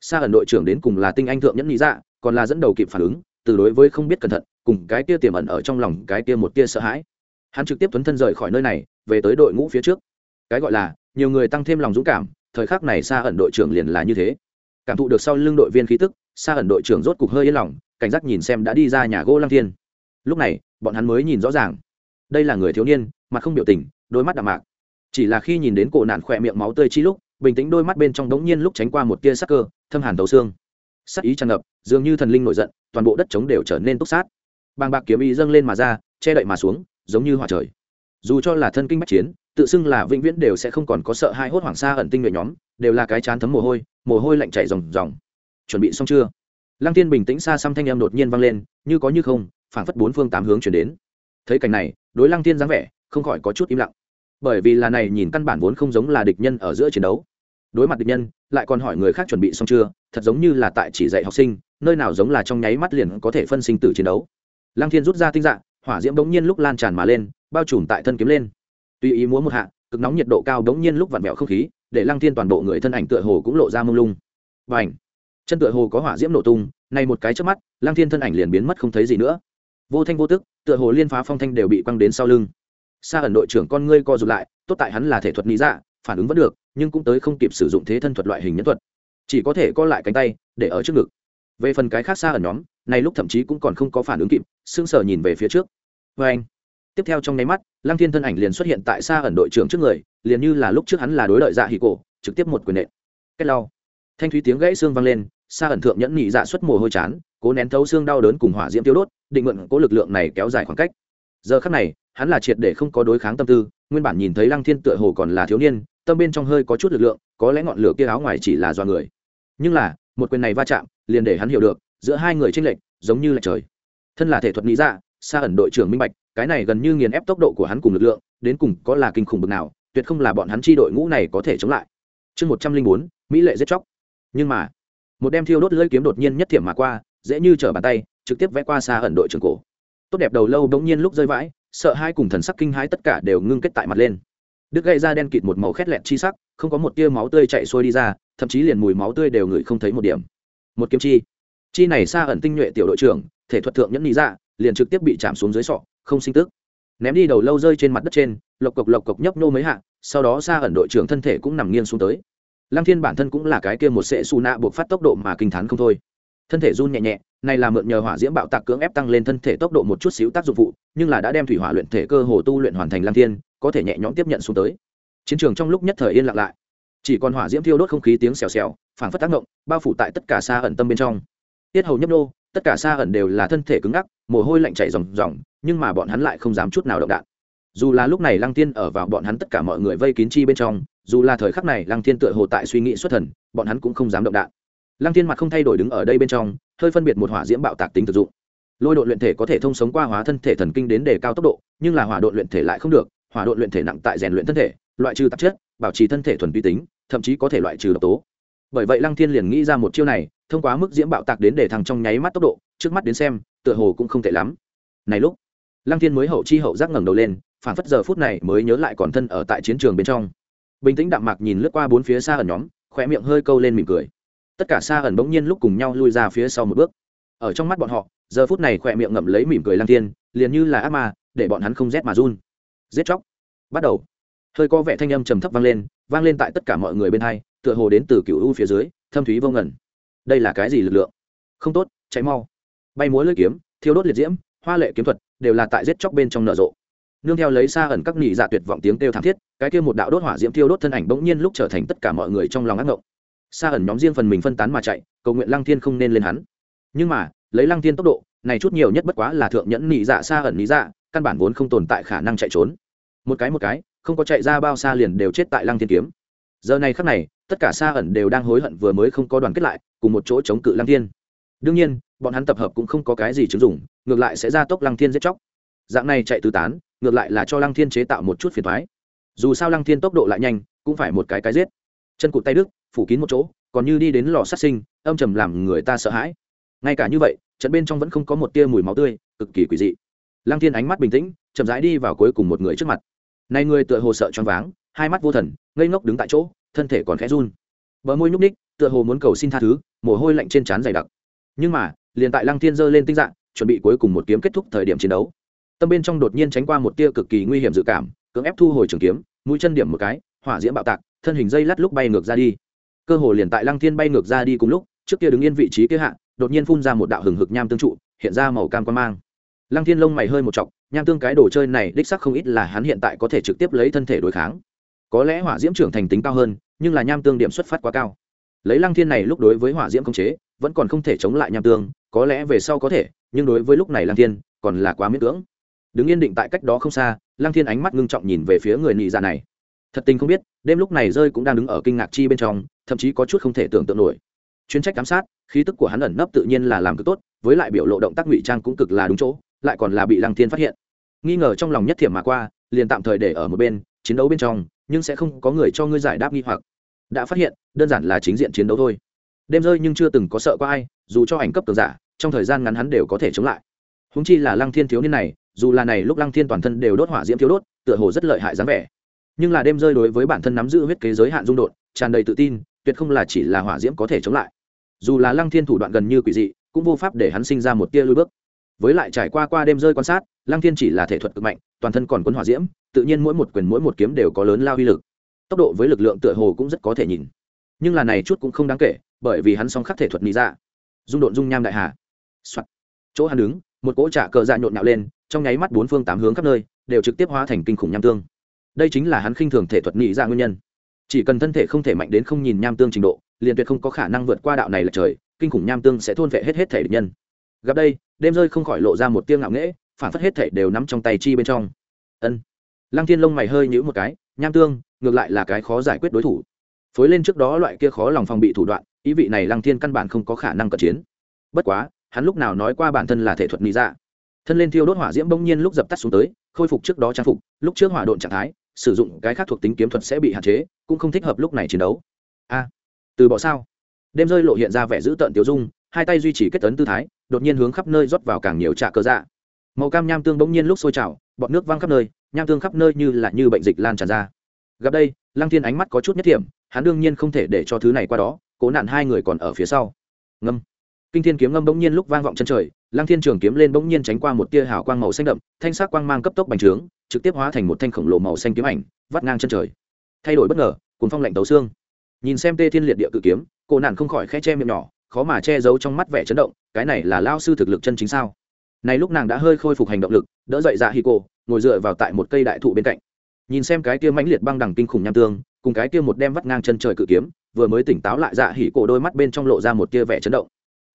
Xa ẩn đội trưởng đến cùng là tinh anh thượng nhẫn nghĩ dạ còn là dẫn đầu kịp phản ứng, từ đối với không biết cẩn thận, cùng cái kia tiềm ẩn ở trong lòng cái kia một tia sợ hãi. Hắn trực tiếp tuấn thân rời khỏi nơi này, về tới đội ngũ phía trước. Cái gọi là, nhiều người tăng thêm lòng dũng cảm, thời khắc này xa ẩn đội trưởng liền là như thế cảm thụ được sau lưng đội viên khí tức xa ẩn đội trưởng rốt cục hơi yên lòng, cảnh giác nhìn xem đã đi ra nhà gỗ lăng thiên. Lúc này, bọn hắn mới nhìn rõ ràng. Đây là người thiếu niên, mặt không biểu tình, đôi mắt đạm mạc. Chỉ là khi nhìn đến cổ nạn khỏe miệng máu tươi chi lúc, bình tĩnh đôi mắt bên trong đống nhiên lúc tránh qua một tia sắc cơ, thâm hàn đầu xương. Sắc ý tràn ngập, dường như thần linh nổi giận, toàn bộ đất trống đều trở nên túc sát. Bàng bạc kiếm ý dâng lên mà ra, che đậy mà xuống, giống như hỏa trời. Dù cho là thân kinh bách chiến, tự xưng là vĩnh viễn đều sẽ không còn có sợ hai hốt hoảng xa ẩn tinh nhuệ nhóm, đều là cái chán thấm mồ hôi mồ hôi lạnh chảy ròng ròng. Chuẩn bị xong chưa? Lăng tiên bình tĩnh xa xăm thanh em đột nhiên vang lên, như có như không, phảng phất bốn phương tám hướng chuyển đến. Thấy cảnh này, đối lăng tiên dáng vẻ, không khỏi có chút im lặng. Bởi vì là này nhìn căn bản vốn không giống là địch nhân ở giữa chiến đấu. Đối mặt địch nhân, lại còn hỏi người khác chuẩn bị xong chưa, thật giống như là tại chỉ dạy học sinh, nơi nào giống là trong nháy mắt liền có thể phân sinh tử chiến đấu. Lăng thiên rút ra tinh dạng, hỏa diễm bỗng nhiên lúc lan tràn mà lên, bao trùm tại thân kiếm lên. Tuy ý múa một hạ, cực nóng nhiệt độ cao bỗng nhiên lúc vặn vẹo không khí để lăng thiên toàn bộ người thân ảnh tựa hồ cũng lộ ra mông lung. Và ảnh chân tựa hồ có hỏa diễm nổ tung, nay một cái trước mắt, lăng thiên thân ảnh liền biến mất không thấy gì nữa. Vô thanh vô tức, tựa hồ liên phá phong thanh đều bị quăng đến sau lưng. Xa ẩn đội trưởng con ngươi co rụt lại, tốt tại hắn là thể thuật lý dạ phản ứng vẫn được, nhưng cũng tới không kịp sử dụng thế thân thuật loại hình nhân thuật. Chỉ có thể co lại cánh tay, để ở trước ngực. Về phần cái khác xa ở nhóm này lúc thậm chí cũng còn không có phản ứng kịp, sững sờ nhìn về phía trước. Vê anh tiếp theo trong nháy mắt lăng thiên thân ảnh liền xuất hiện tại xa ẩn đội trưởng trước người liền như là lúc trước hắn là đối lợi dạ hì cổ trực tiếp một quyền nện. Cách lau thanh thúy tiếng gãy xương vang lên xa ẩn thượng nhẫn nhị dạ xuất mồ hôi chán cố nén thấu xương đau đớn cùng hỏa diễm tiêu đốt định mượn cố lực lượng này kéo dài khoảng cách. Giờ khắc này hắn là triệt để không có đối kháng tâm tư nguyên bản nhìn thấy lăng thiên tựa hồ còn là thiếu niên tâm bên trong hơi có chút lực lượng có lẽ ngọn lửa kia áo ngoài chỉ là do người. Nhưng là một quyền này va chạm liền để hắn hiểu được giữa hai người tranh lệch giống như là trời. Thân là thể thuật nghĩ dạ, xa ẩn đội trưởng minh bạch cái này gần như nghiền ép tốc độ của hắn cùng lực lượng, đến cùng có là kinh khủng bực nào, tuyệt không là bọn hắn chi đội ngũ này có thể chống lại. Chương một trăm linh bốn, mỹ lệ giết chóc. Nhưng mà, một đem thiêu đốt lưỡi kiếm đột nhiên nhất thiểm mà qua, dễ như trở bàn tay, trực tiếp vẽ qua xa ẩn đội trưởng cổ. Tốt đẹp đầu lâu bỗng nhiên lúc rơi vãi, sợ hai cùng thần sắc kinh hãi tất cả đều ngưng kết tại mặt lên. Đứt gây ra đen kịt một màu khét lẹt chi sắc, không có một tia máu tươi chạy xuôi đi ra, thậm chí liền mùi máu tươi đều ngửi không thấy một điểm. Một kiếm chi. Chi này xa ẩn tinh nhuệ tiểu đội trưởng, thể thuật thượng nhẫn lý ra dạ, liền trực tiếp bị chạm xuống dưới sọ không sinh tức. Ném đi đầu lâu rơi trên mặt đất trên, lộc cộc lộc cộc nhấp nô mấy hạ, sau đó xa ẩn đội trưởng thân thể cũng nằm nghiêng xuống tới. Lăng thiên bản thân cũng là cái kia một sệ xù nạ buộc phát tốc độ mà kinh t h á n không thôi. Thân thể run nhẹ nhẹ, này là mượn nhờ hỏa diễm bạo tạc cưỡng ép tăng lên thân thể tốc độ một chút xíu tác dụng phụ, nhưng là đã đem thủy hỏa luyện thể cơ hồ tu luyện hoàn thành lăng thiên, có thể nhẹ nhõm tiếp nhận xuống tới. Chiến trường trong lúc nhất thời yên lặng lại. Chỉ còn hỏa diễm thiêu đốt không khí tiếng xèo xèo, phảng phất tác động, bao phủ tại tất cả xa ẩn tâm bên trong. Tiết hầu nhấp nô tất cả xa ẩn đều là thân thể cứng ngắc mồ hôi lạnh chảy ròng ròng, nhưng mà bọn hắn lại không dám chút nào động đạn. Dù là lúc này lăng tiên ở vào bọn hắn tất cả mọi người vây kín chi bên trong, dù là thời khắc này lăng tiên tựa hồ tại suy nghĩ xuất thần, bọn hắn cũng không dám động đạn. Lăng tiên mặt không thay đổi đứng ở đây bên trong, hơi phân biệt một hỏa diễm bạo tạc tính thực dụng. Lôi đội luyện thể có thể thông sống qua hóa thân thể thần kinh đến đề cao tốc độ, nhưng là hỏa đội luyện thể lại không được, hỏa đội luyện thể nặng tại rèn luyện thân thể, loại trừ tạp chất, bảo trì thân thể thuần vi tính, thậm chí có thể loại trừ độc tố. Bởi vậy lăng thiên liền nghĩ ra một chiêu này, thông qua mức diễm bạo tạc đến để thằng trong nháy mắt tốc độ, trước mắt đến xem tựa hồ cũng không tệ lắm. Này lúc, lăng thiên mới hậu chi hậu giác ngẩng đầu lên phản phất giờ phút này mới nhớ lại còn thân ở tại chiến trường bên trong. Bình tĩnh đạm mạc nhìn lướt qua bốn phía xa ẩn nhóm khỏe miệng hơi câu lên mỉm cười. Tất cả xa ẩn bỗng nhiên lúc cùng nhau lui ra phía sau một bước. Ở trong mắt bọn họ, giờ phút này khỏe miệng ngậm lấy mỉm cười lăng thiên, liền như là ác ma, để bọn hắn không rét mà run. Giết chóc. Bắt đầu. Hơi có vẻ thanh âm trầm thấp vang lên vang lên tại tất cả mọi người bên hai, tựa hồ đến từ cựu u phía dưới, thâm thúy vô ngẩn đây là cái gì lực lượng? Không tốt cháy mau bay múa lưỡi kiếm, thiêu đốt liệt diễm, hoa lệ kiếm thuật, đều là tại giết chóc bên trong nở rộ. Nương theo lấy xa ẩn các nhị dạ tuyệt vọng tiếng kêu thảm thiết, cái kia một đạo đốt hỏa diễm thiêu đốt thân ảnh bỗng nhiên lúc trở thành tất cả mọi người trong lòng ác ngộng. Xa ẩn nhóm riêng phần mình phân tán mà chạy, cầu nguyện lăng thiên không nên lên hắn. Nhưng mà, lấy lăng thiên tốc độ, này chút nhiều nhất bất quá là thượng nhẫn nhị dạ xa ẩn nhị dạ căn bản vốn không tồn tại khả năng chạy trốn. Một cái một cái, không có chạy ra bao xa liền đều chết tại lăng thiên kiếm. Giờ này khắc này, tất cả xa ẩn đều đang hối hận vừa mới không có đoàn kết lại, cùng một chỗ chống cự lăng thiên. Đương nhiên bọn hắn tập hợp cũng không có cái gì chứng dụng, ngược lại sẽ ra tốc lăng thiên giết chóc. Dạng này chạy tứ tán, ngược lại là cho lăng thiên chế tạo một chút phiền thoái dù sao lăng thiên tốc độ lại nhanh, cũng phải một cái cái giết. Chân cụt tay đức phủ kín một chỗ, còn như đi đến lò sát sinh, âm trầm làm người ta sợ hãi. Ngay cả như vậy, trận bên trong vẫn không có một tia mùi máu tươi, cực kỳ quỷ dị. Lăng thiên ánh mắt bình tĩnh, chậm rãi đi vào cuối cùng một người trước mặt. Này người tựa hồ sợ choáng váng, hai mắt vô thần, ngây ngốc đứng tại chỗ, thân thể còn khẽ run. Bờ môi nhúc ních tựa hồ muốn cầu xin tha thứ, mồ hôi lạnh trên trán dày đặc nhưng mà, liền tại lăng thiên giơ lên tinh dạng, chuẩn bị cuối cùng một kiếm kết thúc thời điểm chiến đấu. Tâm bên trong đột nhiên tránh qua một tia cực kỳ nguy hiểm dự cảm, cưỡng ép thu hồi trường kiếm, mũi chân điểm một cái, hỏa diễm bạo tạc, thân hình dây lát lúc bay ngược ra đi. Cơ hồ liền tại lăng thiên bay ngược ra đi cùng lúc, trước kia đứng yên vị trí kia hạ, đột nhiên phun ra một đạo hừng hực nham tương trụ, hiện ra màu cam quan mang. Lăng thiên lông mày hơi một chọc, nham tương cái đồ chơi này đích sắc không ít là hắn hiện tại có thể trực tiếp lấy thân thể đối kháng. Có lẽ hỏa diễm trưởng thành tính cao hơn, nhưng là nham tương điểm xuất phát quá cao lấy lăng thiên này lúc đối với hỏa diễm không chế, vẫn còn không thể chống lại nham tương, có lẽ về sau có thể, nhưng đối với lúc này lăng thiên, còn là quá miễn cưỡng. Đứng yên định tại cách đó không xa, lăng thiên ánh mắt ngưng trọng nhìn về phía người nị dạ này. Thật tình không biết, đêm lúc này rơi cũng đang đứng ở kinh ngạc chi bên trong, thậm chí có chút không thể tưởng tượng nổi. Chuyên trách giám sát, khí tức của hắn ẩn nấp tự nhiên là làm cực tốt, với lại biểu lộ động tác ngụy trang cũng cực là đúng chỗ, lại còn là bị lăng thiên phát hiện. Nghi ngờ trong lòng nhất thiểm mà qua, liền tạm thời để ở một bên, chiến đấu bên trong, nhưng sẽ không có người cho ngươi giải đáp nghi hoặc đã phát hiện, đơn giản là chính diện chiến đấu thôi. Đêm rơi nhưng chưa từng có sợ có ai, dù cho ảnh cấp cường giả, trong thời gian ngắn hắn đều có thể chống lại. Húng chi là lăng thiên thiếu niên này, dù là này lúc lăng thiên toàn thân đều đốt hỏa diễm thiếu đốt, tựa hồ rất lợi hại dáng vẻ. Nhưng là đêm rơi đối với bản thân nắm giữ huyết kế giới hạn dung đột tràn đầy tự tin, tuyệt không là chỉ là hỏa diễm có thể chống lại. Dù là lăng thiên thủ đoạn gần như quỷ dị, cũng vô pháp để hắn sinh ra một tia lui bước. Với lại trải qua qua đêm rơi quan sát, lăng thiên chỉ là thể thuật cực mạnh, toàn thân còn quân hỏa diễm, tự nhiên mỗi một quyền mỗi một kiếm đều có lớn lao uy lực tốc độ với lực lượng tựa hồ cũng rất có thể nhìn. Nhưng là này chút cũng không đáng kể, bởi vì hắn song khắc thể thuật lý ra dạ. dung độn dung nham đại hà、Soạn. chỗ hắn đứng, một cỗ trả cờ dạ nhộn nhạo lên, trong nháy mắt bốn phương tám hướng khắp nơi, đều trực tiếp hóa thành kinh khủng nham tương. Đây chính là hắn khinh thường thể thuật nghĩ ra dạ nguyên nhân. Chỉ cần thân thể không thể mạnh đến không nhìn nham tương trình độ, liền tuyệt không có khả năng vượt qua đạo này là trời, kinh khủng nham tương sẽ thôn vệ hết hết thể địch nhân. Gặp đây, đêm rơi không khỏi lộ ra một tiếng ngạo nghễ, phản phất hết thể đều nắm trong tay chi bên trong. Ân. Lăng thiên lông mày hơi nhữ một cái nham tương, ngược lại là cái khó giải quyết đối thủ. Phối lên trước đó loại kia khó lòng phòng bị thủ đoạn, ý vị này lăng thiên căn bản không có khả năng cận chiến. Bất quá, hắn lúc nào nói qua bản thân là thể thuật lý dạ. Thân lên thiêu đốt hỏa diễm bỗng nhiên lúc dập tắt xuống tới, khôi phục trước đó trang phục, lúc trước hỏa độn trạng thái, sử dụng cái khác thuộc tính kiếm thuật sẽ bị hạn chế, cũng không thích hợp lúc này chiến đấu. A, từ bỏ sao? Đêm rơi lộ hiện ra vẻ dữ tợn tiêu dung, hai tay duy trì kết tấn tư thái, đột nhiên hướng khắp nơi rót vào càng nhiều trà cơ dạ. Màu cam nham tương bỗng nhiên lúc sôi trào, bọt nước văng khắp nơi nham tương khắp nơi như là như bệnh dịch lan tràn ra. Gặp đây, lăng thiên ánh mắt có chút nhất điểm hắn đương nhiên không thể để cho thứ này qua đó, cố nạn hai người còn ở phía sau. Ngâm. Kinh thiên kiếm ngâm bỗng nhiên lúc vang vọng chân trời, lăng thiên trường kiếm lên bỗng nhiên tránh qua một tia hào quang màu xanh đậm, thanh sắc quang mang cấp tốc bành trướng, trực tiếp hóa thành một thanh khổng lồ màu xanh kiếm ảnh, vắt ngang chân trời. Thay đổi bất ngờ cùng phong lạnh tấu xương. Nhìn xem tê thiên liệt địa cự kiếm cô nạn không khỏi khe che miệng nhỏ, khó mà che giấu trong mắt vẻ chấn động, cái này là lao sư thực lực chân chính sao? Này lúc nàng đã hơi khôi phục hành động lực, đỡ dậy dạ hi cô ngồi dựa vào tại một cây đại thụ bên cạnh. Nhìn xem cái kia mãnh liệt băng đằng kinh khủng nham tương, cùng cái kia một đem vắt ngang chân trời cự kiếm, vừa mới tỉnh táo lại dạ hỉ cổ đôi mắt bên trong lộ ra một tia vẻ chấn động.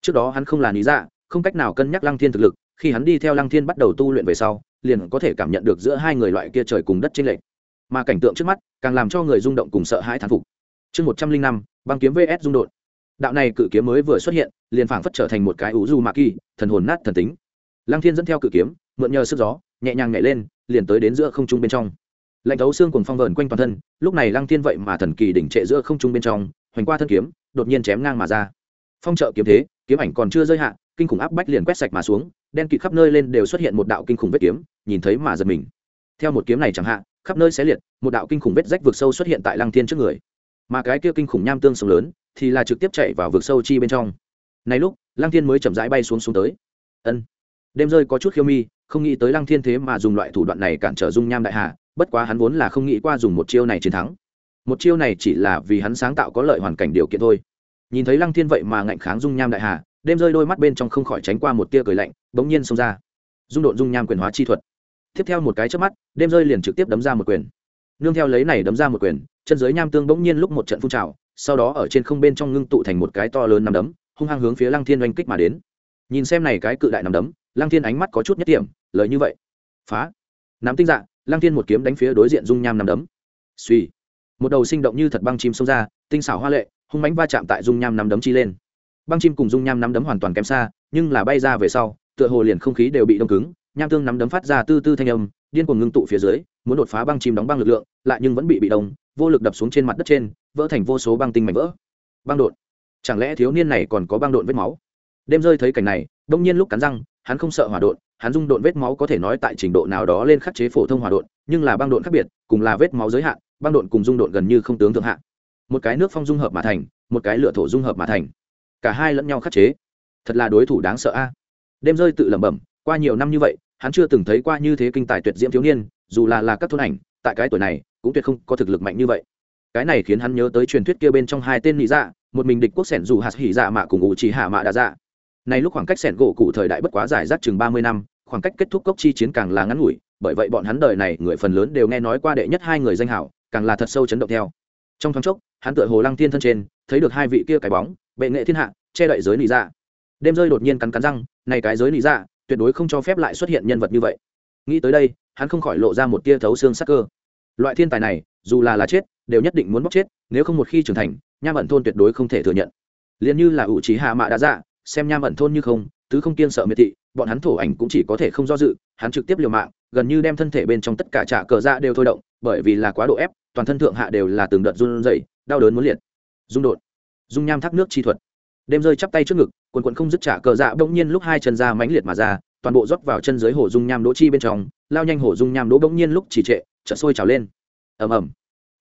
Trước đó hắn không là lý dạ không cách nào cân nhắc lăng thiên thực lực, khi hắn đi theo lăng thiên bắt đầu tu luyện về sau, liền có thể cảm nhận được giữa hai người loại kia trời cùng đất trên lệch. Mà cảnh tượng trước mắt, càng làm cho người rung động cùng sợ hãi thán phục. Chương một trăm linh năm, băng kiếm vs dung đột. Đạo này cự kiếm mới vừa xuất hiện, liền phảng phất trở thành một cái ủ du mạ kỳ, thần hồn nát thần tính. Lăng thiên dẫn theo cự kiếm, mượn nhờ sức gió nhẹ nhàng nhảy lên, liền tới đến giữa không trung bên trong. Lạnh thấu xương cùng phong vờn quanh toàn thân, lúc này lăng thiên vậy mà thần kỳ đỉnh trệ giữa không trung bên trong, hoành qua thân kiếm, đột nhiên chém ngang mà ra. Phong trợ kiếm thế, kiếm ảnh còn chưa rơi hạ, kinh khủng áp bách liền quét sạch mà xuống, đen kịt khắp nơi lên đều xuất hiện một đạo kinh khủng vết kiếm, nhìn thấy mà giật mình. Theo một kiếm này chẳng hạn khắp nơi xé liệt, một đạo kinh khủng vết rách vực sâu xuất hiện tại lăng thiên trước người. Mà cái kia kinh khủng nham tương sông lớn, thì là trực tiếp chạy vào vực sâu chi bên trong. Này lúc, lăng thiên mới chậm rãi bay xuống xuống tới. Ân, đêm rơi có chút khiêu mi không nghĩ tới lăng thiên thế mà dùng loại thủ đoạn này cản trở dung nham đại hà, bất quá hắn vốn là không nghĩ qua dùng một chiêu này chiến thắng. Một chiêu này chỉ là vì hắn sáng tạo có lợi hoàn cảnh điều kiện thôi. Nhìn thấy lăng thiên vậy mà ngạnh kháng dung nham đại hà, đêm rơi đôi mắt bên trong không khỏi tránh qua một tia cười lạnh, bỗng nhiên xông ra. Dung độn dung nham quyền hóa chi thuật. Tiếp theo một cái trước mắt, đêm rơi liền trực tiếp đấm ra một quyền. Nương theo lấy này đấm ra một quyền, chân giới nham tương bỗng nhiên lúc một trận phun trào, sau đó ở trên không bên trong ngưng tụ thành một cái to lớn nằm đấm, hung hăng hướng phía lăng thiên oanh kích mà đến nhìn xem này cái cự đại nằm đấm, lăng thiên ánh mắt có chút nhất điểm, lời như vậy. Phá. Nắm tinh dạ lăng thiên một kiếm đánh phía đối diện dung nham nằm đấm. Suy một đầu sinh động như thật băng chim xông ra, tinh xảo hoa lệ, hung mánh va chạm tại dung nham nằm đấm chi lên. Băng chim cùng dung nham nắm đấm hoàn toàn kém xa, nhưng là bay ra về sau, tựa hồ liền không khí đều bị đông cứng, nham tương nắm đấm phát ra tư tư thanh âm, điên cuồng ngưng tụ phía dưới, muốn đột phá băng chim đóng băng lực lượng, lại nhưng vẫn bị bị đông, vô lực đập xuống trên mặt đất trên, vỡ thành vô số băng tinh mảnh vỡ. Băng đột. Chẳng lẽ thiếu niên này còn có băng đột vết máu? Đêm rơi thấy cảnh này đông nhiên lúc cắn răng, hắn không sợ hỏa đột hắn dung đột vết máu có thể nói tại trình độ nào đó lên khắc chế phổ thông hỏa đột nhưng là băng đột khác biệt, cùng là vết máu giới hạn, băng đột cùng dung đột gần như không tướng thượng hạ. một cái nước phong dung hợp mà thành, một cái lửa thổ dung hợp mà thành. Cả hai lẫn nhau khắc chế. Thật là đối thủ đáng sợ a. Đêm rơi tự lẩm bẩm, qua nhiều năm như vậy, hắn chưa từng thấy qua như thế kinh tài tuyệt diễm thiếu niên, dù là là các thôn ảnh, tại cái tuổi này, cũng tuyệt không có thực lực mạnh như vậy. Cái này khiến hắn nhớ tới truyền thuyết kia bên trong hai tên nị dạ một mình địch quốc sẻn dù hạt hỉ dạ mạ cùng ủ trì hạ mạ đã dạ này lúc khoảng cách sẻn gỗ cụ thời đại bất quá giải rác chừng ba mươi năm, khoảng cách kết thúc cốc chi chiến càng là ngắn ngủi, bởi vậy bọn hắn đời này người phần lớn đều nghe nói qua đệ nhất hai người danh hảo, càng là thật sâu chấn động theo. Trong thoáng chốc, hắn tựa hồ lăng thiên thân trên, thấy được hai vị kia cái bóng, bệ nghệ thiên hạ, che đậy giới lý dạ. Đêm rơi đột nhiên cắn cắn răng, này cái giới lý dạ tuyệt đối không cho phép lại xuất hiện nhân vật như vậy. Nghĩ tới đây, hắn không khỏi lộ ra một tia thấu xương sắc cơ. Loại thiên tài này, dù là là chết, đều nhất định muốn bóc chết, nếu không một khi trưởng thành, nham ẩn thôn tuyệt đối không thể thừa nhận. Liền như là ủ trí hạ mạ đã dạ xem nham ẩn thôn như không, tứ không kiên sợ miệt thị, bọn hắn thổ ảnh cũng chỉ có thể không do dự, hắn trực tiếp liều mạng, gần như đem thân thể bên trong tất cả trả cờ dạ đều thôi động, bởi vì là quá độ ép, toàn thân thượng hạ đều là từng đợt run rẩy, đau đớn muốn liệt. Dung đột. Dung nham thác nước chi thuật. Đêm rơi chắp tay trước ngực, quần quần không dứt trả cờ dạ bỗng nhiên lúc hai chân ra mãnh liệt mà ra, toàn bộ rót vào chân dưới hồ dung nham đỗ chi bên trong, lao nhanh hồ dung nham đỗ bỗng nhiên lúc chỉ trệ, chợt sôi trào lên. Ầm ầm.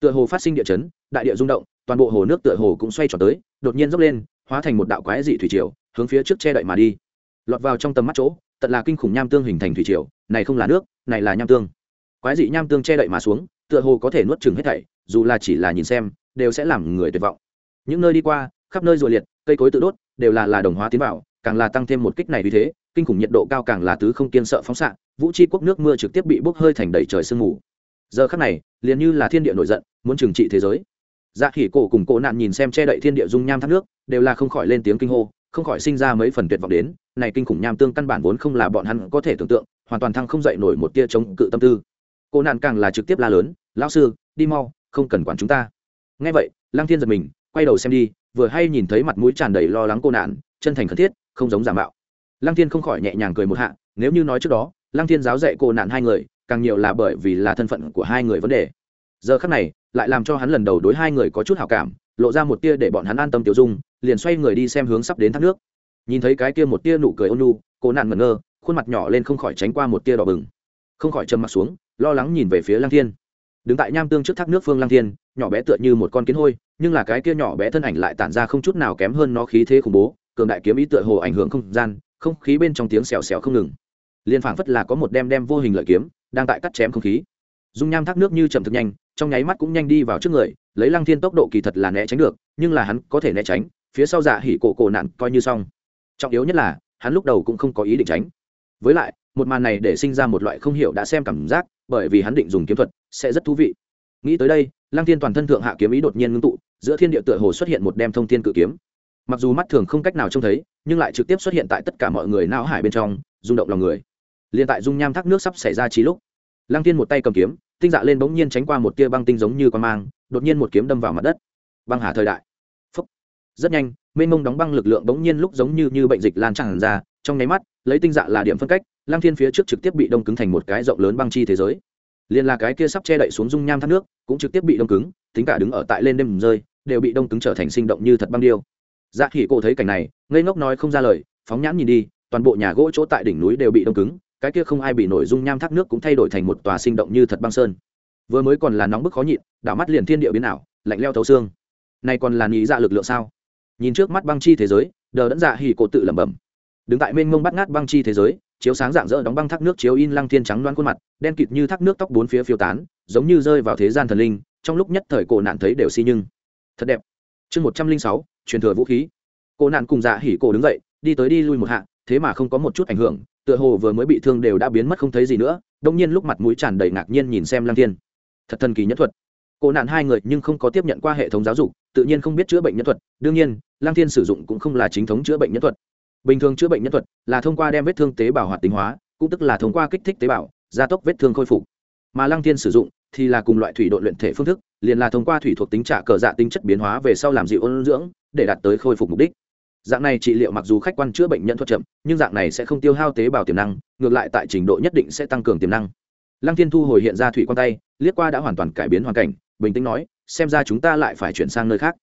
Tựa hồ phát sinh địa chấn, đại địa rung động, toàn bộ hồ nước tựa hồ cũng xoay tròn tới, đột nhiên dốc lên, hóa thành một đạo quái dị thủy triều hướng phía trước che đậy mà đi. Lọt vào trong tầm mắt chỗ, tận là kinh khủng nham tương hình thành thủy triều, này không là nước, này là nham tương. Quái dị nham tương che đậy mà xuống, tựa hồ có thể nuốt chừng hết thảy, dù là chỉ là nhìn xem, đều sẽ làm người tuyệt vọng. Những nơi đi qua, khắp nơi rùa liệt, cây cối tự đốt, đều là là đồng hóa tiến vào, càng là tăng thêm một kích này vì thế, kinh khủng nhiệt độ cao càng là tứ không kiên sợ phóng xạ, vũ tri quốc nước mưa trực tiếp bị bốc hơi thành đầy trời sương mù. Giờ khắc này, liền như là thiên địa nổi giận, muốn trừng trị thế giới. Dạ khỉ cổ cùng cổ nạn nhìn xem che đậy thiên địa dung nham thác nước, đều là không khỏi lên tiếng kinh hô không khỏi sinh ra mấy phần tuyệt vọng đến, này kinh khủng nham tương căn bản vốn không là bọn hắn có thể tưởng tượng, hoàn toàn thăng không dậy nổi một tia chống cự tâm tư. Cô nạn càng là trực tiếp la lớn, lão sư, đi mau, không cần quản chúng ta. Ngay vậy, lăng thiên giật mình, quay đầu xem đi, vừa hay nhìn thấy mặt mũi tràn đầy lo lắng cô nạn, chân thành khẩn thiết, không giống giả mạo. Lăng thiên không khỏi nhẹ nhàng cười một hạ, nếu như nói trước đó, lăng thiên giáo dạy cô nạn hai người, càng nhiều là bởi vì là thân phận của hai người vấn đề. Giờ khắc này, lại làm cho hắn lần đầu đối hai người có chút hảo cảm, lộ ra một tia để bọn hắn an tâm tiểu dung liền xoay người đi xem hướng sắp đến thác nước. Nhìn thấy cái kia một tia nụ cười ôn nhu, cô nạn ngẩn ngơ, khuôn mặt nhỏ lên không khỏi tránh qua một tia đỏ bừng. Không khỏi trầm mặt xuống, lo lắng nhìn về phía Lang thiên. Đứng tại nham tương trước thác nước phương Lang thiên, nhỏ bé tựa như một con kiến hôi, nhưng là cái kia nhỏ bé thân ảnh lại tản ra không chút nào kém hơn nó khí thế khủng bố, cường đại kiếm ý tựa hồ ảnh hưởng không gian, không khí bên trong tiếng xèo xèo không ngừng. Liên phảng phất là có một đem đem vô hình lợi kiếm, đang tại cắt chém không khí. Dung nham thác nước như chậm thực nhanh, trong nháy mắt cũng nhanh đi vào trước người, lấy lăng thiên tốc độ kỳ thật là né tránh được, nhưng là hắn có thể né tránh phía sau dạ hỉ cổ cổ nạn coi như xong. Trọng yếu nhất là, hắn lúc đầu cũng không có ý định tránh. Với lại, một màn này để sinh ra một loại không hiểu đã xem cảm giác, bởi vì hắn định dùng kiếm thuật, sẽ rất thú vị. Nghĩ tới đây, lăng thiên toàn thân thượng hạ kiếm ý đột nhiên ngưng tụ, giữa thiên địa tựa hồ xuất hiện một đem thông thiên cự kiếm. Mặc dù mắt thường không cách nào trông thấy, nhưng lại trực tiếp xuất hiện tại tất cả mọi người não hải bên trong, rung động lòng người. Liền tại dung nham thác nước sắp xảy ra trí lúc, lăng thiên một tay cầm kiếm, tinh dạ lên bỗng nhiên tránh qua một tia băng tinh giống như con mang, đột nhiên một kiếm đâm vào mặt đất. Băng hà thời đại rất nhanh, mênh mông đóng băng lực lượng bỗng nhiên lúc giống như như bệnh dịch lan tràn ra, trong nháy mắt, lấy tinh dạ là điểm phân cách Lang thiên phía trước trực tiếp bị đông cứng thành một cái rộng lớn băng chi thế giới. Liền là cái kia sắp che đậy xuống dung nham thác nước, cũng trực tiếp bị đông cứng, tính cả đứng ở tại lên đêm rơi, đều bị đông cứng trở thành sinh động như thật băng điêu. Dạ khỉ cổ thấy cảnh này, ngây ngốc nói không ra lời, phóng nhãn nhìn đi, toàn bộ nhà gỗ chỗ tại đỉnh núi đều bị đông cứng, cái kia không ai bị nổi dung nham thác nước cũng thay đổi thành một tòa sinh động như thật băng sơn. Vừa mới còn là nóng bức khó nhịn, đảo mắt liền thiên địa biến ảo, lạnh leo thấu xương. Này còn là nghĩ dạ lực lượng sao? Nhìn trước mắt băng chi thế giới, đờ đẫn dạ hỉ cổ tự lẩm bẩm. Đứng tại mênh mông bắt ngát băng chi thế giới, chiếu sáng dạng dỡ đóng băng thác nước chiếu in lăng thiên trắng đoan khuôn mặt, đen kịt như thác nước tóc bốn phía phiêu tán, giống như rơi vào thế gian thần linh, trong lúc nhất thời cổ nạn thấy đều si nhưng. Thật đẹp. Chương một trăm linh sáu, truyền thừa vũ khí. Cổ nạn cùng dạ hỉ cổ đứng dậy, đi tới đi lui một hạ, thế mà không có một chút ảnh hưởng, tựa hồ vừa mới bị thương đều đã biến mất không thấy gì nữa, đông nhiên lúc mặt mũi tràn đầy ngạc nhiên nhìn xem lăng thiên. Thật thần kỳ nhất thuật. Cổ nạn hai người nhưng không có tiếp nhận qua hệ thống giáo dục tự nhiên không biết chữa bệnh nhân thuật, đương nhiên Lang thiên sử dụng cũng không là chính thống chữa bệnh nhân thuật. Bình thường chữa bệnh nhân thuật là thông qua đem vết thương tế bào hoạt tính hóa, cũng tức là thông qua kích thích tế bào, gia tốc vết thương khôi phục. Mà lăng thiên sử dụng thì là cùng loại thủy đội luyện thể phương thức, liền là thông qua thủy thuộc tính trả cờ dạ tính chất biến hóa về sau làm dịu ôn dưỡng, để đạt tới khôi phục mục đích. Dạng này trị liệu mặc dù khách quan chữa bệnh nhân thuật chậm, nhưng dạng này sẽ không tiêu hao tế bào tiềm năng, ngược lại tại trình độ nhất định sẽ tăng cường tiềm năng. Lăng thiên thu hồi hiện ra thủy quan tay, liếc qua đã hoàn toàn cải biến hoàn cảnh, bình tĩnh nói xem ra chúng ta lại phải chuyển sang nơi khác.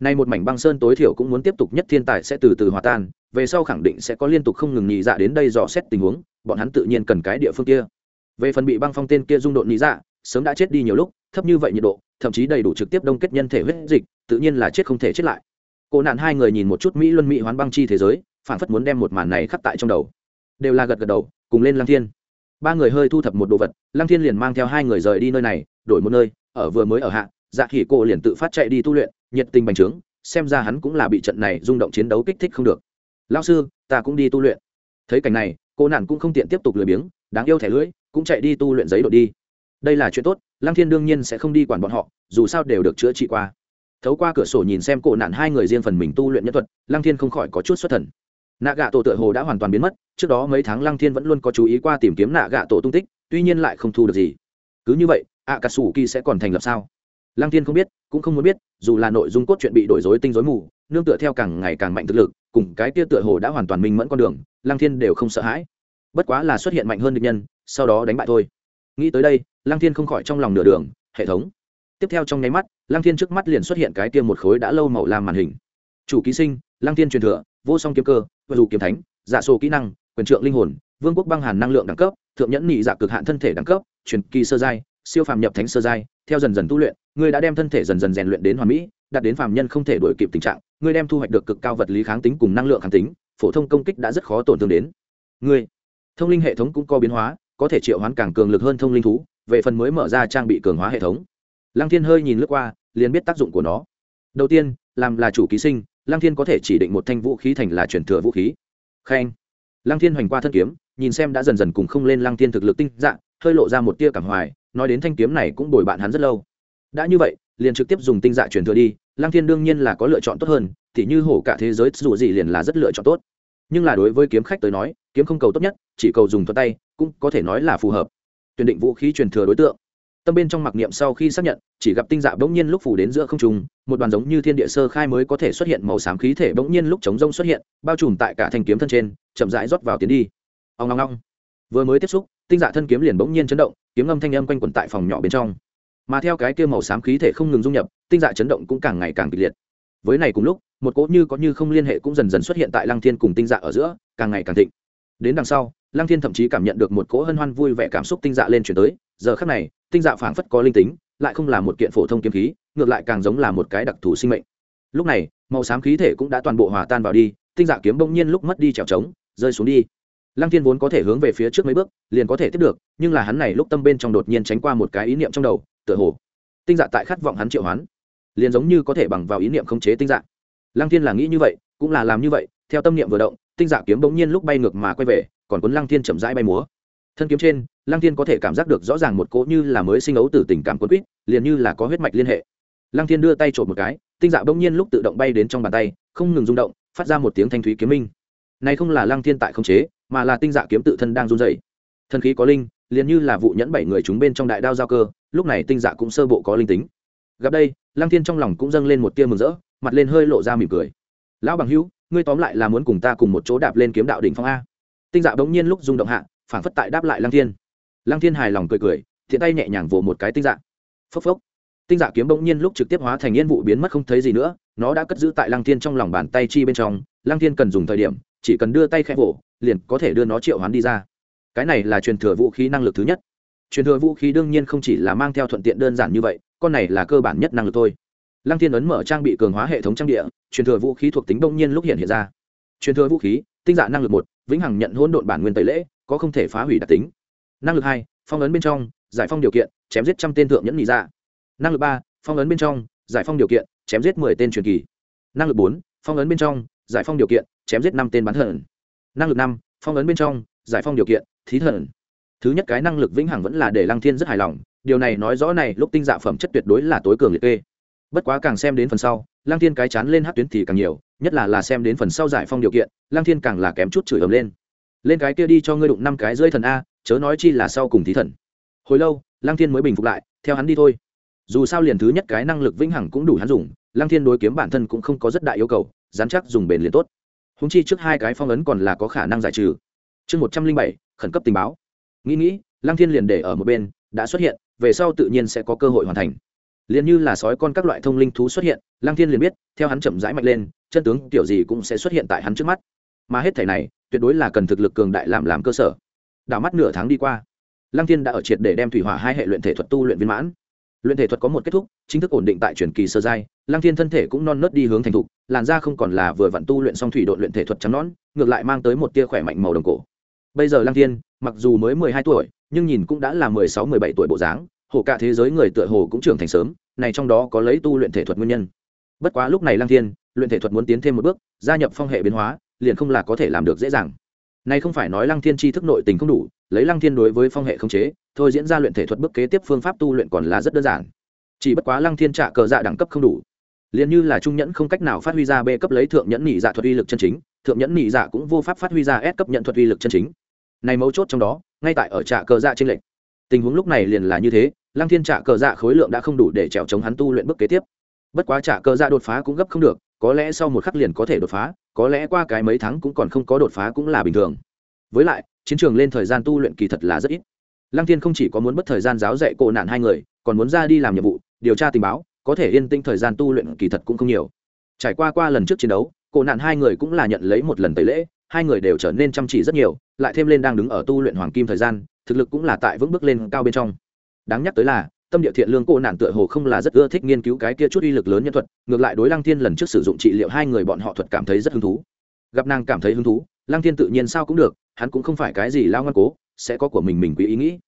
Nay một mảnh băng sơn tối thiểu cũng muốn tiếp tục nhất thiên tài sẽ từ từ hòa tan, về sau khẳng định sẽ có liên tục không ngừng nhị dạ đến đây dò xét tình huống, bọn hắn tự nhiên cần cái địa phương kia. Về phần bị băng phong tên kia dung độn nhị dạ sớm đã chết đi nhiều lúc, thấp như vậy nhiệt độ, thậm chí đầy đủ trực tiếp đông kết nhân thể huyết dịch, tự nhiên là chết không thể chết lại. Cô nạn hai người nhìn một chút mỹ luân mỹ hoán băng chi thế giới phản phất muốn đem một màn này khắc tại trong đầu. Đều là gật gật đầu, cùng lên lăng thiên. Ba người hơi thu thập một đồ vật, lăng thiên liền mang theo hai người rời đi nơi này, đổi một nơi, ở vừa mới ở hạ dạ khỉ cô liền tự phát chạy đi tu luyện, nhiệt tình bành trướng, xem ra hắn cũng là bị trận này rung động chiến đấu kích thích không được. Lao sư, ta cũng đi tu luyện. Thấy cảnh này, cô nản cũng không tiện tiếp tục lười biếng, đáng yêu thẻ lưỡi, cũng chạy đi tu luyện giấy đội đi. Đây là chuyện tốt, lăng thiên đương nhiên sẽ không đi quản bọn họ, dù sao đều được chữa trị qua. Thấu qua cửa sổ nhìn xem cổ nạn hai người riêng phần mình tu luyện nhân thuật, lăng thiên không khỏi có chút xuất thần. Nạ gạ tổ tựa hồ đã hoàn toàn biến mất, trước đó mấy tháng lăng thiên vẫn luôn có chú ý qua tìm kiếm nạ gạ tổ tung tích, tuy nhiên lại không thu được gì. Cứ như vậy ạ cà sủ kỳ sẽ còn thành lập sao? Lăng thiên không biết, cũng không muốn biết, dù là nội dung cốt truyện bị đổi dối tinh dối mù, nương tựa theo càng ngày càng mạnh thực lực, cùng cái kia tựa hồ đã hoàn toàn minh mẫn con đường, lăng thiên đều không sợ hãi. Bất quá là xuất hiện mạnh hơn địch nhân, sau đó đánh bại thôi. Nghĩ tới đây, lăng thiên không khỏi trong lòng nửa đường, hệ thống. Tiếp theo trong nháy mắt, lăng thiên trước mắt liền xuất hiện cái kia một khối đã lâu màu làm màn hình. Chủ ký sinh, lăng thiên truyền thừa, vô song kiếm cơ, và dù kiếm thánh giả sổ kỹ năng, quyền trượng linh hồn, vương quốc băng hàn năng lượng đẳng cấp, thượng nhẫn nhị dạ cực hạn thân thể đẳng cấp, truyền kỳ sơ giai siêu phàm nhập thánh sơ giai, theo dần dần tu luyện, ngươi đã đem thân thể dần dần rèn luyện đến hoàn mỹ, đạt đến phàm nhân không thể đuổi kịp tình trạng, ngươi đem thu hoạch được cực cao vật lý kháng tính cùng năng lượng kháng tính, phổ thông công kích đã rất khó tổn thương đến. Ngươi, thông linh hệ thống cũng có biến hóa, có thể triệu hoán càng cường lực hơn thông linh thú, về phần mới mở ra trang bị cường hóa hệ thống. Lăng thiên hơi nhìn lướt qua, liền biết tác dụng của nó. Đầu tiên, làm là chủ ký sinh, lăng thiên có thể chỉ định một thanh vũ khí thành là truyền thừa vũ khí. Khen. Lăng thiên hoành qua thân kiếm, nhìn xem đã dần dần cùng không lên lăng thiên thực lực tinh dạng, hơi lộ ra một tia cảm hoài nói đến thanh kiếm này cũng bồi bạn hắn rất lâu. Đã như vậy, liền trực tiếp dùng tinh dạ truyền thừa đi, lăng thiên đương nhiên là có lựa chọn tốt hơn thì như hổ cả thế giới dù gì liền là rất lựa chọn tốt. Nhưng là đối với kiếm khách tới nói, kiếm không cầu tốt nhất, chỉ cầu dùng thuật tay, cũng có thể nói là phù hợp. Tuyển định vũ khí truyền thừa đối tượng. Tâm bên trong mặc niệm sau khi xác nhận, chỉ gặp tinh dạ bỗng nhiên lúc phủ đến giữa không trung, một đoàn giống như thiên địa sơ khai mới có thể xuất hiện màu xám khí thể bỗng nhiên lúc chống rông xuất hiện, bao trùm tại cả thanh kiếm thân trên, chậm rãi rót vào tiến đi. Ông ngong ngong vừa mới tiếp xúc tinh dạ thân kiếm liền bỗng nhiên chấn động, kiếm âm thanh âm quanh quẩn tại phòng nhỏ bên trong. Mà theo cái kia màu xám khí thể không ngừng dung nhập, tinh dạ chấn động cũng càng ngày càng kịch liệt. Với này cùng lúc, một cỗ như có như không liên hệ cũng dần dần xuất hiện tại lăng thiên cùng tinh dạ ở giữa, càng ngày càng thịnh. Đến đằng sau, lăng thiên thậm chí cảm nhận được một cỗ hân hoan vui vẻ cảm xúc tinh dạ lên chuyển tới. Giờ khắc này, tinh dạ phảng phất có linh tính, lại không là một kiện phổ thông kiếm khí, ngược lại càng giống là một cái đặc thù sinh mệnh. Lúc này, màu xám khí thể cũng đã toàn bộ hòa tan vào đi, tinh dạ kiếm bỗng nhiên lúc mất đi trèo trống, rơi xuống đi lăng thiên vốn có thể hướng về phía trước mấy bước, liền có thể tiếp được, nhưng là hắn này lúc tâm bên trong đột nhiên tránh qua một cái ý niệm trong đầu, tựa hồ, tinh dạ tại khát vọng hắn triệu hoán, liền giống như có thể bằng vào ý niệm khống chế tinh dạ. Lăng thiên là nghĩ như vậy, cũng là làm như vậy, theo tâm niệm vừa động, tinh dạ kiếm bỗng nhiên lúc bay ngược mà quay về, còn cuốn lăng thiên chậm rãi bay múa. Thân kiếm trên, lăng thiên có thể cảm giác được rõ ràng một cỗ như là mới sinh ấu từ tình cảm cuốn quýt, liền như là có huyết mạch liên hệ. Lăng thiên đưa tay trộm một cái, tinh dạ bỗng nhiên lúc tự động bay đến trong bàn tay, không ngừng rung động, phát ra một tiếng thanh thúy kiếm minh. Này không là lăng thiên tại không chế mà là tinh dạ kiếm tự thân đang run rẩy, thần khí có linh liền như là vụ nhẫn bảy người chúng bên trong đại đao giao cơ lúc này tinh dạ cũng sơ bộ có linh tính. Gặp đây lăng thiên trong lòng cũng dâng lên một tia mừng rỡ mặt lên hơi lộ ra mỉm cười. Lão bằng hữu ngươi tóm lại là muốn cùng ta cùng một chỗ đạp lên kiếm đạo đỉnh phong a? Tinh dạ bỗng nhiên lúc rung động hạ phản phất tại đáp lại lăng thiên. Lăng thiên hài lòng cười cười thiện tay nhẹ nhàng vồ một cái tinh dạ. Phốc phốc. Tinh dạ kiếm bỗng nhiên lúc trực tiếp hóa thành yên vụ biến mất không thấy gì nữa nó đã cất giữ tại lăng thiên trong lòng bàn tay chi bên trong. Lăng thiên cần dùng thời điểm chỉ cần đưa tay khẽ vỗ liền có thể đưa nó triệu hoán đi ra. Cái này là truyền thừa vũ khí năng lực thứ nhất. Truyền thừa vũ khí đương nhiên không chỉ là mang theo thuận tiện đơn giản như vậy, con này là cơ bản nhất năng lực thôi. Lăng thiên ấn mở trang bị cường hóa hệ thống trang địa, truyền thừa vũ khí thuộc tính đông nhiên lúc hiện hiện ra. Truyền thừa vũ khí, tinh dạ năng lực một, vĩnh hằng nhận hỗn độn bản nguyên tẩy lễ, có không thể phá hủy đặc tính. Năng lực hai, phong ấn bên trong, giải phong điều kiện, chém giết trăm tên thượng nhẫn nhị ra năng lực ba, phong ấn bên trong, giải phong điều kiện, chém giết mười tên truyền kỳ. Năng lực bốn, phong ấn bên trong, giải phong điều kiện, chém giết năm tên bán thần năng lực năm, phong ấn bên trong, giải phong điều kiện, thí thần. Thứ nhất cái năng lực vĩnh hằng vẫn là để lăng thiên rất hài lòng. Điều này nói rõ này, lúc tinh dạ phẩm chất tuyệt đối là tối cường liệt kê. Bất quá càng xem đến phần sau, lăng thiên cái chán lên hát tuyến thì càng nhiều, nhất là là xem đến phần sau giải phong điều kiện, lăng thiên càng là kém chút chửi ấm lên. Lên cái kia đi cho ngươi đụng năm cái rơi thần a, chớ nói chi là sau cùng thí thần. Hồi lâu, lăng thiên mới bình phục lại, theo hắn đi thôi. Dù sao liền thứ nhất cái năng lực vĩnh hằng cũng đủ hắn dùng, lăng thiên đối kiếm bản thân cũng không có rất đại yêu cầu, dám chắc dùng bền liền tốt húng chi trước hai cái phong ấn còn là có khả năng giải trừ. Chương một trăm linh bảy, khẩn cấp tình báo. Nghĩ nghĩ, lăng thiên liền để ở một bên, đã xuất hiện, về sau tự nhiên sẽ có cơ hội hoàn thành. Liền như là sói con các loại thông linh thú xuất hiện, lăng thiên liền biết, theo hắn chậm rãi mạnh lên, chân tướng kiểu gì cũng sẽ xuất hiện tại hắn trước mắt. Mà hết thể này, tuyệt đối là cần thực lực cường đại làm làm cơ sở. Đảo mắt nửa tháng đi qua, lăng thiên đã ở triệt để đem thủy hỏa hai hệ luyện thể thuật tu luyện viên mãn. Luyện thể thuật có một kết thúc, chính thức ổn định tại truyền kỳ sơ giai lăng thiên thân thể cũng non nớt đi hướng thành thục làn da không còn là vừa vặn tu luyện xong thủy độn luyện thể thuật trắng nõn, ngược lại mang tới một tia khỏe mạnh màu đồng cổ. Bây giờ lăng thiên mặc dù mới mười hai tuổi nhưng nhìn cũng đã là mười sáu mười bảy tuổi bộ dáng hồ cả thế giới người tựa hồ cũng trưởng thành sớm này trong đó có lấy tu luyện thể thuật nguyên nhân. Bất quá lúc này lăng thiên luyện thể thuật muốn tiến thêm một bước gia nhập phong hệ biến hóa liền không là có thể làm được dễ dàng. Này không phải nói lăng thiên tri thức nội tình không đủ lấy lăng thiên đối với phong hệ không chế thôi diễn ra luyện thể thuật bước kế tiếp phương pháp tu luyện còn là rất đơn giản. Chỉ bất quá lăng thiên trả cờ dạ đẳng cấp không đủ liền như là trung nhẫn không cách nào phát huy ra b cấp lấy thượng nhẫn nhị dạ thuật uy lực chân chính, thượng nhẫn nhị dạ cũng vô pháp phát huy ra s cấp nhận thuật uy lực chân chính. Này mấu chốt trong đó, ngay tại ở trạ cờ dạ trên lệnh. Tình huống lúc này liền là như thế, lăng thiên trạ cờ dạ khối lượng đã không đủ để trèo chống hắn tu luyện bước kế tiếp. Bất quá trạ cờ dạ đột phá cũng gấp không được, có lẽ sau một khắc liền có thể đột phá, có lẽ qua cái mấy tháng cũng còn không có đột phá cũng là bình thường. Với lại, chiến trường lên thời gian tu luyện kỳ thật là rất ít. Lăng thiên không chỉ có muốn mất thời gian giáo dạy cổ nạn hai người, còn muốn ra đi làm nhiệm vụ, điều tra tình báo có thể yên tĩnh thời gian tu luyện kỳ thật cũng không nhiều. Trải qua qua lần trước chiến đấu, cổ nạn hai người cũng là nhận lấy một lần tẩy lễ, hai người đều trở nên chăm chỉ rất nhiều, lại thêm lên đang đứng ở tu luyện hoàng kim thời gian, thực lực cũng là tại vững bước lên cao bên trong. Đáng nhắc tới là, tâm địa thiện lương cô nạn tựa hồ không là rất ưa thích nghiên cứu cái kia chút uy lực lớn nhân thuật, ngược lại đối lăng thiên lần trước sử dụng trị liệu hai người bọn họ thuật cảm thấy rất hứng thú. Gặp nàng cảm thấy hứng thú, lăng thiên tự nhiên sao cũng được, hắn cũng không phải cái gì lao ngoan cố, sẽ có của mình mình quý ý nghĩ.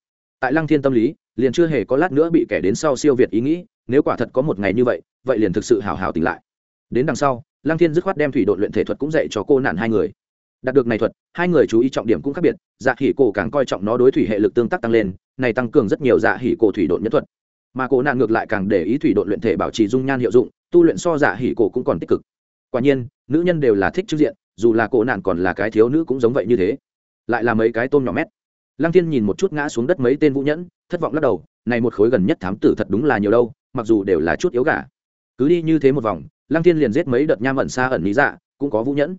Tại lăng thiên tâm lý liền chưa hề có lát nữa bị kẻ đến sau siêu việt ý nghĩ, nếu quả thật có một ngày như vậy vậy liền thực sự hào hào tỉnh lại. Đến đằng sau, lăng thiên dứt khoát đem thủy đội luyện thể thuật cũng dạy cho cô nạn hai người. Đạt được này thuật, hai người chú ý trọng điểm cũng khác biệt dạ hỉ cổ càng coi trọng nó đối thủy hệ lực tương tác tăng lên, này tăng cường rất nhiều dạ hỉ cổ thủy đội nhất thuật. Mà cổ nạn ngược lại càng để ý thủy đội luyện thể bảo trì dung nhan hiệu dụng, tu luyện so dạ hỉ cổ cũng còn tích cực. Quả nhiên, nữ nhân đều là thích trước diện, dù là cổ nạn còn là cái thiếu nữ cũng giống vậy như thế. Lại là mấy cái tôm nhỏ mét lăng thiên nhìn một chút ngã xuống đất mấy tên vũ nhẫn, thất vọng lắc đầu, này một khối gần nhất thám tử thật đúng là nhiều đâu, mặc dù đều là chút yếu gà. Cứ đi như thế một vòng, lăng thiên liền giết mấy đợt nham ẩn xa ẩn lý dạ cũng có vũ nhẫn.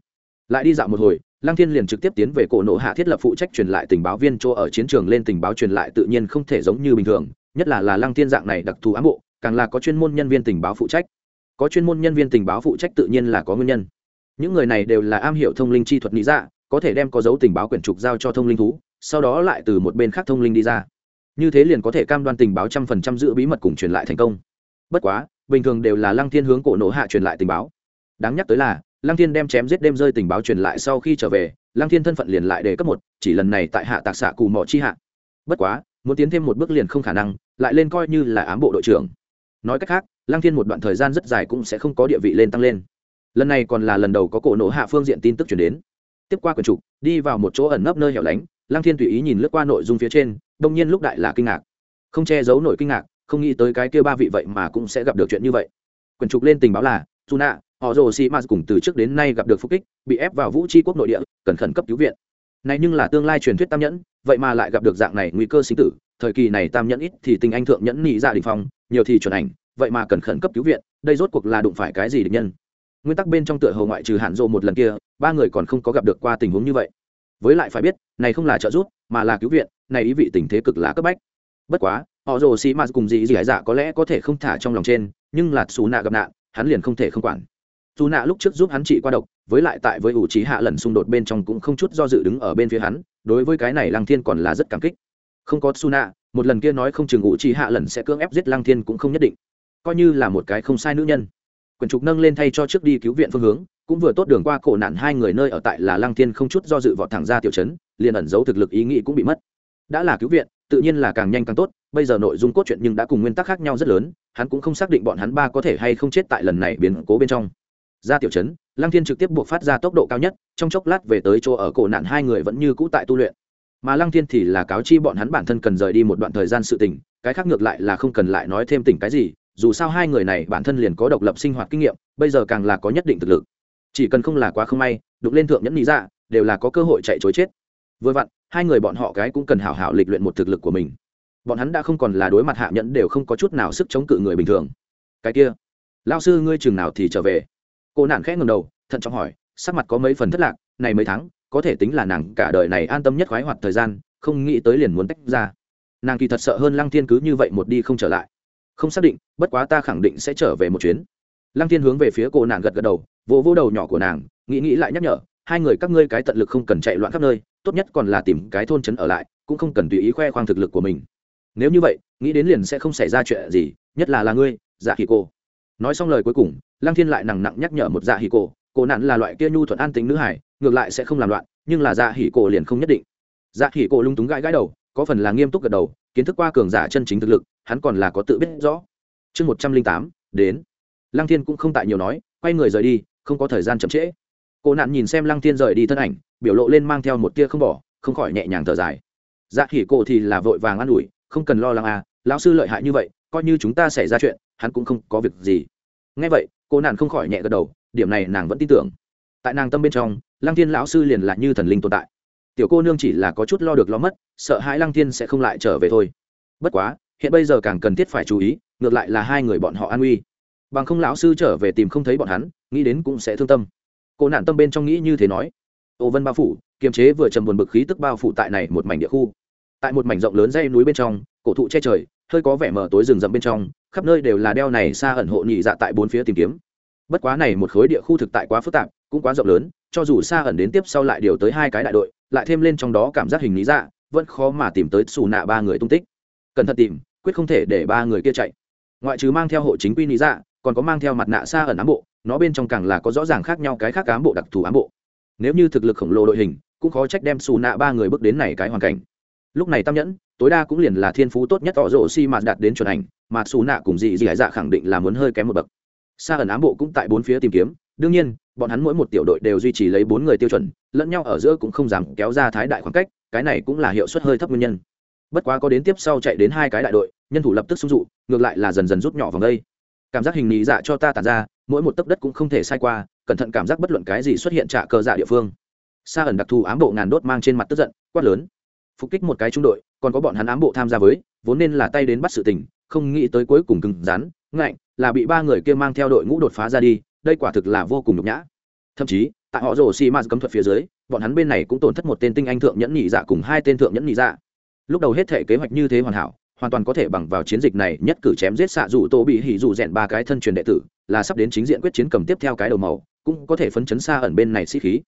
Lại đi dạo một hồi, lăng thiên liền trực tiếp tiến về cổ nộ hạ thiết lập phụ trách truyền lại tình báo viên chỗ ở chiến trường lên tình báo truyền lại tự nhiên không thể giống như bình thường, nhất là là lăng thiên dạng này đặc thù ám bộ, càng là có chuyên môn nhân viên tình báo phụ trách. Có chuyên môn nhân viên tình báo phụ trách tự nhiên là có nguyên nhân. Những người này đều là am hiểu thông linh chi thuật lý dạ có thể đem có dấu tình báo quyển trục giao cho thông linh thú, sau đó lại từ một bên khác thông linh đi ra. Như thế liền có thể cam đoan tình báo trăm phần trăm giữ bí mật cùng truyền lại thành công. Bất quá, bình thường đều là lăng thiên hướng cổ nổ hạ truyền lại tình báo. Đáng nhắc tới là, lăng thiên đem chém giết đêm rơi tình báo truyền lại sau khi trở về, lăng thiên thân phận liền lại đề cấp một, chỉ lần này tại hạ tạc xạ cù mò chi hạ. Bất quá, muốn tiến thêm một bước liền không khả năng, lại lên coi như là ám bộ đội trưởng. Nói cách khác, lăng thiên một đoạn thời gian rất dài cũng sẽ không có địa vị lên tăng lên. Lần này còn là lần đầu có cổ nổ hạ phương diện tin tức chuyển đến tiếp qua quyển trục, đi vào một chỗ ẩn nấp nơi hẻo lánh, lăng thiên tùy ý nhìn lướt qua nội dung phía trên, đông nhiên lúc đại là kinh ngạc. Không che giấu nổi kinh ngạc, không nghĩ tới cái kia ba vị vậy mà cũng sẽ gặp được chuyện như vậy. Quyển trục lên tình báo là dù nạ họ rồ sĩ mars cùng từ trước đến nay gặp được phúc kích, bị ép vào vũ tri quốc nội địa cần khẩn cấp cứu viện. Này nhưng là tương lai truyền thuyết tam nhẫn, vậy mà lại gặp được dạng này nguy cơ sinh tử, thời kỳ này tam nhẫn ít thì tình anh thượng nhẫn nhị ra dạ đình phong, nhiều thì chuẩn ảnh, vậy mà cần khẩn cấp cứu viện, đây rốt cuộc là đụng phải cái gì địch nhân? Nguyên tắc bên trong tựa hồ ngoại trừ hạn rộ một lần kia, ba người còn không có gặp được qua tình huống như vậy. Với lại phải biết, này không là trợ giúp, mà là cứu viện, này ý vị tình thế cực là cấp bách. Bất quá, họ rồ xì m cùng dị dị hải dạ có lẽ có thể không thả trong lòng trên, nhưng là xù nạ gặp nạn, hắn liền không thể không quản. Dù nạ lúc trước giúp hắn trị qua độc, với lại tại với ủ trí hạ lần xung đột bên trong cũng không chút do dự đứng ở bên phía hắn, đối với cái này lăng thiên còn là rất cảm kích. Không có su nạ, một lần kia nói không chừng ủ trí hạ lần sẽ cưỡng ép giết lăng thiên cũng không nhất định. Coi như là một cái không sai nữ nhân quyển trục nâng lên thay cho trước đi cứu viện phương hướng, cũng vừa tốt đường qua cổ nạn hai người nơi ở tại là lăng thiên không chút do dự vọt thẳng ra tiểu chấn liền ẩn giấu thực lực ý nghĩ cũng bị mất. Đã là cứu viện, tự nhiên là càng nhanh càng tốt, bây giờ nội dung cốt truyện nhưng đã cùng nguyên tắc khác nhau rất lớn, hắn cũng không xác định bọn hắn ba có thể hay không chết tại lần này biến cố bên trong. Ra tiểu chấn lăng thiên trực tiếp buộc phát ra tốc độ cao nhất, trong chốc lát về tới chỗ ở cổ nạn hai người vẫn như cũ tại tu luyện. Mà lăng thiên thì là cáo chi bọn hắn bản thân cần rời đi một đoạn thời gian sự tình, cái khác ngược lại là không cần lại nói thêm tỉnh cái gì dù sao hai người này bản thân liền có độc lập sinh hoạt kinh nghiệm, bây giờ càng là có nhất định thực lực. Chỉ cần không là quá không may, đụng lên thượng nhẫn lý ra dạ, đều là có cơ hội chạy chối chết. Vừa vặn, hai người bọn họ cái cũng cần hảo hảo lịch luyện một thực lực của mình. Bọn hắn đã không còn là đối mặt hạ nhẫn đều không có chút nào sức chống cự người bình thường. Cái kia lao sư ngươi chừng nào thì trở về? Cô nạn khẽ ngầm đầu, thận trọng hỏi, sắc mặt có mấy phần thất lạc, này mấy tháng, có thể tính là nàng cả đời này an tâm nhất khoái hoạt thời gian, không nghĩ tới liền muốn tách ra. Nàng kỳ thật sợ hơn lăng thiên cứ như vậy một đi không trở lại không xác định, bất quá ta khẳng định sẽ trở về một chuyến. Lăng thiên hướng về phía cô nàng gật gật đầu, vỗ vỗ đầu nhỏ của nàng, nghĩ nghĩ lại nhắc nhở, hai người các ngươi cái tận lực không cần chạy loạn khắp nơi, tốt nhất còn là tìm cái thôn trấn ở lại, cũng không cần tùy ý khoe khoang thực lực của mình. Nếu như vậy, nghĩ đến liền sẽ không xảy ra chuyện gì, nhất là là ngươi dạ hỉ cô. Nói xong lời cuối cùng, lăng thiên lại nặng nặng nhắc nhở một dạ hỉ cô cô nạn là loại kia nhu thuận an tính nữ hải ngược lại sẽ không làm loạn, nhưng là dạ hỉ cô liền không nhất định. Dạ hỉ cô lung túng gãi gãi đầu, có phần là nghiêm túc gật đầu kiến thức qua cường giả chân chính thực lực, hắn còn là có tự biết rõ. Chương một trăm linh tám, đến. Lăng thiên cũng không tại nhiều nói, quay người rời đi, không có thời gian chậm trễ. Cô nạn nhìn xem lăng thiên rời đi thân ảnh, biểu lộ lên mang theo một tia không bỏ, không khỏi nhẹ nhàng thở dài. Dạ khỉ cô thì là vội vàng an ủi, không cần lo lắng à lão sư lợi hại như vậy, coi như chúng ta xảy ra chuyện, hắn cũng không có việc gì. Ngay vậy, cô nạn không khỏi nhẹ gật đầu, điểm này nàng vẫn tin tưởng. Tại nàng tâm bên trong, lăng thiên lão sư liền là như thần linh tồn tại tiểu cô nương chỉ là có chút lo được lo mất, sợ hãi lăng thiên sẽ không lại trở về thôi. Bất quá, hiện bây giờ càng cần thiết phải chú ý, ngược lại là hai người bọn họ an uy. Bằng không lão sư trở về tìm không thấy bọn hắn, nghĩ đến cũng sẽ thương tâm. Cô nạn tâm bên trong nghĩ như thế nói. Ô vân bao phủ, kiềm chế vừa trầm buồn bực khí tức bao phủ tại này một mảnh địa khu. Tại một mảnh rộng lớn dây núi bên trong, cổ thụ che trời, hơi có vẻ mờ tối rừng rậm bên trong, khắp nơi đều là đeo này xa ẩn hộ nhị dạ tại bốn phía tìm kiếm bất quá này một khối địa khu thực tại quá phức tạp, cũng quá rộng lớn, cho dù xa ẩn đến tiếp sau lại điều tới hai cái đại đội, lại thêm lên trong đó cảm giác hình lý dạ vẫn khó mà tìm tới xù nạ ba người tung tích. Cẩn thận tìm, quyết không thể để ba người kia chạy. Ngoại trừ mang theo hộ chính quy lý dạ còn có mang theo mặt nạ xa ẩn ám bộ, nó bên trong càng là có rõ ràng khác nhau cái khác ám bộ đặc thù ám bộ. Nếu như thực lực khổng lồ đội hình, cũng khó trách đem xù nạ ba người bước đến này cái hoàn cảnh. Lúc này tam nhẫn, tối đa cũng liền là thiên phú tốt nhất tỏ rộ si mà đạt đến chuẩn ảnh, mà xù nạ cùng dị dị dạ khẳng định là muốn hơi kém một bậc xa ẩn ám bộ cũng tại bốn phía tìm kiếm, đương nhiên, bọn hắn mỗi một tiểu đội đều duy trì lấy bốn người tiêu chuẩn, lẫn nhau ở giữa cũng không dám kéo ra thái đại khoảng cách, cái này cũng là hiệu suất hơi thấp nguyên nhân. Bất quá có đến tiếp sau chạy đến hai cái đại đội, nhân thủ lập tức sung dụ, ngược lại là dần dần rút nhỏ vòng đây. Cảm giác hình lý dạ cho ta tản ra, mỗi một tấc đất cũng không thể sai qua, cẩn thận cảm giác bất luận cái gì xuất hiện trả cờ dạ địa phương. Xa ẩn đặc thù ám bộ ngàn đốt mang trên mặt tức giận, quát lớn. Phục kích một cái trung đội, còn có bọn hắn ám bộ tham gia với, vốn nên là tay đến bắt sự tình, không nghĩ tới cuối cùng cứng rắn ngạnh, là bị ba người kia mang theo đội ngũ đột phá ra đi, đây quả thực là vô cùng nhục nhã. Thậm chí, tại họ rồ xi ma cấm thuật phía dưới, bọn hắn bên này cũng tổn thất một tên tinh anh thượng nhẫn nhị dạ cùng hai tên thượng nhẫn nhị dạ. Lúc đầu hết thể kế hoạch như thế hoàn hảo, hoàn toàn có thể bằng vào chiến dịch này nhất cử chém giết xạ dù tô bị hỉ dù rèn ba cái thân truyền đệ tử, là sắp đến chính diện quyết chiến cầm tiếp theo cái đầu màu, cũng có thể phấn chấn xa ẩn bên này sĩ khí.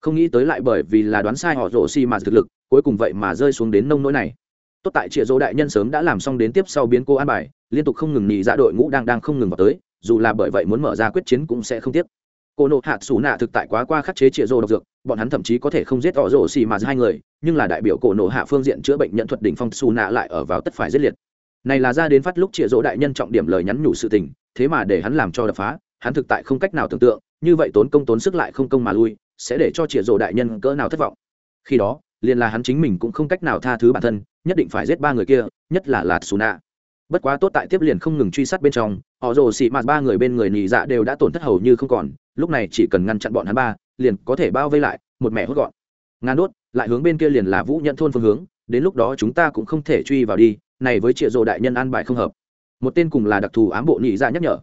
Không nghĩ tới lại bởi vì là đoán sai họ rổ xi mà thực lực, cuối cùng vậy mà rơi xuống đến nông nỗi này. Tốt tại triệu dỗ đại nhân sớm đã làm xong đến tiếp sau biến cô an bài liên tục không ngừng nhị dạ đội ngũ đang đang không ngừng vào tới, dù là bởi vậy muốn mở ra quyết chiến cũng sẽ không tiếc. Cô nộ hạt xù nạ thực tại quá qua khắc chế triệu rô độc dược, bọn hắn thậm chí có thể không giết họ rổ xì mà hai người, nhưng là đại biểu cổ nộ hạ phương diện chữa bệnh nhận thuật đỉnh phong xù nạ lại ở vào tất phải giết liệt. Này là ra đến phát lúc triệu rỗ đại nhân trọng điểm lời nhắn nhủ sự tình, thế mà để hắn làm cho đập phá, hắn thực tại không cách nào tưởng tượng, như vậy tốn công tốn sức lại không công mà lui, sẽ để cho triệu rỗ đại nhân cỡ nào thất vọng. Khi đó, liền là hắn chính mình cũng không cách nào tha thứ bản thân, nhất định phải giết ba người kia, nhất là lạt xù nạ bất quá tốt tại tiếp liền không ngừng truy sát bên trong, họ rồ xị mạt ba người bên người nhị dạ đều đã tổn thất hầu như không còn, lúc này chỉ cần ngăn chặn bọn hắn ba, liền có thể bao vây lại, một mẹ hốt gọn. Ngàn đốt, lại hướng bên kia liền là vũ nhận thôn phương hướng, đến lúc đó chúng ta cũng không thể truy vào đi, này với triệu rồ đại nhân an bài không hợp. Một tên cùng là đặc thù ám bộ nhị dạ nhắc nhở.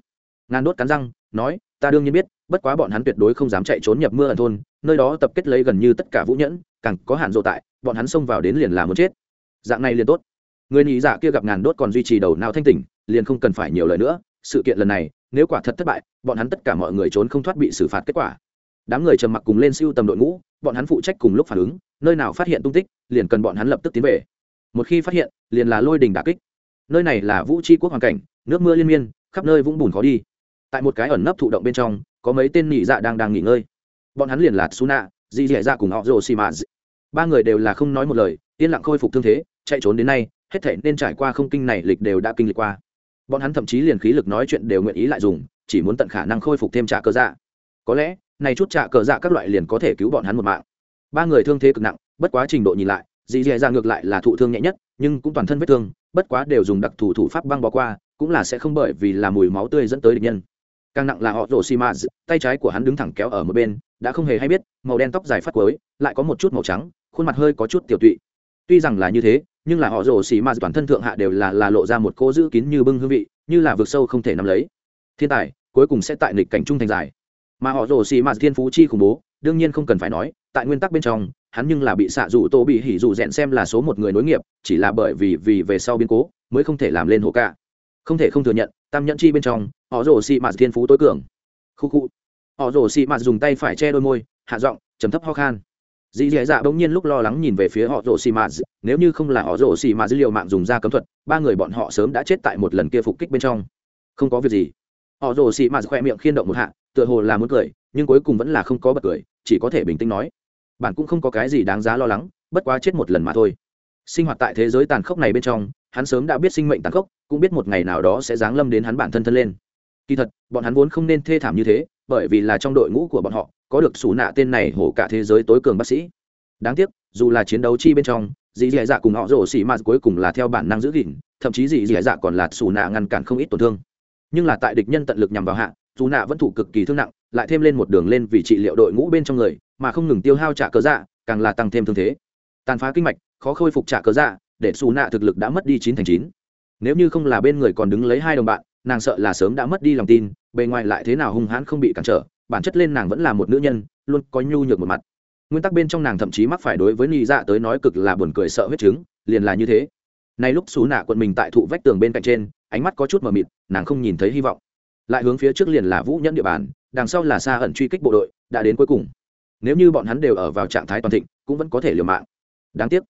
Ngàn đốt cắn răng, nói, ta đương nhiên biết, bất quá bọn hắn tuyệt đối không dám chạy trốn nhập mưa ẩn thôn, nơi đó tập kết lấy gần như tất cả vũ nhẫn, càng có hạn dộ tại, bọn hắn xông vào đến liền là muốn chết. Dạng này liền tốt người nhị dạ kia gặp ngàn đốt còn duy trì đầu não thanh tỉnh, liền không cần phải nhiều lời nữa. Sự kiện lần này, nếu quả thật thất bại, bọn hắn tất cả mọi người trốn không thoát bị xử phạt kết quả. Đám người trầm mặc cùng lên siêu tầm đội ngũ, bọn hắn phụ trách cùng lúc phản ứng, nơi nào phát hiện tung tích, liền cần bọn hắn lập tức tiến về. Một khi phát hiện, liền là lôi đình đà kích. Nơi này là vũ tri quốc hoàn cảnh, nước mưa liên miên, khắp nơi vũng bùn khó đi. Tại một cái ẩn nấp thụ động bên trong, có mấy tên nhị dạ đang đang nghỉ ngơi. Bọn hắn liền là suna di dẻ dạ cùng họ rồ xì mà. ba người đều là không nói một lời, yên lặng khôi phục thương thế, chạy trốn đến nay hết thể nên trải qua không kinh này lịch đều đã kinh lịch qua. Bọn hắn thậm chí liền khí lực nói chuyện đều nguyện ý lại dùng, chỉ muốn tận khả năng khôi phục thêm trả cờ dạ. Có lẽ, này chút trả cờ dạ các loại liền có thể cứu bọn hắn một mạng. Ba người thương thế cực nặng, bất quá trình độ nhìn lại dì dì ra ngược lại là thụ thương nhẹ nhất, nhưng cũng toàn thân vết thương, bất quá đều dùng đặc thù thủ pháp băng bỏ qua, cũng là sẽ không bởi vì là mùi máu tươi dẫn tới địch nhân. Càng nặng là họ rổ xi mã tay trái của hắn đứng thẳng kéo ở một bên, đã không hề hay biết, màu đen tóc dài phát quới lại có một chút màu trắng, khuôn mặt hơi có chút tiểu tụy. Tuy rằng là như thế nhưng là họ rồ xì ma toàn thân thượng hạ đều là là lộ ra một cô giữ kín như bưng hương vị, như là vực sâu không thể nắm lấy. Thiên tài, cuối cùng sẽ tại nghịch cảnh trung thành dài. Mà họ rồ xì ma thiên phú chi khủng bố, đương nhiên không cần phải nói, tại nguyên tắc bên trong, hắn nhưng là bị xạ dù tô bị hỉ dù rẽn xem là số một người nối nghiệp, chỉ là bởi vì vì về sau biến cố, mới không thể làm lên hộ cả không thể không thừa nhận, tam nhẫn chi bên trong, họ rồ xì ma thiên phú tối cường. Khu khu. Họ rồ xì ma dùng tay phải che đôi môi, hạ giọng chấm thấp ho khan dì dì dạ bỗng nhiên lúc lo lắng nhìn về phía họ rổ xì mạt nếu như không là họ rổ xì mạt dữ liệu mạng dùng ra cấm thuật, ba người bọn họ sớm đã chết tại một lần kia phục kích bên trong. Không có việc gì. Họ rổ xì mạt khoe miệng khiên động một hạ, tựa hồ là muốn cười, nhưng cuối cùng vẫn là không có bật cười, chỉ có thể bình tĩnh nói. Bạn cũng không có cái gì đáng giá lo lắng, bất quá chết một lần mà thôi. Sinh hoạt tại thế giới tàn khốc này bên trong, hắn sớm đã biết sinh mệnh tàn khốc, cũng biết một ngày nào đó sẽ giáng lâm đến hắn bản thân thân lên. Kỳ thật, bọn hắn vốn không nên thê thảm như thế, bởi vì là trong đội ngũ của bọn họ có được xù nạ tên này hổ cả thế giới tối cường bác sĩ. Đáng tiếc, dù là chiến đấu chi bên trong, dì dì dạ cùng họ rổ xỉ mạt cuối cùng là theo bản năng giữ gìn, thậm chí dì dì dạ còn là xù nạ ngăn cản không ít tổn thương. Nhưng là tại địch nhân tận lực nhằm vào hạ, dù nạ vẫn thủ cực kỳ thương nặng, lại thêm lên một đường lên vì trị liệu đội ngũ bên trong người, mà không ngừng tiêu hao trả cớ dạ càng là tăng thêm thương thế. Tàn phá kinh mạch, khó khôi phục trả cớ dạ để xù nạ thực lực đã mất đi chín thành chín. Nếu như không là bên người còn đứng lấy hai đồng bạn, nàng sợ là sớm đã mất đi lòng tin, bề ngoài lại thế nào hung hãn không bị cản trở bản chất lên nàng vẫn là một nữ nhân, luôn có nhu nhược một mặt. Nguyên tắc bên trong nàng thậm chí mắc phải đối với nị dạ tới nói cực là buồn cười sợ huyết chứng, liền là như thế. Nay lúc xú nạ quận mình tại thụ vách tường bên cạnh trên, ánh mắt có chút mờ mịt, nàng không nhìn thấy hy vọng. Lại hướng phía trước liền là vũ nhẫn địa bàn, đằng sau là xa ẩn truy kích bộ đội, đã đến cuối cùng. Nếu như bọn hắn đều ở vào trạng thái toàn thịnh, cũng vẫn có thể liều mạng. Đáng tiếc